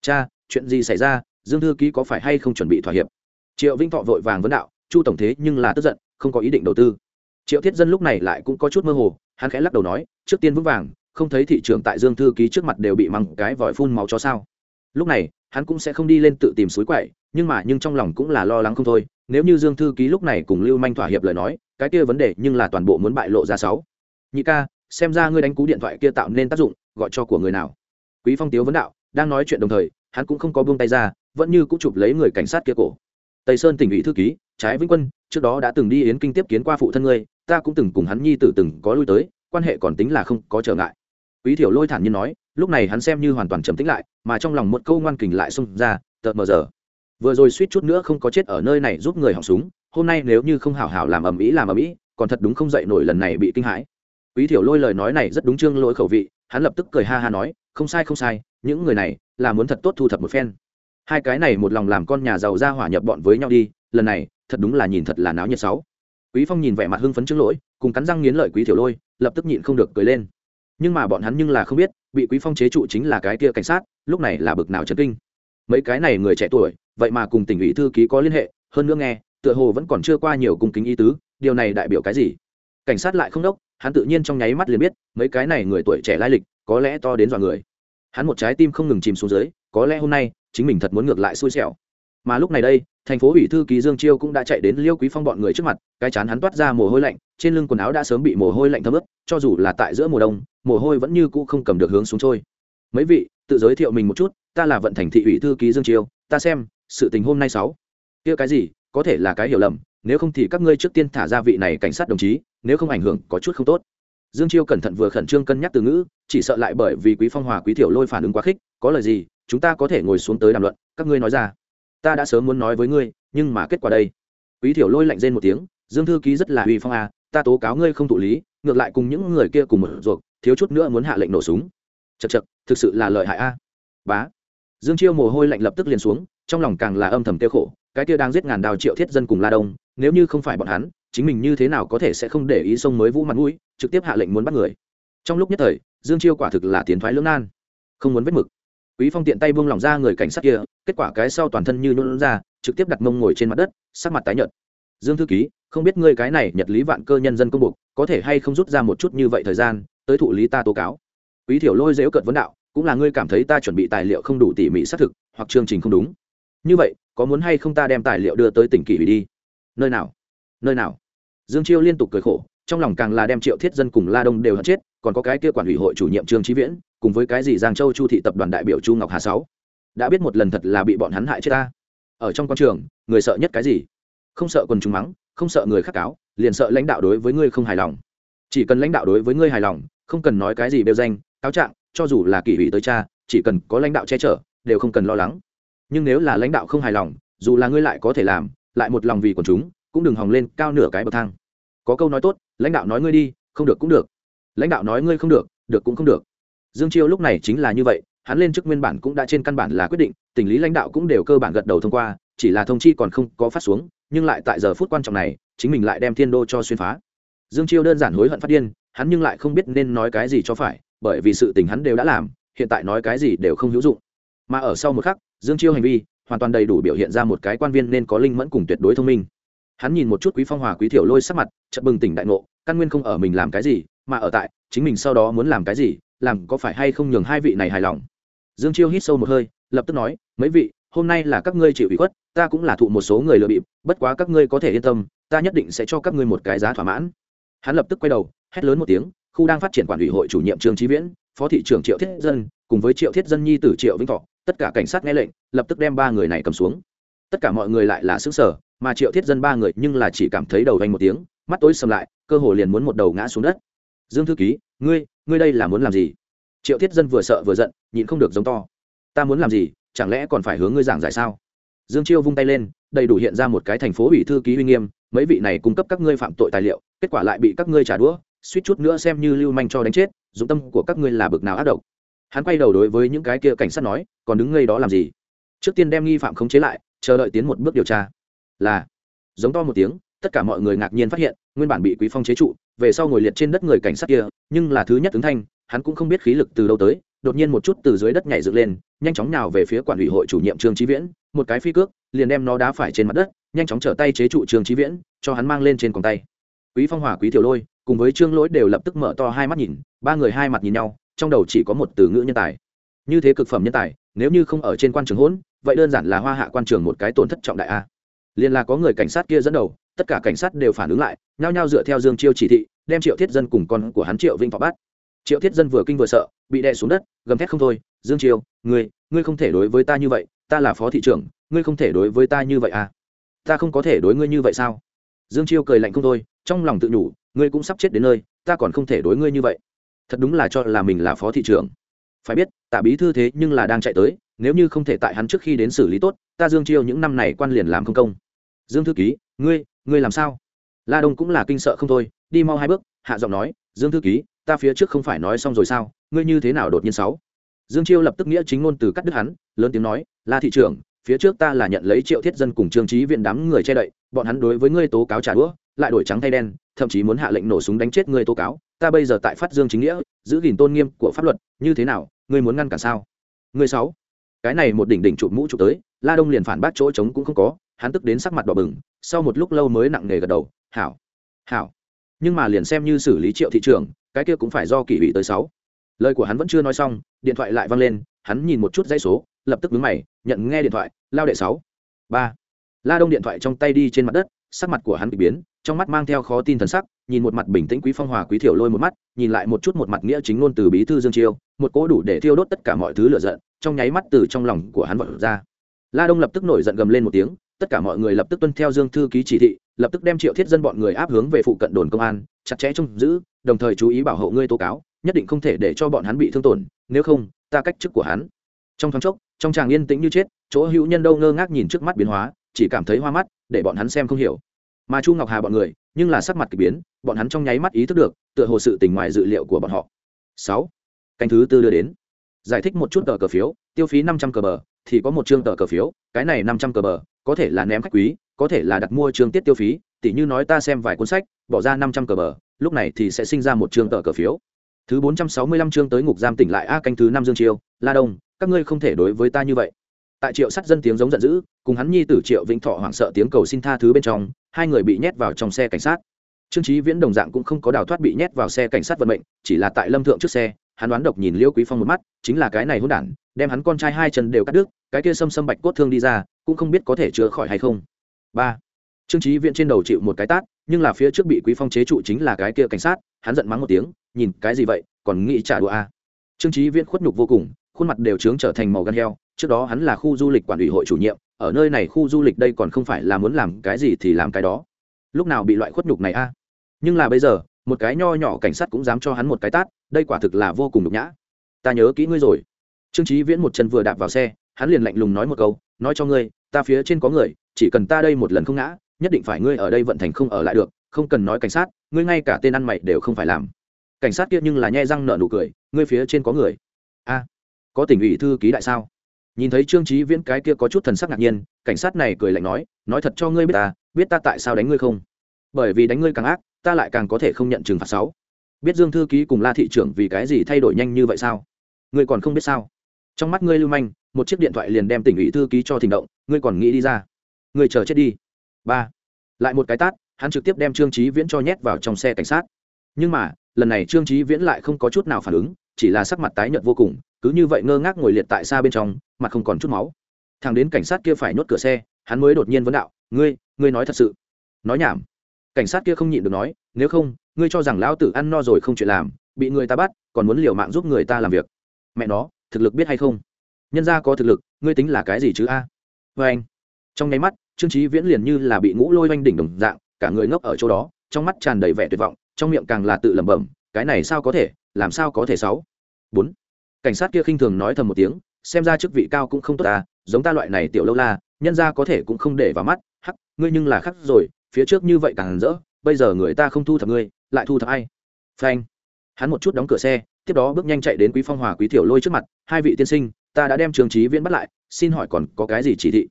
cha, chuyện gì xảy ra? Dương thư ký có phải hay không chuẩn bị thỏa hiệp? Triệu vĩnh thọ vội vàng vấn đạo, chu tổng thế nhưng là tức giận, không có ý định đầu tư. Triệu thiết dân lúc này lại cũng có chút mơ hồ, hắn khẽ lắc đầu nói, trước tiên vững vàng, không thấy thị trường tại dương thư ký trước mặt đều bị măng cái vòi phun máu cho sao. Lúc này, hắn cũng sẽ không đi lên tự tìm suối quậy, nhưng mà nhưng trong lòng cũng là lo lắng không thôi, nếu như dương thư ký lúc này cùng lưu manh thỏa hiệp lời nói, cái kia vấn đề nhưng là toàn bộ muốn bại lộ ra sáu. Nhị ca, xem ra ngươi đánh cú điện thoại kia tạo nên tác dụng, gọi cho của người nào? Quý phong tiếu vấn đạo đang nói chuyện đồng thời, hắn cũng không có buông tay ra, vẫn như cũng chụp lấy người cảnh sát kia cổ. Tây sơn tỉnh ủy thư ký, trái vĩnh quân, trước đó đã từng đi yến kinh tiếp kiến qua phụ thân ngươi, ta cũng từng cùng hắn nhi tử từng có lui tới, quan hệ còn tính là không có trở ngại. Quý thiểu lôi thản nhiên nói, lúc này hắn xem như hoàn toàn trầm tĩnh lại, mà trong lòng một câu ngoan kình lại xông ra tợt mờ giờ vừa rồi suýt chút nữa không có chết ở nơi này giúp người hỏng súng, hôm nay nếu như không hảo hảo làm ầm ĩ, làm ầm ĩ, còn thật đúng không dậy nổi lần này bị kinh hãi. Quý thiểu lôi lời nói này rất đúng trương lỗi khẩu vị hắn lập tức cười ha ha nói, không sai không sai, những người này là muốn thật tốt thu thập một phen. Hai cái này một lòng làm con nhà giàu ra hỏa nhập bọn với nhau đi, lần này, thật đúng là nhìn thật là náo nhiệt sáu. Quý phong nhìn vẻ mặt hưng phấn trước lỗi, cùng cắn răng nghiến lợi quý tiểu lôi, lập tức nhịn không được cười lên. Nhưng mà bọn hắn nhưng là không biết, bị quý phong chế trụ chính là cái kia cảnh sát, lúc này là bực nào chấn kinh. Mấy cái này người trẻ tuổi, vậy mà cùng tỉnh ủy thư ký có liên hệ, hơn nữa nghe, tựa hồ vẫn còn chưa qua nhiều cung kính ý tứ, điều này đại biểu cái gì? Cảnh sát lại không đốc hắn tự nhiên trong nháy mắt liền biết, mấy cái này người tuổi trẻ lai lịch, có lẽ to đến dọa người. Hắn một trái tim không ngừng chìm xuống dưới, có lẽ hôm nay, chính mình thật muốn ngược lại xui xẻo. Mà lúc này đây, thành phố ủy thư ký dương chiêu cũng đã chạy đến liêu quý phong bọn người trước mặt, cái chán hắn toát ra mồ hôi lạnh, trên lưng quần áo đã sớm bị mồ hôi lạnh thấm ướt, cho dù là tại giữa mùa đông, mồ hôi vẫn như cũ không cầm được hướng xuống trôi. Mấy vị, tự giới thiệu mình một chút, ta là vận thành thị ủy thư ký dương chiêu, ta xem, sự tình hôm nay sáu. Kia cái gì, có thể là cái hiểu lầm, nếu không thì các ngươi trước tiên thả ra vị này cảnh sát đồng chí nếu không ảnh hưởng, có chút không tốt. Dương chiêu cẩn thận vừa khẩn trương cân nhắc từ ngữ, chỉ sợ lại bởi vì quý phong hòa quý thiểu lôi phản ứng quá khích, có lời gì, chúng ta có thể ngồi xuống tới đàm luận, các ngươi nói ra. Ta đã sớm muốn nói với ngươi, nhưng mà kết quả đây. Quý thiểu lôi lạnh rên một tiếng, dương thư ký rất là uy phong à ta tố cáo ngươi không thụ lý, ngược lại cùng những người kia cùng một ruột thiếu chút nữa muốn hạ lệnh nổ súng. Chật chật thực sự là lợi hại a. Bá. Dương chiêu mồ hôi lạnh lập tức liền xuống trong lòng càng là âm thầm tiêu khổ, cái kia đang giết ngàn đào triệu thiết dân cùng la đông, nếu như không phải bọn hắn, chính mình như thế nào có thể sẽ không để ý sông mới vũ mặt mũi, trực tiếp hạ lệnh muốn bắt người. Trong lúc nhất thời, dương chiêu quả thực là tiến thoái lưỡng nan. Không muốn vết mực. Quý phong tiện tay buông lỏng ra người cảnh sát kia, kết quả cái sau toàn thân như nôn ra, trực tiếp đặt mông ngồi trên mặt đất, sắc mặt tái nhợt. Dương thư ký, không biết ngươi cái này nhật lý vạn cơ nhân dân công buộc, có thể hay không rút ra một chút như vậy thời gian, tới thụ lý ta tố cáo. Quý thiểu lôi dễu cợt vấn đạo, cũng là ngươi cảm thấy ta chuẩn bị tài liệu không đủ tỉ mỉ xác thực, hoặc chương trình không đúng như vậy, có muốn hay không ta đem tài liệu đưa tới tỉnh kỷ ủy đi? Nơi nào? Nơi nào? Dương chiêu liên tục cười khổ, trong lòng càng là đem triệu thiết dân cùng la đông đều hận chết, còn có cái kia quản ủy hội chủ nhiệm trương trí viễn, cùng với cái gì giang châu chu thị tập đoàn đại biểu chu ngọc hà sáu. Đã biết một lần thật là bị bọn hắn hại chết ta. Ở trong quan trường, người sợ nhất cái gì? Không sợ quần chúng mắng, không sợ người khắc cáo, liền sợ lãnh đạo đối với ngươi không hài lòng. Chỉ cần lãnh đạo đối với ngươi hài lòng, không cần nói cái gì bêu danh, cáo trạng, cho dù là kỷ ủy tới cha, chỉ cần có lãnh đạo che chở, đều không cần lo lắng nhưng nếu là lãnh đạo không hài lòng, dù là ngươi lại có thể làm, lại một lòng vì quần chúng, cũng đừng hòng lên cao nửa cái bậc thang. Có câu nói tốt, lãnh đạo nói ngươi đi, không được cũng được. Lãnh đạo nói ngươi không được được cũng không được. Dương chiêu lúc này chính là như vậy, hắn lên chức nguyên bản cũng đã trên căn bản là quyết định, tình lý lãnh đạo cũng đều cơ bản gật đầu thông qua, chỉ là thông chi còn không có phát xuống, nhưng lại tại giờ phút quan trọng này, chính mình lại đem thiên đô cho xuyên phá. Dương chiêu đơn giản hối hận phát điên, hắn nhưng lại không biết nên nói cái gì cho phải, bởi vì sự tình hắn đều đã làm, hiện tại nói cái gì đều không hữu dụng. Mà ở sau một khắc dương chiêu hành vi, hoàn toàn đầy đủ biểu hiện ra một cái quan viên nên có linh mẫn cùng tuyệt đối thông minh. Hắn nhìn một chút quý phong hòa, quý thiểu lôi sắc mặt, chợt bừng tỉnh đại ngộ, căn nguyên không ở mình làm cái gì, mà ở tại, chính mình sau đó muốn làm cái gì, làm có phải hay không nhường hai vị này hài lòng. Dương chiêu hít sâu một hơi, lập tức nói, mấy vị, hôm nay là các ngươi chịu ủy khuất, ta cũng là thụ một số người lừa bịp, bất quá các ngươi có thể yên tâm, ta nhất định sẽ cho các ngươi một cái giá thỏa mãn. Hắn lập tức quay đầu, hét lớn một tiếng, khu đang phát triển quản ủy hội chủ nhiệm trương trí viễn, phó thị trưởng triệu thiết dân cùng với triệu thiết dân nhi tử triệu vĩnh thọ, tất cả cảnh sát nghe lệnh, lập tức đem ba người này cầm xuống. Tất cả mọi người lại là xứng sở mà triệu thiết dân ba người nhưng là chỉ cảm thấy đầu vanh một tiếng, mắt tối sầm lại, cơ hồ liền muốn một đầu ngã xuống đất. Dương thư ký, ngươi ngươi đây là muốn làm gì? Triệu thiết dân vừa sợ vừa giận, nhịn không được giống to. Ta muốn làm gì, chẳng lẽ còn phải hướng ngươi giảng giải sao? Dương chiêu vung tay lên, đầy đủ hiện ra một cái thành phố ủy thư ký uy nghiêm, mấy vị này cung cấp các ngươi phạm tội tài liệu, kết quả lại bị các ngươi trả đũa, suýt chút nữa xem như lưu manh cho đánh chết, dụng tâm của các ngươi là bực nào ác độc hắn quay đầu đối với những cái kia cảnh sát nói, còn đứng ngây đó làm gì? Trước tiên đem nghi phạm khống chế lại, chờ đợi tiến một bước điều tra. Là, giống to một tiếng, tất cả mọi người ngạc nhiên phát hiện, nguyên bản bị quý phong chế trụ, về sau ngồi liệt trên đất người cảnh sát kia, nhưng là thứ nhất ứng thanh, hắn cũng không biết khí lực từ đâu tới, đột nhiên một chút từ dưới đất nhảy dựng lên, nhanh chóng nào về phía quản ủy hội chủ nhiệm trương trí viễn, một cái phi cước, liền đem nó đá phải trên mặt đất, nhanh chóng trở tay chế trụ trương trí viễn, cho hắn mang lên trên còng tay. Quý phong hòa quý tiểu lôi, cùng với trương lỗi đều lập tức mở to hai mắt nhìn, ba người hai mặt nhìn nhau trong đầu chỉ có một từ ngữ nhân tài. Như thế cực phẩm nhân tài, nếu như không ở trên quan trường hỗn, vậy đơn giản là hoa hạ quan trường một cái tổn thất trọng đại a. Liền là có người cảnh sát kia dẫn đầu, tất cả cảnh sát đều phản ứng lại, nhao nhao dựa theo dương chiêu chỉ thị, đem triệu thiết dân cùng con của hắn triệu vinh phó bắt. Triệu thiết dân vừa kinh vừa sợ, bị đè xuống đất, gầm thét không thôi, dương chiêu, ngươi ngươi không thể đối với ta như vậy, ta là phó thị trưởng, ngươi không thể đối với ta như vậy à? Ta không có thể đối ngươi như vậy sao? Dương chiêu cười lạnh không thôi, trong lòng tự nhủ, ngươi cũng sắp chết đến nơi, ta còn không thể đối ngươi như vậy thật đúng là cho là mình là phó thị trưởng. Phải biết, tạ bí thư thế nhưng là đang chạy tới, nếu như không thể tại hắn trước khi đến xử lý tốt, ta dương chiêu những năm này quan liền làm không công. Dương thư ký, ngươi ngươi làm sao? La đông cũng là kinh sợ không thôi, đi mau hai bước, hạ giọng nói, dương thư ký, ta phía trước không phải nói xong rồi sao, ngươi như thế nào đột nhiên sáu? Dương chiêu lập tức nghĩa chính ngôn từ cắt đứt hắn, lớn tiếng nói, la thị trưởng, phía trước ta là nhận lấy triệu thiết dân cùng trương trí viện đám người che đậy, bọn hắn đối với ngươi tố cáo trả đũa lại đổi trắng thay đen, thậm chí muốn hạ lệnh nổ súng đánh chết người tố cáo. Ta bây giờ tại phát dương chính nghĩa, giữ gìn tôn nghiêm của pháp luật, như thế nào, ngươi muốn ngăn cản sao? Ngươi sáu. Cái này một đỉnh đỉnh chụp mũ chụp tới, la đông liền phản bác chỗ trống cũng không có, hắn tức đến sắc mặt đỏ bừng, sau một lúc lâu mới nặng nề gật đầu, hảo hảo. Nhưng mà liền xem như xử lý triệu thị trường cái kia cũng phải do kỷ ủy tới sáu. Lời của hắn vẫn chưa nói xong, điện thoại lại vang lên, hắn nhìn một chút dãy số, lập tức đứng mày, nhận nghe điện thoại, lao đệ sáu. Ba. La đông điện thoại trong tay đi trên mặt đất sắc mặt của hắn bị biến, trong mắt mang theo khó tin thần sắc, nhìn một mặt bình tĩnh quý phong hòa quý thiểu lôi một mắt, nhìn lại một chút một mặt nghĩa chính ngôn từ bí thư dương chiêu, một cỗ đủ để thiêu đốt tất cả mọi thứ lửa giận, trong nháy mắt từ trong lòng của hắn vọt ra. La đông lập tức nổi giận gầm lên một tiếng, tất cả mọi người lập tức tuân theo dương thư ký chỉ thị, lập tức đem triệu thiết dân bọn người áp hướng về phụ cận đồn công an, chặt chẽ trông giữ, đồng thời chú ý bảo hộ ngươi tố cáo, nhất định không thể để cho bọn hắn bị thương tổn, nếu không, ta cách chức của hắn. Trong thoáng chốc, trong tràng yên tĩnh như chết, chỗ hữu nhân đâu ngơ ngác nhìn trước mắt biến hóa, chỉ cảm thấy hoa mắt để bọn hắn xem không hiểu. Mà chu ngọc hà bọn người, nhưng là sắc mặt k ỳ biến, bọn hắn trong nháy mắt ý thức được, tựa hồ sự tình ngoài dự liệu của bọn họ. Sáu, canh thứ tư đưa đến. Giải thích một chút tờ cờ phiếu, tiêu phí năm trăm cờ bờ, thì có một chương tờ cờ phiếu, cái này năm trăm cờ bờ, có thể là ném khách quý, có thể là đặt mua chương tiết tiêu phí, tỉ như nói ta xem vài cuốn sách, bỏ ra năm trăm cờ bờ, lúc này thì sẽ sinh ra một chương tờ cờ phiếu. Thứ bốn trăm sáu mươi lăm chương tới ngục giam tỉnh lại, a, canh thứ năm dương chiêu la đông, các ngươi không thể đối với ta như vậy tại triệu sắt dân tiếng giống giận dữ, cùng hắn nhi tử triệu vĩnh thọ hoảng sợ tiếng cầu xin tha thứ bên trong, hai người bị nhét vào trong xe cảnh sát. Trương trí viễn đồng dạng cũng không có đào thoát bị nhét vào xe cảnh sát vận mệnh, chỉ là tại lâm thượng trước xe, hắn đoán độc nhìn liêu quý phong một mắt, chính là cái này hôn đản, đem hắn con trai hai chân đều cắt đứt, cái kia xâm xâm bạch cốt thương đi ra, cũng không biết có thể chữa khỏi hay không. Ba. Trương trí viễn trên đầu chịu một cái tát, nhưng là phía trước bị quý phong chế trụ chính là cái kia cảnh sát, hắn giận mắng một tiếng, nhìn cái gì vậy, còn nghĩ trả đũa a à. trương trí viễn khuất nhục vô cùng, khuôn mặt đều trướng trở thành màu gan heo trước đó hắn là khu du lịch quản ủy hội chủ nhiệm, ở nơi này khu du lịch đây còn không phải là muốn làm cái gì thì làm cái đó. Lúc nào bị loại khuất nhục này a? Nhưng là bây giờ, một cái nho nhỏ cảnh sát cũng dám cho hắn một cái tát, đây quả thực là vô cùng nhục nhã. Ta nhớ kỹ ngươi rồi. Trương trí viễn một chân vừa đạp vào xe, hắn liền lạnh lùng nói một câu, nói cho ngươi, ta phía trên có người, chỉ cần ta đây một lần không ngã, nhất định phải ngươi ở đây vận thành không ở lại được, không cần nói cảnh sát, ngươi ngay cả tên ăn mày đều không phải làm. Cảnh sát kia nhưng là nhe răng nợ nụ cười, ngươi phía trên có người. A, có tỉnh ủy thư ký đại sao? Nhìn thấy trương trí viễn cái kia có chút thần sắc ngạc nhiên, cảnh sát này cười lạnh nói nói thật cho ngươi biết ta biết ta tại sao đánh ngươi không? Bởi vì đánh ngươi càng ác, ta lại càng có thể không nhận trừng phạt sáu. Biết dương thư ký cùng la thị trưởng vì cái gì thay đổi nhanh như vậy sao? Ngươi còn không biết sao? Trong mắt ngươi lưu manh, một chiếc điện thoại liền đem tỉnh ủy thư ký cho thỉnh động, ngươi còn nghĩ đi ra? Ngươi chờ chết đi. Ba. Lại một cái tát, hắn trực tiếp đem trương trí viễn cho nhét vào trong xe cảnh sát. Nhưng mà, lần này trương trí viễn lại không có chút nào phản ứng, chỉ là sắc mặt tái nhợt vô cùng cứ như vậy ngơ ngác ngồi liệt tại xa bên trong, mặt không còn chút máu. Thằng đến cảnh sát kia phải nhốt cửa xe, hắn mới đột nhiên vấn đạo, ngươi ngươi nói thật sự? Nói nhảm. Cảnh sát kia không nhịn được nói, nếu không, ngươi cho rằng lão tử ăn no rồi không chuyện làm, bị người ta bắt, còn muốn liều mạng giúp người ta làm việc. Mẹ nó, thực lực biết hay không? Nhân ra có thực lực, ngươi tính là cái gì chứ a? À? vê anh. Trong nháy mắt, trương trí viễn liền như là bị ngũ lôi oanh đỉnh đồng dạng, cả người ngốc ở chỗ đó, trong mắt tràn đầy vẻ tuyệt vọng, trong miệng càng là tự lẩm bẩm, cái này sao có thể, làm sao có thể sáu? Bốn cảnh sát kia khinh thường nói thầm một tiếng, xem ra chức vị cao cũng không tốt ta, giống ta loại này tiểu lâu la, nhân ra có thể cũng không để vào mắt, hắc, ngươi nhưng là khắc rồi, phía trước như vậy càng rỡ, bây giờ người ta không thu thập ngươi, lại thu thập ai? Phanh. Hắn một chút đóng cửa xe, tiếp đó bước nhanh chạy đến quý phong hòa quý tiểu lôi trước mặt, hai vị tiên sinh, ta đã đem trường trí viễn bắt lại, xin hỏi còn có cái gì chỉ thị?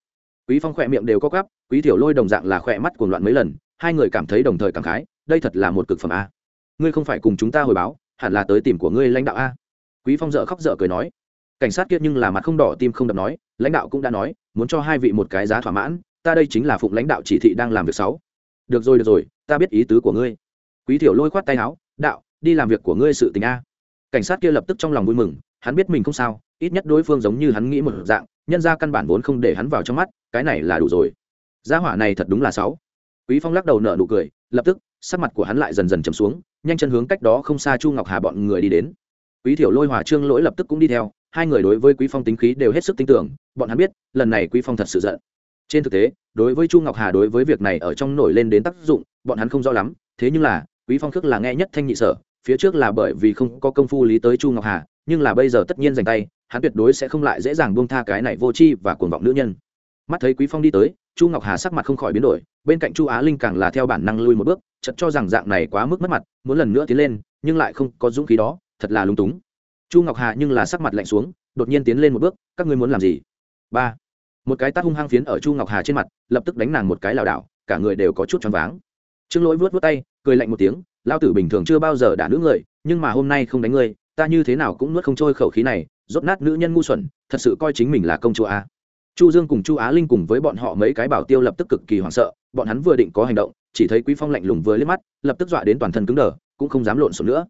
Quý phong khỏe miệng đều có gắp quý tiểu lôi đồng dạng là khỏe mắt cuồng loạn mấy lần, hai người cảm thấy đồng thời cảm khái, đây thật là một cực phẩm a. Ngươi không phải cùng chúng ta hồi báo, hẳn là tới tìm của ngươi lãnh đạo a quý phong dở khóc dở cười nói, cảnh sát kia nhưng là mặt không đỏ tim không đập nói, lãnh đạo cũng đã nói, muốn cho hai vị một cái giá thỏa mãn, ta đây chính là phụng lãnh đạo chỉ thị đang làm việc sáu. Được rồi được rồi, ta biết ý tứ của ngươi. Quý thiểu lôi khoát tay áo, đạo, đi làm việc của ngươi sự tình a. Cảnh sát kia lập tức trong lòng vui mừng, hắn biết mình không sao, ít nhất đối phương giống như hắn nghĩ một dạng, nhân ra căn bản vốn không để hắn vào trong mắt, cái này là đủ rồi. Gia hỏa này thật đúng là sáu. Quý phong lắc đầu nở nụ cười, lập tức, sắc mặt của hắn lại dần dần trầm xuống, nhanh chân hướng cách đó không xa chu ngọc hà bọn người đi đến quý thiểu lôi hòa trương lỗi lập tức cũng đi theo, hai người đối với quý phong tính khí đều hết sức tin tưởng, bọn hắn biết, lần này quý phong thật sự giận. Trên thực tế, đối với chu ngọc hà đối với việc này ở trong nổi lên đến tác dụng, bọn hắn không rõ lắm, thế nhưng là, quý phong khước là nghe nhất thanh nhị sở, phía trước là bởi vì không có công phu lý tới chu ngọc hà, nhưng là bây giờ tất nhiên dành tay, hắn tuyệt đối sẽ không lại dễ dàng buông tha cái này vô tri và cuồng vọng nữ nhân. Mắt thấy quý phong đi tới, chu ngọc hà sắc mặt không khỏi biến đổi, bên cạnh chu á linh càng là theo bản năng lui một bước, chợt cho rằng dạng này quá mức mất mặt, muốn lần nữa tiến lên, nhưng lại không có dũng khí đó thật là lúng túng. Chu ngọc hà nhưng là sắc mặt lạnh xuống, đột nhiên tiến lên một bước, các ngươi muốn làm gì? Ba. Một cái tát hung hăng phiến ở chu ngọc hà trên mặt, lập tức đánh nàng một cái lảo đảo, cả người đều có chút choáng váng. Trương lỗi vuốt vuốt tay, cười lạnh một tiếng lao tử bình thường chưa bao giờ đả nữ người, nhưng mà hôm nay không đánh ngươi, ta như thế nào cũng nuốt không trôi khẩu khí này, rốt nát nữ nhân ngu xuẩn, thật sự coi chính mình là công chúa a. Chu dương cùng chu á linh cùng với bọn họ mấy cái bảo tiêu lập tức cực kỳ hoảng sợ, bọn hắn vừa định có hành động, chỉ thấy quý phong lạnh lùng vừa liếc mắt, lập tức dọa đến toàn thân cứng đờ, cũng không dám lộn xộn nữa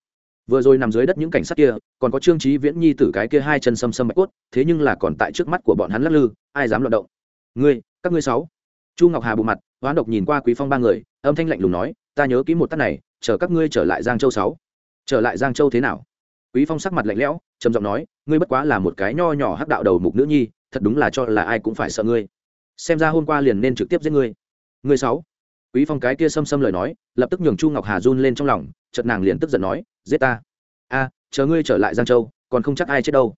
vừa rồi nằm dưới đất những cảnh sát kia, còn có trương trí viễn nhi tử cái kia hai chân xâm xâm bạch cốt, thế nhưng là còn tại trước mắt của bọn hắn lắc lư, ai dám loạn động? Ngươi, các ngươi sáu. Chu ngọc hà bộ mặt, hoán độc nhìn qua quý phong ba người, âm thanh lạnh lùng nói, ta nhớ kỹ một tắt này, chờ các ngươi trở lại giang châu sáu. Trở lại giang châu thế nào? Quý phong sắc mặt lạnh lẽo, trầm giọng nói, ngươi bất quá là một cái nho nhỏ hắc đạo đầu mục nữ nhi, thật đúng là cho là ai cũng phải sợ ngươi. Xem ra hôm qua liền nên trực tiếp giết ngươi. Ngươi sáu? Quý phong cái kia xâm xâm lời nói, lập tức nhường chu ngọc hà run lên trong lòng, chợt nàng liền tức giận nói, giết ta. A, chờ ngươi trở lại giang châu, còn không chắc ai chết đâu.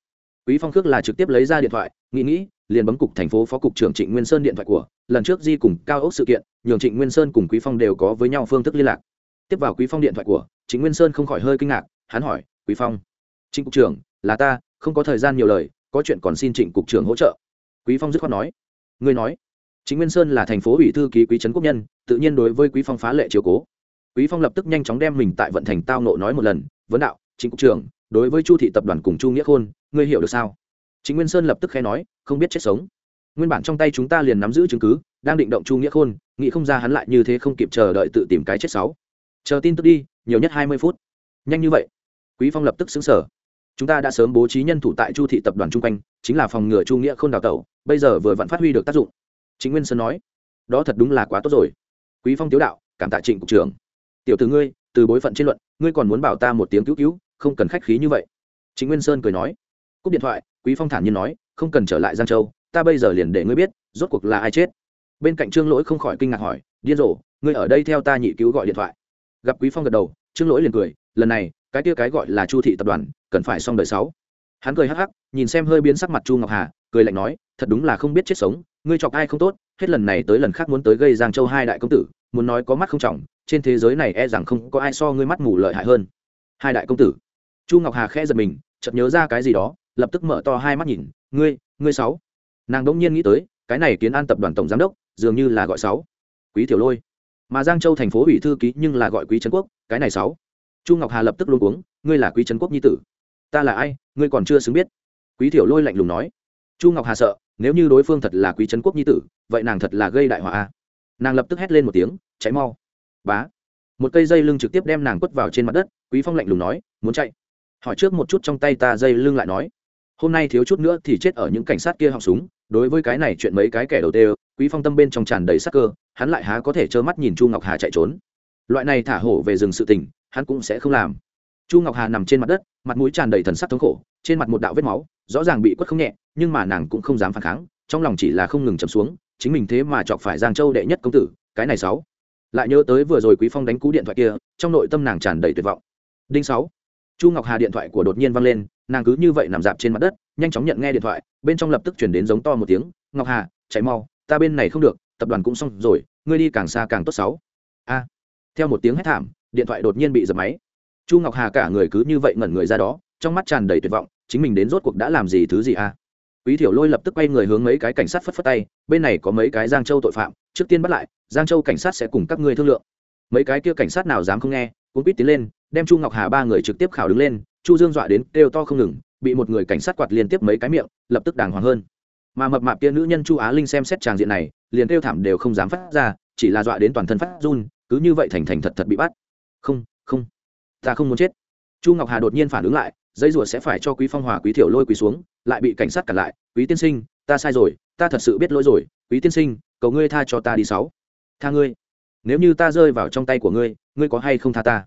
Quý phong khước là trực tiếp lấy ra điện thoại, nghĩ nghĩ, liền bấm cục thành phố phó cục trưởng trịnh nguyên sơn điện thoại của, lần trước di cùng cao ốc sự kiện, nhường trịnh nguyên sơn cùng quý phong đều có với nhau phương thức liên lạc. Tiếp vào quý phong điện thoại của, trịnh nguyên sơn không khỏi hơi kinh ngạc, hắn hỏi, quý phong, trịnh cục trưởng, là ta, không có thời gian nhiều lời, có chuyện còn xin trịnh cục trưởng hỗ trợ. Quý phong dứt khoát nói, ngươi nói chính nguyên sơn là thành phố ủy thư ký quý trấn quốc nhân, tự nhiên đối với quý phong phá lệ chiều cố. Quý phong lập tức nhanh chóng đem mình tại vận thành tao nộ nói một lần, vấn đạo, chính cục trưởng, đối với chu thị tập đoàn cùng chu nghĩa khôn, ngươi hiểu được sao? Chính nguyên sơn lập tức khẽ nói, không biết chết sống. Nguyên bản trong tay chúng ta liền nắm giữ chứng cứ, đang định động chu nghĩa khôn, nghĩ không ra hắn lại như thế không kịp chờ đợi tự tìm cái chết sáu. Chờ tin tức đi, nhiều nhất hai mươi phút. Nhanh như vậy. Quý phong lập tức xứng sở chúng ta đã sớm bố trí nhân thủ tại chu thị tập đoàn chung quanh, chính là phòng ngừa chu nghĩa Khôn đào tẩu, bây giờ vừa vẫn phát huy được tác dụng chính nguyên sơn nói, đó thật đúng là quá tốt rồi. Quý phong tiếu đạo, cảm tạ trịnh cục trưởng. Tiểu từ ngươi, từ bối phận trên luận, ngươi còn muốn bảo ta một tiếng cứu cứu, không cần khách khí như vậy. Chính nguyên sơn cười nói, cúp điện thoại. Quý phong thản nhiên nói, không cần trở lại giang châu, ta bây giờ liền để ngươi biết, rốt cuộc là ai chết. Bên cạnh trương lỗi không khỏi kinh ngạc hỏi, điên rồ, ngươi ở đây theo ta nhị cứu gọi điện thoại. Gặp quý phong gật đầu, trương lỗi liền cười, lần này, cái kia cái gọi là chu thị tập đoàn, cần phải xong đời sáu. Hắn cười hắc hắc, nhìn xem hơi biến sắc mặt chu ngọc hà, cười lạnh nói, thật đúng là không biết chết sống ngươi chọc ai không tốt, hết lần này tới lần khác muốn tới gây giang châu hai đại công tử, muốn nói có mắt không trọng, trên thế giới này e rằng không có ai so ngươi mắt mù lợi hại hơn. Hai đại công tử. Chu ngọc hà khẽ giật mình, chợt nhớ ra cái gì đó, lập tức mở to hai mắt nhìn, ngươi ngươi sáu. Nàng đỗng nhiên nghĩ tới, cái này kiến an tập đoàn tổng giám đốc, dường như là gọi sáu. Quý tiểu lôi. Mà giang châu thành phố ủy thư ký nhưng là gọi quý trấn quốc, cái này sáu. Chu ngọc hà lập tức luôn uống ngươi là quý trấn quốc nhi tử. Ta là ai? Ngươi còn chưa xứng biết. Quý tiểu lôi lạnh lùng nói. Chu ngọc hà sợ nếu như đối phương thật là quý trấn quốc nhi tử vậy nàng thật là gây đại họa a. Nàng lập tức hét lên một tiếng cháy mau. Bá. Một cây dây lưng trực tiếp đem nàng quất vào trên mặt đất quý phong lạnh lùng nói muốn chạy. Hỏi trước một chút trong tay ta dây lưng lại nói hôm nay thiếu chút nữa thì chết ở những cảnh sát kia họng súng đối với cái này chuyện mấy cái kẻ đầu tê, quý phong tâm bên trong tràn đầy sắc cơ hắn lại há có thể trơ mắt nhìn chu ngọc hà chạy trốn. Loại này thả hổ về rừng sự tình hắn cũng sẽ không làm. Chu ngọc hà nằm trên mặt đất mặt mũi tràn đầy thần sắc thống khổ trên mặt một đạo vết máu rõ ràng bị quất không nhẹ, nhưng mà nàng cũng không dám phản kháng, trong lòng chỉ là không ngừng chầm xuống, chính mình thế mà chọc phải giang châu đệ nhất công tử, cái này sáu. Lại nhớ tới vừa rồi quý phong đánh cú điện thoại kia, trong nội tâm nàng tràn đầy tuyệt vọng. Đinh sáu. Chu ngọc hà điện thoại của đột nhiên văng lên, nàng cứ như vậy nằm dạp trên mặt đất, nhanh chóng nhận nghe điện thoại, bên trong lập tức chuyển đến giống to một tiếng, ngọc hà, chạy mau, ta bên này không được, tập đoàn cũng xong rồi, ngươi đi càng xa càng tốt sáu. A. Theo một tiếng hét thảm, điện thoại đột nhiên bị dập máy. Chu ngọc hà cả người cứ như vậy ngẩn người ra đó trong mắt tràn đầy tuyệt vọng, chính mình đến rốt cuộc đã làm gì thứ gì à? quý thiểu lôi lập tức quay người hướng mấy cái cảnh sát phất phất tay, bên này có mấy cái giang châu tội phạm, trước tiên bắt lại, giang châu cảnh sát sẽ cùng các ngươi thương lượng. Mấy cái kia cảnh sát nào dám không nghe cũng biết tiến lên, đem chu ngọc hà ba người trực tiếp khảo đứng lên, chu dương dọa đến kêu to không ngừng, bị một người cảnh sát quạt liên tiếp mấy cái miệng, lập tức đàng hoàng hơn. Mà mập mạp kia nữ nhân chu á linh xem xét tràng diện này, liền kêu thảm đều không dám phát ra, chỉ là dọa đến toàn thân phát run, cứ như vậy thành thành thật thật bị bắt. Không không, ta không muốn chết. Chu ngọc hà đột nhiên phản ứng lại dây rùa sẽ phải cho quý phong hòa quý thiểu lôi quý xuống, lại bị cảnh sát cản lại, quý tiên sinh, ta sai rồi, ta thật sự biết lỗi rồi, quý tiên sinh, cầu ngươi tha cho ta đi sáu. Tha ngươi? Nếu như ta rơi vào trong tay của ngươi ngươi có hay không tha ta?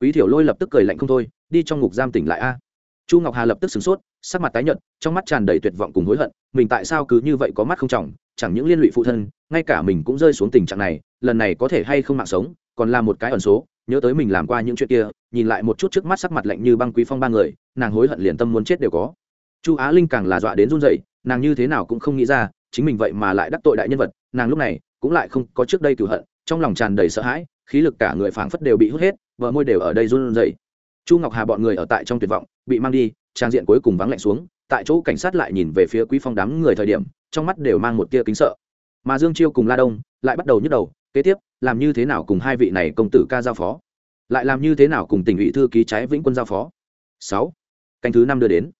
Quý thiểu lôi lập tức cười lạnh không thôi, đi trong ngục giam tỉnh lại a. Chu ngọc hà lập tức sửng sốt, sắc mặt tái nhợt, trong mắt tràn đầy tuyệt vọng cùng hối hận, mình tại sao cứ như vậy có mắt không trọng, chẳng những liên lụy phụ thân, ngay cả mình cũng rơi xuống tình trạng này, lần này có thể hay không mạng sống, còn là một cái ẩn số nhớ tới mình làm qua những chuyện kia, nhìn lại một chút trước mắt sắc mặt lạnh như băng quý phong ba người, nàng hối hận liền tâm muốn chết đều có. Chu á linh càng là dọa đến run rẩy, nàng như thế nào cũng không nghĩ ra, chính mình vậy mà lại đắc tội đại nhân vật, nàng lúc này cũng lại không có trước đây cửu hận, trong lòng tràn đầy sợ hãi, khí lực cả người phảng phất đều bị hút hết vợ môi đều ở đây run rẩy. Chu ngọc hà bọn người ở tại trong tuyệt vọng, bị mang đi, trang diện cuối cùng vắng lạnh xuống, tại chỗ cảnh sát lại nhìn về phía quý phong đám người thời điểm, trong mắt đều mang một tia kính sợ. Mà dương chiêu cùng la đông lại bắt đầu nhức đầu, kế tiếp, làm như thế nào cùng hai vị này công tử ca giao phó? Lại làm như thế nào cùng tỉnh ủy thư ký trái vĩnh quân giao phó? Sáu. Canh thứ năm đưa đến.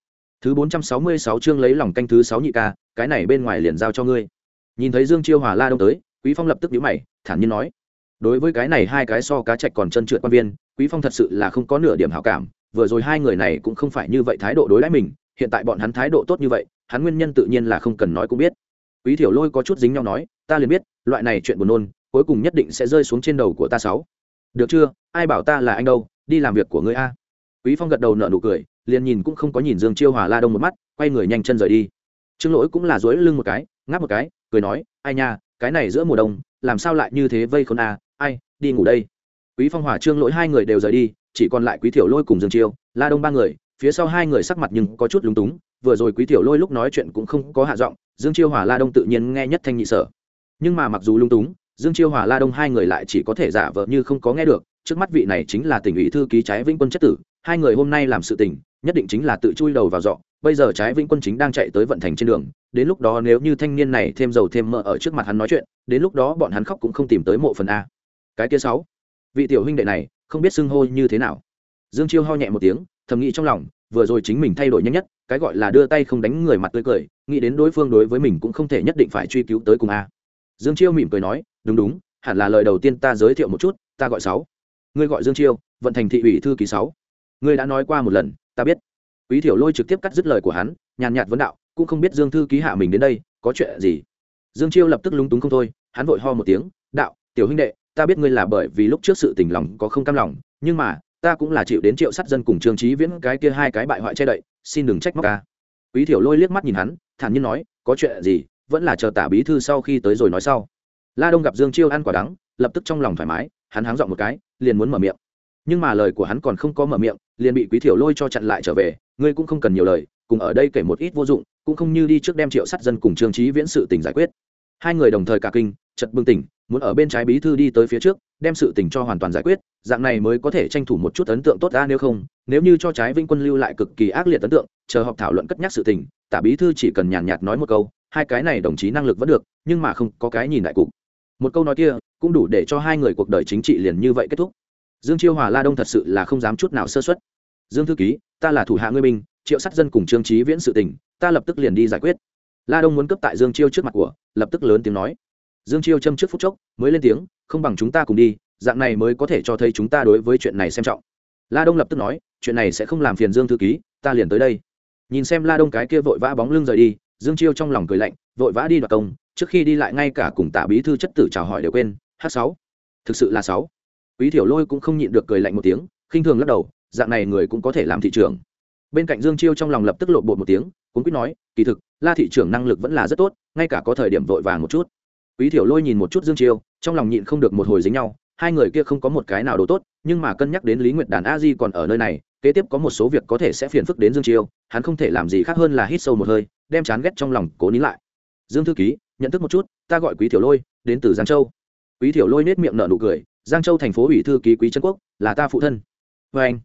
Thứ bốn trăm sáu mươi sáu chương lấy lòng canh thứ sáu nhị ca, cái này bên ngoài liền giao cho ngươi. Nhìn thấy dương chiêu hòa la đông tới, quý phong lập tức nhíu mày, thản nhiên nói. Đối với cái này hai cái so cá chạch còn chân trượt quan viên, quý phong thật sự là không có nửa điểm hảo cảm, vừa rồi hai người này cũng không phải như vậy thái độ đối đãi mình, hiện tại bọn hắn thái độ tốt như vậy, hắn nguyên nhân tự nhiên là không cần nói cũng biết. Quý thiểu lôi có chút dính nhau nói ta liền biết, loại này chuyện buồn nôn, cuối cùng nhất định sẽ rơi xuống trên đầu của ta sáu. Được chưa? Ai bảo ta là anh đâu? Đi làm việc của ngươi a. Quý phong gật đầu nợ nụ cười, liền nhìn cũng không có nhìn dương chiêu hòa la đông một mắt, quay người nhanh chân rời đi. Trương lỗi cũng là dối lưng một cái, ngáp một cái, cười nói, ai nha, cái này giữa mùa đông, làm sao lại như thế vây khốn a? Ai, đi ngủ đây. Quý phong hòa trương lỗi hai người đều rời đi, chỉ còn lại quý tiểu lôi cùng dương chiêu, la đông ba người, phía sau hai người sắc mặt nhưng có chút lúng túng, vừa rồi quý tiểu lôi lúc nói chuyện cũng không có hạ giọng, dương chiêu hòa la đông tự nhiên nghe nhất thanh nhị sở nhưng mà mặc dù lung túng, dương chiêu hòa la đông hai người lại chỉ có thể giả vờ như không có nghe được, trước mắt vị này chính là tỉnh ủy thư ký trái vĩnh quân chất tử, hai người hôm nay làm sự tình, nhất định chính là tự chui đầu vào dọ, bây giờ trái vĩnh quân chính đang chạy tới vận thành trên đường, đến lúc đó nếu như thanh niên này thêm dầu thêm mỡ ở trước mặt hắn nói chuyện, đến lúc đó bọn hắn khóc cũng không tìm tới mộ phần a. Cái kia sáu, vị tiểu huynh đệ này, không biết xưng hô như thế nào. Dương chiêu ho nhẹ một tiếng, thầm nghĩ trong lòng, vừa rồi chính mình thay đổi nhanh nhất, cái gọi là đưa tay không đánh người mặt tươi cười, nghĩ đến đối phương đối với mình cũng không thể nhất định phải truy cứu tới cùng a dương chiêu mỉm cười nói, đúng đúng, hẳn là lời đầu tiên ta giới thiệu một chút, ta gọi sáu. Ngươi gọi dương chiêu, vận thành thị ủy thư ký sáu. Ngươi đã nói qua một lần, ta biết. Quý thiểu lôi trực tiếp cắt dứt lời của hắn, nhàn nhạt vấn đạo, cũng không biết dương thư ký hạ mình đến đây, có chuyện gì? Dương chiêu lập tức lúng túng không thôi, hắn vội ho một tiếng, đạo, tiểu huynh đệ, ta biết ngươi là bởi vì lúc trước sự tình lòng có không cam lòng, nhưng mà, ta cũng là chịu đến triệu sát dân cùng trương trí viễn cái kia hai cái bại hoại che đậy, xin đừng trách móc ta. quý thiểu lôi liếc mắt nhìn hắn, thản nhiên nói, có chuyện gì? Vẫn là chờ tả bí thư sau khi tới rồi nói sau. La đông gặp dương chiêu ăn quả đắng, lập tức trong lòng thoải mái, hắn háng dọn một cái, liền muốn mở miệng. Nhưng mà lời của hắn còn không có mở miệng, liền bị quý thiểu lôi cho chặn lại trở về, ngươi cũng không cần nhiều lời, cùng ở đây kể một ít vô dụng, cũng không như đi trước đem triệu sát dân cùng trương trí viễn sự tình giải quyết. Hai người đồng thời cả kinh chật bừng tỉnh, muốn ở bên trái bí thư đi tới phía trước, đem sự tình cho hoàn toàn giải quyết, dạng này mới có thể tranh thủ một chút ấn tượng tốt ra nếu không, nếu như cho trái vinh quân lưu lại cực kỳ ác liệt ấn tượng, chờ họp thảo luận cất nhắc sự tình, tả bí thư chỉ cần nhàn nhạt nói một câu hai cái này đồng chí năng lực vẫn được, nhưng mà không có cái nhìn đại cục. Một câu nói kia cũng đủ để cho hai người cuộc đời chính trị liền như vậy kết thúc. Dương chiêu hòa la đông thật sự là không dám chút nào sơ xuất dương thư ký, ta là thủ hạ ngươi binh, triệu sát dân cùng trương trí viễn sự tình, ta lập tức liền đi giải quyết. La đông muốn cấp tại dương chiêu trước mặt của, lập tức lớn tiếng nói. Dương chiêu châm trước phút chốc, mới lên tiếng, không bằng chúng ta cùng đi, dạng này mới có thể cho thấy chúng ta đối với chuyện này xem trọng. La đông lập tức nói, chuyện này sẽ không làm phiền dương thư ký, ta liền tới đây. Nhìn xem la đông cái kia vội vã bóng lưng rời đi dương chiêu trong lòng cười lạnh, vội vã đi đoạt công, trước khi đi lại ngay cả cùng tạ bí thư chất tử chào hỏi đều quên h sáu. Thực sự là sáu. Quý thiểu lôi cũng không nhịn được cười lạnh một tiếng, khinh thường lắc đầu, dạng này người cũng có thể làm thị trường bên cạnh dương chiêu trong lòng lập tức lộ bột một tiếng cũng quyết nói, kỳ thực, la thị trưởng năng lực vẫn là rất tốt, ngay cả có thời điểm vội vàng một chút. Quý thiểu lôi nhìn một chút dương chiêu, trong lòng nhịn không được một hồi dính nhau, hai người kia không có một cái nào đồ tốt, nhưng mà cân nhắc đến lý nguyệt đàn a di còn ở nơi này, kế tiếp có một số việc có thể sẽ phiền phức đến dương chiêu, hắn không thể làm gì khác hơn là hít sâu một hơi đem chán ghét trong lòng cố nín lại. Dương thư ký, nhận thức một chút, ta gọi quý thiểu lôi, đến từ giang châu. Quý thiểu lôi nết miệng nở nụ cười, giang châu thành phố ủy thư ký quý trấn quốc, là ta phụ thân. Vê anh,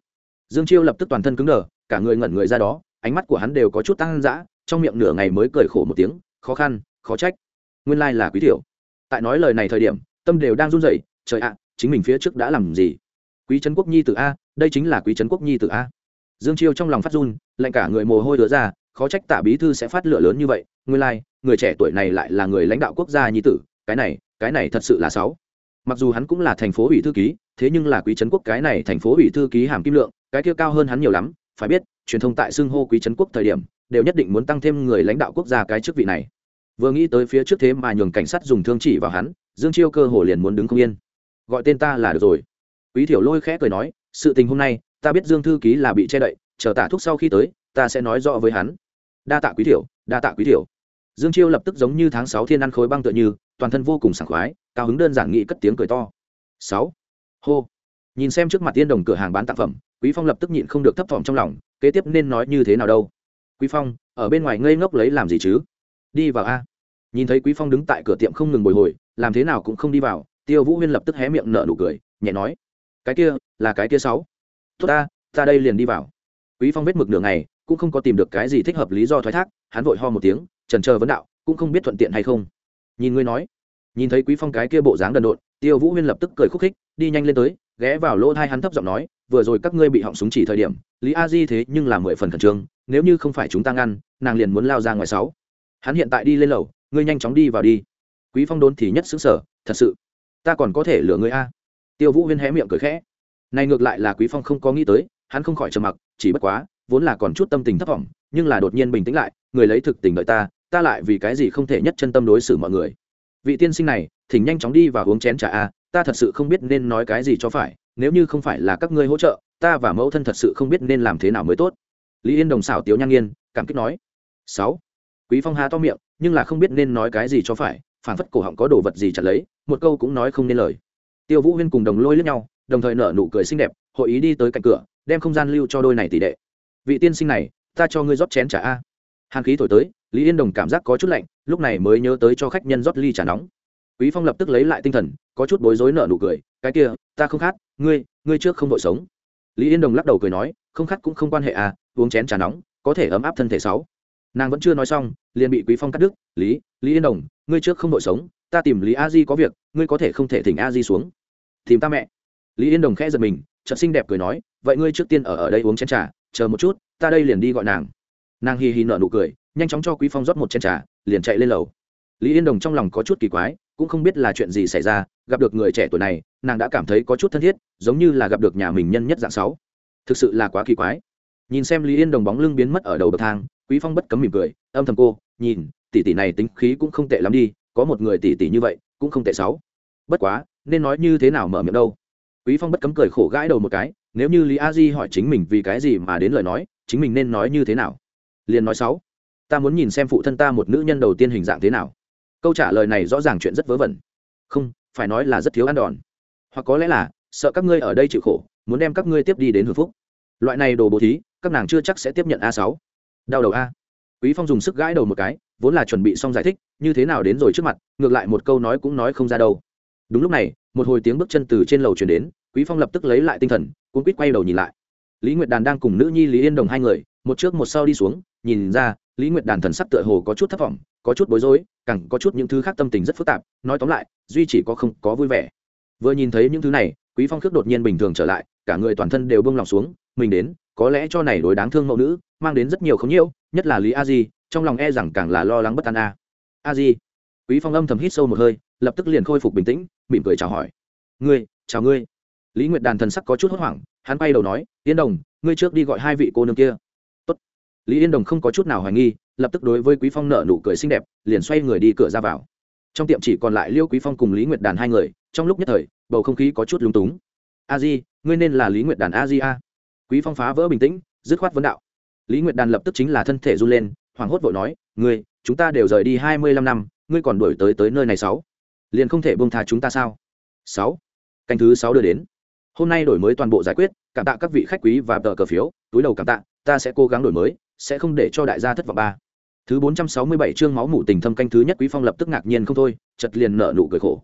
dương chiêu lập tức toàn thân cứng đờ, cả người ngẩn người ra đó, ánh mắt của hắn đều có chút tăng dã, trong miệng nửa ngày mới cười khổ một tiếng, khó khăn, khó trách. Nguyên lai là quý thiểu. Tại nói lời này thời điểm, tâm đều đang run rẩy, trời ạ, chính mình phía trước đã làm gì? Quý trấn quốc nhi t a, đây chính là quý trấn quốc nhi t a. Dương chiêu trong lòng phát run, lạnh cả người mồ hôi đứa ra khó trách tạ bí thư sẽ phát lửa lớn như vậy nguyên lai、like, người trẻ tuổi này lại là người lãnh đạo quốc gia nhi tử cái này cái này thật sự là sáu mặc dù hắn cũng là thành phố ủy thư ký thế nhưng là quý trấn quốc cái này thành phố ủy thư ký hàm kim lượng cái kia cao hơn hắn nhiều lắm phải biết truyền thông tại xưng hô quý trấn quốc thời điểm đều nhất định muốn tăng thêm người lãnh đạo quốc gia cái chức vị này. Vừa nghĩ tới phía trước thế mà nhường cảnh sát dùng thương chỉ vào hắn dương chiêu cơ hồ liền muốn đứng không yên. Gọi tên ta là được rồi. Quý thiểu lôi khẽ cười nói sự tình hôm nay ta biết dương thư ký là bị che đậy chờ tả thuốc sau khi tới ta sẽ nói rõ với hắn đa tạ quý thiểu, đa tạ quý thiểu. Dương chiêu lập tức giống như tháng sáu thiên ăn khối băng tựa như, toàn thân vô cùng sảng khoái, cao hứng đơn giản nghị cất tiếng cười to. Sáu. Hô. Nhìn xem trước mặt tiên đồng cửa hàng bán tạp phẩm, quý phong lập tức nhịn không được thấp thỏm trong lòng, kế tiếp nên nói như thế nào đâu? Quý phong, ở bên ngoài ngây ngốc lấy làm gì chứ? Đi vào a. Nhìn thấy quý phong đứng tại cửa tiệm không ngừng bồi hồi, làm thế nào cũng không đi vào, tiêu vũ huyên lập tức hé miệng nở nụ cười, nhẹ nói. Cái kia, là cái kia sáu. Tốt ta ta đây liền đi vào. Quý phong vết mực nửa ngày cũng không có tìm được cái gì thích hợp lý do thoái thác, hắn vội ho một tiếng, trần chờ vấn đạo, cũng không biết thuận tiện hay không? Nhìn ngươi nói, nhìn thấy quý phong cái kia bộ dáng đần độn, tiêu vũ huyên lập tức cười khúc khích, đi nhanh lên tới, ghé vào lỗ thai hắn thấp giọng nói, vừa rồi các ngươi bị họng súng chỉ thời điểm, lý a di thế nhưng là mười phần khẩn trương, nếu như không phải chúng ta ngăn, nàng liền muốn lao ra ngoài sáu. Hắn hiện tại đi lên lầu, ngươi nhanh chóng đi vào đi. Quý phong đốn thì nhất xứng sở thật sự, ta còn có thể lừa ngươi a? Tiêu vũ huyên hé miệng cười khẽ. Này ngược lại là quý phong không có nghĩ tới, hắn không khỏi trầm mặc, chỉ bất quá vốn là còn chút tâm tình thấp vọng, nhưng là đột nhiên bình tĩnh lại, người lấy thực tình đợi ta ta lại vì cái gì không thể nhất chân tâm đối xử mọi người. Vị tiên sinh này, thỉnh nhanh chóng đi và uống chén trà a, ta thật sự không biết nên nói cái gì cho phải, nếu như không phải là các ngươi hỗ trợ, ta và mẫu thân thật sự không biết nên làm thế nào mới tốt. Lý yên đồng xảo tiếu nhang nghiên cảm kích nói. Sáu. Quý phong há to miệng, nhưng là không biết nên nói cái gì cho phải phản phất cổ họng có đồ vật gì chặt lấy, một câu cũng nói không nên lời. Tiêu vũ huyên cùng đồng lôi lướt nhau, đồng thời nở nụ cười xinh đẹp, hội ý đi tới cạnh cửa, đem không gian lưu cho đôi này tỷ đệ vị tiên sinh này, ta cho ngươi rót chén trà a. Hàn khí thổi tới, lý yên đồng cảm giác có chút lạnh, lúc này mới nhớ tới cho khách nhân rót ly trà nóng. Quý phong lập tức lấy lại tinh thần, có chút bối rối nở nụ cười, cái kia, ta không khát, ngươi ngươi trước không vội sống. Lý yên đồng lắc đầu cười nói, không khát cũng không quan hệ à uống chén trà nóng, có thể ấm áp thân thể sáu. Nàng vẫn chưa nói xong, liền bị quý phong cắt đứt, lý lý yên đồng, ngươi trước không vội sống, ta tìm lý a di có việc, ngươi có thể không thể thỉnh a di xuống. Tìm ta mẹ. Lý yên đồng khẽ giật mình, chợt xinh đẹp cười nói, vậy ngươi trước tiên ở ở đây uống chén trà chờ một chút, ta đây liền đi gọi nàng. Nàng hì hì nở nụ cười, nhanh chóng cho quý phong rót một chén trà, liền chạy lên lầu. Lý yên đồng trong lòng có chút kỳ quái, cũng không biết là chuyện gì xảy ra, gặp được người trẻ tuổi này, nàng đã cảm thấy có chút thân thiết, giống như là gặp được nhà mình nhân nhất dạng sáu. Thực sự là quá kỳ quái. Nhìn xem lý yên đồng bóng lưng biến mất ở đầu bậc thang, quý phong bất cấm mỉm cười, âm thầm cô, nhìn, tỷ tỷ này tính khí cũng không tệ lắm đi, có một người tỷ tỷ như vậy, cũng không tệ sáu. Bất quá, nên nói như thế nào mở miệng đâu quý phong bất cấm cười khổ gãi đầu một cái, nếu như lý a di hỏi chính mình vì cái gì mà đến lời nói, chính mình nên nói như thế nào? Liền nói sáu, ta muốn nhìn xem phụ thân ta một nữ nhân đầu tiên hình dạng thế nào. Câu trả lời này rõ ràng chuyện rất vớ vẩn. Không, phải nói là rất thiếu ăn đòn. Hoặc có lẽ là, sợ các ngươi ở đây chịu khổ, muốn đem các ngươi tiếp đi đến hưởng phúc. Loại này đồ bố thí, các nàng chưa chắc sẽ tiếp nhận a sáu. Đau đầu a. Quý phong dùng sức gãi đầu một cái, vốn là chuẩn bị xong giải thích, như thế nào đến rồi trước mặt, ngược lại một câu nói cũng nói không ra đâu. Đúng lúc này một hồi tiếng bước chân từ trên lầu chuyển đến, quý phong lập tức lấy lại tinh thần, cuốn quýt quay đầu nhìn lại. Lý nguyệt đàn đang cùng nữ nhi lý yên đồng hai người, một trước một sau đi xuống, nhìn ra, lý nguyệt đàn thần sắc tựa hồ có chút thất vọng, có chút bối rối, càng có chút những thứ khác tâm tình rất phức tạp, nói tóm lại, duy chỉ có không có vui vẻ. Vừa nhìn thấy những thứ này, quý phong khước đột nhiên bình thường trở lại, cả người toàn thân đều bông lòng xuống, mình đến, có lẽ cho này đối đáng thương mẫu nữ, mang đến rất nhiều không nhiễu, nhất là lý a di, trong lòng e rằng càng là lo lắng bất an a. A di quý phong âm thầm hít sâu một hơi, lập tức liền khôi phục bình tĩnh, mỉm cười chào hỏi. Ngươi, chào ngươi. Lý nguyệt đàn thần sắc có chút hốt hoảng, hắn quay đầu nói, yên đồng, ngươi trước đi gọi hai vị cô nương kia. Tốt. lý yên đồng không có chút nào hoài nghi, lập tức đối với quý phong nở nụ cười xinh đẹp, liền xoay người đi cửa ra vào. Trong tiệm chỉ còn lại liêu quý phong cùng lý nguyệt đàn hai người, trong lúc nhất thời, bầu không khí có chút lúng túng. A di, ngươi nên là lý nguyệt đàn a di a. Quý phong phá vỡ bình tĩnh, dứt khoát vấn đạo. Lý nguyệt đàn lập tức chính là thân thể run lên, hoảng hốt vội nói, ngươi, chúng ta đều rời đi hai mươi lăm năm ngươi còn đuổi tới tới nơi này sáu. Liền không thể buông tha chúng ta sao? Sáu. Canh thứ sáu đưa đến. Hôm nay đổi mới toàn bộ giải quyết, cảm tạ các vị khách quý và tờ cờ phiếu. Túi đầu cảm tạ, ta sẽ cố gắng đổi mới, sẽ không để cho đại gia thất vọng ba. Thứ bốn trăm sáu mươi bảy chương máu mủ tình thâm canh thứ nhất quý phong lập tức ngạc nhiên không thôi chật liền nở nụ cười khổ.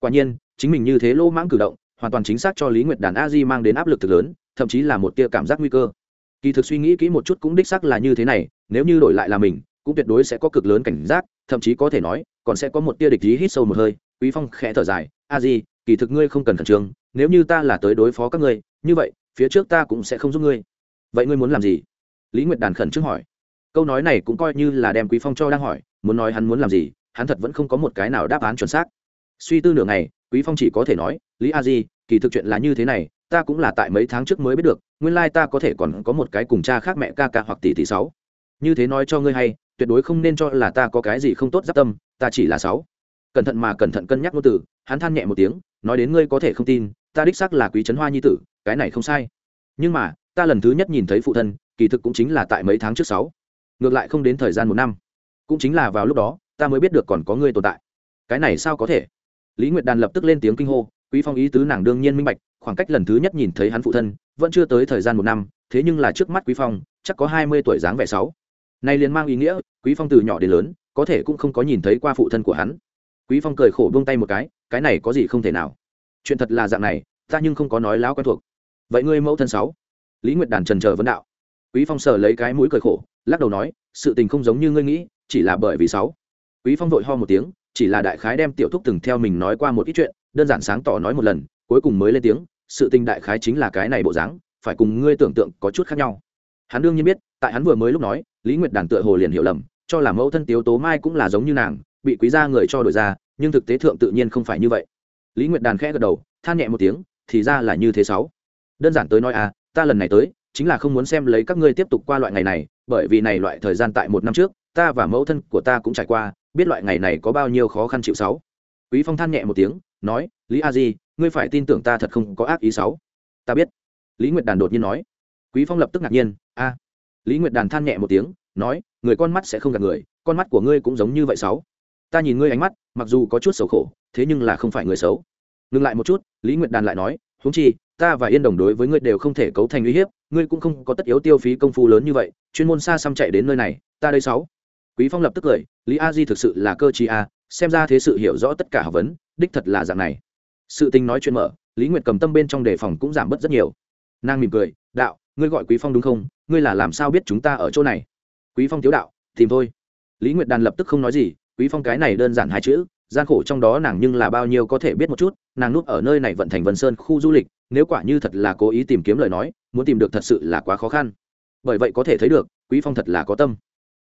Quả nhiên, chính mình như thế lô mãng cử động, hoàn toàn chính xác cho lý nguyệt đàn a di mang đến áp lực thực lớn, thậm chí là một tia cảm giác nguy cơ. Kỳ thực suy nghĩ kỹ một chút cũng đích xác là như thế này, nếu như đổi lại là mình, cũng tuyệt đối sẽ có cực lớn cảnh giác thậm chí có thể nói, còn sẽ có một tia địch ý hít sâu một hơi, quý phong khẽ thở dài, a di, kỳ thực ngươi không cần khẩn trương, nếu như ta là tới đối phó các ngươi, như vậy, phía trước ta cũng sẽ không giúp ngươi. Vậy ngươi muốn làm gì? Lý nguyệt đàn khẩn trương hỏi. Câu nói này cũng coi như là đem quý phong cho đang hỏi, muốn nói hắn muốn làm gì, hắn thật vẫn không có một cái nào đáp án chuẩn xác. Suy tư nửa ngày, quý phong chỉ có thể nói, lý a di, kỳ thực chuyện là như thế này, ta cũng là tại mấy tháng trước mới biết được, nguyên lai ta có thể còn có một cái cùng cha khác mẹ ca ca hoặc tỷ tỷ sáu như thế nói cho ngươi hay, tuyệt đối không nên cho là ta có cái gì không tốt giáp tâm, ta chỉ là sáu. Cẩn thận mà cẩn thận cân nhắc ngôn từ, hắn than nhẹ một tiếng, nói đến ngươi có thể không tin, ta đích xác là quý trấn hoa nhi tử, cái này không sai. Nhưng mà, ta lần thứ nhất nhìn thấy phụ thân, kỳ thực cũng chính là tại mấy tháng trước sáu. Ngược lại không đến thời gian một năm. Cũng chính là vào lúc đó, ta mới biết được còn có ngươi tồn tại. Cái này sao có thể? Lý nguyệt đàn lập tức lên tiếng kinh hô, quý phong ý tứ nàng đương nhiên minh bạch, khoảng cách lần thứ nhất nhìn thấy hắn phụ thân, vẫn chưa tới thời gian một năm, thế nhưng là trước mắt quý phong, chắc có hai mươi tuổi dáng vẻ sáu nay liền mang ý nghĩa, quý phong từ nhỏ đến lớn, có thể cũng không có nhìn thấy qua phụ thân của hắn. Quý phong cười khổ buông tay một cái cái này có gì không thể nào. Chuyện thật là dạng này, ta nhưng không có nói láo quen thuộc. Vậy ngươi mẫu thân sáu? Lý nguyệt đàn trần chờ vấn đạo. Quý phong sờ lấy cái mũi cười khổ, lắc đầu nói, sự tình không giống như ngươi nghĩ, chỉ là bởi vì sáu. Quý phong vội ho một tiếng, chỉ là đại khái đem tiểu thúc từng theo mình nói qua một ít chuyện, đơn giản sáng tỏ nói một lần, cuối cùng mới lên tiếng, sự tình đại khái chính là cái này bộ dáng, phải cùng ngươi tưởng tượng có chút khác nhau. Hắn đương nhiên biết, tại hắn vừa mới lúc nói lý nguyệt đàn tựa hồ liền hiểu lầm, cho là mẫu thân tiếu tố mai cũng là giống như nàng, bị quý gia người cho đổi ra, nhưng thực tế thượng tự nhiên không phải như vậy. Lý nguyệt đàn khẽ gật đầu, than nhẹ một tiếng, thì ra là như thế sáu. Đơn giản tới nói à ta lần này tới, chính là không muốn xem lấy các ngươi tiếp tục qua loại ngày này, bởi vì này loại thời gian tại một năm trước, ta và mẫu thân của ta cũng trải qua, biết loại ngày này có bao nhiêu khó khăn chịu sáu. Quý phong than nhẹ một tiếng, nói, lý a di, ngươi phải tin tưởng ta thật không có ác ý sáu. Ta biết. Lý nguyệt đàn đột nhiên nói. Quý phong lập tức ngạc nhiên a lý nguyệt đàn than nhẹ một tiếng, nói, người con mắt sẽ không gạt người, con mắt của ngươi cũng giống như vậy sáu. Ta nhìn ngươi ánh mắt, mặc dù có chút xấu khổ, thế nhưng là không phải người xấu. Ngừng lại một chút, lý nguyệt đàn lại nói, huống chi, ta và yên đồng đối với ngươi đều không thể cấu thành uy hiếp, ngươi cũng không có tất yếu tiêu phí công phu lớn như vậy, chuyên môn xa xăm chạy đến nơi này, ta đây sáu. Quý phong lập tức cười, lý a di thực sự là cơ chí a, xem ra thế sự hiểu rõ tất cả học vấn, đích thật là dạng này. Sự tình nói chuyện mở, lý nguyệt cầm tâm bên trong đề phòng cũng giảm bớt rất nhiều. Nàng mỉm cười, đạo ngươi gọi quý phong đúng không? Ngươi là làm sao biết chúng ta ở chỗ này? Quý phong thiếu đạo, tìm thôi. Lý nguyệt đàn lập tức không nói gì, quý phong cái này đơn giản hai chữ, gian khổ trong đó nàng nhưng là bao nhiêu có thể biết một chút, nàng núp ở nơi này vận thành vân sơn khu du lịch, nếu quả như thật là cố ý tìm kiếm lời nói, muốn tìm được thật sự là quá khó khăn. Bởi vậy có thể thấy được, quý phong thật là có tâm.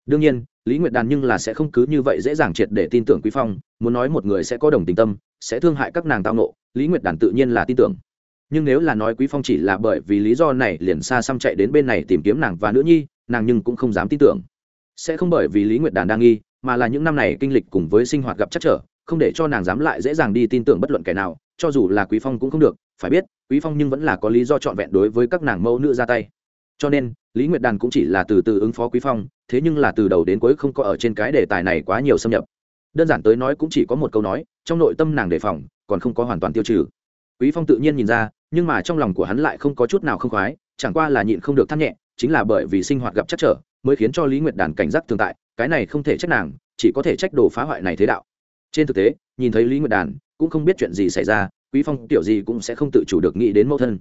Đương nhiên, lý nguyệt đàn nhưng là sẽ không cứ như vậy dễ dàng triệt để tin tưởng quý phong, muốn nói một người sẽ có đồng tình tâm, sẽ thương hại các nàng tao nộ lý nguyệt đàn tự nhiên là tin tưởng nhưng nếu là nói quý phong chỉ là bởi vì lý do này liền xa xăm chạy đến bên này tìm kiếm nàng và nữ nhi, nàng nhưng cũng không dám tin tưởng. Sẽ không bởi vì lý nguyệt đàn đang nghi, mà là những năm này kinh lịch cùng với sinh hoạt gặp chắc trở, không để cho nàng dám lại dễ dàng đi tin tưởng bất luận kẻ nào, cho dù là quý phong cũng không được, phải biết, quý phong nhưng vẫn là có lý do trọn vẹn đối với các nàng mẫu nữ ra tay. Cho nên, lý nguyệt đàn cũng chỉ là từ từ ứng phó quý phong, thế nhưng là từ đầu đến cuối không có ở trên cái đề tài này quá nhiều xâm nhập. Đơn giản tới nói cũng chỉ có một câu nói, trong nội tâm nàng đề phòng, còn không có hoàn toàn tiêu trừ. Quý phong tự nhiên nhìn ra nhưng mà trong lòng của hắn lại không có chút nào không khoái, chẳng qua là nhịn không được thắt nhẹ, chính là bởi vì sinh hoạt gặp chắc trở, mới khiến cho lý nguyệt đàn cảnh giác thường tại, cái này không thể trách nàng, chỉ có thể trách đồ phá hoại này thế đạo. Trên thực tế, nhìn thấy lý nguyệt đàn, cũng không biết chuyện gì xảy ra, quý phong tiểu gì cũng sẽ không tự chủ được nghĩ đến mẫu thân.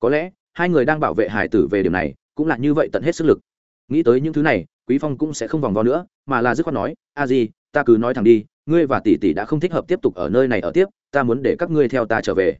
Có lẽ, hai người đang bảo vệ hải tử về điểm này, cũng là như vậy tận hết sức lực. Nghĩ tới những thứ này, quý phong cũng sẽ không vòng vo nữa, mà là dứt khoát nói, a di, ta cứ nói thẳng đi, ngươi và tỷ tỷ đã không thích hợp tiếp tục ở nơi này ở tiếp, ta muốn để các ngươi theo ta trở về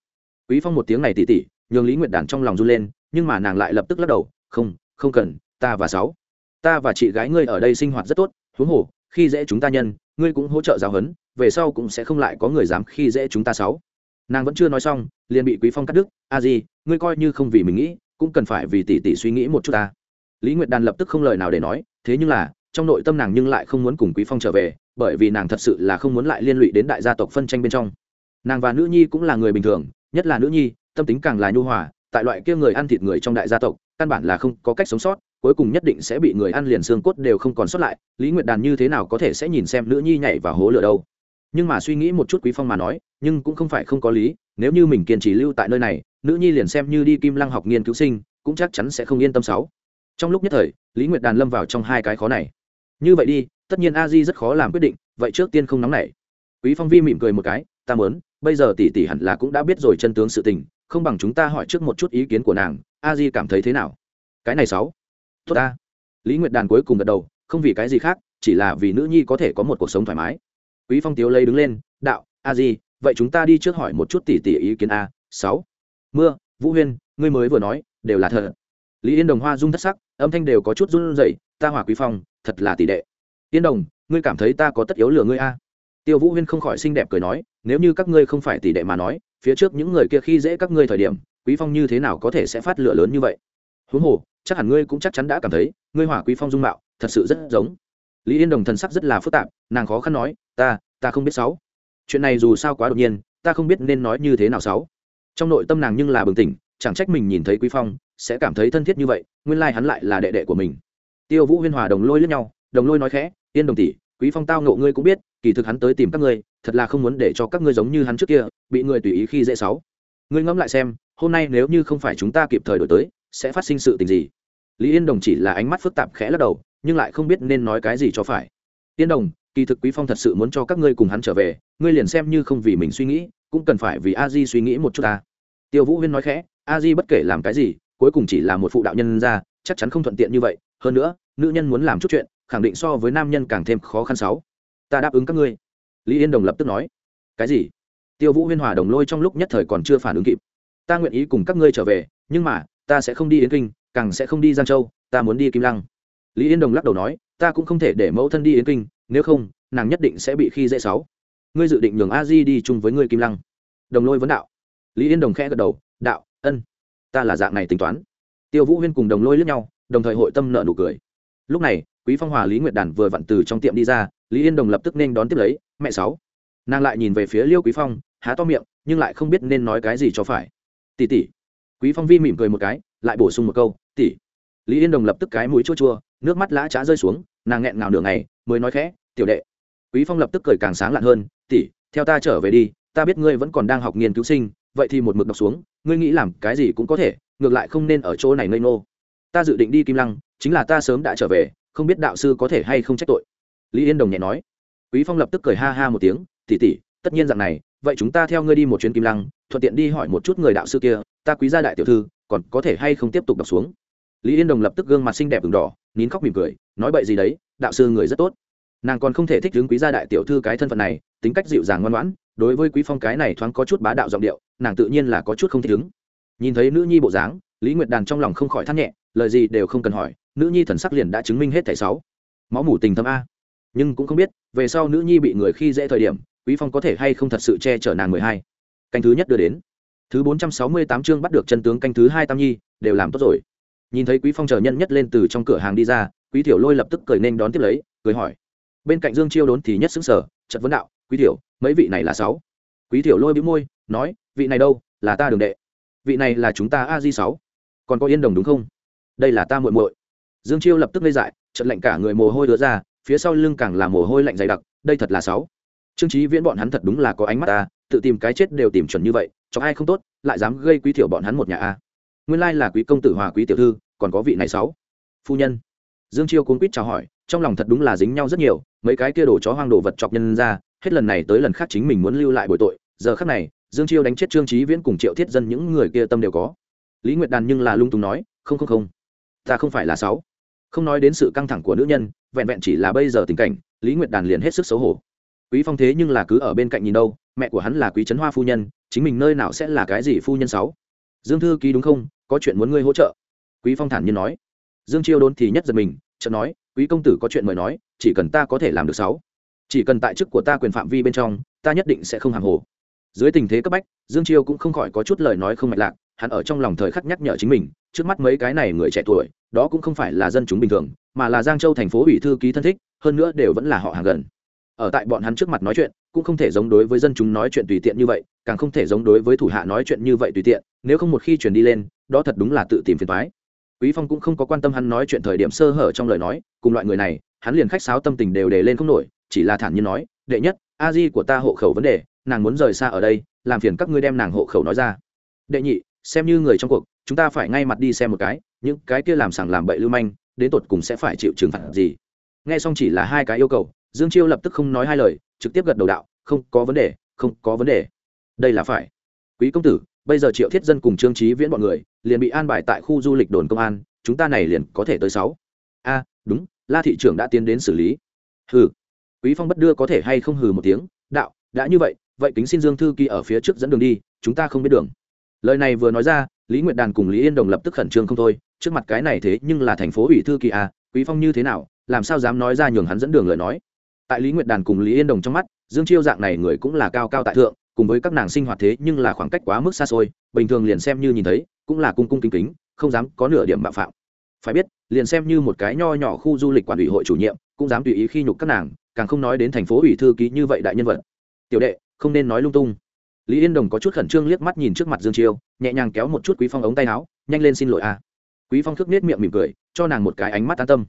quý phong một tiếng này tỉ tỉ, nhường lý nguyệt đàn trong lòng run lên, nhưng mà nàng lại lập tức lắc đầu, không không cần, ta và sáu, ta và chị gái ngươi ở đây sinh hoạt rất tốt, huống hồ, khi dễ chúng ta nhân, ngươi cũng hỗ trợ giáo huấn, về sau cũng sẽ không lại có người dám khi dễ chúng ta sáu. Nàng vẫn chưa nói xong, liền bị quý phong cắt đứt, a gì ngươi coi như không vì mình nghĩ, cũng cần phải vì tỷ tỷ suy nghĩ một chút ta. Lý nguyệt đàn lập tức không lời nào để nói, thế nhưng là, trong nội tâm nàng nhưng lại không muốn cùng quý phong trở về, bởi vì nàng thật sự là không muốn lại liên lụy đến đại gia tộc phân tranh bên trong. Nàng và nữ nhi cũng là người bình thường nhất là nữ nhi, tâm tính càng là nhu hòa, tại loại kia người ăn thịt người trong đại gia tộc, căn bản là không có cách sống sót, cuối cùng nhất định sẽ bị người ăn liền xương cốt đều không còn sót lại, lý nguyệt đàn như thế nào có thể sẽ nhìn xem nữ nhi nhảy vào hố lửa đâu? Nhưng mà suy nghĩ một chút quý phong mà nói, nhưng cũng không phải không có lý, nếu như mình kiên trì lưu tại nơi này, nữ nhi liền xem như đi kim lăng học nghiên cứu sinh, cũng chắc chắn sẽ không yên tâm sáu. Trong lúc nhất thời, lý nguyệt đàn lâm vào trong hai cái khó này. Như vậy đi, tất nhiên a di rất khó làm quyết định, vậy trước tiên không nóng nảy. Quý phong vi mỉm cười một cái, ta mớn bây giờ tỷ tỷ hẳn là cũng đã biết rồi chân tướng sự tình, không bằng chúng ta hỏi trước một chút ý kiến của nàng, a di cảm thấy thế nào? Cái này sáu. Tốt ta. Lý nguyệt đàn cuối cùng gật đầu, không vì cái gì khác, chỉ là vì nữ nhi có thể có một cuộc sống thoải mái. Quý phong tiếu lấy đứng lên, đạo, a di, vậy chúng ta đi trước hỏi một chút tỷ tỷ ý kiến a, sáu. Mưa, vũ huyên, ngươi mới vừa nói, đều là thật. Lý yên đồng hoa rung thất sắc, âm thanh đều có chút run rẩy, ta hòa quý phong, thật là tỷ đệ. Yên đồng, ngươi cảm thấy ta có tất yếu lừa ngươi a? Tiêu vũ huyên không khỏi xinh đẹp cười nói, nếu như các ngươi không phải tỷ đệ mà nói, phía trước những người kia khi dễ các ngươi thời điểm, quý phong như thế nào có thể sẽ phát lửa lớn như vậy? Huống hồ, chắc hẳn ngươi cũng chắc chắn đã cảm thấy, ngươi hỏa quý phong dung mạo, thật sự rất giống. Lý yên đồng thần sắc rất là phức tạp, nàng khó khăn nói, ta ta không biết sáu. Chuyện này dù sao quá đột nhiên, ta không biết nên nói như thế nào sáu. Trong nội tâm nàng nhưng là bừng tỉnh, chẳng trách mình nhìn thấy quý phong, sẽ cảm thấy thân thiết như vậy, nguyên lai like hắn lại là đệ đệ của mình. Tiêu vũ huyên hòa đồng lôi lẫn nhau, đồng lôi nói khẽ, yên đồng tỷ, quý phong tao ngộ ngươi cũng biết kỳ thực hắn tới tìm các ngươi, thật là không muốn để cho các ngươi giống như hắn trước kia, bị người tùy ý khi dễ sáu. Ngươi ngẫm lại xem, hôm nay nếu như không phải chúng ta kịp thời đổi tới, sẽ phát sinh sự tình gì? Lý yên đồng chỉ là ánh mắt phức tạp khẽ lắc đầu, nhưng lại không biết nên nói cái gì cho phải. Yên đồng, kỳ thực quý phong thật sự muốn cho các ngươi cùng hắn trở về, ngươi liền xem như không vì mình suy nghĩ, cũng cần phải vì a di suy nghĩ một chút ta. Tiêu vũ huyên nói khẽ, a di bất kể làm cái gì, cuối cùng chỉ là một phụ đạo nhân ra, chắc chắn không thuận tiện như vậy. Hơn nữa, nữ nhân muốn làm chút chuyện, khẳng định so với nam nhân càng thêm khó khăn sáu ta đáp ứng các ngươi. Lý yên đồng lập tức nói. Cái gì? Tiêu vũ huyên hòa đồng lôi trong lúc nhất thời còn chưa phản ứng kịp. Ta nguyện ý cùng các ngươi trở về, nhưng mà, ta sẽ không đi yến kinh, càng sẽ không đi giang châu, ta muốn đi kim lăng. Lý yên đồng lắc đầu nói, ta cũng không thể để mẫu thân đi yến kinh, nếu không, nàng nhất định sẽ bị khi dễ sáu. Ngươi dự định nhường a di đi chung với ngươi kim lăng. Đồng lôi vấn đạo. Lý yên đồng khẽ gật đầu, đạo, ân. Ta là dạng này tính toán. Tiêu vũ huyên cùng đồng lôi lướt nhau, đồng thời hội tâm nợ nụ cười. Lúc này, quý phong hòa lý nguyệt đàn vừa vặn từ trong tiệm đi ra lý yên đồng lập tức nên đón tiếp lấy, mẹ sáu. Nàng lại nhìn về phía liêu quý phong, há to miệng, nhưng lại không biết nên nói cái gì cho phải. Tỷ tỷ. Quý phong vi mỉm cười một cái, lại bổ sung một câu, tỷ. Lý yên đồng lập tức cái mũi chua chua, nước mắt lã trá rơi xuống, nàng nghẹn ngào nửa ngày, mới nói khẽ, tiểu đệ. Quý phong lập tức cười càng sáng lạn hơn, tỷ, theo ta trở về đi, ta biết ngươi vẫn còn đang học nghiên cứu sinh, vậy thì một mực đọc xuống, ngươi nghĩ làm cái gì cũng có thể, ngược lại không nên ở chỗ này ngây ngô. Ta dự định đi kim lăng, chính là ta sớm đã trở về, không biết đạo sư có thể hay không trách tội lý yên đồng nhẹ nói. Quý phong lập tức cười ha ha một tiếng tỉ tỉ tất nhiên rằng này, vậy chúng ta theo ngươi đi một chuyến kim lăng, thuận tiện đi hỏi một chút người đạo sư kia, ta quý gia đại tiểu thư, còn có thể hay không tiếp tục đọc xuống? Lý yên đồng lập tức gương mặt xinh đẹp v đỏ, nín khóc mỉm cười, nói bậy gì đấy, đạo sư người rất tốt. Nàng còn không thể thích đứng quý gia đại tiểu thư cái thân phận này, tính cách dịu dàng ngoan ngoãn, đối với quý phong cái này thoáng có chút bá đạo giọng điệu, nàng tự nhiên là có chút không thích đứng. nhìn thấy nữ nhi bộ dáng, lý nguyệt đàn trong lòng không khỏi thắt nhẹ, lời gì đều không cần hỏi, nữ nhi thần sắc liền đã chứng minh hết thảy sáu. Máu mủ tình thâm a nhưng cũng không biết, về sau nữ nhi bị người khi dễ thời điểm, quý phong có thể hay không thật sự che chở nàng mười hai. Canh thứ nhất đưa đến. Thứ bốn trăm sáu mươi tám chương bắt được chân tướng canh thứ hai tam nhi, đều làm tốt rồi. Nhìn thấy quý phong chờ nhân nhất lên từ trong cửa hàng đi ra, quý tiểu lôi lập tức cười nên đón tiếp lấy, cười hỏi. Bên cạnh dương chiêu đốn thì nhất xứng sở chật vấn đạo, quý tiểu, mấy vị này là sáu? Quý tiểu lôi bĩu môi, nói, vị này đâu, là ta đường đệ. Vị này là chúng ta a di sáu. Còn có yên đồng đúng không? Đây là ta muội muội. Dương chiêu lập tức ngây dại trận lạnh cả người mồ hôi đứa ra phía sau lưng càng là mồ hôi lạnh dày đặc, đây thật là sáu. Trương trí viễn bọn hắn thật đúng là có ánh mắt ta, tự tìm cái chết đều tìm chuẩn như vậy cho ai không tốt, lại dám gây quý thiểu bọn hắn một nhà a. Nguyên lai là quý công tử hòa quý tiểu thư, còn có vị này sáu. Phu nhân. Dương chiêu cuốn quýt chào hỏi, trong lòng thật đúng là dính nhau rất nhiều, mấy cái kia đồ chó hoang đồ vật chọc nhân ra, hết lần này tới lần khác chính mình muốn lưu lại bồi tội. Giờ khác này, dương chiêu đánh chết trương trí viễn cùng triệu thiết dân những người kia tâm đều có. Lý nguyệt đàn nhưng là lung tung nói, không không không. Ta không phải là sáu không nói đến sự căng thẳng của nữ nhân, vẹn vẹn chỉ là bây giờ tình cảnh, lý nguyệt đàn liền hết sức xấu hổ. Quý phong thế nhưng là cứ ở bên cạnh nhìn đâu, mẹ của hắn là quý trấn hoa phu nhân, chính mình nơi nào sẽ là cái gì phu nhân sáu? Dương thư ký đúng không? Có chuyện muốn ngươi hỗ trợ. Quý phong thản nhiên nói. Dương chiêu đốn thì nhất giật mình, chợt nói, quý công tử có chuyện mời nói, chỉ cần ta có thể làm được sáu. Chỉ cần tại chức của ta quyền phạm vi bên trong, ta nhất định sẽ không hàng hồ. Dưới tình thế cấp bách, dương chiêu cũng không khỏi có chút lời nói không mạch lạc hắn ở trong lòng thời khắc nhắc nhở chính mình, trước mắt mấy cái này người trẻ tuổi, đó cũng không phải là dân chúng bình thường, mà là giang châu thành phố ủy thư ký thân thích, hơn nữa đều vẫn là họ hàng gần. Ở tại bọn hắn trước mặt nói chuyện, cũng không thể giống đối với dân chúng nói chuyện tùy tiện như vậy, càng không thể giống đối với thủ hạ nói chuyện như vậy tùy tiện, nếu không một khi chuyển đi lên, đó thật đúng là tự tìm phiền thoái quý phong cũng không có quan tâm hắn nói chuyện thời điểm sơ hở trong lời nói, cùng loại người này, hắn liền khách sáo tâm tình đều đề lên không nổi, chỉ là thản nhiên nói, đệ nhất, a di của ta hộ khẩu vấn đề, nàng muốn rời xa ở đây, làm phiền các ngươi đem nàng hộ khẩu nói ra. Đệ nhị xem như người trong cuộc, chúng ta phải ngay mặt đi xem một cái, những cái kia làm sảng làm bậy lưu manh, đến tột cùng sẽ phải chịu trừng phạt gì? Nghe xong chỉ là hai cái yêu cầu, dương chiêu lập tức không nói hai lời, trực tiếp gật đầu đạo, không có vấn đề, không có vấn đề. Đây là phải. Quý công tử, bây giờ triệu thiết dân cùng trương trí viễn bọn người, liền bị an bài tại khu du lịch đồn công an, chúng ta này liền có thể tới sáu. A, đúng, la thị trưởng đã tiến đến xử lý. Hừ. Quý phong bất đưa có thể hay không hừ một tiếng, đạo, đã như vậy vậy kính xin dương thư ký ở phía trước dẫn đường đi, chúng ta không biết đường lời này vừa nói ra, lý nguyệt đàn cùng lý yên đồng lập tức khẩn trương không thôi, trước mặt cái này thế nhưng là thành phố ủy thư kỳ a quý phong như thế nào, làm sao dám nói ra nhường hắn dẫn đường lời nói. Tại lý nguyệt đàn cùng lý yên đồng trong mắt, dương chiêu dạng này người cũng là cao cao tại thượng, cùng với các nàng sinh hoạt thế nhưng là khoảng cách quá mức xa xôi, bình thường liền xem như nhìn thấy, cũng là cung cung kính kính, không dám có nửa điểm bạo phạm. Phải biết, liền xem như một cái nho nhỏ khu du lịch quản ủy hội chủ nhiệm, cũng dám tùy ý khi nhục các nàng, càng không nói đến thành phố ủy thư ký như vậy đại nhân vật. Tiểu đệ, không nên nói lung tung lý yên đồng có chút khẩn trương liếc mắt nhìn trước mặt dương chiêu, nhẹ nhàng kéo một chút quý phong ống tay áo, nhanh lên xin lỗi a quý phong thức nết miệng mỉm cười, cho nàng một cái ánh mắt an tâm.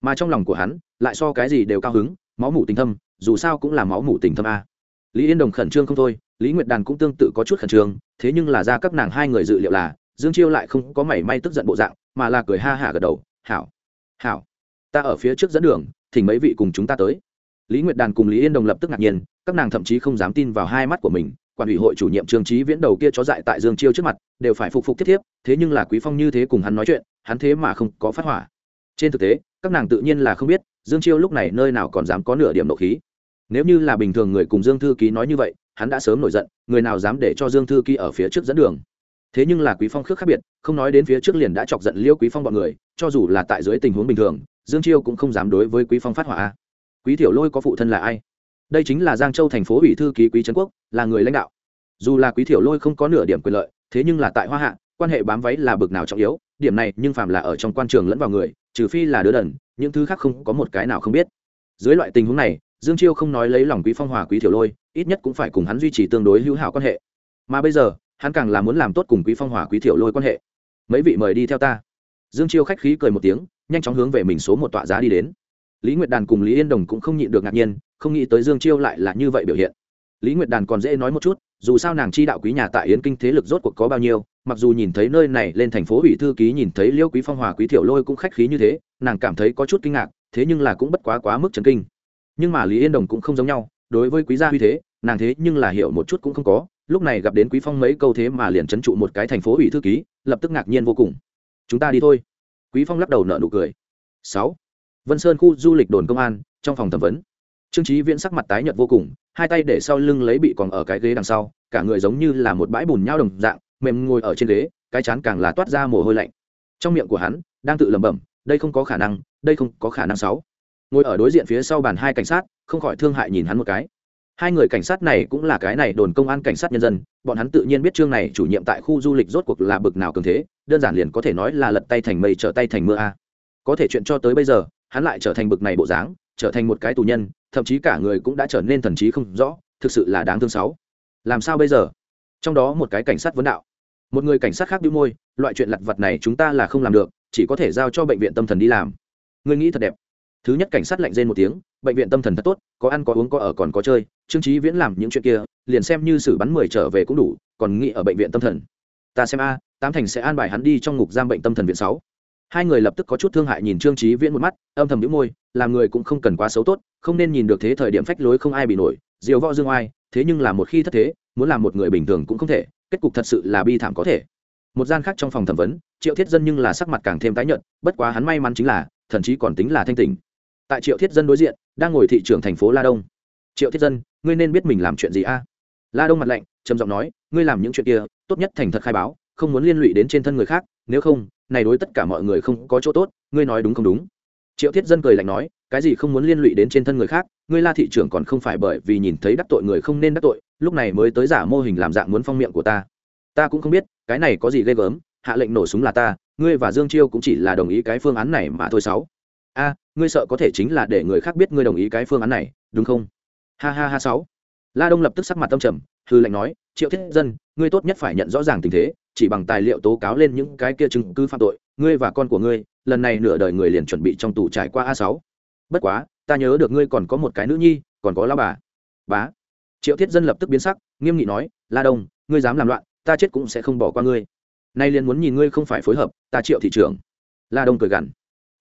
Mà trong lòng của hắn, lại so cái gì đều cao hứng, máu mủ tình thâm, dù sao cũng là máu mủ tình thâm a. Lý yên đồng khẩn trương không thôi, lý nguyệt đàn cũng tương tự có chút khẩn trương, thế nhưng là ra các nàng hai người dự liệu là, dương chiêu lại không có mảy may tức giận bộ dạng, mà là cười ha hả gật đầu, hảo hảo, ta ở phía trước dẫn đường, thỉnh mấy vị cùng chúng ta tới. Lý nguyệt đàn cùng lý yên đồng lập tức ngạc nhiên, các nàng thậm chí không dám tin vào hai mắt của mình quản ủy hội chủ nhiệm trương trí viễn đầu kia chó dại tại dương chiêu trước mặt, đều phải phục phục tiếp tiếp, thế nhưng là quý phong như thế cùng hắn nói chuyện, hắn thế mà không có phát hỏa. Trên thực tế, các nàng tự nhiên là không biết, dương chiêu lúc này nơi nào còn dám có nửa điểm nộ khí. Nếu như là bình thường người cùng dương thư ký nói như vậy, hắn đã sớm nổi giận, người nào dám để cho dương thư ký ở phía trước dẫn đường. Thế nhưng là quý phong khước khác biệt, không nói đến phía trước liền đã chọc giận liêu quý phong bọn người, cho dù là tại dưới tình huống bình thường, dương chiêu cũng không dám đối với quý phong phát hỏa. Quý tiểu lôi có phụ thân là ai? Đây chính là giang châu thành phố ủy thư ký quý trấn quốc, là người lãnh đạo. Dù là quý tiểu lôi không có nửa điểm quyền lợi, thế nhưng là tại hoa hạ, quan hệ bám váy là bực nào trọng yếu, điểm này nhưng phàm là ở trong quan trường lẫn vào người, trừ phi là đứa đần, những thứ khác không có một cái nào không biết. Dưới loại tình huống này, dương chiêu không nói lấy lòng quý phong hòa quý tiểu lôi, ít nhất cũng phải cùng hắn duy trì tương đối hữu hảo quan hệ. Mà bây giờ, hắn càng là muốn làm tốt cùng quý phong Hòa quý thiểu lôi quan hệ. Mấy vị mời đi theo ta. Dương chiêu khách khí cười một tiếng, nhanh chóng hướng về mình số một tọa giá đi đến. Lý nguyệt đàn cùng lý yên đồng cũng không nhịn được ngạc nhiên không nghĩ tới dương chiêu lại là như vậy biểu hiện. Lý nguyệt đàn còn dễ nói một chút, dù sao nàng chi đạo quý nhà tại yến kinh thế lực rốt cuộc có bao nhiêu, mặc dù nhìn thấy nơi này lên thành phố ủy thư ký nhìn thấy liêu quý phong hòa quý thiểu lôi cũng khách khí như thế, nàng cảm thấy có chút kinh ngạc, thế nhưng là cũng bất quá quá mức chấn kinh. Nhưng mà lý yên đồng cũng không giống nhau, đối với quý gia huy thế, nàng thế nhưng là hiểu một chút cũng không có, lúc này gặp đến quý phong mấy câu thế mà liền trấn trụ một cái thành phố ủy thư ký, lập tức ngạc nhiên vô cùng. Chúng ta đi thôi. Quý phong lắc đầu nở nụ cười. Sáu. Vân sơn khu du lịch đồn công an, trong phòng thẩm vấn trương trí viễn sắc mặt tái nhợt vô cùng, hai tay để sau lưng lấy bị còn ở cái ghế đằng sau, cả người giống như là một bãi bùn nhau đồng dạng, mềm ngồi ở trên ghế, cái chán càng là toát ra mồ hôi lạnh. Trong miệng của hắn, đang tự lẩm bẩm, đây không có khả năng, đây không có khả năng sáu. Ngồi ở đối diện phía sau bàn hai cảnh sát, không khỏi thương hại nhìn hắn một cái. Hai người cảnh sát này cũng là cái này đồn công an cảnh sát nhân dân, bọn hắn tự nhiên biết chương này chủ nhiệm tại khu du lịch rốt cuộc là bực nào cường thế, đơn giản liền có thể nói là lật tay thành mây, trở tay thành mưa a. Có thể chuyện cho tới bây giờ, hắn lại trở thành bực này bộ dáng, trở thành một cái tù nhân thậm chí cả người cũng đã trở nên thần trí không rõ, thực sự là đáng thương sáu. Làm sao bây giờ? Trong đó một cái cảnh sát vấn đạo. Một người cảnh sát khác đĩu môi, loại chuyện lặt vặt này chúng ta là không làm được, chỉ có thể giao cho bệnh viện tâm thần đi làm. Người nghĩ thật đẹp. Thứ nhất cảnh sát lạnh rên một tiếng, bệnh viện tâm thần thật tốt, có ăn có uống có ở còn có chơi, trương trí viễn làm những chuyện kia, liền xem như xử bắn mười trở về cũng đủ, còn nghĩ ở bệnh viện tâm thần. Ta xem a, tám thành sẽ an bài hắn đi trong ngục giam bệnh tâm thần viện sáu hai người lập tức có chút thương hại nhìn trương trí viễn một mắt, âm thầm đĩu môi, làm người cũng không cần quá xấu tốt, không nên nhìn được thế thời điểm phách lối không ai bị nổi diều võ dương oai, thế nhưng là một khi thất thế, muốn làm một người bình thường cũng không thể, kết cục thật sự là bi thảm có thể. Một gian khác trong phòng thẩm vấn, triệu thiết dân nhưng là sắc mặt càng thêm tái nhợt, bất quá hắn may mắn chính là, thần chí còn tính là thanh tỉnh. Tại triệu thiết dân đối diện, đang ngồi thị trưởng thành phố la đông. Triệu thiết dân, ngươi nên biết mình làm chuyện gì a? La đông mặt lạnh, trầm giọng nói, ngươi làm những chuyện kia, tốt nhất thành thật khai báo, không muốn liên lụy đến trên thân người khác, nếu không này đối tất cả mọi người không có chỗ tốt, ngươi nói đúng không đúng? Triệu thiết dân cười lạnh nói, cái gì không muốn liên lụy đến trên thân người khác, ngươi la thị trưởng còn không phải bởi vì nhìn thấy đắc tội người không nên đắc tội, lúc này mới tới giả mô hình làm dạng muốn phong miệng của ta. Ta cũng không biết, cái này có gì ghê gớm, hạ lệnh nổ súng là ta, ngươi và dương chiêu cũng chỉ là đồng ý cái phương án này mà thôi sáu. A, ngươi sợ có thể chính là để người khác biết ngươi đồng ý cái phương án này, đúng không? Ha ha ha sáu. La đông lập tức sắc mặt tâm trầm hư lệnh nói, triệu thiết dân, ngươi tốt nhất phải nhận rõ ràng tình thế chỉ bằng tài liệu tố cáo lên những cái kia chứng cứ phạm tội, ngươi và con của ngươi, lần này nửa đời người liền chuẩn bị trong tù trải qua a sáu. Bất quá, ta nhớ được ngươi còn có một cái nữ nhi, còn có lao bà. Bá. Triệu thiết dân lập tức biến sắc, nghiêm nghị nói, la đông, ngươi dám làm loạn, ta chết cũng sẽ không bỏ qua ngươi. Nay liền muốn nhìn ngươi không phải phối hợp, ta triệu thị trưởng. La đông cười gằn.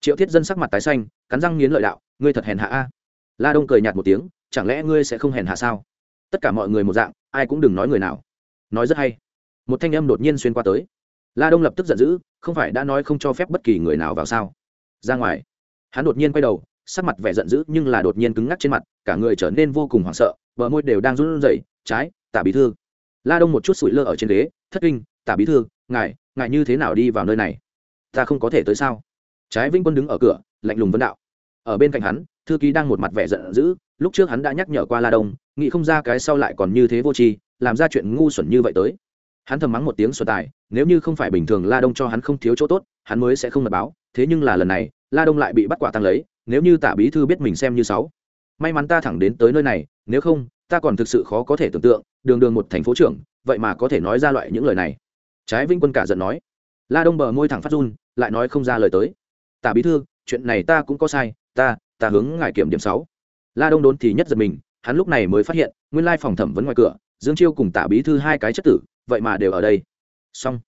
Triệu thiết dân sắc mặt tái xanh, cắn răng nghiến lợi đạo, ngươi thật hèn hạ a. La đông cười nhạt một tiếng, chẳng lẽ ngươi sẽ không hèn hạ sao? Tất cả mọi người một dạng, ai cũng đừng nói người nào. Nói rất hay một thanh âm đột nhiên xuyên qua tới. La đông lập tức giận dữ, không phải đã nói không cho phép bất kỳ người nào vào sao? Ra ngoài. Hắn đột nhiên quay đầu, sắc mặt vẻ giận dữ nhưng là đột nhiên cứng ngắc trên mặt, cả người trở nên vô cùng hoảng sợ, bờ môi đều đang run rẩy, trái, tả bí thư. La đông một chút sủi lơ ở trên ghế, thất kinh, tả bí thư, ngài ngài như thế nào đi vào nơi này? Ta không có thể tới sao? Trái vĩnh quân đứng ở cửa, lạnh lùng vấn đạo. Ở bên cạnh hắn, thư ký đang một mặt vẻ giận dữ, lúc trước hắn đã nhắc nhở qua la đông, nghĩ không ra cái sau lại còn như thế vô tri, làm ra chuyện ngu xuẩn như vậy tới hắn thầm mắng một tiếng xuân tài, nếu như không phải bình thường la đông cho hắn không thiếu chỗ tốt, hắn mới sẽ không mật báo, thế nhưng là lần này, la đông lại bị bắt quả tăng lấy, nếu như tả bí thư biết mình xem như sáu. May mắn ta thẳng đến tới nơi này, nếu không, ta còn thực sự khó có thể tưởng tượng, đường đường một thành phố trưởng, vậy mà có thể nói ra loại những lời này. Trái vinh quân cả giận nói. La đông bờ môi thẳng phát run, lại nói không ra lời tới. Tả bí thư, chuyện này ta cũng có sai, ta ta hướng ngài kiểm điểm sáu. La đông đốn thì nhất giật mình, hắn lúc này mới phát hiện, nguyên lai phòng thẩm vấn ngoài cửa, dương chiêu cùng tả bí thư hai cái chất tử vậy mà đều ở đây. Xong.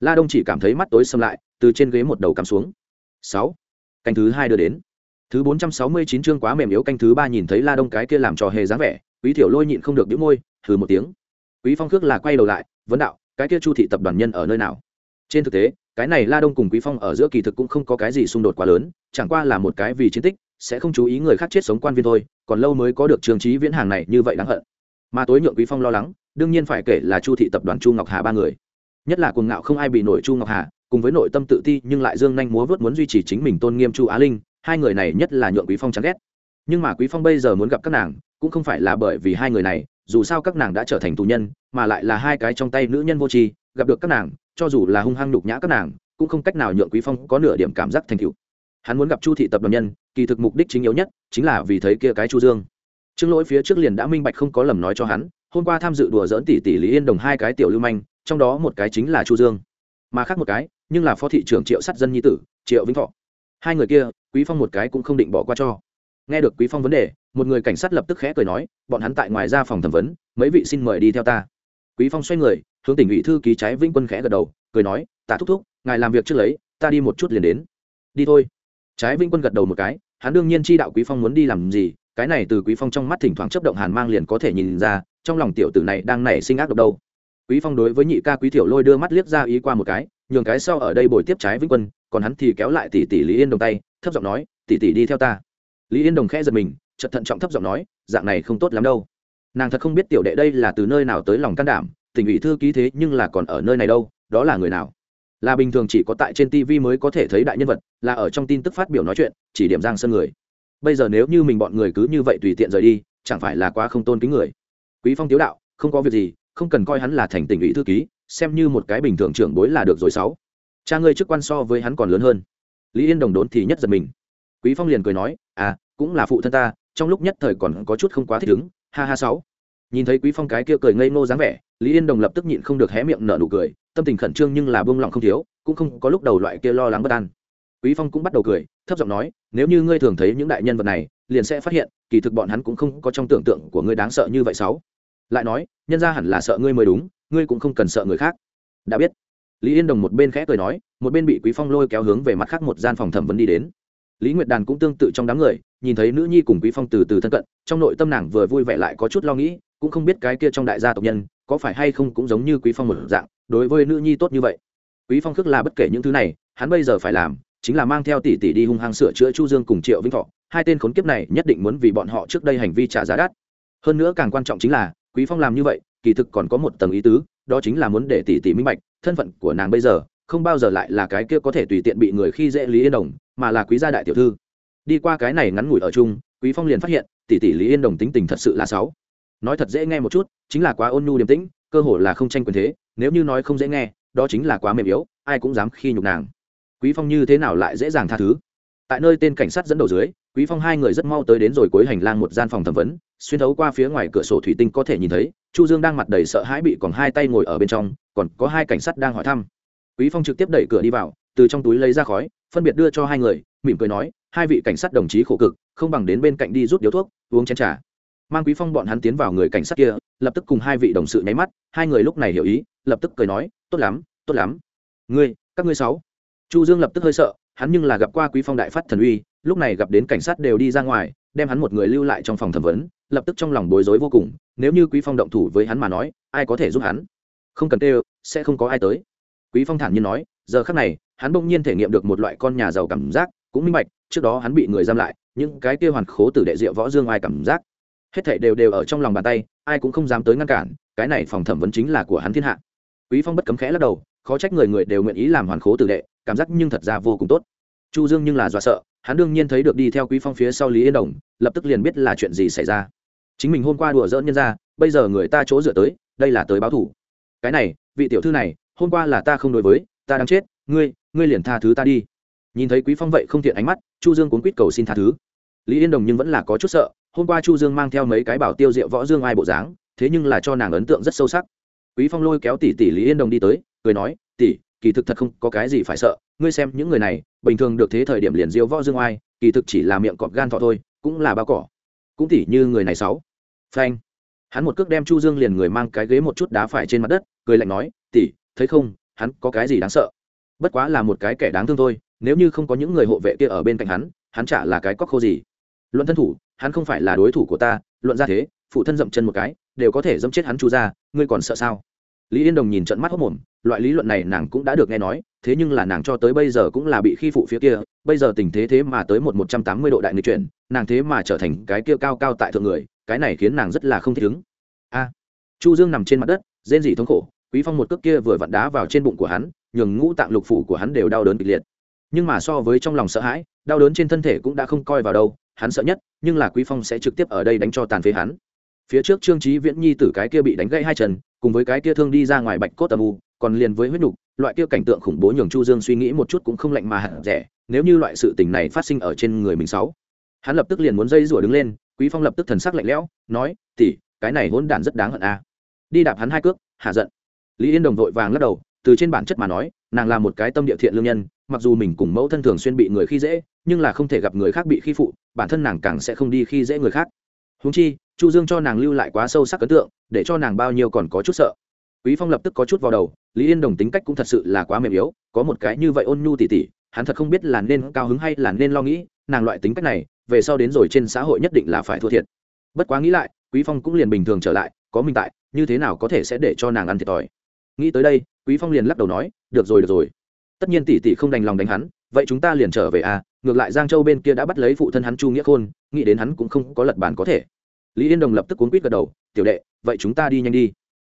La đông chỉ cảm thấy mắt tối xâm lại, từ trên ghế một đầu cắm xuống. Sáu. Canh thứ hai đưa đến. Thứ bốn trăm sáu mươi chín chương quá mềm yếu canh thứ ba nhìn thấy la đông cái kia làm trò hề dáng vẻ, quý thiểu lôi nhịn không được đĩu môi thử một tiếng. Quý phong khước là quay đầu lại, vấn đạo, cái kia chu thị tập đoàn nhân ở nơi nào? Trên thực tế, cái này la đông cùng quý phong ở giữa kỳ thực cũng không có cái gì xung đột quá lớn, chẳng qua là một cái vì chiến tích, sẽ không chú ý người khác chết sống quan viên thôi, còn lâu mới có được trường trí viễn hàng này như vậy đáng hận. Mà tối nhượng quý phong lo lắng đương nhiên phải kể là chu thị tập đoàn chu ngọc hà ba người. Nhất là cuồng ngạo không ai bị nổi chu ngọc hà, cùng với nội tâm tự ti, nhưng lại dương nhanh múa vớt muốn duy trì chính mình tôn nghiêm chu á linh, hai người này nhất là nhượng quý phong chán ghét. Nhưng mà quý phong bây giờ muốn gặp các nàng, cũng không phải là bởi vì hai người này, dù sao các nàng đã trở thành tù nhân, mà lại là hai cái trong tay nữ nhân vô tri, gặp được các nàng, cho dù là hung hăng nhục nhã các nàng, cũng không cách nào nhượng quý phong có nửa điểm cảm giác thành tựu. Hắn muốn gặp chu thị tập đoàn nhân, kỳ thực mục đích chính yếu nhất chính là vì thấy kia cái chu dương. Trương lỗi phía trước liền đã minh bạch không có lầm nói cho hắn hôm qua tham dự đùa dỡn tỷ tỷ lý yên đồng hai cái tiểu lưu manh, trong đó một cái chính là chu dương. Mà khác một cái, nhưng là phó thị trưởng triệu sắt dân nhi tử, triệu vĩnh thọ. Hai người kia, quý phong một cái cũng không định bỏ qua cho. Nghe được quý phong vấn đề, một người cảnh sát lập tức khẽ cười nói, bọn hắn tại ngoài ra phòng thẩm vấn, mấy vị xin mời đi theo ta. Quý phong xoay người, hướng tỉnh ủy thư ký trái vĩnh quân khẽ gật đầu, cười nói, tạ thúc thúc, ngài làm việc trước lấy, ta đi một chút liền đến. Đi thôi. Trái vĩnh quân gật đầu một cái, hắn đương nhiên chi đạo quý phong muốn đi làm gì, cái này từ quý phong trong mắt thỉnh thoảng chấp động hàn mang liền có thể nhìn ra trong lòng tiểu tử này đang nảy sinh ác độc đâu. Quý phong đối với nhị ca quý tiểu lôi đưa mắt liếc ra ý qua một cái, nhường cái sau ở đây bồi tiếp trái vĩnh quân, còn hắn thì kéo lại tỷ tỷ lý yên đồng tay, thấp giọng nói, tỷ tỷ đi theo ta. Lý yên đồng khẽ giật mình, chợt thận trọng thấp giọng nói, dạng này không tốt lắm đâu. Nàng thật không biết tiểu đệ đây là từ nơi nào tới lòng can đảm tỉnh ủy thư ký thế nhưng là còn ở nơi này đâu, đó là người nào? Là bình thường chỉ có tại trên tv mới có thể thấy đại nhân vật, là ở trong tin tức phát biểu nói chuyện, chỉ điểm giang sân người. Bây giờ nếu như mình bọn người cứ như vậy tùy tiện rời đi, chẳng phải là quá không tôn kính người? Quý phong tiếu đạo, không có việc gì, không cần coi hắn là thành tỉnh ủy thư ký, xem như một cái bình thường trưởng bối là được rồi sáu. Cha ngươi chức quan so với hắn còn lớn hơn. Lý yên đồng đốn thì nhất giật mình. Quý phong liền cười nói à cũng là phụ thân ta, trong lúc nhất thời còn có chút không quá thích ứng, ha ha sáu. Nhìn thấy quý phong cái kia cười ngây ngô dáng vẻ, lý yên đồng lập tức nhịn không được hé miệng nở nụ cười, tâm tình khẩn trương nhưng là buông lòng không thiếu, cũng không có lúc đầu loại kia lo lắng bất an. Quý phong cũng bắt đầu cười, thấp giọng nói, nếu như ngươi thường thấy những đại nhân vật này, liền sẽ phát hiện, kỳ thực bọn hắn cũng không có trong tưởng tượng của ngươi đáng sợ như vậy sáu lại nói, nhân ra hẳn là sợ ngươi mới đúng, ngươi cũng không cần sợ người khác. Đã biết. Lý yên đồng một bên khẽ cười nói, một bên bị quý phong lôi kéo hướng về mặt khác một gian phòng thẩm vấn đi đến. Lý nguyệt đàn cũng tương tự trong đám người, nhìn thấy nữ nhi cùng quý phong từ từ thân cận, trong nội tâm nàng vừa vui vẻ lại có chút lo nghĩ, cũng không biết cái kia trong đại gia tộc nhân, có phải hay không cũng giống như quý phong một dạng, đối với nữ nhi tốt như vậy. Quý phong khước là bất kể những thứ này, hắn bây giờ phải làm, chính là mang theo tỷ tỷ đi hung hăng sửa chữa chu dương cùng triệu vĩnh thọ. Hai tên khốn kiếp này nhất định muốn vì bọn họ trước đây hành vi trả giá đắt. Hơn nữa càng quan trọng chính là quý phong làm như vậy, kỳ thực còn có một tầng ý tứ, đó chính là muốn để tỷ tỷ minh bạch, thân phận của nàng bây giờ không bao giờ lại là cái kia có thể tùy tiện bị người khi dễ lý yên đồng, mà là quý gia đại tiểu thư. Đi qua cái này ngắn ngủi ở chung, quý phong liền phát hiện, tỷ tỷ lý yên đồng tính tình thật sự là xấu. Nói thật dễ nghe một chút, chính là quá ôn nhu điềm tĩnh, cơ hội là không tranh quyền thế, nếu như nói không dễ nghe, đó chính là quá mềm yếu, ai cũng dám khi nhục nàng. Quý phong như thế nào lại dễ dàng tha thứ? Tại nơi tên cảnh sát dẫn đầu dưới, quý phong hai người rất mau tới đến rồi cuối hành lang một gian phòng thẩm vấn xuyên thấu qua phía ngoài cửa sổ thủy tinh có thể nhìn thấy, chu dương đang mặt đầy sợ hãi bị còn hai tay ngồi ở bên trong, còn có hai cảnh sát đang hỏi thăm. Quý phong trực tiếp đẩy cửa đi vào, từ trong túi lấy ra khói, phân biệt đưa cho hai người, mỉm cười nói, hai vị cảnh sát đồng chí khổ cực, không bằng đến bên cạnh đi rút điếu thuốc, uống chén trà. Mang quý phong bọn hắn tiến vào người cảnh sát kia, lập tức cùng hai vị đồng sự nháy mắt, hai người lúc này hiểu ý, lập tức cười nói, tốt lắm tốt lắm. Ngươi, các ngươi sáu? Chu dương lập tức hơi sợ, hắn nhưng là gặp qua quý phong đại phát thần uy lúc này gặp đến cảnh sát đều đi ra ngoài, đem hắn một người lưu lại trong phòng thẩm vấn, lập tức trong lòng bối rối vô cùng, nếu như quý phong động thủ với hắn mà nói, ai có thể giúp hắn? Không cần tê sẽ không có ai tới. Quý phong thản nhiên nói, giờ khắc này, hắn bỗng nhiên thể nghiệm được một loại con nhà giàu cảm giác, cũng minh bạch, trước đó hắn bị người giam lại, những cái kia hoàn khố tử đệ diệu võ dương ai cảm giác. Hết thảy đều đều ở trong lòng bàn tay, ai cũng không dám tới ngăn cản, cái này phòng thẩm vấn chính là của hắn thiên hạ. Quý phong bất cấm khẽ lắc đầu, khó trách người người đều nguyện ý làm hoàn khố tử đệ, cảm giác nhưng thật ra vô cùng tốt. Chu dương nhưng là dọa sợ hắn đương nhiên thấy được đi theo quý phong phía sau lý yên đồng, lập tức liền biết là chuyện gì xảy ra. Chính mình hôm qua đùa dỡn nhân ra, bây giờ người ta chỗ dựa tới, đây là tới báo thủ. Cái này, vị tiểu thư này, hôm qua là ta không đối với, ta đang chết, ngươi ngươi liền tha thứ ta đi. Nhìn thấy quý phong vậy không thiện ánh mắt, chu dương cuốn quýt cầu xin tha thứ. Lý yên đồng nhưng vẫn là có chút sợ, hôm qua chu dương mang theo mấy cái bảo tiêu diệu võ dương ai bộ dáng, thế nhưng là cho nàng ấn tượng rất sâu sắc. Quý phong lôi kéo tỷ tỷ lý yên đồng đi tới, cười nói, tỷ kỳ thực thật không có cái gì phải sợ. Ngươi xem những người này, bình thường được thế thời điểm liền diêu võ dương oai, kỳ thực chỉ là miệng cọp gan thọ thôi, cũng là bao cỏ. Cũng tỉ như người này sáu. Phanh. Hắn một cước đem chu dương liền người mang cái ghế một chút đá phải trên mặt đất, cười lạnh nói, tỉ, thấy không, hắn có cái gì đáng sợ? Bất quá là một cái kẻ đáng thương thôi, nếu như không có những người hộ vệ kia ở bên cạnh hắn hắn chả là cái cóc khô gì. Luận thân thủ, hắn không phải là đối thủ của ta, luận ra thế, phụ thân dậm chân một cái, đều có thể dẫm chết hắn chu ra ngươi còn sợ sao? Lý yên đồng nhìn trận mắt hốc mồm, loại lý luận này nàng cũng đã được nghe nói, thế nhưng là nàng cho tới bây giờ cũng là bị khi phụ phía kia, bây giờ tình thế thế mà tới một một trăm tám mươi độ đại nghịch chuyển, nàng thế mà trở thành cái kia cao cao tại thượng người, cái này khiến nàng rất là không thích ứng. A, chu dương nằm trên mặt đất, rên dị thống khổ, quý phong một cước kia vừa vặn đá vào trên bụng của hắn, nhường ngũ tạng lục phủ của hắn đều đau đớn kịch liệt. Nhưng mà so với trong lòng sợ hãi, đau đớn trên thân thể cũng đã không coi vào đâu, hắn sợ nhất, nhưng là quý phong sẽ trực tiếp ở đây đánh cho tàn phế hắn phía trước trương trí viễn nhi tử cái kia bị đánh gãy hai chân, cùng với cái kia thương đi ra ngoài bạch cốt tầm u, còn liền với huyết nhục loại kia cảnh tượng khủng bố nhường chu dương suy nghĩ một chút cũng không lạnh mà hẳn rẻ, nếu như loại sự tình này phát sinh ở trên người mình sáu. Hắn lập tức liền muốn dây rủa đứng lên, quý phong lập tức thần sắc lạnh lẽo, nói, tỷ, cái này hỗn đản rất đáng hận a. Đi đạp hắn hai cước, hạ giận. Lý yên đồng vội vàng lắc đầu, từ trên bản chất mà nói, nàng là một cái tâm địa thiện lương nhân, mặc dù mình cùng mẫu thân thường xuyên bị người khi dễ, nhưng là không thể gặp người khác bị khi phụ, bản thân nàng càng sẽ không đi khi dễ người khác húng chi, chu dương cho nàng lưu lại quá sâu sắc ấn tượng, để cho nàng bao nhiêu còn có chút sợ. Quý phong lập tức có chút vào đầu, lý yên đồng tính cách cũng thật sự là quá mềm yếu, có một cái như vậy ôn nhu tỉ tỉ, hắn thật không biết là nên cao hứng hay là nên lo nghĩ, nàng loại tính cách này, về sau đến rồi trên xã hội nhất định là phải thua thiệt. Bất quá nghĩ lại, quý phong cũng liền bình thường trở lại, có mình tại, như thế nào có thể sẽ để cho nàng ăn thiệt thòi. Nghĩ tới đây, quý phong liền lắc đầu nói, được rồi được rồi tất nhiên tỷ tỷ không đành lòng đánh hắn, vậy chúng ta liền trở về à? Ngược lại giang châu bên kia đã bắt lấy phụ thân hắn chu nghĩa khôn, nghĩ đến hắn cũng không có lật bàn có thể. Lý yên đồng lập tức cuốn quýt gật đầu, tiểu đệ, vậy chúng ta đi nhanh đi.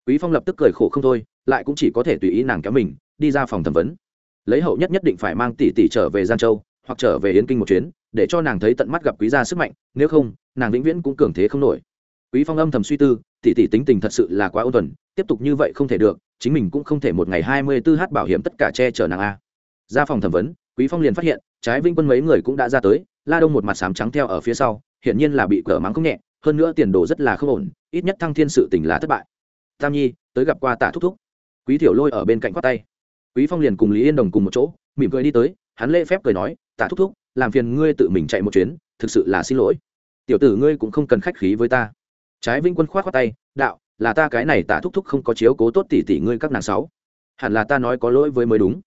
Quý phong lập tức cười khổ không thôi, lại cũng chỉ có thể tùy ý nàng kéo mình, đi ra phòng thẩm vấn. Lấy hậu nhất nhất định phải mang tỷ tỷ trở về giang châu, hoặc trở về yến kinh một chuyến, để cho nàng thấy tận mắt gặp quý gia sức mạnh, nếu không, nàng vĩnh viễn cũng cường thế không nổi. Quý phong âm thầm suy tư, tỷ tỷ tính tình thật sự là quá ôn tuần tiếp tục như vậy không thể được chính mình cũng không thể một ngày hai mươi 24 h bảo hiểm tất cả che chở nàng a. Ra phòng thẩm vấn, quý phong liền phát hiện, trái vinh quân mấy người cũng đã ra tới, la đông một mặt sám trắng theo ở phía sau, hiển nhiên là bị cờ mắng không nhẹ, hơn nữa tiền đồ rất là không ổn, ít nhất thăng thiên sự tình là thất bại. Tam nhi, tới gặp qua tạ thúc thúc. Quý thiểu lôi ở bên cạnh quát tay. Quý phong liền cùng lý yên đồng cùng một chỗ, mỉm cười đi tới, hắn lễ phép cười nói, tạ thúc thúc, làm phiền ngươi tự mình chạy một chuyến, thực sự là xin lỗi. Tiểu tử ngươi cũng không cần khách khí với ta. Trái vinh quân khoát khoát tay, đạo là ta cái này tạ thúc thúc không có chiếu cố tốt tỷ tỷ ngươi các nàng sáu. Hẳn là ta nói có lỗi với mới đúng.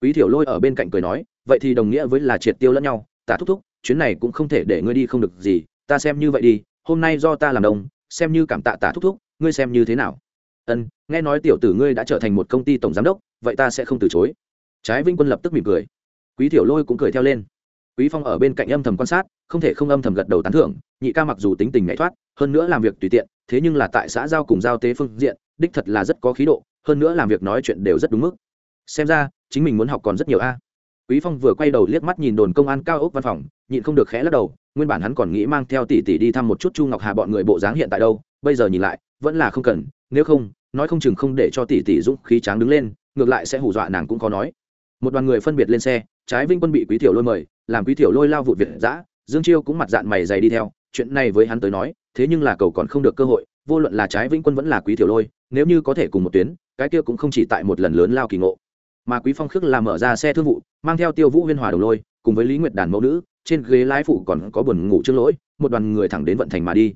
Quý thiểu lôi ở bên cạnh cười nói, vậy thì đồng nghĩa với là triệt tiêu lẫn nhau tạ thúc thúc, chuyến này cũng không thể để ngươi đi không được gì, ta xem như vậy đi, hôm nay do ta làm đồng, xem như cảm tạ tạ thúc thúc, ngươi xem như thế nào? Ân, nghe nói tiểu tử ngươi đã trở thành một công ty tổng giám đốc, vậy ta sẽ không từ chối. Trái vinh quân lập tức mỉm cười. Quý thiểu lôi cũng cười theo lên. Quý phong ở bên cạnh âm thầm quan sát, không thể không âm thầm gật đầu tán thưởng, nhị ca mặc dù tính tình nhảy thoát, hơn nữa làm việc tùy tiện thế nhưng là tại xã giao cùng giao tế phương diện, đích thật là rất có khí độ, hơn nữa làm việc nói chuyện đều rất đúng mức. Xem ra, chính mình muốn học còn rất nhiều a. Quý phong vừa quay đầu liếc mắt nhìn đồn công an cao ốc văn phòng, nhịn không được khẽ lắc đầu, nguyên bản hắn còn nghĩ mang theo tỷ tỷ đi thăm một chút chu ngọc hà bọn người bộ dáng hiện tại đâu, bây giờ nhìn lại, vẫn là không cần, nếu không, nói không chừng không để cho tỷ tỷ dũng khí tráng đứng lên, ngược lại sẽ hù dọa nàng cũng có nói. Một đoàn người phân biệt lên xe, trái vinh quân bị quý tiểu lôi mời, làm quý tiểu lôi lao vụ việt dã, dương chiêu cũng mặt dạng mày dày đi theo, chuyện này với hắn tới nói thế nhưng là cầu còn không được cơ hội, vô luận là trái vĩnh quân vẫn là quý tiểu lôi, nếu như có thể cùng một tuyến, cái kia cũng không chỉ tại một lần lớn lao kỳ ngộ. Mà quý phong khước là mở ra xe thương vụ, mang theo tiêu vũ huyên hòa đồng lôi, cùng với lý nguyệt đàn mẫu nữ, trên ghế lái phụ còn có buồn ngủ trước lỗi, một đoàn người thẳng đến vận thành mà đi.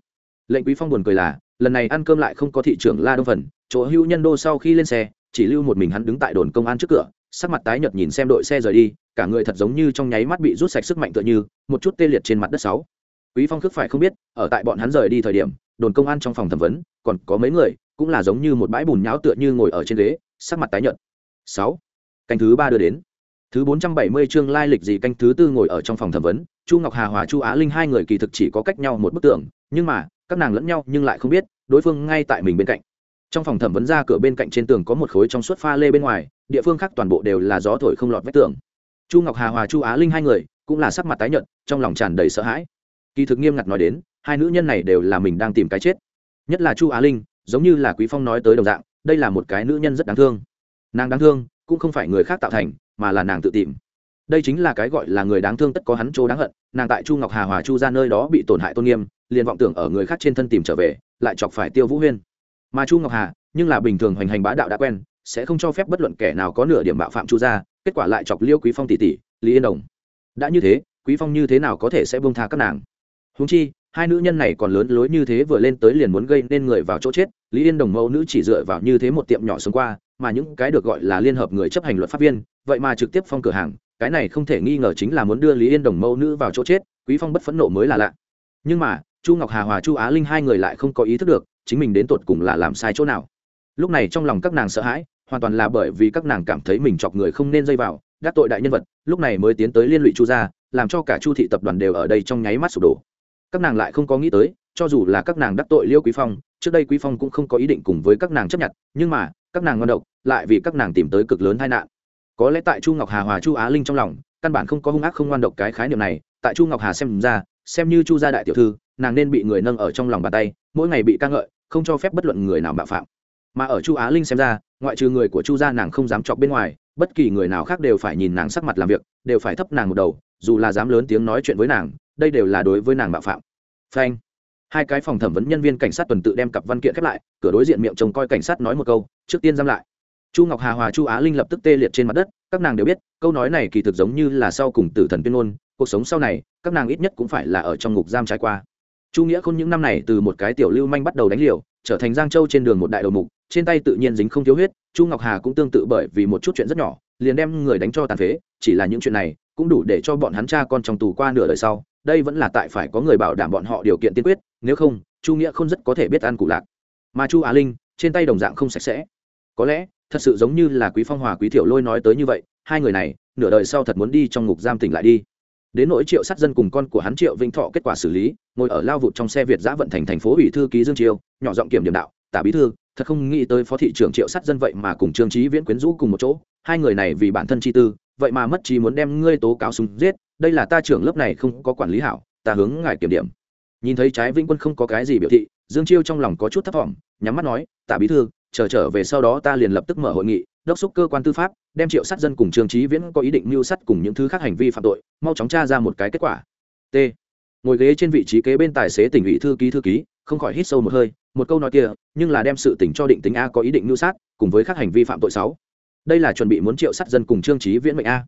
Lệnh quý phong buồn cười là, lần này ăn cơm lại không có thị trưởng la đông phần, chỗ hưu nhân đô sau khi lên xe, chỉ lưu một mình hắn đứng tại đồn công an trước cửa, sắc mặt tái nhợt nhìn xem đội xe rời đi, cả người thật giống như trong nháy mắt bị rút sạch sức mạnh tựa như, một chút tê liệt trên mặt đất sáu quý phong khước phải không biết ở tại bọn hắn rời đi thời điểm đồn công an trong phòng thẩm vấn còn có mấy người cũng là giống như một bãi bùn nháo tựa như ngồi ở trên ghế sắc mặt tái nhợt. Sáu canh thứ ba đưa đến. Thứ bốn trăm bảy mươi chương lai lịch gì canh thứ tư ngồi ở trong phòng thẩm vấn chu ngọc hà hòa chu á linh hai người kỳ thực chỉ có cách nhau một bức tường, nhưng mà các nàng lẫn nhau nhưng lại không biết đối phương ngay tại mình bên cạnh. Trong phòng thẩm vấn ra cửa bên cạnh trên tường có một khối trong suốt pha lê bên ngoài địa phương khác toàn bộ đều là gió thổi không lọt vách tường. Chu ngọc hà hòa chu á linh hai người cũng là sắc mặt tái nhợt trong lòng tràn đầy sợ hãi kỳ thực nghiêm ngặt nói đến, hai nữ nhân này đều là mình đang tìm cái chết. Nhất là chu á linh, giống như là quý phong nói tới đồng dạng, đây là một cái nữ nhân rất đáng thương. Nàng đáng thương, cũng không phải người khác tạo thành, mà là nàng tự tìm. Đây chính là cái gọi là người đáng thương tất có hắn chỗ đáng hận, nàng tại chu ngọc hà hòa chu ra nơi đó bị tổn hại tôn nghiêm, liền vọng tưởng ở người khác trên thân tìm trở về, lại chọc phải tiêu vũ huyên. Mà chu ngọc hà, nhưng là bình thường hoành hành bá đạo đã quen, sẽ không cho phép bất luận kẻ nào có nửa điểm bạo phạm chu ra kết quả lại chọc liêu quý phong tỷ tỷ lý yên đồng. Đã như thế, quý phong như thế nào có thể sẽ buông tha các nàng? Húng chi, hai nữ nhân này còn lớn lối như thế vừa lên tới liền muốn gây nên người vào chỗ chết, lý yên đồng mẫu nữ chỉ dựa vào như thế một tiệm nhỏ sống qua, mà những cái được gọi là liên hợp người chấp hành luật pháp viên, vậy mà trực tiếp phong cửa hàng, cái này không thể nghi ngờ chính là muốn đưa lý yên đồng mẫu nữ vào chỗ chết, quý phong bất phẫn nộ mới là lạ. Nhưng mà, chu ngọc hà, hòa chu á linh hai người lại không có ý thức được, chính mình đến tột cùng là làm sai chỗ nào. Lúc này trong lòng các nàng sợ hãi, hoàn toàn là bởi vì các nàng cảm thấy mình chọc người không nên dây vào, đắc tội đại nhân vật, lúc này mới tiến tới liên lụy chu gia, làm cho cả chu thị tập đoàn đều ở đây trong nháy mắt sụp đổ các nàng lại không có nghĩ tới, cho dù là các nàng đắc tội liêu quý phong, trước đây quý phong cũng không có ý định cùng với các nàng chấp nhận, nhưng mà, các nàng ngon độc, lại vì các nàng tìm tới cực lớn tai nạn. Có lẽ tại chu ngọc hà hòa chu á linh trong lòng, căn bản không có hung ác không ngoan độc cái khái niệm này, tại chu ngọc hà xem ra, xem như chu gia đại tiểu thư, nàng nên bị người nâng ở trong lòng bàn tay, mỗi ngày bị ca ngợi, không cho phép bất luận người nào mạo phạm. Mà ở chu á linh xem ra, ngoại trừ người của chu gia nàng không dám chọc bên ngoài, bất kỳ người nào khác đều phải nhìn nàng sắc mặt làm việc, đều phải thấp nàng một đầu, dù là dám lớn tiếng nói chuyện với nàng đây đều là đối với nàng mạo phạm. Phanh. Hai cái phòng thẩm vấn nhân viên cảnh sát tuần tự đem cặp văn kiện khép lại, cửa đối diện miệng chồng coi cảnh sát nói một câu, trước tiên giam lại. Chu ngọc hà, hòa chu á linh lập tức tê liệt trên mặt đất, các nàng đều biết, câu nói này kỳ thực giống như là sau cùng tử thần tuyên ngôn, cuộc sống sau này, các nàng ít nhất cũng phải là ở trong ngục giam trải qua. Chu nghĩa khôn những năm này từ một cái tiểu lưu manh bắt đầu đánh liều, trở thành giang châu trên đường một đại đầu mục, trên tay tự nhiên dính không thiếu huyết, chu ngọc hà cũng tương tự bởi vì một chút chuyện rất nhỏ, liền đem người đánh cho tàn phế, chỉ là những chuyện này cũng đủ để cho bọn hắn cha con trong tù qua nửa đời sau đây vẫn là tại phải có người bảo đảm bọn họ điều kiện tiên quyết, nếu không, chu nghĩa không rất có thể biết ăn cụ lạc. Mà chu á linh, trên tay đồng dạng không sạch sẽ. Có lẽ, thật sự giống như là quý phong hòa quý thiểu lôi nói tới như vậy, hai người này, nửa đời sau thật muốn đi trong ngục giam tỉnh lại đi. Đến nỗi triệu sát dân cùng con của hắn triệu vinh thọ kết quả xử lý, ngồi ở lao vụt trong xe việt giã vận thành thành phố ủy thư ký dương triều, nhỏ giọng kiểm điểm đạo, tả bí thư, thật không nghĩ tới phó thị trưởng triệu sát dân vậy mà cùng trương trí viễn quyến rũ cùng một chỗ, hai người này vì bản thân chi tư, vậy mà mất trí muốn đem ngươi tố cáo súng giết đây là ta trưởng lớp này không có quản lý hảo, ta hướng ngài kiểm điểm. Nhìn thấy trái vĩnh quân không có cái gì biểu thị, dương chiêu trong lòng có chút thấp thỏm, nhắm mắt nói, tạ bí thư, chờ trở về sau đó ta liền lập tức mở hội nghị, đốc xúc cơ quan tư pháp, đem triệu sát dân cùng trương trí viễn có ý định mưu sát cùng những thứ khác hành vi phạm tội, mau chóng tra ra một cái kết quả. T. Ngồi ghế trên vị trí kế bên tài xế tỉnh ủy thư ký thư ký, không khỏi hít sâu một hơi, một câu nói kia, nhưng là đem sự tỉnh cho định tính a có ý định mưu sát, cùng với các hành vi phạm tội sáu. Đây là chuẩn bị muốn triệu sát dân cùng trương trí viễn mệnh a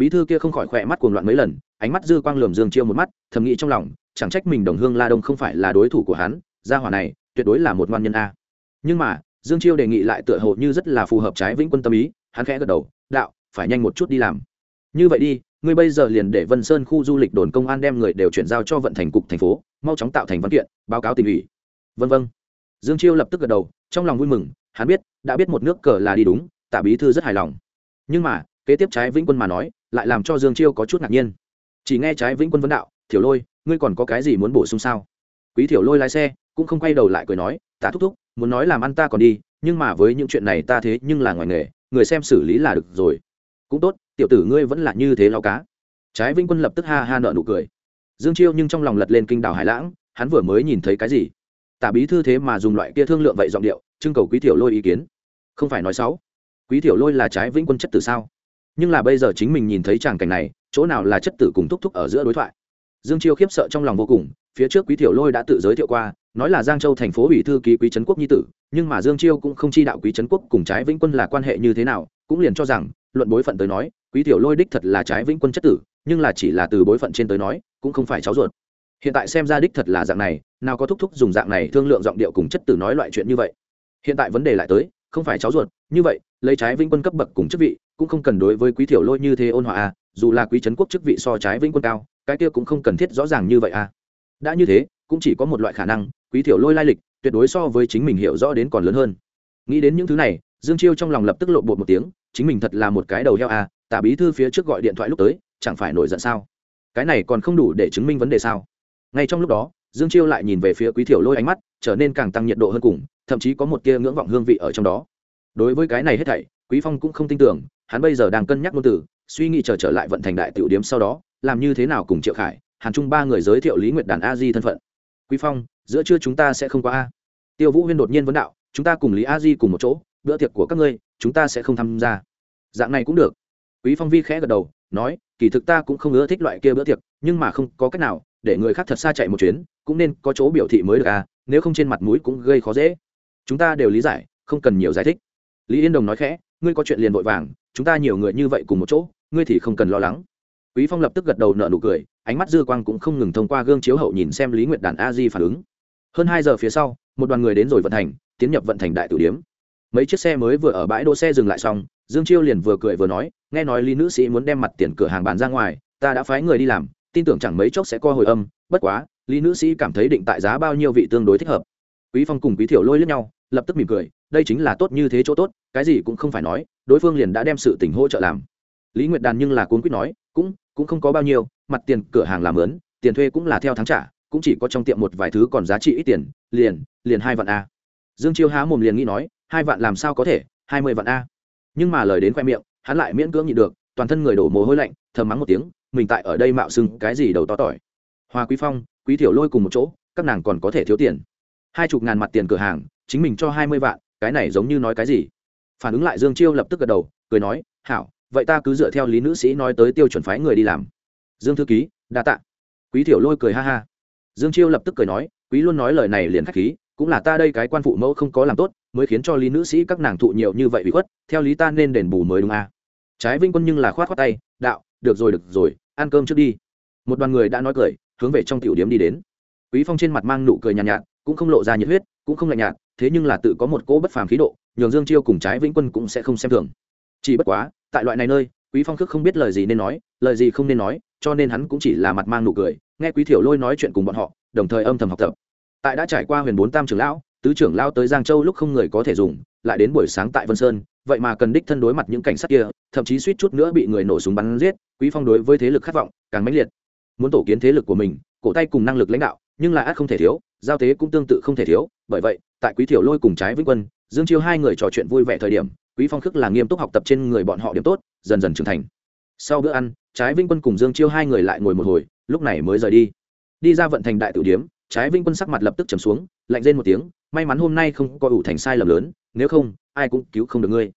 bí thư kia không khỏi khỏe mắt cuồng loạn mấy lần, ánh mắt dư quang lườm dương chiêu một mắt, thầm nghĩ trong lòng, chẳng trách mình đồng hương la đông không phải là đối thủ của hắn, gia hỏa này, tuyệt đối là một ngoan nhân a. Nhưng mà, dương chiêu đề nghị lại tựa hồ như rất là phù hợp trái vĩnh quân tâm ý, hắn khẽ gật đầu, đạo, phải nhanh một chút đi làm. Như vậy đi, ngươi bây giờ liền để vân sơn khu du lịch đồn công an đem người đều chuyển giao cho vận thành cục thành phố, mau chóng tạo thành văn kiện, báo cáo tỉnh ủy. Vân vân. Dương chiêu lập tức gật đầu, trong lòng vui mừng, hắn biết, đã biết một nước cờ là đi đúng tạ bí thư rất hài lòng. Nhưng mà, kế tiếp trái vĩnh quân mà nói lại làm cho dương chiêu có chút ngạc nhiên. Chỉ nghe trái vĩnh quân vấn đạo, thiểu lôi, ngươi còn có cái gì muốn bổ sung sao? Quý thiểu lôi lái xe, cũng không quay đầu lại cười nói, Tả thúc thúc, muốn nói làm ăn ta còn đi, nhưng mà với những chuyện này ta thế nhưng là ngoài nghề, người xem xử lý là được rồi. Cũng tốt, tiểu tử ngươi vẫn là như thế lao cá. Trái vĩnh quân lập tức ha ha nợ nụ cười. Dương chiêu nhưng trong lòng lật lên kinh đảo hải lãng, hắn vừa mới nhìn thấy cái gì? Tả bí thư thế mà dùng loại kia thương lượng vậy giọng điệu, trưng cầu quý tiểu lôi ý kiến. Không phải nói xấu. Quý tiểu lôi là trái vĩnh quân chất từ sao? Nhưng là bây giờ chính mình nhìn thấy tràng cảnh này, chỗ nào là chất tử cùng thúc thúc ở giữa đối thoại? Dương chiêu khiếp sợ trong lòng vô cùng, phía trước quý tiểu lôi đã tự giới thiệu qua, nói là giang châu thành phố ủy thư ký quý trấn quốc nhi tử, nhưng mà dương chiêu cũng không chi đạo quý trấn quốc cùng trái vĩnh quân là quan hệ như thế nào, cũng liền cho rằng, luận bối phận tới nói, quý tiểu lôi đích thật là trái vĩnh quân chất tử, nhưng là chỉ là từ bối phận trên tới nói, cũng không phải cháu ruột. Hiện tại xem ra đích thật là dạng này, nào có thúc thúc dùng dạng này thương lượng giọng điệu cùng chất tử nói loại chuyện như vậy. Hiện tại vấn đề lại tới, không phải cháu ruột, như vậy, lấy trái vĩnh quân cấp bậc cùng chức vị cũng không cần đối với quý tiểu lôi như thế ôn hòa à dù là quý trấn quốc chức vị so trái vĩnh quân cao, cái kia cũng không cần thiết rõ ràng như vậy à. Đã như thế, cũng chỉ có một loại khả năng, quý tiểu lôi lai lịch, tuyệt đối so với chính mình hiểu rõ đến còn lớn hơn. Nghĩ đến những thứ này, dương chiêu trong lòng lập tức lộ bột một tiếng, chính mình thật là một cái đầu heo à tả bí thư phía trước gọi điện thoại lúc tới, chẳng phải nổi giận sao? Cái này còn không đủ để chứng minh vấn đề sao? Ngay trong lúc đó, dương chiêu lại nhìn về phía quý thiểu lôi ánh mắt, trở nên càng tăng nhiệt độ hơn cùng, thậm chí có một tia ngưỡng vọng hương vị ở trong đó. Đối với cái này hết thảy, quý phong cũng không tin tưởng hắn bây giờ đang cân nhắc ngôn từ, suy nghĩ trở trở lại vận thành đại tiểu điếm sau đó, làm như thế nào cùng triệu khải, hàn trung ba người giới thiệu lý nguyệt đàn a di thân phận. Quý phong, giữa trưa chúng ta sẽ không qua a. Tiêu vũ huyên đột nhiên vấn đạo, chúng ta cùng lý a di cùng một chỗ, bữa tiệc của các ngươi, chúng ta sẽ không tham gia. Dạng này cũng được. Quý phong vi khẽ gật đầu, nói, kỳ thực ta cũng không ưa thích loại kia bữa tiệc, nhưng mà không có cách nào, để người khác thật xa chạy một chuyến, cũng nên có chỗ biểu thị mới được à nếu không trên mặt mũi cũng gây khó dễ. Chúng ta đều lý giải, không cần nhiều giải thích. Lý yên đồng nói khẽ, ngươi có chuyện liền vội vàng chúng ta nhiều người như vậy cùng một chỗ, ngươi thì không cần lo lắng. Quý phong lập tức gật đầu nợ nụ cười, ánh mắt dư quang cũng không ngừng thông qua gương chiếu hậu nhìn xem lý nguyệt đàn a di phản ứng. Hơn hai giờ phía sau, một đoàn người đến rồi vận thành tiến nhập vận thành đại tử điếm. Mấy chiếc xe mới vừa ở bãi đỗ xe dừng lại xong, dương chiêu liền vừa cười vừa nói, nghe nói lý nữ sĩ muốn đem mặt tiền cửa hàng bán ra ngoài, ta đã phái người đi làm, tin tưởng chẳng mấy chốc sẽ co hồi âm, bất quá, lý nữ sĩ cảm thấy định tại giá bao nhiêu vị tương đối thích hợp. Quý phong cùng quý thiểu lôi lẫn nhau, lập tức mỉm cười, đây chính là tốt như thế chỗ tốt, cái gì cũng không phải nói đối phương liền đã đem sự tình hỗ trợ làm. Lý nguyệt đàn nhưng là cuốn quyết nói, cũng cũng không có bao nhiêu, mặt tiền cửa hàng làm lớn, tiền thuê cũng là theo tháng trả, cũng chỉ có trong tiệm một vài thứ còn giá trị ít tiền, liền liền hai vạn a. Dương chiêu há mồm liền nghĩ nói, hai vạn làm sao có thể, hai mươi vạn a. Nhưng mà lời đến khoe miệng, hắn lại miễn cưỡng nhịn được, toàn thân người đổ mồ hôi lạnh, thầm mắng một tiếng, mình tại ở đây mạo xưng cái gì đầu to tỏi. Hoa quý phong, quý tiểu lôi cùng một chỗ, các nàng còn có thể thiếu tiền. Hai chục ngàn mặt tiền cửa hàng, chính mình cho hai mươi vạn, cái này giống như nói cái gì? Phản ứng lại dương chiêu lập tức gật đầu cười nói hảo vậy ta cứ dựa theo lý nữ sĩ nói tới tiêu chuẩn phái người đi làm. Dương thư ký đa tạ. Quý tiểu lôi cười ha ha. Dương chiêu lập tức cười nói quý luôn nói lời này liền khách khí cũng là ta đây cái quan phụ mẫu không có làm tốt mới khiến cho lý nữ sĩ các nàng thụ nhiều như vậy bị khuất theo lý ta nên đền bù mới đúng à. trái vinh quân nhưng là khoát khoát tay đạo được rồi được rồi ăn cơm trước đi. Một đoàn người đã nói cười hướng về trong tiểu điếm đi đến. Quý phong trên mặt mang nụ cười nhàn nhạt, nhạt cũng không lộ ra nhiệt huyết cũng không lạnh nhạt thế nhưng là tự có một cỗ bất phàm khí độ nhường dương chiêu cùng trái vĩnh quân cũng sẽ không xem thường. Chỉ bất quá, tại loại này nơi, quý phong khước không biết lời gì nên nói, lời gì không nên nói, cho nên hắn cũng chỉ là mặt mang nụ cười, nghe quý thiểu lôi nói chuyện cùng bọn họ, đồng thời âm thầm học tập. Tại đã trải qua huyền bốn tam trưởng lão, tứ trưởng lao tới giang châu lúc không người có thể dùng, lại đến buổi sáng tại vân sơn, vậy mà cần đích thân đối mặt những cảnh sát kia, thậm chí suýt chút nữa bị người nổ súng bắn giết, quý phong đối với thế lực khát vọng càng mãnh liệt. Muốn tổ kiến thế lực của mình, cổ tay cùng năng lực lãnh đạo, nhưng là ác không thể thiếu, giao tế cũng tương tự không thể thiếu, bởi vậy, tại quý thiểu lôi cùng trái vĩnh quân dương chiêu hai người trò chuyện vui vẻ thời điểm, quý phong khước là nghiêm túc học tập trên người bọn họ điểm tốt, dần dần trưởng thành. Sau bữa ăn, trái Vinh quân cùng dương chiêu hai người lại ngồi một hồi, lúc này mới rời đi. Đi ra vận thành đại tử điếm, trái Vinh quân sắc mặt lập tức trầm xuống, lạnh rên một tiếng, may mắn hôm nay không có ủ thành sai lầm lớn, nếu không, ai cũng cứu không được ngươi.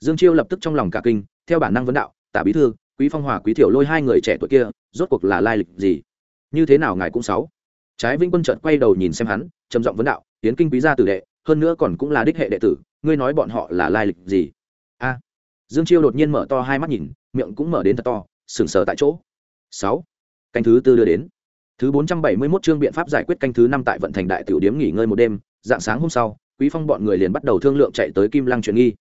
Dương chiêu lập tức trong lòng cả kinh, theo bản năng vấn đạo, tả bí thư, quý phong hòa, quý thiểu lôi hai người trẻ tuổi kia, rốt cuộc là lai lịch gì? Như thế nào ngài cũng sáu? Trái Vinh quân chợt quay đầu nhìn xem hắn, trầm giọng vấn đạo tiến kinh quý gia tử đệ hơn nữa còn cũng là đích hệ đệ tử, ngươi nói bọn họ là lai lịch gì? A. Dương chiêu đột nhiên mở to hai mắt nhìn, miệng cũng mở đến thật to sừng sờ tại chỗ. Sáu. Canh thứ tư đưa đến. Thứ bốn trăm bảy mươi 471 chương biện pháp giải quyết canh thứ năm tại vận thành đại tiểu điếm nghỉ ngơi một đêm, dạng sáng hôm sau, quý phong bọn người liền bắt đầu thương lượng chạy tới kim lăng chuyển nghi.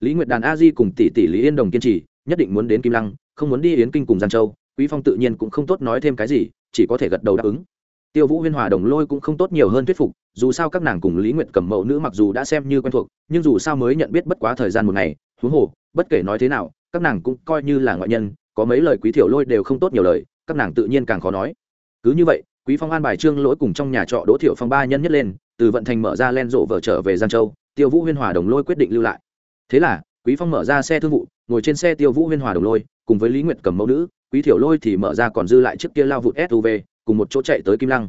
Lý nguyệt đàn, a di cùng tỷ tỷ lý yên đồng kiên trì, nhất định muốn đến kim lăng, không muốn đi yến kinh cùng giang châu. Quý phong tự nhiên cũng không tốt nói thêm cái gì, chỉ có thể gật đầu đáp ứng tiêu vũ huyên hòa đồng lôi cũng không tốt nhiều hơn thuyết phục, dù sao các nàng cùng lý nguyệt cầm mẫu nữ mặc dù đã xem như quen thuộc, nhưng dù sao mới nhận biết bất quá thời gian một ngày, huống hồ, bất kể nói thế nào, các nàng cũng coi như là ngoại nhân, có mấy lời quý thiểu lôi đều không tốt nhiều lời, các nàng tự nhiên càng khó nói. Cứ như vậy, quý phong an bài trương lỗi cùng trong nhà trọ đỗ thiểu phong ba nhân nhất lên, từ vận thành mở ra len rộ vợ trở về giang châu, tiêu vũ huyên hòa đồng lôi quyết định lưu lại. Thế là, quý phong mở ra xe thương vụ, ngồi trên xe tiêu vũ huyên hòa đồng lôi, cùng với lý nguyệt cầm mẫu nữ, quý thiểu lôi thì mở ra còn dư lại trước kia lao vụt suv cùng một chỗ chạy tới kim lăng.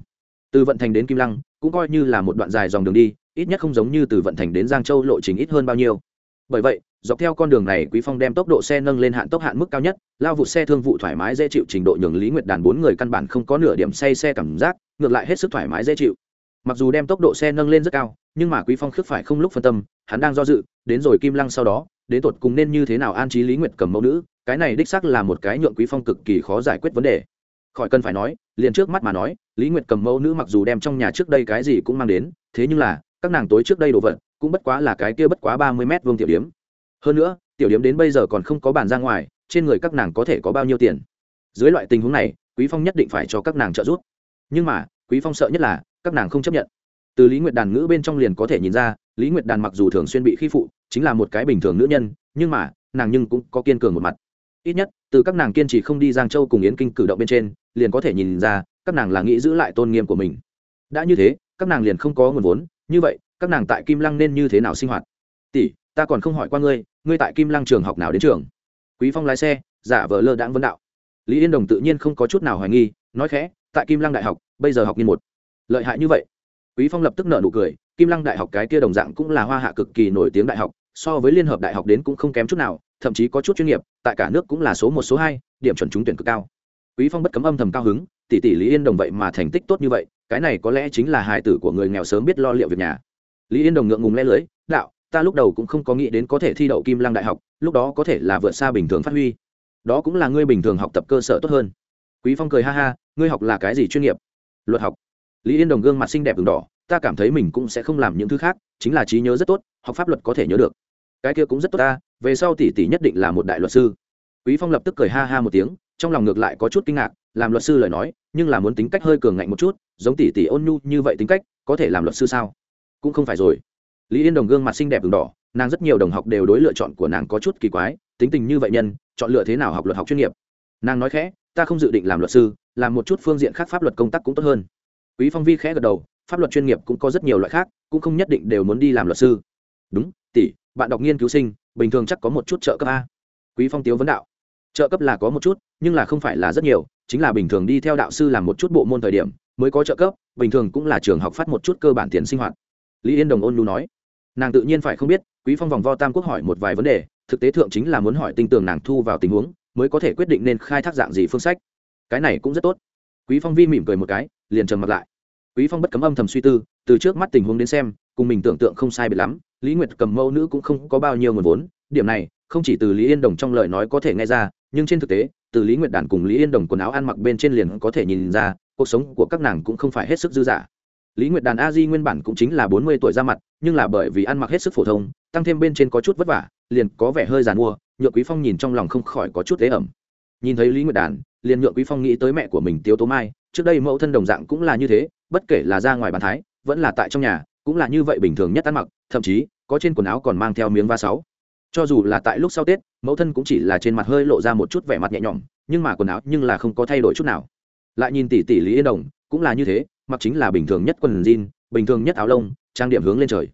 Từ vận thành đến kim lăng cũng coi như là một đoạn dài dòng đường đi, ít nhất không giống như từ vận thành đến giang châu lộ trình ít hơn bao nhiêu. Bởi vậy, dọc theo con đường này, quý phong đem tốc độ xe nâng lên hạn tốc hạn mức cao nhất, lao vụ xe thương vụ thoải mái dễ chịu trình độ nhường lý nguyệt đàn bốn người căn bản không có nửa điểm say xe cảm giác, ngược lại hết sức thoải mái dễ chịu. Mặc dù đem tốc độ xe nâng lên rất cao, nhưng mà quý phong khước phải không lúc phân tâm, hắn đang do dự, đến rồi kim lăng sau đó, đến tột cùng nên như thế nào an trí lý nguyệt cầm mẫu nữ, cái này đích xác là một cái nhượng quý phong cực kỳ khó giải quyết vấn đề khỏi cần phải nói, liền trước mắt mà nói, lý nguyệt cầm mẫu nữ mặc dù đem trong nhà trước đây cái gì cũng mang đến, thế nhưng là, các nàng tối trước đây đồ vật, cũng bất quá là cái kia bất quá ba mươi mét vuông tiểu điếm hơn nữa, tiểu điếm đến bây giờ còn không có bàn ra ngoài, trên người các nàng có thể có bao nhiêu tiền. Dưới loại tình huống này, quý phong nhất định phải cho các nàng trợ giúp. Nhưng mà, quý phong sợ nhất là, các nàng không chấp nhận. Từ lý nguyệt đàn ngữ bên trong liền có thể nhìn ra, lý nguyệt đàn mặc dù thường xuyên bị khi phụ, chính là một cái bình thường nữ nhân, nhưng mà, nàng nhưng cũng có kiên cường một mặt. Ít nhất từ các nàng kiên trì không đi giang châu cùng yến kinh cử động bên trên, liền có thể nhìn ra, các nàng là nghĩ giữ lại tôn nghiêm của mình. Đã như thế, các nàng liền không có nguồn vốn, như vậy, các nàng tại kim lăng nên như thế nào sinh hoạt? Tỷ, ta còn không hỏi qua ngươi ngươi tại kim lăng trường học nào đến trường? Quý phong lái xe, giả vờ lơ đãng vấn đạo. Lý yên đồng tự nhiên không có chút nào hoài nghi, nói khẽ, tại kim lăng đại học, bây giờ học niên một. Lợi hại như vậy. Quý phong lập tức nợ nụ cười, kim lăng đại học cái kia đồng dạng cũng là hoa hạ cực kỳ nổi tiếng đại học so với liên hợp đại học đến cũng không kém chút nào, thậm chí có chút chuyên nghiệp, tại cả nước cũng là số một, số hai, điểm chuẩn trúng tuyển cực cao. Quý phong bất cấm âm thầm cao hứng, tỷ tỷ lý yên đồng vậy mà thành tích tốt như vậy, cái này có lẽ chính là hài tử của người nghèo sớm biết lo liệu việc nhà. Lý yên đồng ngượng ngùng lẽ lưới, đạo, ta lúc đầu cũng không có nghĩ đến có thể thi đậu kim lăng đại học, lúc đó có thể là vượt xa bình thường phát huy. Đó cũng là ngươi bình thường học tập cơ sở tốt hơn. Quý phong cười ha ha, ngươi học là cái gì chuyên nghiệp? Luật học. Lý yên đồng gương mặt xinh đẹp đường đỏ, ta cảm thấy mình cũng sẽ không làm những thứ khác, chính là trí nhớ rất tốt, học pháp luật có thể nhớ được cái kia cũng rất tốt ta, về sau tỷ tỷ nhất định là một đại luật sư. Quý phong lập tức cười ha ha một tiếng, trong lòng ngược lại có chút kinh ngạc, làm luật sư lời nói, nhưng là muốn tính cách hơi cường ngạnh một chút, giống tỷ tỷ ôn nhu như vậy tính cách, có thể làm luật sư sao? Cũng không phải rồi. Lý yên đồng gương mặt xinh đẹp đường đỏ, nàng rất nhiều đồng học đều đối lựa chọn của nàng có chút kỳ quái, tính tình như vậy nhân, chọn lựa thế nào học luật học chuyên nghiệp? Nàng nói khẽ, ta không dự định làm luật sư, làm một chút phương diện khác pháp luật công tác cũng tốt hơn. Quý phong vi khẽ gật đầu, pháp luật chuyên nghiệp cũng có rất nhiều loại khác, cũng không nhất định đều muốn đi làm luật sư. Đúng, tỷ bạn đọc nghiên cứu sinh, bình thường chắc có một chút trợ cấp a. Quý phong tiếu vấn đạo. Trợ cấp là có một chút, nhưng là không phải là rất nhiều, chính là bình thường đi theo đạo sư làm một chút bộ môn thời điểm, mới có trợ cấp, bình thường cũng là trường học phát một chút cơ bản tiền sinh hoạt. Lý yên đồng ôn lu nói. Nàng tự nhiên phải không biết, quý phong vòng vo tam quốc hỏi một vài vấn đề, thực tế thượng chính là muốn hỏi tinh tường nàng thu vào tình huống, mới có thể quyết định nên khai thác dạng gì phương sách. Cái này cũng rất tốt. Quý phong vi mỉm cười một cái, liền trầm mặt lại. Quý phong bất cấm âm thầm suy tư, từ trước mắt tình huống đến xem, cùng mình tưởng tượng không sai biệt lắm lý nguyệt cầm mẫu nữ cũng không có bao nhiêu nguồn vốn, điểm này, không chỉ từ lý yên đồng trong lời nói có thể nghe ra, nhưng trên thực tế, từ lý nguyệt đàn cùng lý yên đồng quần áo ăn mặc bên trên liền có thể nhìn ra, cuộc sống của các nàng cũng không phải hết sức dư dả. Lý nguyệt đàn a di nguyên bản cũng chính là bốn mươi tuổi ra mặt, nhưng là bởi vì ăn mặc hết sức phổ thông, tăng thêm bên trên có chút vất vả, liền có vẻ hơi giàn mua nhựa quý phong nhìn trong lòng không khỏi có chút tế ẩm. Nhìn thấy lý nguyệt đàn liền nhựa quý phong nghĩ tới mẹ của mình tiếu tố mai, trước đây mẫu thân đồng dạng cũng là như thế, bất kể là ra ngoài bàn thái, vẫn là tại trong nhà, cũng là như vậy bình thường nhất ăn mặc, thậm chí có trên quần áo còn mang theo miếng va sáu. Cho dù là tại lúc sau tết, mẫu thân cũng chỉ là trên mặt hơi lộ ra một chút vẻ mặt nhẹ nhõm, nhưng mà quần áo nhưng là không có thay đổi chút nào. Lại nhìn tỷ tỷ lý yên đồng, cũng là như thế, mặc chính là bình thường nhất quần jean, bình thường nhất áo lông, trang điểm hướng lên trời.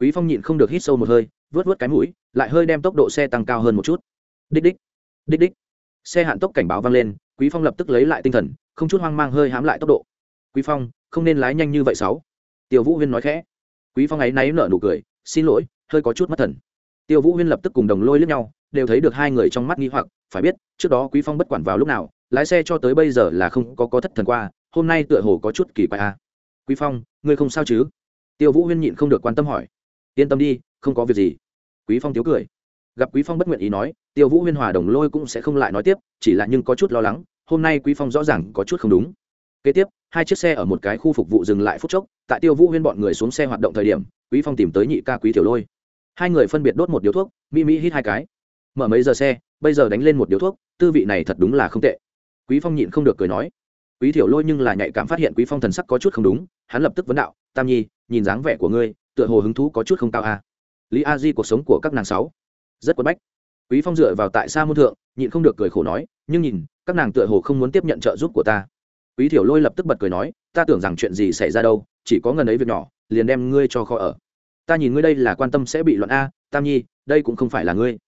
Quý phong nhịn không được hít sâu một hơi vớt vớt cái mũi, lại hơi đem tốc độ xe tăng cao hơn một chút. Đích đích đích đích. Xe hạn tốc cảnh báo vang lên, quý phong lập tức lấy lại tinh thần, không chút hoang mang hơi hám lại tốc độ. Quý phong, không nên lái nhanh như vậy sáu. Tiêu vũ huyên nói khẽ. Quý phong ấy náy nở nụ cười xin lỗi, hơi có chút mất thần. Tiêu vũ huyên lập tức cùng đồng lôi lướt nhau, đều thấy được hai người trong mắt nghi hoặc, phải biết, trước đó quý phong bất quản vào lúc nào, lái xe cho tới bây giờ là không có có thất thần qua, hôm nay tựa hồ có chút kỳ quái a à. quý phong, ngươi không sao chứ? Tiêu vũ huyên nhịn không được quan tâm hỏi. Yên tâm đi, không có việc gì. Quý phong thiếu cười. Gặp quý phong bất nguyện ý nói, tiêu vũ huyên hòa đồng lôi cũng sẽ không lại nói tiếp, chỉ là nhưng có chút lo lắng, hôm nay quý phong rõ ràng có chút không đúng kế tiếp, hai chiếc xe ở một cái khu phục vụ dừng lại phút chốc, tại tiêu vũ huyên bọn người xuống xe hoạt động thời điểm, quý phong tìm tới nhị ca quý tiểu lôi. Hai người phân biệt đốt một điếu thuốc mỹ mỹ hít hai cái. Mở mấy giờ xe, bây giờ đánh lên một điếu thuốc, tư vị này thật đúng là không tệ. Quý phong nhịn không được cười nói. Quý tiểu lôi nhưng là nhạy cảm phát hiện quý phong thần sắc có chút không đúng, hắn lập tức vấn đạo, tam nhi, nhìn dáng vẻ của ngươi, tựa hồ hứng thú có chút không cao à. lý a di cuộc sống của các nàng sáu, rất quất bách. Quý phong dựa vào tại sa môn thượng, nhịn không được cười khổ nói, nhưng nhìn, các nàng tựa hồ không muốn tiếp nhận trợ giúp của ta quý thiểu lôi lập tức bật cười nói, ta tưởng rằng chuyện gì xảy ra đâu, chỉ có ngần ấy việc nhỏ, liền đem ngươi cho kho ở. Ta nhìn ngươi đây là quan tâm sẽ bị loạn a, tam nhi, đây cũng không phải là ngươi.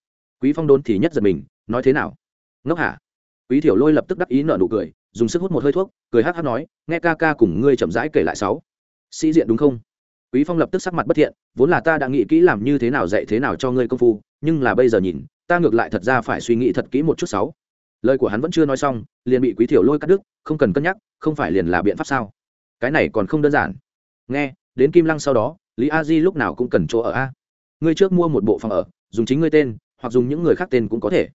Quý phong đốn thì nhất giật mình, nói thế nào? Ngốc hả? Quý thiểu lôi lập tức đắc ý nở nụ cười, dùng sức hút một hơi thuốc, cười hắc hắc nói, nghe ca ca cùng ngươi chậm rãi kể lại sáu. Sĩ diện đúng không? Quý phong lập tức sắc mặt bất thiện, vốn là ta đã nghĩ kỹ làm như thế nào dạy thế nào cho ngươi công phu, nhưng là bây giờ nhìn, ta ngược lại thật ra phải suy nghĩ thật kỹ một chút sáu lời của hắn vẫn chưa nói xong, liền bị quý tiểu lôi cắt đứt, không cần cân nhắc, không phải liền là biện pháp sao? Cái này còn không đơn giản. Nghe, đến kim lăng sau đó, lý a di lúc nào cũng cần chỗ ở a. Ngươi trước mua một bộ phòng ở, dùng chính ngươi tên, hoặc dùng những người khác tên cũng có thể.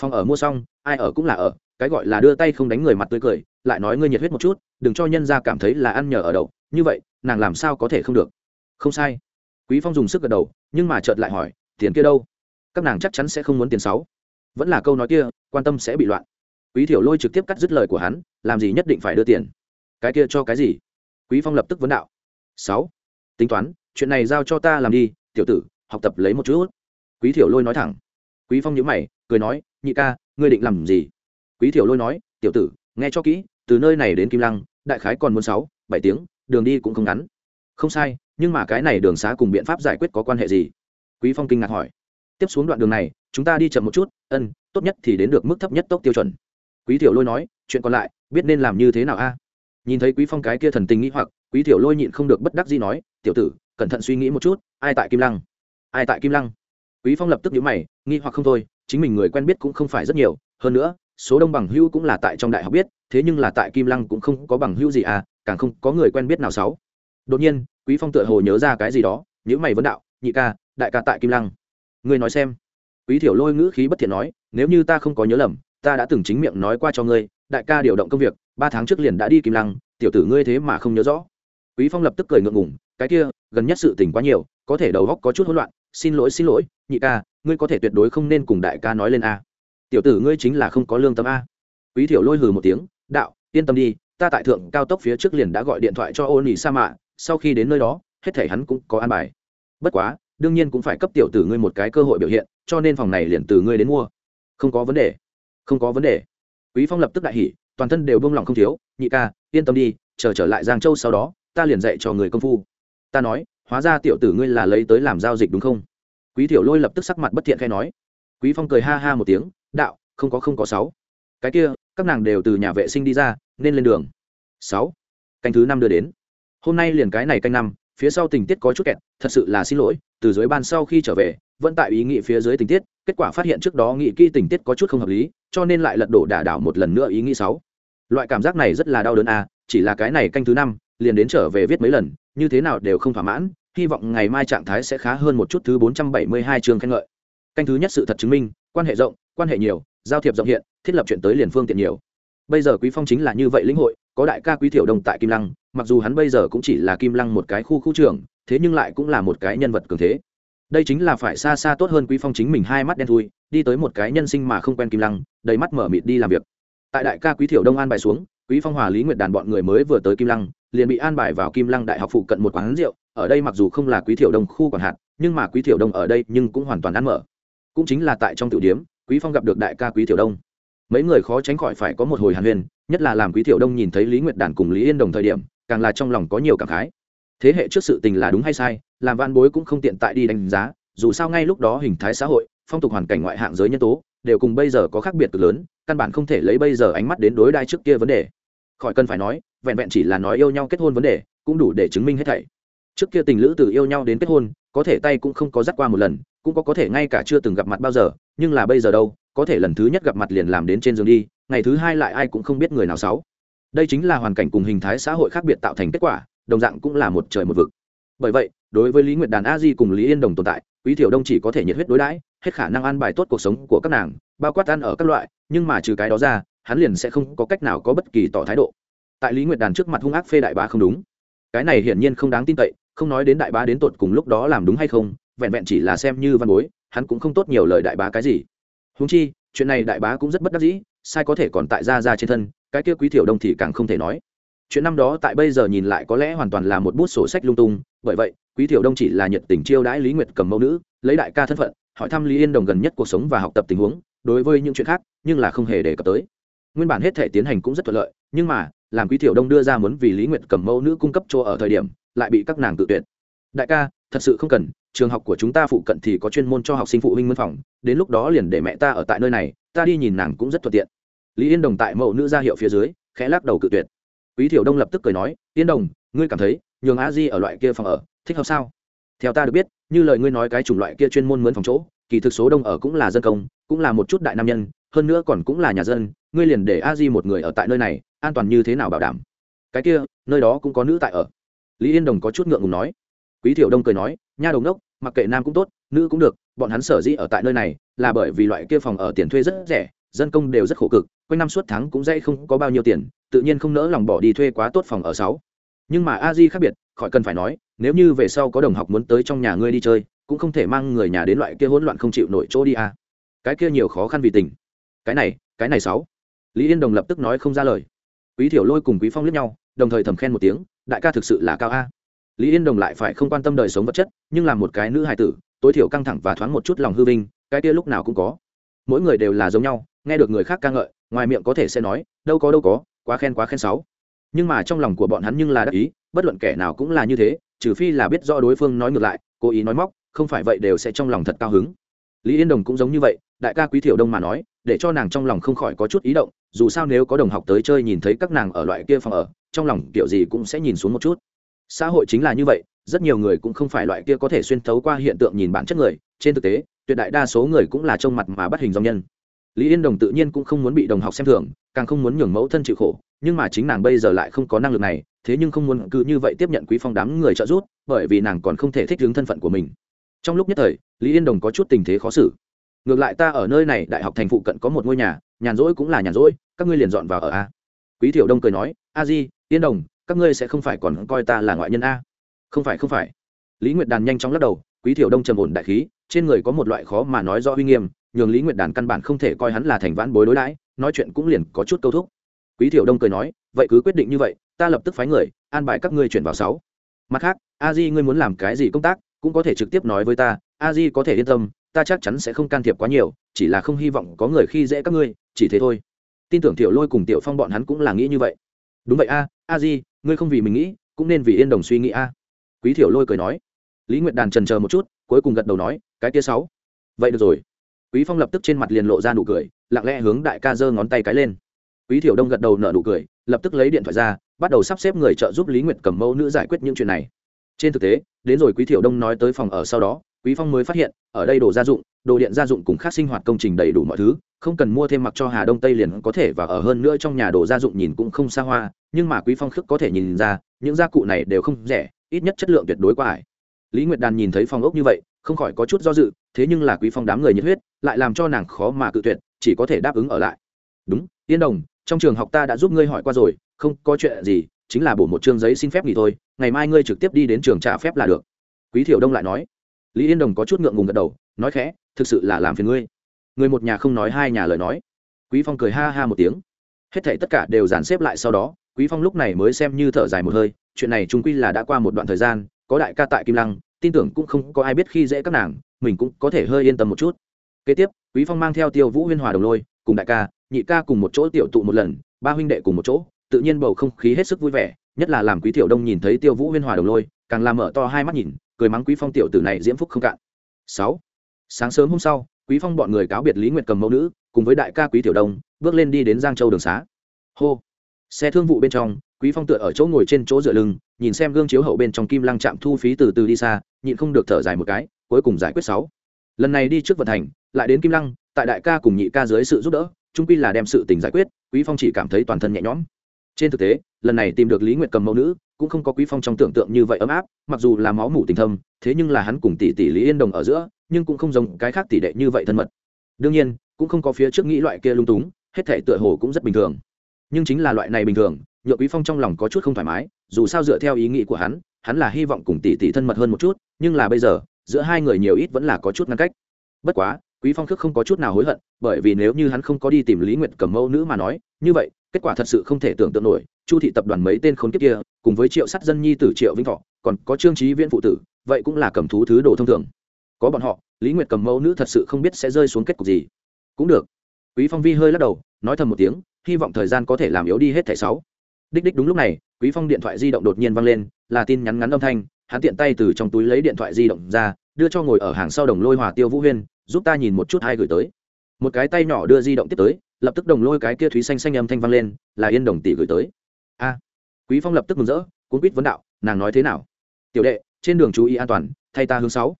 Phòng ở mua xong, ai ở cũng là ở, cái gọi là đưa tay không đánh người mặt tươi cười, lại nói ngươi nhiệt huyết một chút, đừng cho nhân ra cảm thấy là ăn nhờ ở đậu, như vậy, nàng làm sao có thể không được? Không sai. Quý phong dùng sức gật đầu, nhưng mà chợt lại hỏi, tiền kia đâu? Các nàng chắc chắn sẽ không muốn tiền sáu vẫn là câu nói kia, quan tâm sẽ bị loạn. Quý thiểu lôi trực tiếp cắt dứt lời của hắn, làm gì nhất định phải đưa tiền? Cái kia cho cái gì? Quý phong lập tức vấn đạo. Sáu. Tính toán, chuyện này giao cho ta làm đi, tiểu tử, học tập lấy một chút. Quý thiểu lôi nói thẳng. Quý phong nhíu mày, cười nói, nhị ca, ngươi định làm gì? Quý thiểu lôi nói, tiểu tử, nghe cho kỹ, từ nơi này đến kim lăng, đại khái còn muốn sáu, bảy tiếng, đường đi cũng không ngắn. Không sai, nhưng mà cái này đường xá cùng biện pháp giải quyết có quan hệ gì? Quý phong kinh ngạc hỏi. Tiếp xuống đoạn đường này chúng ta đi chậm một chút, ân, tốt nhất thì đến được mức thấp nhất tốc tiêu chuẩn. Quý tiểu lôi nói, chuyện còn lại, biết nên làm như thế nào a? Nhìn thấy quý phong cái kia thần tình nghĩ hoặc, quý tiểu lôi nhịn không được bất đắc gì nói, tiểu tử, cẩn thận suy nghĩ một chút, ai tại kim lăng? Ai tại kim lăng? Quý phong lập tức nhíu mày, nghi hoặc không thôi, chính mình người quen biết cũng không phải rất nhiều, hơn nữa, số đông bằng hữu cũng là tại trong đại học biết, thế nhưng là tại kim lăng cũng không có bằng hữu gì à càng không có người quen biết nào sáu. Đột nhiên, quý phong tựa hồ nhớ ra cái gì đó nhữ mày vấn đạo, nhị ca, đại ca tại kim lăng. Ngươi nói xem quý thiểu lôi ngữ khí bất thiện nói, nếu như ta không có nhớ lầm, ta đã từng chính miệng nói qua cho ngươi, đại ca điều động công việc, ba tháng trước liền đã đi kim lăng, tiểu tử ngươi thế mà không nhớ rõ. Quý phong lập tức cười ngượng ngùng, cái kia, gần nhất sự tình quá nhiều, có thể đầu góc có chút hỗn loạn, xin lỗi xin lỗi, nhị ca, ngươi có thể tuyệt đối không nên cùng đại ca nói lên a. Tiểu tử ngươi chính là không có lương tâm a. Quý thiểu lôi hừ một tiếng, đạo, yên tâm đi, ta tại thượng cao tốc phía trước liền đã gọi điện thoại cho ô nỉ sa mạ sau khi đến nơi đó, hết thể hắn cũng có an bài. Bất quá đương nhiên cũng phải cấp tiểu tử ngươi một cái cơ hội biểu hiện, cho nên phòng này liền từ ngươi đến mua. Không có vấn đề. Không có vấn đề. Quý phong lập tức đại hỉ, toàn thân đều bông lòng không thiếu, nhị ca, yên tâm đi, chờ trở lại giang châu sau đó, ta liền dạy cho người công phu. Ta nói, hóa ra tiểu tử ngươi là lấy tới làm giao dịch đúng không? Quý tiểu lôi lập tức sắc mặt bất thiện khai nói. Quý phong cười ha ha một tiếng, đạo, không có không có sáu. Cái kia, các nàng đều từ nhà vệ sinh đi ra, nên lên đường. Sáu. Canh thứ năm đưa đến. Hôm nay liền cái này canh năm, phía sau tình tiết có chút kẹt, thật sự là xin lỗi từ dưới ban sau khi trở về, vẫn tại ý nghĩ phía dưới tình tiết, kết quả phát hiện trước đó nghĩ kỹ tình tiết có chút không hợp lý, cho nên lại lật đổ đả đảo một lần nữa ý nghĩ sáu. Loại cảm giác này rất là đau đớn à chỉ là cái này canh thứ năm, liền đến trở về viết mấy lần, như thế nào đều không thỏa mãn, hy vọng ngày mai trạng thái sẽ khá hơn một chút thứ bốn trăm bảy mươi hai chương khen ngợi. Canh thứ nhất sự thật chứng minh, quan hệ rộng, quan hệ nhiều, giao thiệp rộng hiện, thiết lập chuyện tới liền phương tiện nhiều. Bây giờ quý phong chính là như vậy lĩnh hội, có đại ca quý thiểu đồng tại kim lăng, mặc dù hắn bây giờ cũng chỉ là kim lăng một cái khu khu trưởng thế nhưng lại cũng là một cái nhân vật cường thế. Đây chính là phải xa xa tốt hơn quý phong chính mình hai mắt đen thui, đi tới một cái nhân sinh mà không quen kim lăng, đầy mắt mở mịt đi làm việc. Tại đại ca quý thiểu đông an bài xuống, quý phong hòa lý nguyệt đàn bọn người mới vừa tới kim lăng, liền bị an bài vào kim lăng đại học phụ cận một quán rượu, ở đây mặc dù không là quý thiểu đông khu quản hạt, nhưng mà quý thiểu đông ở đây nhưng cũng hoàn toàn ăn mở. Cũng chính là tại trong tiểu điếm quý phong gặp được đại ca quý thiểu đông. Mấy người khó tránh khỏi phải có một hồi hàn huyền nhất là làm quý thiểu đông nhìn thấy lý nguyệt đàn cùng lý yên đồng thời điểm, càng là trong lòng có nhiều cảm khái thế hệ trước sự tình là đúng hay sai, làm van bối cũng không tiện tại đi đánh giá, dù sao ngay lúc đó hình thái xã hội, phong tục hoàn cảnh ngoại hạng giới nhân tố, đều cùng bây giờ có khác biệt cực lớn, căn bản không thể lấy bây giờ ánh mắt đến đối đai trước kia vấn đề khỏi cần phải nói, vẹn vẹn chỉ là nói yêu nhau kết hôn vấn đề, cũng đủ để chứng minh hết thảy trước kia tình lữ từ yêu nhau đến kết hôn, có thể tay cũng không có dắt qua một lần, cũng có có thể ngay cả chưa từng gặp mặt bao giờ, nhưng là bây giờ đâu, có thể lần thứ nhất gặp mặt liền làm đến trên giường đi, ngày thứ hai lại ai cũng không biết người nào xấu. đây chính là hoàn cảnh cùng hình thái xã hội khác biệt tạo thành kết quả đồng dạng cũng là một trời một vực. Bởi vậy, đối với lý nguyệt đàn, a di cùng lý yên đồng tồn tại, quý thiểu đông chỉ có thể nhiệt huyết đối đãi, hết khả năng an bài tốt cuộc sống của các nàng, bao quát ăn ở các loại, nhưng mà trừ cái đó ra, hắn liền sẽ không có cách nào có bất kỳ tỏ thái độ. Tại lý nguyệt đàn trước mặt hung ác phê đại bá không đúng. Cái này hiển nhiên không đáng tin cậy, không nói đến đại bá đến tột cùng lúc đó làm đúng hay không, vẹn vẹn chỉ là xem như văn bối, hắn cũng không tốt nhiều lời đại bá cái gì. Húng chi, chuyện này đại bá cũng rất bất đắc dĩ, sai có thể còn tại ra ra trên thân, cái kia quý thiểu đông thì càng không thể nói chuyện năm đó tại bây giờ nhìn lại có lẽ hoàn toàn là một bút sổ sách lung tung, bởi vậy, quý thiểu đông chỉ là nhiệt tình chiêu đãi lý nguyệt cầm mẫu nữ, lấy đại ca thân phận, hỏi thăm lý yên đồng gần nhất cuộc sống và học tập tình huống, đối với những chuyện khác, nhưng là không hề đề cập tới. Nguyên bản hết thể tiến hành cũng rất thuận lợi, nhưng mà, làm quý thiểu đông đưa ra muốn vì lý nguyệt cầm mẫu nữ cung cấp chỗ ở thời điểm, lại bị các nàng tự tuyệt. Đại ca, thật sự không cần, trường học của chúng ta phụ cận thì có chuyên môn cho học sinh phụ huynh mân phòng, đến lúc đó liền để mẹ ta ở tại nơi này, ta đi nhìn nàng cũng rất thuận tiện. Lý yên đồng tại mẫu nữ ra hiệu phía dưới, khẽ lắc đầu cự tuyệt quý thiểu đông lập tức cười nói, yên đồng, ngươi cảm thấy nhường a di ở loại kia phòng ở thích hợp sao? Theo ta được biết, như lời ngươi nói cái chủng loại kia chuyên môn mướn phòng chỗ, kỳ thực số đông ở cũng là dân công, cũng là một chút đại nam nhân, hơn nữa còn cũng là nhà dân, ngươi liền để a di một người ở tại nơi này, an toàn như thế nào bảo đảm? Cái kia, nơi đó cũng có nữ tại ở. Lý yên đồng có chút ngượng ngùng nói. Quý thiểu đông cười nói, nha đồng đốc mặc kệ nam cũng tốt, nữ cũng được, bọn hắn sở dĩ ở tại nơi này là bởi vì loại kia phòng ở tiền thuê rất rẻ dân công đều rất khổ cực, quanh năm suốt tháng cũng dễ không có bao nhiêu tiền, tự nhiên không nỡ lòng bỏ đi thuê quá tốt phòng ở sáu. Nhưng mà a di khác biệt, khỏi cần phải nói, nếu như về sau có đồng học muốn tới trong nhà ngươi đi chơi, cũng không thể mang người nhà đến loại kia hỗn loạn không chịu nổi chỗ đi a cái kia nhiều khó khăn vì tình. Cái này cái này sáu. Lý yên đồng lập tức nói không ra lời. Quý thiểu lôi cùng quý phong lướt nhau, đồng thời thầm khen một tiếng, đại ca thực sự là cao a. Lý yên đồng lại phải không quan tâm đời sống vật chất, nhưng là một cái nữ hài tử, tối thiểu căng thẳng và thoáng một chút lòng hư vinh, cái kia lúc nào cũng có. Mỗi người đều là giống nhau nghe được người khác ca ngợi, ngoài miệng có thể sẽ nói, đâu có đâu có, quá khen quá khen sáu. Nhưng mà trong lòng của bọn hắn nhưng là đắc ý, bất luận kẻ nào cũng là như thế, trừ phi là biết rõ đối phương nói ngược lại, cố ý nói móc, không phải vậy đều sẽ trong lòng thật cao hứng. Lý yên đồng cũng giống như vậy, đại ca quý thiểu đông mà nói, để cho nàng trong lòng không khỏi có chút ý động, dù sao nếu có đồng học tới chơi nhìn thấy các nàng ở loại kia phòng ở, trong lòng kiểu gì cũng sẽ nhìn xuống một chút. Xã hội chính là như vậy, rất nhiều người cũng không phải loại kia có thể xuyên thấu qua hiện tượng nhìn bản chất người, trên thực tế, tuyệt đại đa số người cũng là trông mặt mà bắt hình dòng nhân lý yên đồng tự nhiên cũng không muốn bị đồng học xem thường, càng không muốn nhường mẫu thân chịu khổ, nhưng mà chính nàng bây giờ lại không có năng lực này, thế nhưng không muốn cứ như vậy tiếp nhận quý phong đám người trợ giúp, bởi vì nàng còn không thể thích ứng thân phận của mình. Trong lúc nhất thời, lý yên đồng có chút tình thế khó xử. Ngược lại ta ở nơi này, đại học thành phụ cận có một ngôi nhà, nhàn rỗi cũng là nhàn rỗi, các ngươi liền dọn vào ở a. Quý thiểu đông cười nói, a di, yên đồng, các ngươi sẽ không phải còn coi ta là ngoại nhân a. Không phải không phải. Lý nguyệt đàn nhanh chóng lắc đầu, quý thiểu đông trầm ổn đại khí, trên người có một loại khó mà nói rõ uy nghiêm nhường lý nguyệt đàn căn bản không thể coi hắn là thành vãn bối đối đãi, nói chuyện cũng liền có chút câu thúc. Quý thiểu đông cười nói, vậy cứ quyết định như vậy, ta lập tức phái người, an bài các ngươi chuyển vào sáu. Mặt khác, a di ngươi muốn làm cái gì công tác, cũng có thể trực tiếp nói với ta, a di có thể yên tâm, ta chắc chắn sẽ không can thiệp quá nhiều, chỉ là không hy vọng có người khi dễ các ngươi, chỉ thế thôi. Tin tưởng tiểu lôi cùng tiểu phong bọn hắn cũng là nghĩ như vậy. Đúng vậy a a di, ngươi không vì mình nghĩ, cũng nên vì yên đồng suy nghĩ a. Quý thiểu lôi cười nói. Lý nguyệt đàn trần chờ một chút, cuối cùng gật đầu nói, cái kia sáu. Vậy được rồi quý phong lập tức trên mặt liền lộ ra nụ cười, lặng lẽ hướng đại ca giơ ngón tay cái lên. Quý thiểu đông gật đầu nở nụ cười, lập tức lấy điện thoại ra, bắt đầu sắp xếp người trợ giúp lý nguyệt cầm mẫu nữ giải quyết những chuyện này. Trên thực tế, đến rồi quý thiểu đông nói tới phòng ở sau đó, quý phong mới phát hiện, ở đây đồ gia dụng, đồ điện gia dụng cùng khác sinh hoạt công trình đầy đủ mọi thứ, không cần mua thêm mặc cho hà đông tây liền có thể và ở hơn nữa trong nhà đồ gia dụng nhìn cũng không xa hoa, nhưng mà quý phong khước có thể nhìn ra, những gia cụ này đều không rẻ, ít nhất chất lượng tuyệt đối quá ải. Lý nguyệt đàn nhìn thấy phòng ốc như vậy không khỏi có chút do dự, thế nhưng là quý phong đám người nhiệt huyết, lại làm cho nàng khó mà cự tuyệt, chỉ có thể đáp ứng ở lại. Đúng, yên đồng, trong trường học ta đã giúp ngươi hỏi qua rồi, không có chuyện gì, chính là bổ một chương giấy xin phép nghỉ thôi, ngày mai ngươi trực tiếp đi đến trường trả phép là được. Quý thiểu đông lại nói. Lý yên đồng có chút ngượng ngùng gật đầu, nói khẽ, thực sự là làm phiền ngươi. Người một nhà không nói hai nhà lời nói. Quý phong cười ha ha một tiếng. Hết thảy tất cả đều dàn xếp lại sau đó, quý phong lúc này mới xem như thở dài một hơi, chuyện này trung quy là đã qua một đoạn thời gian, có đại ca tại kim lăng tin tưởng cũng không có ai biết khi dễ các nàng, mình cũng có thể hơi yên tâm một chút. Kế tiếp, quý phong mang theo tiêu vũ huyên hòa đồng lôi, cùng đại ca, nhị ca cùng một chỗ tiểu tụ một lần, ba huynh đệ cùng một chỗ, tự nhiên bầu không khí hết sức vui vẻ, nhất là làm quý tiểu đông nhìn thấy tiêu vũ huyên hòa đồng lôi, càng làm mở to hai mắt nhìn, cười mắng quý phong tiểu tử này diễm phúc không cạn. Sáu, sáng sớm hôm sau, quý phong bọn người cáo biệt lý nguyệt cầm mẫu nữ, cùng với đại ca quý tiểu đông, bước lên đi đến giang châu đường xá. Hô, xe thương vụ bên trong, quý phong tựa ở chỗ ngồi trên chỗ dựa lưng nhìn xem gương chiếu hậu bên trong kim lăng trạm thu phí từ từ đi xa, nhịn không được thở dài một cái, cuối cùng giải quyết sáu. Lần này đi trước vận thành lại đến kim lăng, tại đại ca cùng nhị ca dưới sự giúp đỡ, trung quy là đem sự tình giải quyết, quý phong chỉ cảm thấy toàn thân nhẹ nhõm. Trên thực tế, lần này tìm được lý nguyệt cầm mẫu nữ, cũng không có quý phong trong tưởng tượng như vậy ấm áp, mặc dù là máu mủ tình thâm, thế nhưng là hắn cùng tỷ tỷ lý yên đồng ở giữa, nhưng cũng không giống cái khác tỷ đệ như vậy thân mật. Đương nhiên, cũng không có phía trước nghĩ loại kia lung túng, hết thể tựa hồ cũng rất bình thường. Nhưng chính là loại này bình thường nhựa quý phong trong lòng có chút không thoải mái, dù sao dựa theo ý nghĩ của hắn hắn là hy vọng cùng tỷ tỷ thân mật hơn một chút, nhưng là bây giờ, giữa hai người nhiều ít vẫn là có chút ngăn cách. Bất quá, quý phong khước không có chút nào hối hận, bởi vì nếu như hắn không có đi tìm lý nguyệt cầm mẫu nữ mà nói, như vậy, kết quả thật sự không thể tưởng tượng nổi, chu thị tập đoàn mấy tên khốn kiếp kia, cùng với triệu sắt dân nhi tử triệu vĩnh thọ, còn có trương trí viễn phụ tử, vậy cũng là cầm thú thứ đồ thông thường. Có bọn họ, lý nguyệt cầm mẫu nữ thật sự không biết sẽ rơi xuống kết cục gì. Cũng được. Quý phong vi hơi lắc đầu, nói thầm một tiếng, hy vọng thời gian có thể làm yếu đi hết thẻ sáu đích đích đúng lúc này, quý phong điện thoại di động đột nhiên vang lên, là tin nhắn ngắn âm thanh, hắn tiện tay từ trong túi lấy điện thoại di động ra, đưa cho ngồi ở hàng sau đồng lôi hòa tiêu vũ huyên, giúp ta nhìn một chút hai gửi tới. Một cái tay nhỏ đưa di động tiếp tới, lập tức đồng lôi cái kia thúy xanh xanh âm thanh vang lên, là yên đồng tỷ gửi tới. A, quý phong lập tức mừng rỡ, cuốn quýt vấn đạo, nàng nói thế nào? Tiểu đệ, trên đường chú ý an toàn, thay ta hướng sáu.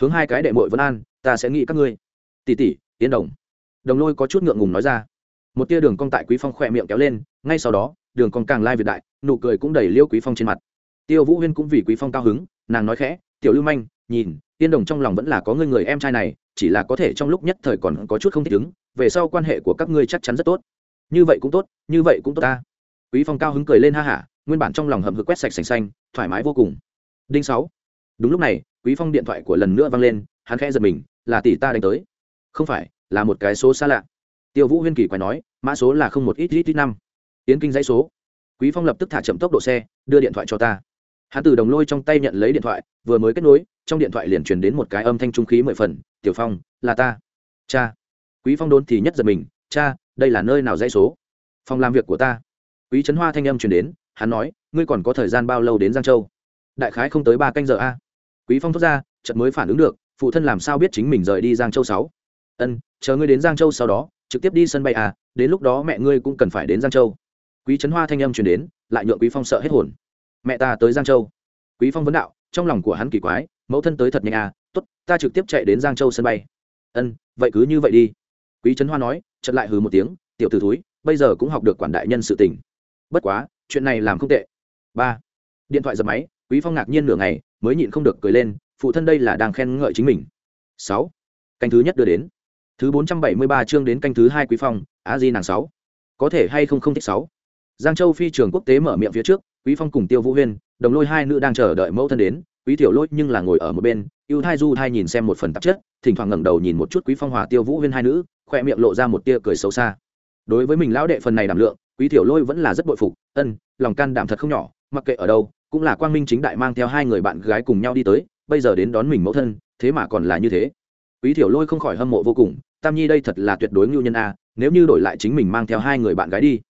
Hướng hai cái đệ muội vấn an, ta sẽ nghĩ các ngươi. Tỷ tỷ, yên đồng. Đồng lôi có chút ngượng ngùng nói ra. Một tia đường cong tại quý phong khỏe miệng kéo lên, ngay sau đó đường còn càng lai việt đại, nụ cười cũng đầy liêu quý phong trên mặt. Tiêu vũ huyên cũng vì quý phong cao hứng, nàng nói khẽ, tiểu lưu manh, nhìn, tiên đồng trong lòng vẫn là có người người em trai này, chỉ là có thể trong lúc nhất thời còn có chút không thích ứng, về sau quan hệ của các ngươi chắc chắn rất tốt. Như vậy cũng tốt, như vậy cũng tốt ta. Quý phong cao hứng cười lên ha hả, nguyên bản trong lòng hầm hực quét sạch sành xanh, thoải mái vô cùng. Đinh sáu. Đúng lúc này, quý phong điện thoại của lần nữa vang lên, hắn khẽ giật mình, là tỷ ta đánh tới. Không phải, là một cái số xa lạ. Tiêu vũ huyên kỳ quay nói, mã số là không một ít ít ít năm yến kinh dãy số. Quý phong lập tức thả chậm tốc độ xe, đưa điện thoại cho ta. Hắn từ đồng lôi trong tay nhận lấy điện thoại, vừa mới kết nối, trong điện thoại liền truyền đến một cái âm thanh trung khí mười phần, tiểu phong, là ta. Cha. Quý phong đốn thì nhất giật mình, cha, đây là nơi nào dãy số? Phòng làm việc của ta. Quý trấn hoa thanh âm truyền đến, hắn nói, ngươi còn có thời gian bao lâu đến giang châu? Đại khái không tới ba canh giờ a. Quý phong thốt ra, chợt mới phản ứng được, phụ thân làm sao biết chính mình rời đi giang châu sáu? Ân, chờ ngươi đến giang châu sau đó, trực tiếp đi sân bay à đến lúc đó mẹ ngươi cũng cần phải đến giang châu quý trấn hoa thanh âm truyền đến, lại nhượng quý phong sợ hết hồn. Mẹ ta tới giang châu. Quý phong vấn đạo, trong lòng của hắn kỳ quái, mẫu thân tới thật nhanh à tốt, ta trực tiếp chạy đến giang châu sân bay. Ân, vậy cứ như vậy đi. Quý trấn hoa nói, chợt lại hừ một tiếng, tiểu tử thúi, bây giờ cũng học được quản đại nhân sự tình. Bất quá, chuyện này làm không tệ. Ba, điện thoại giật máy, quý phong ngạc nhiên nửa ngày, mới nhịn không được cười lên, phụ thân đây là đang khen ngợi chính mình. Sáu, canh thứ nhất đưa đến. Thứ bốn trăm bảy mươi ba chương đến canh thứ hai quý phong, á di nàng sáu. Có thể hay không không thích sáu? Giang châu phi trường quốc tế mở miệng phía trước, quý phong cùng tiêu vũ huyên, đồng lôi hai nữ đang chờ đợi mẫu thân đến, quý tiểu lôi nhưng là ngồi ở một bên, ưu thai du thai nhìn xem một phần tạp chất, thỉnh thoảng ngẩng đầu nhìn một chút quý phong hòa tiêu vũ huyên hai nữ khoe miệng lộ ra một tia cười xấu xa. Đối với mình lão đệ phần này đảm lượng, quý tiểu lôi vẫn là rất bội phục, ân, lòng can đảm thật không nhỏ, mặc kệ ở đâu, cũng là quang minh chính đại mang theo hai người bạn gái cùng nhau đi tới, bây giờ đến đón mình mẫu thân, thế mà còn là như thế. Quý tiểu lôi không khỏi hâm mộ vô cùng, tam nhi đây thật là tuyệt đối ngưu nhân a, nếu như đổi lại chính mình mang theo hai người bạn gái đi